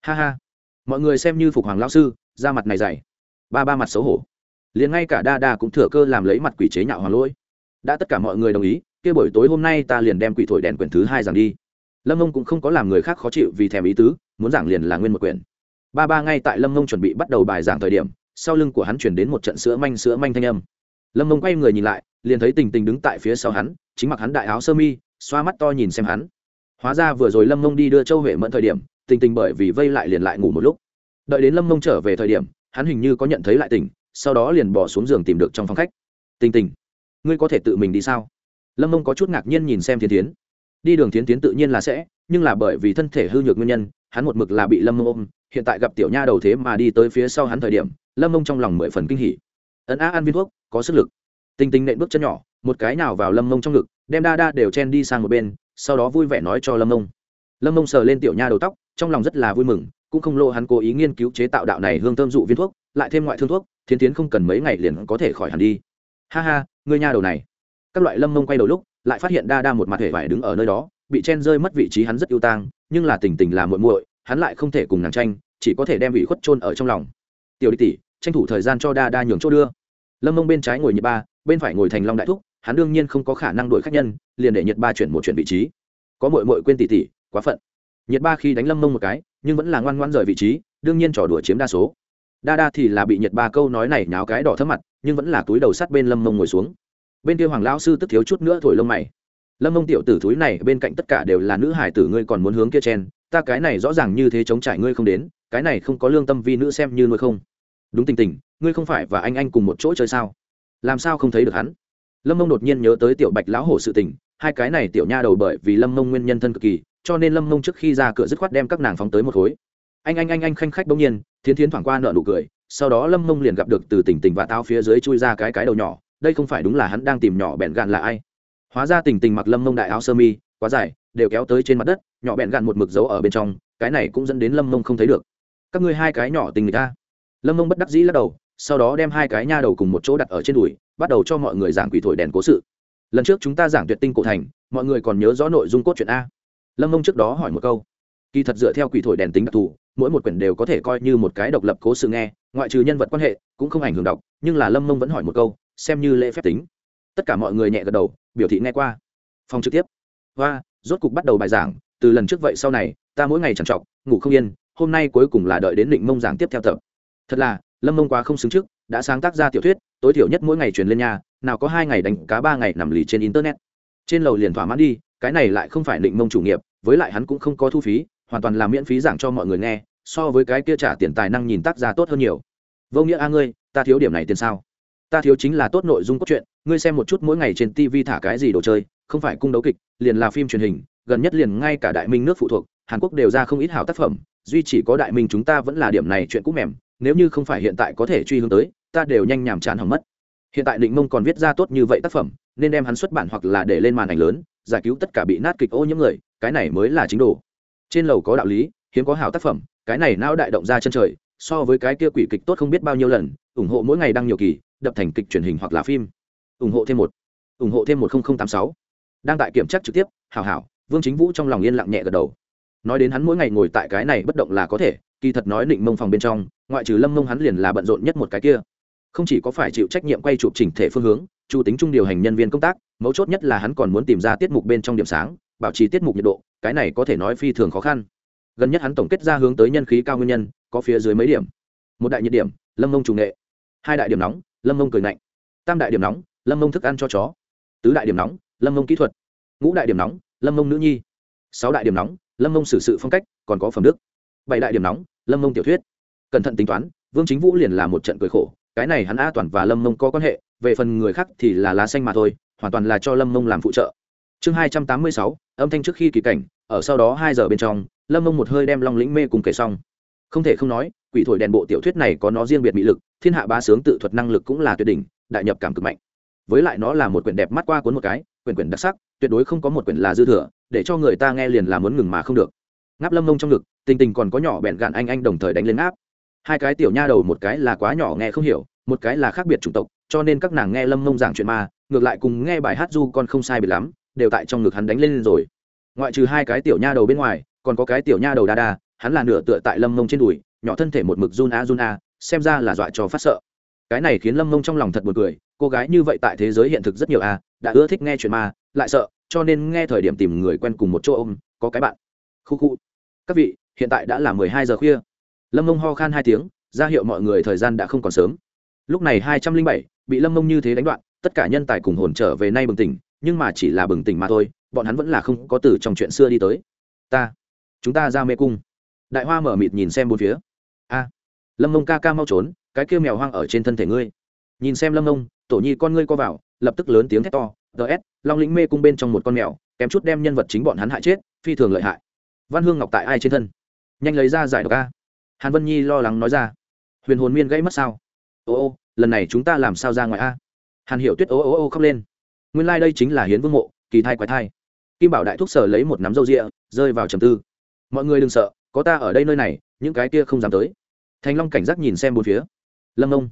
Ha ha. Mọi người xem như phục hoàng lao sư ra mặt này dày. Ba ba mặt xấu hổ. Liền ngay cả đa đa cũng thừa cơ làm lấy mặt quỷ chế nhạo hoàng lỗi. Đã tất cả mọi người đồng ý kia buổi tối hôm nay ta liền đem quỷ thổi đèn quyển thứ hai giảng đi. Lâm mông cũng không có làm người khác khó chịu vì thèm ý tứ, muốn giảng liền là nguyên một quyển. Ba ba ngay tại lâm mông chuẩn bị bắt đầu bài giảng thời điểm, sau lưng của hắn chuyển đến một trận sữa manh sữa manh thanh âm. Lâm mông quay người nhìn lại, liền thấy tình tình đứng tại phía sau hắn, chính mặc hắn đại áo sơ mi, xoa mắt to nhìn xem hắn. Hóa ra vừa rồi lâm mông đi đưa châu huệ mẫn thời điểm, tình tình bởi vì vây lại liền lại ngủ một lúc. Đợi đến lâm mông trở về thời điểm, hắn hình như có nhận thấy lại tình, sau đó liền bỏ xuống giường tìm được trong phòng khách. Tình tình, ngươi có thể tự mình đi sao? Lâm mông có chút ngạc nhiên nhìn xem thiên tiến. Đi đường tiến tiến tự nhiên là sẽ, nhưng là bởi vì thân thể hư nhược nguyên nhân, hắn một mực là bị lâm mông ôm, hiện tại gặp tiểu nha đầu thế mà đi tới phía sau hắn thời điểm, lâm mông trong lòng mười phần kinh hỉ. Ấn á ăn viên thuốc, có sức lực. Tinh tinh nện bước chân nhỏ, một cái nào vào lâm mông trong ngực, đem đa đa đều chen đi sang một bên, sau đó vui vẻ nói cho lâm mông. Lâm mông sờ lên tiểu nha đầu tóc, trong lòng rất là vui mừng, cũng không lộ hắn cố ý nghiên cứu chế tạo đạo này hương thơm dụ viên thuốc, lại thêm ngoại thương thuốc Thiến tiến không cần mấy ngày liền có thể khỏi hẳn đi. Ha ha ngươi nha đầu này các loại lâm mông quay đầu lúc, lại phát hiện đa đa một mặt hề vải đứng ở nơi đó, bị chen rơi mất vị trí hắn rất ưu tang, nhưng là tình tình là muội muội, hắn lại không thể cùng nàng tranh, chỉ có thể đem vị khuất trôn ở trong lòng. Tiểu đi tỷ, tranh thủ thời gian cho đa đa nhường chỗ đưa. Lâm mông bên trái ngồi nhiệt ba, bên phải ngồi thành long đại thúc, hắn đương nhiên không có khả năng đuổi khách nhân, liền để nhiệt ba chuyển một chuyển vị trí. Có mội mội quên tỷ tỷ, quá phận. Nhiệt ba khi đánh lâm mông một cái, nhưng vẫn là ngoan ngoan rời vị trí, đương nhiên trò đùa chiếm đa số. Đa đa thì là bị nhiệt ba câu nói này nháo cái đỏ thấp mặt, nhưng vẫn là túi đầu sát bên lâm mông ngồi xuống bên kia hoàng lão sư tức thiếu chút nữa thổi lông mày. Lâm mông tiểu tử thúi này bên cạnh tất cả đều là nữ hải tử ngươi còn muốn hướng kia chen, ta cái này rõ ràng như thế chống trải ngươi không đến, cái này không có lương tâm vi nữ xem như nuôi không. Đúng tình tình, ngươi không phải và anh anh cùng một chỗ chơi sao? Làm sao không thấy được hắn? Lâm mông đột nhiên nhớ tới tiểu bạch lão hổ sự tình, hai cái này tiểu nha đầu bởi vì lâm mông nguyên nhân thân cực kỳ, cho nên lâm mông trước khi ra cửa dứt khoát đem các nàng phóng tới một khối. Anh anh anh anh khanh khách bỗng nhiên, thiến thiến thoảng qua nợ nụ cười, sau đó lâm mông liền gặp được từ tỉnh tỉnh và tao phía dưới chui ra cái cái đầu nhỏ đây không phải đúng là hắn đang tìm nhỏ bẹn gạn là ai. Hóa ra tỉnh tỉnh mặc lâm mông đại áo sơ mi, quá dài, đều kéo tới trên mặt đất, nhỏ bẹn gạn một mực dấu ở bên trong, cái này cũng dẫn đến lâm mông không thấy được. Các ngươi hai cái nhỏ tình người ta. Lâm mông bất đắc dĩ lắc đầu, sau đó đem hai cái nha đầu cùng một chỗ đặt ở trên đùi, bắt đầu cho mọi người giảng quỷ thổi đèn cố sự. Lần trước chúng ta giảng tuyệt tinh cổ thành, mọi người còn nhớ rõ nội dung cốt truyện a. Lâm mông trước đó hỏi một câu. Kỳ thật dựa theo quỷ thổi đèn tính đặc thù, mỗi một quyển đều có thể coi như một cái độc lập cố sự nghe, ngoại trừ nhân vật quan hệ, cũng không ảnh hưởng đọc, nhưng là lâm mông vẫn hỏi một câu xem như lễ phép tính. Tất cả mọi người nhẹ gật đầu, biểu thị nghe qua. Phòng trực tiếp. Và rốt cục bắt đầu bài giảng, từ lần trước vậy sau này, ta mỗi ngày trằn trọc, ngủ không yên, hôm nay cuối cùng là đợi đến định mông giảng tiếp theo tập. Thật là, lâm mông quá không xứng trước, đã sáng tác ra tiểu thuyết, tối thiểu nhất mỗi ngày truyền lên nhà, nào có hai ngày đánh cá ba ngày nằm lì trên internet. Trên lầu liền thỏa mãn đi, cái này lại không phải định mông chủ nghiệp, với lại hắn cũng không có thu phí, hoàn toàn là miễn phí giảng cho mọi người nghe, so với cái kia trả tiền tài năng nhìn tác ra tốt hơn nhiều. Vô nghĩa a ngươi, ta thiếu điểm này tiền sao? Ta thiếu chính là tốt nội dung cốt truyện, ngươi xem một chút mỗi ngày trên tv thả cái gì đồ chơi, không phải cung đấu kịch, liền là phim truyền hình, gần nhất liền ngay cả đại minh nước phụ thuộc, hàn quốc đều ra không ít hảo tác phẩm, duy chỉ có đại minh chúng ta vẫn là điểm này chuyện cũ mềm, nếu như không phải hiện tại có thể truy hướng tới, ta đều nhanh nhàm chán hỏng mất. Hiện tại định mông còn viết ra tốt như vậy tác phẩm, nên đem hắn xuất bản hoặc là để lên màn ảnh lớn, giải cứu tất cả bị nát kịch ô những người, cái này mới là chính đồ. Trên lầu có đạo lý, hiếm có hảo tác phẩm, cái này não đại động ra chân trời, so với cái kia quỷ kịch tốt không biết bao nhiêu lần, ủng hộ mỗi ngày đăng nhiều kỳ đập thành kịch truyền hình hoặc là phim. Ủng hộ thêm một. Ủng hộ thêm một nghìn tám sáu. Đang tại kiểm tra trực tiếp, hảo hảo, vương chính vũ trong lòng yên lặng nhẹ gật đầu. Nói đến hắn mỗi ngày ngồi tại cái này bất động là có thể, kỳ thật nói định mông phòng bên trong, ngoại trừ lâm mông hắn liền là bận rộn nhất một cái kia. Không chỉ có phải chịu trách nhiệm quay chụp chỉnh thể phương hướng chủ tính trung điều hành nhân viên công tác, mấu chốt nhất là hắn còn muốn tìm ra tiết mục bên trong điểm sáng, bảo trì tiết mục nhiệt độ, cái này có thể nói phi thường khó khăn. Gần nhất hắn tổng kết ra hướng tới nhân khí cao nguyên nhân, có phía dưới mấy điểm. Một đại nhiệt điểm, lâm mông chủ nghệ. Hai đại điểm nóng lâm mông cười nạnh. Tam đại điểm nóng, lâm mông thức ăn cho chó. Tứ đại điểm nóng, lâm mông kỹ thuật. Ngũ đại điểm nóng, lâm mông nữ nhi. Sáu đại điểm nóng, lâm mông xử sự phong cách, còn có phẩm đức. Bảy đại điểm nóng, lâm mông tiểu thuyết. Cẩn thận tính toán, vương chính vũ liền là một trận cười khổ, cái này hắn a toàn và lâm mông có quan hệ, về phần người khác thì là lá xanh mà thôi, hoàn toàn là cho lâm mông làm phụ trợ. Chương hai trăm tám mươi sáu, âm thanh trước khi kỳ cảnh, ở sau đó hai giờ bên trong, lâm mông một hơi đem long lĩnh mê cùng kể xong không thể không nói, quỷ thổi đèn bộ tiểu thuyết này có nó riêng biệt mỹ lực, thiên hạ ba sướng tự thuật năng lực cũng là tuyệt đỉnh, đại nhập cảm cực mạnh. Với lại nó là một quyển đẹp mắt qua cuốn một cái, quyển quyển đặc sắc, tuyệt đối không có một quyển là dư thừa, để cho người ta nghe liền là muốn ngừng mà không được. Ngáp lâm mông trong ngực, tình tình còn có nhỏ bẹn gạn anh anh đồng thời đánh lên áp hai cái tiểu nha đầu, một cái là quá nhỏ nghe không hiểu, một cái là khác biệt chủng tộc, cho nên các nàng nghe lâm mông giảng chuyện ma, ngược lại cùng nghe bài hát du con không sai biệt lắm, đều tại trong ngực hắn đánh lên rồi. Ngoại trừ hai cái tiểu nha đầu bên ngoài, còn có cái tiểu nha đầu đa đa hắn là nửa tựa tại lâm mông trên đùi, nhỏ thân thể một mực run a run a xem ra là dọa cho phát sợ. Cái này khiến lâm mông trong lòng thật buồn cười, cô gái như vậy tại thế giới hiện thực rất nhiều a, đã ưa thích nghe chuyện ma, lại sợ, cho nên nghe thời điểm tìm người quen cùng một chỗ ôm, có cái bạn. Khu khu. Các vị, hiện tại đã là mười hai giờ khuya. Lâm mông ho khan hai tiếng, ra hiệu mọi người thời gian đã không còn sớm. Lúc này hai trăm linh bảy, bị lâm mông như thế đánh đoạn, tất cả nhân tài cùng hồn trở về nay bừng tỉnh, nhưng mà chỉ là bừng tỉnh mà thôi, bọn hắn vẫn là không có từ trong chuyện xưa đi tới. Ta, chúng ta ra mê cung đại hoa mở mịt nhìn xem bốn phía. A, lâm mông ca ca mau trốn, cái kia mèo hoang ở trên thân thể ngươi. Nhìn xem lâm mông tổ nhi con ngươi co vào, lập tức lớn tiếng thét to ts long lĩnh mê cung bên trong một con mèo, kém chút đem nhân vật chính bọn hắn hại chết, phi thường lợi hại. Văn hương ngọc tại ai trên thân? Nhanh lấy ra giải độc ca hàn vân nhi lo lắng nói ra. Huyền hồn miên gãy mất sao? Ô ô, lần này chúng ta làm sao ra ngoài a? Hàn hiểu tuyết ô ô ô khóc lên. Nguyên lai、like、đây chính là hiến vương mộ, kỳ thai quái thai. Kim bảo đại thúc sở lấy một nắm râu rịa, rơi vào trầm tư. Mọi người đừng sợ có ta ở đây nơi này, những cái kia không dám tới. Thành long cảnh giác nhìn xem bốn phía. Lâm ông,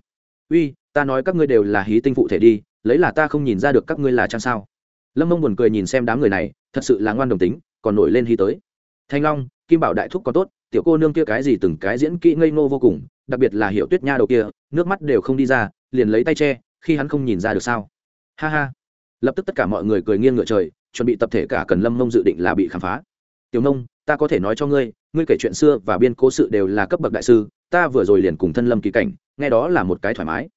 uy, ta nói các ngươi đều là hí tinh phụ thể đi, lấy là ta không nhìn ra được các ngươi là trang sao. Lâm ông buồn cười nhìn xem đám người này, thật sự là ngoan đồng tính, còn nổi lên hí tới. Thanh long, kim bảo đại thúc có tốt, tiểu cô nương kia cái gì từng cái diễn kỹ ngây ngô vô cùng, đặc biệt là hiểu tuyết nha đầu kia, nước mắt đều không đi ra, liền lấy tay che, khi hắn không nhìn ra được sao. Ha ha. Lập tức tất cả mọi người cười nghiêng ngựa trời, chuẩn bị tập thể cả cần lâm mông dự định là bị khám phá. Tiểu nông, ta có thể nói cho ngươi ngươi kể chuyện xưa và biên cố sự đều là cấp bậc đại sư, ta vừa rồi liền cùng thân lâm kỳ cảnh, nghe đó là một cái thoải mái.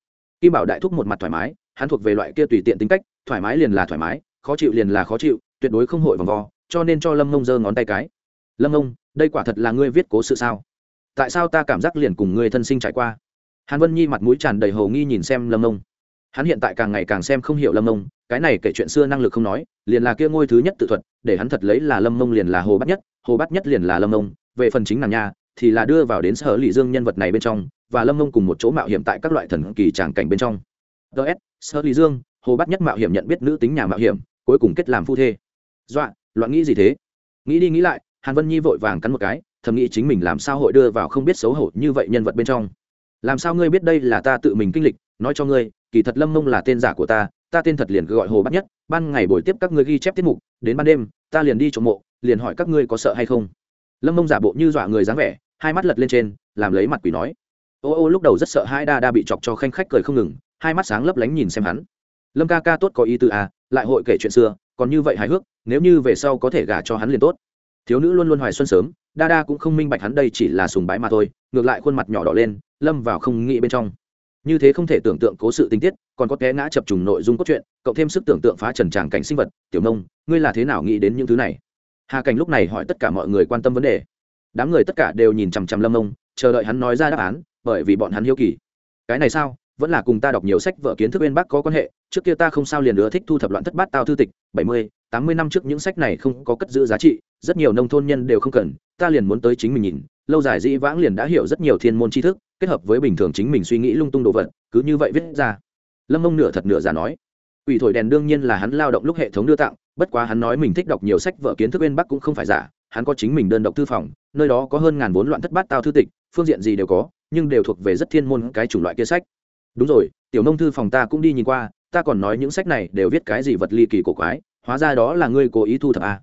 Kim bảo đại thúc một mặt thoải mái, hắn thuộc về loại kia tùy tiện tính cách, thoải mái liền là thoải mái, khó chịu liền là khó chịu, tuyệt đối không hội vòng vo, cho nên cho lâm mông giơ ngón tay cái. Lâm mông đây quả thật là ngươi viết cố sự sao? Tại sao ta cảm giác liền cùng ngươi thân sinh trải qua? Hàn vân nhi mặt mũi tràn đầy hầu nghi nhìn xem lâm mông hắn hiện tại càng ngày càng xem không hiểu lâm mông cái này kể chuyện xưa năng lực không nói, liền là kia ngôi thứ nhất tự thuật, để hắn thật lấy là lâm mông liền là hồ bắt nhất, hồ bắt nhất liền là lâm mông về phần chính nàng nha, thì là đưa vào đến sở lì dương nhân vật này bên trong, và lâm mông cùng một chỗ mạo hiểm tại các loại thần kỳ tràng cảnh bên trong. Ts sở lì dương, hồ bắt nhất mạo hiểm nhận biết nữ tính nhà mạo hiểm, cuối cùng kết làm phu thê. Dọa, loạn nghĩ gì thế? Nghĩ đi nghĩ lại, hàn vân nhi vội vàng cắn một cái, thầm nghĩ chính mình làm sao hội đưa vào không biết xấu hổ như vậy nhân vật bên trong. Làm sao ngươi biết đây là ta tự mình kinh lịch, nói cho ngươi, kỳ thật lâm mông là tên giả của ta ta tên thật liền gọi hồ bắt nhất, ban ngày buổi tiếp các ngươi ghi chép tiết mục, đến ban đêm, ta liền đi trộm mộ, liền hỏi các ngươi có sợ hay không lâm mông giả bộ như dọa người dáng vẻ hai mắt lật lên trên làm lấy mặt quỷ nói ô ô lúc đầu rất sợ hai đa đa bị chọc cho khanh khách cười không ngừng hai mắt sáng lấp lánh nhìn xem hắn lâm ca ca tốt có ý tư à lại hội kể chuyện xưa còn như vậy hài hước nếu như về sau có thể gả cho hắn liền tốt thiếu nữ luôn luôn hoài xuân sớm đa đa cũng không minh bạch hắn đây chỉ là sùng bái mà thôi ngược lại khuôn mặt nhỏ đỏ lên lâm vào không nghĩ bên trong như thế không thể tưởng tượng cố sự tình tiết còn có té ngã chập trùng nội dung cốt truyện cộng thêm sức tưởng tượng phá trần tràng cảnh sinh vật tiểu nông ngươi là thế nào nghĩ đến những thứ này hà cảnh lúc này hỏi tất cả mọi người quan tâm vấn đề. Đám người tất cả đều nhìn chằm chằm lâm Mông, chờ đợi hắn nói ra đáp án bởi vì bọn hắn hiếu kỳ. Cái này sao? Vẫn là cùng ta đọc nhiều sách vở kiến thức bên bắc có quan hệ trước kia ta không sao liền nữa thích thu thập loạn thất bát tao thư tịch bảy mươi tám mươi năm trước những sách này không có cất giữ giá trị rất nhiều nông thôn nhân đều không cần ta liền muốn tới chính mình nhìn lâu dài dĩ vãng liền đã hiểu rất nhiều thiên môn tri thức kết hợp với bình thường chính mình suy nghĩ lung tung đồ vật cứ như vậy viết ra. Lâm mông nửa thật nửa giả nói. Ủy thổi đèn đương nhiên là hắn lao động lúc hệ thống đưa tặng bất quá hắn nói mình thích đọc nhiều sách vở kiến thức bên bắc cũng không phải giả, hắn có chính mình đơn độc thư phòng, nơi đó có hơn ngàn vốn loạn thất bát tao thư tịch, phương diện gì đều có, nhưng đều thuộc về rất thiên môn cái chủng loại kia sách đúng rồi, tiểu nông thư phòng ta cũng đi nhìn qua, ta còn nói những sách này đều viết cái gì vật ly kỳ cổ quái, hóa ra đó là ngươi cố ý thu thập à.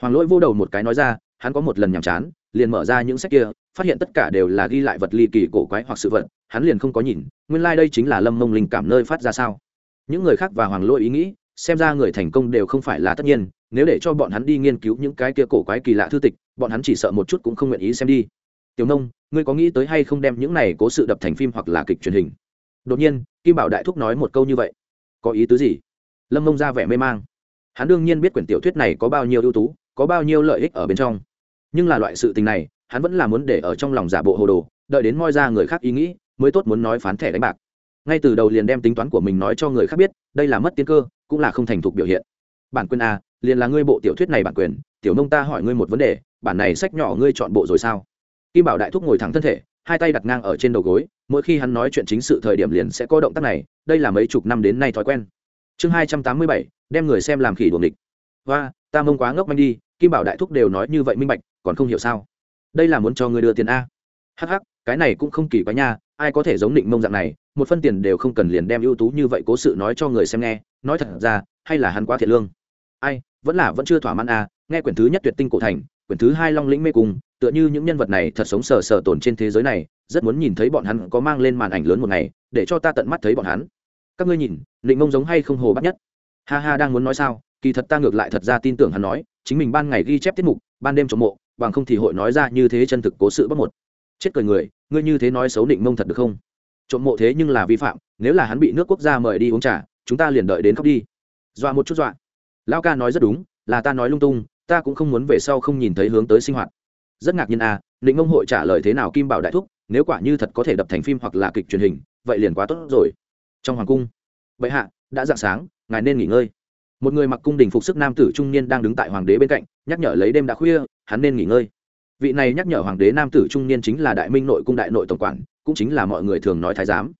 hoàng lỗi vô đầu một cái nói ra, hắn có một lần nhàm chán, liền mở ra những sách kia, phát hiện tất cả đều là ghi lại vật ly kỳ cổ quái hoặc sự vật, hắn liền không có nhìn, nguyên lai、like、đây chính là lâm mông linh cảm nơi phát ra sao những người khác và hoàng lỗi ý nghĩ xem ra người thành công đều không phải là tất nhiên, nếu để cho bọn hắn đi nghiên cứu những cái kia cổ quái kỳ lạ thư tịch, bọn hắn chỉ sợ một chút cũng không nguyện ý xem đi. Tiểu nông, ngươi có nghĩ tới hay không đem những này cố sự đập thành phim hoặc là kịch truyền hình? Đột nhiên, kim bảo đại thúc nói một câu như vậy. Có ý tứ gì? Lâm mông ra vẻ mê mang. Hắn đương nhiên biết quyển tiểu thuyết này có bao nhiêu ưu tú, có bao nhiêu lợi ích ở bên trong. Nhưng là loại sự tình này, hắn vẫn là muốn để ở trong lòng giả bộ hồ đồ, đợi đến moi ra người khác ý nghĩ, mới tốt muốn nói phán thẻ đánh bạc ngay từ đầu liền đem tính toán của mình nói cho người khác biết, đây là mất tiên cơ, cũng là không thành thục biểu hiện. Bản quyền a liền là ngươi bộ tiểu thuyết này bản quyền, tiểu nông ta hỏi ngươi một vấn đề, bản này sách nhỏ ngươi chọn bộ rồi sao? Kim bảo đại thúc ngồi thẳng thân thể, hai tay đặt ngang ở trên đầu gối, mỗi khi hắn nói chuyện chính sự thời điểm liền sẽ có động tác này, đây là mấy chục năm đến nay thói quen. Chương hai trăm tám mươi bảy, đem người xem làm khỉ đuồng địch. Và ta mông quá ngốc manh đi, kim bảo đại thúc đều nói như vậy minh bạch, còn không hiểu sao? Đây là muốn cho ngươi đưa tiền a. Hh cái này cũng không kỳ quá nha, ai có thể giống định mông dạng này một phân tiền đều không cần liền đem ưu tú như vậy cố sự nói cho người xem nghe, nói thật ra, hay là hắn quá thiệt lương. Ai, vẫn là vẫn chưa thỏa mãn à nghe quyển thứ nhất tuyệt tinh cổ thành, quyển thứ hai long lĩnh mê cung, tựa như những nhân vật này thật sống sờ sờ tồn trên thế giới này, rất muốn nhìn thấy bọn hắn có mang lên màn ảnh lớn một ngày, để cho ta tận mắt thấy bọn hắn. Các ngươi nhìn định mông giống hay không hồ bắt nhất? Ha ha, đang muốn nói sao? Kỳ thật ta ngược lại thật ra tin tưởng hắn nói, chính mình ban ngày ghi chép tiết mục, ban đêm chống mộ, bằng không thì hội nói ra như thế chân thực cố sự bắt một. Chết cười người, ngươi như thế nói xấu định mông thật được không? Trộm mộ thế nhưng là vi phạm, nếu là hắn bị nước quốc gia mời đi uống trà, chúng ta liền đợi đến khóc đi. Dọa một chút dọa. Lão ca nói rất đúng, là ta nói lung tung, ta cũng không muốn về sau không nhìn thấy hướng tới sinh hoạt. Rất ngạc nhiên à định ông hội trả lời thế nào kim bảo đại thúc, nếu quả như thật có thể đập thành phim hoặc là kịch truyền hình, vậy liền quá tốt rồi. Trong hoàng cung, bệ hạ, đã dạng sáng, ngài nên nghỉ ngơi. Một người mặc cung đình phục sức nam tử trung niên đang đứng tại hoàng đế bên cạnh, nhắc nhở lấy đêm đã khuya, hắn nên nghỉ ngơi. Vị này nhắc nhở hoàng đế nam tử trung niên chính là đại minh nội cung đại nội tổng quản cũng chính là mọi người thường nói thái giám.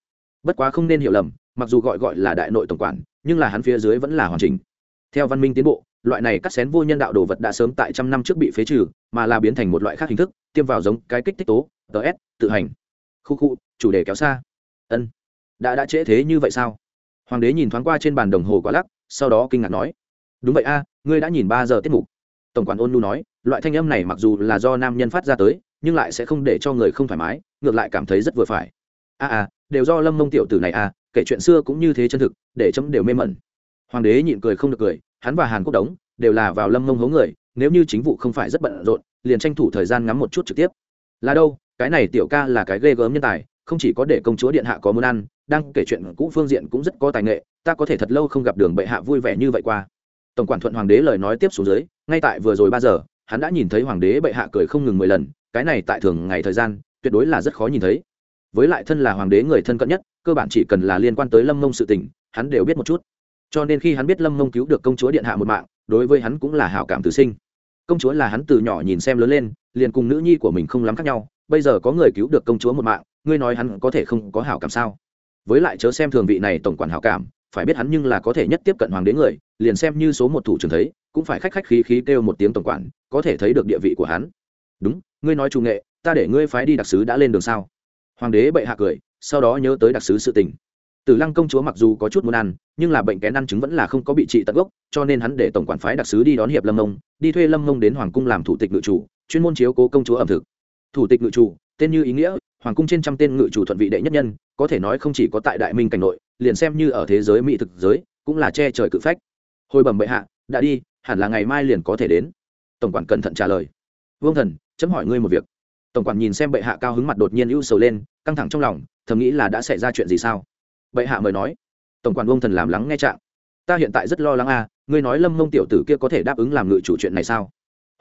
Bất quá không nên hiểu lầm, mặc dù gọi gọi là đại nội tổng quản, nhưng là hắn phía dưới vẫn là hoàn chỉnh. Theo văn minh tiến bộ, loại này cắt xén vô nhân đạo đồ vật đã sớm tại trăm năm trước bị phế trừ, mà là biến thành một loại khác hình thức, tiêm vào giống cái kích thích tố ts tự hành. Khu khu, chủ đề kéo xa. Ân. Đã đã trễ thế như vậy sao? Hoàng đế nhìn thoáng qua trên bàn đồng hồ quá lắc, sau đó kinh ngạc nói. Đúng vậy a, ngươi đã nhìn ba giờ tiết mục. Tổng quản ôn nu nói, loại thanh âm này mặc dù là do nam nhân phát ra tới, nhưng lại sẽ không để cho người không thoải mái ngược lại cảm thấy rất vừa phải. A a, đều do lâm mông tiểu tử này a, kể chuyện xưa cũng như thế chân thực, để chấm đều mê mẩn. Hoàng đế nhịn cười không được cười, hắn và hàn quốc đống đều là vào lâm mông hố người, nếu như chính vụ không phải rất bận rộn, liền tranh thủ thời gian ngắm một chút trực tiếp. Là đâu, cái này tiểu ca là cái ghê gớm nhân tài, không chỉ có để công chúa điện hạ có muốn ăn, đang kể chuyện cũ phương diện cũng rất có tài nghệ, ta có thể thật lâu không gặp đường bệ hạ vui vẻ như vậy qua. Tổng quản thuận hoàng đế lời nói tiếp xuống dưới, ngay tại vừa rồi ba giờ, hắn đã nhìn thấy hoàng đế bệ hạ cười không ngừng mười lần, cái này tại thường ngày thời gian tuyệt đối là rất khó nhìn thấy. Với lại thân là hoàng đế người thân cận nhất, cơ bản chỉ cần là liên quan tới lâm mông sự tình, hắn đều biết một chút. Cho nên khi hắn biết lâm mông cứu được công chúa điện hạ một mạng, đối với hắn cũng là hảo cảm tử sinh. Công chúa là hắn từ nhỏ nhìn xem lớn lên, liền cùng nữ nhi của mình không lắm khác nhau, bây giờ có người cứu được công chúa một mạng, ngươi nói hắn có thể không có hảo cảm sao? Với lại chớ xem thường vị này tổng quản hảo cảm, phải biết hắn nhưng là có thể nhất tiếp cận hoàng đế người, liền xem như số một thủ trưởng thấy, cũng phải khách khách khí khí kêu một tiếng tổng quản, có thể thấy được địa vị của hắn. Đúng, ngươi nói chủ nghệ ta để ngươi phái đi đặc sứ đã lên đường sao? Hoàng đế bệ hạ cười, sau đó nhớ tới đặc sứ sự tình. Tử lăng công chúa mặc dù có chút muốn ăn, nhưng là bệnh kén ăn chứng vẫn là không có bị trị tận gốc, cho nên hắn để tổng quản phái đặc sứ đi đón hiệp lâm mông, đi thuê lâm mông đến hoàng cung làm thủ tịch ngự chủ, chuyên môn chiếu cố công chúa ẩm thực. Thủ tịch ngự chủ, tên như ý nghĩa, hoàng cung trên trăm tên ngự chủ thuận vị đệ nhất nhân, có thể nói không chỉ có tại đại minh cảnh nội, liền xem như ở thế giới mỹ thực giới, cũng là che trời cự phách. Hồi bẩm bệ hạ, đã đi, hẳn là ngày mai liền có thể đến. Tổng quản cẩn thận trả lời. Vương thần, chấm hỏi ngươi một việc tổng quản nhìn xem bệ hạ cao hứng mặt đột nhiên ưu sầu lên, căng thẳng trong lòng, thầm nghĩ là đã xảy ra chuyện gì sao? Bệ hạ mời nói. Tổng quản vương thần làm lắng nghe trạng. Ta hiện tại rất lo lắng à ngươi nói lâm mông tiểu tử kia có thể đáp ứng làm ngự chủ chuyện này sao?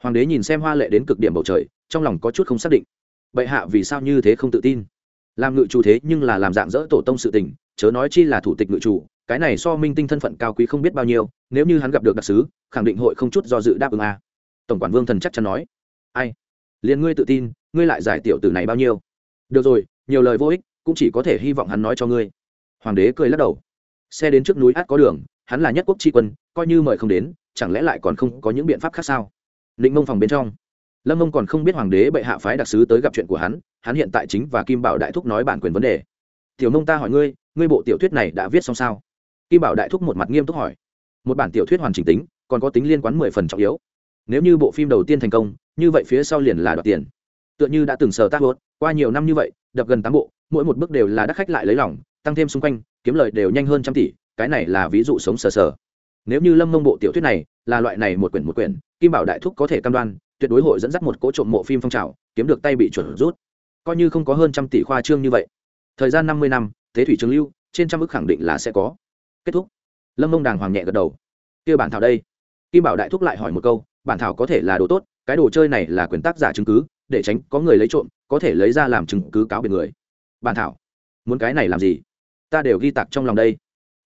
Hoàng đế nhìn xem hoa lệ đến cực điểm bầu trời, trong lòng có chút không xác định. Bệ hạ vì sao như thế không tự tin? Làm ngự chủ thế nhưng là làm dạng dỡ tổ tông sự tình, chớ nói chi là thủ tịch ngự chủ, cái này so minh tinh thân phận cao quý không biết bao nhiêu, nếu như hắn gặp được đặc sứ, khẳng định hội không chút do dự đáp ứng a tổng quản vương thần chắc chắn nói. Ai? Liền ngươi tự tin ngươi lại giải tiểu tử này bao nhiêu? Được rồi, nhiều lời vô ích, cũng chỉ có thể hy vọng hắn nói cho ngươi. Hoàng đế cười lắc đầu. Xe đến trước núi át có đường, hắn là nhất quốc tri quân, coi như mời không đến, chẳng lẽ lại còn không có những biện pháp khác sao? Định mông phòng bên trong. Lâm mông còn không biết hoàng đế bệ hạ phái đặc sứ tới gặp chuyện của hắn hắn hiện tại chính và kim bảo đại thúc nói bản quyền vấn đề. Tiểu mông ta hỏi ngươi ngươi bộ tiểu thuyết này đã viết xong sao? Kim bảo đại thúc một mặt nghiêm túc hỏi. Một bản tiểu thuyết hoàn chỉnh tính, còn có tính liên quan mười phần trọng yếu. Nếu như bộ phim đầu tiên thành công, như vậy phía sau liền là đoạt tiền tựa như đã từng sờ tác hốt, qua nhiều năm như vậy, đập gần tám bộ, mỗi một bước đều là đắc khách lại lấy lòng, tăng thêm xung quanh, kiếm lời đều nhanh hơn trăm tỷ, cái này là ví dụ sống sờ sờ. Nếu như lâm mông bộ tiểu thuyết này là loại này một quyển một quyển, kim bảo đại thúc có thể cam đoan, tuyệt đối hội dẫn dắt một cỗ trộm mộ phim phong trào, kiếm được tay bị chuẩn rút. Coi như không có hơn trăm tỷ khoa trương như vậy. Thời gian năm mươi năm, thế thủy trường lưu, trên trăm ước khẳng định là sẽ có. Kết thúc. Lâm mông đàng hoàng nhẹ gật đầu. Kia bản thảo đây. Kim bảo đại thúc lại hỏi một câu, bản thảo có thể là đồ tốt, cái đồ chơi này là quyền tác giả chứng cứ để tránh có người lấy trộm, có thể lấy ra làm chứng cứ cáo biệt người. Bàn thảo, muốn cái này làm gì? Ta đều ghi tặc trong lòng đây.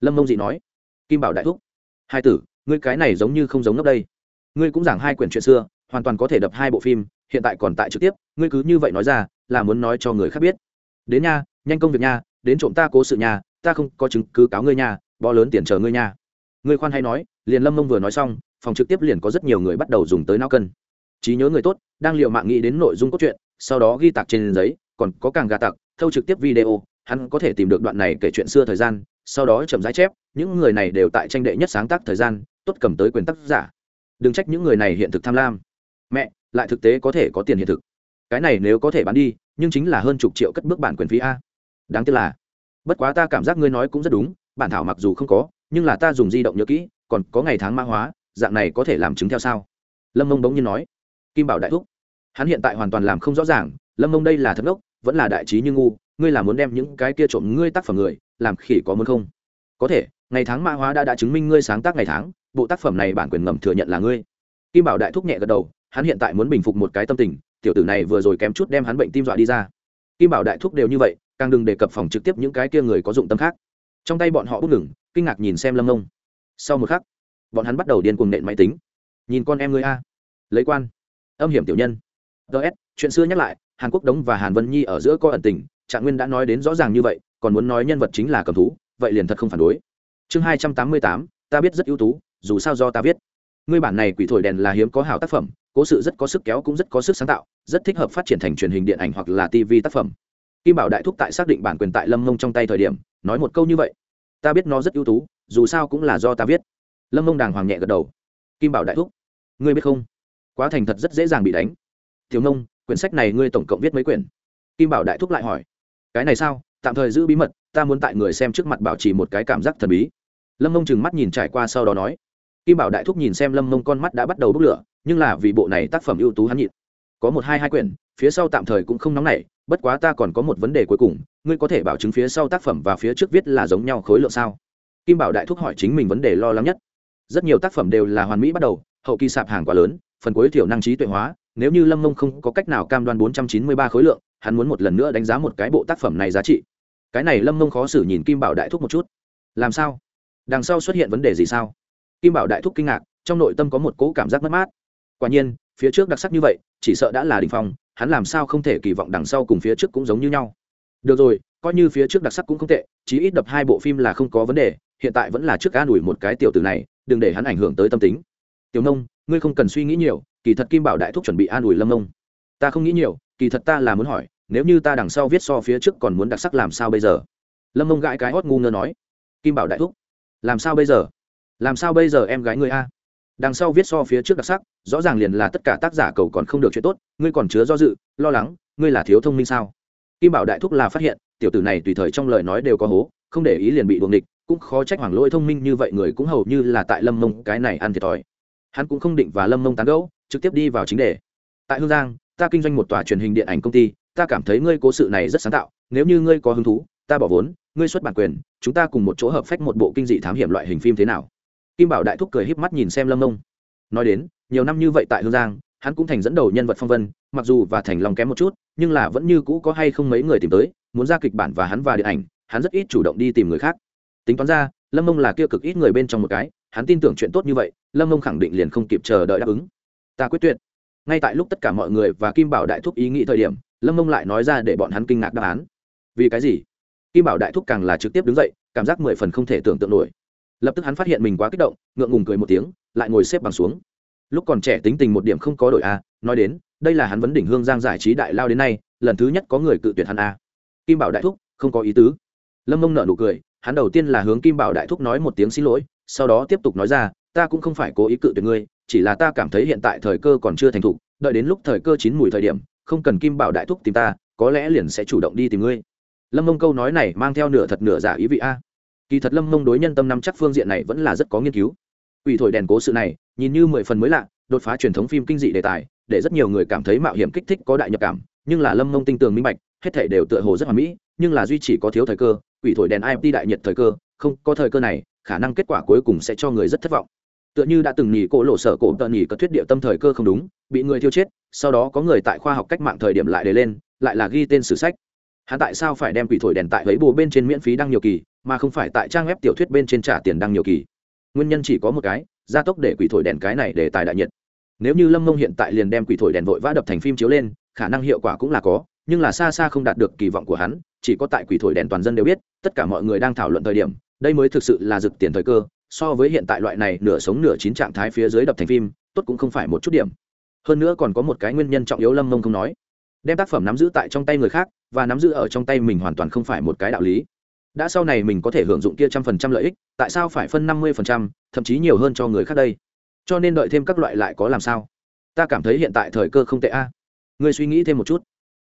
Lâm mông dị nói. Kim bảo đại thúc. Hai tử, ngươi cái này giống như không giống ngốc đây. Ngươi cũng giảng hai quyển chuyện xưa, hoàn toàn có thể đập hai bộ phim, hiện tại còn tại trực tiếp, ngươi cứ như vậy nói ra, là muốn nói cho người khác biết. Đến nha, nhanh công việc nha, đến trộm ta cố sự nha, ta không có chứng cứ cáo ngươi nha, bó lớn tiền chờ ngươi nha. Ngươi khoan hay nói, liền lâm mông vừa nói xong, phòng trực tiếp liền có rất nhiều người bắt đầu dùng tới não cân trí nhớ người tốt, đang liệu mạng nghĩ đến nội dung cốt truyện, sau đó ghi tạc trên giấy, còn có càng gà tặc, thâu trực tiếp video, hắn có thể tìm được đoạn này kể chuyện xưa thời gian, sau đó chậm rãi chép, những người này đều tại tranh đệ nhất sáng tác thời gian, tốt cầm tới quyền tác giả. Đừng trách những người này hiện thực tham lam. Mẹ, lại thực tế có thể có tiền hiện thực. Cái này nếu có thể bán đi, nhưng chính là hơn chục triệu cất bước bản quyền phí a. Đáng tiếc là, bất quá ta cảm giác ngươi nói cũng rất đúng, bản thảo mặc dù không có, nhưng là ta dùng di động nhớ kỹ, còn có ngày tháng mã hóa, dạng này có thể làm chứng theo sao? Lâm mông bỗng nhiên nói kim bảo đại thúc. Hắn hiện tại hoàn toàn làm không rõ ràng, lâm mông đây là thất ngốc, vẫn là đại trí như ngu, ngươi là muốn đem những cái kia trộm ngươi tác phẩm người, làm khỉ có muốn không? Có thể, ngày tháng mã hóa đã đã chứng minh ngươi sáng tác ngày tháng, bộ tác phẩm này bản quyền ngầm thừa nhận là ngươi. Kim bảo đại thúc nhẹ gật đầu, hắn hiện tại muốn bình phục một cái tâm tình, tiểu tử này vừa rồi kém chút đem hắn bệnh tim dọa đi ra. Kim bảo đại thúc đều như vậy, càng đừng đề cập phòng trực tiếp những cái kia người có dụng tâm khác. Trong tay bọn họ bút ngừng, kinh ngạc nhìn xem lâm ông sau một khắc, bọn hắn bắt đầu điên cuồng nện máy tính. Nhìn con em ngươi a. Lấy quan âm hiểm tiểu nhân. Ts chuyện xưa nhắc lại, hàn quốc đống và hàn vân nhi ở giữa có ẩn tình, trạng nguyên đã nói đến rõ ràng như vậy, còn muốn nói nhân vật chính là cầm thú, vậy liền thật không phản đối. Chương hai trăm tám mươi tám, ta biết rất ưu tú, dù sao do ta viết. Ngươi bản này quỷ thổi đèn là hiếm có hảo tác phẩm, cố sự rất có sức kéo cũng rất có sức sáng tạo, rất thích hợp phát triển thành truyền hình điện ảnh hoặc là tv tác phẩm. Kim bảo đại thúc tại xác định bản quyền tại lâm mông trong tay thời điểm, nói một câu như vậy. Ta biết nó rất ưu tú, dù sao cũng là do ta viết. Lâm mông đàng hoàng nhẹ gật đầu. Kim bảo đại thúc, ngươi biết không? Quá thành thật rất dễ dàng bị đánh. Thiếu nông, quyển sách này ngươi tổng cộng viết mấy quyển? Kim bảo đại thúc lại hỏi. Cái này sao? Tạm thời giữ bí mật, ta muốn tại người xem trước mặt bảo trì một cái cảm giác thần bí. Lâm mông chừng mắt nhìn trải qua sau đó nói. Kim bảo đại thúc nhìn xem lâm mông con mắt đã bắt đầu bốc lửa, nhưng là vì bộ này tác phẩm ưu tú hắn nhịn. Có một hai hai quyển, phía sau tạm thời cũng không nóng nảy, bất quá ta còn có một vấn đề cuối cùng, ngươi có thể bảo chứng phía sau tác phẩm và phía trước viết là giống nhau khối lượng sao? Kim bảo đại thúc hỏi chính mình vấn đề lo lắng nhất. Rất nhiều tác phẩm đều là hoàn mỹ bắt đầu hậu kỳ sạp hàng quá lớn, phần cuối thiểu năng trí tuệ hóa, nếu như lâm mông không có cách nào cam đoan bốn trăm chín mươi ba khối lượng, hắn muốn một lần nữa đánh giá một cái bộ tác phẩm này giá trị. Cái này lâm mông khó xử nhìn kim bảo đại thúc một chút. Làm sao? Đằng sau xuất hiện vấn đề gì sao? Kim bảo đại thúc kinh ngạc, trong nội tâm có một cỗ cảm giác mất mát. Quả nhiên, phía trước đặc sắc như vậy, chỉ sợ đã là đỉnh phong, hắn làm sao không thể kỳ vọng đằng sau cùng phía trước cũng giống như nhau. Được rồi, coi như phía trước đặc sắc cũng không tệ, chí ít đập hai bộ phim là không có vấn đề, hiện tại vẫn là trước an ủi một cái tiểu tử này, đừng để hắn ảnh hưởng tới tâm tính tiểu nông, ngươi không cần suy nghĩ nhiều, kỳ thật kim bảo đại thúc chuẩn bị an ủi lâm nông. Ta không nghĩ nhiều, kỳ thật ta là muốn hỏi, nếu như ta đằng sau viết so phía trước còn muốn đặc sắc làm sao bây giờ? Lâm nông gãi cái hót ngu ngơ nói. Kim bảo đại thúc, làm sao bây giờ? Làm sao bây giờ em gái ngươi a? Đằng sau viết so phía trước đặc sắc, rõ ràng liền là tất cả tác giả cầu còn không được chuyện tốt, ngươi còn chứa do dự, lo lắng, ngươi là thiếu thông minh sao? Kim bảo đại thúc là phát hiện, tiểu tử này tùy thời trong lời nói đều có hố, không để ý liền bị buồng địch cũng khó trách hoàng lỗi thông minh như vậy người cũng hầu như là tại lâm mông cái này ăn thiệt thòi hắn cũng không định và lâm mông tán gẫu, trực tiếp đi vào chính đề. Tại hương giang, ta kinh doanh một tòa truyền hình điện ảnh công ty, ta cảm thấy ngươi cố sự này rất sáng tạo, nếu như ngươi có hứng thú, ta bỏ vốn, ngươi xuất bản quyền, chúng ta cùng một chỗ hợp phách một bộ kinh dị thám hiểm loại hình phim thế nào? Kim bảo đại thúc cười híp mắt nhìn xem lâm mông. Nói đến, nhiều năm như vậy tại hương giang, hắn cũng thành dẫn đầu nhân vật phong vân, mặc dù và thành lòng kém một chút, nhưng là vẫn như cũ có hay không mấy người tìm tới, muốn ra kịch bản và hắn và điện ảnh, hắn rất ít chủ động đi tìm người khác. Tính toán ra, lâm mông là kia cực ít người bên trong một cái, hắn tin tưởng chuyện tốt như vậy lâm mông khẳng định liền không kịp chờ đợi đáp ứng. Ta quyết tuyệt. Ngay tại lúc tất cả mọi người và kim bảo đại thúc ý nghĩ thời điểm, lâm mông lại nói ra để bọn hắn kinh ngạc đáp án. Vì cái gì? Kim bảo đại thúc càng là trực tiếp đứng dậy, cảm giác mười phần không thể tưởng tượng nổi. Lập tức hắn phát hiện mình quá kích động, ngượng ngùng cười một tiếng, lại ngồi xếp bằng xuống. Lúc còn trẻ tính tình một điểm không có đổi a, nói đến, đây là hắn vấn đỉnh hương giang giải trí đại lao đến nay, lần thứ nhất có người cự tuyệt hắn a. Kim bảo đại thúc, không có ý tứ. Lâm mông nợ nụ cười, hắn đầu tiên là hướng kim bảo đại thúc nói một tiếng xin lỗi, sau đó tiếp tục nói ra ta cũng không phải cố ý cự tuyệt ngươi chỉ là ta cảm thấy hiện tại thời cơ còn chưa thành thục đợi đến lúc thời cơ chín mùi thời điểm không cần kim bảo đại thúc tìm ta có lẽ liền sẽ chủ động đi tìm ngươi. Lâm mông câu nói này mang theo nửa thật nửa giả ý vị a. Kỳ thật lâm mông đối nhân tâm năm chắc phương diện này vẫn là rất có nghiên cứu. Quỷ thổi đèn cố sự này, nhìn như mười phần mới lạ, đột phá truyền thống phim kinh dị đề tài, để rất nhiều người cảm thấy mạo hiểm kích thích có đại nhập cảm, nhưng là Lâm Mông tinh tường minh bạch, hết thảy đều tựa hồ rất hoàn mỹ, nhưng là duy chỉ có thiếu thời cơ, quỷ thổi đèn IMT đại nhiệt thời cơ, không, có thời cơ này, khả năng kết quả cuối cùng sẽ cho người rất thất vọng. Tựa như đã từng nhỉ cổ lộ sở cổ tận nhỉ cất thuyết địa tâm thời cơ không đúng, bị người thiêu chết, sau đó có người tại khoa học cách mạng thời điểm lại để lên, lại là ghi tên sử sách. Hắn tại sao phải đem quỷ thổi đèn tại lấy bù bên trên miễn phí đăng nhiều kỳ, mà không phải tại trang web tiểu thuyết bên trên trả tiền đăng nhiều kỳ? Nguyên nhân chỉ có một cái, gia tốc để quỷ thổi đèn cái này để tài đại nhiệt nếu như lâm mông hiện tại liền đem quỷ thổi đèn vội vã đập thành phim chiếu lên khả năng hiệu quả cũng là có nhưng là xa xa không đạt được kỳ vọng của hắn chỉ có tại quỷ thổi đèn toàn dân đều biết tất cả mọi người đang thảo luận thời điểm đây mới thực sự là rực tiền thời cơ so với hiện tại loại này nửa sống nửa chín trạng thái phía dưới đập thành phim, tốt cũng không phải một chút điểm. Hơn nữa còn có một cái nguyên nhân trọng yếu lâm mông không nói. Đem tác phẩm nắm giữ tại trong tay người khác, và nắm giữ ở trong tay mình hoàn toàn không phải một cái đạo lý. Đã sau này mình có thể hưởng dụng kia trăm phần trăm lợi ích, tại sao phải phân năm mươi phần trăm, thậm chí nhiều hơn cho người khác đây? Cho nên đợi thêm các loại lại có làm sao? Ta cảm thấy hiện tại thời cơ không tệ a. À. ngươi suy nghĩ thêm một chút.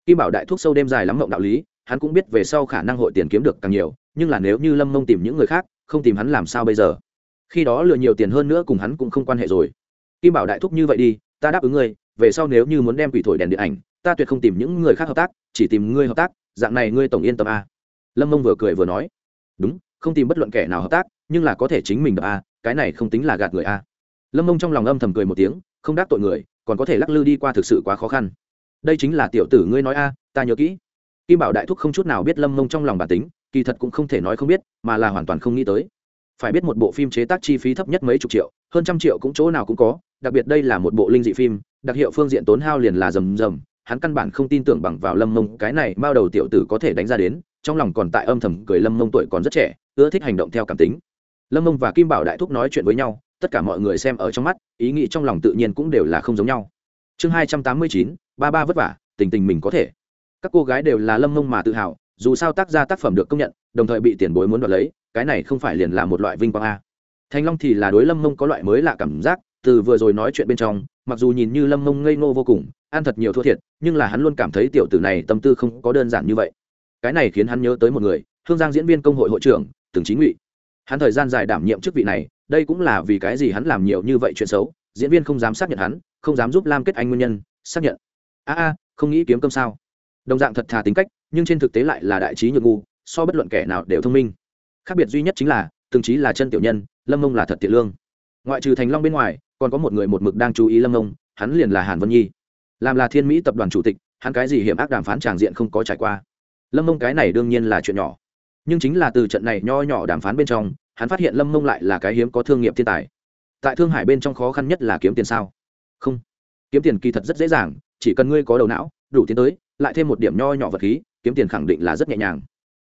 Kim bảo đại thuốc sâu đêm dài lắm mộng đạo lý, hắn cũng biết về sau khả năng hội tiền kiếm được càng nhiều, nhưng là nếu như lâm mông tìm những người khác, không tìm hắn làm sao bây giờ? Khi đó lừa nhiều tiền hơn nữa cùng hắn cũng không quan hệ rồi. Kim bảo đại thúc như vậy đi, ta đáp ứng ngươi, về sau nếu như muốn đem quỷ thổi đèn điện ảnh, ta tuyệt không tìm những người khác hợp tác, chỉ tìm ngươi hợp tác, dạng này ngươi tổng yên tâm a. Lâm mông vừa cười vừa nói. Đúng, không tìm bất luận kẻ nào hợp tác, nhưng là có thể chính mình được a, cái này không tính là gạt người a. Lâm mông trong lòng âm thầm cười một tiếng, không đắc tội người, còn có thể lắc lư đi qua thực sự quá khó khăn. Đây chính là tiểu tử ngươi nói a, ta nhớ kỹ. Kim bảo đại thúc không chút nào biết lâm mông trong lòng bản tính, kỳ thật cũng không thể nói không biết, mà là hoàn toàn không nghĩ tới phải biết một bộ phim chế tác chi phí thấp nhất mấy chục triệu, hơn trăm triệu cũng chỗ nào cũng có, đặc biệt đây là một bộ linh dị phim, đặc hiệu phương diện tốn hao liền là rầm rầm, hắn căn bản không tin tưởng bằng vào lâm mông, cái này bao đầu tiểu tử có thể đánh ra đến, trong lòng còn tại âm thầm cười lâm mông tuổi còn rất trẻ, ưa thích hành động theo cảm tính. Lâm mông và kim bảo đại thúc nói chuyện với nhau, tất cả mọi người xem ở trong mắt, ý nghĩ trong lòng tự nhiên cũng đều là không giống nhau. Chương hai trăm tám mươi chín, ba ba vất vả, tình tình mình có thể. Các cô gái đều là lâm mông mà tự hào, dù sao tác gia tác phẩm được công nhận, đồng thời bị tiền bối muốn đoạt lấy cái này không phải liền là một loại vinh quang a. Thanh long thì là đối lâm mông có loại mới lạ cảm giác, từ vừa rồi nói chuyện bên trong, mặc dù nhìn như lâm mông ngây ngô vô cùng, ăn thật nhiều thua thiệt, nhưng là hắn luôn cảm thấy tiểu tử này tâm tư không có đơn giản như vậy. Cái này khiến hắn nhớ tới một người, hương giang diễn viên công hội hội trưởng từng chính ngụy. Hắn thời gian dài đảm nhiệm chức vị này, đây cũng là vì cái gì hắn làm nhiều như vậy chuyện xấu, diễn viên không dám xác nhận hắn, không dám giúp lam kết anh nguyên nhân, xác nhận. A a, không nghĩ kiếm cơm sao. Đồng dạng thật thà tính cách, nhưng trên thực tế lại là đại trí nhược ngu, so bất luận kẻ nào đều thông minh khác biệt duy nhất chính là, từng trí là chân tiểu nhân, lâm mông là thật thiện lương. Ngoại trừ thành long bên ngoài, còn có một người một mực đang chú ý lâm mông hắn liền là hàn vân nhi. Làm là thiên mỹ tập đoàn chủ tịch, hắn cái gì hiểm ác đàm phán tràng diện không có trải qua. Lâm mông cái này đương nhiên là chuyện nhỏ. Nhưng chính là từ trận này nho nhỏ đàm phán bên trong, hắn phát hiện lâm mông lại là cái hiếm có thương nghiệp thiên tài. Tại thương hải bên trong khó khăn nhất là kiếm tiền sao? Không. Kiếm tiền kỳ thật rất dễ dàng, chỉ cần ngươi có đầu não, đủ tiến tới, lại thêm một điểm nho nhỏ vật khí, kiếm tiền khẳng định là rất nhẹ nhàng.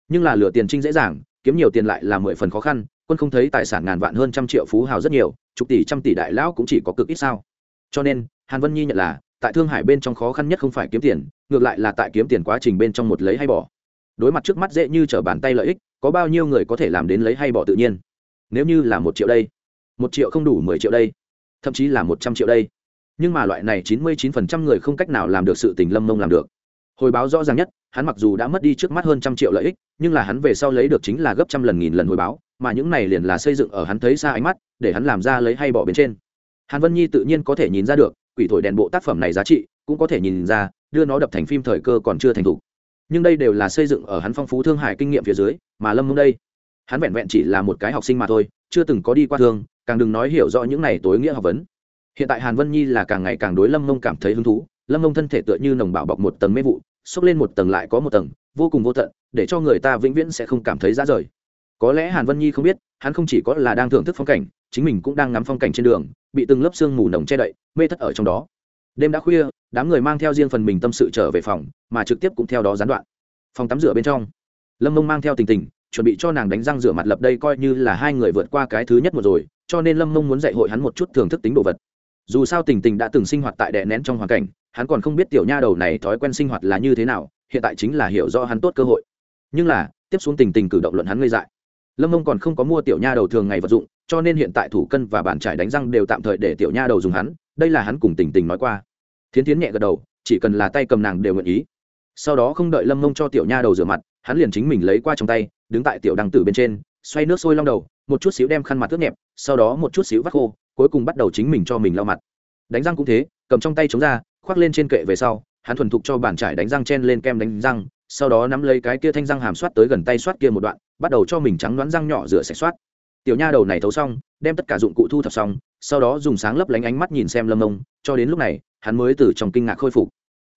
Nhưng là lừa tiền trinh dễ dàng kiếm nhiều tiền lại là mười phần khó khăn, quân không thấy tài sản ngàn vạn hơn trăm triệu phú hào rất nhiều, chục tỷ, trăm tỷ đại lão cũng chỉ có cực ít sao. Cho nên, hàn vân nhi nhận là, tại thương hải bên trong khó khăn nhất không phải kiếm tiền, ngược lại là tại kiếm tiền quá trình bên trong một lấy hay bỏ. Đối mặt trước mắt dễ như t r ở bàn tay lợi ích, có bao nhiêu người có thể làm đến lấy hay bỏ tự nhiên? Nếu như là một triệu đây, một triệu không đủ mười triệu đây, thậm chí là một trăm triệu đây. Nhưng mà loại này chín mươi chín phần trăm người không cách nào làm được sự tình lâm mông làm được hồi báo rõ ràng nhất, hắn mặc dù đã mất đi trước mắt hơn trăm triệu lợi ích, nhưng là hắn về sau lấy được chính là gấp trăm lần nghìn lần hồi báo, mà những này liền là xây dựng ở hắn thấy xa ánh mắt, để hắn làm ra lấy hay bỏ bên trên. Hàn vân nhi tự nhiên có thể nhìn ra được, quỷ thổi đèn bộ tác phẩm này giá trị, cũng có thể nhìn ra, đưa nó đập thành phim thời cơ còn chưa thành thục. Nhưng đây đều là xây dựng ở hắn phong phú thương hải kinh nghiệm phía dưới, mà lâm mông đây, hắn vẹn vẹn chỉ là một cái học sinh mà thôi, chưa từng có đi qua thương, càng đừng nói hiểu rõ những này tối nghĩa học vấn. Hiện tại hàn vân nhi là càng ngày càng đối lâm mông cảm thấy hứng thú, lâm mông thân thể tựa như nồng bảo bọc một tầng mê vụ xốc lên một tầng lại có một tầng, vô cùng vô tận, để cho người ta vĩnh viễn sẽ không cảm thấy ra rời. Có lẽ hàn vân nhi không biết, hắn không chỉ có là đang thưởng thức phong cảnh, chính mình cũng đang ngắm phong cảnh trên đường, bị từng lớp sương mù nồng che đậy, mê thất ở trong đó. Đêm đã khuya, đám người mang theo riêng phần mình tâm sự trở về phòng, mà trực tiếp cũng theo đó gián đoạn. Phòng tắm rửa bên trong, lâm mông mang theo tình tình, chuẩn bị cho nàng đánh răng rửa mặt lập đây coi như là hai người vượt qua cái thứ nhất một rồi, cho nên lâm mông muốn dạy hội hắn một chút thưởng thức tính đồ vật dù sao tình tình đã từng sinh hoạt tại đè nén trong hoàn cảnh, hắn còn không biết tiểu nha đầu này thói quen sinh hoạt là như thế nào, hiện tại chính là hiểu rõ hắn tốt cơ hội. Nhưng là, tiếp xuống tình tình cử động luận hắn ngây dại. Lâm mông còn không có mua tiểu nha đầu thường ngày vật dụng, cho nên hiện tại thủ cân và bàn trải đánh răng đều tạm thời để tiểu nha đầu dùng hắn, đây là hắn cùng tình tình nói qua. Thiến thiến nhẹ gật đầu, chỉ cần là tay cầm nàng đều nguyện ý. Sau đó không đợi lâm mông cho tiểu nha đầu rửa mặt, hắn liền chính mình lấy qua trong tay, đứng tại tiểu đăng tử bên trên, xoay nước sôi long đầu, một chút xíu đem khăn mặt ướt nhẹp, sau đó một chút xíu vắt khô cuối cùng bắt đầu chính mình cho mình lau mặt. Đánh răng cũng thế cầm trong tay chống ra khoác lên trên kệ về sau hắn thuần thục cho bàn trải đánh răng chen lên kem đánh răng sau đó nắm lấy cái kia thanh răng hàm soát tới gần tay soát kia một đoạn bắt đầu cho mình trắng đoán răng nhỏ rửa sạch soát tiểu nha đầu này thấu xong đem tất cả dụng cụ thu thập xong sau đó dùng sáng lấp lánh ánh mắt nhìn xem lâm ông, cho đến lúc này hắn mới từ trong kinh ngạc khôi phục.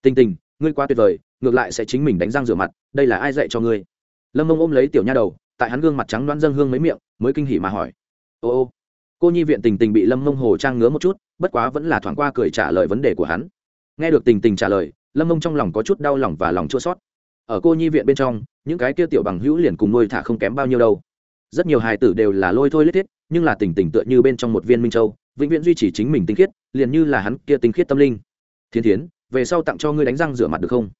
Tình tình ngươi quá tuyệt vời ngược lại sẽ chính mình đánh răng rửa mặt đây là ai dạy cho ngươi? Lâm ông ôm lấy tiểu nha đầu tại hắn gương mặt trắng đoán dâng hương mấy miệng mới kinh hỉ mà hỏi. Ô ô cô nhi viện tình tình bị lâm mông hồ trang ngứa một chút, bất quá vẫn là thoảng qua cười trả lời vấn đề của hắn. Nghe được tình tình trả lời, lâm mông trong lòng có chút đau lòng và lòng chua sót ở cô nhi viện bên trong, những cái kia tiểu bằng hữu liền cùng nuôi thả không kém bao nhiêu đâu. Rất nhiều hài tử đều là lôi thôi lết thiết, nhưng là tình tình tựa như bên trong một viên minh châu, vĩnh viễn duy trì chính mình tinh khiết, liền như là hắn kia tinh khiết tâm linh. Thiên thiến, về sau tặng cho ngươi đánh răng rửa mặt được không?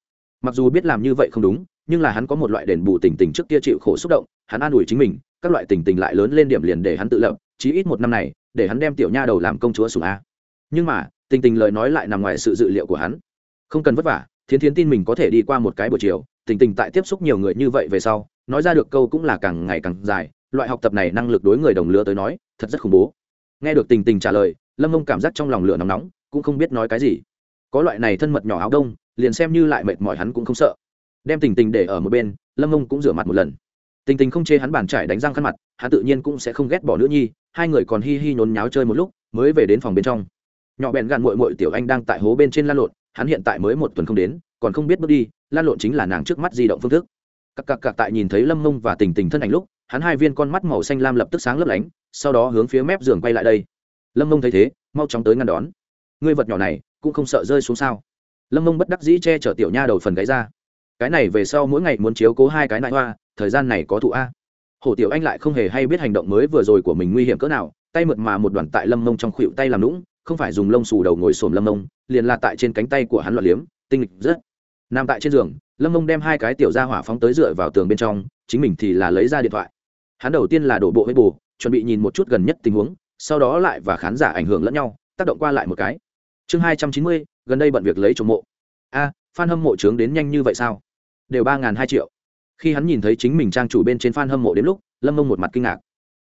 Mặc dù biết làm như vậy không đúng, nhưng là hắn có một loại đền bù tình tình trước kia chịu khổ xúc động, hắn an ủi chính mình, các loại tình tình lại lớn lên điểm liền để hắn tự lập chí ít một năm này, để hắn đem tiểu nha đầu làm công chúa sùng a. Nhưng mà, tình tình lời nói lại nằm ngoài sự dự liệu của hắn. Không cần vất vả, thiến thiến tin mình có thể đi qua một cái buổi chiều, tình tình tại tiếp xúc nhiều người như vậy về sau, nói ra được câu cũng là càng ngày càng dài, loại học tập này năng lực đối người đồng lứa tới nói, thật rất khủng bố. Nghe được tình tình trả lời, lâm mông cảm giác trong lòng lửa nóng nóng, cũng không biết nói cái gì. Có loại này thân mật nhỏ áo đông, liền xem như lại mệt mỏi hắn cũng không sợ. Đem tình tình để ở một bên, lâm mông cũng rửa mặt một lần. Tình tình không chê hắn bàn trải đánh răng khăn mặt, hắn tự nhiên cũng sẽ không ghét bỏ nữ nhi hai người còn hi hi nhốn nháo chơi một lúc, mới về đến phòng bên trong. Nhỏ bèn gạn mội mội tiểu anh đang tại hố bên trên lan lộn, hắn hiện tại mới một tuần không đến, còn không biết bước đi, lan lộn chính là nàng trước mắt di động phương thức. Cặp cặp cặp tại nhìn thấy lâm mông và tình tình thân ảnh lúc, hắn hai viên con mắt màu xanh lam lập tức sáng lấp lánh, sau đó hướng phía mép giường quay lại đây. Lâm mông thấy thế, mau chóng tới ngăn đón. Ngươi vật nhỏ này, cũng không sợ rơi xuống sao? Lâm mông bất đắc dĩ che chở tiểu nha đầu phần gáy ra. Cái này về sau mỗi ngày muốn chiếu cố hai cái nại hoa, thời gian này có thụ a hổ tiểu anh lại không hề hay biết hành động mới vừa rồi của mình nguy hiểm cỡ nào tay mượt mà một đoàn tại lâm mông trong khuỵu tay làm lũng không phải dùng lông xù đầu ngồi xổm lâm mông liền là tại trên cánh tay của hắn loạn liếm tinh lịch rất. Nằm tại trên giường lâm mông đem hai cái tiểu ra hỏa phóng tới dựa vào tường bên trong chính mình thì là lấy ra điện thoại. Hắn đầu tiên là đổ bộ với bù chuẩn bị nhìn một chút gần nhất tình huống sau đó lại và khán giả ảnh hưởng lẫn nhau tác động qua lại một cái. Chương hai trăm chín mươi gần đây bận việc lấy trộm mộ. A à, f a n hâm mộ trướng đến nhanh như vậy sao? Đều ba n g h n hai triệu khi hắn nhìn thấy chính mình trang chủ bên trên f a n hâm mộ đến lúc, lâm mông một mặt kinh ngạc.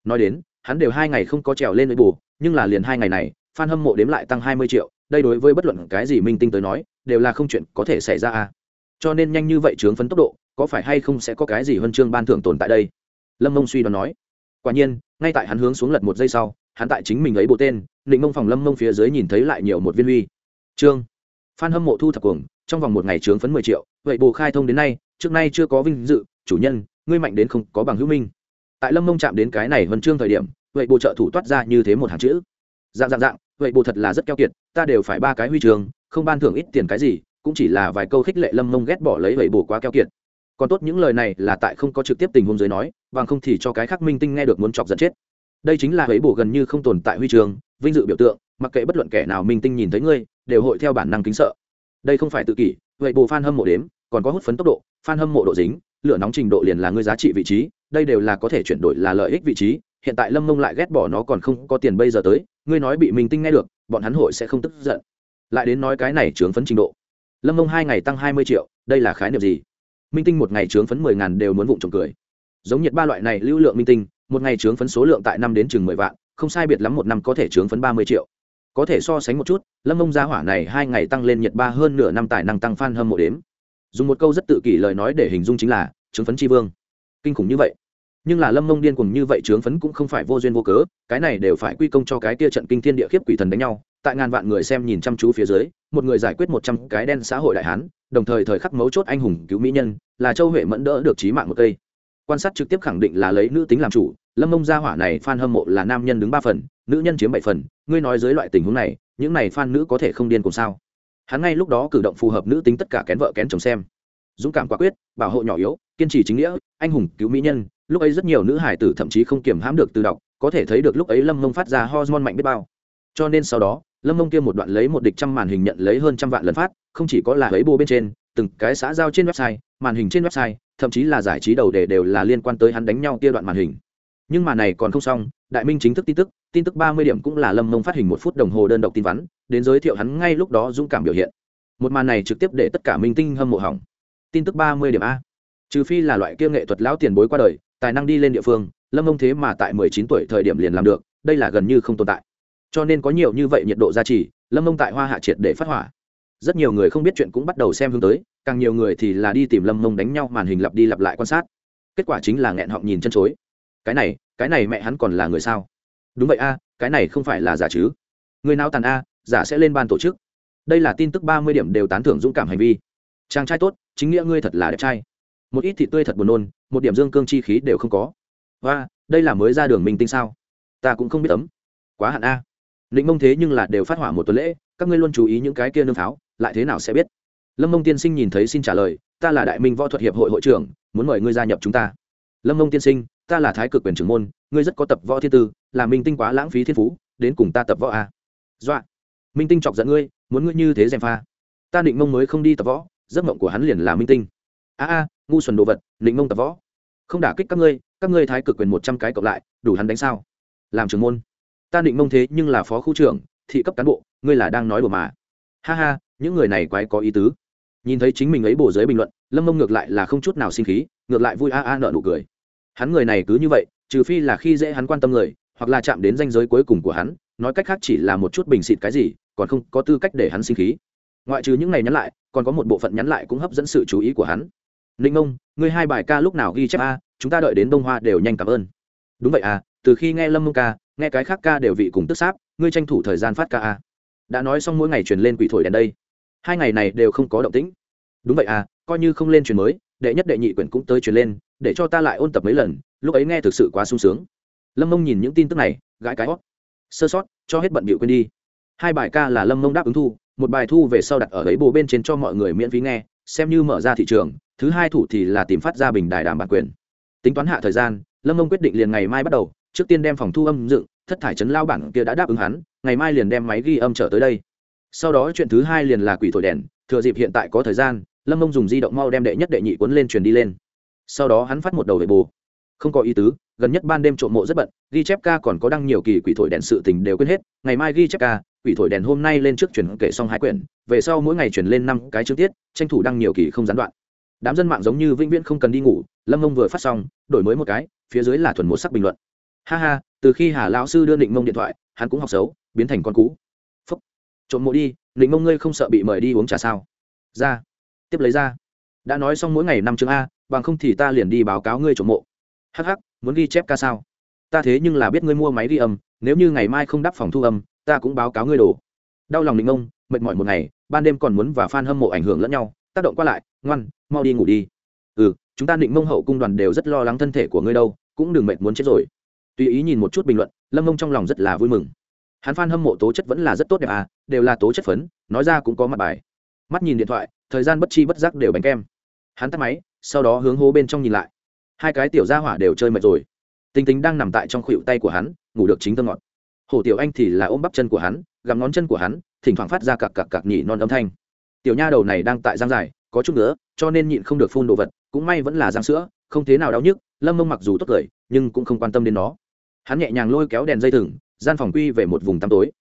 Nói đến, hắn đều hai ngày không có trèo lên với bù nhưng là liền hai ngày này f a n hâm mộ đếm lại tăng hai mươi triệu, đây đối với bất luận cái gì minh tinh tới nói, đều là không chuyện có thể xảy ra à? cho nên nhanh như vậy trướng phấn tốc độ, có phải hay không sẽ có cái gì huân chương ban thưởng tồn tại đây? Lâm mông suy đoán nói. Quả nhiên, ngay tại hắn hướng xuống lật một giây sau, hắn tại chính mình ấy bộ tên định mông phòng lâm mông phía dưới nhìn thấy lại nhiều một viên huy. Trương phan hâm mộ thu thập cuồng, trong vòng một ngày trướng phấn mười triệu, vậy bồ khai thông đến nay trước nay chưa có vinh dự, chủ nhân, ngươi mạnh đến không có bằng hữu minh. Tại lâm mông chạm đến cái này vân trương thời điểm, vậy bộ trợ thủ toát ra như thế một hàng chữ. Dạng dạng dạng, vậy bộ thật là rất keo kiệt, ta đều phải ba cái huy trường không ban thưởng ít tiền cái gì, cũng chỉ là vài câu khích lệ lâm mông ghét bỏ lấy vậy bộ quá keo kiệt. Còn tốt những lời này là tại không có trực tiếp tình huống dưới nói, bằng không thì cho cái khác minh tinh nghe được muốn chọc giận chết. Đây chính là ấy bổ gần như không tồn tại huy trường vinh dự biểu tượng, mặc kệ bất luận kẻ nào minh tinh nhìn thấy ngươi, đều hội theo bản năng kính sợ. Đây không phải tự kỷ, vậy bồ fan hâm mộ đếm còn có hút phấn tốc độ, fan hâm mộ độ dính, lửa nóng trình độ liền là ngươi giá trị vị trí, đây đều là có thể chuyển đổi là lợi ích vị trí, hiện tại lâm mông lại ghét bỏ nó còn không có tiền bây giờ tới, ngươi nói bị minh tinh nghe được, bọn hắn hội sẽ không tức giận. Lại đến nói cái này trướng phấn trình độ. Lâm mông hai ngày tăng hai mươi triệu, đây là khái niệm gì? Minh tinh một ngày trướng phấn mười ngàn đều muốn vụng trộm cười. Giống nhiệt ba loại này lưu lượng minh tinh, một ngày trướng phấn số lượng tại năm đến chừng mười vạn, không sai biệt lắm một năm có thể trướng phấn ba mươi triệu. Có thể so sánh một chút, lâm mông gia hỏa này hai ngày tăng lên nhiệt ba hơn nửa năm tài năng tăng f a n hâm mộ đếm dùng một câu rất tự kỷ lời nói để hình dung chính là chứng phấn tri vương. Kinh khủng như vậy. Nhưng là lâm mông điên cùng như vậy chướng phấn cũng không phải vô duyên vô cớ, cái này đều phải quy công cho cái kia trận kinh thiên địa khiếp quỷ thần đánh nhau. Tại ngàn vạn người xem nhìn chăm chú phía dưới, một người giải quyết một trăm cái đen xã hội đại hán, đồng thời thời khắc mấu chốt anh hùng cứu mỹ nhân, là châu huệ mẫn đỡ được trí mạng một cây. Quan sát trực tiếp khẳng định là lấy nữ tính làm chủ, lâm mông gia hỏa này f a n hâm mộ là nam nhân đứng ba phần, nữ nhân chiếm bảy phần. Ngươi nói dưới loại tình huống này, những này f a n nữ có thể không điên cùng sao? Hắn ngay lúc đó cử động phù hợp nữ tính tất cả kén vợ kén chồng xem. Dũng cảm quả quyết, bảo hộ nhỏ yếu, kiên trì chính nghĩa, anh hùng, cứu mỹ nhân, lúc ấy rất nhiều nữ hải tử thậm chí không kiểm hãm được từ đọc, có thể thấy được lúc ấy lâm mông phát ra hormone mạnh biết bao. Cho nên sau đó, lâm mông kia một đoạn lấy một địch trăm màn hình nhận lấy hơn trăm vạn lần phát, không chỉ có là ấy bô bên trên, từng cái xã giao trên website, màn hình trên website, thậm chí là giải trí đầu đề đều là liên quan tới hắn đánh nhau kia đoạn màn hình nhưng mà này còn không xong, đại minh chính thức tin tức tin tức ba mươi điểm cũng là lâm mông phát hình một phút đồng hồ đơn độc tin vắn, đến giới thiệu hắn ngay lúc đó dũng cảm biểu hiện. Một màn này trực tiếp để tất cả minh tinh hâm mộ hỏng. Tin tức ba mươi điểm a. Trừ phi là loại kia nghệ thuật lão tiền bối qua đời, tài năng đi lên địa phương, lâm mông thế mà tại mười chín tuổi thời điểm liền làm được, đây là gần như không tồn tại. Cho nên có nhiều như vậy nhiệt độ gia trì, lâm mông tại hoa hạ triệt để phát hỏa. Rất nhiều người không biết chuyện cũng bắt đầu xem hướng tới, càng nhiều người thì là đi tìm lâm mông đánh nhau màn hình lặp đi lặp lại quan sát. Kết quả chính là nghẹn họng nhìn chân chối cái này cái này mẹ hắn còn là người sao? Đúng vậy a, cái này không phải là giả chứ. Người nào tàn a, giả sẽ lên ban tổ chức. Đây là tin tức ba mươi điểm đều tán thưởng dũng cảm hành vi. Chàng trai tốt, chính nghĩa ngươi thật là đẹp trai. Một ít thịt tươi thật buồn nôn, một điểm dương cương chi khí đều không có. Và, đây là mới ra đường minh tinh sao? Ta cũng không biết tấm quá hạn a. Định mông thế nhưng là đều phát hỏa một tuần lễ, các ngươi luôn chú ý những cái kia nương pháo lại thế nào sẽ biết? Lâm mông tiên sinh nhìn thấy xin trả lời, ta là đại minh võ thuật hiệp hội hội trưởng, muốn mời ngươi gia nhập chúng ta. Lâm mông tiên sinh ta là thái cực quyền trưởng môn, ngươi rất có tập võ thiên tư, là minh tinh quá lãng phí thiên phú, đến cùng ta tập võ a dọa. Minh tinh chọc giận ngươi, muốn ngươi như thế gièm pha. Ta định mông mới không đi tập võ, giấc mộng của hắn liền là minh tinh. A a, ngu xuẩn đồ vật, định mông tập võ. Không đả kích các ngươi các ngươi thái cực quyền một trăm cái cộng lại, đủ hắn đánh sao? Làm trưởng môn. Ta định mông thế nhưng là phó khu trưởng, thị cấp cán bộ, ngươi là đang nói đùa mà. Ha ha, những người này quái có ý tứ. Nhìn thấy chính mình ấy bổ giới bình luận, lâm mông ngược lại là không chút nào sinh khí, ngược lại vui a a nợ nụ cười hắn người này cứ như vậy, trừ phi là khi dễ hắn quan tâm người, hoặc là chạm đến danh giới cuối cùng của hắn, nói cách khác chỉ là một chút bình xịt cái gì, còn không có tư cách để hắn sinh khí. Ngoại trừ những ngày nhắn lại, còn có một bộ phận nhắn lại cũng hấp dẫn sự chú ý của hắn. Ninh ông ngươi hai bài ca lúc nào ghi chép a? Chúng ta đợi đến đông hoa đều nhanh cảm ơn. Đúng vậy à từ khi nghe lâm mông ca, nghe cái khác ca đều vị cùng tức sáp, ngươi tranh thủ thời gian phát ca a. Đã nói xong mỗi ngày truyền lên quỷ thổi đèn đây. Hai ngày này đều không có động tĩnh. Đúng vậy à coi như không lên truyền mới đệ nhất đệ nhị quyển cũng tới truyền lên, để cho ta lại ôn tập mấy lần, lúc ấy nghe thực sự quá sung sướng. Lâm mông nhìn những tin tức này, gãi cái hót. Sơ sót, cho hết bận bịu quên đi. Hai bài ca là lâm mông đáp ứng thu, một bài thu về sau đặt ở ấy bồ bên trên cho mọi người miễn phí nghe, xem như mở ra thị trường, thứ hai thủ thì là tìm phát ra bình đài đảm bản quyền. Tính toán hạ thời gian, lâm mông quyết định liền ngày mai bắt đầu, trước tiên đem phòng thu âm dựng, thất thải chấn lao bản kia đã đáp ứng hắn, ngày mai liền đem máy ghi âm trở tới đây. Sau đó chuyện thứ hai liền là quỷ thổi đèn, thừa dịp hiện tại có thời gian lâm mông dùng di động mau đem đệ nhất đệ nhị cuốn lên truyền đi lên sau đó hắn phát một đầu về bồ không có ý tứ gần nhất ban đêm trộm mộ rất bận ghi chép ca còn có đăng nhiều kỳ quỷ thổi đèn sự tình đều quên hết ngày mai ghi chép ca quỷ thổi đèn hôm nay lên trước chuyển kể xong hai quyển về sau mỗi ngày chuyển lên năm cái chương tiết tranh thủ đăng nhiều kỳ không gián đoạn đám dân mạng giống như vĩnh viễn không cần đi ngủ lâm mông vừa phát xong đổi mới một cái phía dưới là thuần một sắc bình luận ha ha từ khi hà lão sư đưa định mông điện thoại hắn cũng học xấu biến thành con cú phúc. Trộm mộ đi định mông ngươi không sợ bị mời đi uống trà sao? Ra tiếp lấy ra. Đã nói xong mỗi ngày năm chương a, bằng không thì ta liền đi báo cáo ngươi trộm mộ. Hh muốn ghi chép ca sao? Ta thế nhưng là biết ngươi mua máy ghi âm, nếu như ngày mai không đắp phòng thu âm, ta cũng báo cáo ngươi đồ. Đau lòng đình ông, mệt mỏi một ngày, ban đêm còn muốn và f a n hâm mộ ảnh hưởng lẫn nhau, tác động qua lại, ngoan, mau đi ngủ đi. Ừ chúng ta định mông hậu cung đoàn đều rất lo lắng thân thể của ngươi đâu, cũng đừng mệt muốn chết rồi. Tùy ý nhìn một chút bình luận, lâm mông trong lòng rất là vui mừng. Hắn f a n hâm mộ tố chất vẫn là rất tốt đẹp à đều là tố chất phấn, nói ra cũng có mặt bài. Mắt nhìn điện thoại thời gian bất chi bất giác đều bánh kem. Hắn tắt máy, sau đó hướng hố bên trong nhìn lại. Hai cái tiểu gia hỏa đều chơi mệt rồi. Tinh tính đang nằm tại trong khuỷu tay của hắn, ngủ được chính thơ ngọt. Hổ tiểu anh thì là ôm bắp chân của hắn, gặm ngón chân của hắn, thỉnh thoảng phát ra cặc cặc cặc nhỉ non âm thanh. Tiểu nha đầu này đang tại giang dài có chút nữa, cho nên nhịn không được phun đồ vật, cũng may vẫn là giang sữa, không thế nào đau nhức, lâm mông mặc dù tốt cười, nhưng cũng không quan tâm đến nó. Hắn nhẹ nhàng lôi kéo đèn dây thừng, gian phòng quy về một vùng tăm tối.